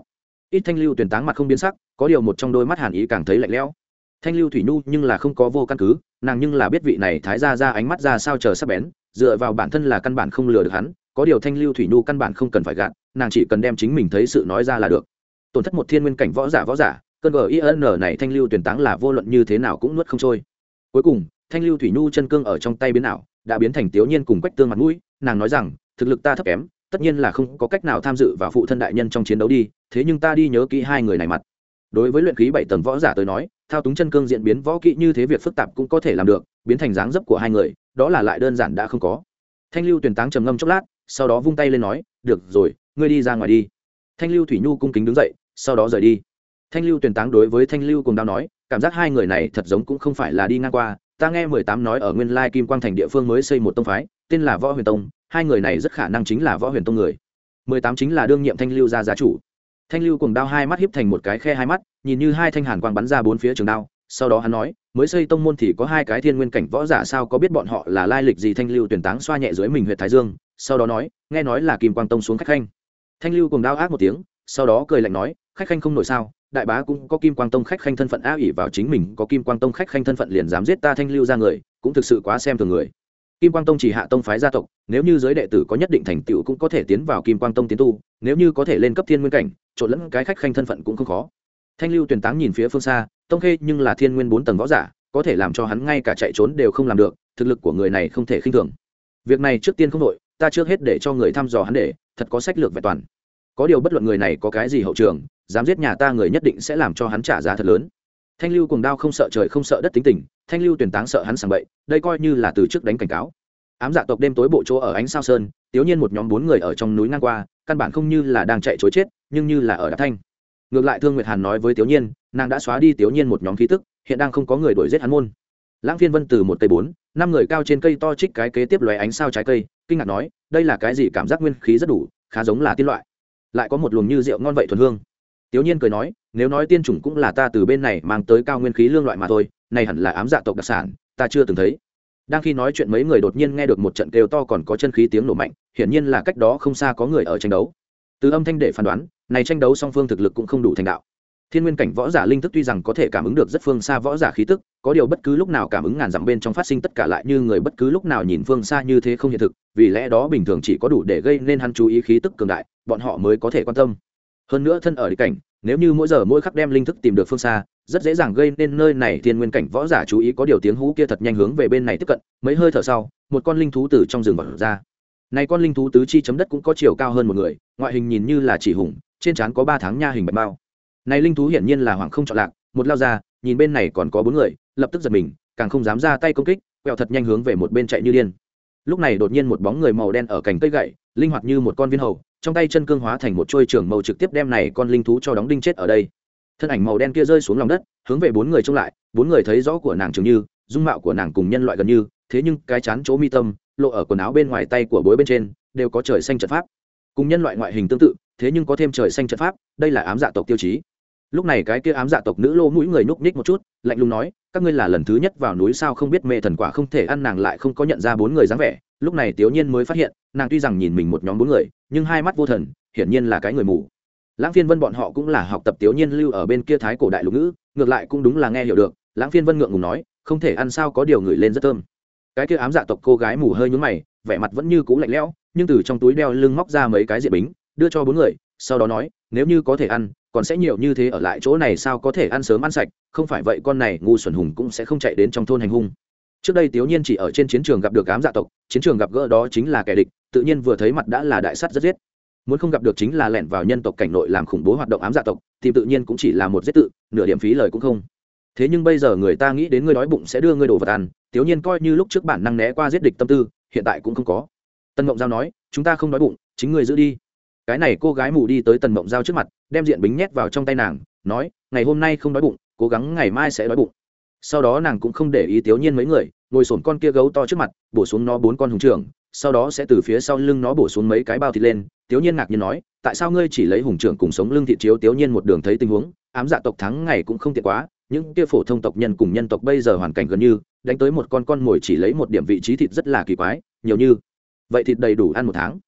Ít thanh lưu tuyển táng mặt không biến sắc, có điều một trong đôi mắt hàn ý càng thấy lạnh lẽo thanh lưu thủy nhu nhưng là không có vô căn cứ, nàng nhưng là biết vị này thái ra ra ánh mắt ra sao chờ sắp bén, dựa vào bản thân là căn bản không lừa được hắn, có điều thanh lưu thủy nhu căn bản không cần phải gạt, nàng chỉ cần đem chính mình thấy sự nói ra là được. Tổn thất một thiên nguyên cảnh võ giả võ giả, cơn gờ in này thanh lưu tuyển táng là vô luận như thế nào cũng nuốt không trôi. Cuối cùng, thanh lưu thủy nhu chân cương ở trong tay biến ảo, đã biến thành tiểu nhiên cùng quách tương mặt mũi, nàng nói rằng, thực lực ta thấp kém, tất nhiên là không có cách nào tham dự vào phụ thân đại nhân trong chiến đấu đi, thế nhưng ta đi nhớ kỹ hai người này mặt đối với luyện khí bảy tầng võ giả tới nói, thao túng chân cương diễn biến võ kỹ như thế việc phức tạp cũng có thể làm được, biến thành dáng dấp của hai người, đó là lại đơn giản đã không có. Thanh lưu tuyển táng trầm ngâm chốc lát, sau đó vung tay lên nói, được rồi, ngươi đi ra ngoài đi. Thanh lưu thủy nhu cung kính đứng dậy, sau đó rời đi. Thanh lưu tuyển táng đối với thanh lưu cùng đao nói, cảm giác hai người này thật giống cũng không phải là đi ngang qua, ta nghe mười tám nói ở nguyên lai kim quang thành địa phương mới xây một tông phái, tên là võ huyền tông, hai người này rất khả năng chính là võ huyền tông người. Mười tám chính là đương nhiệm thanh lưu gia gia chủ thanh lưu cùng đao hai mắt hiếp thành một cái khe hai mắt, nhìn như hai thanh hàn quang bắn ra bốn phía trường đao, sau đó hắn nói, mới xây tông môn thì có hai cái thiên nguyên cảnh võ giả sao có biết bọn họ là lai lịch gì? Thanh lưu tuyển táng xoa nhẹ dưới mình huyện thái dương, sau đó nói, nghe nói là kim quang tông xuống khách khanh. Thanh lưu cùng đao ác một tiếng, sau đó cười lạnh nói, khách khanh không nổi sao, đại bá cũng có kim quang tông khách khanh thân phận ác ỉ vào chính mình có kim quang tông khách khanh thân phận liền dám giết ta thanh lưu ra người, cũng thực sự quá xem thường người. Kim quang tông chỉ hạ tông phái gia tộc, nếu như giới đệ tử có nhất định thành tựu cũng có thể tiến vào kim quang tông tiến tu nếu như có thể lên cấp thiên nguyên cảnh, trộn lẫn cái khách khanh thân phận cũng không khó. Thanh lưu tuyển táng nhìn phía phương xa, tông khê nhưng là thiên nguyên bốn tầng võ giả, có thể làm cho hắn ngay cả chạy trốn đều không làm được, thực lực của người này không thể khinh thường. Việc này trước tiên không đội ta trước hết để cho người thăm dò hắn để, thật có sách lược vẹn toàn. Có điều bất luận người này có cái gì hậu trường, dám giết nhà ta người nhất định sẽ làm cho hắn trả giá thật lớn. Thanh lưu cùng đao không sợ trời không sợ đất tính tình, thanh lưu tuyển táng sợ hắn sàng bậy, đây coi như là từ trước đánh cảnh cáo. Ám dạ tộc đêm tối bộ chỗ ở ánh sao sơn Tiểu nhiên một nhóm bốn người ở trong núi ngang qua, căn bản không như là đang chạy chối chết, nhưng như là ở đạp thanh. Ngược lại thương nguyệt hàn nói với Tiểu nhiên, nàng đã xóa đi Tiểu nhiên một nhóm khí tức, hiện đang không có người đuổi giết hắn môn. Lãng phiên vân từ một cây bốn, năm người cao trên cây to trích cái kế tiếp lóe ánh sao trái cây, kinh ngạc nói, đây là cái gì cảm giác nguyên khí rất đủ, khá giống là tiên loại. Lại có một luồng như rượu ngon vậy thuần hương. Tiểu nhiên cười nói, nếu nói tiên chủng cũng là ta từ bên này mang tới cao nguyên khí lương loại mà thôi, này hẳn là ám dạ tộc đặc sản, ta chưa từng thấy đang khi nói chuyện mấy người đột nhiên nghe được một trận kêu to còn có chân khí tiếng nổ mạnh, hiển nhiên là cách đó không xa có người ở tranh đấu. Từ âm thanh để phán đoán, này tranh đấu song phương thực lực cũng không đủ thành đạo. Thiên nguyên cảnh võ giả linh thức tuy rằng có thể cảm ứng được rất phương xa võ giả khí tức, có điều bất cứ lúc nào cảm ứng ngàn dặm bên trong phát sinh tất cả lại như người bất cứ lúc nào nhìn phương xa như thế không hiện thực, vì lẽ đó bình thường chỉ có đủ để gây nên hắn chú ý khí tức cường đại, bọn họ mới có thể quan tâm. Hơn nữa thân ở địa cảnh nếu như mỗi giờ mỗi khắc đem linh thức tìm được phương xa, rất dễ dàng gây nên nơi này thiên nguyên cảnh võ giả chú ý có điều tiếng hú kia thật nhanh hướng về bên này tiếp cận, mấy hơi thở sau, một con linh thú từ trong rừng vật ra. Này con linh thú tứ chi chấm đất cũng có chiều cao hơn một người, ngoại hình nhìn như là chỉ hùng, trên trán có ba tháng nha hình bạch bao. Này linh thú hiển nhiên là hoàng không chọn lạc, một lao ra, nhìn bên này còn có bốn người, lập tức giật mình, càng không dám ra tay công kích, quẹo thật nhanh hướng về một bên chạy như điên. Lúc này đột nhiên một bóng người màu đen ở cành cây gậy linh hoạt như một con viên hầu, trong tay chân cương hóa thành một trôi trường màu trực tiếp đem này con linh thú cho đóng đinh chết ở đây. Thân ảnh màu đen kia rơi xuống lòng đất, hướng về bốn người trông lại, bốn người thấy rõ của nàng trường như, dung mạo của nàng cùng nhân loại gần như, thế nhưng cái chán chỗ mi tâm, lộ ở quần áo bên ngoài tay của bối bên trên, đều có trời xanh trận pháp. Cùng nhân loại ngoại hình tương tự, thế nhưng có thêm trời xanh trận pháp, đây là ám dạ tộc tiêu chí. Lúc này cái kia ám dạ tộc nữ lô mũi người núp ních một chút, lạnh lùng nói, các ngươi là lần thứ nhất vào núi sao không biết mê thần quả không thể ăn, nàng lại không có nhận ra bốn người dáng vẻ. Lúc này tiểu nhiên mới phát hiện nàng tuy rằng nhìn mình một nhóm bốn người, nhưng hai mắt vô thần, hiển nhiên là cái người mù. Lãng phiên vân bọn họ cũng là học tập tiểu nhiên lưu ở bên kia thái cổ đại lục ngữ, ngược lại cũng đúng là nghe hiểu được, lãng phiên vân ngượng ngùng nói, không thể ăn sao có điều ngửi lên rất thơm. Cái kia ám dạ tộc cô gái mù hơi nhún mày, vẻ mặt vẫn như cũ lạnh lẽo, nhưng từ trong túi đeo lưng móc ra mấy cái diện bính, đưa cho bốn người, sau đó nói, nếu như có thể ăn, còn sẽ nhiều như thế ở lại chỗ này sao có thể ăn sớm ăn sạch, không phải vậy con này ngu xuẩn hùng cũng sẽ không chạy đến trong thôn hành hung. Trước đây tiểu nhiên chỉ ở trên chiến trường gặp được ám dạ tộc, chiến trường gặp gỡ đó chính là kẻ địch tự nhiên vừa thấy mặt đã là đại sắt rất giết. Muốn không gặp được chính là lẻn vào nhân tộc cảnh nội làm khủng bố hoạt động ám dạ tộc, thì tự nhiên cũng chỉ là một giết tự, nửa điểm phí lời cũng không. Thế nhưng bây giờ người ta nghĩ đến ngươi đói bụng sẽ đưa ngươi đồ vật ăn, tiểu nhiên coi như lúc trước bản năng né qua giết địch tâm tư, hiện tại cũng không có. Tân mộng giao nói, chúng ta không đói bụng, chính ngươi giữ đi. Cái này cô gái mù đi tới tần mộng giao trước mặt, đem diện bính nhét vào trong tay nàng, nói, ngày hôm nay không đói bụng, cố gắng ngày mai sẽ đói bụng. Sau đó nàng cũng không để ý tiểu nhiên mấy người, ngồi sổn con kia gấu to trước mặt, bổ xuống nó bốn con hùng trưởng sau đó sẽ từ phía sau lưng nó bổ xuống mấy cái bao thịt lên, Tiếu nhiên ngạc nhiên nói, tại sao ngươi chỉ lấy hùng trưởng cùng sống lưng thịt chiếu Tiếu nhiên một đường thấy tình huống, ám dạ tộc thắng ngày cũng không tiện quá, những kia phổ thông tộc nhân cùng nhân tộc bây giờ hoàn cảnh gần như, đánh tới một con con mồi chỉ lấy một điểm vị trí thịt rất là kỳ quái, nhiều như vậy thịt đầy đủ ăn một tháng.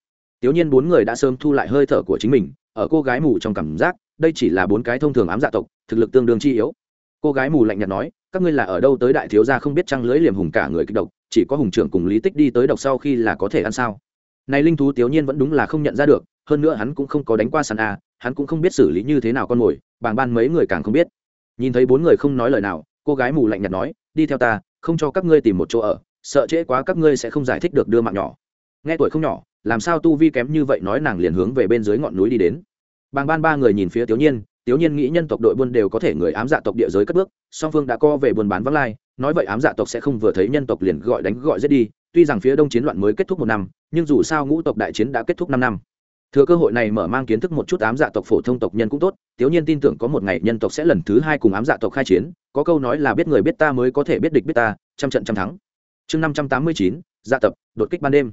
Tiếu nhiên bốn người đã sớm thu lại hơi thở của chính mình, ở cô gái mù trong cảm giác, đây chỉ là bốn cái thông thường ám dạ tộc, thực lực tương đương chi yếu. Cô gái mù lạnh nhạt nói, các ngươi là ở đâu tới đại thiếu gia không biết trăng lưới liềm hùng cả người kích độc chỉ có hùng trưởng cùng lý tích đi tới độc sau khi là có thể ăn sao? Này linh thú tiểu nhiên vẫn đúng là không nhận ra được, hơn nữa hắn cũng không có đánh qua sàn a, hắn cũng không biết xử lý như thế nào con mồi, bàng ban mấy người càng không biết. Nhìn thấy bốn người không nói lời nào, cô gái mù lạnh nhạt nói, đi theo ta, không cho các ngươi tìm một chỗ ở, sợ trễ quá các ngươi sẽ không giải thích được đưa mạng nhỏ. Nghe tuổi không nhỏ, làm sao tu vi kém như vậy nói nàng liền hướng về bên dưới ngọn núi đi đến. Bàng ban ba người nhìn phía tiểu nhiên tiểu nhiên nghĩ nhân tộc đội buôn đều có thể người ám dạ tộc địa giới cất bước, song phương đã co về buôn bán vắng lai nói vậy ám dạ tộc sẽ không vừa thấy nhân tộc liền gọi đánh gọi giết đi, tuy rằng phía đông chiến loạn mới kết thúc một năm, nhưng dù sao ngũ tộc đại chiến đã kết thúc năm năm. Thừa cơ hội này mở mang kiến thức một chút ám dạ tộc phổ thông tộc nhân cũng tốt, thiếu nhiên tin tưởng có một ngày nhân tộc sẽ lần thứ hai cùng ám dạ tộc khai chiến, có câu nói là biết người biết ta mới có thể biết địch biết ta, trăm trận trăm thắng. Chương năm trăm tám mươi chín dạ tập, đột kích ban đêm.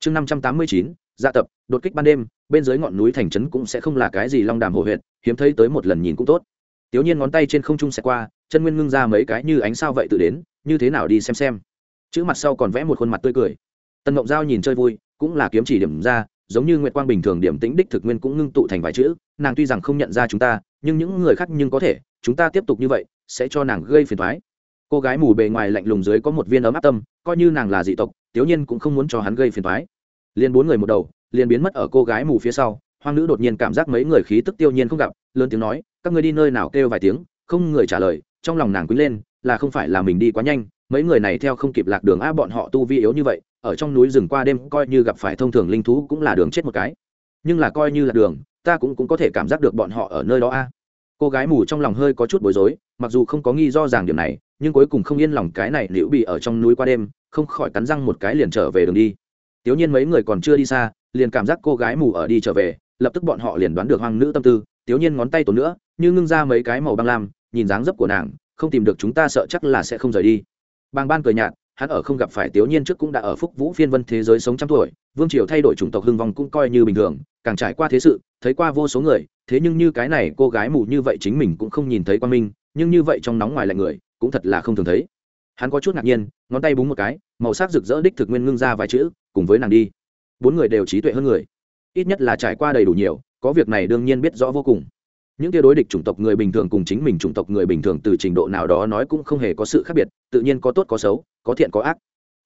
Chương năm trăm tám mươi chín dạ tập, đột kích ban đêm, bên dưới ngọn núi thành trấn cũng sẽ không là cái gì long đàm hồ huyện hiếm thấy tới một lần nhìn cũng tốt. Tiểu nhiên ngón tay trên không trung sẽ qua chân nguyên ngưng ra mấy cái như ánh sao vậy tự đến, như thế nào đi xem xem. Chữ mặt sau còn vẽ một khuôn mặt tươi cười. Tần mộng giao nhìn chơi vui, cũng là kiếm chỉ điểm ra, giống như nguyệt quang bình thường điểm tính đích thực nguyên cũng ngưng tụ thành vài chữ, nàng tuy rằng không nhận ra chúng ta, nhưng những người khác nhưng có thể, chúng ta tiếp tục như vậy, sẽ cho nàng gây phiền thoái cô gái mù bề ngoài lạnh lùng dưới có một viên ấm áp tâm, coi như nàng là dị tộc, tiểu nhiên cũng không muốn cho hắn gây phiền thoái liền bốn người một đầu, liền biến mất ở cô gái mù phía sau, hoang nữ đột nhiên cảm giác mấy người khí tức tiêu nhiên không gặp, lớn tiếng nói, các người đi nơi nào kêu vài tiếng, không người trả lời trong lòng nàng quý lên là không phải là mình đi quá nhanh mấy người này theo không kịp lạc đường a bọn họ tu vi yếu như vậy ở trong núi rừng qua đêm coi như gặp phải thông thường linh thú cũng là đường chết một cái. Nhưng là coi như là đường ta cũng cũng có thể cảm giác được bọn họ ở nơi đó a cô gái mù trong lòng hơi có chút bối rối mặc dù không có nghi do ràng điểm này nhưng cuối cùng không yên lòng cái này liễu bị ở trong núi qua đêm không khỏi cắn răng một cái liền trở về đường đi. Tiểu nhiên mấy người còn chưa đi xa, liền cảm giác cô gái mù ở đi trở về, lập tức bọn họ liền đoán được hoang nữ tâm tư, Tiểu nhiên ngón tay tổ nữa, như ngưng ra mấy cái màu băng lam, nhìn dáng dấp của nàng, không tìm được chúng ta sợ chắc là sẽ không rời đi. Bàng ban cười nhạt, hắn ở không gặp phải tiểu nhiên trước cũng đã ở phúc vũ phiên vân thế giới sống trăm tuổi vương triều thay đổi chủng tộc hưng vong cũng coi như bình thường càng trải qua thế sự thấy qua vô số người thế nhưng như cái này cô gái mù như vậy chính mình cũng không nhìn thấy quan minh nhưng như vậy trong nóng ngoài lạnh người cũng thật là không thường thấy. Hắn có chút ngạc nhiên ngón tay búng một cái màu sắc rực rỡ đích thực nguyên ngưng ra vài chữ cùng với nàng đi. Bốn người đều trí tuệ hơn người. Ít nhất là trải qua đầy đủ nhiều có việc này đương nhiên biết rõ vô cùng những tia đối địch chủng tộc người bình thường cùng chính mình chủng tộc người bình thường từ trình độ nào đó nói cũng không hề có sự khác biệt, tự nhiên có tốt có xấu, có thiện có ác.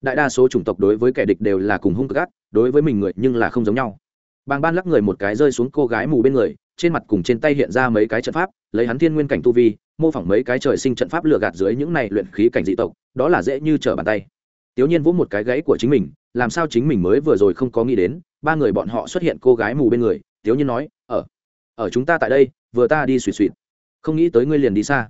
Đại đa số chủng tộc đối với kẻ địch đều là cùng hung cực ác đối với mình người nhưng là không giống nhau. Bàng ban lắc người một cái rơi xuống cô gái mù bên người, trên mặt cùng trên tay hiện ra mấy cái trận pháp, lấy hắn thiên nguyên cảnh tu vi, mô phỏng mấy cái trời sinh trận pháp lừa gạt dưới những này luyện khí cảnh dị tộc, đó là dễ như trở bàn tay. Tiểu nhiên vỗ một cái gãy của chính mình, làm sao chính mình mới vừa rồi không có nghĩ đến, ba người bọn họ xuất hiện cô gái mù bên người, tiểu nhiên nói ở ở chúng ta tại đây, vừa ta đi suy suy không nghĩ tới ngươi liền đi xa.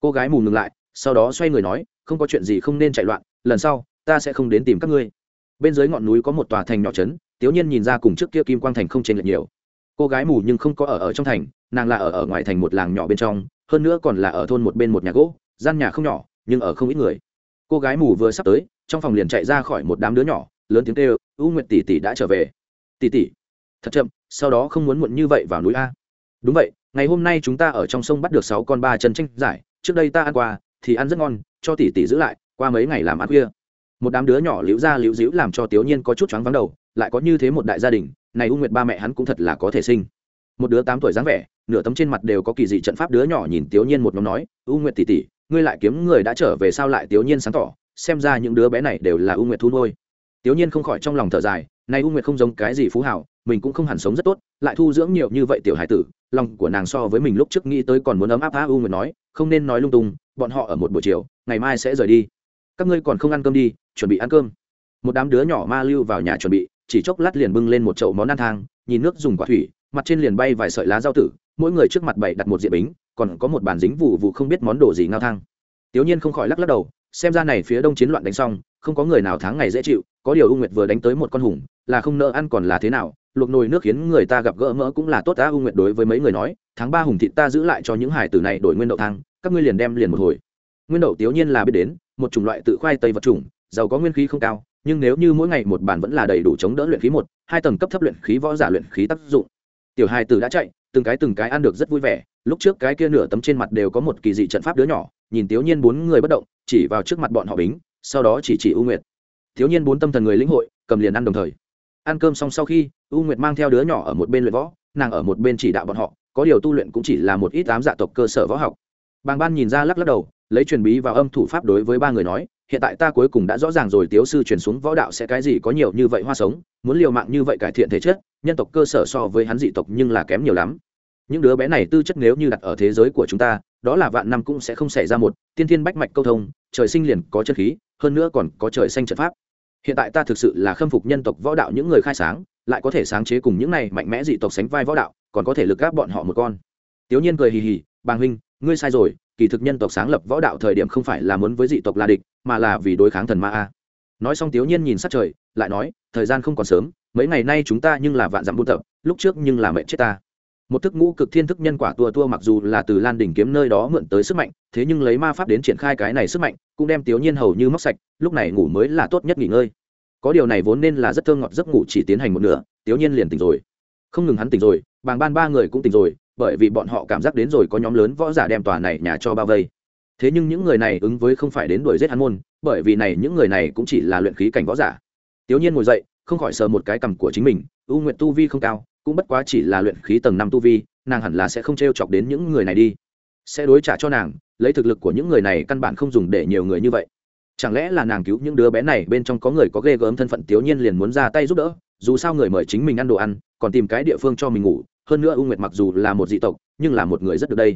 Cô gái mù ngừng lại, sau đó xoay người nói, không có chuyện gì không nên chạy loạn, lần sau, ta sẽ không đến tìm các ngươi. Bên dưới ngọn núi có một tòa thành nhỏ trấn, Tiếu nhiên nhìn ra cùng trước kia kim quang thành không chênh lệch nhiều. Cô gái mù nhưng không có ở ở trong thành, nàng là ở ở ngoài thành một làng nhỏ bên trong, hơn nữa còn là ở thôn một bên một nhà gỗ, gian nhà không nhỏ, nhưng ở không ít người. Cô gái mù vừa sắp tới, trong phòng liền chạy ra khỏi một đám đứa nhỏ, lớn tiếng kêu, u nguyệt tỷ tỷ đã trở về. Tỷ tỷ. Thật chậm, sau đó không muốn muộn như vậy vào núi a đúng vậy, ngày hôm nay chúng ta ở trong sông bắt được sáu con ba chân tranh giải, trước đây ta ăn qua, thì ăn rất ngon, cho tỷ tỷ giữ lại, qua mấy ngày làm ăn khuya. Một đám đứa nhỏ liễu ra liễu dĩu làm cho tiểu nhiên có chút choáng vắng đầu, lại có như thế một đại gia đình, này u nguyệt ba mẹ hắn cũng thật là có thể sinh. Một đứa tám tuổi dáng vẻ, nửa tấm trên mặt đều có kỳ dị trận pháp đứa nhỏ nhìn tiểu nhiên một nhóm nói, u nguyệt tỷ tỷ, ngươi lại kiếm người đã trở về sao lại tiểu nhiên sáng tỏ, xem ra những đứa bé này đều là u nguyệt thu nuôi. Tiểu nhiên không khỏi trong lòng thở dài, này u nguyệt không giống cái gì phú hảo mình cũng không hẳn sống rất tốt, lại thu dưỡng nhiều như vậy tiểu hải tử, lòng của nàng so với mình lúc trước nghĩ tới còn muốn ấm áp a u nguyệt nói, không nên nói lung tung, bọn họ ở một buổi chiều, ngày mai sẽ rời đi. Các ngươi còn không ăn cơm đi, chuẩn bị ăn cơm. Một đám đứa nhỏ ma lưu vào nhà chuẩn bị, chỉ chốc lát liền bưng lên một chậu món ăn thang, nhìn nước dùng quả thủy, mặt trên liền bay vài sợi lá rau tử, mỗi người trước mặt bày đặt một diện bính, còn có một bàn dính vụ vụ không biết món đồ gì ngao thang. Tiểu nhiên không khỏi lắc lắc đầu, xem ra này phía đông chiến loạn đánh xong, không có người nào tháng ngày dễ chịu, có điều u nguyệt vừa đánh tới một con hùng, là không nợ ăn còn là thế nào luộc nồi nước khiến người ta gặp gỡ mỡ cũng là tốt ta u nguyệt đối với mấy người nói, tháng ba hùng thịt ta giữ lại cho những hải tử này đổi nguyên đậu thang, các ngươi liền đem liền một hồi. Nguyên đậu tiểu nhiên là biết đến, một chủng loại tự khoai tây vật chủng, giàu có nguyên khí không cao, nhưng nếu như mỗi ngày một bản vẫn là đầy đủ chống đỡ luyện khí một, hai tầng cấp thấp luyện khí võ giả luyện khí tác dụng. Tiểu hai tử đã chạy, từng cái từng cái ăn được rất vui vẻ, lúc trước cái kia nửa tấm trên mặt đều có một kỳ dị trận pháp đứa nhỏ, nhìn tiểu nhiên bốn người bất động, chỉ vào trước mặt bọn họ bính, sau đó chỉ chỉ u nguyệt. Thiếu nhiên bốn tâm thần người lĩnh hội, cầm liền ăn đồng thời ăn cơm xong sau khi, u nguyệt mang theo đứa nhỏ ở một bên luyện võ, nàng ở một bên chỉ đạo bọn họ, có điều tu luyện cũng chỉ là một ít ám dạ tộc cơ sở võ học. Bàng ban nhìn ra lắc lắc đầu, lấy truyền bí vào âm thủ pháp đối với ba người nói, hiện tại ta cuối cùng đã rõ ràng rồi tiếu sư truyền xuống võ đạo sẽ cái gì có nhiều như vậy hoa sống, muốn liều mạng như vậy cải thiện thể chất, nhân tộc cơ sở so với hắn dị tộc nhưng là kém nhiều lắm. Những đứa bé này tư chất nếu như đặt ở thế giới của chúng ta, đó là vạn năm cũng sẽ không xảy ra một, tiên thiên bách mạch câu thông, trời sinh liền có chất khí, hơn nữa còn có trời xanh trận pháp hiện tại ta thực sự là khâm phục nhân tộc võ đạo những người khai sáng, lại có thể sáng chế cùng những này mạnh mẽ dị tộc sánh vai võ đạo, còn có thể lực gáp bọn họ một con. Tiểu nhiên cười hì hì, bàng huynh, ngươi sai rồi, kỳ thực nhân tộc sáng lập võ đạo thời điểm không phải là muốn với dị tộc là địch, mà là vì đối kháng thần ma a. Nói xong tiểu nhiên nhìn sát trời, lại nói, thời gian không còn sớm, mấy ngày nay chúng ta nhưng là vạn dặm buôn tập, lúc trước nhưng là mẹ chết ta một thức ngũ cực thiên thức nhân quả tua tua mặc dù là từ lan đỉnh kiếm nơi đó mượn tới sức mạnh, thế nhưng lấy ma pháp đến triển khai cái này sức mạnh, cũng đem tiểu nhiên hầu như móc sạch, lúc này ngủ mới là tốt nhất nghỉ ngơi. Có điều này vốn nên là rất thơ ngọt, giấc ngủ chỉ tiến hành một nửa tiểu nhiên liền tỉnh rồi. Không ngừng hắn tỉnh rồi, bàng ban ba người cũng tỉnh rồi, bởi vì bọn họ cảm giác đến rồi có nhóm lớn võ giả đem tòa này nhà cho bao vây. Thế nhưng những người này ứng với không phải đến đuổi giết hắn môn, bởi vì này những người này cũng chỉ là luyện khí cảnh võ giả. Tiểu nhiên ngồi dậy, không khỏi sờ một cái cằm của chính mình u nguyện tu vi không cao, cũng bất quá chỉ là luyện khí tầng năm tu vi, nàng hẳn là sẽ không t r e o chọc đến những người này đi. Sẽ đối trả cho nàng, lấy thực lực của những người này căn bản không dùng để nhiều người như vậy. Chẳng lẽ là nàng cứu những đứa bé này bên trong có người có ghê gớm thân phận tiểu nhiên liền muốn ra tay giúp đỡ, dù sao người mời chính mình ăn đồ ăn, còn tìm cái địa phương cho mình ngủ, hơn nữa u nguyệt mặc dù là một dị tộc, nhưng là một người rất được đây.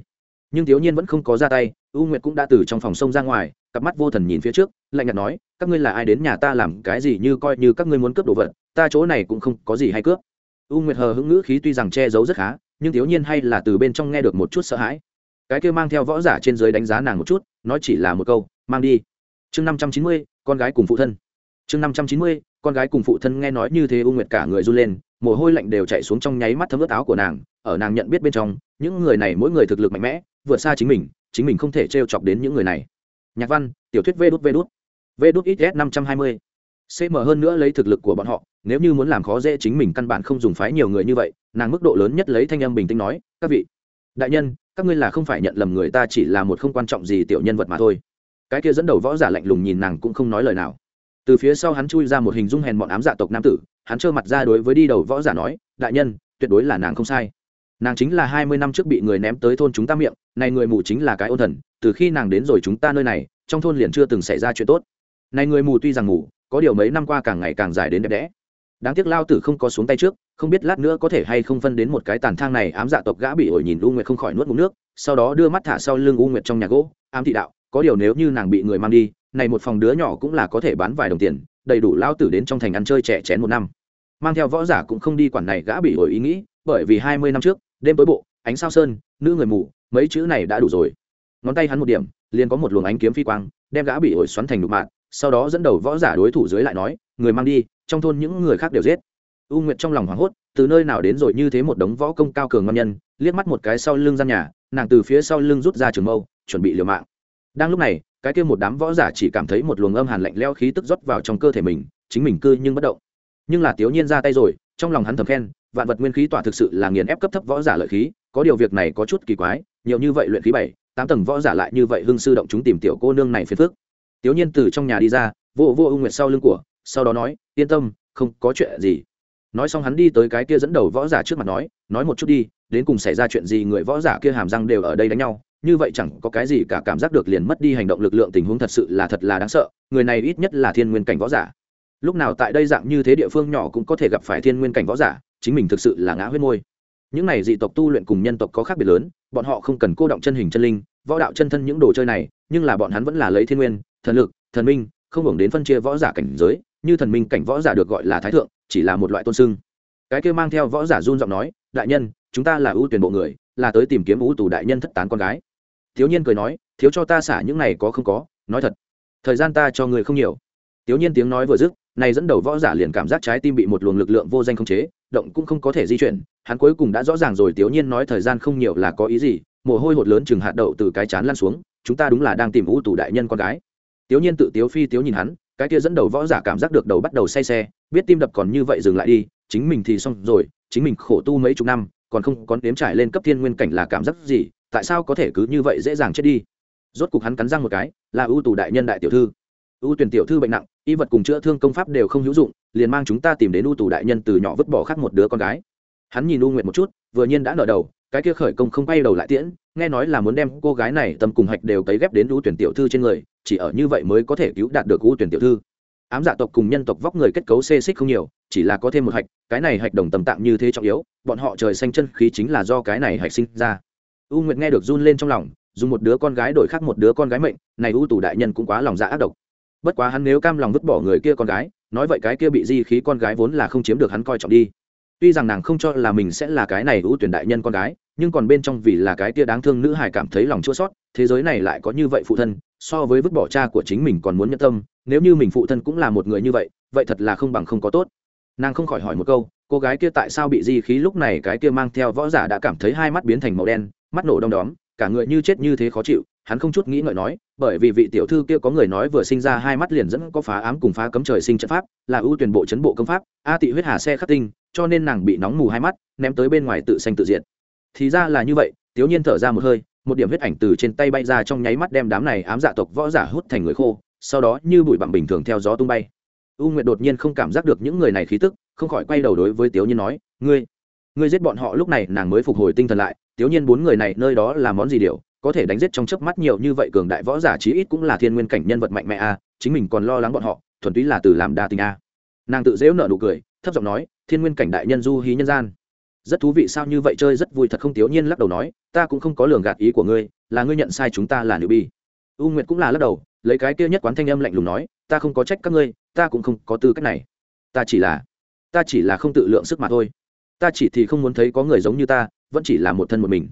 Nhưng tiểu nhiên vẫn không có ra tay, u nguyệt cũng đã từ trong phòng sông ra ngoài cặp mắt vô thần nhìn phía trước, lạnh nhạt nói, các ngươi là ai đến nhà ta làm cái gì như coi như các ngươi muốn cướp đồ vật, ta chỗ này cũng không có gì hay cướp. U nguyệt hờ hững ngữ khí tuy rằng che giấu rất khá, nhưng thiếu nhiên hay là từ bên trong nghe được một chút sợ hãi. Cái kia mang theo võ giả trên dưới đánh giá nàng một chút, nói chỉ là một câu, mang đi. Chương năm trăm chín mươi, con gái cùng phụ thân. Chương năm trăm chín mươi, con gái cùng phụ thân nghe nói như thế u nguyệt cả người run lên, mồ hôi lạnh đều chạy xuống trong nháy mắt thấm ướt áo của nàng, ở nàng nhận biết bên trong, những người này mỗi người thực lực mạnh mẽ, vượt xa chính mình chính mình không thể t chọc đến những người này nhạc văn, tiểu thuyết vê đút vê đút. Vê đút ít s năm trăm hai mươi. Cm hơn nữa lấy thực lực của bọn họ, nếu như muốn làm khó dễ chính mình căn bản không dùng phái nhiều người như vậy, nàng mức độ lớn nhất lấy thanh âm bình tĩnh nói, các vị, đại nhân, các ngươi là không phải nhận lầm người ta chỉ là một không quan trọng gì tiểu nhân vật mà thôi. Cái kia dẫn đầu võ giả lạnh lùng nhìn nàng cũng không nói lời nào. Từ phía sau hắn chui ra một hình dung hèn bọn ám dạ tộc nam tử, hắn trơ mặt ra đối với đi đầu võ giả nói, đại nhân, tuyệt đối là nàng không sai nàng chính là hai mươi năm trước bị người ném tới thôn chúng ta miệng này người mù chính là cái ôn thần, từ khi nàng đến rồi chúng ta nơi này, trong thôn liền chưa từng xảy ra chuyện tốt. Này người mù tuy rằng mù, có điều mấy năm qua càng ngày càng dài đến đẹp đẽ. Đáng tiếc lao tử không có xuống tay trước, không biết lát nữa có thể hay không phân đến một cái tàn thang này, ám dạ tộc gã bị ổi nhìn u nguyệt không khỏi nuốt ngụm nước, sau đó đưa mắt thả sau lưng u nguyệt trong nhà gỗ, ám thị đạo, có điều nếu như nàng bị người mang đi, này một phòng đứa nhỏ cũng là có thể bán vài đồng tiền, đầy đủ lao tử đến trong thành ăn chơi trẻ chén một năm. Mang theo võ giả cũng không đi quản này gã bị ổi ý nghĩ, bởi vì hai mươi năm trước đêm tối bộ, ánh sao sơn, nữ người mù, mấy chữ này đã đủ rồi. Ngón tay hắn một điểm, liền có một luồng ánh kiếm phi quang, đem gã bị ổi xoắn thành đục mạng sau đó dẫn đầu võ giả đối thủ dưới lại nói, người mang đi, trong thôn những người khác đều giết. U nguyệt trong lòng hoảng hốt, từ nơi nào đến rồi như thế một đống võ công cao cường ngâm nhân, liếc mắt một cái sau lưng gian nhà, nàng từ phía sau lưng rút ra trường mâu, chuẩn bị liều mạng. Đang lúc này, cái kia một đám võ giả chỉ cảm thấy một luồng âm hàn lạnh leo khí tức rót vào trong cơ thể mình, chính mình cư nhưng bất động. Nhưng là tiểu nhiên ra tay rồi, trong lòng hắn thầm khen vạn vật nguyên khí tỏa thực sự là nghiền ép cấp thấp võ giả lợi khí, có điều việc này có chút kỳ quái, nhiều như vậy luyện khí bảy, tám tầng võ giả lại như vậy hưng sư động chúng tìm tiểu cô nương này phiền phức. Tiểu nhiên từ trong nhà đi ra, vô vô ưu nguyệt sau lưng của, sau đó nói, yên tâm, không có chuyện gì. Nói xong hắn đi tới cái kia dẫn đầu võ giả trước mặt nói nói một chút đi, đến cùng xảy ra chuyện gì người võ giả kia hàm răng đều ở đây đánh nhau, như vậy chẳng có cái gì cả cảm giác được liền mất đi hành động lực lượng tình huống thật sự là thật là đáng sợ, người này ít nhất là thiên nguyên cảnh võ giả. Lúc nào tại đây dạng như thế địa phương nhỏ cũng có thể gặp phải thiên nguyên cảnh võ giả chính mình thực sự là ngã huyết môi. Những này dị tộc tu luyện cùng nhân tộc có khác biệt lớn, bọn họ không cần cô động chân hình chân linh, võ đạo chân thân những đồ chơi này, nhưng là bọn hắn vẫn là lấy thiên nguyên, thần lực, thần minh, không hưởng đến phân chia võ giả cảnh giới, như thần minh cảnh võ giả được gọi là thái thượng, chỉ là một loại tôn sưng. Cái kia mang theo võ giả run giọng nói, đại nhân, chúng ta là ưu tuyển bộ người, là tới tìm kiếm ưu tù đại nhân thất tán con gái. Thiếu nhiên cười nói, thiếu cho ta xả những này có không có, nói thật, thời gian ta cho người không nhiều. Thiếu nhiên tiếng nói vừa dứt này dẫn đầu võ giả liền cảm giác trái tim bị một luồng lực lượng vô danh khống chế, động cũng không có thể di chuyển, hắn cuối cùng đã rõ ràng rồi, tiểu nhiên nói thời gian không nhiều là có ý gì, mồ hôi hột lớn chừng hạt đậu từ cái chán lan xuống, chúng ta đúng là đang tìm ưu tù đại nhân con gái. Tiểu nhiên tự tiếu phi tiếu nhìn hắn, cái kia dẫn đầu võ giả cảm giác được đầu bắt đầu say xe, biết tim đập còn như vậy dừng lại đi, chính mình thì xong rồi, chính mình khổ tu mấy chục năm, còn không có nếm trải lên cấp thiên nguyên cảnh là cảm giác gì, tại sao có thể cứ như vậy dễ dàng chết đi? Rốt cục hắn cắn răng một cái, là ưu tù đại nhân đại tiểu thư ưu tuyển tiểu thư bệnh nặng, y vật cùng chữa thương công pháp đều không hữu dụng, liền mang chúng ta tìm đến u tù đại nhân từ nhỏ vứt bỏ khác một đứa con gái. Hắn nhìn u nguyệt một chút, vừa nhiên đã nở đầu, cái kia khởi công không bay đầu lại tiễn, nghe nói là muốn đem cô gái này tâm cùng hạch đều cấy ghép đến u tuyển tiểu thư trên người, chỉ ở như vậy mới có thể cứu đạt được u tuyển tiểu thư. Ám dạ tộc cùng nhân tộc vóc người kết cấu xê xích không nhiều, chỉ là có thêm một hạch, cái này hạch đồng tầm tạng như thế trọng yếu, bọn họ trời xanh chân khí chính là do cái này hạch sinh ra. U nguyệt nghe được run lên trong lòng, dùng một đứa con gái đổi khác một đứa con gái mệnh, này u tù đại nhân cũng quá lòng dạ ác độc bất quá hắn nếu cam lòng vứt bỏ người kia con gái, nói vậy cái kia bị di khí con gái vốn là không chiếm được hắn coi trọng đi. Tuy rằng nàng không cho là mình sẽ là cái này ưu tuyển đại nhân con gái, nhưng còn bên trong vì là cái kia đáng thương nữ hài cảm thấy lòng chua sót thế giới này lại có như vậy phụ thân, so với vứt bỏ cha của chính mình còn muốn nhân tâm, nếu như mình phụ thân cũng là một người như vậy vậy thật là không bằng không có tốt. Nàng không khỏi hỏi một câu, cô gái kia tại sao bị di khí lúc này cái kia mang theo võ giả đã cảm thấy hai mắt biến thành màu đen, mắt nổ đom đóm cả người như chết như thế khó chịu, hắn không chút nghĩ ngợi nói, bởi vì vị tiểu thư kia có người nói vừa sinh ra hai mắt liền dẫn có phá ám cùng phá cấm trời sinh trận pháp, là ưu tuyển bộ chấn bộ công pháp, a tị huyết hà xe khắc tinh, cho nên nàng bị nóng mù hai mắt, ném tới bên ngoài tự xanh tự diện thì ra là như vậy tiểu nhiên thở ra một hơi, một điểm huyết ảnh từ trên tay bay ra trong nháy mắt đem đám này ám dạ tộc võ giả hút thành người khô, sau đó như bụi bặm bình thường theo gió tung bay. U nguyệt đột nhiên không cảm giác được những người này khí tức, không khỏi quay đầu đối với tiểu nhiên nói, ngươi ngươi giết bọn họ lúc này, nàng mới phục hồi tinh thần lại. Tiểu nhiên bốn người này, nơi đó là món gì điều? Có thể đánh giết trong chớp mắt nhiều như vậy cường đại võ giả chí ít cũng là thiên nguyên cảnh nhân vật mạnh mẽ a, chính mình còn lo lắng bọn họ, thuần túy là từ làm đa tình a. Nàng tự dễu nợ nụ cười, thấp giọng nói, thiên nguyên cảnh đại nhân du hí nhân gian. Rất thú vị, sao như vậy chơi rất vui thật không? Tiểu nhiên lắc đầu nói, ta cũng không có lường gạt ý của ngươi, là ngươi nhận sai chúng ta là nữ bi. U nguyệt cũng là lắc đầu, lấy cái kia nhất quán thanh âm lạnh lùng nói, ta không có trách các ngươi, ta cũng không có tư cách này. Ta chỉ là, ta chỉ là không tự lượng sức mà thôi ta chỉ thì không muốn thấy có người giống như ta, vẫn chỉ là một thân một mình.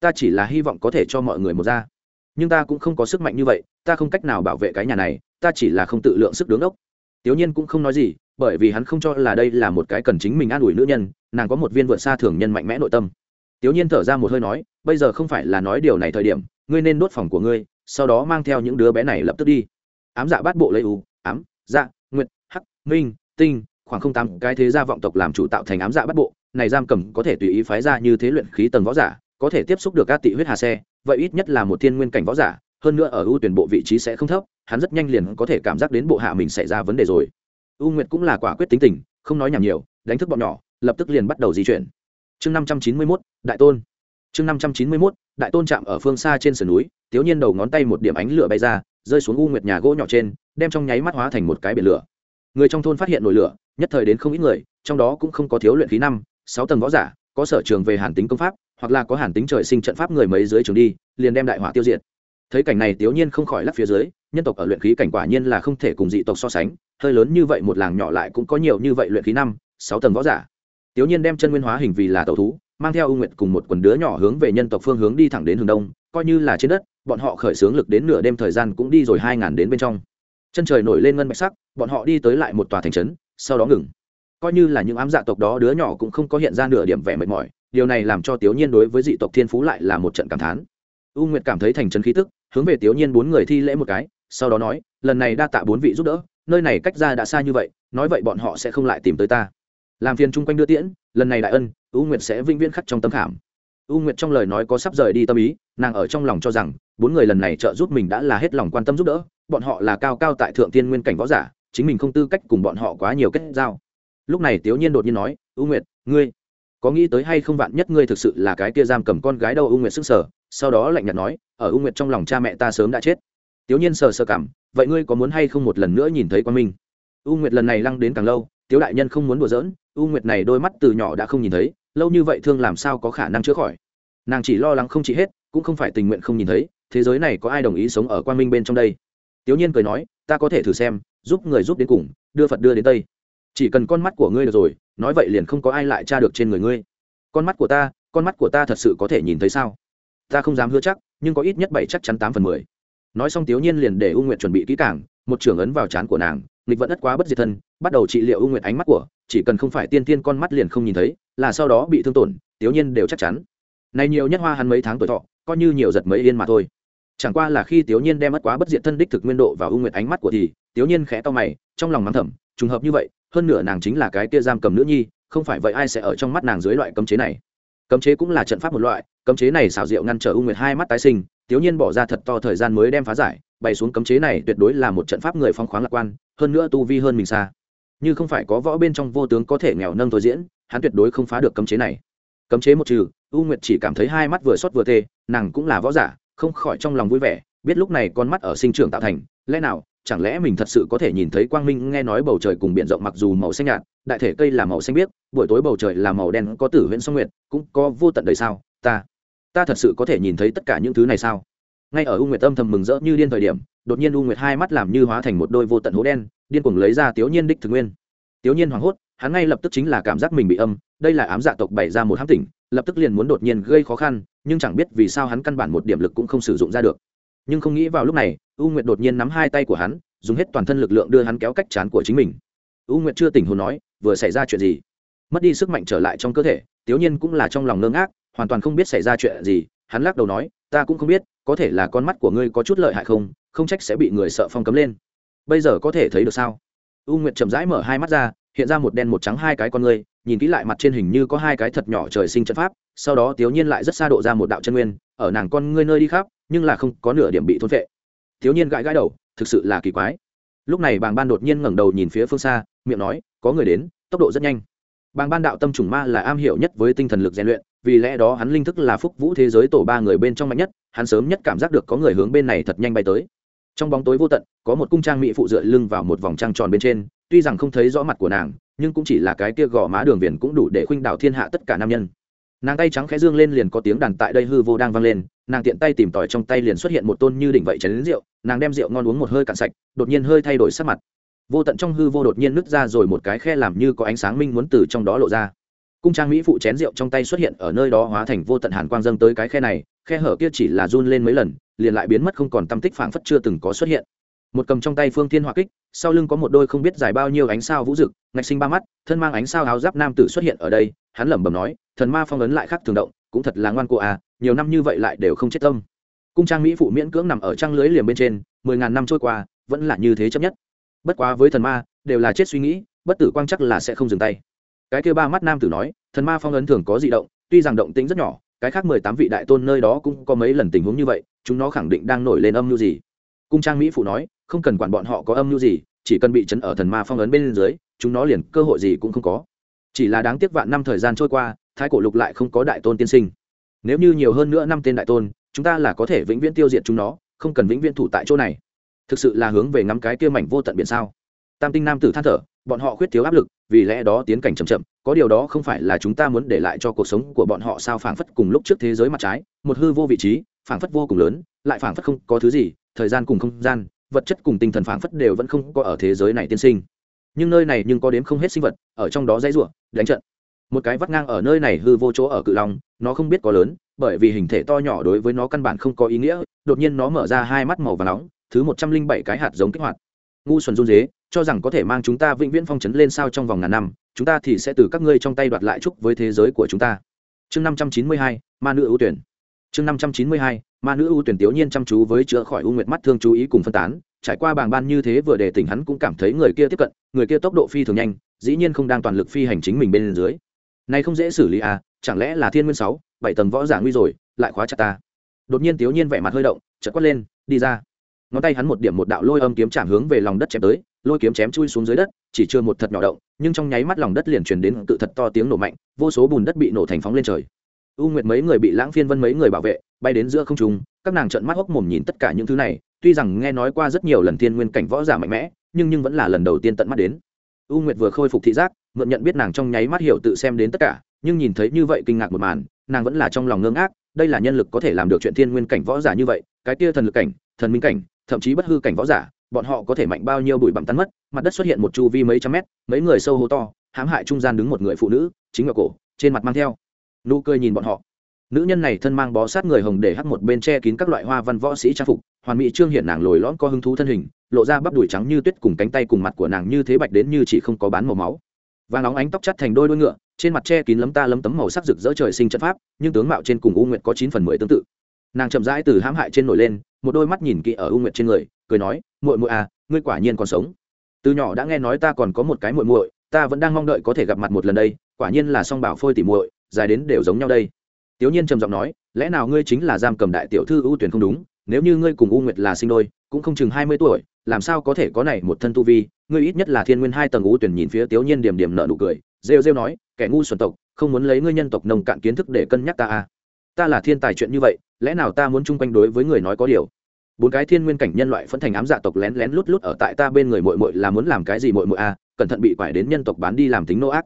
Ta chỉ là hy vọng có thể cho mọi người một ra. Nhưng ta cũng không có sức mạnh như vậy, ta không cách nào bảo vệ cái nhà này, ta chỉ là không tự lượng sức đứng ốc. Tiểu nhiên cũng không nói gì, bởi vì hắn không cho là đây là một cái cần chính mình an ủi nữ nhân, nàng có một viên vượt xa thường nhân mạnh mẽ nội tâm. Tiểu nhiên thở ra một hơi nói, bây giờ không phải là nói điều này thời điểm, ngươi nên đốt phòng của ngươi, sau đó mang theo những đứa bé này lập tức đi. Ám dạ bát bộ lấy u ám dạ nguyệt, hắc, minh, tinh, khoảng không tám cái thế gia vọng tộc làm chủ tạo thành ám dạ bát bộ này giam cầm có thể tùy ý phái ra như thế luyện khí tầng võ giả, có thể tiếp xúc được các tị huyết hà xe, vậy ít nhất là một thiên nguyên cảnh võ giả, hơn nữa ở ưu tuyển bộ vị trí sẽ không thấp, hắn rất nhanh liền có thể cảm giác đến bộ hạ mình xảy ra vấn đề rồi. U nguyệt cũng là quả quyết tính tình, không nói nhảm nhiều, đánh thức bọn nhỏ, lập tức liền bắt đầu di chuyển. Chương năm trăm chín mươi mốt, đại tôn. Chương năm trăm chín mươi mốt, đại tôn chạm ở phương xa trên sườn núi tiếu nhiên đầu ngón tay một điểm ánh lửa bay ra, rơi xuống u nguyệt nhà gỗ nhỏ trên, đem trong nháy mắt hóa thành một cái biển lửa. Người trong thôn phát hiện nổi lửa, nhất thời đến không ít người, trong đó cũng không có thiếu luyện khí năm sáu tầng võ giả, có sở trường về hàn tính công pháp, hoặc là có hàn tính trời sinh trận pháp người mấy dưới trường đi, liền đem đại hỏa tiêu diệt. Thấy cảnh này tiểu nhiên không khỏi lắc phía dưới, nhân tộc ở luyện khí cảnh quả nhiên là không thể cùng dị tộc so sánh, hơi lớn như vậy một làng nhỏ lại cũng có nhiều như vậy luyện khí năm, sáu tầng võ giả. Tiểu nhiên đem chân nguyên hóa hình vì là tẩu thú, mang theo ưu nguyện cùng một quần đứa nhỏ hướng về nhân tộc phương hướng đi thẳng đến hướng đông, coi như là trên đất, bọn họ khởi xướng lực đến nửa đêm thời gian cũng đi rồi hai ngàn đến bên trong. Chân trời nổi lên ngân bạch sắc, bọn họ đi tới lại một tòa thành trấn, sau đó ngừng coi như là những ám dạ tộc đó đứa nhỏ cũng không có hiện ra nửa điểm vẻ mệt mỏi, điều này làm cho tiểu nhiên đối với dị tộc thiên phú lại là một trận cảm thán. U nguyệt cảm thấy thành trấn khí tức, hướng về tiểu nhiên bốn người thi lễ một cái, sau đó nói, lần này đa tạ bốn vị giúp đỡ, nơi này cách ra đã xa như vậy, nói vậy bọn họ sẽ không lại tìm tới ta. Làm phiền chung quanh đưa tiễn, lần này đại ân, u nguyệt sẽ vĩnh viễn khắc trong tâm khảm. U nguyệt trong lời nói có sắp rời đi tâm ý, nàng ở trong lòng cho rằng, bốn người lần này trợ giúp mình đã là hết lòng quan tâm giúp đỡ, bọn họ là cao cao tại thượng tiên nguyên cảnh võ giả, chính mình không tư cách cùng bọn họ quá nhiều kết giao lúc này tiểu nhiên đột nhiên nói, u nguyệt, ngươi, có nghĩ tới hay không vạn nhất ngươi thực sự là cái kia giam cầm con gái đâu? U nguyệt sức sở sau đó lạnh nhạt nói, ở u nguyệt trong lòng cha mẹ ta sớm đã chết. Tiểu nhiên sờ sờ cảm, vậy ngươi có muốn hay không một lần nữa nhìn thấy quan minh? U nguyệt lần này lăng đến càng lâu tiểu đại nhân không muốn đùa giỡn, u nguyệt này đôi mắt từ nhỏ đã không nhìn thấy, lâu như vậy thương làm sao có khả năng chữa khỏi? Nàng chỉ lo lắng không chỉ hết, cũng không phải tình nguyện không nhìn thấy, thế giới này có ai đồng ý sống ở quan minh bên trong đây? Tiểu nhiên cười nói, ta có thể thử xem, giúp người giúp đến cùng, đưa phật đưa đến tây chỉ cần con mắt của ngươi được rồi, nói vậy liền không có ai lại tra được trên người ngươi. Con mắt của ta, con mắt của ta thật sự có thể nhìn thấy sao? Ta không dám hứa chắc, nhưng có ít nhất bảy chắc chắn tám phần mười. Nói xong tiểu nhiên liền để u nguyệt chuẩn bị kỹ càng, một trưởng ấn vào trán của nàng, nghịch vẫn ất quá bất diệt thân, bắt đầu trị liệu u nguyệt ánh mắt của, chỉ cần không phải tiên tiên con mắt liền không nhìn thấy, là sau đó bị thương tổn tiểu nhiên đều chắc chắn. Này nhiều nhất hoa hắn mấy tháng tuổi thọ, coi như nhiều giật mấy yên mà thôi. Chẳng qua là khi tiểu nhiên đem mất quá bất diệt thân đích thực nguyên độ vào u nguyệt ánh mắt của thì tiểu nhiên khẽ to mày, trong lòng mắng thầm, trùng hợp như vậy hơn nửa nàng chính là cái kia giam cầm nữ nhi, không phải vậy ai sẽ ở trong mắt nàng dưới loại cấm chế này. Cấm chế cũng là trận pháp một loại, cấm chế này xảo diệu ngăn trở u nguyệt hai mắt tái sinh, tiểu nhiên bỏ ra thật to thời gian mới đem phá giải, bày xuống cấm chế này tuyệt đối là một trận pháp người phong khoáng lạc quan, hơn nữa tu vi hơn mình xa. Như không phải có võ bên trong vô tướng có thể nghèo nâng thôi diễn, hắn tuyệt đối không phá được cấm chế này. Cấm chế một trừ, u nguyệt chỉ cảm thấy hai mắt vừa xót vừa tê, nàng cũng là võ giả, không khỏi trong lòng vui vẻ, biết lúc này con mắt ở sinh trưởng tạo thành, lẽ nào chẳng lẽ mình thật sự có thể nhìn thấy quang minh nghe nói bầu trời cùng biển rộng mặc dù màu xanh nhạt, đại thể cây là màu xanh biếc, buổi tối bầu trời là màu đen, có tử huyện song nguyệt, cũng có vô tận đời sao? Ta ta thật sự có thể nhìn thấy tất cả những thứ này sao? Ngay ở u nguyệt âm thầm mừng rỡ như điên thời điểm, đột nhiên u nguyệt hai mắt làm như hóa thành một đôi vô tận hố đen, điên cuồng lấy ra tiểu nhiên đích thực nguyên. Tiểu nhiên hoảng hốt, hắn ngay lập tức chính là cảm giác mình bị âm, đây là ám dạ tộc bày ra một hãm tỉnh, lập tức liền muốn đột nhiên gây khó khăn, nhưng chẳng biết vì sao hắn căn bản một điểm lực cũng không sử dụng ra được nhưng không nghĩ vào lúc này, u nguyệt đột nhiên nắm hai tay của hắn, dùng hết toàn thân lực lượng đưa hắn kéo cách chán của chính mình. U nguyệt chưa tỉnh hồn nói, vừa xảy ra chuyện gì? Mất đi sức mạnh trở lại trong cơ thể tiểu nhiên cũng là trong lòng ngơ ngác, hoàn toàn không biết xảy ra chuyện gì, hắn lắc đầu nói, ta cũng không biết, có thể là con mắt của ngươi có chút lợi hại không không trách sẽ bị người sợ phong cấm lên. Bây giờ có thể thấy được sao? U nguyệt chậm rãi mở hai mắt ra, hiện ra một đen một trắng hai cái con ngươi, nhìn kỹ lại mặt trên hình như có hai cái thật nhỏ trời sinh trận pháp, sau đó tiểu nhiên lại rất xa độ ra một đạo chân nguyên, ở nàng con ngươi nơi đi khắp nhưng là không có nửa điểm bị thôn vệ thiếu nhiên gãi gãi đầu, thực sự là kỳ quái. Lúc này bàng ban đột nhiên ngẩng đầu nhìn phía phương xa, miệng nói, có người đến, tốc độ rất nhanh. Bàng ban đạo tâm trùng ma là am hiểu nhất với tinh thần lực rèn luyện, vì lẽ đó hắn linh thức là phúc vũ thế giới tổ ba người bên trong mạnh nhất, hắn sớm nhất cảm giác được có người hướng bên này thật nhanh bay tới. Trong bóng tối vô tận, có một cung trang mỹ phụ dựa lưng vào một vòng trăng tròn bên trên, tuy rằng không thấy rõ mặt của nàng, nhưng cũng chỉ là cái kia gò má đường viền cũng đủ để khuynh đảo thiên hạ tất cả nam nhân nàng tay trắng khẽ dương lên liền có tiếng đàn tại đây hư vô đang vang lên nàng tiện tay tìm tòi trong tay liền xuất hiện một tôn như đỉnh vậy chén rượu nàng đem rượu ngon uống một hơi cạn sạch đột nhiên hơi thay đổi sắc mặt vô tận trong hư vô đột nhiên nứt ra rồi một cái khe làm như có ánh sáng minh muốn từ trong đó lộ ra cung trang mỹ phụ chén rượu trong tay xuất hiện ở nơi đó hóa thành vô tận hàn quang dâng tới cái khe này khe hở kia chỉ là run lên mấy lần liền lại biến mất không còn tâm tích phảng phất chưa từng có xuất hiện một cầm trong tay phương thiên hỏa kích sau lưng có một đôi không biết dài bao nhiêu ánh sao vũ rực ngạch sinh ba mắt thân mang ánh sao áo giáp nam tử xuất hiện ở đây hắn lẩm bẩm nói, thần ma phong ấn lại khác thường động, cũng thật là ngoan cô à nhiều năm như vậy lại đều không chết tâm. Cung trang mỹ phụ miễn cưỡng nằm ở trang lưới liềm bên trên, mười ngàn năm trôi qua, vẫn là như thế chấp nhất. Bất quá với thần ma, đều là chết suy nghĩ, bất tử quang chắc là sẽ không dừng tay. Cái kia ba mắt nam tử nói, thần ma phong ấn thường có di động, tuy rằng động tính rất nhỏ, cái khác mười tám vị đại tôn nơi đó cũng có mấy lần tình huống như vậy, chúng nó khẳng định đang nổi lên âm mưu gì. Cung trang mỹ phụ nói, không cần quản bọn họ có âm mưu gì, chỉ cần bị chấn ở thần ma phong ấn bên dưới, chúng nó liền cơ hội gì cũng không có chỉ là đáng tiếc vạn năm thời gian trôi qua, thái cổ lục lại không có đại tôn tiên sinh. Nếu như nhiều hơn nữa năm tên đại tôn, chúng ta là có thể vĩnh viễn tiêu diệt chúng nó, không cần vĩnh viễn thủ tại chỗ này. Thực sự là hướng về ngắm cái kia mảnh vô tận biển sao? Tam tinh nam tử than thở, bọn họ khuyết thiếu áp lực, vì lẽ đó tiến cảnh chậm chậm, có điều đó không phải là chúng ta muốn để lại cho cuộc sống của bọn họ sao phảng phất cùng lúc trước thế giới mặt trái, một hư vô vị trí, phảng phất vô cùng lớn, lại phảng phất không có thứ gì, thời gian cùng không gian, vật chất cùng tinh thần phảng phất đều vẫn không có ở thế giới này tiên sinh nhưng nơi này nhưng có đếm không hết sinh vật, ở trong đó dãy rủa, đánh trận. Một cái vắt ngang ở nơi này hư vô chỗ ở cự long, nó không biết có lớn, bởi vì hình thể to nhỏ đối với nó căn bản không có ý nghĩa, đột nhiên nó mở ra hai mắt màu và nóng, thứ một trăm linh bảy cái hạt giống kích hoạt. Ngu xuẩn run dế cho rằng có thể mang chúng ta vĩnh viễn phong trấn lên sao trong vòng ngàn năm, chúng ta thì sẽ từ các ngươi trong tay đoạt lại chúc với thế giới của chúng ta. Chương năm trăm chín mươi hai, ma nữ ưu tuyển. Chương năm trăm chín mươi hai, ma nữ ưu tuyển tiểu nhiên chăm chú với chữa khỏi u nguyệt mắt thương chú ý cùng phân tán trải qua bảng ban như thế vừa để tỉnh hắn cũng cảm thấy người kia tiếp cận, người kia tốc độ phi thường nhanh, dĩ nhiên không đang toàn lực phi hành chính mình bên dưới. Này không dễ xử lý à chẳng lẽ là thiên nguyên sáu, bảy tầng võ giả nguy rồi, lại khóa chặt ta? Đột nhiên tiểu nhiên vẻ mặt hơi động, chợt quát lên, đi ra. Ngón tay hắn một điểm một đạo lôi âm kiếm chạm hướng về lòng đất chém tới, lôi kiếm chém chui xuống dưới đất, chỉ chưa một thật nhỏ động, nhưng trong nháy mắt lòng đất liền truyền đến tự thật to tiếng nổ mạnh, vô số bùn đất bị nổ thành phóng lên trời. U nguyệt mấy người bị lãng phiên vân mấy người bảo vệ, bay đến giữa không trung, các nàng trợn mắt hốc mồm nhìn tất cả những thứ này tuy rằng nghe nói qua rất nhiều lần thiên nguyên cảnh võ giả mạnh mẽ, nhưng nhưng vẫn là lần đầu tiên tận mắt đến. U nguyệt vừa khôi phục thị giác, mượn nhận biết nàng trong nháy mắt hiểu tự xem đến tất cả, nhưng nhìn thấy như vậy kinh ngạc một màn, nàng vẫn là trong lòng ngơ ngác đây là nhân lực có thể làm được chuyện thiên nguyên cảnh võ giả như vậy, cái kia thần lực cảnh, thần minh cảnh, thậm chí bất hư cảnh võ giả, bọn họ có thể mạnh bao nhiêu bụi bặm tan mất, mặt đất xuất hiện một chu vi mấy trăm mét, mấy người sâu hô to, hãm hại trung gian đứng một người phụ nữ, chính ngọc cổ, trên mặt mang theo. Nụ cười nhìn bọn họ nữ nhân này thân mang bó sát người hồng để hắt một bên che kín các loại hoa văn võ sĩ trang phục, hoàn mỹ trương hiện nàng lồi lõm có hứng thú thân hình, lộ ra bắp đùi trắng như tuyết cùng cánh tay cùng mặt của nàng như thế bạch đến như chỉ không có bán màu máu. Và nóng ánh tóc chắt thành đôi đôi ngựa, trên mặt che kín lấm ta lấm tấm màu sắc rực rỡ trời sinh trận pháp, nhưng tướng mạo trên cùng u nguyệt có chín phần mười tương tự. Nàng chậm rãi từ hãm hại trên nổi lên, một đôi mắt nhìn kỹ ở u nguyệt trên người, cười nói, muội muội à ngươi quả nhiên còn sống. Từ nhỏ đã nghe nói ta còn có một cái muội muội, ta vẫn đang mong đợi có thể gặp mặt một lần đây, quả nhiên là song bảo phôi tỉ muội, dài đến đều giống nhau đây tiểu nhiên trầm giọng nói, lẽ nào ngươi chính là giam cầm đại tiểu thư ưu tuyển không đúng? Nếu như ngươi cùng u nguyệt là sinh đôi, cũng không chừng hai mươi tuổi, làm sao có thể có này một thân tu vi? Ngươi ít nhất là thiên nguyên hai tầng ưu tuyển nhìn phía tiểu nhiên điểm điểm nở nụ cười, rêu rêu nói, kẻ ngu xuẩn tộc, không muốn lấy ngươi nhân tộc nồng cạn kiến thức để cân nhắc ta à? Ta là thiên tài chuyện như vậy, lẽ nào ta muốn chung quanh đối với người nói có điều? Bốn cái thiên nguyên cảnh nhân loại phân thành ám dạ tộc lén lén lút lút ở tại ta bên người mội mội là muốn làm cái gì mội mội à? Cẩn thận bị quải đến nhân tộc bán đi làm tính nô ác.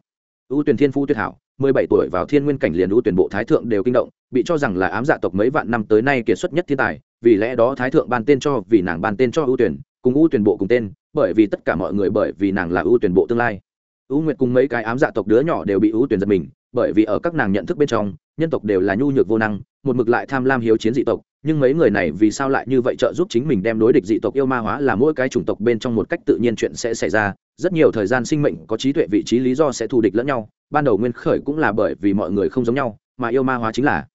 Ưu tuyển thiên phu tuyệt hảo mười bảy tuổi vào thiên nguyên cảnh liền ưu tuyển bộ thái thượng đều kinh động, bị cho rằng là ám dạ tộc mấy vạn năm tới nay kiệt xuất nhất thiên tài, vì lẽ đó thái thượng ban tên cho, vì nàng ban tên cho ưu tuyển, cùng ưu tuyển bộ cùng tên, bởi vì tất cả mọi người bởi vì nàng là ưu tuyển bộ tương lai. Ưu nguyệt cùng mấy cái ám dạ tộc đứa nhỏ đều bị ưu tuyển giật mình, bởi vì ở các nàng nhận thức bên trong, nhân tộc đều là nhu nhược vô năng một mực lại tham lam hiếu chiến dị tộc, nhưng mấy người này vì sao lại như vậy trợ giúp chính mình đem đối địch dị tộc yêu ma hóa là mỗi cái chủng tộc bên trong một cách tự nhiên chuyện sẽ xảy ra. Rất nhiều thời gian sinh mệnh có trí tuệ vị trí lý do sẽ thù địch lẫn nhau, ban đầu nguyên khởi cũng là bởi vì mọi người không giống nhau, mà yêu ma hóa chính là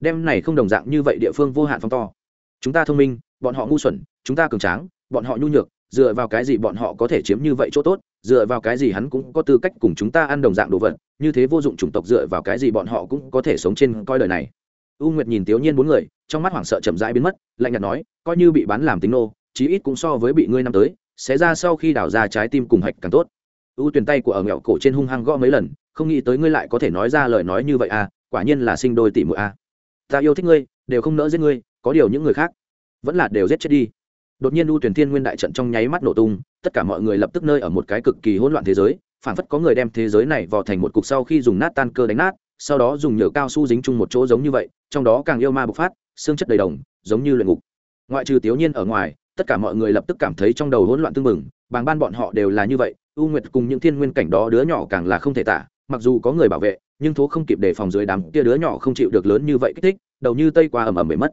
đem này không đồng dạng như vậy địa phương vô hạn phong to. Chúng ta thông minh, bọn họ ngu xuẩn, chúng ta cường tráng, bọn họ nhu nhược, dựa vào cái gì bọn họ có thể chiếm như vậy chỗ tốt, dựa vào cái gì hắn cũng có tư cách cùng chúng ta ăn đồng dạng đồ vật, như thế vô dụng chủng tộc dựa vào cái gì bọn họ cũng có thể sống trên coi đời này u nguyệt nhìn tiểu nhiên bốn người, trong mắt hoảng sợ chậm rãi biến mất, lạnh nhạt nói, coi như bị bán làm tính nô, chí ít cũng so với bị ngươi năm tới, sẽ ra sau khi đào ra trái tim cùng hạch càng tốt. U tuyển tay của ở nghẹo cổ trên hung hăng gõ mấy lần, không nghĩ tới ngươi lại có thể nói ra lời nói như vậy à quả nhiên là sinh đôi tỷ muội à. Ta yêu thích ngươi, đều không nỡ giết ngươi, có điều những người khác vẫn là đều giết chết đi. Đột nhiên u tuyển thiên nguyên đại trận trong nháy mắt nổ tung, tất cả mọi người lập tức nơi ở một cái cực kỳ hỗn loạn thế giới phản phất có người đem thế giới này vào thành một cục sau khi dùng nát tan cơ đánh nát sau đó dùng nhựa cao su dính chung một chỗ giống như vậy, trong đó càng yêu ma bộc phát, xương chất đầy đồng, giống như luyện ngục. Ngoại trừ tiểu nhiên ở ngoài, tất cả mọi người lập tức cảm thấy trong đầu hỗn loạn tương mừng bàng ban bọn họ đều là như vậy, u nguyệt cùng những thiên nguyên cảnh đó đứa nhỏ càng là không thể tả, mặc dù có người bảo vệ, nhưng thố không kịp đề phòng dưới đám kia đứa nhỏ không chịu được lớn như vậy kích thích, đầu như tây qua ầm ầm bể mất.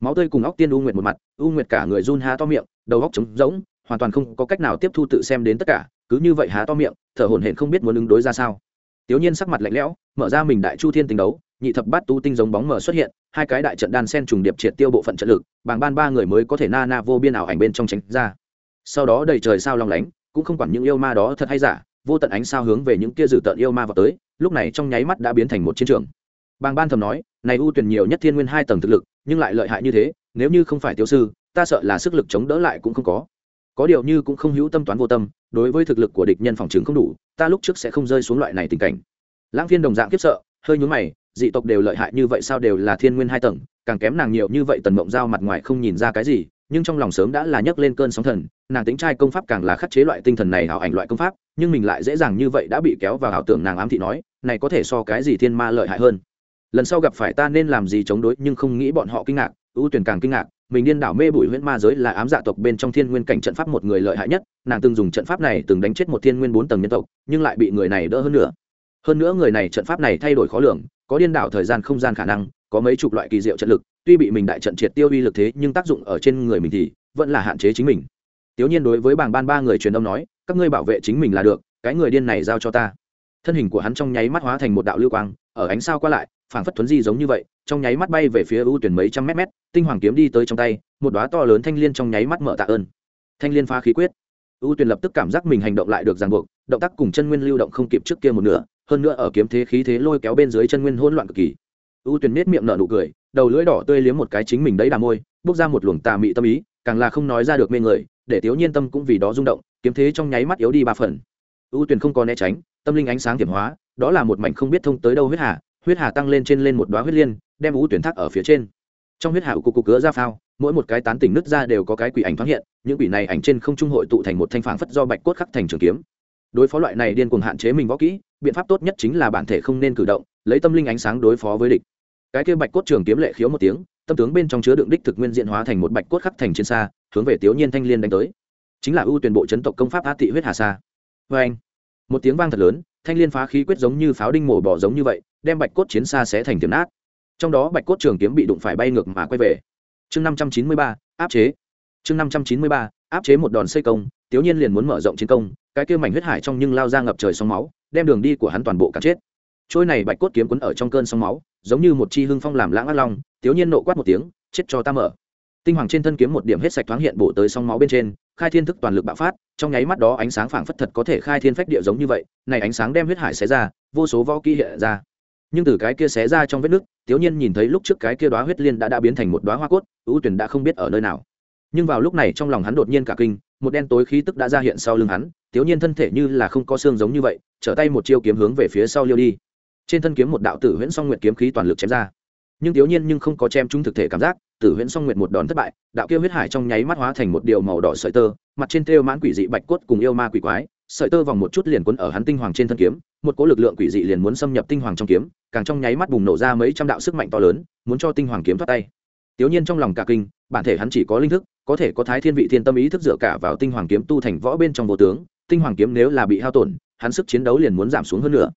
Máu tươi cùng óc tiên u nguyệt một mặt, u nguyệt cả người run há to miệng, đầu óc trống rỗng, hoàn toàn không có cách nào tiếp thu tự xem đến tất cả, cứ như vậy há to miệng, thở hổn hển không biết muốn ứng đối ra sao. Tiểu nhiên sắc mặt lạnh lẽo mở ra mình đại chu thiên tình đấu, nhị thập bát tu tinh giống bóng mở xuất hiện, hai cái đại trận đan sen trùng điệp triệt tiêu bộ phận trận lực, bàng ban ba người mới có thể na na vô biên ảo ảnh bên trong tránh ra. Sau đó đầy trời sao long lánh, cũng không quản những yêu ma đó thật hay giả, vô tận ánh sao hướng về những kia dự tận yêu ma vào tới, lúc này trong nháy mắt đã biến thành một chiến trường. Bàng ban thầm nói, này ưu tuyển nhiều nhất thiên nguyên hai tầng thực lực, nhưng lại lợi hại như thế, nếu như không phải tiêu sư, ta sợ là sức lực chống đỡ lại cũng không có. Có điều như cũng không hữu tâm toán vô tâm, đối với thực lực của địch nhân phòng trường không đủ, ta lúc trước sẽ không rơi xuống loại này tình cảnh lãng phiên đồng dạng kiếp sợ, hơi nhún mày, dị tộc đều lợi hại như vậy sao đều là thiên nguyên hai tầng, càng kém nàng nhiều như vậy tần mộng giao mặt ngoài không nhìn ra cái gì, nhưng trong lòng sớm đã là nhấc lên cơn sóng thần, nàng tính trai công pháp càng là khắc chế loại tinh thần này hảo ảnh loại công pháp, nhưng mình lại dễ dàng như vậy đã bị kéo vào ảo tưởng nàng ám thị nói, này có thể so cái gì thiên ma lợi hại hơn. Lần sau gặp phải ta nên làm gì chống đối, nhưng không nghĩ bọn họ kinh ngạc, ưu tuyển càng kinh ngạc, mình điên đảo mê bụi huyễn ma giới là ám dạ tộc bên trong thiên nguyên cảnh trận pháp một người lợi hại nhất, nàng từng dùng trận pháp này từng đánh chết một thiên nguyên bốn tầng nhân tộc, nhưng lại bị người này đỡ hơn nữa hơn nữa người này trận pháp này thay đổi khó lường, có điên đảo thời gian không gian khả năng, có mấy chục loại kỳ diệu trận lực, tuy bị mình đại trận triệt tiêu uy lực thế nhưng tác dụng ở trên người mình thì vẫn là hạn chế chính mình. Tiểu nhiên đối với bảng ban ba người truyền âm nói, các ngươi bảo vệ chính mình là được, cái người điên này giao cho ta. Thân hình của hắn trong nháy mắt hóa thành một đạo lưu quang, ở ánh sao qua lại, phảng phất thuấn di giống như vậy, trong nháy mắt bay về phía ưu tuyển mấy trăm mét mét, tinh hoàng kiếm đi tới trong tay, một đóa to lớn thanh liên trong nháy mắt mở tạ ơn. Thanh liên phá khí quyết. Ưu tuyển lập tức cảm giác mình hành động lại được ràng buộc, động tác cùng chân nguyên lưu động không kịp trước kia một nửa hơn nữa ở kiếm thế khí thế lôi kéo bên dưới chân nguyên hỗn loạn cực kỳ. Ưu tuyền nết miệng nở nụ cười, đầu lưỡi đỏ tươi liếm một cái chính mình đấy đà môi bốc ra một luồng tà mị tâm ý, càng là không nói ra được mê người, để thiếu nhiên tâm cũng vì đó rung động, kiếm thế trong nháy mắt yếu đi ba phần. Ưu tuyền không có né tránh, tâm linh ánh sáng tiềm hóa, đó là một mảnh không biết thông tới đâu huyết hà huyết hà tăng lên trên lên một đoá huyết liên, đem ưu tuyền thác ở phía trên. Trong huyết hà cục cục cứa ra phao, mỗi một cái tán tỉnh nứt ra đều có cái quỷ ảnh thoáng hiện, những quỷ này ảnh trên không trung hội tụ thành một thanh phảng phất do bạch cốt khắc thành trường kiếm đối phó loại này điên cuồng hạn chế mình võ kỹ, biện pháp tốt nhất chính là bản thể không nên cử động, lấy tâm linh ánh sáng đối phó với địch. Cái kia bạch cốt trường kiếm lệ khiếu một tiếng, tâm tướng bên trong chứa đựng đích thực nguyên diện hóa thành một bạch cốt khắc thành trên xa, hướng về tiểu nhiên thanh liên đánh tới. Chính là ưu tuyển bộ chấn tộc công pháp á thị huyết hà sa. Vê anh một tiếng vang thật lớn, thanh liên phá khí quyết giống như pháo đinh mổ bỏ giống như vậy, đem bạch cốt chiến xa sẽ thành tiềm nát. Trong đó bạch cốt trường kiếm bị đụng phải bay ngược mà quay về. Chương năm trăm chín mươi ba, áp chế. Chương năm trăm chín mươi ba, áp chế một đòn xây công tiểu nhiên liền muốn mở rộng chiến công cái kia mảnh huyết hải trong nhưng lao ra ngập trời sóng máu, đem đường đi của hắn toàn bộ cắn chết. Trôi này bạch cốt kiếm quấn ở trong cơn sóng máu, giống như một chi hưng phong làm lãng ác long Thiếu nhiên nộ quát một tiếng, chết cho ta mở. Tinh hoàng trên thân kiếm một điểm hết sạch thoáng hiện bổ tới sóng máu bên trên, khai thiên thức toàn lực bạo phát, trong nháy mắt đó ánh sáng phảng phất thật có thể khai thiên phách địa giống như vậy, này ánh sáng đem huyết hải xé ra, vô số võ kỹ hiện ra. Nhưng từ cái kia xé ra trong vết nước thiếu nhiên nhìn thấy lúc trước cái kia đóa huyết liên đã đã biến thành một đóa hoa cốt, ưu tuyển đã không biết ở nơi nào. Nhưng vào lúc này trong lòng hắn đột nhiên cả kinh một đen tối khí tức đã ra hiện sau lưng hắn thiếu nhiên thân thể như là không có xương giống như vậy, trở tay một chiêu kiếm hướng về phía sau liêu đi. Trên thân kiếm một đạo tử huyễn song nguyệt kiếm khí toàn lực chém ra. Nhưng thiếu nhiên nhưng không có chém trúng thực thể cảm giác, tử huyễn song nguyệt một đòn thất bại, đạo kia huyết hải trong nháy mắt hóa thành một điều màu đỏ sợi tơ, mặt trên thêu mãn quỷ dị bạch cốt cùng yêu ma quỷ quái, sợi tơ vòng một chút liền quấn ở hắn tinh hoàng trên thân kiếm, một cỗ lực lượng quỷ dị liền muốn xâm nhập tinh hoàng trong kiếm, càng trong nháy mắt bùng nổ ra mấy trăm đạo sức mạnh to lớn, muốn cho tinh hoàng kiếm thoát tay. Tiểu nhiên trong lòng cả kinh bản thể hắn chỉ có linh thức, có thể có thái thiên vị thiên tâm ý thức dựa cả vào tinh hoàng kiếm tu thành võ bên trong vô tướng, tinh hoàng kiếm nếu là bị hao tổn, hắn sức chiến đấu liền muốn giảm xuống hơn nữa.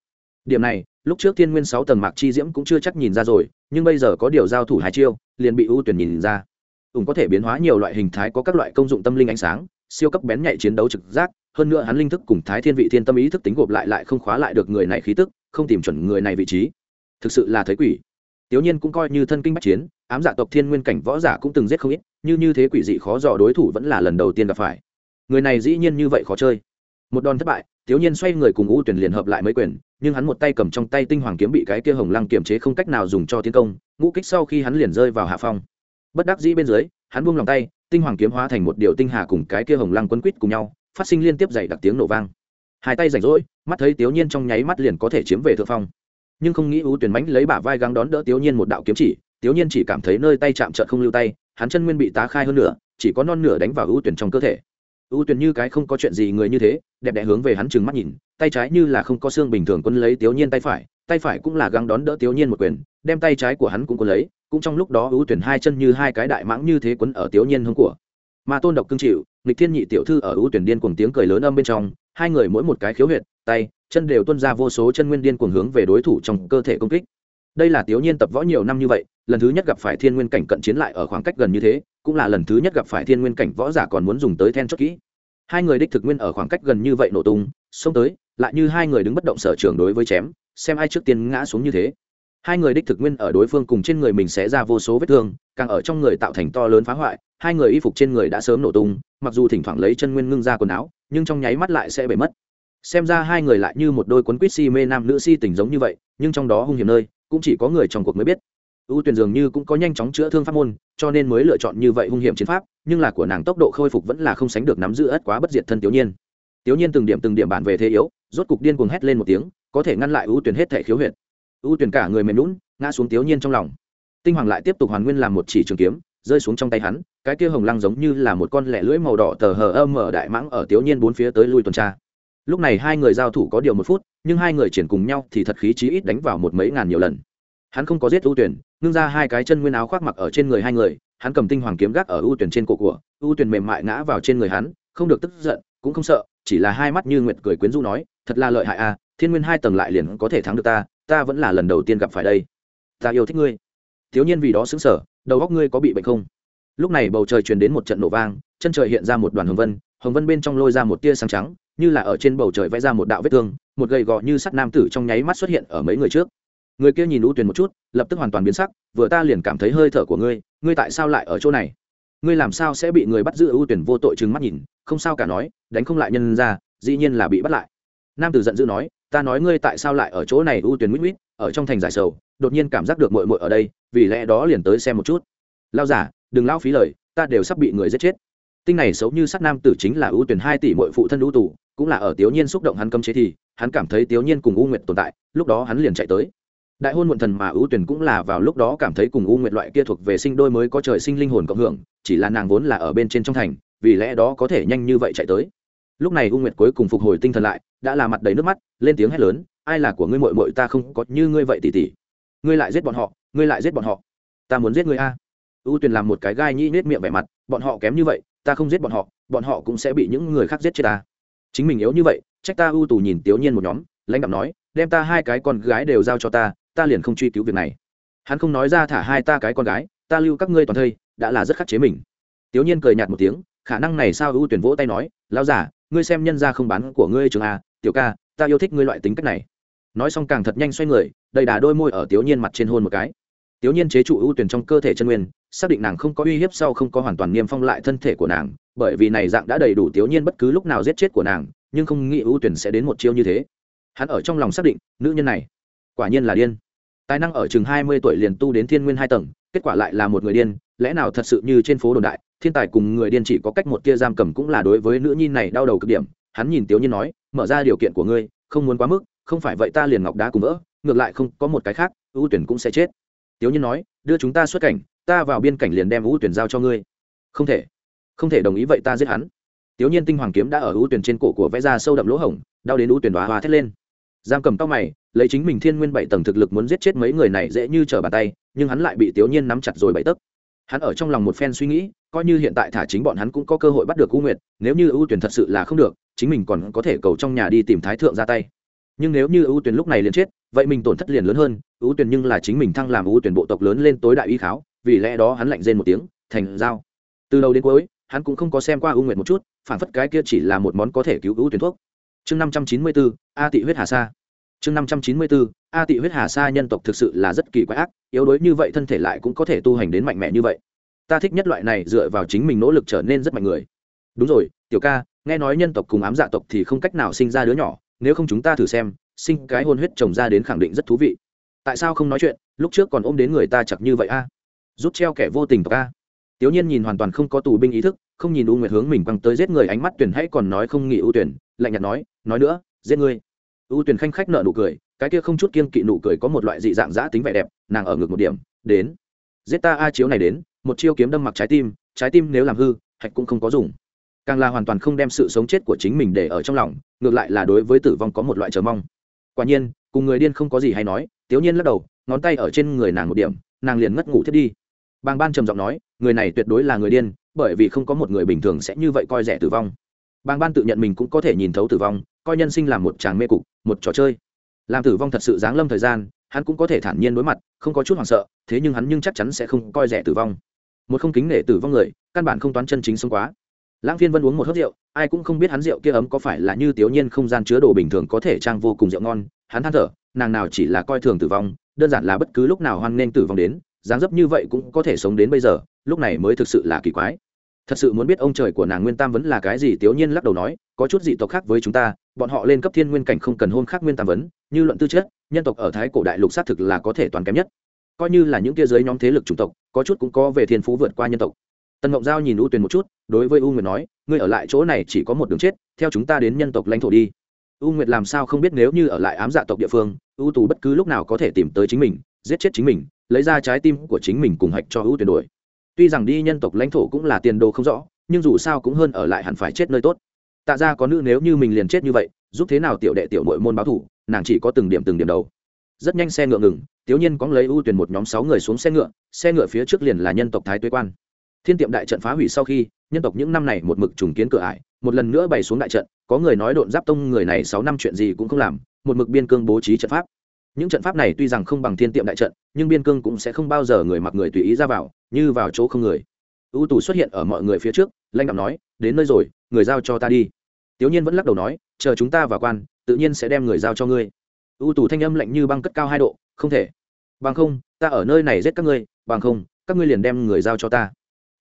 Điểm này, lúc trước thiên nguyên sáu tầng mạc chi diễm cũng chưa chắc nhìn ra rồi, nhưng bây giờ có điều giao thủ hai chiêu, liền bị ưu tuyển nhìn ra. Ủng có thể biến hóa nhiều loại hình thái, có các loại công dụng tâm linh ánh sáng, siêu cấp bén nhạy chiến đấu trực giác, hơn nữa hắn linh thức cùng thái thiên vị thiên tâm ý thức tính gộp lại lại không khóa lại được người này khí tức, không tìm chuẩn người này vị trí. Thực sự là thấy quỷ. Tiểu nhiên cũng coi như thân kinh bách chiến ám dạ tộc thiên nguyên cảnh võ giả cũng từng giết không ít, như như thế quỷ dị khó dò đối thủ vẫn là lần đầu tiên gặp phải. Người này dĩ nhiên như vậy khó chơi. Một đòn thất bại, thiếu nhiên xoay người cùng u tuyển liền hợp lại mấy quyền, nhưng hắn một tay cầm trong tay tinh hoàng kiếm bị cái kia hồng lăng kiềm chế không cách nào dùng cho tiến công, ngũ kích sau khi hắn liền rơi vào hạ phong. Bất đắc dĩ bên dưới, hắn buông lòng tay, tinh hoàng kiếm hóa thành một điều tinh hà cùng cái kia hồng lăng quấn quýt cùng nhau, phát sinh liên tiếp dày đặc tiếng nổ vang. Hai tay rảnh rỗi, mắt thấy tiểu nhiên trong nháy mắt liền có thể chiếm về thượng phong. Nhưng không nghĩ ưu tuyển mãnh lấy bả vai gắng đón đỡ tiểu nhiên một đạo kiếm chỉ tiếu nhiên chỉ cảm thấy nơi tay chạm chợt không lưu tay, hắn chân nguyên bị tá khai hơn nửa, chỉ có non nửa đánh vào ưu tuyển trong cơ thể. Ưu tuyển như cái không có chuyện gì người như thế, đẹp đẽ hướng về hắn trừng mắt nhìn, tay trái như là không có xương bình thường quân lấy Tiếu nhiên tay phải tay phải cũng là gắng đón đỡ Tiếu nhiên một quyền, đem tay trái của hắn cũng cuốn lấy, cũng trong lúc đó ưu tuyển hai chân như hai cái đại mãng như thế quấn ở Tiếu nhiên hướng của. Mà tôn độc cương chịu, lịch thiên nhị tiểu thư ở ưu tuyển điên cuồng tiếng cười lớn âm bên trong, hai người mỗi một cái khiếu huyệt, tay, chân đều tuôn ra vô số chân nguyên điên cuồng hướng về đối thủ trong cơ thể công kích. Đây là Tiếu nhiên tập võ nhiều năm như vậy lần thứ nhất gặp phải thiên nguyên cảnh cận chiến lại ở khoảng cách gần như thế, cũng là lần thứ nhất gặp phải thiên nguyên cảnh võ giả còn muốn dùng tới then chốt kỹ. Hai người đích thực nguyên ở khoảng cách gần như vậy nổ tung, xông tới, lại như hai người đứng bất động sở trường đối với chém, xem ai trước tiên ngã xuống như thế. Hai người đích thực nguyên ở đối phương cùng trên người mình sẽ ra vô số vết thương, càng ở trong người tạo thành to lớn phá hoại, hai người y phục trên người đã sớm nổ tung, mặc dù thỉnh thoảng lấy chân nguyên ngưng ra quần áo, nhưng trong nháy mắt lại sẽ bể mất. Xem ra hai người lại như một đôi quấn quýt si mê nam nữ si tình giống như vậy, nhưng trong đó hung hiểm nơi, cũng chỉ có người trong cuộc mới biết ưu tuyển dường như cũng có nhanh chóng chữa thương pháp môn, cho nên mới lựa chọn như vậy hung hiểm chiến pháp, nhưng là của nàng tốc độ khôi phục vẫn là không sánh được nắm giữ ất quá bất diệt thân tiểu nhiên. Tiểu nhiên từng điểm từng điểm bản về thế yếu, rốt cục điên cuồng hét lên một tiếng, có thể ngăn lại ưu tuyển hết thể khiếu huyệt. Ưu tuyển cả người mềm lún ngã xuống tiểu nhiên trong lòng. Tinh hoàng lại tiếp tục hoàn nguyên làm một chỉ trường kiếm, rơi xuống trong tay hắn, cái kia hồng lăng giống như là một con lẻ lưỡi màu đỏ tờ hờ âm ở đại mãng ở tiểu nhiên bốn phía tới lui tuần tra. Lúc này hai người giao thủ có điều một phút, nhưng hai người triển cùng nhau thì thật khí chí ít đánh vào một mấy ngàn nhiều lần. Hắn không có giết ưu tuyển ngưng ra hai cái chân nguyên áo khoác mặc ở trên người hai người, hắn cầm tinh hoàng kiếm gác ở ưu tuyển trên cổ của, ưu tuyển mềm mại ngã vào trên người hắn, không được tức giận, cũng không sợ, chỉ là hai mắt như nguyệt cười quyến rũ nói, thật là lợi hại a thiên nguyên hai tầng lại liền có thể thắng được ta ta vẫn là lần đầu tiên gặp phải đây. Ta yêu thích ngươi. Thiếu nhiên vì đó xứng sở đầu góc ngươi có bị bệnh không? Lúc này bầu trời truyền đến một trận nổ vang, chân trời hiện ra một đoàn hồng vân hồng vân bên trong lôi ra một tia sáng trắng, như là ở trên bầu trời vẽ ra một đạo vết thương, một gầy gò như sắt nam tử trong nháy mắt xuất hiện ở mấy người trước người kia nhìn u tuyền một chút, lập tức hoàn toàn biến sắc, vừa ta liền cảm thấy hơi thở của ngươi ngươi tại sao lại ở chỗ này? Ngươi làm sao sẽ bị người bắt giữ ưu tuyển vô tội chừng mắt nhìn, không sao cả nói, đánh không lại nhân ra, dĩ nhiên là bị bắt lại. Nam tử giận dữ nói, ta nói ngươi tại sao lại ở chỗ này ưu tuyển mít mít, ở trong thành giải sầu, đột nhiên cảm giác được mội mội ở đây, vì lẽ đó liền tới xem một chút. Lao giả, đừng lao phí lời, ta đều sắp bị người giết chết. Tinh này xấu như sát nam tử chính là ưu tuyển hai tỷ mội phụ thân ưu tù, cũng là ở tiểu nhiên xúc động hắn cấm chế thì, hắn cảm thấy tiểu nhiên cùng u nguyệt tồn tại, lúc đó hắn liền chạy tới đại hôn muộn thần mà ưu tuyển cũng là vào lúc đó cảm thấy cùng u nguyệt loại kia thuộc về sinh đôi mới có trời sinh linh hồn cộng hưởng, chỉ là nàng vốn là ở bên trên trong thành, vì lẽ đó có thể nhanh như vậy chạy tới. Lúc này u nguyệt cuối cùng phục hồi tinh thần lại, đã là mặt đầy nước mắt, lên tiếng hét lớn, ai là của ngươi mội mội ta không có như ngươi vậy tỉ tỉ? Ngươi lại giết bọn họ, ngươi lại giết bọn họ. Ta muốn giết ngươi a. Ưu tuyền làm một cái gai nhĩ nết miệng vẻ mặt, bọn họ kém như vậy, ta không giết bọn họ bọn họ cũng sẽ bị những người khác giết chết ta. Chính mình yếu như vậy, trách ta ưu tù nhìn tiểu nhiên một nhóm, lãnh đạo nói, đem ta hai cái con gái đều giao cho ta ta liền không truy cứu việc này. Hắn không nói ra thả hai ta cái con gái, ta lưu các ngươi toàn thây, đã là rất khắc chế mình. Tiểu nhiên cười nhạt một tiếng, khả năng này sao ưu tuyển vỗ tay nói, lão giả ngươi xem nhân ra không bán của ngươi trường a à, tiểu ca, ta yêu thích ngươi loại tính cách này. Nói xong càng thật nhanh xoay người, đầy đà đôi môi ở tiểu nhiên mặt trên hôn một cái. Tiểu nhiên chế trụ ưu tuyển trong cơ thể chân nguyên, xác định nàng không có uy hiếp sau không có hoàn toàn niêm phong lại thân thể của nàng, bởi vì này dạng đã đầy đủ tiểu nhiên bất cứ lúc nào giết chết của nàng, nhưng không nghĩ ưu tuyển sẽ đến một chiêu như thế. Hắn ở trong lòng xác định, nữ nhân này quả nhiên là điên. Tài năng ở chừng hai mươi tuổi liền tu đến thiên nguyên hai tầng, kết quả lại là một người điên, lẽ nào thật sự như trên phố đồn đại, thiên tài cùng người điên chỉ có cách một tia giam cầm cũng là đối với nữ nhi này đau đầu cực điểm. Hắn nhìn tiểu nhiên nói, mở ra điều kiện của ngươi, không muốn quá mức, không phải vậy ta liền ngọc đá cùng vỡ, ngược lại không có một cái khác, ưu tuyển cũng sẽ chết. Tiểu nhiên nói, đưa chúng ta xuất cảnh, ta vào biên cảnh liền đem ưu tuyển giao cho ngươi. Không thể không thể đồng ý vậy ta giết hắn. Tiểu nhiên tinh hoàng kiếm đã ở ưu tuyển trên cổ của vẽ ra sâu đậm lỗ hổng, đau đến ưu tuyển đoá hoa thét lên giam cầm tóc mày, lấy chính mình thiên nguyên bảy tầng thực lực muốn giết chết mấy người này dễ như trở bàn tay, nhưng hắn lại bị tiểu nhiên nắm chặt rồi bảy tấc. Hắn ở trong lòng một phen suy nghĩ, coi như hiện tại thả chính bọn hắn cũng có cơ hội bắt được u nguyệt, nếu như ưu tuyển thật sự là không được, chính mình còn có thể cầu trong nhà đi tìm thái thượng ra tay. Nhưng nếu như ưu tuyển lúc này liền chết, vậy mình tổn thất liền lớn hơn, ưu tuyển nhưng là chính mình thăng làm ưu tuyển bộ tộc lớn lên tối đại y kháo, vì lẽ đó hắn lạnh rên một tiếng, thành giao. Từ đầu đến cuối, hắn cũng không có xem qua ưu nguyệt một chút, phản phất cái kia chỉ là một món có thể cứu ưu tuyển thuốc chương năm trăm chín mươi bốn a tị huyết hà sa. Chương năm trăm chín mươi bốn a tị huyết hà sa nhân tộc thực sự là rất kỳ quái ác, yếu đuối như vậy thân thể lại cũng có thể tu hành đến mạnh mẽ như vậy. Ta thích nhất loại này dựa vào chính mình nỗ lực trở nên rất mạnh người. Đúng rồi, tiểu ca, nghe nói nhân tộc cùng ám dạ tộc thì không cách nào sinh ra đứa nhỏ, nếu không chúng ta thử xem, sinh cái hôn huyết trồng ra đến khẳng định rất thú vị. Tại sao không nói chuyện, lúc trước còn ôm đến người ta chặt như vậy a? Rút treo kẻ vô tình tộc a. Tiểu nhiên nhìn hoàn toàn không có tù binh ý thức không nhìn u nguyệt hướng mình quăng tới giết người ánh mắt tuyển hãy còn nói không nghĩ u tuyển, lạnh nhạt nói nói nữa, giết ngươi. U tuyển khanh khách nợ nụ cười, cái kia không chút kiên kỵ nụ cười có một loại dị dạng giã tính vẻ đẹp, nàng ở ngược một điểm, đến. Giết ta a chiếu này đến, một chiêu kiếm đâm mặc trái tim trái tim nếu làm hư, hạch cũng không có dùng. Càng là hoàn toàn không đem sự sống chết của chính mình để ở trong lòng, ngược lại là đối với tử vong có một loại chờ mong. Quả nhiên, cùng người điên không có gì hay nói tiểu nhiên lắc đầu, ngón tay ở trên người nàng một điểm, nàng liền ngất ngủ thiết đi. Bàng ban trầm giọng nói, người này tuyệt đối là người điên bởi vì không có một người bình thường sẽ như vậy coi rẻ tử vong. Bàng ban tự nhận mình cũng có thể nhìn thấu tử vong, coi nhân sinh là một tràng mê cục, một trò chơi. Làm tử vong thật sự giáng lâm thời gian, hắn cũng có thể thản nhiên đối mặt, không có chút hoảng sợ, thế nhưng hắn nhưng chắc chắn sẽ không coi rẻ tử vong. Một không kính nể tử vong người, căn bản không toán chân chính sống quá. Lãng phiên vân uống một hớt rượu, ai cũng không biết hắn rượu kia ấm có phải là như tiểu nhiên không gian chứa đồ bình thường có thể trang vô cùng rượu ngon. Hắn than thở, nàng nào chỉ là coi thường tử vong, đơn giản là bất cứ lúc nào hoan nghênh tử vong đến dáng dấp như vậy cũng có thể sống đến bây giờ, lúc này mới thực sự là kỳ quái. Thật sự muốn biết ông trời của nàng nguyên tam vấn là cái gì tiểu nhiên lắc đầu nói, có chút dị tộc khác với chúng ta, bọn họ lên cấp thiên nguyên cảnh không cần hôn khác nguyên tam vấn, như luận tư chất, nhân tộc ở thái cổ đại lục xác thực là có thể toàn kém nhất. Coi như là những kia giới nhóm thế lực chủng tộc, có chút cũng có về thiên phú vượt qua nhân tộc. Tần ngộng giao nhìn u tuyền một chút, đối với u nguyệt nói, ngươi ở lại chỗ này chỉ có một đường chết, theo chúng ta đến nhân tộc lãnh thổ đi. U nguyệt làm sao không biết nếu như ở lại ám dạ tộc địa phương, u tù bất cứ lúc nào có thể tìm tới chính mình giết chết chính mình, lấy ra trái tim của chính mình cùng hạch cho u tuyền đuổi tuy rằng đi nhân tộc lãnh thổ cũng là tiền đồ không rõ, nhưng dù sao cũng hơn ở lại hẳn phải chết nơi tốt. Tạ ra có nữ nếu như mình liền chết như vậy, giúp thế nào tiểu đệ tiểu nội môn báo thủ, nàng chỉ có từng điểm từng điểm đầu. Rất nhanh xe ngựa ngừng, tiếu nhiên có lấy ưu tuyển một nhóm sáu người xuống xe ngựa xe ngựa phía trước liền là nhân tộc thái tuế quan. Thiên tiệm đại trận phá hủy sau khi, nhân tộc những năm này một mực trùng kiến cửa ải, một lần nữa bày xuống đại trận, có người nói độn giáp tông người này sáu năm chuyện gì cũng không làm, một mực biên cương bố trí trận pháp những trận pháp này tuy rằng không bằng thiên tiệm đại trận, nhưng biên cương cũng sẽ không bao giờ người mặc người tùy ý ra vào, như vào chỗ không người. Ưu tù xuất hiện ở mọi người phía trước, lãnh đạo nói, đến nơi rồi, người giao cho ta đi. Tiểu nhiên vẫn lắc đầu nói, chờ chúng ta vào quan, tự nhiên sẽ đem người giao cho ngươi. Ưu tù thanh âm lạnh như băng cất cao hai độ, không thể. Bằng không, ta ở nơi này giết các ngươi, bằng không, các ngươi liền đem người giao cho ta.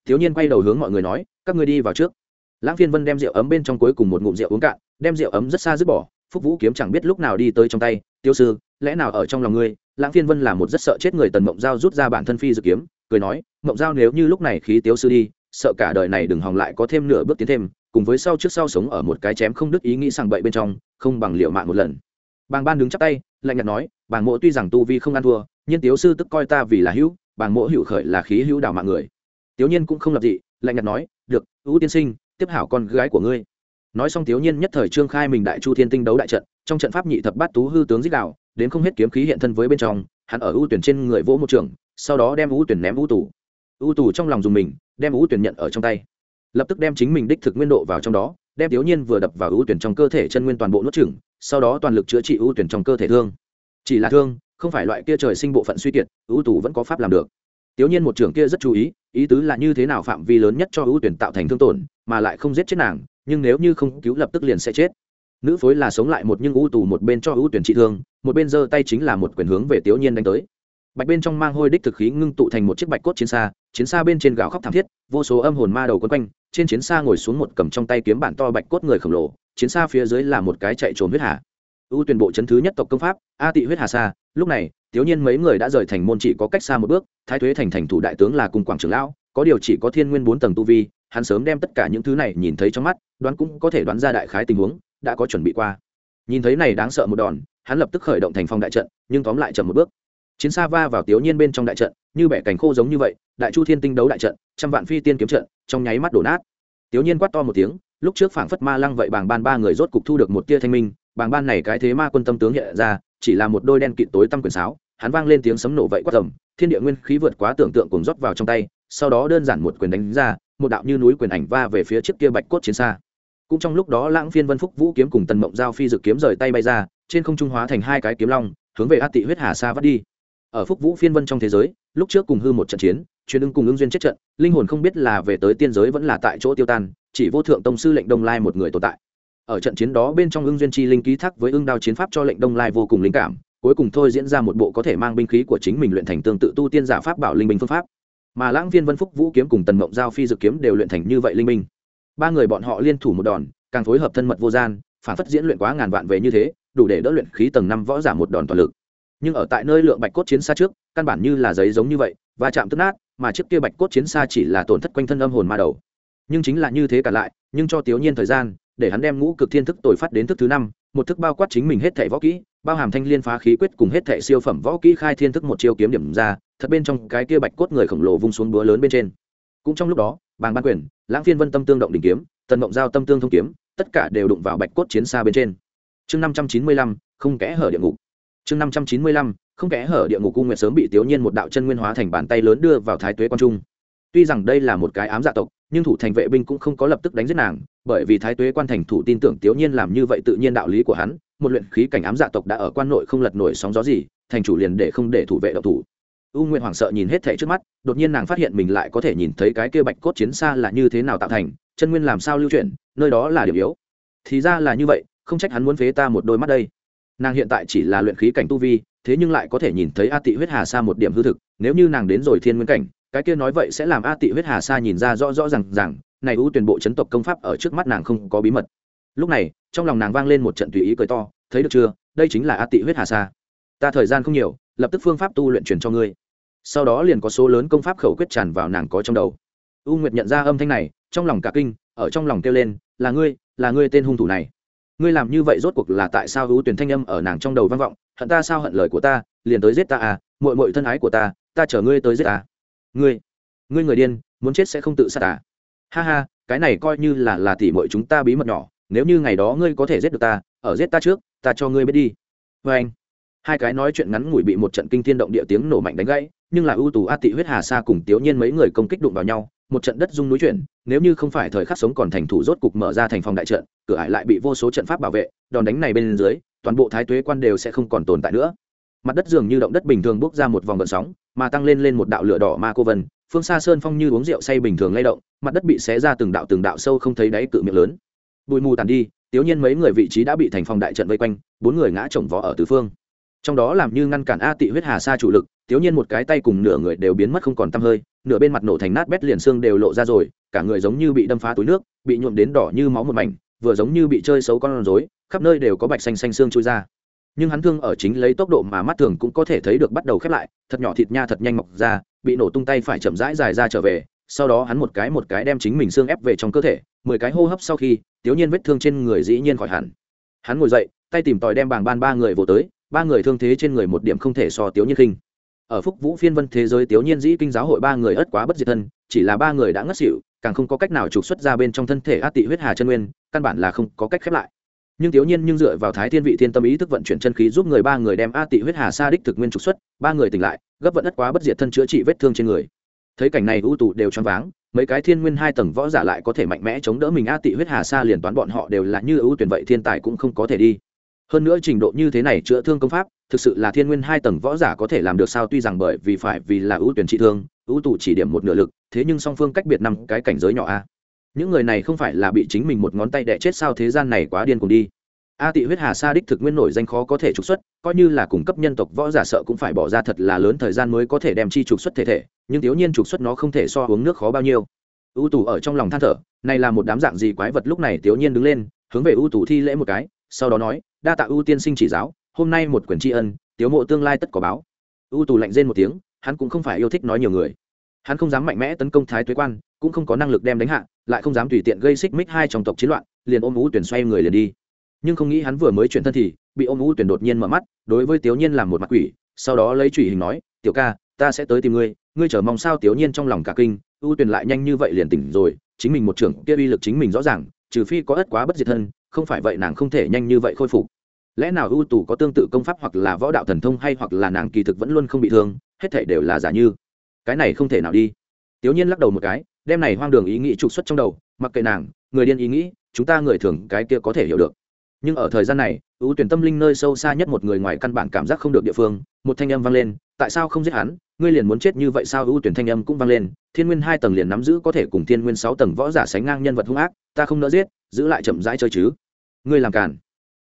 Thiếu nhiên quay đầu hướng mọi người nói, các ngươi đi vào trước. Lãng phiên vân đem rượu ấm bên trong cuối cùng một ngụm rượu uống cạn, đem rượu ấm rất xa dứt bỏ phúc vũ kiếm chẳng biết lúc nào đi tới trong tay, tiêu sư, lẽ nào ở trong lòng ngươi, lãng phiên vân là một rất sợ chết người tần mộng giao rút ra bản thân phi dự kiếm? Cười nói, mộng giao nếu như lúc này khí tiêu sư đi, sợ cả đời này đừng hòng lại có thêm nửa bước tiến thêm, cùng với sau trước sau sống ở một cái chém không đứt ý nghĩ sàng bậy bên trong, không bằng liệu mạng một lần. Bàng ban đứng chắp tay, lạnh nhạt nói, bàng mộ tuy rằng tu vi không ăn thua, nhưng tiếu sư tức coi ta vì là hữu, bàng mộ hữu khởi là khí hữu đào mạng người. Tiếu nhiên cũng không lập dị, lạnh nhạt nói, được ưu tiên sinh, tiếp hảo con gái của ngươi nói xong thiếu nhiên nhất thời trương khai mình đại chu thiên tinh đấu đại trận, trong trận pháp nhị thập bát tú hư tướng dích đạo, đến không hết kiếm khí hiện thân với bên trong, hắn ở ưu tuyển trên người vỗ một trường, sau đó đem ưu tuyển ném ưu tủ ưu tủ trong lòng dùng mình, đem ưu tuyển nhận ở trong tay. Lập tức đem chính mình đích thực nguyên độ vào trong đó, đem thiếu nhiên vừa đập vào ưu tuyển trong cơ thể chân nguyên toàn bộ nuốt chửng, sau đó toàn lực chữa trị ưu tuyển trong cơ thể thương. Chỉ là thương, không phải loại kia trời sinh bộ phận suy kiệt, ưu tù vẫn có pháp làm được. Tiểu nhiên một trưởng kia rất chú ý ý tứ là như thế nào phạm vi lớn nhất cho ưu tuyển tạo thành thương tổn, mà lại không giết chết nàng nhưng nếu như không cứu lập tức liền sẽ chết. Nữ phối là sống lại một nhưng ưu tù một bên cho ưu tuyển trị thương, một bên giơ tay chính là một quyền hướng về tiểu nhiên đánh tới. Bạch bên trong mang hôi đích thực khí ngưng tụ thành một chiếc bạch cốt chiến xa chiến xa bên trên gạo khóc thảm thiết, vô số âm hồn ma đầu quấn quanh, trên chiến xa ngồi xuống một cầm trong tay kiếm bản to bạch cốt người khổng lồ, chiến xa phía dưới là một cái chạy trốn huyết hà. Ưu tuyển bộ chấn thứ nhất tộc công pháp, a tị huyết hà xa, lúc này thiếu nhiên mấy người đã rời thành môn chỉ có cách xa một bước, thái thuế thành thành thủ đại tướng là cùng quảng trưởng lão, có điều chỉ có thiên nguyên bốn tầng tu vi hắn sớm đem tất cả những thứ này nhìn thấy trong mắt, đoán cũng có thể đoán ra đại khái tình huống, đã có chuẩn bị qua. Nhìn thấy này đáng sợ một đòn, hắn lập tức khởi động thành phong đại trận, nhưng tóm lại chậm một bước. Chiến xa va vào tiểu nhiên bên trong đại trận, như bẻ cành khô giống như vậy, đại chu thiên tinh đấu đại trận, trăm vạn phi tiên kiếm trận, trong nháy mắt đổ nát. Tiểu nhiên quát to một tiếng, lúc trước phảng phất ma lăng vậy bàng ban ba người rốt cục thu được một tia thanh minh, bàng ban này cái thế ma quân tâm tướng hiện ra, chỉ là một đôi đen kịt tối tăm quyền sáo, hắn vang lên tiếng sấm nổ vậy quát tầm, thiên địa nguyên khí vượt quá tưởng tượng cùng rót vào trong tay, sau đó đơn giản một quyền đánh ra một đạo như núi quyền ảnh va về phía trước kia bạch cốt chiến xa. Cũng trong lúc đó lãng phiên vân phúc vũ kiếm cùng tần mộng giao phi dự kiếm rời tay bay ra, trên không trung hóa thành hai cái kiếm long, hướng về a tị huyết hà xa vắt đi. Ở phúc vũ phiên vân trong thế giới, lúc trước cùng hư một trận chiến, truyền ưng cùng ưng duyên chết trận, linh hồn không biết là về tới tiên giới vẫn là tại chỗ tiêu tan, chỉ vô thượng tông sư lệnh đông lai một người tồn tại. Ở trận chiến đó bên trong ưng duyên chi linh ký thác với ưng đao chiến pháp cho lệnh đông lai vô cùng linh cảm, cuối cùng thôi diễn ra một bộ có thể mang binh khí của chính mình luyện thành tương tự tu tiên giả pháp bảo linh binh phương pháp mà lãng viên vân phúc vũ kiếm cùng tần mộng giao phi dự kiếm đều luyện thành như vậy linh minh. Ba người bọn họ liên thủ một đòn, càng phối hợp thân mật vô gian, phản phất diễn luyện quá ngàn vạn về như thế, đủ để đỡ luyện khí tầng năm võ giả một đòn toàn lực. Nhưng ở tại nơi lượng bạch cốt chiến xa trước, căn bản như là giấy giống như vậy và chạm tức nát, mà chiếc kia bạch cốt chiến xa chỉ là tổn thất quanh thân âm hồn ma đầu. Nhưng chính là như thế cả lại, nhưng cho tiểu nhiên thời gian, để hắn đem ngũ cực thiên thức tội phát đến thức thứ năm một thức bao quát chính mình hết thảy võ kỹ, bao hàm thanh liên phá khí quyết cùng hết thảy siêu phẩm võ kỹ khai thiên thức một chiêu kiếm điểm ra, thật bên trong cái kia bạch cốt người khổng lồ vung xuống búa lớn bên trên. Cũng trong lúc đó, bàng ban quyền, lãng phiên vân tâm tương động đỉnh kiếm, tần mộng giao tâm tương thông kiếm, tất cả đều đụng vào bạch cốt chiến xa bên trên. Chương năm trăm chín mươi lăm, không kẽ hở địa ngục. Chương năm trăm chín mươi lăm, không kẽ hở địa ngục cung nguyệt sớm bị tiểu nhiên một đạo chân nguyên hóa thành bàn tay lớn đưa vào thái tuế quan trung tuy rằng đây là một cái ám dạ tộc, nhưng thủ thành vệ binh cũng không có lập tức đánh giết nàng, bởi vì thái tuế quan thành thủ tin tưởng tiểu nhiên làm như vậy tự nhiên đạo lý của hắn, một luyện khí cảnh ám dạ tộc đã ở quan nội không lật nổi sóng gió gì, thành chủ liền để không để thủ vệ độc thủ. U nguyện hoảng sợ nhìn hết thảy trước mắt, đột nhiên nàng phát hiện mình lại có thể nhìn thấy cái kia bạch cốt chiến xa là như thế nào tạo thành, chân nguyên làm sao lưu chuyển, nơi đó là điểm yếu. Thì ra là như vậy, không trách hắn muốn phế ta một đôi mắt đây. Nàng hiện tại chỉ là luyện khí cảnh tu vi, thế nhưng lại có thể nhìn thấy a tị huyết hà xa một điểm hư thực, nếu như nàng đến rồi thiên nguyên cảnh cái kia nói vậy sẽ làm a tị huyết hà sa nhìn ra rõ rõ r à n g rằng này ưu tuyển bộ chấn tộc công pháp ở trước mắt nàng không có bí mật. Lúc này, trong lòng nàng vang lên một trận tùy ý cười to, thấy được chưa? Đây chính là a tị huyết hà sa. Ta thời gian không nhiều, lập tức phương pháp tu luyện truyền cho ngươi. Sau đó liền có số lớn công pháp khẩu quyết tràn vào nàng có trong đầu. U nguyệt nhận ra âm thanh này, trong lòng cả kinh, ở trong lòng kêu lên, là ngươi là ngươi tên hung thủ này. Ngươi làm như vậy rốt cuộc là tại sao ưu tuyển thanh âm ở nàng trong đầu vang vọng? Hận ta sao hận lời của ta, liền tới giết ta à mội mội thân ái của ta ta chở ngươi tới giết ta ngươi ngươi người điên, muốn chết sẽ không tự sát à? Ha ha, cái này coi như là là tỉ mọi chúng ta bí mật nhỏ, nếu như ngày đó ngươi có thể giết được ta, ở giết ta trước, ta cho ngươi biết đi. Vê anh, hai cái nói chuyện ngắn ngủi bị một trận kinh thiên động địa tiếng nổ mạnh đánh gãy, nhưng là ưu tú a tị huyết hà sa cùng tiểu nhiên mấy người công kích đụng vào nhau, một trận đất rung núi chuyển, nếu như không phải thời khắc sống còn thành thủ rốt cục mở ra thành phòng đại trận, cửa ải lại bị vô số trận pháp bảo vệ, đòn đánh này bên dưới, toàn bộ thái tuế quan đều sẽ không còn tồn tại nữa. Mặt đất dường như động đất bình thường bước ra một vòng gợn sóng mà tăng lên lên một đạo lửa đỏ ma cô vân, phương xa sơn phong như uống rượu say bình thường lay động, mặt đất bị xé ra từng đạo từng đạo sâu không thấy đáy cự miệng lớn. Bụi mù tàn đi, tiểu nhiên mấy người vị trí đã bị thành phòng đại trận vây quanh, bốn người ngã chồng vó ở tứ phương. Trong đó làm như ngăn cản a tị huyết hà sa chủ lực, tiểu nhiên một cái tay cùng nửa người đều biến mất không còn tăm hơi, nửa bên mặt nổ thành nát bét liền xương đều lộ ra rồi, cả người giống như bị đâm phá túi nước, bị nhuộm đến đỏ như máu một mảnh, vừa giống như bị chơi xấu con rối, khắp nơi đều có bạch xanh xanh xương trôi ra nhưng hắn thương ở chính lấy tốc độ mà mắt thường cũng có thể thấy được bắt đầu khép lại, thật nhỏ thịt nha thật nhanh mọc ra, bị nổ tung tay phải chậm rãi dài ra trở về, sau đó hắn một cái một cái đem chính mình xương ép về trong cơ thể, mười cái hô hấp sau khi, tiểu nhiên vết thương trên người dĩ nhiên khỏi hẳn. Hắn ngồi dậy, tay tìm tòi đem bảng ban ba người vô tới, ba người thương thế trên người một điểm không thể so tiểu nhiên khinh ở phúc vũ phiên vân thế giới tiểu nhiên dĩ kinh giáo hội ba người ất quá bất diệt thân, chỉ là ba người đã ngất xỉu, càng không có cách nào trục xuất ra bên trong thân thể át tị huyết hà chân nguyên, căn bản là không có cách khép lại nhưng thiếu nhiên nhưng dựa vào thái thiên vị thiên tâm ý thức vận chuyển chân khí giúp người ba người đem a tị huyết hà sa đích thực nguyên trục xuất, ba người tỉnh lại, gấp vận đất quá bất diệt thân chữa trị vết thương trên người. Thấy cảnh này ưu tụ đều choáng váng, mấy cái thiên nguyên hai tầng võ giả lại có thể mạnh mẽ chống đỡ mình a tị huyết hà sa liền toán bọn họ đều là như ưu tuyển vậy thiên tài cũng không có thể đi. Hơn nữa trình độ như thế này chữa thương công pháp, thực sự là thiên nguyên hai tầng võ giả có thể làm được sao tuy rằng bởi vì phải vì là ưu tuyển trị thương, ưu tụ chỉ điểm một nửa lực, thế nhưng song phương cách biệt năm cái cảnh giới nhỏ a những người này không phải là bị chính mình một ngón tay đẻ chết sao thế gian này quá điên cùng đi. A tị huyết hà sa đích thực nguyên nổi danh khó có thể trục xuất, coi như là cung cấp nhân tộc võ giả sợ cũng phải bỏ ra thật là lớn thời gian mới có thể đem chi trục xuất thể thể, nhưng thiếu nhiên trục xuất nó không thể so uống nước khó bao nhiêu. Ưu tù ở trong lòng than thở, này là một đám dạng gì quái vật lúc này thiếu nhiên đứng lên, hướng về ưu tù thi lễ một cái, sau đó nói, đa tạ ưu tiên sinh chỉ giáo, hôm nay một quyển tri ân, tiếu mộ tương lai tất có báo. Ưu tù lạnh rên một tiếng, hắn cũng không phải yêu thích nói nhiều người. Hắn không dám mạnh mẽ tấn công thái tuế quan cũng không có năng lực đem đánh hạ, lại không dám tùy tiện gây xích mích hai trong tộc chiến loạn, liền ôm ú tuyển xoay người liền đi. Nhưng không nghĩ hắn vừa mới chuyển thân thì, bị ôm ú tuyển đột nhiên mở mắt, đối với tiểu nhiên làm một mặt quỷ, sau đó lấy chủy hình nói, tiểu ca, ta sẽ tới tìm ngươi ngươi chờ mong sao tiểu nhiên trong lòng cả kinh ưu tuyển lại nhanh như vậy liền tỉnh rồi, chính mình một trưởng kia uy lực chính mình rõ ràng, trừ phi có ất quá bất diệt thân, không phải vậy nàng không thể nhanh như vậy khôi phục. Lẽ nào ưu tù có tương tự công pháp hoặc là võ đạo thần thông hay hoặc là nàng kỳ thực vẫn luôn không bị thương, hết thể đều là giả như? Cái này không thể nào đi. Tiểu nhiên lắc đầu một cái đem này hoang đường ý nghĩ trục xuất trong đầu, mặc kệ nàng, người điên ý nghĩ, chúng ta người thường cái kia có thể hiểu được. Nhưng ở thời gian này, ưu tuyển tâm linh nơi sâu xa nhất một người ngoài căn bản cảm giác không được địa phương, một thanh âm vang lên, tại sao không giết hắn? Ngươi liền muốn chết như vậy sao? Ưu tuyển thanh âm cũng vang lên, thiên nguyên hai tầng liền nắm giữ có thể cùng thiên nguyên sáu tầng võ giả sánh ngang nhân vật hung ác, ta không nỡ giết, giữ lại chậm rãi chơi chứ. Ngươi làm cản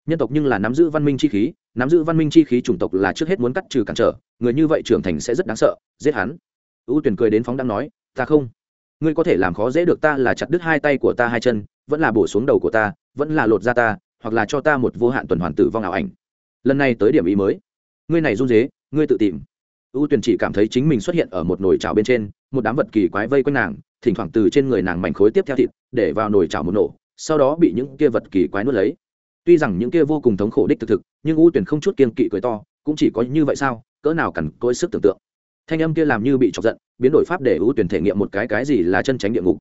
nhân tộc nhưng là nắm giữ văn minh chi khí, nắm giữ văn minh chi khí chủng tộc là trước hết muốn cắt trừ cản trở, người như vậy trưởng thành sẽ rất đáng sợ, giết hắn. Ưu tuyển cười đến phóng đang nói, ta không ngươi có thể làm khó dễ được ta là chặt đứt hai tay của ta hai chân, vẫn là bổ xuống đầu của ta, vẫn là lột ra ta, hoặc là cho ta một vô hạn tuần hoàn tử vong ảo ảnh. Lần này tới điểm ý mới. Ngươi này run dế ngươi tự tìm. Ưu tuyển chỉ cảm thấy chính mình xuất hiện ở một nồi chảo bên trên, một đám vật kỳ quái vây quanh nàng, thỉnh thoảng từ trên người nàng mảnh khối tiếp theo thịt, để vào nồi chảo một nổ, sau đó bị những kia vật kỳ quái nuốt lấy. Tuy rằng những kia vô cùng thống khổ đích thực thực, nhưng ưu tuyển không chút kiên kỵ cười to, cũng chỉ có như vậy sao, cỡ nào cần cỗi sức tưởng tượng thanh âm kia làm như bị chọc giận, biến đổi pháp để ưu tuyển thể nghiệm một cái cái gì là chân tránh địa ngục.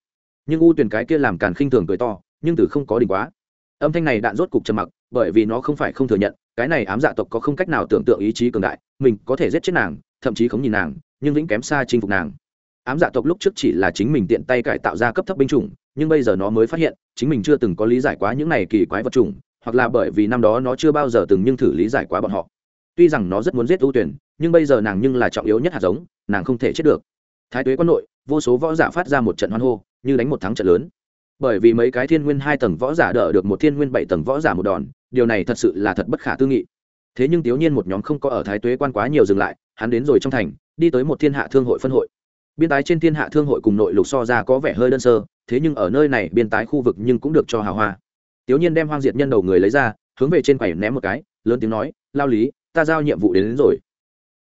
Nhưng ưu tuyển cái kia làm càn khinh thường cười to, nhưng từ không có đỉnh quá. Âm thanh này đạn rốt cục trầm mặc, bởi vì nó không phải không thừa nhận, cái này ám dạ tộc có không cách nào tưởng tượng ý chí cường đại, mình có thể giết chết nàng, thậm chí không nhìn nàng, nhưng vĩnh kém xa chinh phục nàng. Ám dạ tộc lúc trước chỉ là chính mình tiện tay cải tạo ra cấp thấp binh chủng, nhưng bây giờ nó mới phát hiện, chính mình chưa từng có lý giải quá những này kỳ quái vật chủng, hoặc là bởi vì năm đó nó chưa bao giờ từng nhưng thử lý giải quá bọn họ. Tuy rằng nó rất muốn giết ưu tuyển nhưng bây giờ nàng nhưng là trọng yếu nhất hạt giống nàng không thể chết được. Thái tuế quân nội vô số võ giả phát ra một trận hoan hô như đánh một thắng trận lớn. Bởi vì mấy cái thiên nguyên hai tầng võ giả đỡ được một thiên nguyên bảy tầng võ giả một đòn điều này thật sự là thật bất khả tư nghị. Thế nhưng tiểu nhiên một nhóm không có ở thái tuế quan quá nhiều dừng lại hắn đến rồi trong thành đi tới một thiên hạ thương hội phân hội. Biên tái trên thiên hạ thương hội cùng nội lục so ra có vẻ hơi đơn sơ thế nhưng ở nơi này biên tái khu vực nhưng cũng được cho hào hoa. Tiểu nhiên đem hoang diệt nhân đầu người lấy ra hướng về trên quầy ném một cái lớn tiếng nói lao lý ta giao nhiệm vụ đến, đến rồi.